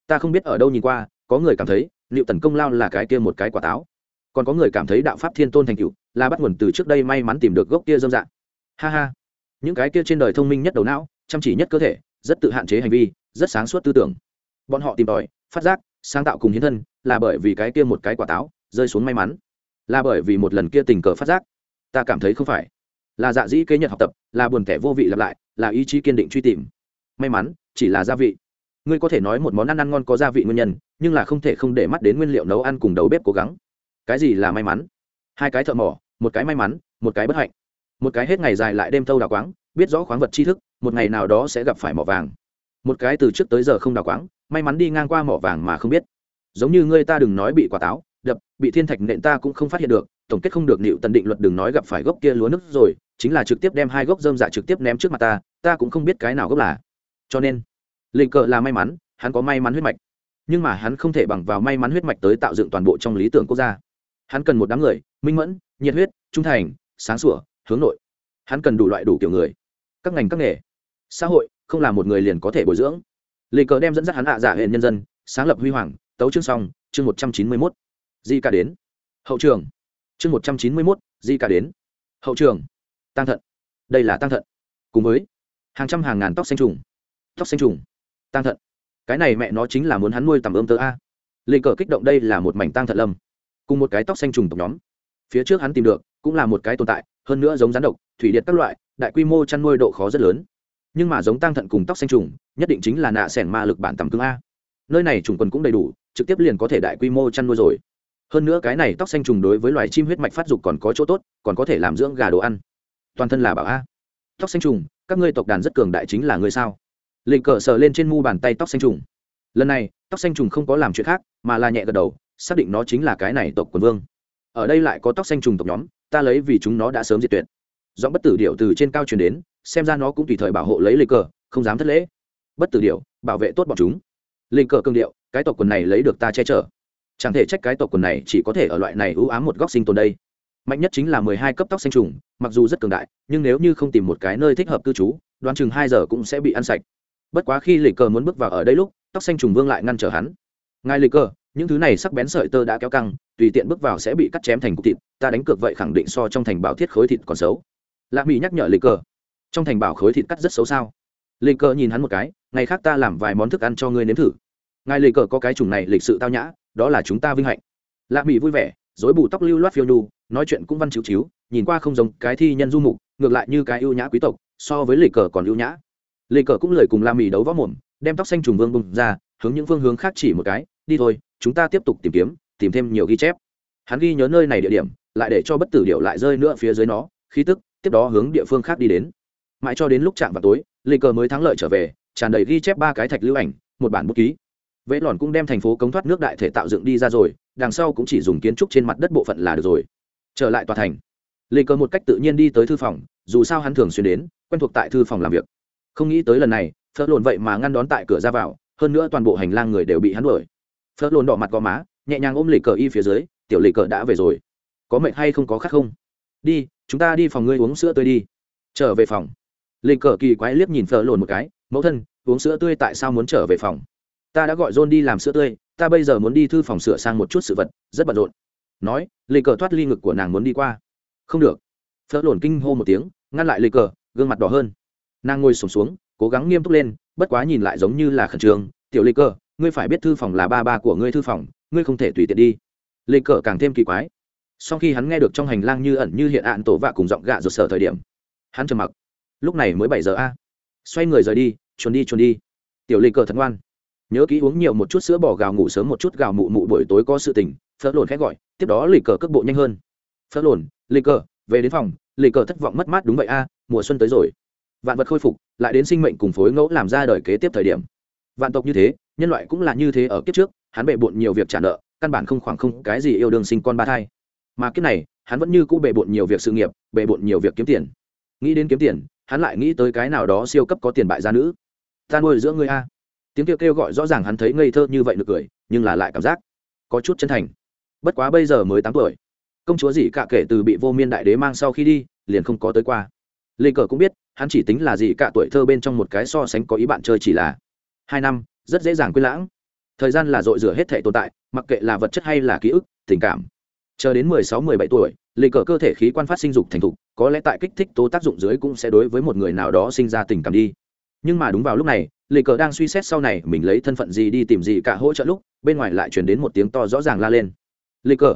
Ta không biết ở đâu nhìn qua, có người cảm thấy, liệu tần công lao là cái kia một cái quả táo. Còn có người cảm thấy đạo pháp thiên tôn thành cựu là bắt nguồn từ trước đây may mắn tìm được gốc kia dâm dạng ha ha. Những cái kia trên đời thông minh nhất đầu não, chăm chỉ nhất cơ thể, rất tự hạn chế hành vi, rất sáng suốt tư tưởng. Bọn họ tìm tòi, phát giác, sáng tạo cùng hiến thân, là bởi vì cái kia một cái quả táo, rơi xuống may mắn. Là bởi vì một lần kia tình cờ phát giác ta cảm thấy không phải. Là dạ dĩ kế nhật học tập, là buồn tẻ vô vị lặp lại, là ý chí kiên định truy tìm. May mắn, chỉ là gia vị. Ngươi có thể nói một món ăn ăn ngon có gia vị nguyên nhân, nhưng là không thể không để mắt đến nguyên liệu nấu ăn cùng đầu bếp cố gắng. Cái gì là may mắn? Hai cái thợ mỏ, một cái may mắn, một cái bất hạnh. Một cái hết ngày dài lại đêm thâu đào quáng, biết rõ khoáng vật tri thức, một ngày nào đó sẽ gặp phải mỏ vàng. Một cái từ trước tới giờ không đào quáng, may mắn đi ngang qua mỏ vàng mà không biết. Giống như ngươi ta đừng nói bị quả táo, đập, bị thiên thạch nện ta cũng không phát hiện được tổng kết không được nịu tần định luật đừng nói gặp phải gốc kia lúa nước rồi, chính là trực tiếp đem hai gốc dơm dạ trực tiếp ném trước mặt ta ta cũng không biết cái nào gốc là. Cho nên, lịch cờ là may mắn, hắn có may mắn huyết mạch. Nhưng mà hắn không thể bằng vào may mắn huyết mạch tới tạo dựng toàn bộ trong lý tưởng quốc gia. Hắn cần một đám người, minh mẫn, nhiệt huyết, trung thành, sáng sủa, hướng nội. Hắn cần đủ loại đủ kiểu người. Các ngành các nghề. Xã hội, không là một người liền có thể bồi dưỡng. Lê cờ đem dẫn dắt hắn hạ giả dạ hệ nhân dân, sáng lập huy hoàng, tấu chương song chương một trăm chín mươi mốt. Di cả đến. Hậu trường chương một trăm chín mươi mốt, di cả đến. Hậu trường. Tăng thận. Đây là tăng thận. Cùng với hàng trăm hàng ngàn tóc xanh trùng. Tóc xanh trùng. Tăng thận. Cái này mẹ nó chính là muốn hắn nuôi tầm ươm tơ a. Lê cờ kích động đây là một mảnh tăng thận lâm. Cùng một cái tóc xanh trùng tộc nhóm. Phía trước hắn tìm được, cũng là một cái tồn tại, hơn nữa giống rắn độc, thủy điện các loại, đại quy mô chăn nuôi độ khó rất lớn. Nhưng mà giống tăng thận cùng tóc xanh trùng, nhất định chính là nạ sẻn ma lực bản tầm cứng a. Nơi này trùng quần cũng đầy đủ, trực tiếp liền có thể đại quy mô chăn nuôi rồi hơn nữa cái này tóc xanh trùng đối với loài chim huyết mạch phát dục còn có chỗ tốt, còn có thể làm dưỡng gà đồ ăn. Toàn thân là bảo a. Tóc xanh trùng, các ngươi tộc đàn rất cường đại chính là ngươi sao? Lịnh cờ sờ lên trên mu bàn tay tóc xanh trùng. Lần này, tóc xanh trùng không có làm chuyện khác, mà là nhẹ gật đầu, xác định nó chính là cái này tộc quần vương. Ở đây lại có tóc xanh trùng tộc nhóm, ta lấy vì chúng nó đã sớm diệt tuyệt. Do bất tử điệu từ trên cao truyền đến, xem ra nó cũng tùy thời bảo hộ lấy lịch cờ, không dám thất lễ. Bất tử điệu bảo vệ tốt bọn chúng. Lịch cờ cương điệu, cái tộc quần này lấy được ta che chở chẳng thể trách cái tộc quần này chỉ có thể ở loại này ưu ám một góc sinh tồn đây. Mạnh nhất chính là mười hai cấp tóc xanh trùng, mặc dù rất cường đại, nhưng nếu như không tìm một cái nơi thích hợp cư trú, đoán chừng hai giờ cũng sẽ bị ăn sạch. Bất quá khi lịch cờ muốn bước vào ở đây lúc, tóc xanh trùng vương lại ngăn trở hắn. Ngài lịch cờ, những thứ này sắc bén sợi tơ đã kéo căng, tùy tiện bước vào sẽ bị cắt chém thành cục thịt, ta đánh cược vậy khẳng định so trong thành bảo thiết khối thịt còn xấu. Lạc mỹ nhắc nhở lịch cờ, trong thành bảo khối thịt cắt rất xấu sao? Lịch cờ nhìn hắn một cái, ngày khác ta làm vài món thức ăn cho ngươi nếm thử. Ngài lịch cờ có cái chủng này lịch sự tao nhã đó là chúng ta vinh hạnh. Lạ mỹ vui vẻ, dối bù tóc lưu loát phiêu nhu, nói chuyện cũng văn chịu chiếu, nhìn qua không giống cái thi nhân du mục, ngược lại như cái ưu nhã quý tộc, so với lì cờ còn ưu nhã. Lì cờ cũng lời cùng la mỹ đấu võ mồm, đem tóc xanh trùng vương bung ra, hướng những phương hướng khác chỉ một cái, đi thôi, chúng ta tiếp tục tìm kiếm, tìm thêm nhiều ghi chép. Hắn ghi nhớ nơi này địa điểm, lại để cho bất tử điệu lại rơi nữa phía dưới nó, khí tức, tiếp đó hướng địa phương khác đi đến. Mãi cho đến lúc chạm vào tối lì cờ mới thắng lợi trở về, tràn đầy ghi chép ba cái thạch lưu ảnh, một bản bút ký. Vệ lòn cũng đem thành phố cống thoát nước đại thể tạo dựng đi ra rồi, đằng sau cũng chỉ dùng kiến trúc trên mặt đất bộ phận là được rồi. Trở lại tòa thành. Lệ cờ một cách tự nhiên đi tới thư phòng, dù sao hắn thường xuyên đến, quen thuộc tại thư phòng làm việc. Không nghĩ tới lần này, phớt lồn vậy mà ngăn đón tại cửa ra vào, hơn nữa toàn bộ hành lang người đều bị hắn đuổi. Phớt lồn đỏ mặt gò má, nhẹ nhàng ôm Lệ cờ y phía dưới, tiểu Lệ cờ đã về rồi. Có mệt hay không có khát không? Đi, chúng ta đi phòng ngươi uống sữa tươi đi. Trở về phòng. Lệ cờ kỳ quái liếc nhìn phớt lồn một cái, mẫu thân, uống sữa tươi tại sao muốn trở về phòng? Ta đã gọi john đi làm sữa tươi ta bây giờ muốn đi thư phòng sửa sang một chút sự vật rất bận rộn. Nói lì cờ thoát ly ngực của nàng muốn đi qua. Không được. Phớt lồn kinh hô một tiếng ngăn lại lì cờ gương mặt đỏ hơn. Nàng ngồi sùng xuống, xuống cố gắng nghiêm túc lên bất quá nhìn lại giống như là khẩn trương. Tiểu lì cờ ngươi phải biết thư phòng là ba ba của ngươi thư phòng ngươi không thể tùy tiện đi. Lì cờ càng thêm kỳ quái. Sau khi hắn nghe được trong hành lang như ẩn như hiện ạn tổ vạ cùng giọng gạ rột sở thời điểm hắn trầm mặc. Lúc này mới bảy giờ a. Xoay người rời đi chuồn đi chuồn đi. Tiểu lì cờ thật ngoan nhớ kỹ uống nhiều một chút sữa bò gào ngủ sớm một chút gào mụ mụ buổi tối có sự tình, phớt lồn khẽ gọi, tiếp đó lì cờ cước bộ nhanh hơn. Phớt lồn lì cờ, về đến phòng lì cờ thất vọng mất mát đúng vậy a, mùa xuân tới rồi. Vạn vật khôi phục, lại đến sinh mệnh cùng phối ngẫu làm ra đời kế tiếp thời điểm. Vạn tộc như thế, nhân loại cũng là như thế ở kiếp trước, hắn bệ bộn nhiều việc trả nợ, căn bản không khoảng không cái gì yêu đương sinh con ba thai. Mà kiếp này, hắn vẫn như cũ bệ bộn nhiều việc sự nghiệp bệ bộn nhiều việc kiếm tiền. Nghĩ đến kiếm tiền, hắn lại nghĩ tới cái nào đó siêu cấp có tiền bại gia nữ. Ta nuôi giữa ngươi a tiếng kêu kêu gọi rõ ràng hắn thấy ngây thơ như vậy được cười, nhưng là lại cảm giác có chút chân thành. Bất quá bây giờ mới tám tuổi, công chúa gì cả kể từ bị vô miên đại đế mang sau khi đi, liền không có tới qua. Lê cờ cũng biết, hắn chỉ tính là gì cả tuổi thơ bên trong một cái so sánh có ý bạn chơi chỉ là hai năm, rất dễ dàng quên lãng. Thời gian là dội rửa hết thể tồn tại, mặc kệ là vật chất hay là ký ức, tình cảm. Chờ đến mười sáu, mười bảy tuổi lê cờ cơ thể khí quan phát sinh dục thành thục, có lẽ tại kích thích tố tác dụng dưới cũng sẽ đối với một người nào đó sinh ra tình cảm đi nhưng mà đúng vào lúc này, lê cờ đang suy xét sau này mình lấy thân phận gì đi tìm gì cả hỗ trợ lúc, bên ngoài lại chuyển đến một tiếng to rõ ràng la lên. Lê cờ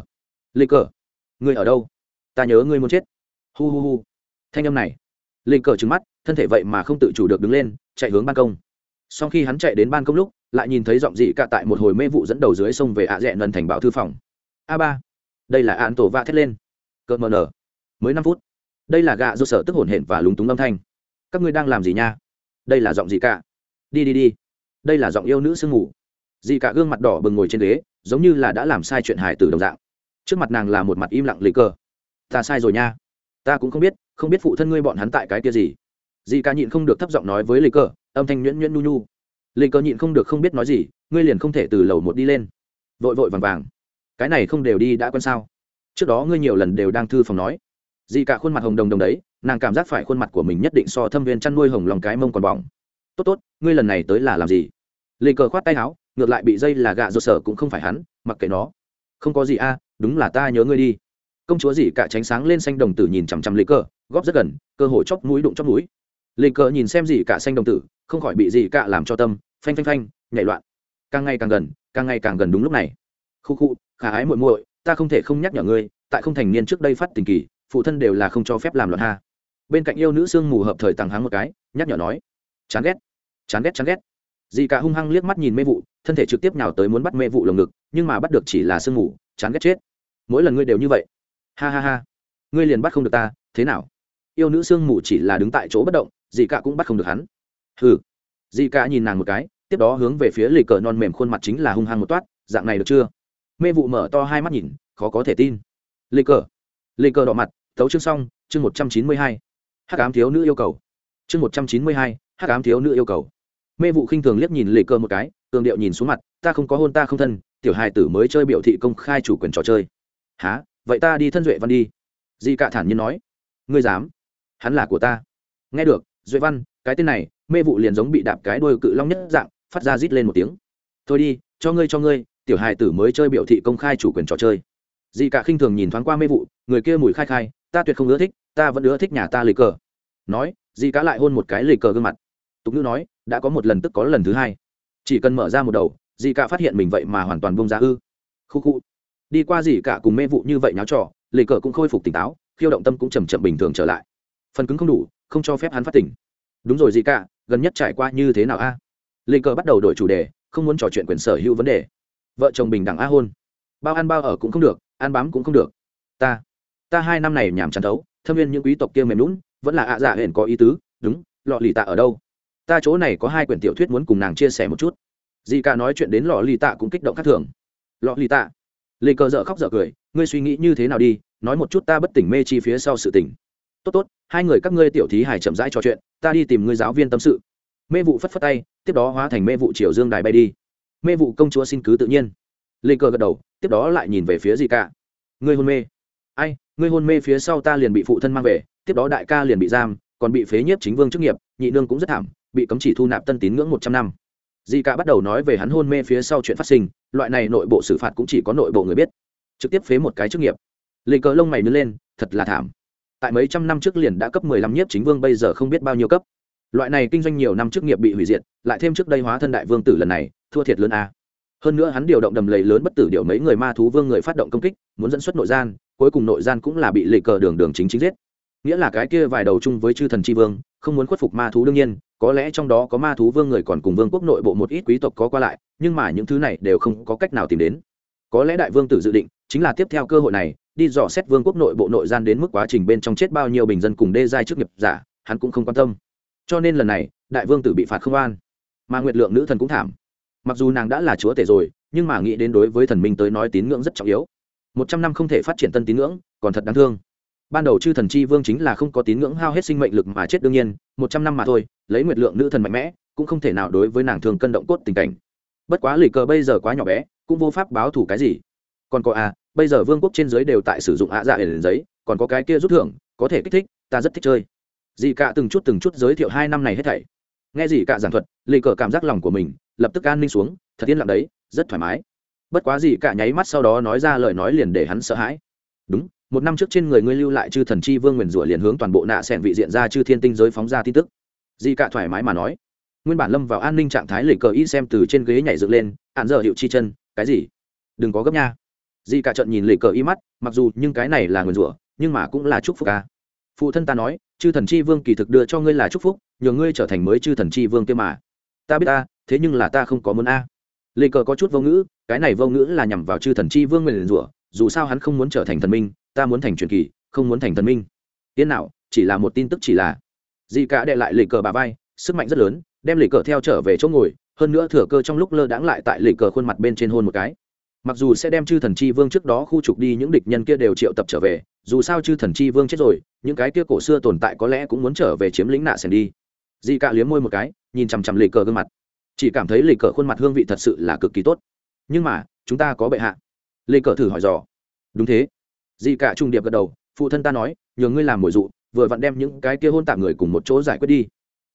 lê cờ, ngươi ở đâu? Ta nhớ ngươi muốn chết. Hu hu hu. Thanh âm này. Lê cờ trứng mắt, thân thể vậy mà không tự chủ được đứng lên, chạy hướng ban công. Sau khi hắn chạy đến ban công lúc, lại nhìn thấy giọng dị cả tại một hồi mê vụ dẫn đầu dưới sông về ạ à rẽ nần thành bảo thư phòng. A ba. Đây là án tổ va thét lên. Cợt mờ nở. Mới năm phút. Đây là gạ do sở tức hổn hển và lúng túng âm thanh. Các ngươi đang làm gì nha? Đây là giọng gì cả. Đi đi đi. Đây là giọng yêu nữ sương ngủ dì cả gương mặt đỏ bừng ngồi trên ghế, giống như là đã làm sai chuyện hài từ đồng dạng. Trước mặt nàng là một mặt im lặng lấy cờ. Ta sai rồi nha. Ta cũng không biết không biết phụ thân ngươi bọn hắn tại cái kia gì. Dì cả nhịn không được thấp giọng nói với lấy cờ, âm thanh nhuyễn nhuyễn nu nu lấy cờ nhịn không được không biết nói gì, ngươi liền không thể từ lầu một đi lên. Vội vội vàng vàng. Cái này không đều đi đã quen sao? Trước đó ngươi nhiều lần đều đang thư phòng nói dì cả khuôn mặt hồng đồng đồng đấy, nàng cảm giác phải khuôn mặt của mình nhất định so thâm viên chăn nuôi hồng lòng cái mông còn bỏng. Tốt tốt, ngươi lần này tới là làm gì? Lì cờ khoát tay áo, ngược lại bị dây là gạ do sở cũng không phải hắn, mặc kệ nó. Không có gì a, đúng là ta nhớ ngươi đi. Công chúa Dì cả tránh sáng lên xanh đồng tử nhìn chằm chằm lì cờ, góp rất gần, cơ hội chóc mũi đụng chóc mũi. Lì cờ nhìn xem Dì cả xanh đồng tử, không khỏi bị Dì cả làm cho tâm, phanh phanh phanh, nhảy loạn. Càng ngày càng gần, càng ngày càng gần đúng lúc này. Khu khu, khả ái muội muội, ta không thể không nhắc nhở ngươi, tại không thành niên trước đây phát tình kỳ phụ thân đều là không cho phép làm loạn ha. Bên cạnh yêu nữ sương mù hợp thời tàng háng một cái, nhắc nhở nói, chán ghét chán ghét chán ghét. Dì cả hung hăng liếc mắt nhìn mê vụ, thân thể trực tiếp nhào tới muốn bắt mê vụ lồng ngực, nhưng mà bắt được chỉ là sương mù, chán ghét chết. Mỗi lần ngươi đều như vậy. Ha ha ha, ngươi liền bắt không được ta, thế nào? Yêu nữ sương mù chỉ là đứng tại chỗ bất động, dì cả cũng bắt không được hắn. Hừ. Dì cả nhìn nàng một cái, tiếp đó hướng về phía lì cờ non mềm khuôn mặt chính là hung hăng một toát, dạng này được chưa? Mê vụ mở to hai mắt nhìn, khó có thể tin. Lì cờ Lê cờ đỏ mặt, thấu chương xong, chương một trăm chín mươi hai. Hắc ám thiếu nữ yêu cầu. Chương một trăm chín mươi hai, hắc ám thiếu nữ yêu cầu. Mê vụ khinh thường liếc nhìn Lê cơ một cái, cường điệu nhìn xuống mặt, ta không có hôn ta không thân, tiểu hài tử mới chơi biểu thị công khai chủ quyền trò chơi. Há vậy ta đi thân duệ văn đi. Di cạ thản nhiên nói. Ngươi dám? Hắn là của ta. Nghe được, duệ văn, cái tên này, mê vụ liền giống bị đạp cái đôi cự long nhất dạng, phát ra rít lên một tiếng. Thôi đi, cho ngươi cho ngươi, tiểu hài tử mới chơi biểu thị công khai chủ quyền trò chơi. Dì cả khinh thường nhìn thoáng qua mê vụ, người kia mùi khai khai, ta tuyệt không ưa thích, ta vẫn ưa thích nhà ta lì cờ. Nói, Dì cả lại hôn một cái lì cờ gương mặt. Tục ngữ nói, đã có một lần tức có lần thứ hai. Chỉ cần mở ra một đầu, dì cả phát hiện mình vậy mà hoàn toàn bông ra ư. Khu khu. Đi qua dì cả cùng mê vụ như vậy nháo trò, lì cờ cũng khôi phục tỉnh táo, khiêu động tâm cũng chầm chậm bình thường trở lại. Phần cứng không đủ, không cho phép hắn phát tỉnh. Đúng rồi dì cả, gần nhất trải qua như thế nào a? Lì cờ bắt đầu đổi chủ đề, không muốn trò chuyện quyền sở hữu vấn đề. Vợ chồng bình đẳng a hôn. Bao ăn bao ở cũng không được ăn bám cũng không được. Ta ta hai năm này nhảm chán thấu, thâm viên những quý tộc kia mềm lún vẫn là ạ dạ hển có ý tứ, đúng, lọ lì tạ ở đâu? Ta chỗ này có hai quyển tiểu thuyết muốn cùng nàng chia sẻ một chút. Dì cả nói chuyện đến lọ lì tạ cũng kích động khác thường. Lọ lì tạ, lì cờ dở khóc dở cười, ngươi suy nghĩ như thế nào đi, nói một chút ta bất tỉnh mê chi phía sau sự tỉnh tốt tốt, hai người các ngươi tiểu thí hài chậm rãi trò chuyện, ta đi tìm ngươi giáo viên tâm sự. Mê vụ phất phất tay, tiếp đó hóa thành mê vụ triều dương đài bay đi. Mê vụ công chúa xin cứ tự nhiên lê cờ gật đầu, tiếp đó lại nhìn về phía gì cả ngươi hôn mê. Ai, ngươi hôn mê phía sau ta liền bị phụ thân mang về, tiếp đó đại ca liền bị giam, còn bị phế nhiếp chính vương chức nghiệp, nhị nương cũng rất thảm, bị cấm chỉ thu nạp tân tín ngưỡng một trăm năm. Di cả bắt đầu nói về hắn hôn mê phía sau chuyện phát sinh, loại này nội bộ xử phạt cũng chỉ có nội bộ người biết. Trực tiếp phế một cái chức nghiệp. Lê cờ lông mày nứt lên, thật là thảm. Tại mấy trăm năm trước liền đã cấp mười lăm nhiếp chính vương, bây giờ không biết bao nhiêu cấp. Loại này kinh doanh nhiều năm chức nghiệp bị hủy diệt, lại thêm trước đây hóa thân đại vương tử lần này, thua thiệt lớn a hơn nữa hắn điều động đầm lầy lớn bất tử điệu mấy người ma thú vương người phát động công kích, muốn dẫn xuất nội gian, cuối cùng nội gian cũng là bị lệ cờ đường đường chính chính giết. Nghĩa là cái kia vài đầu chung với chư thần c vương, không muốn khuất phục ma thú đương nhiên, có lẽ trong đó có ma thú vương người còn cùng vương quốc nội bộ một ít quý tộc có qua lại, nhưng mà những thứ này đều không có cách nào tìm đến. Có lẽ đại vương tử dự định, chính là tiếp theo cơ hội này, đi dò xét vương quốc nội bộ nội gian đến mức quá trình bên trong chết bao nhiêu bình dân cùng đê giai trước nghiệp giả, hắn cũng không quan tâm. Cho nên lần này, đại vương tử bị phạt không an mà nguyệt lượng nữ thần cũng thảm mặc dù nàng đã là chúa tể rồi, nhưng mà nghĩ đến đối với thần minh tới nói tín ngưỡng rất trọng yếu. Một trăm năm không thể phát triển tân tín ngưỡng, còn thật đáng thương. Ban đầu chư thần chi vương chính là không có tín ngưỡng hao hết sinh mệnh lực mà chết đương nhiên, một trăm năm mà thôi, lấy nguyệt lượng nữ thần mạnh mẽ, cũng không thể nào đối với nàng thường cân động cốt tình cảnh. Bất quá lì cờ bây giờ quá nhỏ bé, cũng vô pháp báo thủ cái gì. Còn có à bây giờ vương quốc trên giới đều tại sử dụng ạ dạ để lên giấy, còn có cái kia rút thưởng, có thể kích thích, ta rất thích chơi. Dì cả từng chút từng chút giới thiệu hai năm này hết thảy. Nghe dì cả giảng thuật lì cờ cảm giác lòng của mình lập tức an ninh xuống, thật yên lặng đấy, rất thoải mái. Bất quá gì cả nháy mắt sau đó nói ra lời nói liền để hắn sợ hãi. Đúng, một năm trước trên người ngươi lưu lại chư thần chi vương nguyền rủa liền hướng toàn bộ nạ sẻn vị diện ra chư thiên tinh giới phóng ra tin tức. Di cả thoải mái mà nói. Nguyên bản lâm vào an ninh trạng thái lịch cờ y xem từ trên ghế nhảy dựng lên, hạn dở hiệu chi chân, cái gì? Đừng có gấp nha. Di cả trận nhìn lịch cờ y mắt, mặc dù nhưng cái này là nguyền rủa, nhưng mà cũng là chúc phúc ca phụ thân ta nói, chư thần chi vương kỳ thực đưa cho ngươi là chúc phúc, nhờ ngươi trở thành mới chư thần chi vương kia mà. Ta biết ta thế nhưng là ta không có muốn a. Lê cờ có chút vô ngữ, cái này vô ngữ là nhằm vào chư thần chi vương nguyền rủa, dù sao hắn không muốn trở thành thần minh, ta muốn thành truyền kỳ, không muốn thành thần minh. Tiên nào, chỉ là một tin tức chỉ là. Dị cả đệ lại lê cờ bà vai, sức mạnh rất lớn, đem lê cờ theo trở về chỗ ngồi, hơn nữa thừa cơ trong lúc lơ đãng lại tại lê cờ khuôn mặt bên trên hôn một cái. Mặc dù sẽ đem chư thần chi vương trước đó khu trục đi những địch nhân kia đều triệu tập trở về, dù sao chư thần chi vương chết rồi, những cái kia cổ xưa tồn tại có lẽ cũng muốn trở về chiếm lĩnh nạ sèn đi. Dị cả liếm môi một cái, nhìn chằm chằm lê cờ gương mặt chỉ cảm thấy lê cờ khuôn mặt hương vị thật sự là cực kỳ tốt. Nhưng mà, chúng ta có bệ hạ. Lê cờ thử hỏi dò. Đúng thế. Dị cả trung điệp gật đầu, phụ thân ta nói, nhờ ngươi làm mồi dụ, vừa vặn đem những cái kia hôn tạm người cùng một chỗ giải quyết đi.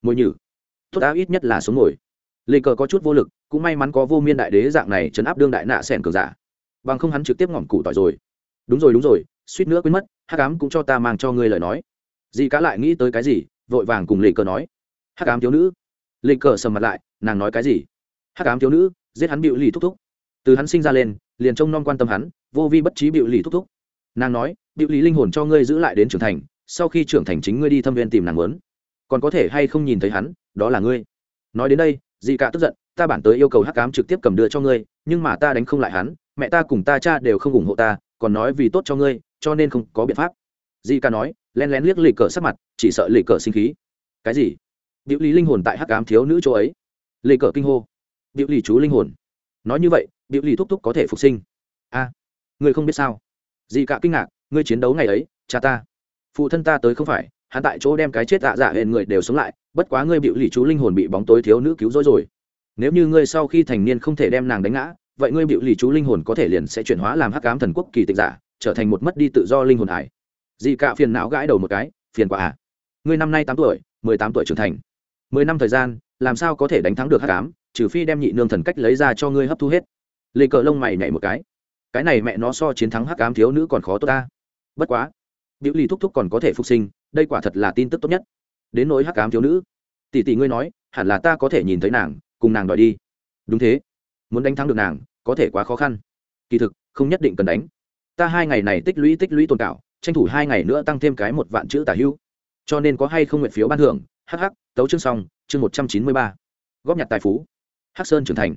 Mồi nhử. Tốt áo ít nhất là sống ngồi. Lê cờ có chút vô lực, cũng may mắn có vô miên đại đế dạng này chấn áp đương đại nạ sẻn cường giả. Bằng không hắn trực tiếp ngỏm củ tỏi rồi. Đúng rồi đúng rồi, suýt nữa quên mất hát cám cũng cho ta mang cho ngươi lời nói. Dị cá lại nghĩ tới cái gì, vội vàng cùng lê cờ nói. Hát cám thiếu nữ. Lê cờ sầm mặt lại nàng nói cái gì? Hát cám thiếu nữ, giết hắn bịu lì thúc thúc. Từ hắn sinh ra lên, liền trông non quan tâm hắn, vô vi bất trí bịu lì thúc thúc. Nàng nói, bịu lì linh hồn cho ngươi giữ lại đến trưởng thành, sau khi trưởng thành chính ngươi đi thâm viên tìm nàng lớn còn có thể hay không nhìn thấy hắn, đó là ngươi. Nói đến đây, dị cả tức giận, ta bản tới yêu cầu hắc cám trực tiếp cầm đưa cho ngươi, nhưng mà ta đánh không lại hắn, mẹ ta cùng ta cha đều không ủng hộ ta, còn nói vì tốt cho ngươi, cho nên không có biện pháp. Dị cả nói len lén liếc lì cờ sắc mặt, chỉ sợ lì cờ sinh khí. Cái gì? Điệu lý linh hồn tại hắc Ám thiếu nữ chỗ ấy lê cờ kinh hô. Biểu lì chú linh hồn. Nói như vậy, biểu lì thúc thúc có thể phục sinh. A ngươi không biết sao. Dị cả kinh ngạc, ngươi chiến đấu ngày ấy, cha ta. Phụ thân ta tới không phải, hắn tại chỗ đem cái chết dạ dạ hẹn người đều sống lại, bất quá ngươi biểu lì chú linh hồn bị bóng tối thiếu nữ cứu rỗi rồi. Nếu như ngươi sau khi thành niên không thể đem nàng đánh ngã, vậy ngươi biểu lì chú linh hồn có thể liền sẽ chuyển hóa làm hắc cám thần quốc kỳ tịch giả, trở thành một mất đi tự do linh hồn hải. Dị cả phiền não gãi đầu một cái, phiền quả à. Ngươi năm nay tám tuổi, mười tám tuổi trưởng thành. Mười năm thời gian làm sao có thể đánh thắng được hắc ám, trừ phi đem nhị nương thần cách lấy ra cho ngươi hấp thu hết. Lê cờ lông mày nhảy một cái. Cái này mẹ nó so chiến thắng hắc ám thiếu nữ còn khó tốt ta. Bất quá biểu lì thúc thúc còn có thể phục sinh đây quả thật là tin tức tốt nhất. Đến nỗi hắc ám thiếu nữ tỷ tỷ ngươi nói hẳn là ta có thể nhìn thấy nàng cùng nàng đòi đi. Đúng thế. Muốn đánh thắng được nàng có thể quá khó khăn. Kỳ thực không nhất định cần đánh. Ta hai ngày này tích lũy tích lũy tồn cảo tranh thủ hai ngày nữa tăng thêm cái một vạn chữ tả hữu cho nên có hay không nguyện phiếu ban thưởng hh tấu chương xong, chương một trăm chín mươi ba. Góp nhặt tài phú. Hắc sơn trưởng thành.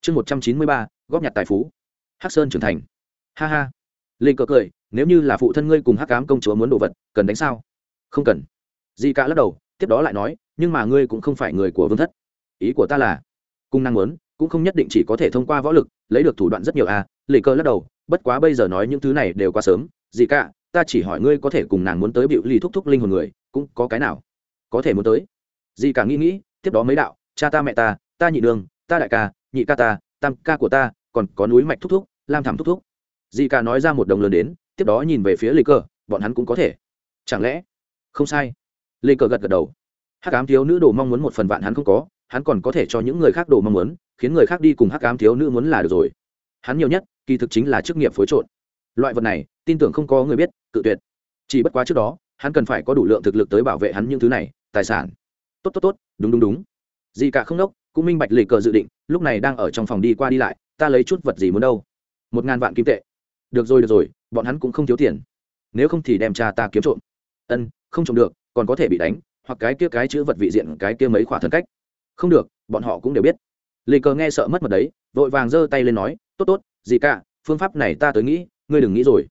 Chương một trăm chín mươi ba, góp nhặt tài phú. Hắc sơn trưởng thành. Ha ha. Linh cờ cười, nếu như là phụ thân ngươi cùng hắc cám công chúa muốn đồ vật, cần đánh sao? Không cần. Di cả lắc đầu, tiếp đó lại nói, nhưng mà ngươi cũng không phải người của vương thất. Ý của ta là, cung năng muốn, cũng không nhất định chỉ có thể thông qua võ lực, lấy được thủ đoạn rất nhiều à? Lì cơ lắc đầu, bất quá bây giờ nói những thứ này đều quá sớm. Gì cả ta chỉ hỏi ngươi có thể cùng nàng muốn tới biểu lì thúc thúc linh hồn người, cũng có cái nào? Có thể muốn tới. Dì cả nghĩ nghĩ, tiếp đó mấy đạo, cha ta mẹ ta ta nhị đường, ta đại ca, nhị ca ta, tam ca của ta, còn có núi mạch thúc thúc, lam thảm thúc thúc. Dì cả nói ra một đồng lớn đến, tiếp đó nhìn về phía lê cờ, bọn hắn cũng có thể. Chẳng lẽ? Không sai. Lê cờ gật gật đầu. Hắc ám thiếu nữ đồ mong muốn một phần vạn hắn không có, hắn còn có thể cho những người khác đồ mong muốn, khiến người khác đi cùng hắc ám thiếu nữ muốn là được rồi. Hắn nhiều nhất, kỳ thực chính là chức nghiệp phối trộn. Loại vật này, tin tưởng không có người biết, cự tuyệt. Chỉ bất quá trước đó, hắn cần phải có đủ lượng thực lực tới bảo vệ hắn những thứ này tài sản. Tốt tốt tốt, đúng đúng đúng. Gì cả không đốc, cũng minh bạch lì cờ dự định, lúc này đang ở trong phòng đi qua đi lại, ta lấy chút vật gì muốn đâu? Một ngàn vạn kim tệ. Được rồi được rồi, bọn hắn cũng không thiếu tiền. Nếu không thì đem cha ta kiếm trộm. Ân, không trộm được, còn có thể bị đánh, hoặc cái kia cái chữ vật vị diện, cái kia mấy khỏa thần cách. Không được, bọn họ cũng đều biết. Lì cờ nghe sợ mất mật đấy, vội vàng giơ tay lên nói, tốt tốt gì cả, phương pháp này ta tới nghĩ, ngươi đừng nghĩ rồi.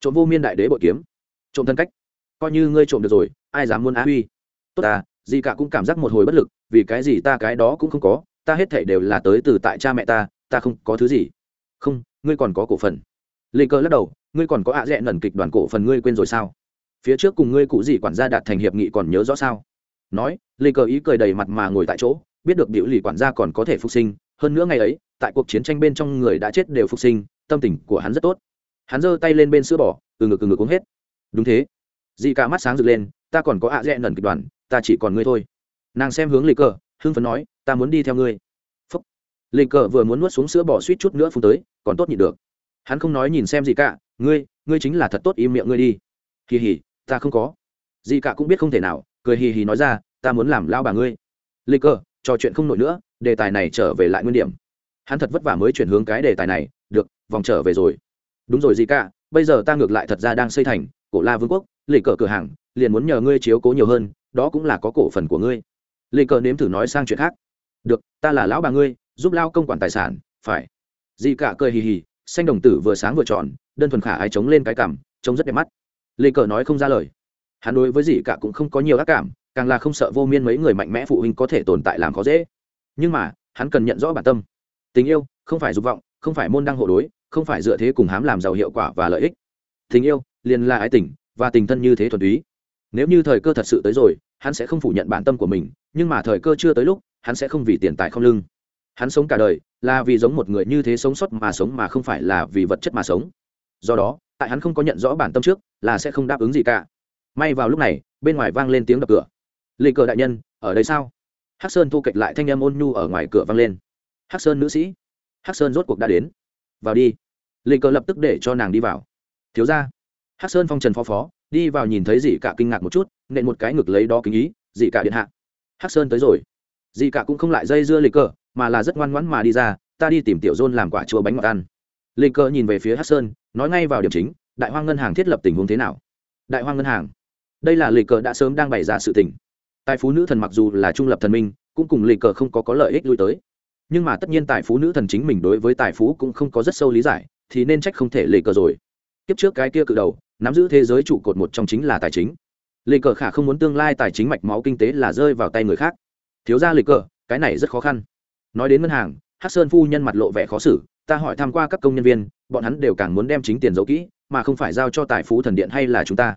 Trộm vô miên đại đế bội kiếm. Trộm thân cách. Coi như ngươi trộm được rồi, ai dám muốn á huy? Tốt ta gì cả cũng cảm giác một hồi bất lực, vì cái gì ta cái đó cũng không có, ta hết thảy đều là tới từ tại cha mẹ ta ta không có thứ gì. Không, ngươi còn có cổ phần. Lê cơ lắc đầu, ngươi còn có ạ à dẹ nần kịch đoàn cổ phần ngươi quên rồi sao? Phía trước cùng ngươi cụ gì quản gia đạt thành hiệp nghị còn nhớ rõ sao? Nói, lê cờ ý cười đầy mặt mà ngồi tại chỗ, biết được biểu lì quản gia còn có thể phục sinh, hơn nữa ngày ấy, tại cuộc chiến tranh bên trong người đã chết đều phục sinh, tâm tình của hắn rất tốt. Hắn giơ tay lên bên sữa bỏ từ ngực từ ngực uống hết. Đúng thế. Dì cả mắt sáng rực lên, ta còn có ạ à dẹ nần kịch đoàn ta chỉ còn ngươi thôi. Nàng xem hướng lê cờ, hưng phấn nói, ta muốn đi theo ngươi. Phúc. Lê cờ vừa muốn nuốt xuống sữa bỏ suýt chút nữa phun tới, còn tốt nhịn được. Hắn không nói nhìn xem gì cả, ngươi ngươi chính là thật tốt im miệng ngươi đi. Hì hì, ta không có. Gì cả cũng biết không thể nào, cười hì hì nói ra, ta muốn làm lao bà ngươi. Lê cờ, trò chuyện không nổi nữa, đề tài này trở về lại nguyên điểm. Hắn thật vất vả mới chuyển hướng cái đề tài này, được, vòng trở về rồi. Đúng rồi gì cả, bây giờ ta ngược lại thật ra đang xây thành, cổ la vương quốc lê cờ cửa hàng, liền muốn nhờ ngươi chiếu cố nhiều hơn đó cũng là có cổ phần của ngươi. Lê cờ nếm thử nói sang chuyện khác. Được, ta là lão bà ngươi, giúp lao công quản tài sản, phải. Dì cả cười hì hì, xanh đồng tử vừa sáng vừa tròn, đơn thuần khả ái chống lên cái cảm, trông rất đẹp mắt. Lê cờ nói không ra lời. Hắn đối với dì cả cũng không có nhiều ác cảm, càng là không sợ vô miên mấy người mạnh mẽ phụ huynh có thể tồn tại làm khó dễ. Nhưng mà, hắn cần nhận rõ bản tâm. Tình yêu, không phải dục vọng, không phải môn đăng hộ đối, không phải dựa thế cùng hám làm giàu hiệu quả và lợi ích. Tình yêu, liền là ái tình, và tình thân như thế thuần túy nếu như thời cơ thật sự tới rồi, hắn sẽ không phủ nhận bản tâm của mình, nhưng mà thời cơ chưa tới lúc, hắn sẽ không vì tiền tài không lưng. Hắn sống cả đời, là vì giống một người như thế sống sót mà sống mà không phải là vì vật chất mà sống. Do đó, tại hắn không có nhận rõ bản tâm trước, là sẽ không đáp ứng gì cả. May vào lúc này, bên ngoài vang lên tiếng đập cửa. Lê cờ đại nhân, ở đây sao? Hắc sơn thu kệch lại thanh em ôn nhu ở ngoài cửa vang lên. Hắc sơn nữ sĩ. Hắc sơn rốt cuộc đã đến. Vào đi. Lê cờ lập tức để cho nàng đi vào. Thiếu ra hắc sơn phong trần phó phó đi vào nhìn thấy dị cả kinh ngạc một chút, nện một cái ngực lấy đó kính ý, dị cả điện hạ. Hắc sơn tới rồi. Dị cả cũng không lại dây dưa lịch cờ, mà là rất ngoan ngoãn mà đi ra, ta đi tìm tiểu dôn làm quả chua bánh ngọt ăn. Lịch cờ nhìn về phía hắc sơn, nói ngay vào điểm chính, đại hoang ngân hàng thiết lập tình huống thế nào? Đại hoang ngân hàng. Đây là lịch cờ đã sớm đang bày ra sự tình. Tài phú nữ thần mặc dù là trung lập thần minh, cũng cùng lịch cờ không có có lợi ích lui tới. Nhưng mà tất nhiên tài phú nữ thần chính mình đối với tài phú cũng không có rất sâu lý giải, thì nên trách không thể lịch cờ rồi. Kiếp trước cái kia cự đầu nắm giữ thế giới trụ cột một trong chính là tài chính. Lê cờ khả không muốn tương lai tài chính mạch máu kinh tế là rơi vào tay người khác. Thiếu ra Lê cờ, cái này rất khó khăn. Nói đến ngân hàng hát sơn phu nhân mặt lộ vẻ khó xử, ta hỏi tham q u a các công nhân viên, bọn hắn đều càng muốn đem chính tiền giấu kỹ, mà không phải giao cho tài phú thần điện hay là chúng ta.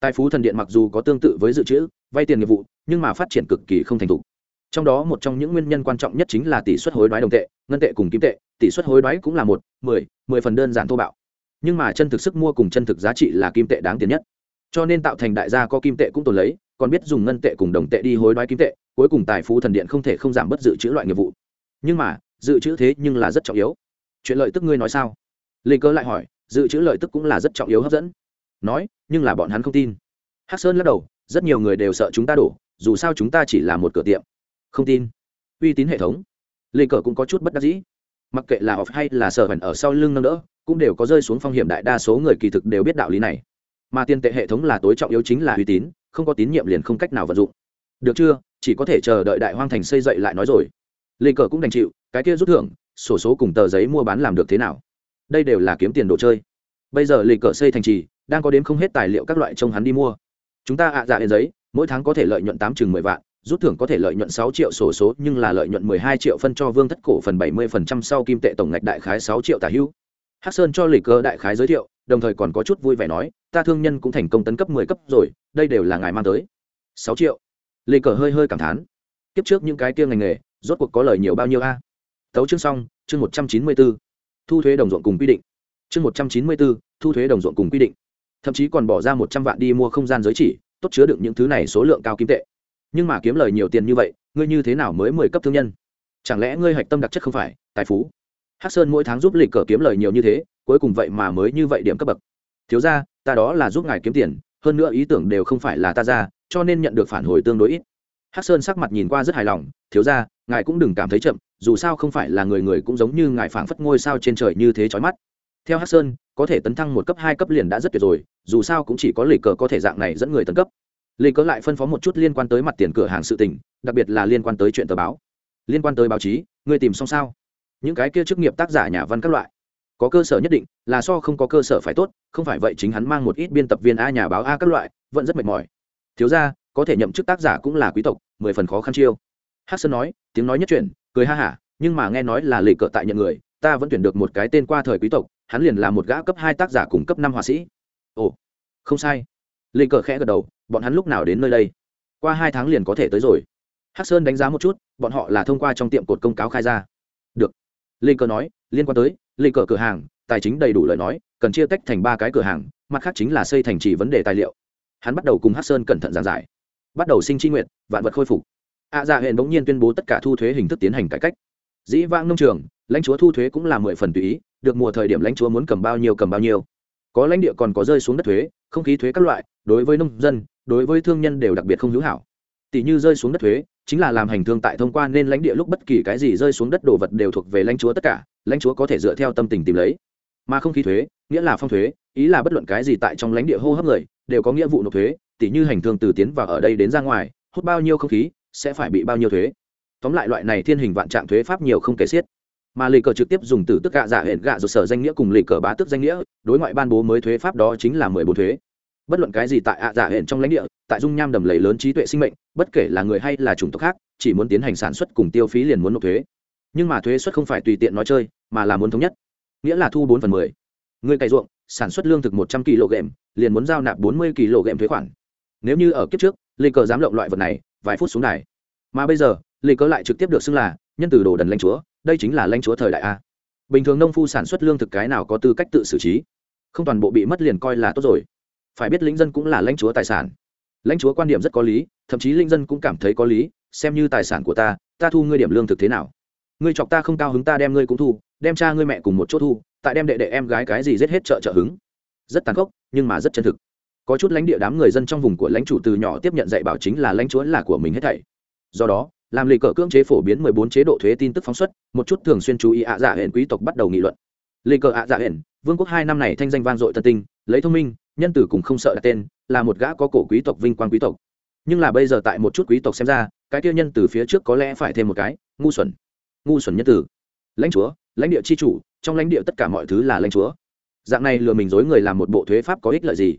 Tài phú thần điện mặc dù có tương tự với dự trữ, vay tiền nghiệp vụ, nhưng mà phát triển cực kỳ không thành thục. Trong đó một trong những nguyên nhân quan trọng nhất chính là tỷ suất hối đoái đồng tệ, ngân tệ cùng kim tệ, tỷ suất hối đoái cũng là một, mười mười phần đơn giản thô bạo nhưng mà chân thực sức mua cùng chân thực giá trị là kim tệ đáng tiền nhất. Cho nên tạo thành đại gia có kim tệ cũng tồn lấy, còn biết dùng ngân tệ cùng đồng tệ đi hối đoái kim tệ, cuối cùng tài phú thần điện không thể không giảm bớt dự trữ loại nghiệp vụ. Nhưng mà, dự trữ thế nhưng là rất trọng yếu. Chuyện lợi tức ngươi nói sao? Lê cơ lại hỏi, dự trữ lợi tức cũng là rất trọng yếu hấp dẫn. Nói, nhưng là bọn hắn không tin. Hắc sơn lắc đầu, rất nhiều người đều sợ chúng ta đổ, dù sao chúng ta chỉ là một cửa tiệm. Không tin. Uy tín hệ thống. Lê cờ cũng có chút bất đắc dĩ mặc kệ là off hay là sở hẳn ở sau lưng nâng đỡ, cũng đều có rơi xuống phong hiểm đại đa số người kỳ thực đều biết đạo lý này. Mà tiền tệ hệ thống là tối trọng yếu chính là uy tín, không có tín nhiệm liền không cách nào vận dụng. Được chưa? Chỉ có thể chờ đợi đại hoang thành xây dậy lại nói rồi. Lê cờ cũng đành chịu, cái kia rút thưởng, sổ số cùng tờ giấy mua bán làm được thế nào? Đây đều là kiếm tiền đồ chơi. Bây giờ lê cờ xây thành trì, đang có đếm không hết tài liệu các loại trông hắn đi mua. Chúng ta ạ dạ đến giấy, mỗi tháng có thể lợi nhuận tám chừng mười vạn rút thưởng có thể lợi nhuận sáu triệu sổ số, nhưng là lợi nhuận mười hai triệu phân cho vương thất cổ phần bảy mươi phần trăm sau kim tệ tổng ngạch đại khái sáu triệu tả hữu. Hắc sơn cho lịch cơ đại khái giới thiệu, đồng thời còn có chút vui vẻ nói, ta thương nhân cũng thành công tấn cấp mười cấp rồi, đây đều là ngài mang tới. Sáu triệu. Lê cờ hơi hơi cảm thán. Tiếp trước những cái kia ngành nghề, rốt cuộc có lời nhiều bao nhiêu a? À? tấu chương xong, chương một trăm chín mươi b ố thu thuế đồng ruộng cùng quy định. Chương một trăm chín mươi b ố thu thuế đồng ruộng cùng quy định. Thậm chí còn bỏ ra một trăm vạn đi mua không gian giới chỉ, tốt chứa đựng những thứ này số lượng cao kim tệ nhưng mà kiếm lời nhiều tiền như vậy, ngươi như thế nào mới mười cấp thương nhân? Chẳng lẽ ngươi hạch tâm đặc chất không phải, tài phú? Hắc sơn mỗi tháng giúp lịch cờ kiếm lời nhiều như thế, cuối cùng vậy mà mới như vậy điểm cấp bậc. Thiếu ra ta đó là giúp ngài kiếm tiền, hơn nữa ý tưởng đều không phải là ta ra, cho nên nhận được phản hồi tương đối ít. Hắc sơn sắc mặt nhìn qua rất hài lòng, thiếu ra ngài cũng đừng cảm thấy chậm, dù sao không phải là người người cũng giống như ngài phảng phất ngôi sao trên trời như thế chói mắt. Theo hắc sơn, có thể tấn thăng một cấp hai cấp liền đã rất tuyệt rồi, dù sao cũng chỉ có lịch cờ có thể dạng này dẫn người tấn cấp lê cớ lại phân phó một chút liên quan tới mặt tiền cửa hàng sự tình, đặc biệt là liên quan tới chuyện tờ báo. Liên quan tới báo chí, ngươi tìm xong sao? Những cái kia chức nghiệp tác giả nhà văn các loại. Có cơ sở nhất định, là so không có cơ sở phải tốt, không phải vậy chính hắn mang một ít biên tập viên a nhà báo a các loại, vẫn rất mệt mỏi. Thiếu ra có thể nhậm chức tác giả cũng là quý tộc, mười phần khó khăn chiêu. Hát sơn nói, tiếng nói nhất chuyển, cười ha hả, nhưng mà nghe nói là lệ cờ tại nhận người, ta vẫn tuyển được một cái tên qua thời quý tộc, hắn liền là một gã cấp hai tác giả cùng cấp năm họa sĩ. Ồ, không sai. Lê cờ khẽ gật đầu, bọn hắn lúc nào đến nơi đây? Qua hai tháng liền có thể tới rồi. Hắc sơn đánh giá một chút, bọn họ là thông qua trong tiệm cột công cáo khai ra. Được. Lê cờ nói, liên quan tới, lê cờ cửa hàng, tài chính đầy đủ lời nói, cần chia tách thành ba cái cửa hàng, mặt khác chính là xây thành trì vấn đề tài liệu. Hắn bắt đầu cùng hắc sơn cẩn thận giảng giải. Bắt đầu sinh tri nguyện, vạn vật khôi phục. Ạ dạ hẹn bỗng nhiên tuyên bố tất cả thu thuế hình thức tiến hành cải cách. Dĩ vãng nông trường, lãnh chúa thu thuế cũng là mười phần tùy ý, được mùa thời điểm lãnh chúa muốn cầm bao nhiêu cầm bao nhiêu có lãnh địa còn có rơi xuống đất thuế, không khí thuế các loại, đối với nông dân, đối với thương nhân đều đặc biệt không hữu hảo. Tỷ như rơi xuống đất thuế, chính là làm hành thương tại thông quan nên lãnh địa lúc bất kỳ cái gì rơi xuống đất đồ vật đều thuộc về lãnh chúa tất cả, lãnh chúa có thể dựa theo tâm tình tìm lấy. Mà không khí thuế, nghĩa là phong thuế, ý là bất luận cái gì tại trong lãnh địa hô hấp người, đều có nghĩa vụ nộp thuế, tỷ như hành thương từ tiến vào ở đây đến ra ngoài, hút bao nhiêu không khí, sẽ phải bị bao nhiêu thuế. Tóm lại loại này thiên hình vạn trạng thuế pháp nhiều không kể xiết mà lì cờ trực tiếp dùng từ tức gạ giả hẹn gạ rồi sở danh nghĩa cùng lì cờ bá tức danh nghĩa đối ngoại ban bố mới thuế pháp đó chính là mười bốn thuế. Bất luận cái gì tại ạ giả hẹn trong lãnh địa tại dung nham đầm lầy lớn trí tuệ sinh mệnh bất kể là người hay là chủng tộc khác chỉ muốn tiến hành sản xuất cùng tiêu phí liền muốn nộp thuế. Nhưng mà thuế xuất không phải tùy tiện nói chơi mà là muốn thống nhất. Nghĩa là thu bốn phần mười. Người cày ruộng sản xuất lương thực một trăm kg liền muốn giao nạp bốn mươi kg thuế khoản. Nếu như ở kiếp trước lì cờ dám lộng loại vật này vài phút xuống này, mà bây giờ lì cờ lại trực tiếp được xưng là nhân từ đồ đần lãnh chúa đây chính là lãnh chúa thời đại a. Bình thường nông phu sản xuất lương thực cái nào có tư cách tự xử trí? Không toàn bộ bị mất liền coi là tốt rồi. Phải biết lĩnh dân cũng là lãnh chúa tài sản. Lãnh chúa quan điểm rất có lý, thậm chí lĩnh dân cũng cảm thấy có lý, xem như tài sản của ta ta thu ngươi điểm lương thực thế nào? Ngươi chọc ta không cao hứng ta đem ngươi cũng thu, đem cha ngươi mẹ cùng một chỗ thu, tại đem đệ đệ em gái cái gì giết hết trợ trợ hứng. Rất tàn khốc, nhưng mà rất chân thực. Có chút lãnh địa đám người dân trong vùng của lãnh chủ từ nhỏ tiếp nhận dạy bảo chính là lãnh chúa là của mình hết thảy. Do đó làm lì cờ cưỡng chế phổ biến 14 chế độ thuế tin tức phóng xuất, một chút thường xuyên chú ý ạ dạ hển quý tộc bắt đầu nghị luận. Lì cờ ạ dạ hển, vương quốc hai năm này thanh danh vang dội thần tinh, lấy thông minh, nhân tử cùng không sợ đặt tên, là một gã có cổ quý tộc, vinh quang quý tộc. Nhưng là bây giờ tại một chút quý tộc xem ra, cái tiêu nhân từ phía trước có lẽ phải thêm một cái, ngu xuẩn. Ngu xuẩn nhân tử. Lãnh chúa, lãnh địa c h i chủ, trong lãnh địa tất cả mọi thứ là lãnh chúa. Dạng này lừa mình dối người làm một bộ thuế pháp có ích lợi gì?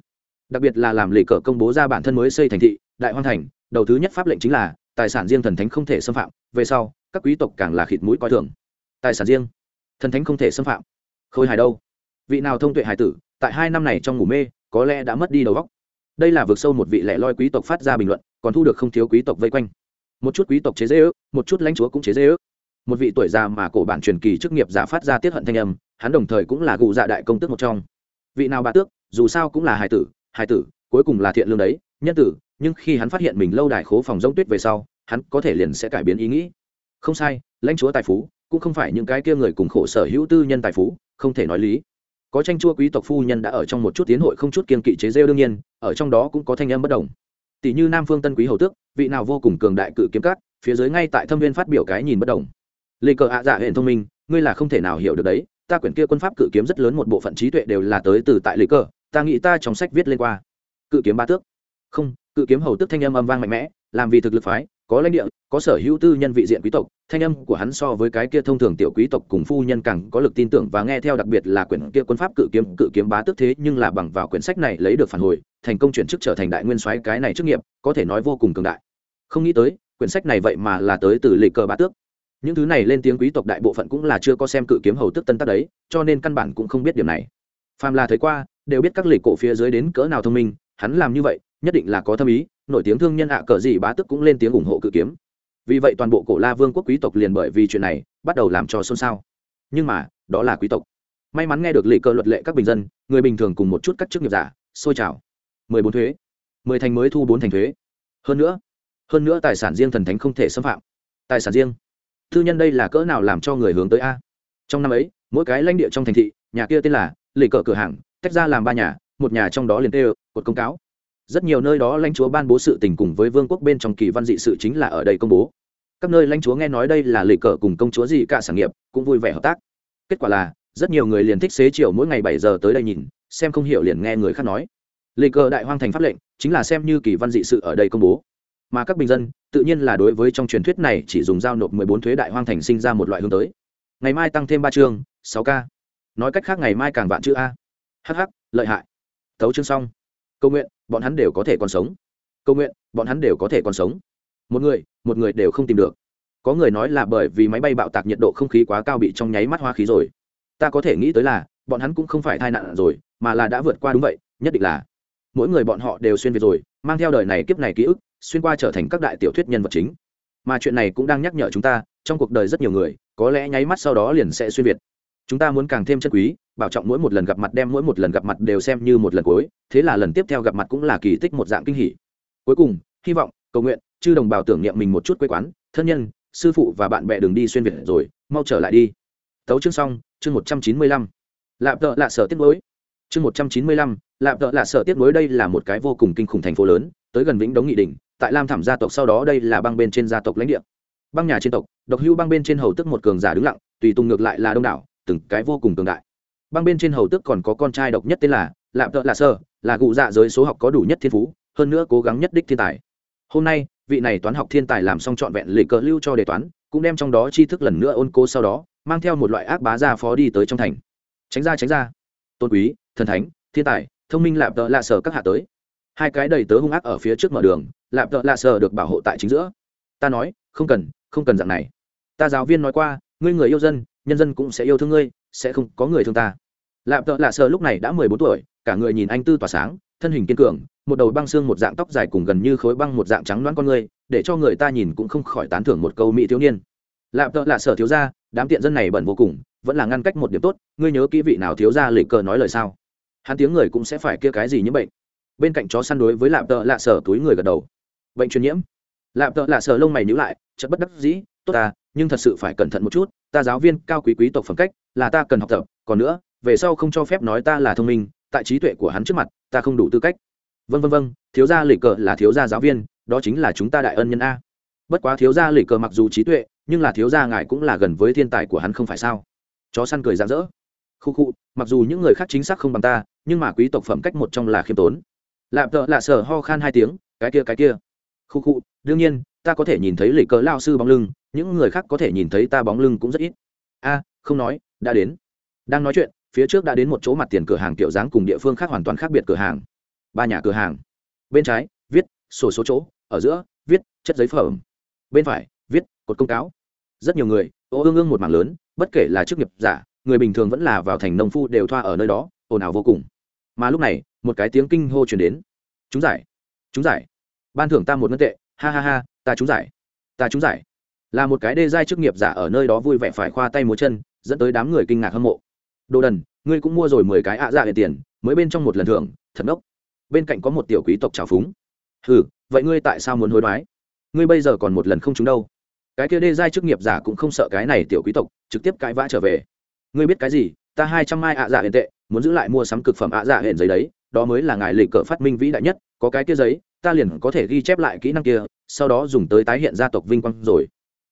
Đặc biệt là làm lì cờ công bố ra bản thân mới xây thành thị, đại hoang thành, đầu thứ nhất pháp lệnh chính là tài sản riêng thần thánh không thể xâm phạm, về sau, các quý tộc càng là khịt mũi coi thường. Tài sản riêng, thần thánh không thể xâm phạm. Khôi hài đâu? Vị nào thông tuệ hài tử, tại hai năm này trong ngủ mê, có lẽ đã mất đi đầu óc. Đây là vượt sâu một vị lẻ loi quý tộc phát ra bình luận, còn thu được không thiếu quý tộc vây quanh. Một chút quý tộc chế dễ ước, một chút lãnh chúa cũng chế dễ ước. Một vị tuổi già mà cổ bản truyền kỳ chức nghiệp giả phát ra tiết hận thanh âm, hắn đồng thời cũng là gù dạ đại công tước một trong. Vị nào bà tước, dù sao cũng là hài tử hài tử, cuối cùng là thiện lương đấy, nhân tử nhưng khi hắn phát hiện mình lâu đài khố phòng giống tuyết về sau, hắn có thể liền sẽ cải biến ý nghĩ. Không sai, lãnh chúa tài phú, cũng không phải những cái kia người cùng khổ sở hữu tư nhân tài phú, không thể nói lý. Có tranh chua quý tộc phu nhân đã ở trong một chút tiến hội không chút kiên kỵ chế rêu đương nhiên, ở trong đó cũng có thanh âm bất đồng. Tỷ như nam phương tân quý hầu tước, vị nào vô cùng cường đại cự kiếm cắt phía dưới ngay tại thâm viên phát biểu cái nhìn bất đồng. Lê cờ ạ dạ hệ thông minh, ngươi là không thể nào hiểu được đấy, ta quyển kia quân pháp cự kiếm rất lớn một bộ phận trí tuệ đều là tới từ tại lê cờ, ta nghĩ ta trong sách viết lên qua. Cự kiếm ba tước. Không cự kiếm hầu tức thanh âm âm vang mạnh mẽ, làm vì thực lực phái, có lãnh địa, có sở hữu tư nhân vị diện quý tộc, thanh âm của hắn so với cái kia thông thường tiểu quý tộc cùng phu nhân càng có lực tin tưởng và nghe theo đặc biệt là quyển kia quân pháp cự kiếm cự kiếm bá tước thế nhưng là bằng vào quyển sách này lấy được phản hồi, thành công chuyển chức trở thành đại nguyên soái cái này chức nghiệp, có thể nói vô cùng cường đại. Không nghĩ tới, quyển sách này vậy mà là tới từ lịch cờ bá tước. Những thứ này lên tiếng quý tộc đại bộ phận cũng là chưa có xem cự kiếm hầu tức tân tác đấy, cho nên căn bản cũng không biết điểm này. Phàm là thấy qua, đều biết các lịch cổ phía dưới đến cỡ nào thông minh, hắn làm như vậy nhất định là có thâm ý, nổi tiếng thương nhân ạ cờ gì bá tức cũng lên tiếng ủng hộ cự kiếm. Vì vậy toàn bộ cổ la vương quốc quý tộc liền bởi vì chuyện này bắt đầu làm cho xôn xao. Nhưng mà, đó là quý tộc. May mắn nghe được lệ cơ luật lệ các bình dân, người bình thường cùng một chút các chức nghiệp giả, xôi trào. Mười bốn thuế. Mười thành mới thu bốn thành thuế. Hơn nữa hơn nữa tài sản riêng thần thánh không thể xâm phạm. Tài sản riêng. Thư nhân đây là cỡ nào làm cho người hướng tới a? Trong năm ấy, mỗi cái lãnh địa trong thành thị, nhà kia tên là lệ cờ cửa hàng, tách ra làm ba nhà, một nhà trong đó liền tê cột công cáo rất nhiều nơi đó lãnh chúa ban bố sự tình cùng với vương quốc bên trong kỳ văn dị sự chính là ở đây công bố. Các nơi lãnh chúa nghe nói đây là lệ cờ cùng công chúa gì cả sản nghiệp, cũng vui vẻ hợp tác. Kết quả là, rất nhiều người liền thích xế chiều mỗi ngày bảy giờ tới đây nhìn, xem không hiểu liền nghe người khác nói. Lệ cờ đại hoang thành pháp lệnh, chính là xem như kỳ văn dị sự ở đây công bố. Mà các bình dân, tự nhiên là đối với trong truyền thuyết này chỉ dùng giao nộp mười bốn thuế đại hoang thành sinh ra một loại hướng tới. Ngày mai tăng thêm ba chương, sáu k nói cách khác ngày mai càng vạn chữ a. Hh lợi hại. Tấu chương xong. Câu nguyện bọn hắn đều có thể còn sống. Cầu nguyện, bọn hắn đều có thể còn sống. Một người một người đều không tìm được. Có người nói là bởi vì máy bay bạo tạc nhiệt độ không khí quá cao bị trong nháy mắt hoa khí rồi. Ta có thể nghĩ tới là, bọn hắn cũng không phải tai nạn rồi, mà là đã vượt qua đúng vậy, nhất định là. Mỗi người bọn họ đều xuyên việt rồi, mang theo đời này kiếp này ký ức, xuyên qua trở thành các đại tiểu thuyết nhân vật chính. Mà chuyện này cũng đang nhắc nhở chúng ta, trong cuộc đời rất nhiều người, có lẽ nháy mắt sau đó liền sẽ xuyên việt chúng ta muốn càng thêm chân quý, bảo trọng mỗi một lần gặp mặt đem mỗi một lần gặp mặt đều xem như một lần cuối, thế là lần tiếp theo gặp mặt cũng là kỳ tích một dạng kinh hỉ. Cuối cùng, hy vọng, cầu nguyện, chư đồng bào tưởng niệm mình một chút quê quán, thân nhân, sư phụ và bạn bè đường đi xuyên việt rồi, mau trở lại đi. Tấu chương xong, chương một trăm chín mươi lăm. Lạp tợ lạ sở tiết mới chương một trăm chín mươi lăm, lạp tợ lạ sở tiết mới đây là một cái vô cùng kinh khủng thành phố lớn, tới gần vĩnh đống nghị đình, tại lam thảm gia tộc sau đó đây là băng bên trên gia tộc lãnh địa. Băng nhà trên tộc, độc hưu băng bên trên hầu tức một cường giả đứng lặng, tùy tùng ngược lại là đông đảo từng cái vô cùng cường đại. Băng bên trên hầu tước còn có con trai độc nhất tên là, lạm tợ lạ sơ, là cụ dạ giới số học có đủ nhất thiên phú, hơn nữa cố gắng nhất đích thiên tài. Hôm nay, vị này toán học thiên tài làm xong trọn vẹn lệ cờ lưu cho đề toán, cũng đem trong đó tri thức lần nữa ôn cố sau đó, mang theo một loại ác bá gia phó đi tới trong thành. Tránh ra tránh ra. Tôn quý, thần thánh, thiên tài, thông minh lạp tợ lạ sơ các hạ tới. Hai cái đầy tớ hung ác ở phía trước mở đường lạp tợ lạ sơ được bảo hộ tại chính giữa. Ta nói, không cần không cần dạng này. Ta giáo viên nói qua, ngươi người yêu dân nhân dân cũng sẽ yêu thương ngươi, sẽ không có người thương ta. Lạp tợ lạ sơ lúc này đã mười bốn tuổi, cả người nhìn anh tư tỏa sáng, thân hình kiên cường, một đầu băng xương một dạng tóc dài cùng gần như khối băng một dạng trắng loãng con người để cho người ta nhìn cũng không khỏi tán thưởng một câu mỹ thiếu niên. Lạp tợ lạ sở thiếu gia, đám tiện dân này bẩn vô cùng, vẫn là ngăn cách một điểm tốt, ngươi nhớ kỹ vị nào thiếu gia lịch cờ nói lời sao? Hắn tiếng người cũng sẽ phải kia cái gì những bệnh? Bên cạnh chó săn đối với lạp tợ lạ sở túi người gật đầu. Bệnh truyền nhiễm. Lạp tợ lạ sở lông mày nhíu lại, chợt bất đắc dĩ tốt ta, nhưng thật sự phải cẩn thận một chút, ta giáo viên cao quý quý tộc phẩm cách, là ta cần học tập, còn nữa, về sau không cho phép nói ta là thông minh, tại trí tuệ của hắn trước mặt, ta không đủ tư cách. Vân vân vân thiếu gia lịch cờ là thiếu gia giáo viên, đó chính là chúng ta đại ân nhân a. Bất quá thiếu gia lịch cờ mặc dù trí tuệ, nhưng là thiếu gia ngài cũng là gần với thiên tài của hắn không phải sao? Chó săn cười rạng rỡ. Khu khu, mặc dù những người khác chính xác không bằng ta, nhưng mà quý tộc phẩm cách một trong là khiêm tốn. Lạp tợ lạ sờ ho khan hai tiếng, cái kia cái kia. Khu khu, đương nhiên ta có thể nhìn thấy lịch cờ lao sư bóng lưng, những người khác có thể nhìn thấy ta bóng lưng cũng rất ít. A, không nói, đã đến. Đang nói chuyện, phía trước đã đến một chỗ mặt tiền cửa hàng kiểu dáng cùng địa phương khác hoàn toàn khác biệt cửa hàng. Ba nhà cửa hàng. Bên trái, viết, sổ số chỗ, ở giữa, viết, chất giấy phẩm. Bên phải, viết, cột công cáo. Rất nhiều người, ô ương ương một mảng lớn, bất kể là chức nghiệp giả, người bình thường vẫn là vào thành nông phu đều thoa ở nơi đó, ồn ào vô cùng. Mà lúc này, một cái tiếng kinh hô chuyển đến. Chúng giải. Chúng giải. Ban thưởng ta một ngân tệ, ha ha ha ta chúng giải. Ta chúng giải. Là một cái đê giai chức nghiệp giả ở nơi đó vui vẻ phải khoa tay múa chân, dẫn tới đám người kinh ngạc hâm mộ. Đồ đần, ngươi cũng mua rồi mười cái ạ dạ hệ tiền, mới bên trong một lần thưởng, thật ngốc. Bên cạnh có một tiểu quý tộc trào phúng. Hừ, vậy ngươi tại sao muốn hối đoái? Ngươi bây giờ còn một lần không trúng đâu. Cái kia đê giai chức nghiệp giả cũng không sợ cái này tiểu quý tộc, trực tiếp cãi vã trở về. Ngươi biết cái gì? Ta hai trăm mai ạ dạ hiện tệ, muốn giữ lại mua sắm cực phẩm ạ dạ hiện giấy đấy, đó mới là ngài lịch cỡ phát minh vĩ đại nhất, có cái kia giấy ta liền có thể ghi chép lại kỹ năng kia, sau đó dùng tới tái hiện gia tộc vinh quang rồi.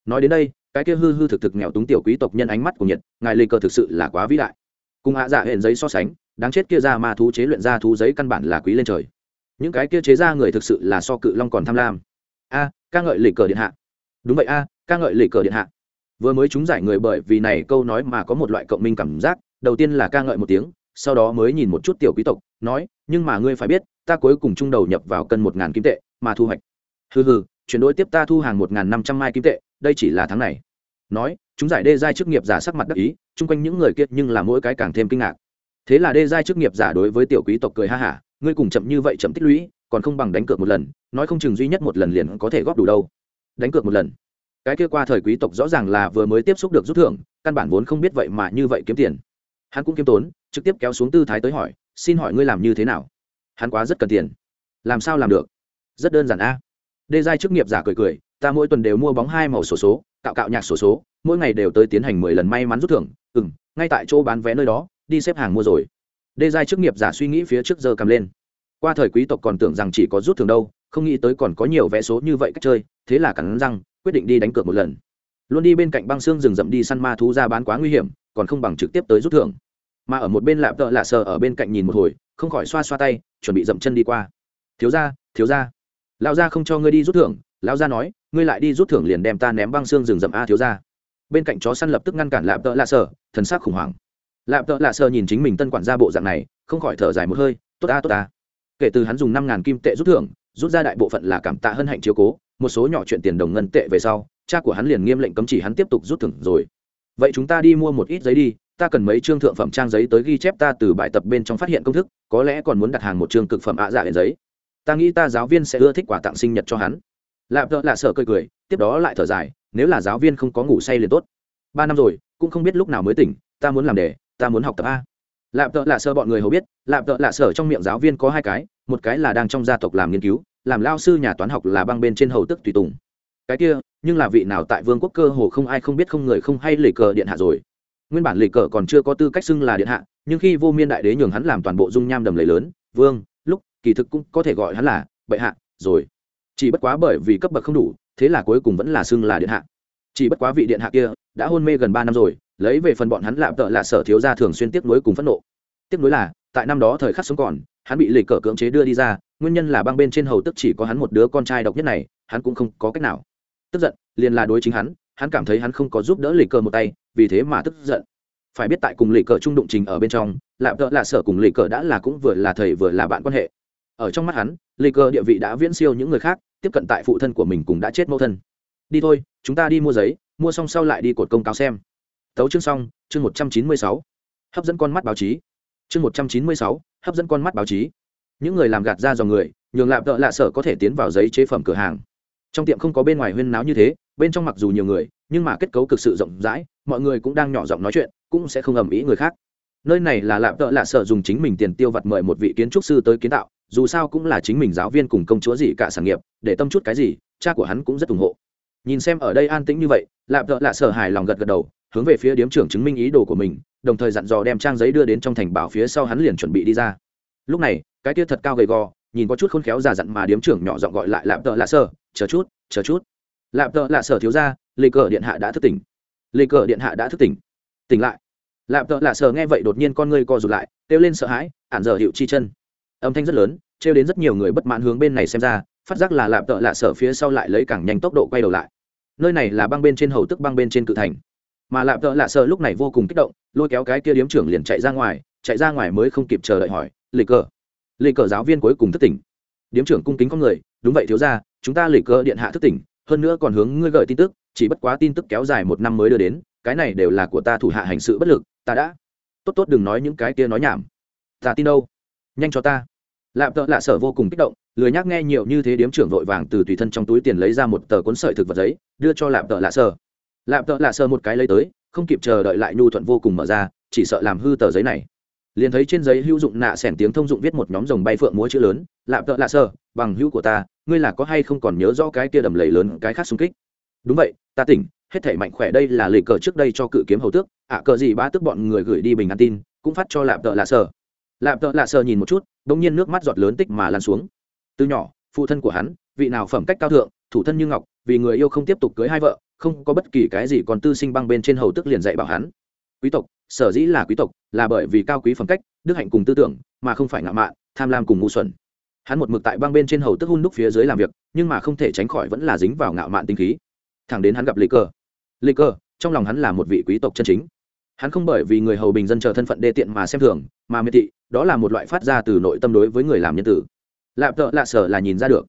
Nói đến đây, cái kia hư hư thực thực nghèo túng tiểu quý tộc nhân ánh mắt của nhiệt, ngài lê cờ thực sự là quá vĩ đại. Cùng hạ dạ hẹn giấy so sánh, đáng chết kia ra ma thú chế luyện ra thú giấy căn bản là quý lên trời. Những cái kia chế ra người thực sự là so cự long còn tham lam. A, ca ngợi lịch cờ điện hạ. Đúng vậy a, ca ngợi lịch cờ điện hạ. Vừa mới chúng giải người bởi vì này câu nói mà có một loại cộng minh cảm giác, đầu tiên là ca ngợi một tiếng, sau đó mới nhìn một chút tiểu quý tộc, nói, nhưng mà ngươi phải biết ta cuối cùng trung đầu nhập vào cân một ngàn kim tệ, mà thu hoạch. Hừ hừ, chuyển đổi tiếp ta thu hàng một ngàn năm trăm mai kim tệ, đây chỉ là tháng này. Nói, chúng giải đê giai chức nghiệp giả sắc mặt đắc ý, chung quanh những người kia nhưng là mỗi cái càng thêm kinh ngạc. Thế là đê giai chức nghiệp giả đối với tiểu quý tộc cười ha hả, ngươi cùng chậm như vậy chậm tích lũy, còn không bằng đánh cược một lần, nói không chừng duy nhất một lần liền có thể góp đủ đâu. Đánh cược một lần. Cái kia qua thời quý tộc rõ ràng là vừa mới tiếp xúc được rút thưởng, căn bản vốn không biết vậy mà như vậy kiếm tiền. Hắn cũng kiếm tốn, trực tiếp kéo xuống tư thái tới hỏi, xin hỏi ngươi làm như thế nào? Hắn quá rất cần tiền. Làm sao làm được? Rất đơn giản a. Đê giai chức nghiệp giả cười cười ta mỗi tuần đều mua bóng hai màu sổ số, số cạo cạo nhạc sổ số, số mỗi ngày đều tới tiến hành mười lần may mắn rút thưởng. Ừ m ngay tại chỗ bán vé nơi đó đi xếp hàng mua rồi. Đê giai chức nghiệp giả suy nghĩ phía trước giờ cầm lên. Qua thời quý tộc còn tưởng rằng chỉ có rút thưởng đâu không nghĩ tới còn có nhiều vé số như vậy cách chơi thế là cắn răng quyết định đi đánh cược một lần. Luôn đi bên cạnh băng xương rừng rậm đi săn ma thú ra bán quá nguy hiểm còn không bằng trực tiếp tới rút thưởng. Mà ở một bên lạp tợ lạ sờ ở bên cạnh nhìn một hồi không khỏi xoa xoa tay chuẩn bị dậm chân đi qua. Thiếu ra thiếu ra lão gia không cho ngươi đi rút thưởng, lão gia nói, ngươi lại đi rút thưởng liền đem ta ném băng xương rừng rậm a, thiếu ra bên cạnh chó săn lập tức ngăn cản lạp tợ lạ sở, thần sắc khủng hoảng. Lạp tợ lạ sở nhìn chính mình tân quản gia bộ dạng này, không khỏi thở dài một hơi, tốt ta tốt ta. Kể từ hắn dùng năm ngàn kim tệ rút thưởng, rút ra đại bộ phận là cảm tạ hân hạnh chiếu cố, một số nhỏ chuyện tiền đồng ngân tệ về sau, cha của hắn liền nghiêm lệnh cấm chỉ hắn tiếp tục rút thưởng rồi. Vậy chúng ta đi mua một ít giấy đi ta cần mấy chương thượng phẩm trang giấy tới ghi chép ta từ bài tập bên trong phát hiện công thức, có lẽ còn muốn đặt hàng một chương cực phẩm ạ dạ hiện giấy. Ta nghĩ ta giáo viên sẽ ưa thích quà tặng sinh nhật cho hắn. Lạp vợ lạ sợ cười cười, tiếp đó lại thở dài, nếu là giáo viên không có ngủ say liền tốt. Ba năm rồi, cũng không biết lúc nào mới tỉnh, ta muốn làm đề, ta muốn học tập a. Lạp vợ lạ sợ bọn người hầu biết, lạp vợ lạ sợ trong miệng giáo viên có hai cái, một cái là đang trong gia tộc làm nghiên cứu, làm lao sư nhà toán học là băng bên trên hầu tức tùy tùng. Cái kia, nhưng là vị nào tại vương quốc cơ hồ không ai không biết không người không hay lì cờ điện hạ rồi nguyên bản lì cờ còn chưa có tư cách xưng là điện hạ, nhưng khi vô miên đại đế nhường hắn làm toàn bộ dung nham đầm lầy lớn, vương, lúc, kỳ thực cũng có thể gọi hắn là, bệ hạ, rồi. Chỉ bất quá bởi vì cấp bậc không đủ, thế là cuối cùng vẫn là xưng là điện hạ. Chỉ bất quá vị điện hạ kia, đã hôn mê gần ba năm rồi, lấy về phần bọn hắn lạm tợ là sở thiếu gia thường xuyên tiếp nối cùng phẫn nộ. Tiếp nối là, tại năm đó thời khắc sống còn, hắn bị lì cờ cưỡng chế đưa đi ra, nguyên nhân là băng bên trên hầu tức chỉ có hắn một đứa con trai độc nhất này, hắn cũng không có cách nào. Tức giận, liền là đối chính hắn hắn cảm thấy hắn không có giúp đỡ lì cờ một tay, vì thế mà tức giận. Phải biết tại cùng lì cờ trung đụng trình ở bên trong lạm tợ là sở cùng lì cờ đã là cũng vừa là thầy vừa là bạn quan hệ. Ở trong mắt hắn, lì cờ địa vị đã viễn siêu những người khác, tiếp cận tại phụ thân của mình cũng đã chết mẫu thân. Đi thôi, chúng ta đi mua giấy, mua xong sau lại đi cột công cáo xem. Tấu chương xong, chương một trăm chín mươi sáu. Hấp dẫn con mắt báo chí. Chương một trăm chín mươi sáu, hấp dẫn con mắt báo chí. Những người làm gạt ra dòng người, nhường lạp tợ lạ sở có thể tiến vào giấy chế phẩm cửa hàng. Trong tiệm không có bên ngoài huyên náo như thế bên trong mặc dù nhiều người, nhưng mà kết cấu cực sự rộng rãi, mọi người cũng đang nhỏ giọng nói chuyện, cũng sẽ không ầm ĩ người khác. Nơi này là lạm tợ lạ sở dùng chính mình tiền tiêu vặt mời một vị kiến trúc sư tới kiến tạo, dù sao cũng là chính mình giáo viên cùng công chúa gì cả sản nghiệp, để tâm chút cái gì, cha của hắn cũng rất ủng hộ. Nhìn xem ở đây an tĩnh như vậy lạm tợ lạ sở hài lòng gật gật đầu, hướng về phía điếm trưởng chứng minh ý đồ của mình, đồng thời dặn dò đem trang giấy đưa đến trong thành bảo phía sau hắn liền chuẩn bị đi ra. Lúc này, cái kia thật cao gầy gò, nhìn có chút khôn khéo già dặn mà điếm trưởng nhỏ giọng gọi lại lạm tợ lạ sở chờ chút chờ chút lạp tợ lạ sở thiếu gia, lê cờ điện hạ đã thức tỉnh. Lê cờ điện hạ đã thức tỉnh. Tỉnh lại. Lạp tợ lạ sở nghe vậy đột nhiên con ngươi co rụt lại, kêu lên sợ hãi, ản giờ hiệu chi chân. Âm thanh rất lớn, trêu đến rất nhiều người bất mãn hướng bên này xem ra, phát giác là lạp tợ lạ sở phía sau lại lấy càng nhanh tốc độ quay đầu lại. Nơi này là băng bên trên hầu tức băng bên trên cự thành. Mà lạp tợ lạ Sở lúc này vô cùng kích động, lôi kéo cái kia điếm trưởng liền chạy ra ngoài, chạy ra ngoài mới không kịp chờ đợi hỏi lì cờ lì cờ giáo viên cuối cùng thức tỉnh. Điếm trưởng cung kính con người, đúng vậy thiếu ra chúng ta lì cờ điện hạ thức tỉnh hơn nữa còn hướng ngươi gửi tin tức, chỉ bất quá tin tức kéo dài một năm mới đưa đến, cái này đều là của ta thủ hạ hành sự bất lực, ta đã. Tốt tốt đừng nói những cái kia nói nhảm. Ta tin đâu? Nhanh cho ta. Lạp tợ lạ sở vô cùng kích động, lười nhắc nghe nhiều như thế điếm trưởng vội vàng từ tùy thân trong túi tiền lấy ra một tờ cuốn sợi thực vật giấy, đưa cho lạp tợ lạ sở. Lạp tợ lạ sở một cái lấy tới, không kịp chờ đợi lại nhu thuận vô cùng mở ra, chỉ sợ làm hư tờ giấy này liền thấy trên giấy hữu dụng nạ sẻn tiếng thông dụng viết một nhóm rồng bay phượng múa chữ lớn lạp tợ lạ sơ, bằng hữu của ta, ngươi là có hay không còn nhớ rõ cái kia đầm lầy lớn, cái khác xung kích? Đúng vậy, ta tỉnh, hết thể mạnh khỏe đây là lì cờ trước đây cho cự kiếm hầu tước, ạ cờ gì ba tức bọn người gửi đi bình an tin, cũng phát cho lạp tợ lạ sơ. Lạp tợ lạ sơ nhìn một chút đ ỗ n g nhiên nước mắt giọt lớn tích mà lan xuống. Từ nhỏ, phụ thân của hắn, vị nào phẩm cách cao thượng, thủ thân như ngọc, vì người yêu không tiếp tục cưới hai vợ, không có bất kỳ cái gì còn tư sinh băng bên trên hầu tức liền dạy bảo hắn. Quý tộc sở dĩ là quý tộc, là bởi vì cao quý phẩm cách, đức hạnh cùng tư tưởng, mà không phải ngạo mạn, tham lam cùng ngu xuẩn. Hắn một mực tại băng bên trên hầu tức hun đúc phía dưới làm việc, nhưng mà không thể tránh khỏi vẫn là dính vào ngạo mạn tinh khí. Thẳng đến hắn gặp lê cơ. Lê cơ, trong lòng hắn là một vị quý tộc chân chính. Hắn không bởi vì người hầu bình dân chờ thân phận đê tiện mà xem thường, mà miệt thị, đó là một loại phát ra từ nội tâm đối với người làm nhân tử. Lạp tợ lạ sở là nhìn ra được.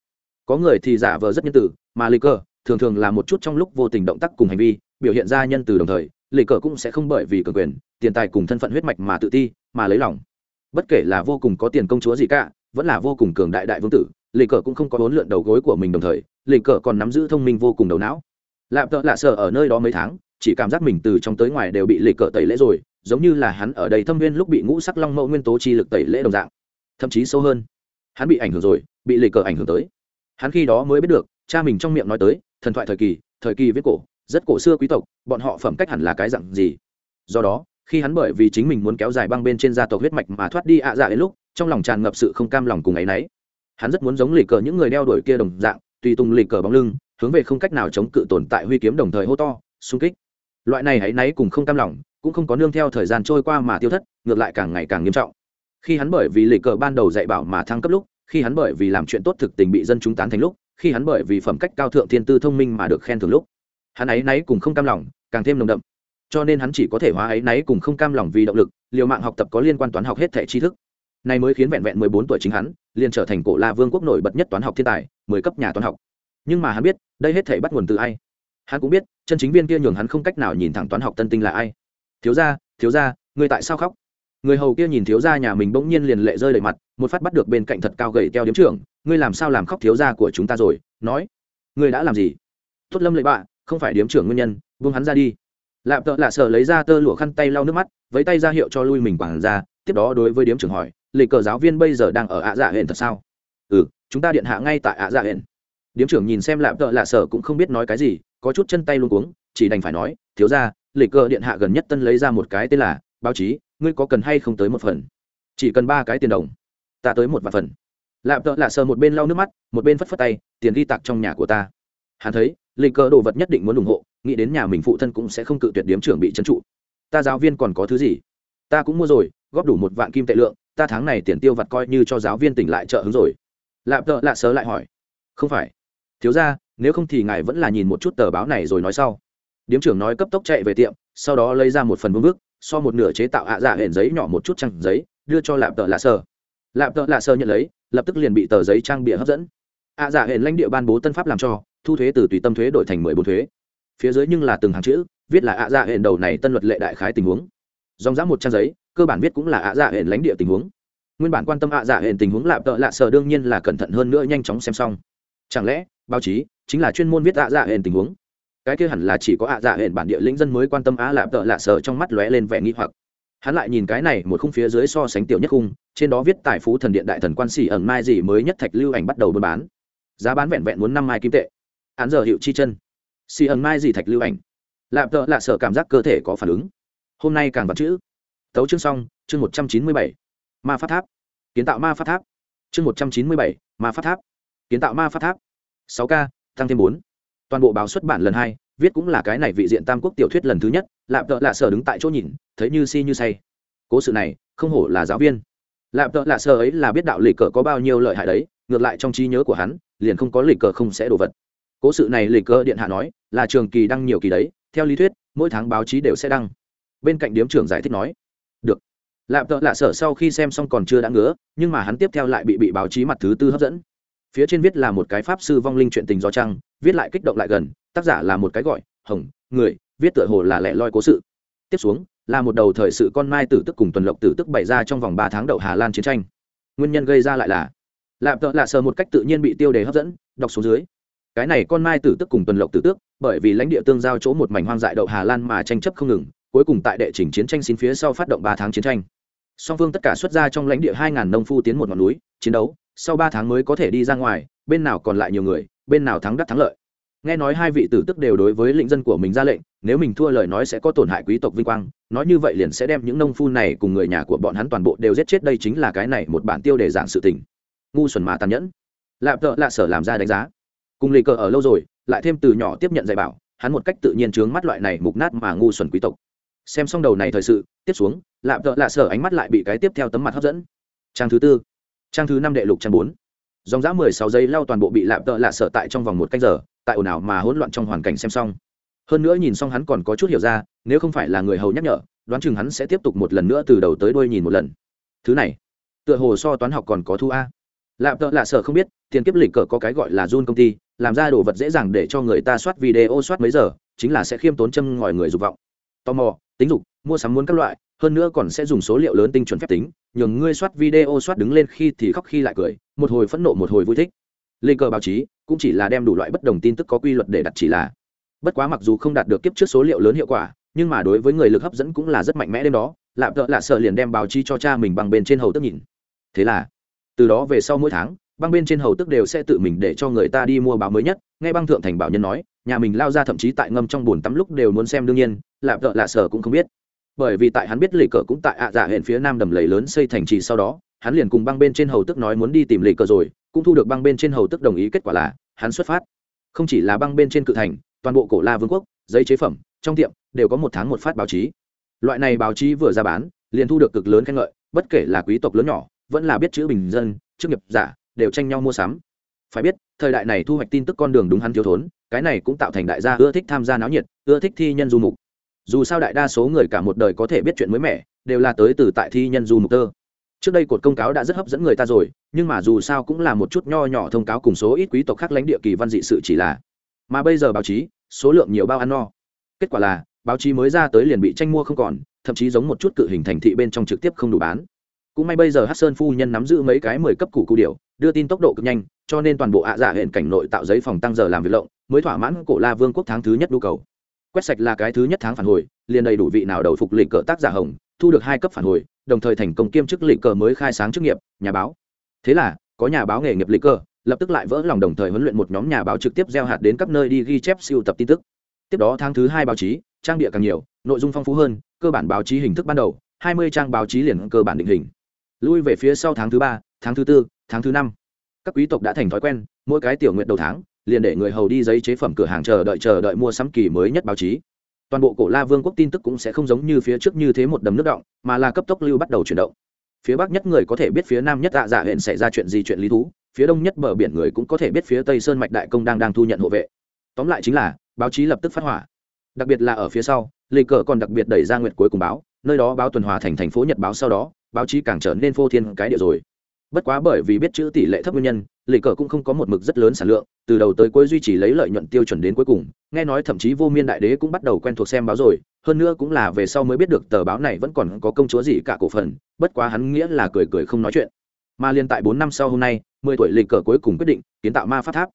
Có người thì giả vờ rất nhân tử, mà lê cơ, thường thường là một chút trong lúc vô tình động tác cùng hành vi, biểu hiện ra nhân từ đồng thời lê cơ cũng sẽ không bởi vì cường quyền tiền tài cùng thân phận huyết mạch mà tự ti, mà lấy lòng. Bất kể là vô cùng có tiền công chúa gì cả, vẫn là vô cùng cường đại đại vương tử lê cờ cũng không có bốn lượn đầu gối của mình đồng thời lê cờ còn nắm giữ thông minh vô cùng đầu não. Lạp tợ lạ sợ ở nơi đó mấy tháng, chỉ cảm giác mình từ trong tới ngoài đều bị lê cờ tẩy lễ rồi, giống như là hắn ở đây thâm viên lúc bị ngũ sắc long mẫu nguyên tố chi lực tẩy lễ đồng dạng. Thậm chí sâu hơn, hắn bị ảnh hưởng rồi, bị lê cờ ảnh hưởng tới. Hắn khi đó mới biết được, cha mình trong miệng nói tới, thần thoại thời kỳ thời kỳ viết cổ, rất cổ xưa quý tộc, bọn họ phẩm cách hẳn là cái dặn gì. Do đó khi hắn bởi vì chính mình muốn kéo dài băng bên trên gia tộc huyết mạch mà thoát đi ạ dạ đến lúc, trong lòng tràn ngập sự không cam lòng cùng ấ y n ấ y hắn rất muốn giống lì cờ những người đeo đuổi kia đồng dạng, tùy tùng lì cờ bóng lưng, hướng về không cách nào chống cự tồn tại huy kiếm đồng thời hô to, xung kích. Loại này hãy náy cùng không cam lòng, cũng không có nương theo thời gian trôi qua mà tiêu thất, ngược lại càng ngày càng nghiêm trọng. Khi hắn bởi vì lì cờ ban đầu dạy bảo mà thăng cấp lúc, khi hắn bởi vì làm chuyện tốt thực tình bị dân chúng tán thành lúc, khi hắn bởi vì phẩm cách cao thượng thiên tư thông minh mà được khen thường lúc, hắn ấy náy cùng không cam lòng, càng thêm nồng đậm cho nên hắn chỉ có thể hóa ấy náy cùng không cam lòng vì động lực, liều mạng học tập có liên quan toán học hết thẻ tri thức. Này mới khiến vẹn vẹn mười bốn tuổi chính hắn, liền trở thành cổ la vương quốc nổi bật nhất toán học thiên tài, mười cấp nhà toán học. Nhưng mà hắn biết, đây hết thể bắt nguồn từ ai? Hắn cũng biết, chân chính viên kia nhường hắn không cách nào nhìn thẳng toán học tân tinh là ai. Thiếu gia thiếu gia người tại sao khóc? Người hầu kia nhìn thiếu gia nhà mình bỗng nhiên liền lệ rơi đầy mặt, một phát bắt được bên cạnh thật cao gầy teo điếm trưởng, ngươi làm sao làm khóc thiếu gia của chúng ta rồi? Nói, ngươi đã làm gì? Tốt lâm lệ bạ, không phải điếm trưởng nguyên nhân, buông hắn ra đi lạp tợ lạ sợ lấy ra tơ lụa khăn tay lau nước mắt với tay ra hiệu cho lui mình quản ra tiếp đó đối với điếm trưởng hỏi lệ cờ giáo viên bây giờ đang ở ạ dạ hển thật sao? Ừ chúng ta điện hạ ngay tại ạ dạ hển điếm trưởng nhìn xem lạp tợ lạ sợ cũng không biết nói cái gì, có chút chân tay luôn cuống, chỉ đành phải nói, thiếu ra lệ cờ điện hạ gần nhất tân lấy ra một cái tên là, báo chí, ngươi có cần hay không tới một phần? Chỉ cần ba cái tiền đồng. Ta tới một vạn phần. Lạp tợ lạ sợ một bên lau nước mắt, một bên phất phất tay, tiền ghi tặc trong nhà của ta. Hắn thấy lệ cờ đồ vật nhất định muốn ủng hộ nghĩ đến nhà mình phụ thân cũng sẽ không cự tuyệt điếm trưởng bị trấn trụ. Ta giáo viên còn có thứ gì? Ta cũng mua rồi, góp đủ một vạn kim tệ lượng, ta tháng này tiền tiêu vặt coi như cho giáo viên tỉnh lại trợ hứng rồi. Lạp tợ lạ sớ lại hỏi. Không phải. Thiếu ra nếu không thì ngài vẫn là nhìn một chút tờ báo này rồi nói sau. Điếm trưởng nói cấp tốc chạy về tiệm, sau đó lấy ra một phần vương vức, so một nửa chế tạo ạ dạ hển giấy nhỏ một chút trăng giấy, đưa cho lạp tợ lạ sơ. Lạp tợ lạ sơ nhận lấy, lập tức liền bị tờ giấy trang bịa hấp dẫn. Ạ dạ hển lãnh địa ban bố tân pháp làm cho, thu thuế từ tùy tâm thuế đổi thành mười bốn thuế phía dưới nhưng là từng hàng chữ, viết là ạ dạ hển đầu này tân luật lệ đại khái tình huống. Dòng dã một trang giấy, cơ bản viết cũng là ạ dạ hển lãnh địa tình huống. Nguyên bản quan tâm ạ dạ hển tình huống lạp tợ lạ sờ đương nhiên là cẩn thận hơn nữa nhanh chóng xem xong. Chẳng lẽ, báo chí chính là chuyên môn viết ạ dạ hển tình huống? Cái kia hẳn là chỉ có ạ dạ hển bản địa lĩnh dân mới quan tâm á lạp tợ lạ sờ trong mắt lóe lên vẻ nghi hoặc. Hắn lại nhìn cái này một khung phía dưới so sánh tiểu nhất khung, trên đó viết tài phú thần điện đại thần quan sĩ ẩn mai gì mới nhất thạch lưu ảnh bắt đầu buôn bán. Giá bán vẹn vẹn muốn năm mai kim tệ. Hắn giờ hiệu chi chân xì ẩn mai gì thạch lưu ảnh. Lạp tợ lạ sợ cảm giác cơ thể có phản ứng. Hôm nay càng vật chữ. Tấu chương xong, chương một trăm chín mươi bảy. Ma pháp tháp. Kiến tạo ma pháp tháp. Chương một trăm chín mươi bảy, ma pháp tháp. Kiến tạo ma pháp tháp. Sáu k tăng thêm bốn. Toàn bộ báo xuất bản lần hai, viết cũng là cái này vị diện tam quốc tiểu thuyết lần thứ nhất, lạp tợ lạ sở đứng tại chỗ nhìn, thấy như si như say. Cố sự này, không hổ là giáo viên. Lạp tợ lạ sở ấy là biết đạo lịch cờ có bao nhiêu lợi hại đấy, ngược lại trong trí nhớ của hắn, liền không có lịch cờ không sẽ đổ vật. Cố sự này lịch cờ điện hạ nói là trường kỳ đăng nhiều kỳ đấy, theo lý thuyết, mỗi tháng báo chí đều sẽ đăng. Bên cạnh điếm trưởng giải thích nói, được. Lạp tợ lạ sở sau khi xem xong còn chưa đã ngứa, nhưng mà hắn tiếp theo lại bị bị báo chí mặt thứ tư hấp dẫn. Phía trên viết là một cái pháp sư vong linh chuyện tình do trăng, viết lại kích động lại gần, tác giả là một cái gọi, hồng, người, viết tựa hồ là lẻ loi cố sự. Tiếp xuống, là một đầu thời sự con mai tử tức cùng tuần lộc tử tức bày ra trong vòng ba tháng đầu hà lan chiến tranh. Nguyên nhân gây ra lại là, lạp tợ lạ sờ một cách tự nhiên bị tiêu đề hấp dẫn, đọc xuống dưới. Cái này con mai tử tức cùng tuần lộc tử tước bởi vì lãnh địa tương giao chỗ một mảnh hoang dại đậu hà lan mà tranh chấp không ngừng, cuối cùng tại đệ trình chiến tranh xin phía sau phát động ba tháng chiến tranh. Song phương tất cả xuất ra trong lãnh địa hai ngàn nông phu tiến một ngọn núi, chiến đấu, sau ba tháng mới có thể đi ra ngoài, bên nào còn lại nhiều người, bên nào thắng đắc thắng lợi. Nghe nói hai vị tử tức đều đối với lĩnh dân của mình ra lệnh, nếu mình thua lời nói sẽ có tổn hại quý tộc vinh quang, nói như vậy liền sẽ đem những nông phu này cùng người nhà của bọn hắn toàn bộ đều giết chết, đây chính là cái này một bản tiêu đề giảng sự tình. Ngu xuẩn mà tàn nhẫn. Lạp tợ lạ sở làm ra đánh giá. Cùng lì cờ ở lâu rồi lại thêm từ nhỏ tiếp nhận dạy bảo, hắn một cách tự nhiên trướng mắt loại này mục nát mà ngu xuẩn quý tộc. Xem xong đầu này thời sự, tiếp xuống lạm tợ lạ sở ánh mắt lại bị cái tiếp theo tấm mặt hấp dẫn. Trang thứ tư, trang thứ năm đệ lục trang bốn. Dòng dã mười sáu giây lao toàn bộ bị lạm tợ lạ sở tại trong vòng một canh giờ, tại ồn ào mà hỗn loạn trong hoàn cảnh xem xong. Hơn nữa nhìn xong hắn còn có chút hiểu ra, nếu không phải là người hầu nhắc nhở, đoán chừng hắn sẽ tiếp tục một lần nữa từ đầu tới đuôi nhìn một lần. Thứ này, tựa hồ so toán học còn có thu a lạm tợ lạ sở không biết, tiền kiếp lịch cờ có cái gọi là run công ty, làm ra đồ vật dễ dàng để cho người ta soát video soát mấy giờ, chính là sẽ khiêm tốn châm ngòi người dục vọng. Tò mò, tính dục, mua sắm muốn các loại, hơn nữa còn sẽ dùng số liệu lớn tinh chuẩn phép tính, nhường ngươi soát video soát đứng lên khi thì khóc khi lại cười, một hồi phẫn nộ một hồi vui thích. Lê cờ báo chí cũng chỉ là đem đủ loại bất đồng tin tức có quy luật để đặt chỉ là. Bất quá mặc dù không đạt được kiếp trước số liệu lớn hiệu quả, nhưng mà đối với người lực hấp dẫn cũng là rất mạnh mẽ đêm đó, lạp tợ lạ sợ liền đem báo chí cho cha mình bằng bên trên hầu tức nhìn. Thế là từ đó về sau mỗi tháng, băng bên trên hầu tức đều sẽ tự mình để cho người ta đi mua báo mới nhất ngay băng thượng thành bảo nhân nói, nhà mình lao ra thậm chí tại ngâm trong bồn tắm lúc đều muốn xem đương nhiên, lạp vợ lạ sở cũng không biết. Bởi vì tại hắn biết lì cờ cũng tại ạ dạ hẹn phía nam đầm lầy lớn xây thành trì sau đó, hắn liền cùng băng bên trên hầu tức nói muốn đi tìm lì cờ rồi, cũng thu được băng bên trên hầu tức đồng ý kết quả là, hắn xuất phát. Không chỉ là băng bên trên cự thành, toàn bộ cổ la vương quốc, giấy chế phẩm, trong tiệm, đều có một tháng một phát báo chí. Loại này báo chí vừa ra bán, liền thu được cực lớn khen ngợi, bất kể là quý tộc lớn nhỏ vẫn là biết chữ bình dân chức nghiệp giả, đều tranh nhau mua sắm. Phải biết, thời đại này thu hoạch tin tức con đường đúng hắn thiếu thốn, cái này cũng tạo thành đại gia ưa thích tham gia náo nhiệt, ưa thích thi nhân du mục. Dù sao đại đa số người cả một đời có thể biết chuyện mới mẻ, đều là tới từ tại thi nhân du mục tơ. Trước đây cột công cáo đã rất hấp dẫn người ta rồi, nhưng mà dù sao cũng là một chút nho nhỏ thông cáo cùng số ít quý tộc khác lãnh địa kỳ văn dị sự chỉ là. Mà bây giờ báo chí, số lượng nhiều bao ăn no. Kết quả là, báo chí mới ra tới liền bị tranh mua không còn, thậm chí giống một chút cự hình thành thị bên trong trực tiếp không đủ bán cũng may bây giờ hát sơn phu nhân nắm giữ mấy cái mười cấp củ cụ điều đưa tin tốc độ cực nhanh, cho nên toàn bộ ạ dạ giả hiện cảnh nội tạo giấy phòng tăng giờ làm việc lộng, mới thỏa mãn cổ la vương quốc tháng thứ nhất nhu cầu. Quét sạch là cái thứ nhất tháng phản hồi, liền đầy đủ vị nào đầu phục lịch cờ tác giả hồng, thu được hai cấp phản hồi, đồng thời thành công kiêm chức lịch cờ mới khai sáng chức nghiệp, nhà báo. Thế là, có nhà báo nghề nghiệp lịch cờ, lập tức lại vỡ lòng đồng thời huấn luyện một nhóm nhà báo trực tiếp gieo hạt đến các nơi đi ghi chép siêu tập tin tức. Tiếp đó tháng thứ hai báo chí, trang địa càng nhiều, nội dung phong phú hơn, cơ bản báo chí hình thức ban đầu, hai mươi trang báo chí liền cơ bản định hình lui về phía sau tháng thứ ba, tháng thứ tư, tháng thứ năm. Các quý tộc đã thành thói quen, mỗi cái tiểu nguyện đầu tháng, liền để người hầu đi giấy chế phẩm cửa hàng chờ đợi chờ đợi mua sắm kỳ mới nhất báo chí. Toàn bộ cổ la vương quốc tin tức cũng sẽ không giống như phía trước như thế một đầm nước động, mà là cấp tốc lưu bắt đầu chuyển động. Phía bắc nhất người có thể biết phía nam nhất dạ dạ hẹn xảy ra chuyện gì, chuyện lý thú, phía đông nhất bờ biển người cũng có thể biết phía tây sơn mạch đại công đang đang thu nhận hộ vệ. Tóm lại chính là, báo chí lập tức phát hỏa. Đặc biệt là ở phía sau, lê cờ còn đặc biệt đẩy ra nguyệt cuối cùng báo, nơi đó báo tuần hòa thành thành phố nhật báo sau đó báo chí càng trở nên phô thiên cái địa rồi. Bất quá bởi vì biết chữ tỷ lệ thấp nguyên nhân lì cờ cũng không có một mực rất lớn sản lượng từ đầu tới cuối duy trì lấy lợi nhuận tiêu chuẩn đến cuối cùng nghe nói thậm chí vô miên đại đế cũng bắt đầu quen thuộc xem báo rồi hơn nữa cũng là về sau mới biết được tờ báo này vẫn còn có công chúa gì cả cổ phần bất quá hắn nghĩa là cười cười không nói chuyện. Mà liên tại bốn năm sau hôm nay mười tuổi lì cờ cuối cùng quyết định kiến tạo ma pháp tháp.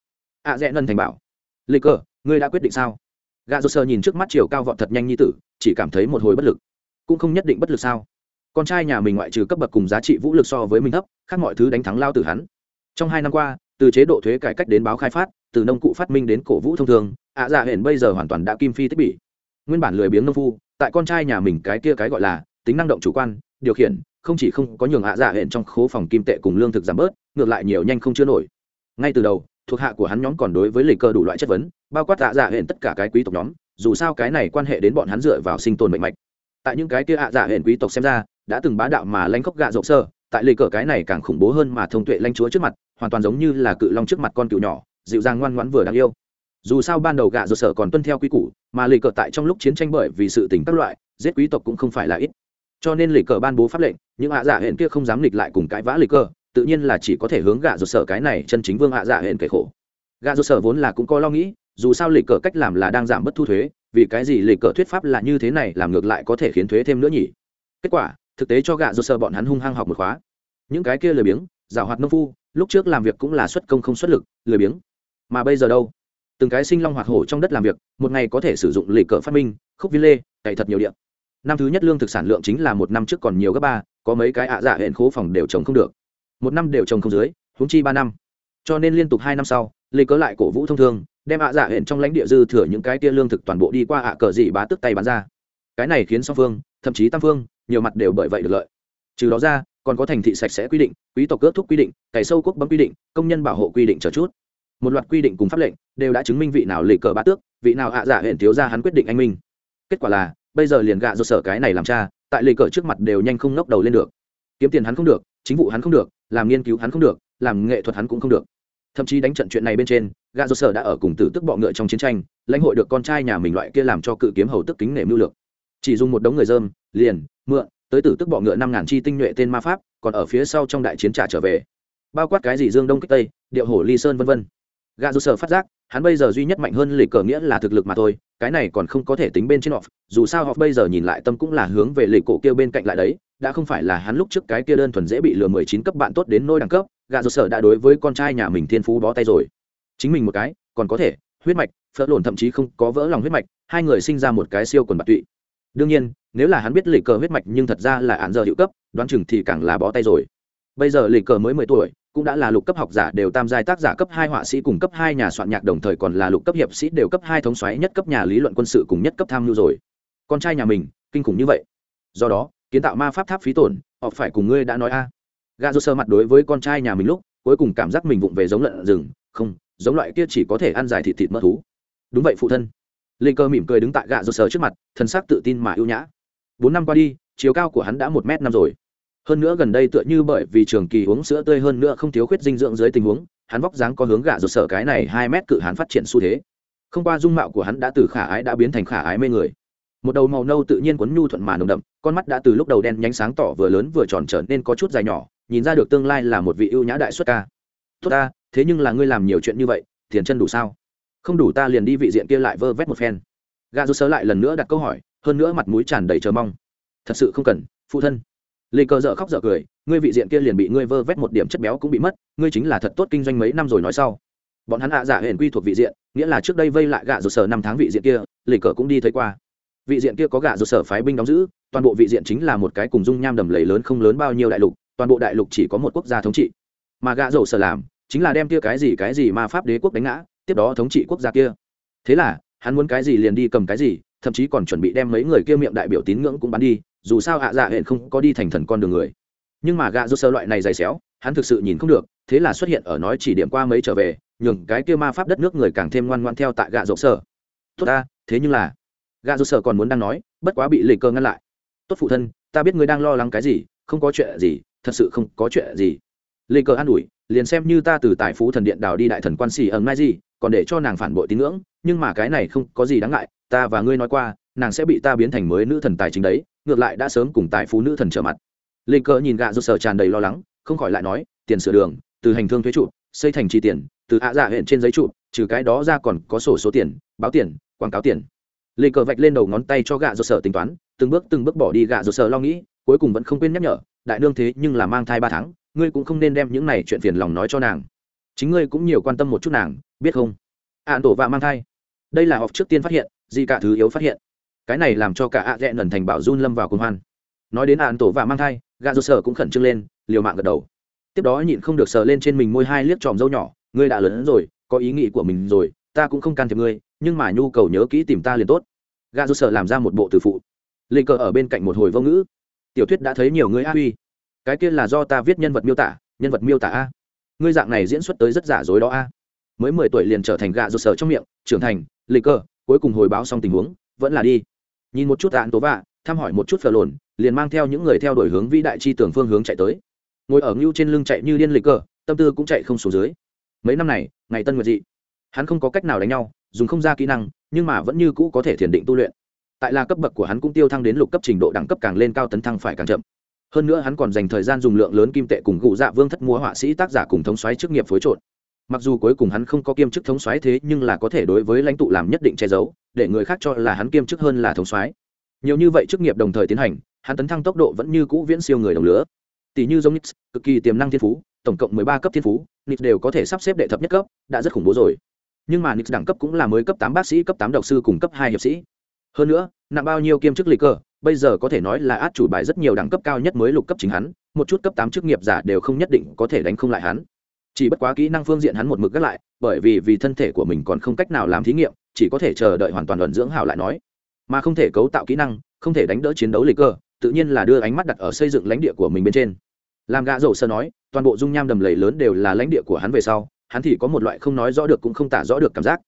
Ạ à, rẽ nân thành bảo lì cờ ngươi đã quyết định sao? Gà dô sơ nhìn trước mắt chiều cao vọt thật nhanh như tử chỉ cảm thấy một hồi bất lực. Cũng không nhất định bất lực sao? Con trai nhà mình ngoại trừ cấp bậc cùng giá trị vũ lực so với mình thấp, khác mọi thứ đánh thắng lao từ hắn. Trong hai năm qua, từ chế độ thuế cải cách đến báo khai phát, từ nông cụ phát minh đến cổ vũ thông thường, ạ dạ hển bây giờ hoàn toàn đã kim phi tích bị nguyên bản lười biếng nông phu, tại con trai nhà mình cái kia cái gọi là tính năng động chủ quan, điều khiển, không chỉ không có nhường ạ dạ hển trong khố phòng kim tệ cùng lương thực giảm bớt, ngược lại nhiều nhanh không chưa nổi. Ngay từ đầu, thuộc hạ của hắn nhóm còn đối với lịch cơ đủ loại chất vấn, bao quát ạ dạ hển tất cả cái quý tộc nhóm, dù sao cái này quan hệ đến bọn hắn dựa vào sinh tồn mạnh mạch. Tại những cái kia ạ dạ hển quý tộc xem ra đã từng bá đạo mà lanh khóc gạ rộng sơ, tại lê cờ cái này càng khủng bố hơn mà thông tuệ lanh chúa trước mặt, hoàn toàn giống như là cự long trước mặt con cựu nhỏ, dịu dàng ngoan ngoãn vừa đáng yêu. Dù sao ban đầu gạ rộng sở còn tuân theo quy củ, mà lê cờ tại trong lúc chiến tranh bởi vì sự tình các loại, giết quý tộc cũng không phải là ít. Cho nên lê cờ ban bố pháp lệnh, những hạ giả hẹn kia không dám nghịch lại cùng cãi vã lê cờ, tự nhiên là chỉ có thể hướng gạ rộng sở cái này chân chính vương hạ giả hẹn kể khổ. Gạ rộng sở vốn là cũng có lo nghĩ, dù sao lê cờ cách làm là đang giảm bất thu thuế, vì cái gì lê cờ thuyết pháp là như thế này làm ngược lại có thể khiến thuế thêm nữa nhỉ? Kết quả thực tế cho gạ rô sợ bọn hắn hung hăng học một khóa. Những cái kia lười biếng, giảo hoạt nông phu, lúc trước làm việc cũng là xuất công không xuất lực, lười biếng. Mà bây giờ đâu? Từng cái sinh long hoạt hổ trong đất làm việc, một ngày có thể sử dụng lệ cờ phát minh, khúc viên lê cày thật nhiều điện. Năm thứ nhất lương thực sản lượng chính là một năm trước còn nhiều gấp ba, có mấy cái ạ dạ hẹn khố phòng đều trồng không được. Một năm đều trồng không dưới húng chi ba năm. Cho nên liên tục hai năm sau lê cớ lại cổ vũ thông thương đem ạ dạ hẹn trong lãnh địa dư thừa những cái tia lương thực toàn bộ đi qua ạ cờ dị bá tức tay bán ra. Cái này khiến song phương, thậm chí tam phương nhiều mặt đều bởi vậy được lợi. Trừ đó ra, còn có thành thị sạch sẽ quy định, quý tộc cướp thúc quy định, cày sâu quốc bấm quy định, công nhân bảo hộ quy định chờ chút. Một loạt quy định cùng pháp lệnh đều đã chứng minh vị nào lì cờ bá tước, vị nào hạ giả dạ hiện thiếu ra hắn quyết định anh minh. Kết quả là, bây giờ liền gạ do sở cái này làm cha, tại lì cờ trước mặt đều nhanh không ngóc đầu lên được. Kiếm tiền hắn không được, chính vụ hắn không được, làm nghiên cứu hắn không được, làm nghệ thuật hắn cũng không được. Thậm chí đánh trận chuyện này bên trên, gạ do sở đã ở cùng tử tức bọ ngựa trong chiến tranh, lãnh hội được con trai nhà mình loại kia làm cho cự kiếm hầu tức kính nể mưu lược. Chỉ dùng một đống người dơm, liền mượn, tới tử tức bọ ngựa năm ngàn chi tinh nhuệ tên ma pháp, còn ở phía sau trong đại chiến trả trở về. Bao quát cái gì dương đông kích tây, điệu hổ ly sơn vân vân. Gà dù sở phát giác, hắn bây giờ duy nhất mạnh hơn lịch cờ nghĩa là thực lực mà thôi, cái này còn không có thể tính bên trên họ. Dù sao họ bây giờ nhìn lại tâm cũng là hướng về lịch cổ kia bên cạnh lại đấy, đã không phải là hắn lúc trước cái kia đơn thuần dễ bị lừa mười chín cấp bạn tốt đến nôi đẳng cấp gà dù sở đã đối với con trai nhà mình thiên phú bó tay rồi. Chính mình một cái, còn có thể, huyết mạch, phớt lộn thậm chí không có vỡ lòng huyết mạch, hai người sinh ra một cái siêu quần bạc tụy. Đương nhiên nếu là hắn biết lịch cờ huyết mạch nhưng thật ra là án giờ hữu cấp, đoán chừng thì càng là bó tay rồi. Bây giờ lịch cờ mới mười tuổi, cũng đã là lục cấp học giả đều tam giai tác giả cấp hai họa sĩ cùng cấp hai nhà soạn nhạc đồng thời còn là lục cấp hiệp sĩ đều cấp hai thống xoáy nhất cấp nhà lý luận quân sự cùng nhất cấp tham mưu rồi. Con trai nhà mình, kinh khủng như vậy. Do đó, kiến tạo ma pháp tháp phí tổn, họ phải cùng ngươi đã nói a. Gà dô sơ mặt đối với con trai nhà mình lúc, cuối cùng cảm giác mình vụng về giống lợn rừng, không, giống loại kia chỉ có thể ăn dài thịt thịt mỡ thú. Đúng vậy phụ thân. Lê cơ mỉm cười đứng tại gạ dô sơ trước mặt, thân xác tự tin mà ưu nhã bốn năm qua đi, chiều cao của hắn đã một m năm rồi. Hơn nữa gần đây tựa như bởi vì trường kỳ uống sữa tươi hơn nữa không thiếu khuyết dinh dưỡng dưới tình huống, hắn vóc dáng có hướng gạ rột sở cái này hai mét cự hắn phát triển xu thế. Không qua dung mạo của hắn đã từ khả ái đã biến thành khả ái mê người. Một đầu màu nâu tự nhiên quấn nhu thuận mà nồng đậm, con mắt đã từ lúc đầu đen nhánh sáng tỏ vừa lớn vừa tròn trở nên có chút dài nhỏ, nhìn ra được tương lai là một vị ưu nhã đại xuất ca. Tốt ta, thế nhưng là ngươi làm nhiều chuyện như vậy, tiền chân đủ sao? Không đủ ta liền đi vị diện kia lại vơ vét một phen. Gà rút sớ lại lần nữa đặt câu hỏi hơn nữa mặt mũi tràn đầy chờ mong. Thật sự không cần, phụ thân. Lê cơ dợ khóc dợ cười, ngươi vị diện kia liền bị ngươi vơ vét một điểm chất béo cũng bị mất, ngươi chính là thật tốt kinh doanh mấy năm rồi nói sau. Bọn hắn hạ giả dạ hển quy thuộc vị diện, nghĩa là trước đây vây lại gạ rụt sở năm tháng vị diện kia, lê cờ cũng đi thấy qua. Vị diện kia có gạ rụt sở phái binh đóng giữ, toàn bộ vị diện chính là một cái cùng dung nham đầm lầy lớn không lớn bao nhiêu đại lục, toàn bộ đại lục chỉ có một quốc gia thống trị. Mà gạ rột sở làm, chính là đem kia cái gì cái gì mà pháp đế quốc đánh ngã, tiếp đó thống trị quốc gia kia. Thế là, hắn muốn cái gì liền đi cầm cái gì thậm chí còn chuẩn bị đem mấy người kia miệng đại biểu tín ngưỡng cũng bắn đi, dù sao hạ dạ hẹn không có đi thành thần con đường người. Nhưng mà gạ rô sơ loại này dày xéo, hắn thực sự nhìn không được, thế là xuất hiện ở nói chỉ điểm qua mấy trở về, nhường cái kia ma pháp đất nước người càng thêm ngoan ngoan theo tại gạ rô sơ. Tốt ta, thế nhưng là gạ rô sơ còn muốn đang nói, bất quá bị lệ cơ ngăn lại. Tốt phụ thân, ta biết ngươi đang lo lắng cái gì, không có chuyện gì, thật sự không có chuyện gì. Lệ cơ an ủi, liền xem như ta từ tài phú thần điện đào đi đại thần quan xì ẩn mai gì còn để cho nàng phản bội tín ngưỡng, nhưng mà cái này không có gì đáng ngại, ta và ngươi nói qua, nàng sẽ bị ta biến thành mới nữ thần tài chính đấy, ngược lại đã sớm cùng tài phú nữ thần trở mặt. Lê cơ nhìn gạ rụt sở tràn đầy lo lắng, không khỏi lại nói, tiền sửa đường, từ hành thương thuế trụ, xây thành chi tiền, từ ạ dạ hẹn trên giấy trụ, trừ cái đó ra còn có sổ số tiền, báo tiền, quảng cáo tiền. Lê cờ vạch lên đầu ngón tay cho gạ rụt sở tính toán, từng bước từng bước bỏ đi gạ rụt sở lo nghĩ, cuối cùng vẫn không quên nhắc nhở, đại đương thế nhưng là mang thai ba tháng, ngươi cũng không nên đem những này chuyện phiền lòng nói cho nàng. Chính ngươi cũng nhiều quan tâm một chút nàng biết không? Ạn tổ và mang thai. Đây là học trước tiên phát hiện, gì cả thứ yếu phát hiện. Cái này làm cho cả ạ rẽ nần thành bảo run lâm vào cùng hoan. Nói đến ạn tổ và mang thai gà dô sở cũng khẩn trương lên, liều mạng gật đầu. Tiếp đó nhịn không được sờ lên trên mình môi hai liếc tròm dâu nhỏ, ngươi đã lớn hơn rồi, có ý nghĩ của mình rồi, ta cũng không can thiệp ngươi, nhưng mà nhu cầu nhớ kỹ tìm ta liền tốt. Gà dô sở làm ra một bộ từ phụ. Lê cờ ở bên cạnh một hồi vô ngữ. Tiểu thuyết đã thấy nhiều người a uy. Cái kia là do ta viết nhân vật miêu tả, nhân vật miêu tả a. Ngươi dạng này diễn xuất tới rất giả dối đó a mới mười tuổi liền trở thành gạ rụt sở trong miệng, trưởng thành, lịch cờ cuối cùng hồi báo xong tình huống, vẫn là đi. Nhìn một chút tạn tố vạ, thăm hỏi một chút phờ lồn, liền mang theo những người theo đuổi hướng vĩ đại chi tưởng phương hướng chạy tới. Ngồi ở ngưu trên lưng chạy như điên lịch cờ tâm tư cũng chạy không xuống dưới. Mấy năm này, ngày tân nguyệt dị. Hắn không có cách nào đánh nhau, dùng không ra kỹ năng, nhưng mà vẫn như cũ có thể thiền định tu luyện. Tại là cấp bậc của hắn cũng tiêu thăng đến lục cấp trình độ đẳng cấp càng lên cao tấn thăng phải càng chậm. Hơn nữa hắn còn dành thời gian dùng lượng lớn kim tệ cùng cụ dạ vương thất mua họa sĩ tác giả cùng thống xoáy chức nghiệp phối trộn mặc dù cuối cùng hắn không có kiêm chức thống soái thế, nhưng là có thể đối với lãnh tụ làm nhất định che giấu, để người khác cho là hắn kiêm chức hơn là thống soái. Nhiều như vậy chức nghiệp đồng thời tiến hành, hắn tấn thăng tốc độ vẫn như cũ viễn siêu người đồng lứa. Tỷ như giống nix, cực kỳ tiềm năng thiên phú, tổng cộng mười ba cấp thiên phú, nix đều có thể sắp xếp đệ thập nhất cấp, đã rất khủng bố rồi. Nhưng mà nix đẳng cấp cũng là mới cấp tám bác sĩ, cấp tám độc sư cùng cấp hai hiệp sĩ. Hơn nữa, nặng bao nhiêu kiêm chức lịch cơ, bây giờ có thể nói là át chủ bài rất nhiều đẳng cấp cao nhất mới lục cấp chính hắn, một chút cấp tám chức nghiệp giả đều không nhất định có thể đánh không lại hắn chỉ bất quá kỹ năng phương diện hắn một mực gác lại, bởi vì vì thân thể của mình còn không cách nào làm thí nghiệm, chỉ có thể chờ đợi hoàn toàn luận dưỡng hảo lại nói. Mà không thể cấu tạo kỹ năng, không thể đánh đỡ chiến đấu lịch cơ, tự nhiên là đưa ánh mắt đặt ở xây dựng lãnh địa của mình bên trên. Làm gã rổ sơ nói, toàn bộ dung nham đầm lầy lớn đều là lãnh địa của hắn về sau, hắn thì có một loại không nói rõ được cũng không tả rõ được cảm giác.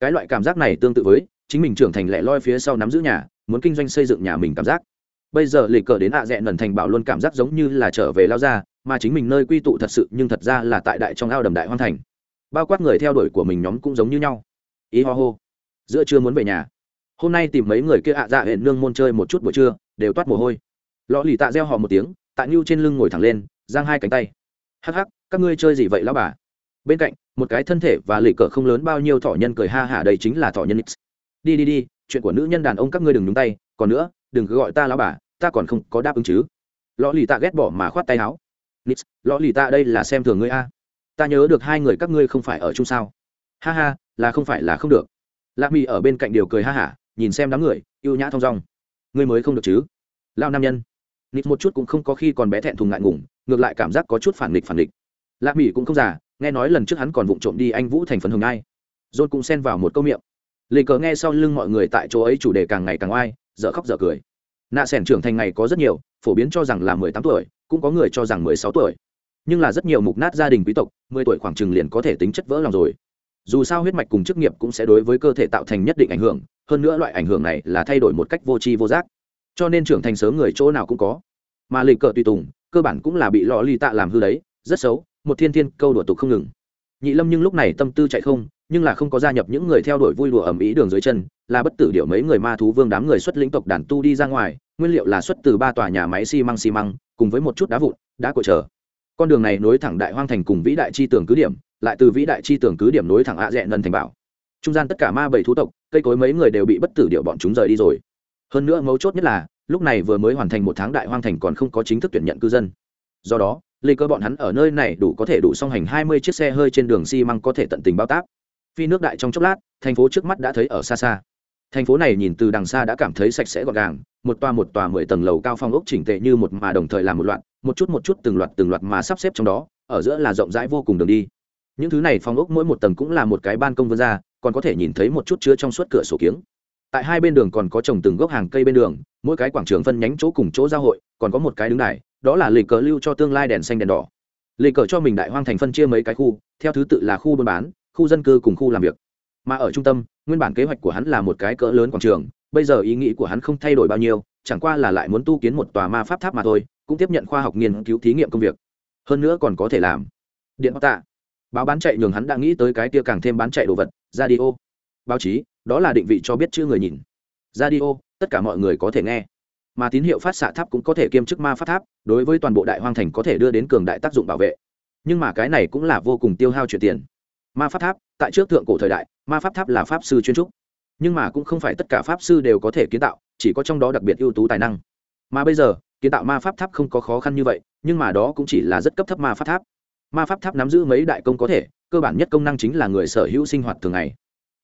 Cái loại cảm giác này tương tự với, chính mình trưởng thành lẻ loi phía sau nắm giữ nhà, muốn kinh doanh xây dựng nhà mình cảm giác bây giờ lì cờ đến ạ à dẹ nần thành bảo luôn cảm giác giống như là trở về lao ra, mà chính mình nơi quy tụ thật sự, nhưng thật ra là tại đại trong ao đầm đại hoang thành. Bao quát người theo đuổi của mình nhóm cũng giống như nhau. Ý ho hô. Giữa trưa muốn về nhà. Hôm nay tìm mấy người kia ạ dạ hệ nương môn chơi một chút buổi trưa, đều toát mồ hôi. Lò lì tạ reo họ một tiếng, tạ nhu trên lưng ngồi thẳng lên, giang hai cánh tay. Hắc hắc, các ngươi chơi gì vậy lão bà? Bên cạnh, một cái thân thể và lì cờ không lớn bao nhiêu thỏ nhân cười ha hả đây chính là thỏ nhân x. Đi đi đi, chuyện của nữ nhân đàn ông các ngươi đừng nhúng tay, còn nữa, đừng cứ gọi ta lão bà ta còn không có đáp ứng chứ. Lò lì tạ ghét bỏ mà khoát tay áo. Nít lò lì tạ đây là xem thường ngươi a. Ta nhớ được hai người các ngươi không phải ở chung sao. Ha ha, là không phải là không được. Lạc mỹ ở bên cạnh điều cười ha hả, nhìn xem đám người, yêu nhã thong dong. Ngươi mới không được chứ. Lao nam nhân. Nít một chút cũng không có khi còn bé thẹn thùng ngại ngùng, ngược lại cảm giác có chút phản nghịch phản nghịch. Lạc mỹ cũng không già, nghe nói lần trước hắn còn vụng trộm đi anh vũ thành phần hồng ai. John cũng xen vào một câu miệng. Lì cờ nghe sau lưng mọi người tại chỗ ấy chủ đề càng ngày càng oai, dở khóc dở cười nạ sẻn trưởng thành ngày có rất nhiều, phổ biến cho rằng là mười tám tuổi, cũng có người cho rằng mười sáu tuổi. Nhưng là rất nhiều mục nát gia đình quý tộc, mười tuổi khoảng chừng liền có thể tính chất vỡ lòng rồi. Dù sao huyết mạch cùng chức nghiệp cũng sẽ đối với cơ thể tạo thành nhất định ảnh hưởng, hơn nữa loại ảnh hưởng này là thay đổi một cách vô tri vô giác. Cho nên trưởng thành sớm người chỗ nào cũng có. Mà lịch cờ tùy tùng, cơ bản cũng là bị lò ly tạ làm hư đấy, rất xấu, một thiên thiên câu đùa tục không ngừng nhị lâm nhưng lúc này tâm tư chạy không, nhưng là không có gia nhập những người theo đuổi vui đùa ầm ĩ đường dưới chân, là bất tử điệu mấy người ma thú vương đám người xuất lĩnh tộc đàn tu đi ra ngoài, nguyên liệu là xuất từ ba tòa nhà máy xi măng xi măng, cùng với một chút đá vụn, đá cội trở. Con đường này nối thẳng đại hoang thành cùng vĩ đại chi tường cứ điểm, lại từ vĩ đại chi tường cứ điểm nối thẳng ạ dẹn nần thành bảo. Trung gian tất cả ma bảy thú tộc, cây cối mấy người đều bị bất tử điệu bọn chúng rời đi rồi. Hơn nữa mấu chốt nhất là, lúc này vừa mới hoàn thành một tháng đại hoang thành còn không có chính thức tuyển nhận cư dân. Do đó lê cơ bọn hắn ở nơi này đủ có thể đủ song hành hai mươi chiếc xe hơi trên đường xi măng có thể tận tình bao tác phi nước đại trong chốc lát, thành phố trước mắt đã thấy ở xa xa. Thành phố này nhìn từ đằng xa đã cảm thấy sạch sẽ gọn gàng, một toa một tòa mười tầng lầu cao phong ốc chỉnh tệ như một mà đồng thời làm một loạt, một chút một chút từng loạt từng loạt mà sắp xếp trong đó, ở giữa là rộng rãi vô cùng đường đi. Những thứ này phong ốc mỗi một tầng cũng là một cái ban công vươn ra, còn có thể nhìn thấy một chút chứa trong suốt cửa sổ kiếng. Tại hai bên đường còn có trồng từng gốc hàng cây bên đường, mỗi cái quảng trường phân nhánh chỗ cùng chỗ giao hội, còn có một cái đứng đài đó là lịch cờ lưu cho tương lai đèn xanh đèn đỏ. Lịch cờ cho mình đại hoang thành phân chia mấy cái khu, theo thứ tự là khu buôn bán, khu dân cư cùng khu làm việc. Mà ở trung tâm, nguyên bản kế hoạch của hắn là một cái cỡ lớn quảng trường, bây giờ ý nghĩ của hắn không thay đổi bao nhiêu, chẳng qua là lại muốn tu kiến một tòa ma pháp tháp mà thôi, cũng tiếp nhận khoa học nghiên cứu thí nghiệm công việc. Hơn nữa còn có thể làm. Điện tạ. Báo bán chạy nhường hắn đã nghĩ tới cái tia càng thêm bán chạy đồ vật, radio. Báo chí, đó là định vị cho biết chữ người nhìn. Radio, tất cả mọi người có thể nghe mà tín hiệu phát xạ tháp cũng có thể kiêm chức ma phát tháp, đối với toàn bộ đại hoang thành có thể đưa đến cường đại tác dụng bảo vệ. Nhưng mà cái này cũng là vô cùng tiêu hao chuyển tiền. Ma pháp tháp, tại trước thượng cổ thời đại, ma pháp tháp là pháp sư chuyên trúc. Nhưng mà cũng không phải tất cả pháp sư đều có thể kiến tạo, chỉ có trong đó đặc biệt ưu tú tài năng. Mà bây giờ, kiến tạo ma pháp tháp không có khó khăn như vậy, nhưng mà đó cũng chỉ là rất cấp thấp ma pháp tháp. Ma pháp tháp nắm giữ mấy đại công có thể, cơ bản nhất công năng chính là người sở hữu sinh hoạt thường ngày.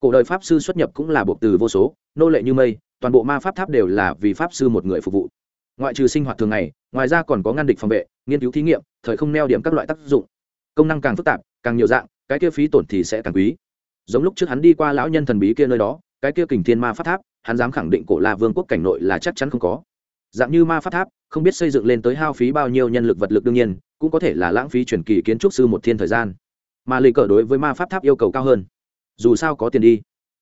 Cổ đời pháp sư xuất nhập cũng là buộc từ vô số, nô lệ như mây toàn bộ ma pháp tháp đều là vì pháp sư một người phục vụ. Ngoại trừ sinh hoạt thường ngày, ngoài ra còn có ngăn địch phòng vệ, nghiên cứu thí nghiệm, thời không neo điểm các loại tác dụng. Công năng càng phức tạp, càng nhiều dạng, cái kia phí tổn thì sẽ càng quý. Giống lúc trước hắn đi qua lão nhân thần bí kia nơi đó, cái kia kình thiên ma pháp tháp, hắn dám khẳng định cổ la vương quốc cảnh nội là chắc chắn không có. Dạng như ma pháp tháp, không biết xây dựng lên tới hao phí bao nhiêu nhân lực vật lực đương nhiên, cũng có thể là lãng phí truyền kỳ kiến trúc sư một thiên thời gian. Mà lì cờ đối với ma pháp tháp yêu cầu cao hơn. Dù sao có tiền đi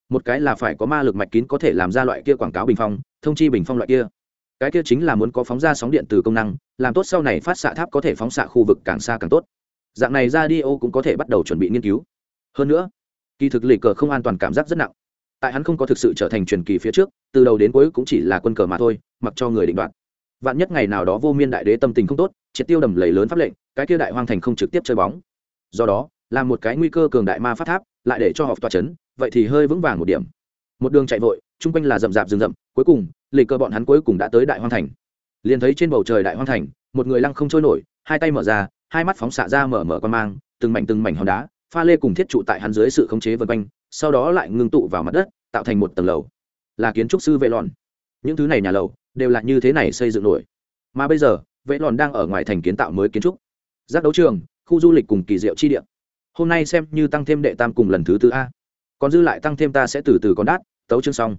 một cái là phải có ma lực mạch kín có thể làm ra loại kia quảng cáo bình phong, thông chi bình phong loại kia. Cái kia chính là muốn có phóng ra sóng điện từ công năng, làm tốt sau này phát xạ tháp có thể phóng xạ khu vực càng xa càng tốt. Dạng này ra đi ô cũng có thể bắt đầu chuẩn bị nghiên cứu. Hơn nữa, kỳ thực lì cờ không an toàn cảm giác rất nặng. Tại hắn không có thực sự trở thành truyền kỳ phía trước, từ đầu đến cuối cũng chỉ là quân cờ mà thôi, mặc cho người định đoạt. Vạn nhất ngày nào đó vô miên đại đế tâm tình không tốt, triệt tiêu đầm lầy lớn pháp lệnh, cái kia đại hoang thành không trực tiếp chơi bóng. Do đó, là một cái nguy cơ cường đại ma phát tháp lại để cho họ tòa chấn, vậy thì hơi vững vàng một điểm. Một đường chạy vội, chung quanh là rậm rạp rừng rậm, cuối cùng, lì cơ bọn hắn cuối cùng đã tới đại hoang thành. Liền thấy trên bầu trời đại hoang thành, một người lăng không trôi nổi, hai tay mở ra, hai mắt phóng xạ ra mở mở con mang, từng mảnh từng mảnh hòn đá, pha lê cùng thiết trụ tại hắn dưới sự khống chế vân quanh, sau đó lại ngưng tụ vào mặt đất, tạo thành một tầng lầu. Là kiến trúc sư vệ lòn những thứ này nhà lầu, đều là như thế này xây dựng nổi. Mà bây giờ, vệ lòn đang ở ngoài thành kiến tạo mới kiến trúc. Giác đấu trường, khu du lịch cùng kỳ diệu chi địa hôm nay xem như tăng thêm đệ tam cùng lần thứ tư a. Còn dư lại tăng thêm ta sẽ từ từ con đát, tấu chương xong.